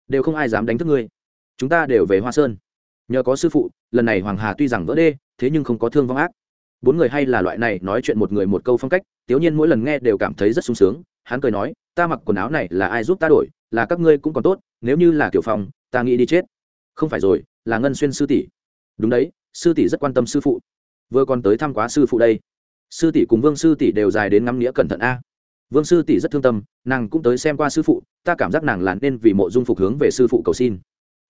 Đều không ai dám đánh thức ngươi chúng ta đều về hoa sơn. Nhờ có sư phụ, lần này hoàng hà tuy rằng vỡ đê, thế nhưng không có thương vong ác. Bốn người hay là loại này nói chuyện một người một câu phong cách tiểu nhiên mỗi lần nghe đều cảm thấy rất sung sướng, hắn cười nói, ta mặc quần áo này là ai giúp ta đổi, là các ngươi cũng còn tốt, nếu như là Tiểu phòng ta nghĩ đi chết. Không phải rồi, là ngân xuyên sư tỷ. Đúng đấy, sư tỷ rất quan tâm sư phụ. Vừa còn tới thăm quá sư phụ đây. Sư tỷ cùng vương sư tỷ đều dài đến ngắm nghĩa cẩn thận a. Vương sư tỷ rất thương tâm, nàng cũng tới xem qua sư phụ, ta cảm giác nàng là nên vì mộ dung phục hướng về sư phụ cầu xin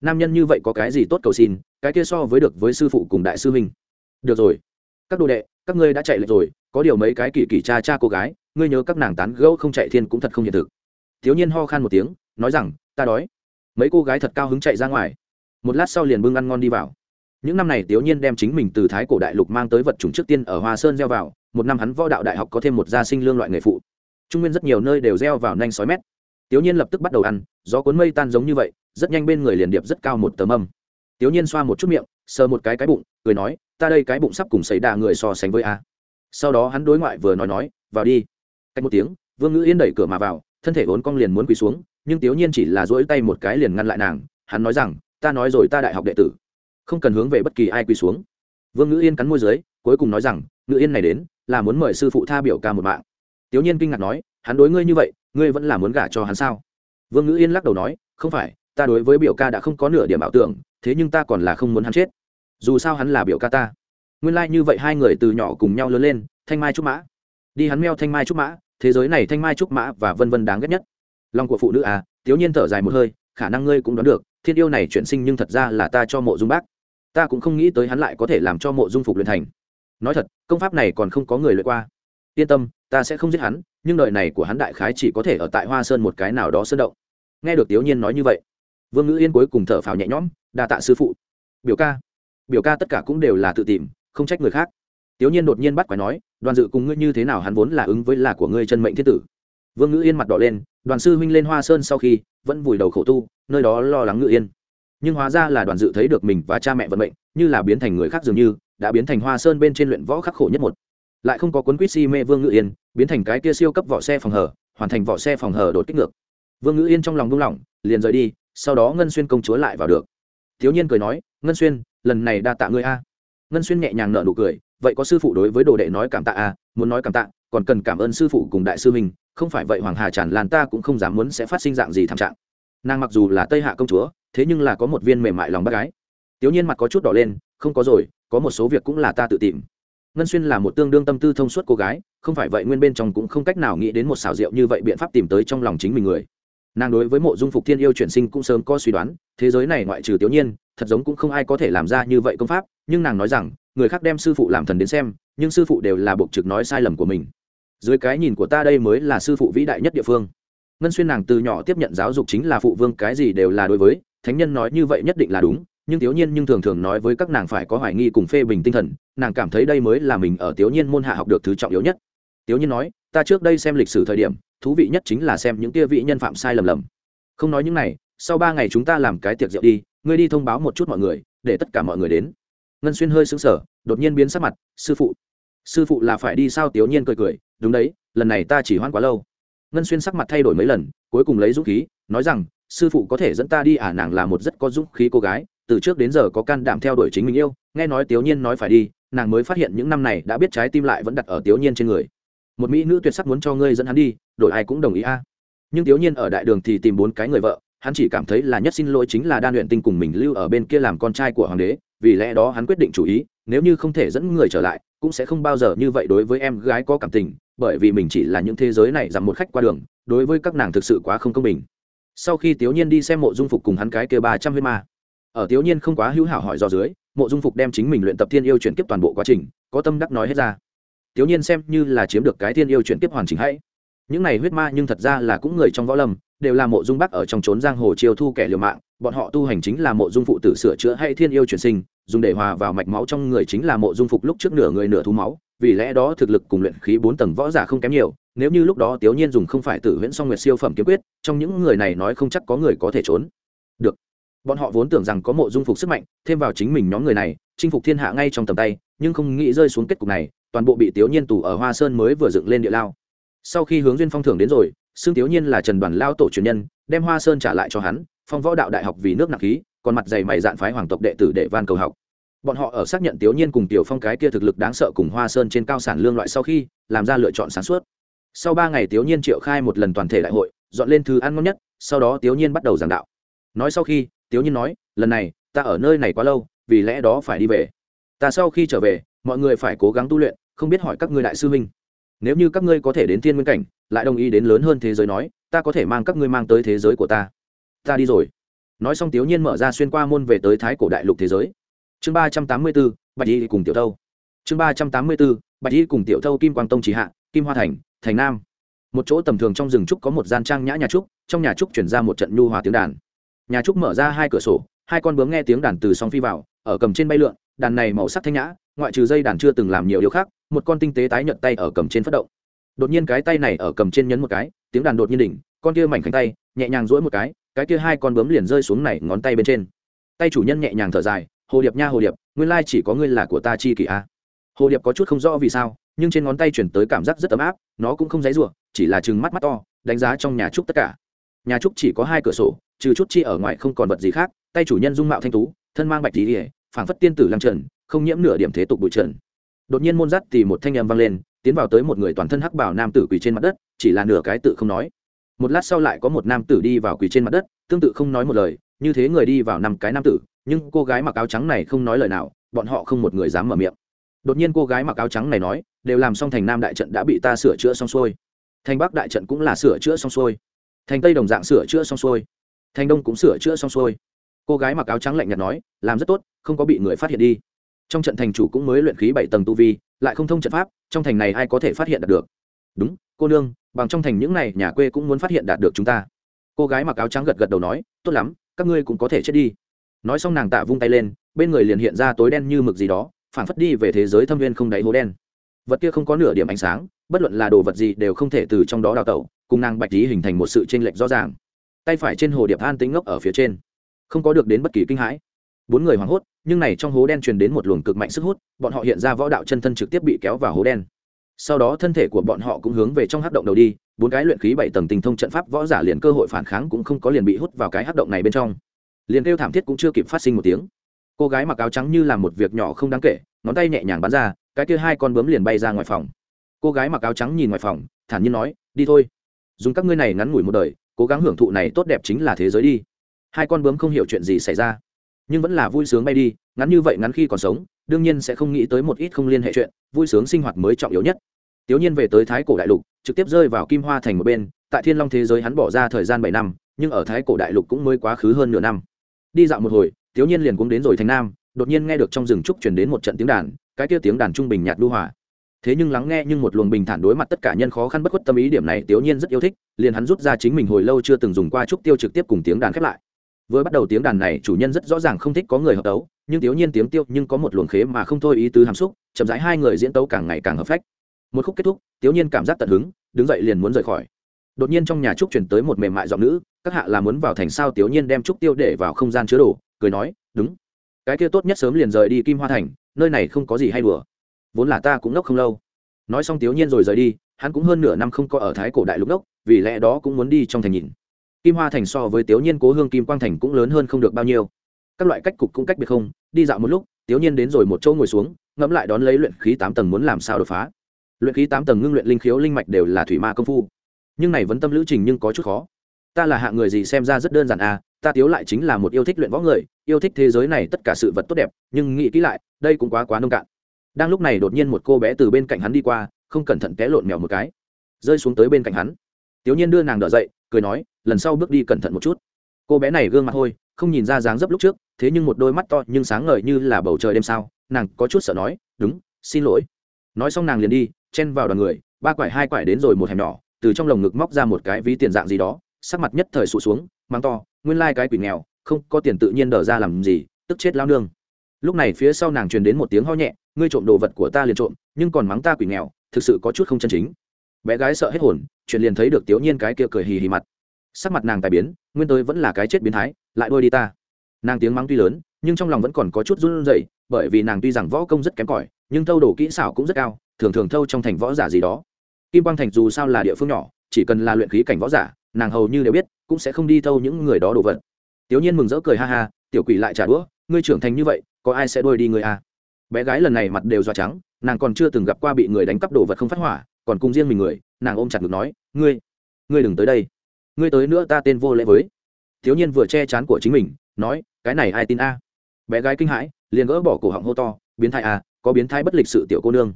nam nhân như vậy có cái gì tốt cầu xin, cái kia so với được với sư phụ cùng đại sư huynh. Được rồi. Các đồ đệ, các ngươi đã chạy lệch rồi, có điều mấy cái kỳ kỳ cha cha cô gái, ngươi nhớ các nàng tán gẫu không chạy thiên cũng thật không hiện thực. Thiếu niên ho khan một tiếng, nói rằng, ta đói. Mấy cô gái thật cao hứng chạy ra ngoài. Một lát sau liền bưng ăn ngon đi vào. Những năm này tiểu niên đem chính mình từ thái cổ đại lục mang tới vật chủng trước tiên ở hoa sơn gieo vào, một năm hắn võ đạo đại học có thêm một gia sinh lương loại nghề phụ. Trung nguyên rất nhiều nơi đều gieo vào nhanh sói mét tiểu nhiên lập tức bắt đầu ăn, gió cuốn mây tan giống như vậy, rất nhanh bên người liền điệp rất cao một tờ mâm. Tiểu nhiên xoa một chút miệng, sờ một cái cái bụng, cười nói, ta đây cái bụng sắp cùng xảy đà người so sánh với a. Sau đó hắn đối ngoại vừa nói nói, vào đi. Cách một tiếng, vương ngữ yên đẩy cửa mà vào, thân thể vốn cong liền muốn quỳ xuống, nhưng tiểu nhiên chỉ là duỗi tay một cái liền ngăn lại nàng, hắn nói rằng, ta nói rồi ta đại học đệ tử, không cần hướng về bất kỳ ai quỳ xuống. Vương ngữ yên cắn môi dưới, cuối cùng nói rằng, ngữ yên này đến, là muốn mời sư phụ tha biểu ca một mạng. Tiểu nhiên kinh ngạc nói, hắn đối ngươi như vậy ngươi vẫn là muốn gả cho hắn sao? Vương ngữ yên lắc đầu nói, không phải, ta đối với biểu ca đã không có nửa điểm ảo tưởng, thế nhưng ta còn là không muốn hắn chết. Dù sao hắn là biểu ca ta. Nguyên lai、like、như vậy hai người từ nhỏ cùng nhau lớn lên, thanh mai trúc mã. Đi hắn meo thanh mai trúc mã, thế giới này thanh mai trúc mã và vân vân đáng ghét nhất. Lòng của phụ nữ à thiếu nhiên thở dài một hơi, khả năng ngươi cũng đoán được, thiên yêu này chuyển sinh nhưng thật ra là ta cho mộ dung bác. Ta cũng không nghĩ tới hắn lại có thể làm cho mộ dung phục luyện thành. Nói thật, công pháp này còn không có người luyện qua yên tâm, ta sẽ không giết hắn, nhưng đời này của hắn đại khái chỉ có thể ở tại hoa sơn một cái nào đó sơn động. Nghe được tiểu nhiên nói như vậy, vương ngữ yên cuối cùng thở phào nhẹ nhõm, đa tạ sư phụ. Biểu ca biểu ca tất cả cũng đều là tự tìm, không trách người khác. Tiểu nhiên đột nhiên bắt quái nói, đoàn dự cùng ngươi như thế nào hắn vốn là ứng với là của ngươi chân mệnh thiên tử. Vương ngữ yên mặt đỏ lên, đoàn sư huynh lên hoa sơn sau khi, vẫn vùi đầu khổ tu, nơi đó lo lắng ngữ yên. Nhưng hóa ra là đoàn dự thấy được mình và cha mẹ vận mệnh, như là biến thành người khác dường như, đã biến thành hoa sơn bên trên luyện võ khắc khổ nhất một lại không có cuốn quýt si mê vương ngữ yên, biến thành cái kia siêu cấp vỏ xe phòng hở, hoàn thành vỏ xe phòng hở đột kích ngược. Vương ngữ yên trong lòng buông lỏng, liền rời đi, sau đó ngân xuyên công chúa lại vào được. Thiếu nhiên cười nói, ngân xuyên, lần này đa tạ ngươi a. Ngân xuyên nhẹ nhàng nở nụ cười, vậy có sư phụ đối với đồ đệ nói cảm tạ a, muốn nói cảm tạ, còn cần cảm ơn sư phụ cùng đại sư mình không phải vậy hoàng hà tràn lan ta cũng không dám muốn sẽ phát sinh dạng gì thảm trạng. Nàng mặc dù là tây hạ công chúa, thế nhưng là có một viên mềm mại lòng bác gái. Tiểu nhiên mặt có chút đỏ lên, không có rồi, có một số việc cũng là ta tự tìm ngân xuyên là một tương đương tâm tư thông suốt cô gái, không phải vậy nguyên bên trong cũng không cách nào nghĩ đến một xảo diệu như vậy biện pháp tìm tới trong lòng chính mình người. Nàng đối với mộ dung phục thiên yêu chuyển sinh cũng sớm có suy đoán, thế giới này ngoại trừ tiểu nhiên, thật giống cũng không ai có thể làm ra như vậy công pháp, nhưng nàng nói rằng, người khác đem sư phụ làm thần đến xem, nhưng sư phụ đều là buộc trực nói sai lầm của mình. Dưới cái nhìn của ta đây mới là sư phụ vĩ đại nhất địa phương. Ngân xuyên nàng từ nhỏ tiếp nhận giáo dục chính là phụ vương, cái gì đều là đối với, thánh nhân nói như vậy nhất định là đúng, nhưng thiếu nhiên nhưng thường thường nói với các nàng phải có hoài nghi cùng phê bình tinh thần nàng cảm thấy đây mới là mình ở tiểu nhiên môn hạ học được thứ trọng yếu nhất. Tiểu nhiên nói, ta trước đây xem lịch sử thời điểm, thú vị nhất chính là xem những kia vị nhân phạm sai lầm lầm. Không nói những này, sau ba ngày chúng ta làm cái tiệc rượu đi, ngươi đi thông báo một chút mọi người, để tất cả mọi người đến. Ngân xuyên hơi sững sờ, đột nhiên biến sắc mặt, sư phụ sư phụ là phải đi sao? Tiểu nhiên cười cười, đúng đấy, lần này ta chỉ hoãn quá lâu. Ngân xuyên sắc mặt thay đổi mấy lần, cuối cùng lấy dũng khí, nói rằng, sư phụ có thể dẫn ta đi à nàng là một rất có dũng khí cô gái, từ trước đến giờ có can đảm theo đuổi chính mình yêu, nghe nói tiểu nhiên nói phải đi nàng mới phát hiện những năm này đã biết trái tim lại vẫn đặt ở tiểu nhiên trên người. Một mỹ nữ tuyệt sắc muốn cho ngươi dẫn hắn đi, đổi ai cũng đồng ý a. Nhưng tiểu nhiên ở đại đường thì tìm bốn cái người vợ, hắn chỉ cảm thấy là nhất xin lỗi chính là đan luyện tinh cùng mình lưu ở bên kia làm con trai của hoàng đế, vì lẽ đó hắn quyết định chủ ý, nếu như không thể dẫn người trở lại, cũng sẽ không bao giờ như vậy đối với em gái có cảm tình, bởi vì mình chỉ là những thế giới này rằng một khách qua đường, đối với các nàng thực sự quá không công bình. Sau khi tiểu nhiên đi xem mộ dung phục cùng hắn cái kia ba trăm huyết ma, ở tiểu nhiên không quá hữu hảo hỏi do dưới mộ dung phục đem chính mình luyện tập thiên yêu chuyển kiếp toàn bộ quá trình, có tâm đắc nói hết ra. Tiểu nhiên xem như là chiếm được cái thiên yêu chuyển kiếp hoàn chỉnh hãy. những này huyết ma nhưng thật ra là cũng người trong võ lâm, đều là mộ dung bắc ở trong trốn giang hồ chiêu thu kẻ liều mạng, bọn họ tu hành chính là mộ dung phụ tử sửa chữa hay thiên yêu chuyển sinh, dùng để hòa vào mạch máu trong người chính là mộ dung phục lúc trước nửa người nửa thú máu, vì lẽ đó thực lực cùng luyện khí bốn tầng võ giả không kém nhiều, nếu như lúc đó tiểu nhiên dùng không phải tử huyễn song nguyệt siêu phẩm kiếm quyết, trong những người này nói không chắc có người có thể trốn. Được bọn họ vốn tưởng rằng có mộ dung phục sức mạnh, thêm vào chính mình nhóm người này, chinh phục thiên hạ ngay trong tầm tay, nhưng không nghĩ rơi xuống kết cục này, toàn bộ bị tiểu nhiên tù ở hoa sơn mới vừa dựng lên địa lao. Sau khi hướng duyên phong thưởng đến rồi xương tiểu nhiên là trần đoàn lao tổ truyền nhân, đem hoa sơn trả lại cho hắn, phong võ đạo đại học vì nước nặng khí, còn mặt dày mày dạn phái hoàng tộc đệ tử đệ van cầu học. Bọn họ ở xác nhận tiểu nhiên cùng tiểu phong cái kia thực lực đáng sợ cùng hoa sơn trên cao sản lương loại sau khi, làm ra lựa chọn sáng suốt. Sau ba ngày tiểu nhiên triệu khai một lần toàn thể đại hội, dọn lên thứ ăn ngon nhất, sau đó tiểu nhiên bắt đầu giảng đạo. Nói sau khi tiểu nhiên nói, lần này, ta ở nơi này quá lâu, vì lẽ đó phải đi về. Ta sau khi trở về, mọi người phải cố gắng tu luyện, không biết hỏi các ngươi đại sư huynh. Nếu như các ngươi có thể đến thiên nguyên cảnh, lại đồng ý đến lớn hơn thế giới nói, ta có thể mang các ngươi mang tới thế giới của ta. Ta đi rồi. Nói xong tiểu nhiên mở ra xuyên qua môn về tới thái cổ đại lục thế giới. Chương ba trăm tám mươi bốn bạch y cùng tiểu thâu. Chương ba trăm tám mươi bốn bạch y cùng tiểu thâu kim quang tông trí hạ, kim hoa thành thành nam. Một chỗ tầm thường trong rừng trúc có một gian trang nhã nhà trúc, trong nhà trúc chuyển ra một trận nhu hòa tiếng đàn nhà trúc mở ra hai cửa sổ, hai con bướm nghe tiếng đàn từ song phi vào, ở cầm trên bay lượn, đàn này màu sắc thanh nhã, ngoại trừ dây đàn chưa từng làm nhiều điều khác, một con tinh tế tái nhận tay ở cầm trên phát động. Đột nhiên cái tay này ở cầm trên nhấn một cái, tiếng đàn đột nhiên đỉnh, con kia mảnh khánh tay, nhẹ nhàng duỗi một cái cái kia hai con bướm liền rơi xuống này ngón tay bên trên. Tay chủ nhân nhẹ nhàng thở dài, hồ điệp nha, hồ điệp, nguyên lai chỉ có ngươi là của ta chi kỷ a. Hồ điệp có chút không rõ vì sao, nhưng trên ngón tay chuyển tới cảm giác rất ấm áp, nó cũng không dãy rủa, chỉ là chừng mắt mắt to, đánh giá trong nhà trúc tất cả. Nhà trúc chỉ có hai cửa sổ trừ chút chi ở ngoài không còn vật gì khác, tay chủ nhân dung mạo thanh tú, thân mang bạch tí ỉa phảng phất tiên tử lăng trần, không nhiễm nửa điểm thế tục bụi trần. Đột nhiên môn dắt thì một thanh âm vang lên, tiến vào tới một người toàn thân hắc bảo nam tử quỳ trên mặt đất, chỉ là nửa cái tự không nói. Một lát sau lại có một nam tử đi vào quỳ trên mặt đất, tương tự không nói một lời, như thế người đi vào năm cái nam tử, nhưng cô gái mặc áo trắng này không nói lời nào, bọn họ không một người dám mở miệng. Đột nhiên cô gái mặc áo trắng này nói, đều làm xong thành nam đại trận đã bị ta sửa chữa xong xuôi. Thành bắc đại trận cũng là sửa chữa xong xuôi. Thành tây đồng dạng sửa chữa xong xuôi thành đông cũng sửa chữa xong xuôi. Cô gái mặc áo trắng lạnh nhạt nói, làm rất tốt, không có bị người phát hiện đi. Trong trận thành chủ cũng mới luyện khí bảy tầng tu vi, lại không thông trận pháp, trong thành này ai có thể phát hiện đạt được? Đúng, cô nương, bằng trong thành những này nhà quê cũng muốn phát hiện đạt được chúng ta. Cô gái mặc áo trắng gật gật đầu nói, tốt lắm, các ngươi cũng có thể chết đi. Nói xong nàng tạ vung tay lên, bên người liền hiện ra tối đen như mực gì đó phản phất đi về thế giới thâm viên không đáy hố đen. Vật kia không có nửa điểm ánh sáng, bất luận là đồ vật gì đều không thể từ trong đó đào tẩu, cùng nàng bạch lý hình thành một sự chênh lệch rõ ràng tay phải trên hồ điệp an tính ngốc ở phía trên. Không có được đến bất kỳ kinh hãi. Bốn người hoảng hốt, nhưng này trong hố đen truyền đến một luồng cực mạnh sức hút, bọn họ hiện ra võ đạo chân thân trực tiếp bị kéo vào hố đen. Sau đó thân thể của bọn họ cũng hướng về trong hắc động đầu đi, bốn cái luyện khí bảy tầng tình thông trận pháp võ giả liền cơ hội phản kháng cũng không có liền bị hút vào cái hắc động này bên trong. Liền kêu thảm thiết cũng chưa kịp phát sinh một tiếng. Cô gái mặc áo trắng như làm một việc nhỏ không đáng kể, ngón tay nhẹ nhàng bắn ra, cái kia hai con bướm liền bay ra ngoài phòng. Cô gái mặc áo trắng nhìn ngoài phòng, thản nhiên nói, đi thôi. Dùng các ngươi này ngắn ngủi một đời cố gắng hưởng thụ này tốt đẹp chính là thế giới đi. Hai con bướm không hiểu chuyện gì xảy ra, nhưng vẫn là vui sướng bay đi, ngắn như vậy ngắn khi còn sống, đương nhiên sẽ không nghĩ tới một ít không liên hệ chuyện, vui sướng sinh hoạt mới trọng yếu nhất. Tiểu nhiên về tới thái cổ đại lục, trực tiếp rơi vào kim hoa thành một bên, tại thiên long thế giới hắn bỏ ra thời gian bảy năm, nhưng ở thái cổ đại lục cũng mới quá khứ hơn nửa năm. Đi dạo một hồi, tiểu nhiên liền cũng đến rồi thành nam, đột nhiên nghe được trong rừng trúc truyền đến một trận tiếng đàn, cái kia tiếng đàn trung bình nhạt đu hòa thế nhưng lắng nghe nhưng một luồng bình thản đối mặt tất cả nhân khó khăn bất khuất tâm ý điểm này tiểu nhiên rất yêu thích, liền hắn rút ra chính mình hồi lâu chưa từng dùng qua trúc tiêu trực tiếp cùng tiếng đàn khép lại. Vừa bắt đầu tiếng đàn này, chủ nhân rất rõ ràng không thích có người hợp tấu, nhưng tiểu nhiên tiếng tiêu nhưng có một luồng khế mà không thôi ý tứ hàm xúc, chậm rãi hai người diễn tấu càng ngày càng hợp phách. Một khúc kết thúc tiểu nhiên cảm giác tận hứng, đứng dậy liền muốn rời khỏi. Đột nhiên trong nhà trúc chuyển tới một mềm mại giọng nữ, các hạ là muốn vào thành sao tiểu nhiên đem trúc tiêu để vào không gian chứa đồ, cười nói, đúng. Cái kia tốt nhất sớm liền rời đi kim hoa thành, nơi này không có gì hay đùa vốn là ta cũng nốc không lâu. Nói xong tiểu nhiên rồi rời đi, hắn cũng hơn nửa năm không có ở thái cổ đại lục nốc, vì lẽ đó cũng muốn đi trong thành nhìn. Kim hoa thành so với tiểu nhiên cố hương kim quang thành cũng lớn hơn không được bao nhiêu. Các loại cách cục cũng cách biệt không, đi dạo một lúc tiểu nhiên đến rồi một chỗ ngồi xuống, ngẫm lại đón lấy luyện khí tám tầng muốn làm sao đột phá. Luyện khí tám tầng ngưng luyện linh khiếu linh mạch đều là thủy ma công phu. Nhưng này vẫn tâm lữ trình nhưng có chút khó. Ta là hạng người gì xem ra rất đơn giản à ta tiếu lại chính là một yêu thích luyện võ người, yêu thích thế giới này tất cả sự vật tốt đẹp, nhưng nghĩ kỹ lại, đây cũng quá quá nông cạn đang lúc này đột nhiên một cô bé từ bên cạnh hắn đi qua, không cẩn thận té lộn mèo một cái. Rơi xuống tới bên cạnh hắn. Tiểu nhiên đưa nàng đỡ dậy, cười nói, lần sau bước đi cẩn thận một chút. Cô bé này gương mặt hôi, không nhìn ra dáng dấp lúc trước, thế nhưng một đôi mắt to nhưng sáng ngời như là bầu trời đêm sao, nàng có chút sợ nói, đúng, xin lỗi. Nói xong nàng liền đi, chen vào đoàn người, ba quải hai quải đến rồi một hẻm nhỏ, từ trong lồng ngực móc ra một cái ví tiền dạng gì đó, sắc mặt nhất thời sụt xuống, mang to, nguyên lai cái quỷ nghèo, không có tiền tự nhiên đờ ra làm gì, tức chết lao nương. Lúc này phía sau nàng truyền đến một tiếng ho nhẹ ngươi trộm đồ vật của ta liền trộm, nhưng còn mắng ta quỷ nghèo, thực sự có chút không chân chính. Bé gái sợ hết hồn, chuyện liền thấy được tiểu nhiên cái kia cười hì hì mặt. Sắc mặt nàng tài biến, nguyên tới vẫn là cái chết biến thái, lại đôi đi ta. Nàng tiếng mắng tuy lớn, nhưng trong lòng vẫn còn có chút run rẩy, bởi vì nàng tuy rằng võ công rất kém cỏi, nhưng thâu đồ kỹ xảo cũng rất cao, thường thường thâu trong thành võ giả gì đó. Kim quang thành dù sao là địa phương nhỏ, chỉ cần là luyện khí cảnh võ giả, nàng hầu như đều biết, cũng sẽ không đi thâu những người đó đồ vật. Tiểu nhiên mừng rỡ cười ha ha, tiểu quỷ lại trả đũa, ngươi trưởng thành như vậy, có ai sẽ đuổi đi người à? Bé gái lần này mặt đều dọa trắng, nàng còn chưa từng gặp qua bị người đánh cắp đồ vật không phát hỏa, còn cùng riêng mình người, nàng ôm chặt ngực nói, ngươi ngươi đừng tới đây. Ngươi tới nữa ta tên vô lễ với. Thiếu niên vừa che chán của chính mình, nói, cái này ai tin a? Bé gái kinh hãi, liền gỡ bỏ cổ họng hô to, biến thai a, có biến thái bất lịch sự tiểu cô nương.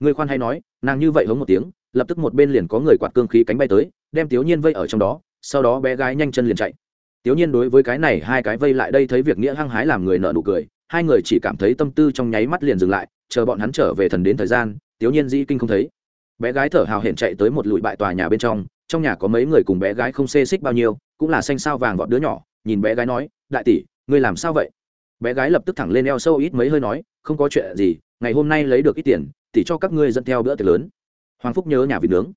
Người khoan hay nói, nàng như vậy hống một tiếng, lập tức một bên liền có người quạt cương khí cánh bay tới, đem thiếu nhiên vây ở trong đó, sau đó bé gái nhanh chân liền chạy. Thiếu nhiên đối với cái này hai cái vây lại đây thấy việc nghĩa hăng hái làm người nợ nụ cười hai người chỉ cảm thấy tâm tư trong nháy mắt liền dừng lại, chờ bọn hắn trở về thần đến thời gian tiểu nhiên dĩ kinh không thấy. Bé gái thở hào hển chạy tới một lụi bại tòa nhà bên trong trong nhà có mấy người cùng bé gái không xê xích bao nhiêu, cũng là xanh sao vàng vọt đứa nhỏ, nhìn bé gái nói, đại tỷ, ngươi làm sao vậy? Bé gái lập tức thẳng lên eo sâu ít mấy hơi nói, không có chuyện gì, ngày hôm nay lấy được ít tiền, tỷ cho các ngươi dẫn theo bữa tiệc lớn. Hoàng phúc nhớ nhà vịt nướng.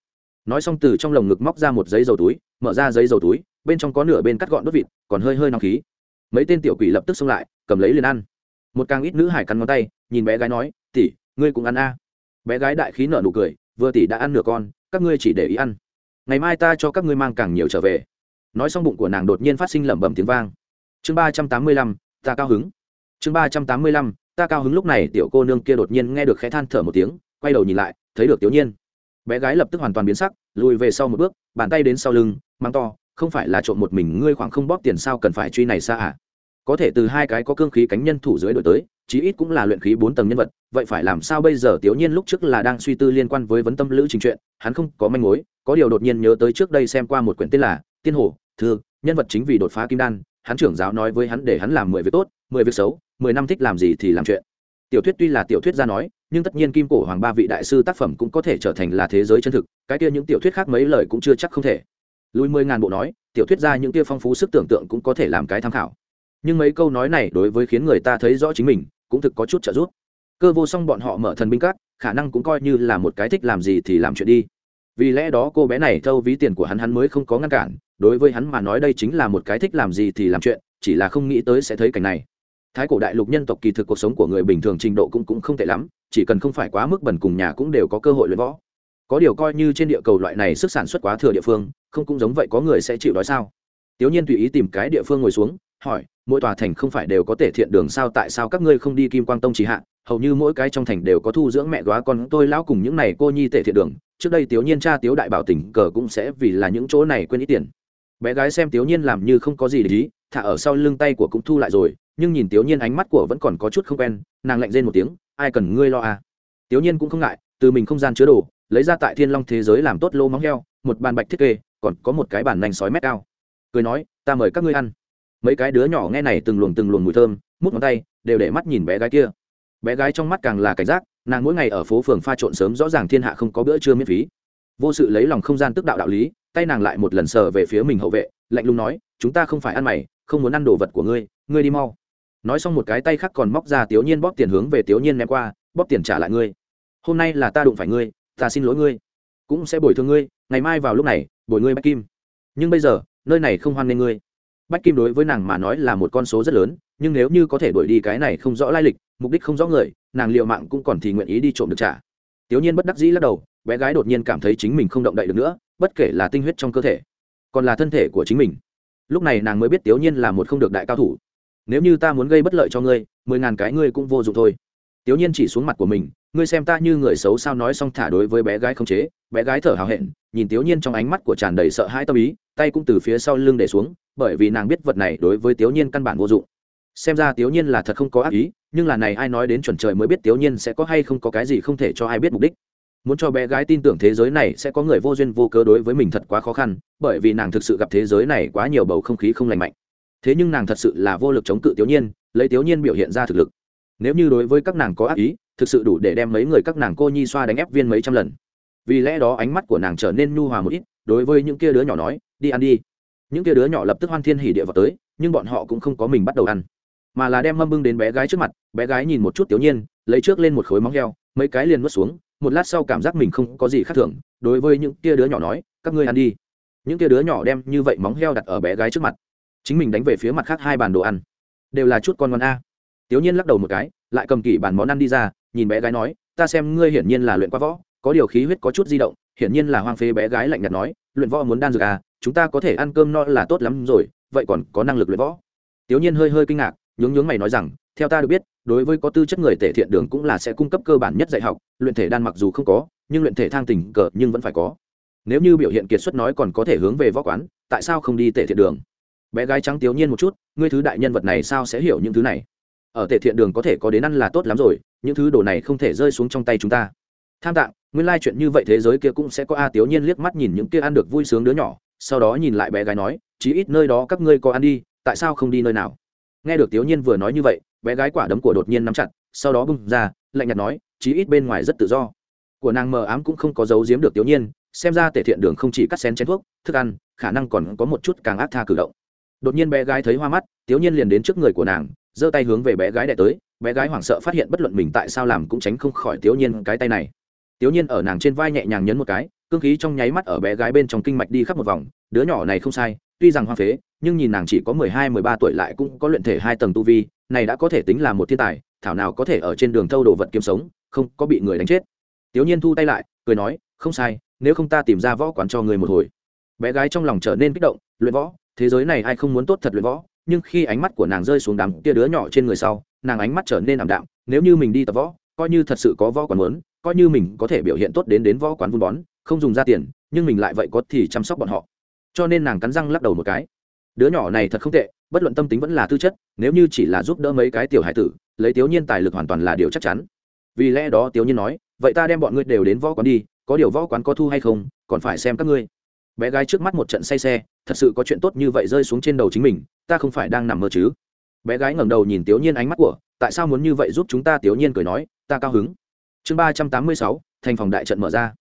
Nói xong từ trong lồng ngực móc ra một giấy dầu túi, mở ra giấy dầu túi, bên trong có nửa bên cắt gọn đốt vịt, còn hơi hơi nóng khí. Mấy tên tiểu quỷ lập tức xông lại, cầm lấy liền ăn một càng ít nữ hải cắn ngón tay, nhìn bé gái nói, tỷ, ngươi cũng ăn a. Bé gái đại khí nở nụ cười, vừa tỷ đã ăn nửa con, các ngươi chỉ để ý ăn. Ngày mai ta cho các ngươi mang càng nhiều trở về. Nói xong bụng của nàng đột nhiên phát sinh lẩm bẩm tiếng vang. Chương ba trăm tám mươi lăm, ta cao hứng. Chương ba trăm tám mươi lăm, ta cao hứng lúc này tiểu cô nương kia đột nhiên nghe được khẽ than thở một tiếng, quay đầu nhìn lại, thấy được tiểu nhiên. Bé gái lập tức hoàn toàn biến sắc, lùi về sau một bước, bàn tay đến sau lưng mang to, không phải là trộm một mình ngươi khoảng không bóp tiền sao cần phải truy này xa à? Có thể từ hai cái có cương khí cánh nhân thủ dưới đổi tới, chí ít cũng là luyện khí bốn tầng nhân vật, vậy phải làm sao bây giờ? Tiểu nhiên lúc trước là đang suy tư liên quan với vấn tâm lữ trình chuyện, hắn không có manh mối, có điều đột nhiên nhớ tới trước đây xem qua một quyển tên là tiên hồ, thư, nhân vật chính vì đột phá kim đan, hắn trưởng giáo nói với hắn để hắn làm mười việc tốt, mười việc xấu, mười năm thích làm gì thì làm chuyện. Tiểu thuyết tuy là tiểu thuyết ra nói, nhưng tất nhiên kim cổ hoàng ba vị đại sư tác phẩm cũng có thể trở thành là thế giới chân thực, cái kia những tiểu thuyết khác mấy lời cũng chưa chắc không thể. Lùi mười ngàn bộ nói, tiểu thuyết ra những kia phong phú sức tưởng tượng cũng có thể làm cái tham khảo nhưng mấy câu nói này đối với khiến người ta thấy rõ chính mình, cũng thực có chút trợ giúp. Cơ vô song bọn họ mở thần binh các, khả năng cũng coi như là một cái thích làm gì thì làm chuyện đi. Vì lẽ đó cô bé này thâu ví tiền của hắn hắn mới không có ngăn cản, đối với hắn mà nói đây chính là một cái thích làm gì thì làm chuyện, chỉ là không nghĩ tới sẽ thấy cảnh này. Thái cổ đại lục nhân tộc kỳ thực cuộc sống của người bình thường trình độ cũng cũng không tệ lắm, chỉ cần không phải quá mức bẩn cùng nhà cũng đều có cơ hội luyện võ. Có điều coi như trên địa cầu loại này sức sản xuất quá thừa địa phương, không cũng giống vậy có người sẽ chịu đói sao? Tiểu nhiên tùy ý tìm cái địa phương ngồi xuống hỏi, mỗi tòa thành không phải đều có thể thiện đường sao, tại sao các ngươi không đi kim quang tông chỉ hạ? Hầu như mỗi cái trong thành đều có thu dưỡng mẹ góa con tôi lão cùng những này cô nhi tể thiện đường. Trước đây tiểu nhiên cha tiếu đại bảo tỉnh cờ cũng sẽ vì là những chỗ này quên ít tiền. Bé gái xem tiểu nhiên làm như không có gì để ý, thả ở sau lưng tay của cũng thu lại rồi, nhưng nhìn tiểu nhiên ánh mắt của vẫn còn có chút không quen, nàng lạnh rên một tiếng, ai cần ngươi lo à? Tiểu nhiên cũng không ngại, từ mình không gian chứa đồ, lấy ra tại thiên long thế giới làm tốt lô móng heo, một bàn bạch thiết kê, còn có một cái bàn nành sói mét cao. Cười nói, ta mời các ngươi ăn mấy cái đứa nhỏ nghe này từng luồng từng luồng mùi thơm, mút ngón tay, đều để mắt nhìn bé gái kia. Bé gái trong mắt càng là cảnh giác, nàng mỗi ngày ở phố phường pha trộn sớm rõ ràng thiên hạ không có bữa trưa miễn phí. Vô sự lấy lòng không gian tức đạo đạo lý, tay nàng lại một lần sờ về phía mình hậu vệ, lạnh lùng nói, chúng ta không phải ăn mày, không muốn ăn đồ vật của ngươi ngươi đi mau. Nói xong một cái tay khác còn móc ra tiểu nhiên bóp tiền hướng về tiểu nhiên ném qua, bóp tiền trả lại ngươi. Hôm nay là ta đụng phải ngươi, ta xin lỗi ngươi. Cũng sẽ bồi thường ngươi, ngày mai vào lúc này, bồi ngươi bách kim. Nhưng bây giờ, nơi này không hoan nghênh ngươi bách kim đối với nàng mà nói là một con số rất lớn, nhưng nếu như có thể đuổi đi cái này không rõ lai lịch, mục đích không rõ người, nàng liệu mạng cũng còn thì nguyện ý đi trộm được trả. Tiểu nhiên bất đắc dĩ lắc đầu, bé gái đột nhiên cảm thấy chính mình không động đậy được nữa, bất kể là tinh huyết trong cơ thể, còn là thân thể của chính mình. Lúc này nàng mới biết tiểu nhiên là một không được đại cao thủ. Nếu như ta muốn gây bất lợi cho ngươi, mười ngàn cái ngươi cũng vô dụng thôi. Tiểu nhiên chỉ xuống mặt của mình ngươi xem ta như người xấu sao nói xong thả đối với bé gái không chế, bé gái thở hào hẹn, nhìn tiếu nhiên trong ánh mắt của tràn đầy sợ hãi tâm ý, tay cũng từ phía sau lưng để xuống, bởi vì nàng biết vật này đối với tiếu nhiên căn bản vô dụng. Xem ra tiếu nhiên là thật không có ác ý, nhưng là này ai nói đến chuẩn trời mới biết tiếu nhiên sẽ có hay không có cái gì không thể cho ai biết mục đích. Muốn cho bé gái tin tưởng thế giới này sẽ có người vô duyên vô cớ đối với mình thật quá khó khăn, bởi vì nàng thực sự gặp thế giới này quá nhiều bầu không khí không lành mạnh. Thế nhưng nàng thật sự là vô lực chống cự tiểu nhiên, lấy tiểu nhiên biểu hiện ra thực lực. Nếu như đối với các nàng có ác ý thực sự đủ để đem mấy người các nàng cô nhi xoa đánh ép viên mấy trăm lần. Vì lẽ đó ánh mắt của nàng trở nên nhu hòa một ít, đối với những kia đứa nhỏ nói, đi ăn đi. Những kia đứa nhỏ lập tức hoan thiên hỉ địa vào tới, nhưng bọn họ cũng không có mình bắt đầu ăn, mà là đem mâm bưng đến bé gái trước mặt. Bé gái nhìn một chút tiểu nhiên, lấy trước lên một khối móng heo, mấy cái liền nuốt xuống, một lát sau cảm giác mình không có gì khác thường, đối với những kia đứa nhỏ nói, các ngươi ăn đi. Những kia đứa nhỏ đem như vậy móng heo đặt ở bé gái trước mặt, chính mình đánh về phía mặt khác hai bàn đồ ăn. Đều là chút con ngon a. Tiểu nhiên lắc đầu một cái, lại cầm kỹ bàn món ăn đi ra nhìn bé gái nói, ta xem ngươi hiển nhiên là luyện qua võ, có điều khí huyết có chút di động, hiển nhiên là hoang phế bé gái lạnh nhạt nói, luyện võ muốn đan dược à chúng ta có thể ăn cơm no là tốt lắm rồi, vậy còn có năng lực luyện võ? Tiểu nhiên hơi hơi kinh ngạc, nhướng nhướng mày nói rằng, theo ta được biết, đối với có tư chất người tể thiện đường cũng là sẽ cung cấp cơ bản nhất dạy học, luyện thể đan mặc dù không có, nhưng luyện thể thang tình cờ nhưng vẫn phải có. Nếu như biểu hiện kiệt xuất nói còn có thể hướng về võ quán, tại sao không đi tể thiện đường? Bé gái trắng tiểu nhiên một chút, ngươi thứ đại nhân vật này sao sẽ hiểu những thứ này? Ở tể thiện đường có thể có đến ăn là tốt lắm rồi, những thứ đồ này không thể rơi xuống trong tay chúng ta. Tham tạng, nguyên lai chuyện như vậy thế giới kia cũng sẽ có a tiểu nhiên liếc mắt nhìn những kia ăn được vui sướng đứa nhỏ, sau đó nhìn lại bé gái nói, chí ít nơi đó các ngươi có ăn đi, tại sao không đi nơi nào? Nghe được tiểu nhiên vừa nói như vậy, bé gái quả đấm của đột nhiên nắm chặt, sau đó bung ra, lạnh nhạt nói, chí ít bên ngoài rất tự do. Của nàng mờ ám cũng không có giấu giếm được tiểu nhiên, xem ra tể thiện đường không chỉ cắt xén chén thuốc, thức ăn, khả năng còn có một chút càng ác tha cử động. Đột nhiên bé gái thấy hoa mắt tiểu nhiên liền đến trước người của nàng giơ tay hướng về bé gái đẻ tới, bé gái hoảng sợ phát hiện bất luận mình tại sao làm cũng tránh không khỏi tiểu nhiên cái tay này. Tiểu nhiên ở nàng trên vai nhẹ nhàng nhấn một cái, cương khí trong nháy mắt ở bé gái bên trong kinh mạch đi khắp một vòng, đứa nhỏ này không sai, tuy rằng hoang phế, nhưng nhìn nàng chỉ có mười hai, mười ba tuổi lại cũng có luyện thể hai tầng tu vi, này đã có thể tính là một thiên tài, thảo nào có thể ở trên đường thâu đồ vật kiếm sống, không có bị người đánh chết. Tiểu nhiên thu tay lại, cười nói, không sai, nếu không ta tìm ra võ quán cho người một hồi. Bé gái trong lòng trở nên kích động, luyện võ, thế giới này ai không muốn tốt thật luyện võ nhưng khi ánh mắt của nàng rơi xuống đám tia đứa nhỏ trên người sau, nàng ánh mắt trở nên ảm đạm, nếu như mình đi tập võ, coi như thật sự có võ quán muốn, coi như mình có thể biểu hiện tốt đến đến võ quán vun bón, không dùng ra tiền, nhưng mình lại vậy có thì chăm sóc bọn họ. Cho nên nàng cắn răng lắc đầu một cái. Đứa nhỏ này thật không tệ, bất luận tâm tính vẫn là tư chất, nếu như chỉ là giúp đỡ mấy cái tiểu hải tử, lấy tiểu nhiên tài lực hoàn toàn là điều chắc chắn. Vì lẽ đó tiểu nhiên nói, vậy ta đem bọn ngươi đều đến võ quán đi, có điều võ quán có thu hay không, còn phải xem các ngươi bé gái trước mắt một trận say xe, thật sự có chuyện tốt như vậy rơi xuống trên đầu chính mình, ta không phải đang nằm mơ chứ? Bé gái ngẩng đầu nhìn tiểu nhiên ánh mắt của, tại sao muốn như vậy giúp chúng ta? Tiểu nhiên cười nói, ta cao hứng. Chương ba trăm tám mươi sáu, thành phòng đại trận mở ra.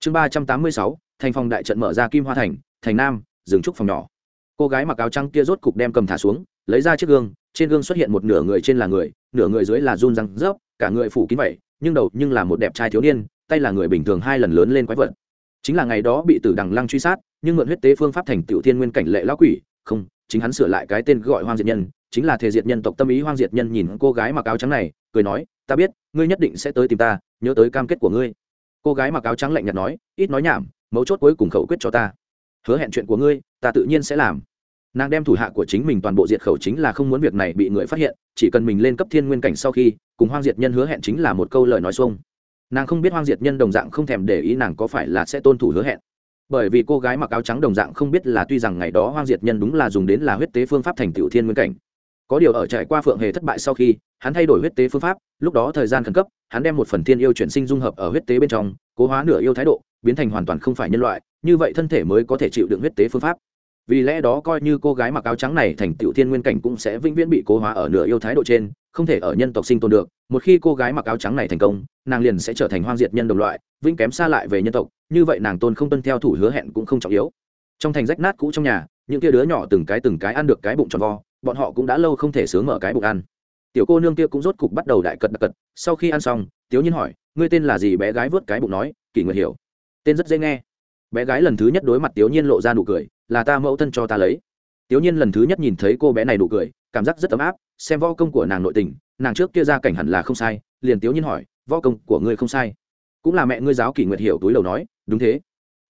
Chương ba trăm tám mươi sáu, thành phòng đại trận mở ra kim hoa thành thành nam dừng trúc phòng nhỏ. Cô gái mặc áo trắng kia rốt cục đem cầm thả xuống, lấy ra chiếc gương, trên gương xuất hiện một nửa người trên là người, nửa người dưới là run răng rớp, cả người phủ kín vậy, nhưng đầu nhưng là một đẹp trai thiếu niên, tay là người bình thường hai lần lớn lên quái vật chính là ngày đó bị tử đằng lăng truy sát, nhưng mượn huyết tế phương pháp thành tựu thiên nguyên cảnh lệ lão quỷ, không, chính hắn sửa lại cái tên gọi hoang diệt nhân, chính là thể diệt nhân tộc tâm ý hoang diệt nhân nhìn cô gái mặc áo trắng này, cười nói, ta biết, ngươi nhất định sẽ tới tìm ta, nhớ tới cam kết của ngươi. Cô gái mặc áo trắng lạnh nhạt nói, ít nói nhảm, mấu chốt cuối cùng khẩu quyết cho ta. Hứa hẹn chuyện của ngươi, ta tự nhiên sẽ làm. Nàng đem thủ hạ của chính mình toàn bộ diệt khẩu chính là không muốn việc này bị người phát hiện, chỉ cần mình lên cấp thiên nguyên cảnh sau khi, cùng hoang diệt nhân hứa hẹn chính là một câu lời nói xuông nàng không biết hoang diệt nhân đồng dạng không thèm để ý nàng có phải là sẽ tôn thủ hứa hẹn. Bởi vì cô gái mặc áo trắng đồng dạng không biết là tuy rằng ngày đó hoang diệt nhân đúng là dùng đến là huyết tế phương pháp thành tiểu thiên nguyên cảnh. Có điều ở trải qua phượng hề thất bại sau khi, hắn thay đổi huyết tế phương pháp, lúc đó thời gian khẩn cấp, hắn đem một phần thiên yêu chuyển sinh dung hợp ở huyết tế bên trong, cố hóa nửa yêu thái độ, biến thành hoàn toàn không phải nhân loại, như vậy thân thể mới có thể chịu đựng huyết tế phương pháp vì lẽ đó coi như cô gái mặc áo trắng này thành tựu thiên nguyên cảnh cũng sẽ vĩnh viễn bị cố hóa ở nửa yêu thái độ trên, không thể ở nhân tộc sinh tồn được. Một khi cô gái mặc áo trắng này thành công, nàng liền sẽ trở thành hoang diệt nhân đồng loại, vĩnh kém xa lại về nhân tộc. Như vậy nàng tôn không tuân theo thủ hứa hẹn cũng không trọng yếu. Trong thành rách nát cũ trong nhà, những kia đứa nhỏ từng cái từng cái ăn được cái bụng tròn vo, bọn họ cũng đã lâu không thể sướng mở cái bụng ăn. Tiểu cô nương kia cũng rốt cục bắt đầu đại cật đặc cật. Sau khi ăn xong, tiếu nhiên hỏi, ngươi tên là gì? Bé gái vớt cái bụng nói, kỷ nguyệt hiểu. Tên rất dễ nghe bé gái lần thứ nhất đối mặt tiểu nhiên lộ ra nụ cười, là ta mẫu thân cho ta lấy. Tiểu nhiên lần thứ nhất nhìn thấy cô bé này nụ cười, cảm giác rất ấm áp, xem võ công của nàng nội tình, nàng trước kia ra cảnh hẳn là không sai, liền tiểu nhiên hỏi, võ công của ngươi không sai? Cũng là mẹ ngươi giáo kỷ nguyệt hiểu túi đầu nói, đúng thế,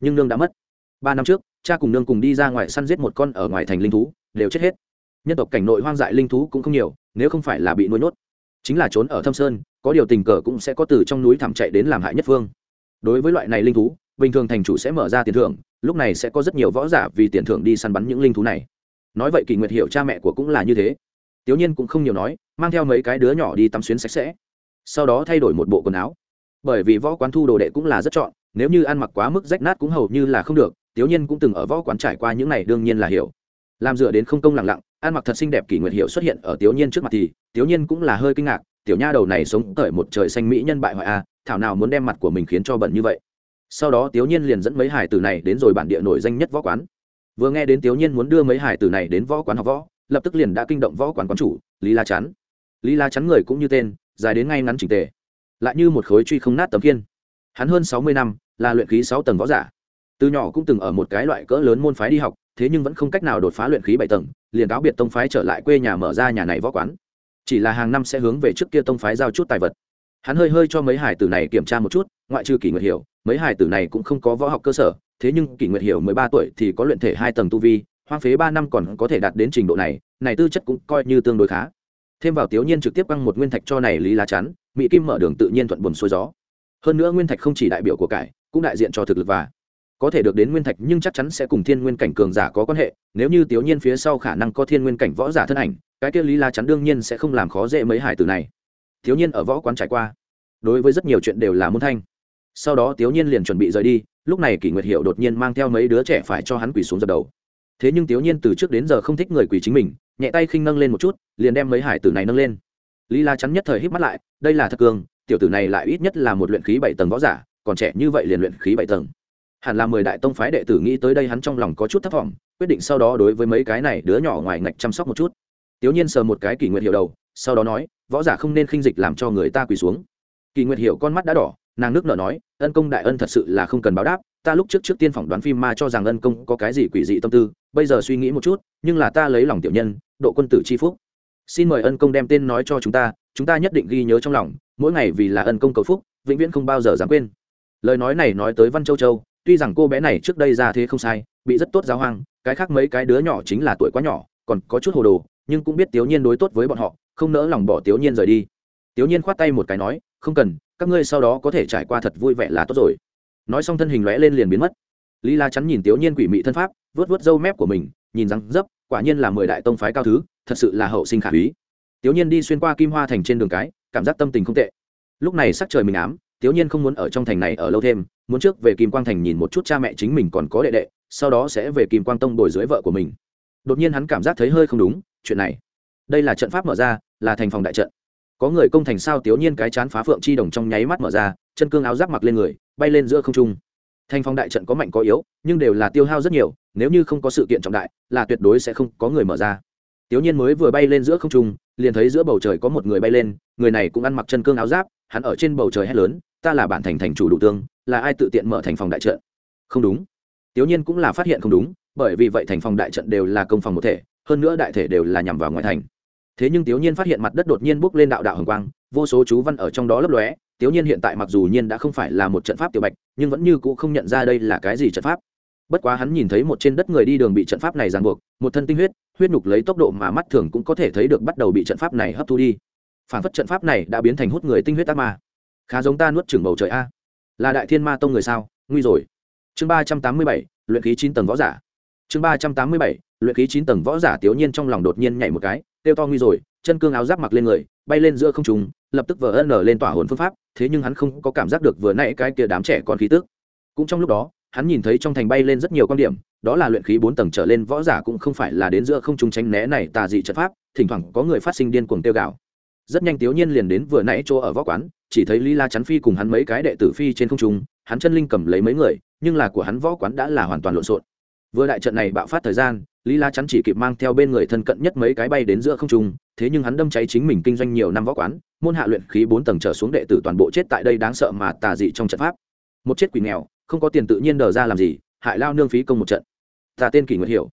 nhưng nương đã mất. Ba năm trước, cha cùng nương cùng đi ra ngoài săn giết một con ở ngoài thành linh thú, đều chết hết. Nhân tộc cảnh nội hoang dại linh thú cũng không nhiều, nếu không phải là bị nuôi nhốt, chính là trốn ở thâm sơn, có điều tình cờ cũng sẽ có từ trong núi thảm chạy đến làm hại nhất phương đối với loại này linh thú bình thường thành chủ sẽ mở ra tiền thưởng, lúc này sẽ có rất nhiều võ giả vì tiền thưởng đi săn bắn những linh thú này. Nói vậy kỳ nguyệt hiểu cha mẹ của cũng là như thế. Tiểu nhiên cũng không nhiều nói, mang theo mấy cái đứa nhỏ đi tắm xuyến sạch sẽ. Sau đó thay đổi một bộ quần áo. Bởi vì võ quán thu đồ đệ cũng là rất chọn, nếu như ăn mặc quá mức rách nát cũng hầu như là không được, tiểu nhiên cũng từng ở võ quán trải qua những này đương nhiên là hiểu. Làm dựa đến không công lặng lặng, ăn mặc thật xinh đẹp kỷ nguyệt hiệu xuất hiện ở tiểu nhiên trước mặt thì, tiểu nhiên cũng là hơi kinh ngạc, tiểu nha đầu này sống cởi một trời xanh mỹ nhân bại hoại a thảo nào muốn đem mặt của mình khiến cho bẩn như vậy sau đó tiểu nhiên liền dẫn mấy hải tử này đến rồi bản địa nổi danh nhất võ quán. Vừa nghe đến tiểu nhiên muốn đưa mấy hải tử này đến võ quán học võ, lập tức liền đã kinh động võ quán quán chủ, lý la chắn. Lý la chắn người cũng như tên, dài đến ngay ngắn chỉnh tề, lại như một khối truy không nát tấm kiên hắn hơn sáu mươi năm, là luyện khí sáu tầng võ giả. Từ nhỏ cũng từng ở một cái loại cỡ lớn môn phái đi học, thế nhưng vẫn không cách nào đột phá luyện khí bảy tầng, liền cáo biệt tông phái trở lại quê nhà mở ra nhà này võ quán. Chỉ là hàng năm sẽ hướng về trước kia tông phái giao chút tài vật hắn hơi hơi cho mấy hải tử này kiểm tra một chút, ngoại trừ kỷ nguyệt hiểu, mấy hải tử này cũng không có võ học cơ sở, thế nhưng kỷ nguyệt hiểu mười ba tuổi thì có luyện thể hai tầng tu vi, hoang phế ba năm còn có thể đạt đến trình độ này này tư chất cũng coi như tương đối khá. Thêm vào tiểu nhiên trực tiếp băng một nguyên thạch cho này lý lá chắn mỹ kim mở đường tự nhiên thuận buồn xuôi gió. Hơn nữa nguyên thạch không chỉ đại biểu của cải, cũng đại diện cho thực lực và có thể được đến nguyên thạch nhưng chắc chắn sẽ cùng thiên nguyên cảnh cường giả có quan hệ, nếu như tiểu nhiên phía sau khả năng có thiên nguyên cảnh võ giả thân ảnh, cái kia lý la chắn đương nhiên sẽ không làm khó dễ mấy hải tử này thiếu niên ở võ quán trải qua. Đối với rất nhiều chuyện đều là môn thanh. Sau đó thiếu niên liền chuẩn bị rời đi, lúc này kỷ nguyệt hiệu đột nhiên mang theo mấy đứa trẻ phải cho hắn quỳ xuống dập đầu. Thế nhưng thiếu niên từ trước đến giờ không thích người quỳ chính mình, nhẹ tay khinh nâng lên một chút, liền đem mấy hải tử này nâng lên. Lý la chắn nhất thời hít mắt lại, đây là thật cường, tiểu tử này lại ít nhất là một luyện khí bảy tầng võ giả, còn trẻ như vậy liền luyện khí bảy tầng. Hẳn là mười đại tông phái đệ tử nghĩ tới đây hắn trong lòng có chút thất vọng, quyết định sau đó đối với mấy cái này đứa nhỏ ngoài ngạch chăm sóc một chút. Tiểu nhiên sờ một cái kỷ nguyệt hiệu đầu sau đó nói, võ giả không nên khinh dịch làm cho người ta quỳ xuống. Kỳ nguyệt hiểu con mắt đã đỏ, nàng nước nở nói, ân công đại ân thật sự là không cần báo đáp, ta lúc trước trước tiên phỏng đoán phim ma cho rằng ân công có cái gì quỷ dị tâm tư, bây giờ suy nghĩ một chút, nhưng là ta lấy lòng tiểu nhân, độ quân tử c h i phúc. Xin mời ân công đem tên nói cho chúng ta chúng ta nhất định ghi nhớ trong lòng, mỗi ngày vì là ân công cầu phúc, vĩnh viễn không bao giờ dám quên. Lời nói này nói tới văn châu châu, tuy rằng cô bé này trước đây ra thế không sai, bị rất tốt giáo hoang, cái khác mấy cái đứa nhỏ chính là tuổi quá nhỏ, còn có chút hồ đồ, nhưng cũng biết tiểu nhiên đối tốt với bọn họ không nỡ lòng bỏ tiểu nhiên rời đi. Tiểu nhiên khoát tay một cái nói, không cần, các ngươi sau đó có thể trải qua thật vui vẻ là tốt rồi. Nói xong thân hình lóe lên liền biến mất. Lý la chắn nhìn tiểu nhiên quỷ mị thân pháp vớt vớt râu mép của mình, nhìn răng dấp, quả nhiên là mười đại tông phái cao thứ, thật sự là hậu sinh khả úy tiểu nhiên đi xuyên qua kim hoa thành trên đường cái, cảm giác tâm tình không tệ. Lúc này sắc trời mình ám tiểu nhiên không muốn ở trong thành này ở lâu thêm, muốn trước về kim quang thành nhìn một chút cha mẹ chính mình còn có đệ đệ, sau đó sẽ về kim quang tông đổi dưới vợ của mình. Đột nhiên hắn cảm giác thấy hơi không đúng, chuyện này đây là trận pháp mở ra, là thành phòng đại trận. Có người công thành sao tiểu nhiên cái chán phá phượng chi đồng trong nháy mắt mở ra, chân cương áo giáp mặc lên người, bay lên giữa không trung. Thành phong đại trận có mạnh có yếu, nhưng đều là tiêu hao rất nhiều, nếu như không có sự kiện trọng đại, là tuyệt đối sẽ không có người mở ra. Tiểu nhiên mới vừa bay lên giữa không trung, liền thấy giữa bầu trời có một người bay lên, người này cũng ăn mặc chân cương áo giáp, hắn ở trên bầu trời hét lớn, ta là bản thành thành chủ đủ tương, là ai tự tiện mở thành phòng đại trận? Không đúng. Tiểu nhiên cũng là phát hiện không đúng, bởi vì vậy thành phòng đại trận đều là công phòng một thể, hơn nữa đại thể đều là nhằm vào ngoại thành thế nhưng tiểu nhiên phát hiện mặt đất đột nhiên bốc lên đạo đạo hồng quang, vô số chú văn ở trong đó lấp lóe. Tiểu nhiên hiện tại mặc dù nhiên đã không phải là một trận pháp tiểu bạch, nhưng vẫn như cũ không nhận ra đây là cái gì trận pháp. Bất quá hắn nhìn thấy một trên đất người đi đường bị trận pháp này ràng buộc, một thân tinh huyết huyết nhục lấy tốc độ mà mắt thường cũng có thể thấy được bắt đầu bị trận pháp này hấp thu đi. Phản phất trận pháp này đã biến thành hút người tinh huyết ác ma. Khá giống ta nuốt chửng bầu trời a. Là đại thiên ma tông người sao? Nguy rồi. Chương ba trăm tám mươi bảy, luyện khí chín tầng võ giả. Chương ba trăm tám mươi bảy, luyện khí chín tầng võ giả tiểu nhiên trong lòng đột nhiên nhảy một cái tiêu to nguy rồi, chân cương áo giáp mặc lên người, bay lên giữa không trung, lập tức vờ ân lên tỏa hồn phương pháp, thế nhưng hắn không có cảm giác được vừa nãy cái kia đám trẻ còn khí tức. Cũng trong lúc đó, hắn nhìn thấy trong thành bay lên rất nhiều quan điểm, đó là luyện khí bốn tầng trở lên võ giả cũng không phải là đến giữa không trung tránh né này tà dị trận pháp, thỉnh thoảng có người phát sinh điên cuồng tiêu gạo. Rất nhanh tiểu nhiên liền đến vừa nãy chỗ ở võ quán, chỉ thấy lý la chắn phi cùng hắn mấy cái đệ tử phi trên không trung, hắn chân linh cầm lấy mấy người, nhưng là của hắn võ quán đã là hoàn toàn lộn xộn vừa đại trận này bạo phát thời gian, lý la chắn chỉ kịp mang theo bên người thân cận nhất mấy cái bay đến giữa không trung, thế nhưng hắn đâm cháy chính mình kinh doanh nhiều năm võ quán, môn hạ luyện khí bốn tầng trở xuống đệ tử toàn bộ chết tại đây đáng sợ mà tà dị trong trận pháp. Một chết quỷ nghèo, không có tiền tự nhiên đờ ra làm gì, hại lao nương phí công một trận. Ta tên kỷ nguyệt hiểu.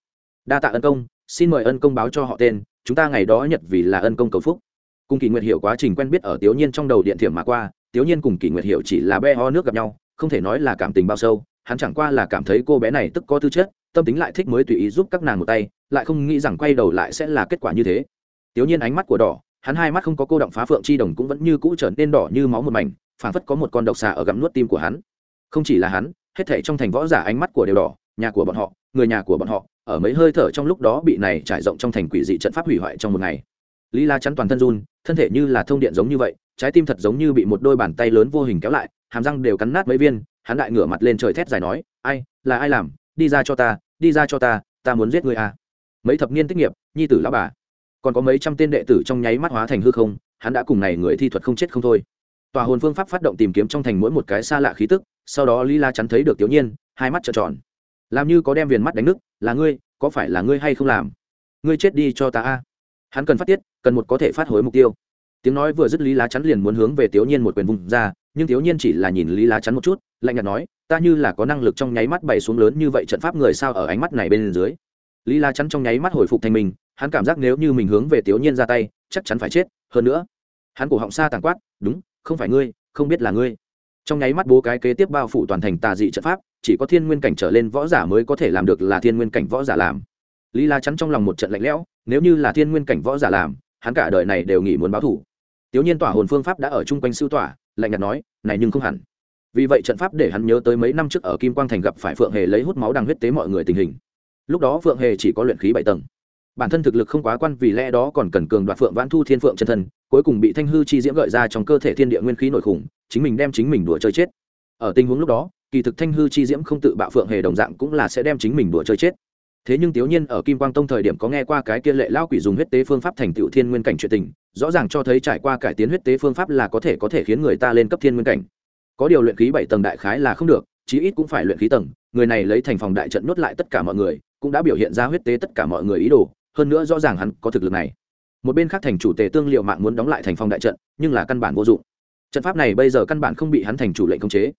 Đa tạ ân công, xin mời ân công báo cho họ tên, chúng ta ngày đó nhật vì là ân công cầu phúc. Cùng kỷ nguyệt hiểu quá trình quen biết ở tiểu nhiên trong đầu điện thiểm mà qua tiểu nhiên cùng kỷ nguyệt hiểu chỉ là be ho nước gặp nhau, không thể nói là cảm tình bao sâu, hắn chẳng qua là cảm thấy cô bé này tức có tư chất tâm tính lại thích mới tùy ý giúp các nàng một tay, lại không nghĩ rằng quay đầu lại sẽ là kết quả như thế. Tiểu nhiên ánh mắt của đỏ, hắn hai mắt không có cô động phá phượng chi đồng cũng vẫn như cũ trở nên đỏ như máu một mảnh, phảng phất có một con độc xà ở gặm nuốt tim của hắn. Không chỉ là hắn, hết thảy trong thành võ giả ánh mắt của đều đỏ, nhà của bọn họ, người nhà của bọn họ, ở mấy hơi thở trong lúc đó bị này trải rộng trong thành quỷ dị trận pháp hủy hoại trong một ngày. Lý la chắn toàn thân run, thân thể như là thông điện giống như vậy, trái tim thật giống như bị một đôi bàn tay lớn vô hình kéo lại, hàm răng đều cắn nát mấy viên, hắn đại ngửa mặt lên trời thét dài nói, ai, là ai làm? Đi ra cho ta đi ra cho ta ta muốn giết người à. Mấy thập niên tích nghiệp, nhi tử lão bà. Còn có mấy trăm tên đệ tử trong nháy mắt hóa thành hư không, hắn đã cùng này người thi thuật không chết không thôi. Tòa hồn phương pháp phát động tìm kiếm trong thành mỗi một cái xa lạ khí tức, sau đó lý la chắn thấy được tiểu nhiên, hai mắt trợn tròn. Làm như có đem viền mắt đánh nứt, là ngươi, có phải là ngươi hay không làm? Ngươi chết đi cho ta a hắn cần phát tiết, cần một có thể phát hối mục tiêu. Tiếng nói vừa dứt lý lá chắn liền muốn hướng về tiểu nhiên một quyền vùng ra nhưng thiếu nhiên chỉ là nhìn lý lá chắn một chút, lạnh nhạt nói, ta như là có năng lực trong nháy mắt bày xuống lớn như vậy trận pháp người sao ở ánh mắt này bên dưới? Lý lá chắn trong nháy mắt hồi phục thành mình, hắn cảm giác nếu như mình hướng về thiếu nhiên ra tay, chắc chắn phải chết, hơn nữa, hắn cổ họng xa tàn quát, đúng, không phải ngươi, không biết là ngươi. Trong nháy mắt bố cái kế tiếp bao phủ toàn thành tà dị trận pháp, chỉ có thiên nguyên cảnh trở lên võ giả mới có thể làm được là thiên nguyên cảnh võ giả làm. Lý la chắn trong lòng một trận lạnh lẽo, nếu như là thiên nguyên cảnh võ giả làm, hắn cả đời này đều nghĩ muốn báo thủ. Tiểu nhiên tỏa hồn phương pháp đã ở chung quanh siêu tỏa lạnh nhạt nói, này nhưng không hẳn. Vì vậy trận pháp để hắn nhớ tới mấy năm trước ở kim quang thành gặp phải phượng hề lấy hút máu đang huyết tế mọi người tình hình. Lúc đó phượng hề chỉ có luyện khí bảy tầng. Bản thân thực lực không quá quan, vì lẽ đó còn cần cường đoạt phượng vãn thu thiên phượng chân thân, cuối cùng bị thanh hư chi diễm gợi ra trong cơ thể thiên địa nguyên khí nội khủng, chính mình đem chính mình đùa chơi chết. Ở tình huống lúc đó, kỳ thực thanh hư chi diễm không tự bạo phượng hề đồng dạng cũng là sẽ đem chính mình đùa chơi chết. Thế nhưng tiểu nhiên ở kim quang tông thời điểm có nghe qua cái kia lệ lao quỷ dùng huyết tế phương pháp thành tựu thiên nguyên cảnh chuyện tình rõ ràng cho thấy trải qua cải tiến huyết tế phương pháp là có thể có thể khiến người ta lên cấp thiên nguyên cảnh. Có điều luyện khí bảy tầng đại khái là không được, chí ít cũng phải luyện khí tầng, người này lấy thành phòng đại trận nuốt lại tất cả mọi người, cũng đã biểu hiện ra huyết tế tất cả mọi người ý đồ, hơn nữa rõ ràng hắn có thực lực này. Một bên khác thành chủ tề tương liệu mạng muốn đóng lại thành phòng đại trận, nhưng là căn bản vô dụng. Trận pháp này bây giờ căn bản không bị hắn thành chủ lệnh khống chế.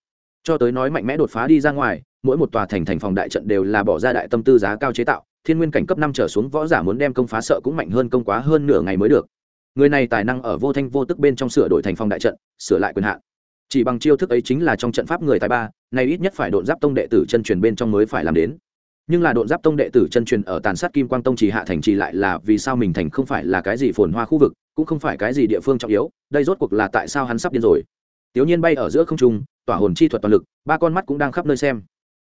Cho tới nói mạnh mẽ đột phá đi ra ngoài, mỗi một tòa thành thành phòng đại trận đều là bỏ ra đại tâm tư giá cao chế tạo, thiên nguyên cảnh cấp năm trở xuống võ giả muốn đem công phá sợ cũng mạnh hơn công quá hơn nửa ngày mới được người này tài năng ở vô thanh vô tức bên trong sửa đổi thành phòng đại trận, sửa lại quyền hạn. Chỉ bằng chiêu thức ấy chính là trong trận pháp người tài ba, nay ít nhất phải độn giáp tông đệ tử chân truyền bên trong mới phải làm đến. Nhưng là độn giáp tông đệ tử chân truyền ở tàn sát kim quang tông chỉ hạ thành trì lại là vì sao mình thành không phải là cái gì phồn hoa khu vực, cũng không phải cái gì địa phương trọng yếu, đây rốt cuộc là tại sao hắn sắp điên rồi. Tiểu nhiên bay ở giữa không trung, tỏa hồn chi thuật toàn lực, ba con mắt cũng đang khắp nơi xem.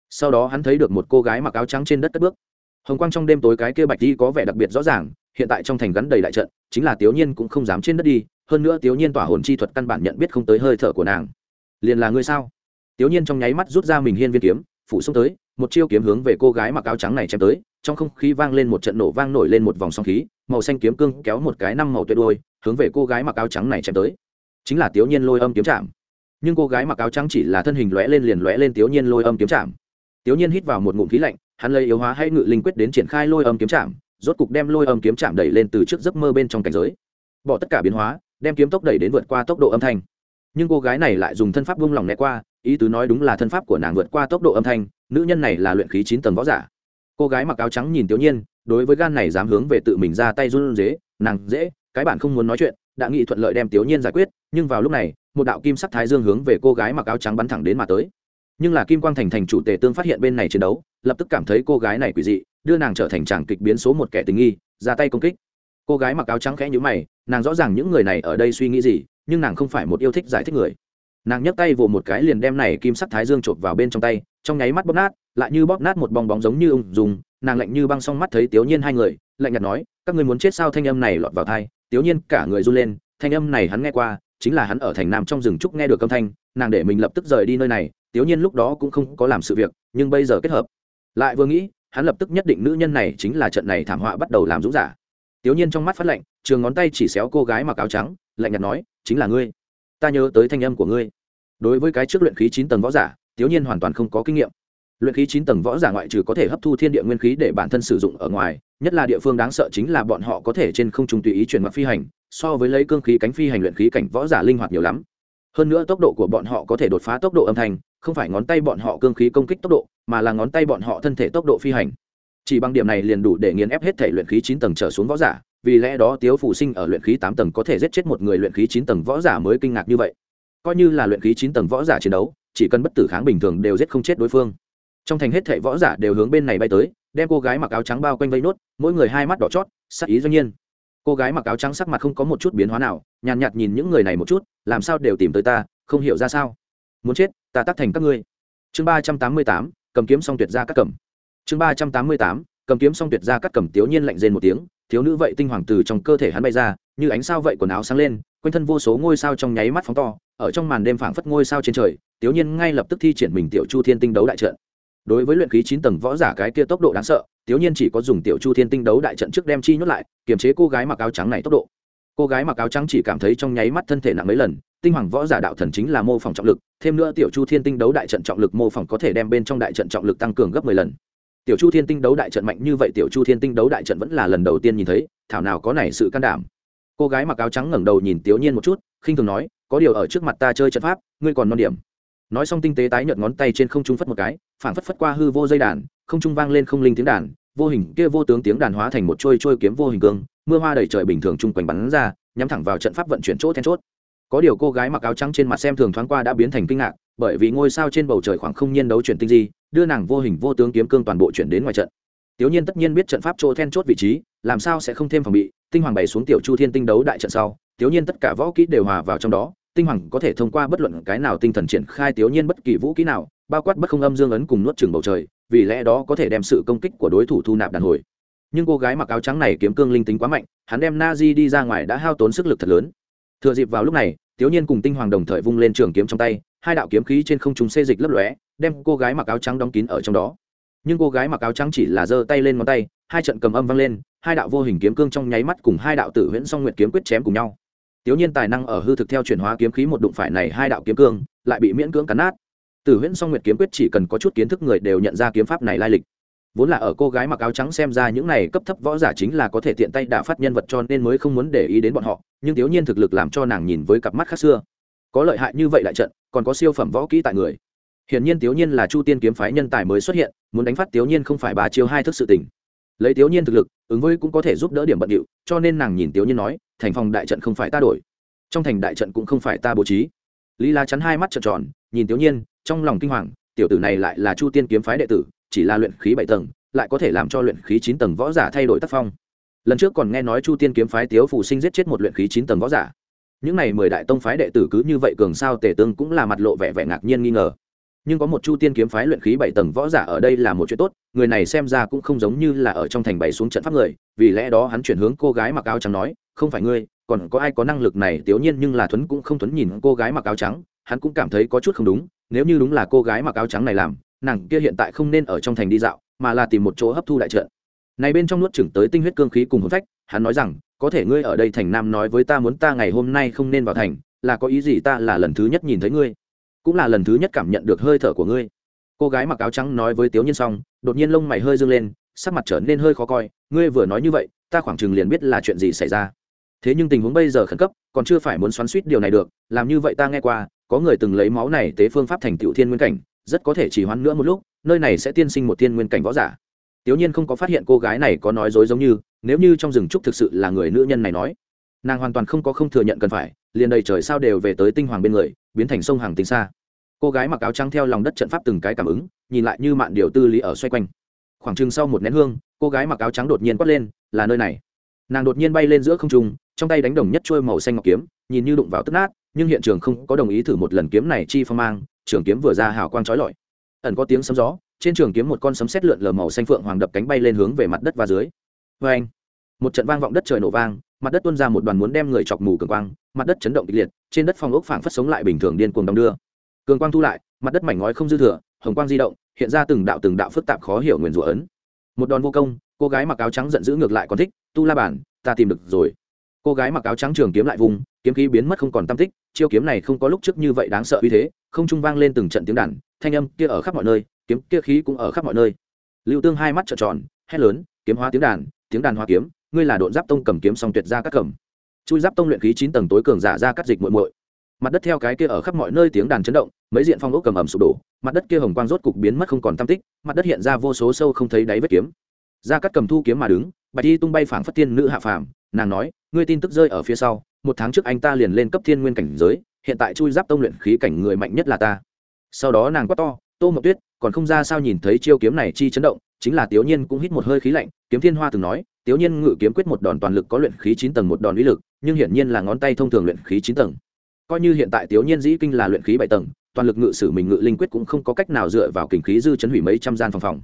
Sau đó hắn thấy được một cô gái mặc áo trắng trên đất cất bước. Hồng quang trong đêm tối cái kia bạch đi có vẻ đặc biệt rõ ràng hiện tại trong thành gắn đầy đại trận, chính là tiểu nhiên cũng không dám trên đất đi, hơn nữa tiểu nhiên tỏa hồn chi thuật căn bản nhận biết không tới hơi thở của nàng. Liền là ngươi sao? Tiểu nhiên trong nháy mắt rút ra mình hiên viên kiếm, phủ xông tới, một chiêu kiếm hướng về cô gái mặc áo trắng này chém tới, trong không khí vang lên một trận nổ vang nổi lên một vòng song khí, màu xanh kiếm cương kéo một cái năm màu tuyệt đôi, hướng về cô gái mặc áo trắng này chém tới. Chính là tiểu nhiên lôi âm kiếm chạm. Nhưng cô gái mặc áo trắng chỉ là thân hình lóe lên liền lóe lên tiểu nhiên lôi âm kiếm chạm. Tiểu nhiên hít vào một ngụm khí lạnh, hắn lấy yếu hóa hay ngự linh quyết đến triển khai lôi âm kiếm chạm rốt cục đem lôi âm kiếm chạm đẩy lên từ trước giấc mơ bên trong cảnh giới. Bỏ tất cả biến hóa, đem kiếm tốc đẩy đến vượt qua tốc độ âm thanh. Nhưng cô gái này lại dùng thân pháp vung lòng né qua, ý tứ nói đúng là thân pháp của nàng vượt qua tốc độ âm thanh, nữ nhân này là luyện khí chín tầng võ giả. Cô gái mặc áo trắng nhìn tiểu nhiên, đối với gan này dám hướng về tự mình ra tay run dế, nàng dễ, cái bạn không muốn nói chuyện, đã nghị thuận lợi đem tiểu nhiên giải quyết, nhưng vào lúc này, một đạo kim sắc thái dương hướng về cô gái mặc áo trắng bắn thẳng đến mà tới. Nhưng là kim quang thành thành chủ tề tương phát hiện bên này chiến đấu, lập tức cảm thấy cô gái này quỷ dị đưa nàng trở thành chàng kịch biến số một kẻ tình nghi, ra tay công kích. Cô gái mặc áo trắng khẽ nhữ mày, nàng rõ ràng những người này ở đây suy nghĩ gì, nhưng nàng không phải một yêu thích giải thích người. Nàng nhấc tay vồ một cái liền đem này kim sắc thái dương chộp vào bên trong tay, trong nháy mắt bóp nát, lại như bóp nát một bong bóng giống như ung dùng nàng lạnh như băng song mắt thấy tiểu nhiên hai người, lạnh nhạt nói, các người muốn chết sao? Thanh âm này lọt vào thai tiểu nhiên cả người run lên, thanh âm này hắn nghe qua, chính là hắn ở thành nam trong rừng trúc nghe được âm thanh, nàng để mình lập tức rời đi nơi này tiểu nhiên lúc đó cũng không có làm sự việc, nhưng bây giờ kết hợp. Lại vừa nghĩ hắn lập tức nhất định nữ nhân này chính là trận này thảm họa bắt đầu làm dũng giả. Tiểu nhiên trong mắt phát lạnh, trường ngón tay chỉ xéo cô gái mặc áo trắng, lạnh nhạt nói, chính là ngươi. Ta nhớ tới thanh âm của ngươi. Đối với cái trước luyện khí chín tầng võ giả tiểu nhiên hoàn toàn không có kinh nghiệm. Luyện khí chín tầng võ giả ngoại trừ có thể hấp thu thiên địa nguyên khí để bản thân sử dụng ở ngoài, nhất là địa phương đáng sợ chính là bọn họ có thể trên không trung tùy ý chuyển mặc phi hành, so với lấy cương khí cánh phi hành luyện khí cảnh võ giả linh hoạt nhiều lắm. Hơn nữa tốc độ của bọn họ có thể đột phá tốc độ âm thanh không phải ngón tay bọn họ cương khí công kích tốc độ mà là ngón tay bọn họ thân thể tốc độ phi hành. Chỉ bằng điểm này liền đủ để nghiền ép hết thể luyện khí chín tầng trở xuống võ giả vì lẽ đó tiếu phủ sinh ở luyện khí tám tầng có thể giết chết một người luyện khí chín tầng võ giả mới kinh ngạc như vậy. Coi như là luyện khí chín tầng võ giả chiến đấu chỉ cần bất tử kháng bình thường đều giết không chết đối phương. Trong thành hết thể võ giả đều hướng bên này bay tới đem cô gái mặc áo trắng bao quanh vây nốt mỗi người hai mắt đỏ chót sắc ý doanh nhiên. Cô gái mặc áo trắng sắc mặt không có một chút biến hóa nào nhàn nhạt, nhạt nhìn những người này một chút làm sao đều tìm tới ta không hiểu ra sao? Muốn chết, ta tác thành các ngươi. Chương ba trăm tám mươi tám, cầm kiếm xong tuyệt ra các cầm. Chương ba trăm tám mươi tám, cầm kiếm xong tuyệt ra các cầm tiểu nhiên lạnh rên một tiếng, thiếu nữ vậy tinh hoàng từ trong cơ thể hắn bay ra, như ánh sao vậy quần áo sáng lên, quanh thân vô số ngôi sao trong nháy mắt phóng to, ở trong màn đêm phảng phất ngôi sao trên trời, tiểu nhiên ngay lập tức thi triển mình tiểu chu thiên tinh đấu đại trận. Đối với luyện khí chín tầng võ giả cái kia tốc độ đáng sợ, tiểu nhiên chỉ có dùng tiểu chu thiên tinh đấu đại trận trước đem chi nhốt lại, kiềm chế cô gái mặc áo trắng này tốc độ. Cô gái mặc áo trắng chỉ cảm thấy trong nháy mắt thân thể nặng mấy lần tinh hoàng võ giả đạo thần chính là mô phỏng trọng lực, thêm nữa tiểu chu thiên tinh đấu đại trận trọng lực mô phỏng có thể đem bên trong đại trận trọng lực tăng cường gấp mười lần. Tiểu chu thiên tinh đấu đại trận mạnh như vậy, tiểu chu thiên tinh đấu đại trận vẫn là lần đầu tiên nhìn thấy, thảo nào có này sự can đảm. Cô gái mặc áo trắng ngẩng đầu nhìn tiểu nhiên một chút, khinh thường nói, có điều ở trước mặt ta chơi trận pháp, ngươi còn non điểm. Nói xong tinh tế tái nhợt ngón tay trên không trung phất một cái, phảng phất phất qua hư vô dây đàn, không trung vang lên không linh tiếng đàn, vô hình kia vô tướng tiếng đàn hóa thành một trôi trôi kiếm vô hình cương, mưa hoa đầy trời bình thường chung quanh bắn ra, nhắm thẳng vào trận pháp vận chuyển chỗ then chốt có điều cô gái mặc áo trắng trên mặt xem thường thoáng qua đã biến thành kinh ngạc, bởi vì ngôi sao trên bầu trời khoảng không nhiên đấu chuyển tinh di, đưa nàng vô hình vô tướng kiếm cương toàn bộ chuyển đến ngoài trận. Tiểu nhiên tất nhiên biết trận pháp chỗ then chốt vị trí, làm sao sẽ không thêm phòng bị, tinh hoàng bày xuống tiểu chu thiên tinh đấu đại trận sau, tiểu nhiên tất cả võ kỹ đều hòa vào trong đó, tinh hoàng có thể thông qua bất luận cái nào tinh thần triển khai tiểu nhiên bất kỳ vũ kỹ nào, bao quát bất không âm dương ấn cùng nuốt chừng bầu trời, vì lẽ đó có thể đem sự công kích của đối thủ thu nạp đàn hồi. Nhưng cô gái mặc áo trắng này kiếm cương linh tính quá mạnh, hắn đem na di đi ra ngoài đã hao tốn sức lực thật lớn. Thừa dịp vào lúc này tiểu nhiên cùng tinh hoàng đồng thời vung lên trường kiếm trong tay, hai đạo kiếm khí trên không trung xê dịch lấp lóe, đem cô gái mặc áo trắng đóng kín ở trong đó. Nhưng cô gái mặc áo trắng chỉ là giơ tay lên ngón tay, hai trận cầm âm vang lên, hai đạo vô hình kiếm cương trong nháy mắt cùng hai đạo tử huyễn song nguyệt kiếm quyết chém cùng nhau. Tiểu nhiên tài năng ở hư thực theo chuyển hóa kiếm khí một đụng phải này hai đạo kiếm cương, lại bị miễn cưỡng cắn nát. Tử huyễn song nguyệt kiếm quyết chỉ cần có chút kiến thức người đều nhận ra kiếm pháp này lai lịch vốn là ở cô gái mặc áo trắng xem ra những này cấp thấp võ giả chính là có thể tiện tay đả phát nhân vật cho nên mới không muốn để ý đến bọn họ, nhưng thiếu nhiên thực lực làm cho nàng nhìn với cặp mắt khác xưa. Có lợi hại như vậy đại trận, còn có siêu phẩm võ kỹ tại người. Hiển nhiên thiếu nhiên là chu tiên kiếm phái nhân tài mới xuất hiện, muốn đánh phát thiếu nhiên không phải bà chiêu hai thức sự tình. Lấy thiếu nhiên thực lực, ứng với cũng có thể giúp đỡ điểm bận điệu, cho nên nàng nhìn thiếu nhiên nói, thành phòng đại trận không phải ta đổi. Trong thành đại trận cũng không phải ta bố trí. Lý la chắn hai mắt trợn tròn, nhìn thiếu nhiên, trong lòng kinh hoàng, tiểu tử này lại là chu tiên kiếm phái đệ tử chỉ là luyện khí bảy tầng, lại có thể làm cho luyện khí chín tầng võ giả thay đổi tác phong. Lần trước còn nghe nói chu tiên kiếm phái tiếu phù sinh giết chết một luyện khí chín tầng võ giả. Những này mười đại tông phái đệ tử cứ như vậy cường sao tề tương cũng là mặt lộ vẻ vẻ ngạc nhiên nghi ngờ. Nhưng có một chu tiên kiếm phái luyện khí bảy tầng võ giả ở đây là một chuyện tốt, người này xem ra cũng không giống như là ở trong thành bày xuống trận pháp người, vì lẽ đó hắn chuyển hướng cô gái mặc áo trắng nói, không phải ngươi, còn có ai có năng lực này tiểu nhiên nhưng là thuấn cũng không thuấn nhìn cô gái mặc áo trắng, hắn cũng cảm thấy có chút không đúng, nếu như đúng là cô gái mặc áo trắng này làm nàng kia hiện tại không nên ở trong thành đi dạo, mà là tìm một chỗ hấp thu đại trận. Này bên trong nuốt chửng tới tinh huyết cương khí cùng hồn phách, hắn nói rằng, có thể ngươi ở đây thành nam nói với ta muốn ta ngày hôm nay không nên vào thành, là có ý gì ta là lần thứ nhất nhìn thấy ngươi, cũng là lần thứ nhất cảm nhận được hơi thở của ngươi. Cô gái mặc áo trắng nói với tiếu nhiên xong, đột nhiên lông mày hơi dương lên, sắc mặt trở nên hơi khó coi, ngươi vừa nói như vậy, ta khoảng chừng liền biết là chuyện gì xảy ra. Thế nhưng tình huống bây giờ khẩn cấp, còn chưa phải muốn xoắn suýt điều này được, làm như vậy ta nghe qua, có người từng lấy máu này tế phương pháp thành tiểu thiên nguyên cảnh rất có thể chỉ hoãn nữa một lúc, nơi này sẽ tiên sinh một tiên nguyên cảnh võ giả. Tiểu nhiên không có phát hiện cô gái này có nói dối giống như, nếu như trong rừng trúc thực sự là người nữ nhân này nói, nàng hoàn toàn không có không thừa nhận cần phải, liền đầy trời sao đều về tới tinh hoàng bên người, biến thành sông hàng tinh xa cô gái mặc áo trắng theo lòng đất trận pháp từng cái cảm ứng, nhìn lại như mạn điều tư lý ở xoay quanh. Khoảng chừng sau một nén hương, cô gái mặc áo trắng đột nhiên quát lên, là nơi này. Nàng đột nhiên bay lên giữa không trung, trong tay đánh đồng nhất trôi màu xanh ngọc kiếm, nhìn như đụng vào tức nát, nhưng hiện trường không có đồng ý thử một lần kiếm này chi phong mang trường kiếm vừa ra hào quang trói lọi. Ẩn có tiếng sấm gió trên trường kiếm một con sấm sét lượn lờ màu xanh phượng hoàng đập cánh bay lên hướng về mặt đất và dưới. Vê anh một trận vang vọng đất trời nổ vang mặt đất tuôn ra một đoàn muốn đem người chọc mù cường quang mặt đất chấn động kịch liệt trên đất phong ốc phảng phất sống lại bình thường điên cuồng đong đưa. Cường quang thu lại mặt đất mảnh ngói không dư thừa hồng quang di động hiện ra từng đạo từng đạo phức tạp khó hiểu nguyền rủa ấn. Một đòn vô công cô gái mặc áo trắng giận dữ ngược lại còn thích tu la bản ta tìm được rồi. Cô gái mặc áo trắng trường kiếm lại vùng kiếm khí biến mất không còn tam tích chiêu kiếm này không có lúc trước như vậy đáng sợ uy thế không trung vang lên từng trận tiếng đàn, thanh âm kia ở khắp mọi nơi, kiếm kia khí cũng ở khắp mọi nơi. Lưu tương hai mắt trợn tròn, hét lớn, kiếm hóa tiếng đàn tiếng đàn hóa kiếm, ngươi là độn giáp tông cầm kiếm song tuyệt ra các cầm. Chui giáp tông luyện khí chín tầng tối cường giả ra cắt dịch muội muội. Mặt đất theo cái kia ở khắp mọi nơi tiếng đàn chấn động, mấy diện phong ốc cầm ẩm sụp đổ, mặt đất kia hồng quang rốt cục biến mất không còn tam tích, mặt đất hiện ra vô số sâu không thấy đáy vết kiếm. Ra cắt cầm thu kiếm mà đứng, bạch y tung bay phảng phất tiên nữ hạ phàm, nàng nói, ngươi tin tức rơi ở phía sau, một tháng trước anh ta liền lên cấp thiên nguyên cảnh giới hiện tại chui giáp tông luyện khí cảnh người mạnh nhất là ta. Sau đó nàng quát to, tô mộng tuyết, còn không ra sao nhìn thấy chiêu kiếm này chi chấn động, chính là tiểu nhiên cũng hít một hơi khí lạnh, kiếm thiên hoa từng nói tiểu nhiên ngự kiếm quyết một đòn toàn lực có luyện khí chín tầng một đòn uy lực, nhưng hiển nhiên là ngón tay thông thường luyện khí chín tầng. Coi như hiện tại tiểu nhiên dĩ kinh là luyện khí bảy tầng, toàn lực ngự sử mình ngự linh quyết cũng không có cách nào dựa vào kình khí dư chấn hủy mấy trăm gian phòng phòng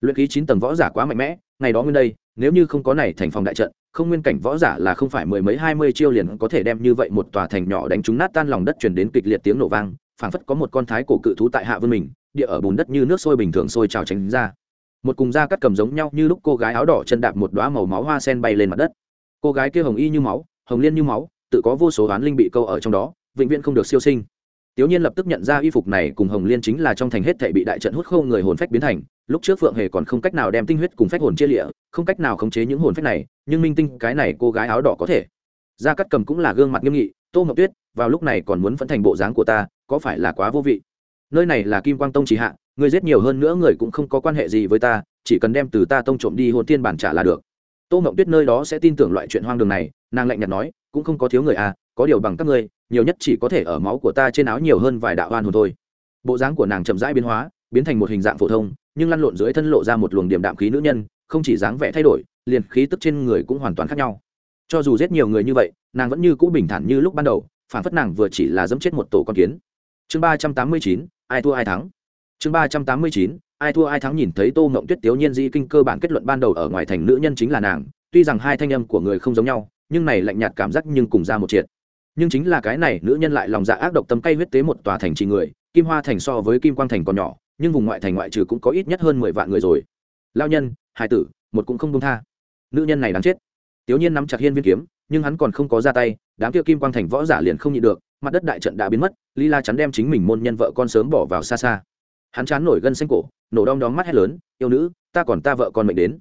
luyện khí chín tầng võ giả quá mạnh mẽ, ngày đó nguyên đây, nếu như không có này thành phòng đại trận, không nguyên cảnh võ giả là không phải mười mấy hai mươi chiêu liền có thể đem như vậy một tòa thành nhỏ đánh trúng nát tan lòng đất truyền đến kịch liệt tiếng nổ vang, phảng phất có một con thái cổ cự thú tại hạ vươn mình, địa ở bùn đất như nước sôi bình thường sôi trào tránh ra. Một cùng da cắt cầm giống nhau như lúc cô gái áo đỏ chân đạp một đoá màu máu hoa sen bay lên mặt đất. Cô gái kia hồng y như máu, hồng liên như máu, tự có vô số oán linh bị câu ở trong đó, vĩnh viễn không được siêu sinh. Tiểu Nhiên lập tức nhận ra y phục này cùng Hồng Liên chính là trong thành hết thảy bị đại trận hút khô người hồn phách biến thành, lúc trước Phượng Hề còn không cách nào đem tinh huyết cùng phách hồn chia lìa, không cách nào khống chế những hồn phách này, nhưng Minh Tinh cái này cô gái áo đỏ có thể. Gia Cát Cầm cũng là gương mặt nghiêm nghị, Tô Ngọc Tuyết, vào lúc này còn muốn phẫn thành bộ dáng của ta, có phải là quá vô vị? Nơi này là Kim Quang Tông chỉ hạ, người giết nhiều hơn nữa người cũng không có quan hệ gì với ta, chỉ cần đem từ ta tông trộm đi hồn tiên bản trả là được. Tô Ngọc Tuyết nơi đó sẽ tin tưởng loại chuyện hoang đường này, nàng lạnh nhạt nói, cũng không có thiếu người à, có điều bằng các ngươi, nhiều nhất chỉ có thể ở máu của ta trên áo nhiều hơn vài đạo oan hồn thôi. Bộ dáng của nàng chậm rãi biến hóa biến thành một hình dạng phổ thông nhưng lăn lộn dưới thân lộ ra một luồng điểm đạm khí nữ nhân không chỉ dáng vẻ thay đổi liền khí tức trên người cũng hoàn toàn khác nhau. Cho dù giết nhiều người như vậy nàng vẫn như cũ bình thản như lúc ban đầu phản phất nàng vừa chỉ là dẫm chết một tổ con kiến. Chương ba trăm tám mươi chín ai thua ai thắng. Chương ba trăm tám mươi chín ai thua ai thắng nhìn thấy tô mộng tuyết tiếu nhiên di kinh cơ bản kết luận ban đầu ở ngoài thành nữ nhân chính là nàng tuy rằng hai thanh âm của người không giống nhau nhưng này lạnh nhạt cảm giác nhưng cùng ra một triệt. Nhưng chính là cái này, nữ nhân lại lòng dạ ác độc tâm cay huyết tế một tòa thành trì người, kim hoa thành so với kim quang thành còn nhỏ, nhưng vùng ngoại thành ngoại trừ cũng có ít nhất hơn mười vạn người rồi. Lao nhân hải tử, một cũng không công tha. Nữ nhân này đáng chết. Tiểu nhiên nắm chặt hiên viên kiếm, nhưng hắn còn không có ra tay, đám kia kim quang thành võ giả liền không nhịn được, mặt đất đại trận đã biến mất ly la chắn đem chính mình môn nhân vợ con sớm bỏ vào xa xa. Hắn chán nổi gân xanh cổ, nổ đom đóm mắt hét lớn, yêu nữ, ta còn ta vợ con mệnh đến.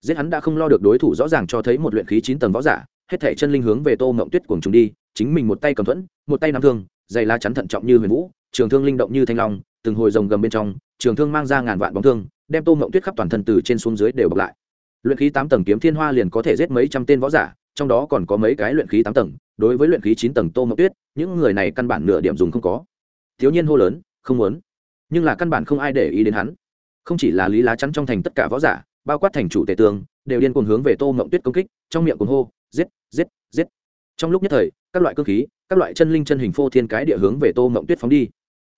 Giết hắn đã không lo được đối thủ rõ ràng cho thấy một luyện khí chín tầng võ giả hết thể chân linh hướng về tô mộng tuyết cuồng chúng đi, chính mình một tay cầm thuẫn, một tay nắm thương, dày lá chắn thận trọng như huyền vũ, trường thương linh động như thanh long, từng hồi rồng gầm bên trong, trường thương mang ra ngàn vạn bóng thương, đem tô mộng tuyết khắp toàn thân từ trên xuống dưới đều bọc lại. Luyện khí tám tầng kiếm thiên hoa liền có thể giết mấy trăm tên võ giả, trong đó còn có mấy cái luyện khí tám tầng, đối với luyện khí chín tầng tô mộng tuyết, những người này căn bản nửa điểm dùng không có. Thiếu nhiên hô lớn, không muốn. Nhưng là căn bản không ai để ý đến hắn. Không chỉ là lý lá chắn trong thành tất cả võ giả, bao quát thành chủ tể tường, đều điên cuồng hướng về tô mộng tuyết công kích, trong miệng cuồng hô giết giết giết. Trong lúc nhất thời, các loại cơ khí, các loại chân linh chân hình phô thiên cái địa hướng về tô mộng tuyết phóng đi.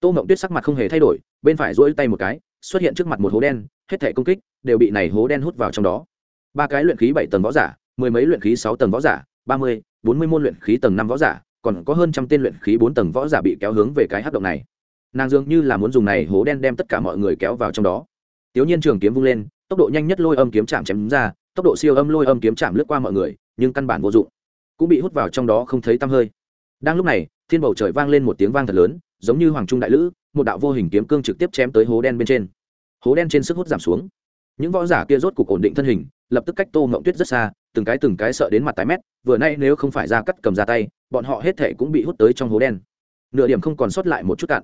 Tô mộng tuyết sắc mặt không hề thay đổi, bên phải rỗi tay một cái, xuất hiện trước mặt một hố đen, hết thể công kích đều bị này hố đen hút vào trong đó. Ba cái luyện khí bảy tầng võ giả, mười mấy luyện khí sáu tầng võ giả, ba mươi, bốn mươi môn luyện khí tầng năm võ giả, còn có hơn trăm tên luyện khí bốn tầng võ giả bị kéo hướng về cái hắc động này. Nàng dường như là muốn dùng này hố đen đem tất cả mọi người kéo vào trong đó. Tiểu nhiên trường kiếm vung lên, tốc độ nhanh nhất lôi âm kiếm chạm chém ra, tốc độ siêu âm lôi âm kiếm chạm lướt qua mọi người nhưng căn bản vô dụng. Cũng bị hút vào trong đó không thấy tăm hơi. Đang lúc này, thiên bầu trời vang lên một tiếng vang thật lớn, giống như hoàng trung đại lữ, một đạo vô hình kiếm cương trực tiếp chém tới hố đen bên trên. Hố đen trên sức hút giảm xuống. Những võ giả kia rốt cục ổn định thân hình, lập tức cách tô ngộng tuyết rất xa, từng cái từng cái sợ đến mặt tái mét, vừa nay nếu không phải ra cắt cầm ra tay, bọn họ hết thể cũng bị hút tới trong hố đen. Nửa điểm không còn sót lại một chút cạn.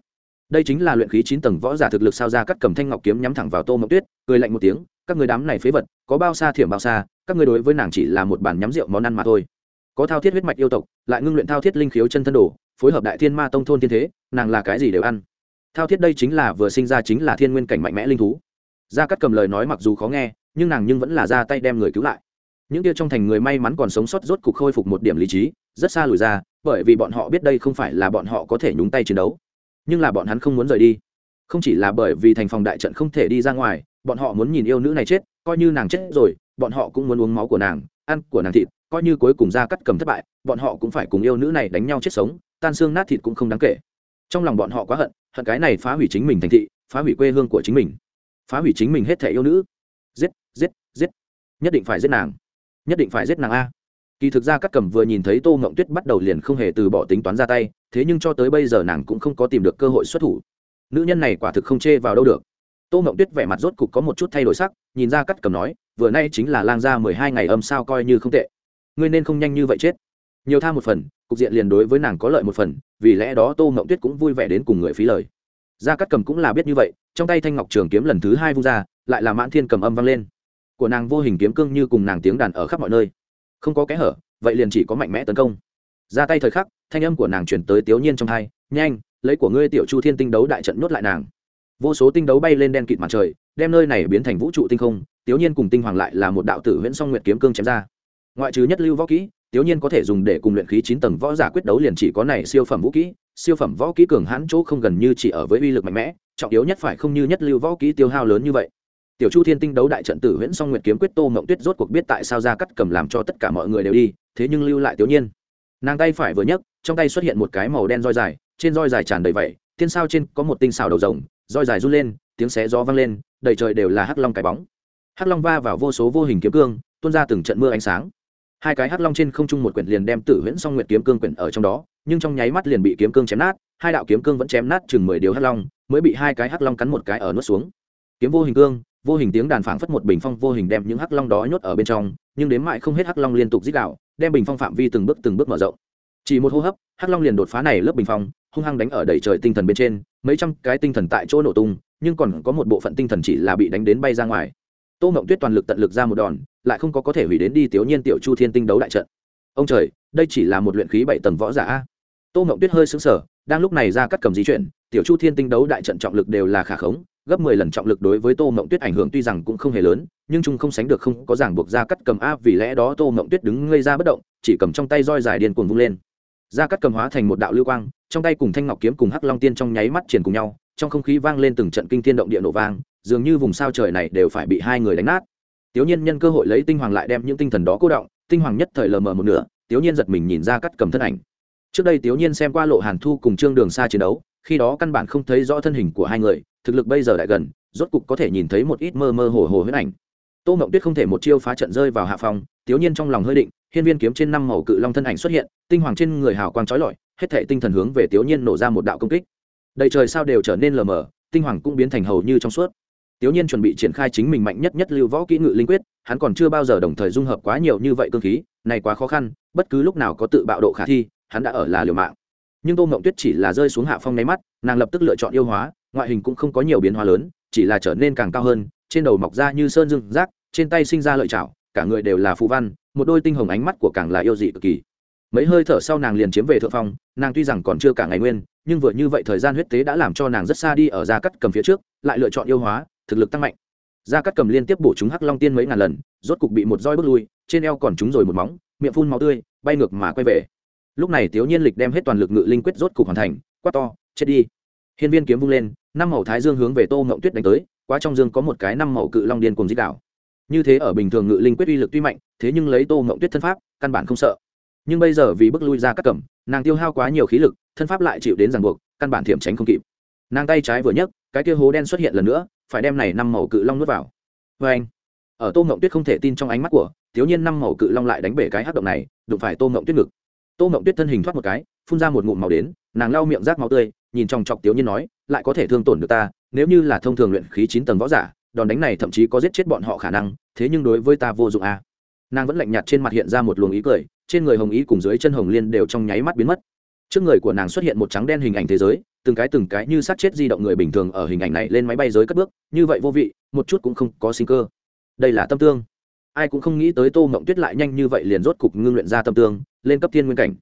Đây chính là luyện khí chín tầng võ giả thực lực sao ra cắt cầm thanh ngọc kiếm nhắm thẳng vào tô ngộng tuyết, cười lạnh một tiếng các người đám này phế vật, có bao xa thiểm bao xa, các người đối với nàng chỉ là một bản nhắm rượu món ăn mà thôi. Có thao thiết huyết mạch yêu tộc, lại ngưng luyện thao thiết linh khiếu chân thân đồ, phối hợp đại thiên ma tông thôn thiên thế, nàng là cái gì đều ăn. Thao thiết đây chính là vừa sinh ra chính là thiên nguyên cảnh mạnh mẽ linh thú. Gia cắt cầm lời nói mặc dù khó nghe, nhưng nàng nhưng vẫn là ra tay đem người cứu lại. Những kia trong thành người may mắn còn sống sót rốt cục khôi phục một điểm lý trí, rất xa lùi ra, bởi vì bọn họ biết đây không phải là bọn họ có thể nhúng tay chiến đấu. Nhưng là bọn hắn không muốn rời đi. Không chỉ là bởi vì thành phòng đại trận không thể đi ra ngoài bọn họ muốn nhìn yêu nữ này chết, coi như nàng chết rồi, bọn họ cũng muốn uống máu của nàng, ăn của nàng thịt, coi như cuối cùng ra cắt cầm thất bại, bọn họ cũng phải cùng yêu nữ này đánh nhau chết sống, tan xương nát thịt cũng không đáng kể. Trong lòng bọn họ quá hận hận cái này phá hủy chính mình thành thị, phá hủy quê hương của chính mình. Phá hủy chính mình hết thể yêu nữ. Giết giết giết. Nhất định phải giết nàng. Nhất định phải giết nàng a. Kỳ thực ra các cầm vừa nhìn thấy tô ngộng tuyết bắt đầu liền không hề từ bỏ tính toán ra tay, thế nhưng cho tới bây giờ nàng cũng không có tìm được cơ hội xuất thủ. Nữ nhân này quả thực không chê vào đâu được tô mộng tuyết vẻ mặt rốt cục có một chút thay đổi sắc, nhìn ra cắt cầm nói, vừa nay chính là lang ra mười hai ngày âm sao coi như không tệ. Ngươi nên không nhanh như vậy chết. Nhiều tha một phần, cục diện liền đối với nàng có lợi một phần, vì lẽ đó tô mộng tuyết cũng vui vẻ đến cùng người phí lời. Gia cắt cầm cũng là biết như vậy, trong tay thanh ngọc trường kiếm lần thứ hai vung ra, lại là mãn thiên cầm âm vang lên. Của nàng vô hình kiếm cương như cùng nàng tiếng đàn ở khắp mọi nơi. Không có kẽ hở, vậy liền chỉ có mạnh mẽ tấn công. Ra tay thời khắc, thanh âm của nàng chuyển tới tiểu nhiên trong hai, nhanh, lấy của ngươi tiểu chu thiên tinh đấu đại trận nhốt lại nàng vô số tinh đấu bay lên đen kịt mặt trời, đem nơi này biến thành vũ trụ tinh không tiểu nhiên cùng tinh hoàng lại là một đạo tử huyễn song nguyệt kiếm cương chém ra. Ngoại trừ nhất lưu võ kỹ tiểu nhiên có thể dùng để cùng luyện khí chín tầng võ giả quyết đấu liền chỉ có này siêu phẩm vũ kỹ, siêu phẩm võ kỹ cường hãn chỗ không gần như chỉ ở với uy lực mạnh mẽ, trọng yếu nhất phải không như nhất lưu võ kỹ tiêu hao lớn như vậy. Tiểu chu thiên tinh đấu đại trận tử huyễn song nguyệt kiếm quyết tô mộng tuyết rốt cuộc biết tại sao ra cắt cầm làm cho tất cả mọi người đều đi, thế nhưng lưu lại tiểu nhiên. Nàng tay phải vừa nhấc, trong tay xuất hiện một cái màu đen roi dài, trên roi dài tràn đầy vậy thiên sao trên có một tinh xào đầu rồng roi dài run lên, tiếng xé gió vang lên, đầy trời đều là hắc long cái bóng. Hắc long va vào vô số vô hình kiếm cương, tuôn ra từng trận mưa ánh sáng. Hai cái hắc long trên không trung một quyển liền đem tử huyễn song nguyệt kiếm cương quyển ở trong đó, nhưng trong nháy mắt liền bị kiếm cương chém nát, hai đạo kiếm cương vẫn chém nát chừng mười điều hắc long, mới bị hai cái hắc long cắn một cái ở nuốt xuống. Kiếm vô hình cương, vô hình tiếng đàn phảng phất một bình phong vô hình đem những hắc long đó nhốt ở bên trong, nhưng đến mãi không hết hắc long liên tục dích đạo đem bình phong phạm vi từng bước từng bước mở rộng. Chỉ một hô hấp, hắc long liền đột phá này lớp bình phong hung hăng đánh ở đầy trời tinh thần bên trên, mấy trăm cái tinh thần tại chỗ nổ tung, nhưng còn có một bộ phận tinh thần chỉ là bị đánh đến bay ra ngoài. Tô mộng tuyết toàn lực tận lực ra một đòn, lại không có có thể hủy đến đi tiểu nhiên tiểu chu thiên tinh đấu đại trận. Ông trời, đây chỉ là một luyện khí bảy tầng võ giả tô mộng tuyết hơi xứng sở đang lúc này ra cắt cầm di chuyển, tiểu chu thiên tinh đấu đại trận trọng lực đều là khả khống, gấp mười lần trọng lực đối với tô mộng tuyết ảnh hưởng tuy rằng cũng không hề lớn, nhưng chúng không sánh được không có ràng buộc ra cắt cầm a, vì lẽ đó tô mộng tuyết đứng ngây ra bất động, chỉ cầm trong tay roi dài điên cuồng vung lên gia cắt cầm hóa thành một đạo lưu quang, trong tay cùng thanh ngọc kiếm cùng hắc long tiên trong nháy mắt triển cùng nhau, trong không khí vang lên từng trận kinh thiên động địa nổ vang, dường như vùng sao trời này đều phải bị hai người đánh nát. Tiểu nhiên nhân cơ hội lấy tinh hoàng lại đem những tinh thần đó cố động, tinh hoàng nhất thời lờ mờ một nửa, tiểu nhiên giật mình nhìn ra cắt cầm thân ảnh. Trước đây tiểu nhiên xem qua lộ hàn thu cùng trương đường xa chiến đấu, khi đó căn bản không thấy rõ thân hình của hai người, thực lực bây giờ lại gần, rốt cục có thể nhìn thấy một ít mơ mơ hồ hồ huyết ảnh tô mộng tuyết không thể một chiêu phá trận rơi vào hạ phòng tiểu nhiên trong lòng hơi định, hiên viên kiếm trên năm màu cự long thân ảnh xuất hiện, tinh hoàng trên người hào quang trói lọi, hết thể tinh thần hướng về tiểu nhiên nổ ra một đạo công kích. Đầy trời sao đều trở nên lờ mờ, tinh hoàng cũng biến thành hầu như trong suốt. Tiểu nhiên chuẩn bị triển khai chính mình mạnh nhất nhất lưu võ kỹ ngự linh quyết, hắn còn chưa bao giờ đồng thời dung hợp quá nhiều như vậy cơ khí, này quá khó khăn, bất cứ lúc nào có tự bạo độ khả thi, hắn đã ở là liều mạng. Nhưng tô mộng tuyết chỉ là rơi xuống hạ phong nháy mắt, nàng lập tức lựa chọn yêu hóa, ngoại hình cũng không có nhiều biến hóa lớn, chỉ là trở nên càng cao hơn trên đầu mọc ra như sơn dương rác, trên tay sinh ra lợi chảo, cả người đều là phù văn, một đôi tinh hồng ánh mắt của càng là yêu dị cực kỳ. Mấy hơi thở sau nàng liền chiếm về thượng phong, nàng tuy rằng còn chưa cả ngày nguyên, nhưng vừa như vậy thời gian huyết tế đã làm cho nàng rất xa đi ở gia cắt cầm phía trước, lại lựa chọn yêu hóa, thực lực tăng mạnh. Gia cắt cầm liên tiếp bổ chúng hắc long tiên mấy ngàn lần, rốt cục bị một roi bước lui, trên eo còn chúng rồi một móng, miệng phun máu tươi, bay ngược mà quay về. Lúc này tiếu nhiên lịch đem hết toàn lực ngự linh quyết rốt cục hoàn thành, quát to, chết đi. Hiên viên kiếm vung lên, năm màu thái dương hướng về tô ngộng tuyết đánh tới quá trong dương có một cái năm màu cự long điên cùng dích đảo như thế ở bình thường ngự linh quyết uy lực tuy mạnh, thế nhưng lấy tô mộng tuyết thân pháp, căn bản không sợ. Nhưng bây giờ vì bước lui ra các cẩm, nàng tiêu hao quá nhiều khí lực, thân pháp lại chịu đến ràng buộc, căn bản thiểm tránh không kịp. Nàng tay trái vừa nhấc, cái kia hố đen xuất hiện lần nữa, phải đem này năm màu cự long nuốt vào. Vê anh, ở tô mộng tuyết không thể tin trong ánh mắt của, thiếu nhiên năm màu cự long lại đánh bể cái hát động này, đụng phải tô mộng tuyết ngực. Tô mộng tuyết thân hình thoát một cái, phun ra một ngụm màu đến, nàng lau miệng rác máu tươi, nhìn trong chọc thiếu nhiên nói, lại có thể thương tổn được ta nếu như là thông thường luyện khí chín tầng võ giả, đòn đánh này thậm chí có giết chết bọn họ khả năng, thế nhưng đối với ta vô dụng a à. nàng vẫn lạnh nhạt trên mặt hiện ra một luồng ý cười, trên người hồng ý cùng dưới chân hồng liên đều trong nháy mắt biến mất. Trước người của nàng xuất hiện một trắng đen hình ảnh thế giới, từng cái từng cái như sát chết di động người bình thường ở hình ảnh này lên máy bay giới cất bước, như vậy vô vị, một chút cũng không có sinh cơ. Đây là tâm tương. Ai cũng không nghĩ tới tô mộng tuyết lại nhanh như vậy liền rốt cục ngưng luyện ra tâm tương, lên cấp thiên nguyên cảnh.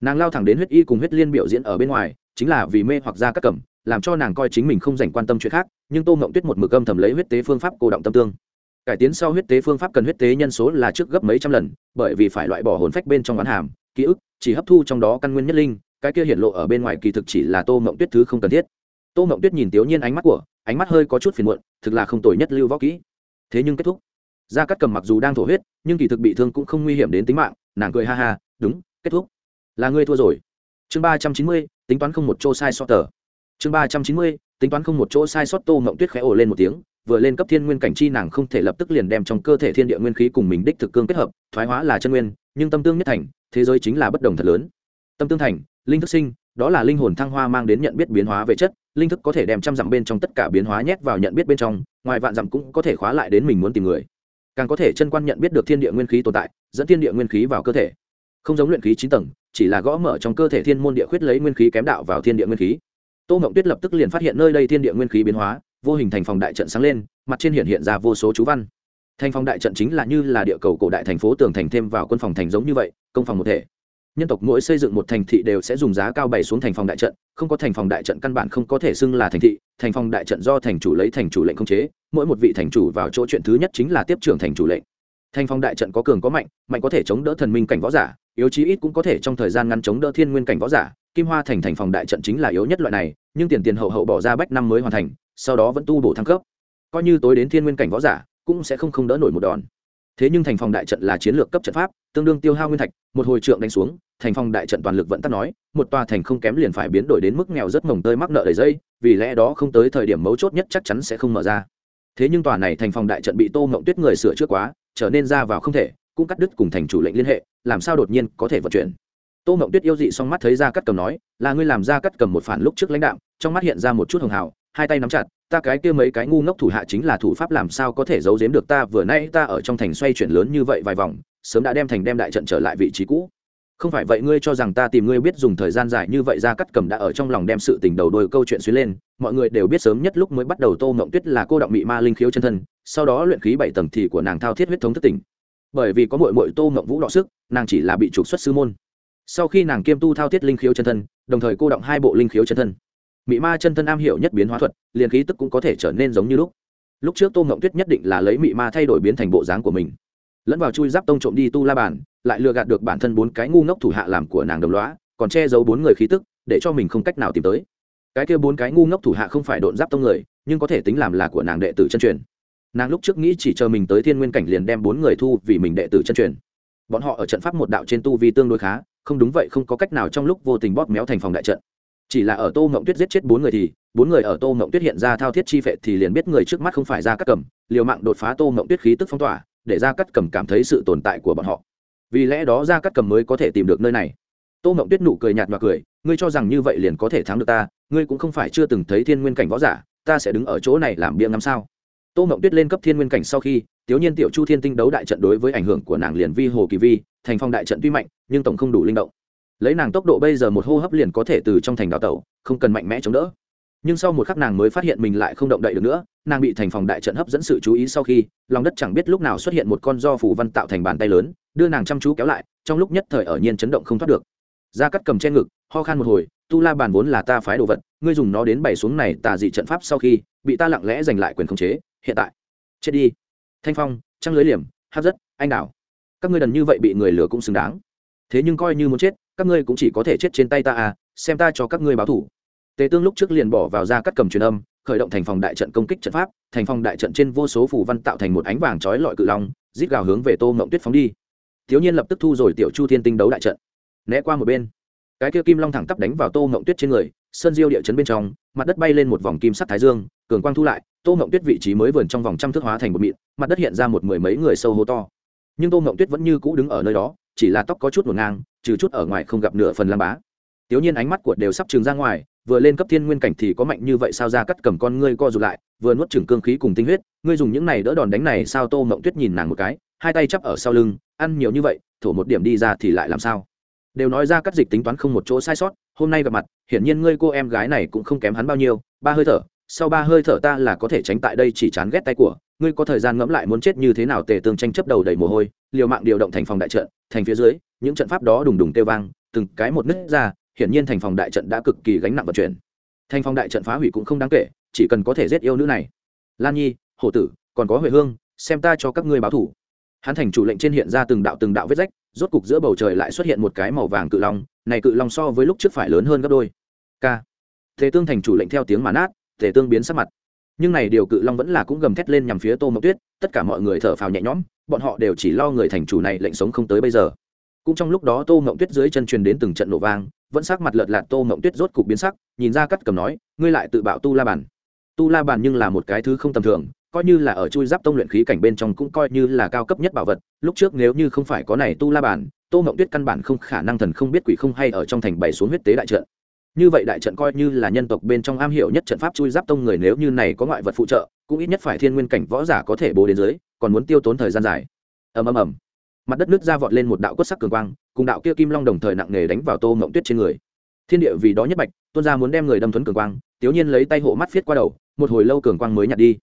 Nàng lao thẳng đến huyết y cùng huyết liên biểu diễn ở bên ngoài, chính là vì mê hoặc ra các cẩm làm cho nàng coi chính mình không dành quan tâm chuyện khác, nhưng tô mộng tuyết một mực âm thầm lấy huyết tế phương pháp cô động tâm tương. Cải tiến sau huyết tế phương pháp cần huyết tế nhân số là trước gấp mấy trăm lần, bởi vì phải loại bỏ hồn phách bên trong bán hàm, ký ức, chỉ hấp thu trong đó căn nguyên nhất linh, cái kia hiện lộ ở bên ngoài kỳ thực chỉ là tô mộng tuyết thứ không cần thiết. Tô mộng tuyết nhìn tiểu nhiên ánh mắt của, ánh mắt hơi có chút phiền muộn, thực là không tồi nhất lưu võ kỹ. Thế nhưng kết thúc. Gia cắt cầm mặc dù đang thổ huyết, nhưng kỳ thực bị thương cũng không nguy hiểm đến tính mạng, nàng cười ha ha, đúng, kết thúc. Là ngươi thua rồi. Chương ba trăm chín mươi, tính toán không một chỗ sai so tờ chương ba trăm chín mươi, tính toán không một chỗ sai sót tô mộng tuyết khẽ ồ lên một tiếng, vừa lên cấp thiên nguyên cảnh chi nàng không thể lập tức liền đem trong cơ thể thiên địa nguyên khí cùng mình đích thực cương kết hợp, thoái hóa là chân nguyên, nhưng tâm tương nhất thành, thế giới chính là bất đồng thật lớn. Tâm tương thành, linh thức sinh, đó là linh hồn thăng hoa mang đến nhận biết biến hóa về chất, linh thức có thể đem trăm dặm bên trong tất cả biến hóa nhét vào nhận biết bên trong, ngoài vạn dặm cũng có thể khóa lại đến mình muốn tìm người. Càng có thể chân quan nhận biết được thiên địa nguyên khí tồn tại, dẫn thiên địa nguyên khí vào cơ thể. Không giống luyện khí chín tầng, chỉ là gõ mở trong cơ thể thiên môn địa khuyết lấy nguyên khí kém đạo vào thiên địa nguyên khí tô mộng tuyết lập tức liền phát hiện nơi đây thiên địa nguyên khí biến hóa, vô hình thành phòng đại trận sáng lên, mặt trên hiện hiện ra vô số chú văn. Thành phòng đại trận chính là như là địa cầu cổ đại thành phố tường thành thêm vào quân phòng thành giống như vậy, công phòng một thể. Nhân tộc mỗi xây dựng một thành thị đều sẽ dùng giá cao bày xuống thành phòng đại trận, không có thành phòng đại trận căn bản không có thể xưng là thành thị, thành phòng đại trận do thành chủ lấy thành chủ lệnh không chế, mỗi một vị thành chủ vào chỗ chuyện thứ nhất chính là tiếp trưởng thành chủ lệnh. Thành phòng đại trận có cường có mạnh mạnh có thể chống đỡ thần minh cảnh võ giả, yếu chí ít cũng có thể trong thời gian ngắn chống đỡ thiên nguyên cảnh võ giả kim hoa thành thành phòng đại trận chính là yếu nhất loại này, nhưng tiền tiền hậu hậu bỏ ra bách năm mới hoàn thành, sau đó vẫn tu bổ thăng cấp. Coi như tối đến thiên nguyên cảnh võ giả, cũng sẽ không không đỡ nổi một đòn. Thế nhưng thành phòng đại trận là chiến lược cấp trận pháp, tương đương tiêu hao nguyên thạch, một hồi trượng đánh xuống, thành phòng đại trận toàn lực vẫn tắt nói, một tòa thành không kém liền phải biến đổi đến mức nghèo rất mồng tơi mắc nợ đầy dây, vì lẽ đó không tới thời điểm mấu chốt nhất chắc chắn sẽ không mở ra. Thế nhưng tòa này thành phòng đại trận bị tô mộng tuyết người sửa trước quá, trở nên ra vào không thể, cũng cắt đứt cùng thành chủ lệnh liên hệ, làm sao đột nhiên có thể vận chuyển? Tô mộng tuyết yêu dị xong mắt thấy ra cắt cầm nói là ngươi làm ra cắt cầm một phản lúc trước lãnh đạo trong mắt hiện ra một chút hồng hào hai tay nắm chặt ta cái kia mấy cái ngu ngốc thủ hạ chính là thủ pháp làm sao có thể giấu giếm được ta vừa nay ta ở trong thành xoay chuyển lớn như vậy vài vòng sớm đã đem thành đem đại trận trở lại vị trí cũ. Không phải vậy ngươi cho rằng ta tìm ngươi biết dùng thời gian dài như vậy ra cắt cầm đã ở trong lòng đem sự tình đầu đôi câu chuyện xuyên lên mọi người đều biết sớm nhất lúc mới bắt đầu tô mộng tuyết là cô động mị ma linh khiếu chân thân sau đó luyện khí bảy tầng thì của nàng thao thiết huyết thống thất tình, bởi vì có mội mội tô mộng vũ đọ sức nàng chỉ là bị trục xuất sư môn sau khi nàng kiêm tu thao thiết linh khiếu chân thân, đồng thời cô động hai bộ linh khiếu chân thân. Mị ma chân thân am hiểu nhất biến hóa thuật, liền khí tức cũng có thể trở nên giống như lúc. Lúc trước tô ngộng tuyết nhất định là lấy mị ma thay đổi biến thành bộ dáng của mình. Lẫn vào chui giáp tông trộm đi tu la bàn, lại lừa gạt được bản thân bốn cái ngu ngốc thủ hạ làm của nàng đồng loá còn che giấu bốn người khí tức, để cho mình không cách nào tìm tới. Cái kia bốn cái ngu ngốc thủ hạ không phải độn giáp tông người, nhưng có thể tính làm là của nàng đệ tử chân truyền. Nàng lúc trước nghĩ chỉ chờ mình tới thiên nguyên cảnh liền đem bốn người thu vì mình đệ tử chân truyền. Bọn họ ở trận pháp một đạo trên tu vi tương đối khá không đúng vậy không có cách nào trong lúc vô tình bóp méo thành phòng đại trận. Chỉ là ở tô mộng tuyết giết chết bốn người thì, bốn người ở tô mộng tuyết hiện ra thao thiết chi phệ thì liền biết người trước mắt không phải ra cắt cầm liều mạng đột phá tô mộng tuyết khí tức phong tỏa, để ra cắt cầm cảm thấy sự tồn tại của bọn họ. Vì lẽ đó ra cắt cầm mới có thể tìm được nơi này. Tô mộng tuyết nụ cười nhạt và cười, ngươi cho rằng như vậy liền có thể thắng được ta, ngươi cũng không phải chưa từng thấy thiên nguyên cảnh võ giả, ta sẽ đứng ở chỗ này làm bia ngắm sao? Tô mộng tuyết lên cấp thiên nguyên cảnh sau khi, tiểu nhiên tiểu chu thiên tinh đấu đại trận đối với ảnh hưởng của nàng liền vi hồ kỳ vi thành phong đại trận tuy mạnh, nhưng tổng không đủ linh động. Lấy nàng tốc độ bây giờ một hô hấp liền có thể từ trong thành đào tẩu, không cần mạnh mẽ chống đỡ. Nhưng sau một khắc nàng mới phát hiện mình lại không động đậy được nữa, nàng bị thành phòng đại trận hấp dẫn sự chú ý sau khi, lòng đất chẳng biết lúc nào xuất hiện một con do phủ văn tạo thành bàn tay lớn, đưa nàng chăm chú kéo lại, trong lúc nhất thời ở nhiên chấn động không thoát được. Ra cắt cầm trên ngực, ho khan một hồi, tu la bàn vốn là ta phái đồ vật, ngươi dùng nó đến bày xuống này tà dị trận pháp sau khi, bị ta lặng lẽ giành lại quyền khống chế, hiện tại, chết đi. Thanh phong, trăng lưới liềm, hấp rất anh đảo các ngươi đần như vậy bị người lừa cũng xứng đáng. Thế nhưng coi như muốn chết, các ngươi cũng chỉ có thể chết trên tay ta à xem ta cho các ngươi báo thủ. Tề tương lúc trước liền bỏ vào ra cắt cầm truyền âm, khởi động thành phòng đại trận công kích trận pháp, thành phòng đại trận trên vô số phù văn tạo thành một ánh vàng trói lọi cự long, rít gào hướng về tô mộng tuyết phóng đi. Thiếu nhiên lập tức thu rồi tiểu chu thiên tinh đấu đại trận, né qua một bên. Cái kia kim long thẳng tắp đánh vào tô mộng tuyết trên người, sơn diêu địa chấn bên trong, mặt đất bay lên một vòng kim sắc thái dương, cường quang thu lại, tô mộng tuyết vị trí mới vườn trong vòng trăm thước hóa thành một mịn, mặt đất hiện ra một mười mấy người sâu hố to nhưng tô mộng tuyết vẫn như cũ đứng ở nơi đó, chỉ là tóc có chút ngổn ngang, trừ chút ở ngoài không gặp nửa phần lam bá. Tiểu nhiên ánh mắt của đều sắp trường ra ngoài, vừa lên cấp thiên nguyên cảnh thì có mạnh như vậy sao ra cắt cầm con ngươi co rụt lại, vừa nuốt chừng cương khí cùng tinh huyết, ngươi dùng những này đỡ đòn đánh này sao tô mộng tuyết nhìn nàng một cái, hai tay chắp ở sau lưng, ăn nhiều như vậy, thổ một điểm đi ra thì lại làm sao? Đều nói ra cắt dịch tính toán không một chỗ sai sót, hôm nay gặp mặt, hiển nhiên ngươi cô em gái này cũng không kém hắn bao nhiêu, ba hơi thở, sau ba hơi thở ta là có thể tránh tại đây chỉ chán ghét tay của ngươi có thời gian ngẫm lại muốn chết như thế nào tề tương tranh chấp đầu đầy mồ hôi, liều mạng điều động thành phòng đại trận, thành phía dưới, những trận pháp đó đùng đùng kêu vang, từng cái một nứt ra, hiển nhiên thành phòng đại trận đã cực kỳ gánh nặng vận chuyển. Thành phòng đại trận phá hủy cũng không đáng kể, chỉ cần có thể giết yêu nữ này. Lan nhi, hổ tử, còn có huệ hương, xem ta cho các ngươi báo thủ. Hắn thành chủ lệnh trên hiện ra từng đạo từng đạo vết rách, rốt cục giữa bầu trời lại xuất hiện một cái màu vàng cự long, này cự long so với lúc trước phải lớn hơn gấp đôi. K thế tương thành chủ lệnh theo tiếng mà nát, Tề tương biến sắc mặt nhưng này điều cự long vẫn là cũng gầm thét lên nhằm phía tô mộng tuyết, tất cả mọi người thở phào nhẹ nhõm, bọn họ đều chỉ lo người thành chủ này lệnh sống không tới bây giờ. Cũng trong lúc đó tô mộng tuyết dưới chân truyền đến từng trận nổ vang, vẫn sắc mặt lợt lạt tô mộng tuyết rốt cục biến sắc, nhìn ra cắt cầm nói, ngươi lại tự bạo tu la bàn. Tu la bàn nhưng là một cái thứ không tầm thường, coi như là ở chui giáp tông luyện khí cảnh bên trong cũng coi như là cao cấp nhất bảo vật, lúc trước nếu như không phải có này tu la bàn, tô mộng tuyết căn bản không khả năng thần không biết quỷ không hay ở trong thành bày xuống huyết tế đại trận như vậy đại trận coi như là nhân tộc bên trong am hiểu nhất trận pháp chui giáp tông người nếu như này có ngoại vật phụ trợ, cũng ít nhất phải thiên nguyên cảnh võ giả có thể bố đến dưới, còn muốn tiêu tốn thời gian dài. Ầm ầm ầm. Mặt đất nước ra vọt lên một đạo quất sắc cường quang, cùng đạo kia kim long đồng thời nặng nề đánh vào tô mộng tuyết trên người. Thiên địa vì đó nhất bạch tôn gia muốn đem người đâm thuấn cường quang, tiểu nhiên lấy tay hộ mắt viết qua đầu, một hồi lâu cường quang mới nhặt đi.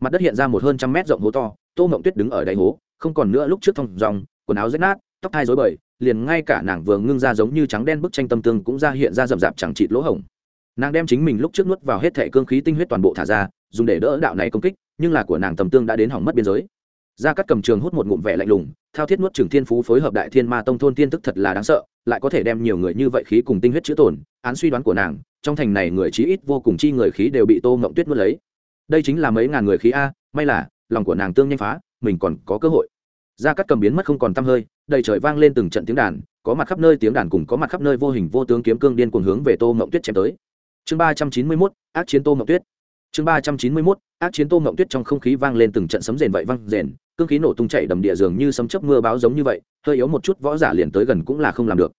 Mặt đất hiện ra một hơn trăm mét rộng hố to, tô mộng tuyết đứng ở đáy hố, không còn nữa lúc trước thông dòng, quần áo rách nát tóc thai rối bời, liền ngay cả nàng vừa ngưng ra giống như trắng đen bức tranh tâm tương cũng ra hiện ra rậm rạp chẳng chịt lỗ hổng. Nàng đem chính mình lúc trước nuốt vào hết thẻ cương khí tinh huyết toàn bộ thả ra, dùng để đỡ đạo này công kích, nhưng là của nàng tầm tương đã đến hỏng mất biên giới. Gia cắt cầm trường hút một ngụm vẻ lạnh lùng, thao thiết nuốt trường thiên phú phối hợp đại thiên ma tông thôn tiên tức thật là đáng sợ, lại có thể đem nhiều người như vậy khí cùng tinh huyết chữa tổn, án suy đoán của nàng, trong thành này người chí ít vô cùng chi người khí đều bị tô ngộng tuyết nuốt lấy. Đây chính là mấy ngàn người khí a, may là, lòng của nàng tương nhanh phá, mình còn có cơ hội. Gia cắt cầm biến mất không còn tăm hơi đầy trời vang lên từng trận tiếng đàn, có mặt khắp nơi tiếng đàn cùng có mặt khắp nơi vô hình vô tướng kiếm cương điên cuồng hướng về tô ngộng tuyết chém tới. Chương ba trăm chín mươi mốt, ác chiến tô ngộng tuyết. Chương ba trăm chín mươi mốt, ác chiến tô ngộng tuyết trong không khí vang lên từng trận sấm rền vậy văng rền, cương khí nổ tung chạy đầm địa dường như sấm chớp mưa báo giống như vậy, hơi yếu một chút võ giả liền tới gần cũng là không làm được.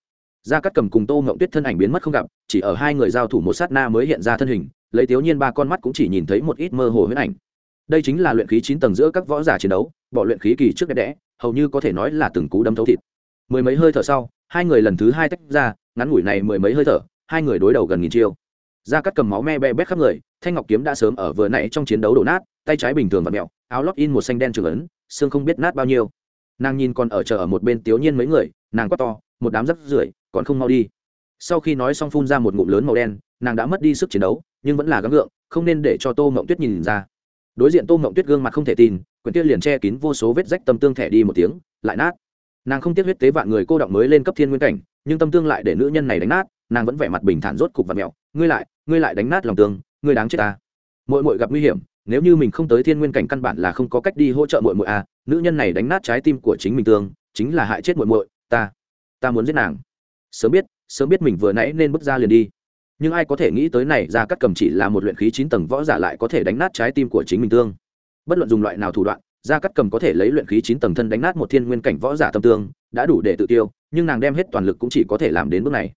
Gia cắt cầm cùng tô ngộng tuyết thân ảnh biến mất không gặp, chỉ ở hai người giao thủ một sát na mới hiện ra thân hình, lấy thiếu nhiên ba con mắt cũng chỉ nhìn thấy một ít mơ hồ huyết ảnh đây chính là luyện khí chín tầng giữa các võ giả chiến đấu, bỏ luyện khí kỳ trước đẹp đẽ, hầu như có thể nói là từng cú đâm thấu thịt. Mười mấy hơi thở sau, hai người lần thứ hai tách ra, ngắn ngủi này mười mấy hơi thở, hai người đối đầu gần nghìn chiêu. Ra cắt cầm máu me be bét khắp người, thanh ngọc kiếm đã sớm ở vừa nãy trong chiến đấu đổ nát, tay trái bình thường và mẹo áo lót in một xanh đen trường ấn, xương không biết nát bao nhiêu. Nàng nhìn còn ở chờ ở một bên tiểu nhiên mấy người, nàng quát to, một đám rắc rưởi, còn không mau đi. Sau khi nói xong phun ra một ngụm lớn màu đen, nàng đã mất đi sức chiến đấu, nhưng vẫn là gắng gượng, không nên để cho tô mộng tuyết nhìn ra đối diện tô mộng tuyết gương mặt không thể tin, quyển tiên liền che kín vô số vết rách tâm tương thẻ đi một tiếng, lại nát. Nàng không tiếc huyết tế vạn người cô động mới lên cấp thiên nguyên cảnh, nhưng tâm tương lại để nữ nhân này đánh nát, nàng vẫn vẻ mặt bình thản rốt cục và mẹo, ngươi lại ngươi lại đánh nát lòng tương, ngươi đáng chết ta. Mội mội gặp nguy hiểm, nếu như mình không tới thiên nguyên cảnh căn bản là không có cách đi hỗ trợ muội muội à nữ nhân này đánh nát trái tim của chính mình tương, chính là hại chết muội muội, ta ta muốn giết nàng. Sớm biết sớm biết mình vừa nãy nên bước ra liền đi nhưng ai có thể nghĩ tới này ra cắt cầm chỉ là một luyện khí chín tầng võ giả lại có thể đánh nát trái tim của chính mình tương. Bất luận dùng loại nào thủ đoạn gia cắt cầm có thể lấy luyện khí chín tầng thân đánh nát một thiên nguyên cảnh võ giả tâm tương, đã đủ để tự tiêu, nhưng nàng đem hết toàn lực cũng chỉ có thể làm đến bước này.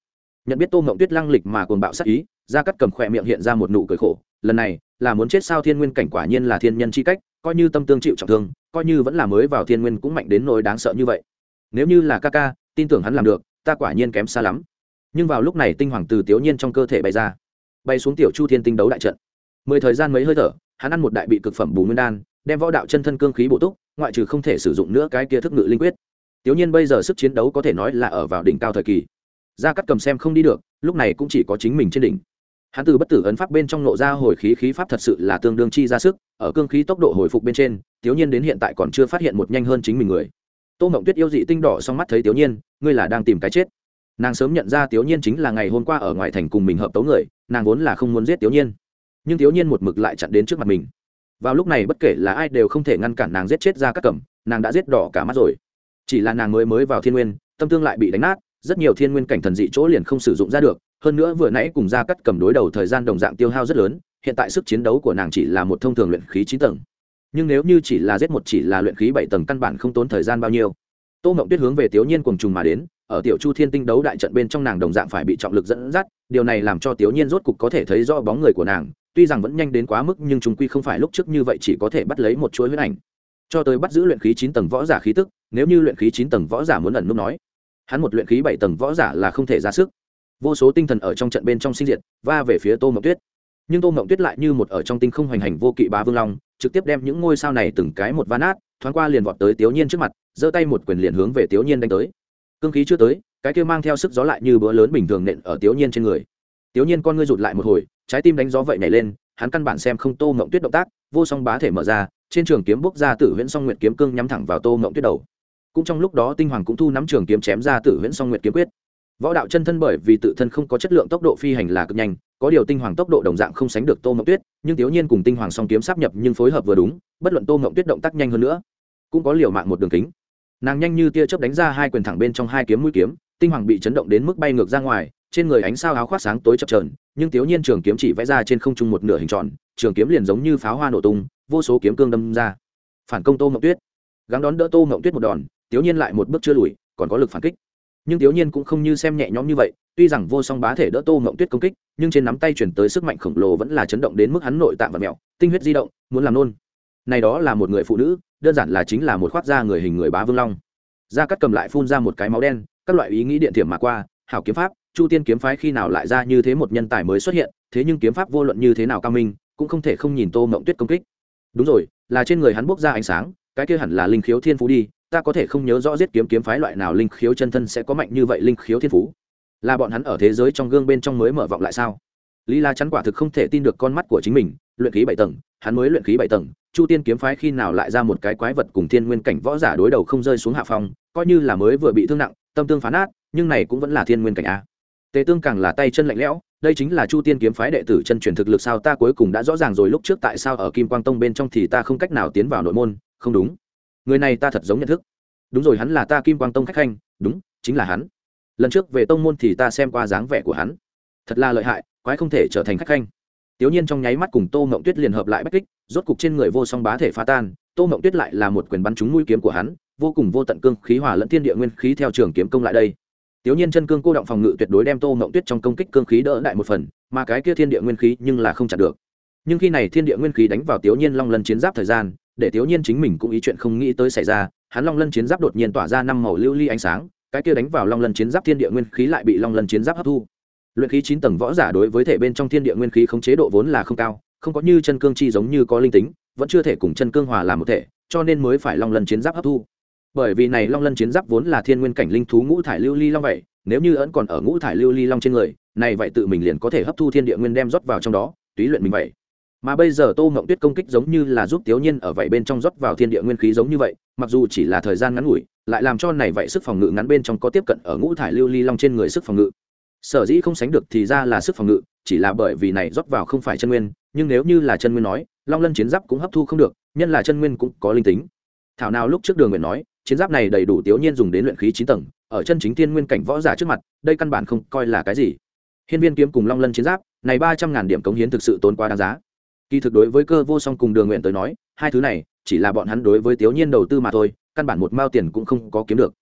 Nhận biết tô ngộng tuyết lăng lịch mà cuồng bạo sát ý gia cắt cầm khỏe miệng hiện ra một nụ cười khổ, lần này, là muốn chết sao thiên nguyên cảnh quả nhiên là thiên nhân chi cách, coi như tâm tương chịu trọng thương, coi như vẫn là mới vào thiên nguyên cũng mạnh đến nỗi đáng sợ như vậy. Nếu như là ca ca, tin tưởng hắn làm được, ta quả nhiên kém xa lắm nhưng vào lúc này tinh hoàng từ tiểu nhiên trong cơ thể bay ra, bay xuống tiểu chu thiên tinh đấu đại trận. Mười thời gian mấy hơi thở, hắn ăn một đại bị cực phẩm bù nguyên đan, đem võ đạo chân thân cương khí bổ túc, ngoại trừ không thể sử dụng nữa cái kia thức ngự linh quyết. Tiểu nhiên bây giờ sức chiến đấu có thể nói là ở vào đỉnh cao thời kỳ. Gia cắt cầm xem không đi được, lúc này cũng chỉ có chính mình trên đỉnh. Hắn từ bất tử ấn pháp bên trong nộ ra hồi khí khí pháp thật sự là tương đương chi ra sức, ở cương khí tốc độ hồi phục bên trên, tiểu nhiên đến hiện tại còn chưa phát hiện một nhanh hơn chính mình người. Tô mộng tuyết yêu dị tinh đỏ xong mắt thấy tiểu nhiên, ngươi là đang tìm cái chết nàng sớm nhận ra tiểu nhiên chính là ngày hôm qua ở ngoài thành cùng mình hợp tấu người, nàng vốn là không muốn giết tiểu nhiên. Nhưng tiểu nhiên một mực lại chặn đến trước mặt mình. Vào lúc này bất kể là ai đều không thể ngăn cản nàng giết chết ra các cẩm, nàng đã giết đỏ cả mắt rồi. Chỉ là nàng mới mới vào thiên nguyên, tâm tương lại bị đánh nát, rất nhiều thiên nguyên cảnh thần dị chỗ liền không sử dụng ra được, hơn nữa vừa nãy cùng ra cắt cầm đối đầu thời gian đồng dạng tiêu hao rất lớn, hiện tại sức chiến đấu của nàng chỉ là một thông thường luyện khí chín tầng. Nhưng nếu như chỉ là giết một chỉ là luyện khí bảy tầng căn bản không tốn thời gian bao nhiêu. Tô mộng tuyết hướng về tiểu nhiên cùng trùng mà đến ở tiểu chu thiên tinh đấu đại trận bên trong nàng đồng dạng phải bị trọng lực dẫn dắt, điều này làm cho tiểu nhiên rốt cục có thể thấy rõ bóng người của nàng, tuy rằng vẫn nhanh đến quá mức nhưng chúng quy không phải lúc trước như vậy chỉ có thể bắt lấy một chuỗi huyết ảnh. Cho tới bắt giữ luyện khí chín tầng võ giả khí tức, nếu như luyện khí chín tầng võ giả muốn ẩn núp nói, hắn một luyện khí bảy tầng võ giả là không thể ra sức. Vô số tinh thần ở trong trận bên trong sinh diệt, va về phía tô mộng tuyết. Nhưng tô mộng tuyết lại như một ở trong tinh không hoành hành vô kỵ bá vương long, trực tiếp đem những ngôi sao này từng cái một van át thoáng qua liền vọt tới tiểu nhiên trước mặt, giơ tay một quyền liền hướng về tiểu nhiên đánh tới cương khí chưa tới, cái kia mang theo sức gió lại như bữa lớn bình thường nện ở tiểu nhiên trên người. Tiểu nhiên con ngươi rụt lại một hồi, trái tim đánh gió vậy nhảy lên, hắn căn bản xem không tô mộng tuyết động tác, vô song bá thể mở ra, trên trường kiếm bốc ra tử huyễn song nguyệt kiếm cương nhắm thẳng vào tô mộng tuyết đầu. Cũng trong lúc đó tinh hoàng cũng thu nắm trường kiếm chém ra tử huyễn song nguyệt kiếm quyết. Võ đạo chân thân bởi vì tự thân không có chất lượng tốc độ phi hành là cực nhanh, có điều tinh hoàng tốc độ đồng dạng không sánh được tô mộng tuyết, nhưng thiếu nhiên cùng tinh hoàng song kiếm sắp nhập nhưng phối hợp vừa đúng, bất luận tô mộng tuyết động tác nhanh hơn nữa, cũng có liều mạng một đường kính nàng nhanh như tia chớp đánh ra hai quyền thẳng bên trong hai kiếm mũi kiếm, tinh hoàng bị chấn động đến mức bay ngược ra ngoài, trên người ánh sao áo khoác sáng tối chập trờn nhưng thiếu nhiên trường kiếm chỉ vẽ ra trên không trung một nửa hình tròn, trường kiếm liền giống như pháo hoa nổ tung, vô số kiếm cương đâm ra. Phản công tô mộng tuyết. Gắng đón đỡ tô mộng tuyết một đòn thiếu nhiên lại một bước chưa lùi, còn có lực phản kích. Nhưng thiếu nhiên cũng không như xem nhẹ nhõm như vậy, tuy rằng vô song bá thể đỡ tô mộng tuyết công kích, nhưng trên nắm tay chuyển tới sức mạnh khổng lồ vẫn là chấn động đến mức hắn nội tạng và mẹo, tinh huyết di động, muốn làm nôn này đó là một người phụ nữ, đơn giản là chính là một khoác da người hình người bá vương long. Da cắt cầm lại phun ra một cái máu đen, các loại ý nghĩ điện thiểm mà qua, hảo kiếm pháp, chu tiên kiếm phái khi nào lại ra như thế một nhân tài mới xuất hiện, thế nhưng kiếm pháp vô luận như thế nào cao minh, cũng không thể không nhìn tô mộng tuyết công kích. Đúng rồi, là trên người hắn bốc ra ánh sáng, cái kia hẳn là linh khiếu thiên phú đi, ta có thể không nhớ rõ giết kiếm kiếm phái loại nào linh khiếu chân thân sẽ có mạnh như vậy linh khiếu thiên phú. Là bọn hắn ở thế giới trong gương bên trong mới mở vọng lại sao? Lý la chắn quả thực không thể tin được con mắt của chính mình luyện khí bảy tầng, hắn mới luyện khí bảy tầng, chu tiên kiếm phái khi nào lại ra một cái quái vật cùng thiên nguyên cảnh võ giả đối đầu không rơi xuống hạ phòng coi như là mới vừa bị thương nặng, tâm tương phán át nhưng này cũng vẫn là thiên nguyên cảnh a. Tề tương càng là tay chân lạnh lẽo, đây chính là chu tiên kiếm phái đệ tử chân truyền thực lực sao ta cuối cùng đã rõ ràng rồi, lúc trước tại sao ở kim quang tông bên trong thì ta không cách nào tiến vào nội môn? Không đúng. Người này ta thật giống nhận thức. Đúng rồi, hắn là ta kim quang tông khách khanh, đúng, chính là hắn. Lần trước về tông môn thì ta xem qua dáng vẻ của hắn. Thật là lợi hại, quái không thể trở thành khách khanh tiểu nhiên trong nháy mắt cùng tô mộng tuyết liền hợp lại bách kích, rốt cục trên người vô song bá thể phá tan, tô mộng tuyết lại là một quyền bắn trúng mũi kiếm của hắn, vô cùng vô tận cương khí hòa lẫn thiên địa nguyên khí theo trường kiếm công lại đây. Tiểu nhiên chân cương cô động phòng ngự tuyệt đối đem tô mộng tuyết trong công kích cương khí đỡ đại một phần, mà cái kia thiên địa nguyên khí nhưng là không chặn được. Nhưng khi này thiên địa nguyên khí đánh vào tiểu nhiên long lân chiến giáp thời gian, để tiểu nhiên chính mình cũng ý chuyện không nghĩ tới xảy ra, hắn long lân chiến giáp đột nhiên tỏa ra năm màu lưu ly ánh sáng, cái kia đánh vào long lân chiến giáp thiên địa nguyên khí lại bị long lân chiến giáp hấp thu luyện khí chín tầng võ giả đối với thể bên trong thiên địa nguyên khí không chế độ vốn là không cao, không có như chân cương chi giống như có linh tính, vẫn chưa thể cùng chân cương hòa làm một thể, cho nên mới phải long lân chiến giáp hấp thu. Bởi vì này long lân chiến giáp vốn là thiên nguyên cảnh linh thú ngũ thải lưu ly long vậy, nếu như ẩn còn ở ngũ thải lưu ly long trên người, này vậy tự mình liền có thể hấp thu thiên địa nguyên đem rót vào trong đó, túy luyện mình vậy. Mà bây giờ tô ngộng tuyết công kích giống như là giúp tiểu nhiên ở vậy bên trong rót vào thiên địa nguyên khí giống như vậy, mặc dù chỉ là thời gian ngắn ngủi, lại làm cho này vậy sức phòng ngự ngắn bên trong có tiếp cận ở ngũ thải lưu ly long trên người sức phòng ngự sở dĩ không sánh được thì ra là sức phòng ngự, chỉ là bởi vì này rót vào không phải chân nguyên, nhưng nếu như là chân nguyên nói, long lân chiến giáp cũng hấp thu không được, nhân là chân nguyên cũng có linh tính. Thảo nào lúc trước đường nguyện nói, chiến giáp này đầy đủ tiểu nhiên dùng đến luyện khí chín tầng, ở chân chính thiên nguyên cảnh võ giả trước mặt, đây căn bản không coi là cái gì. Hiên viên kiếm cùng long lân chiến giáp, này ba trăm ngàn điểm cống hiến thực sự tốn quá đáng giá. Kỳ thực đối với cơ vô song cùng đường nguyện tới nói, hai thứ này, chỉ là bọn hắn đối với tiểu nhiên đầu tư mà thôi, căn bản một mao tiền cũng không có kiếm được.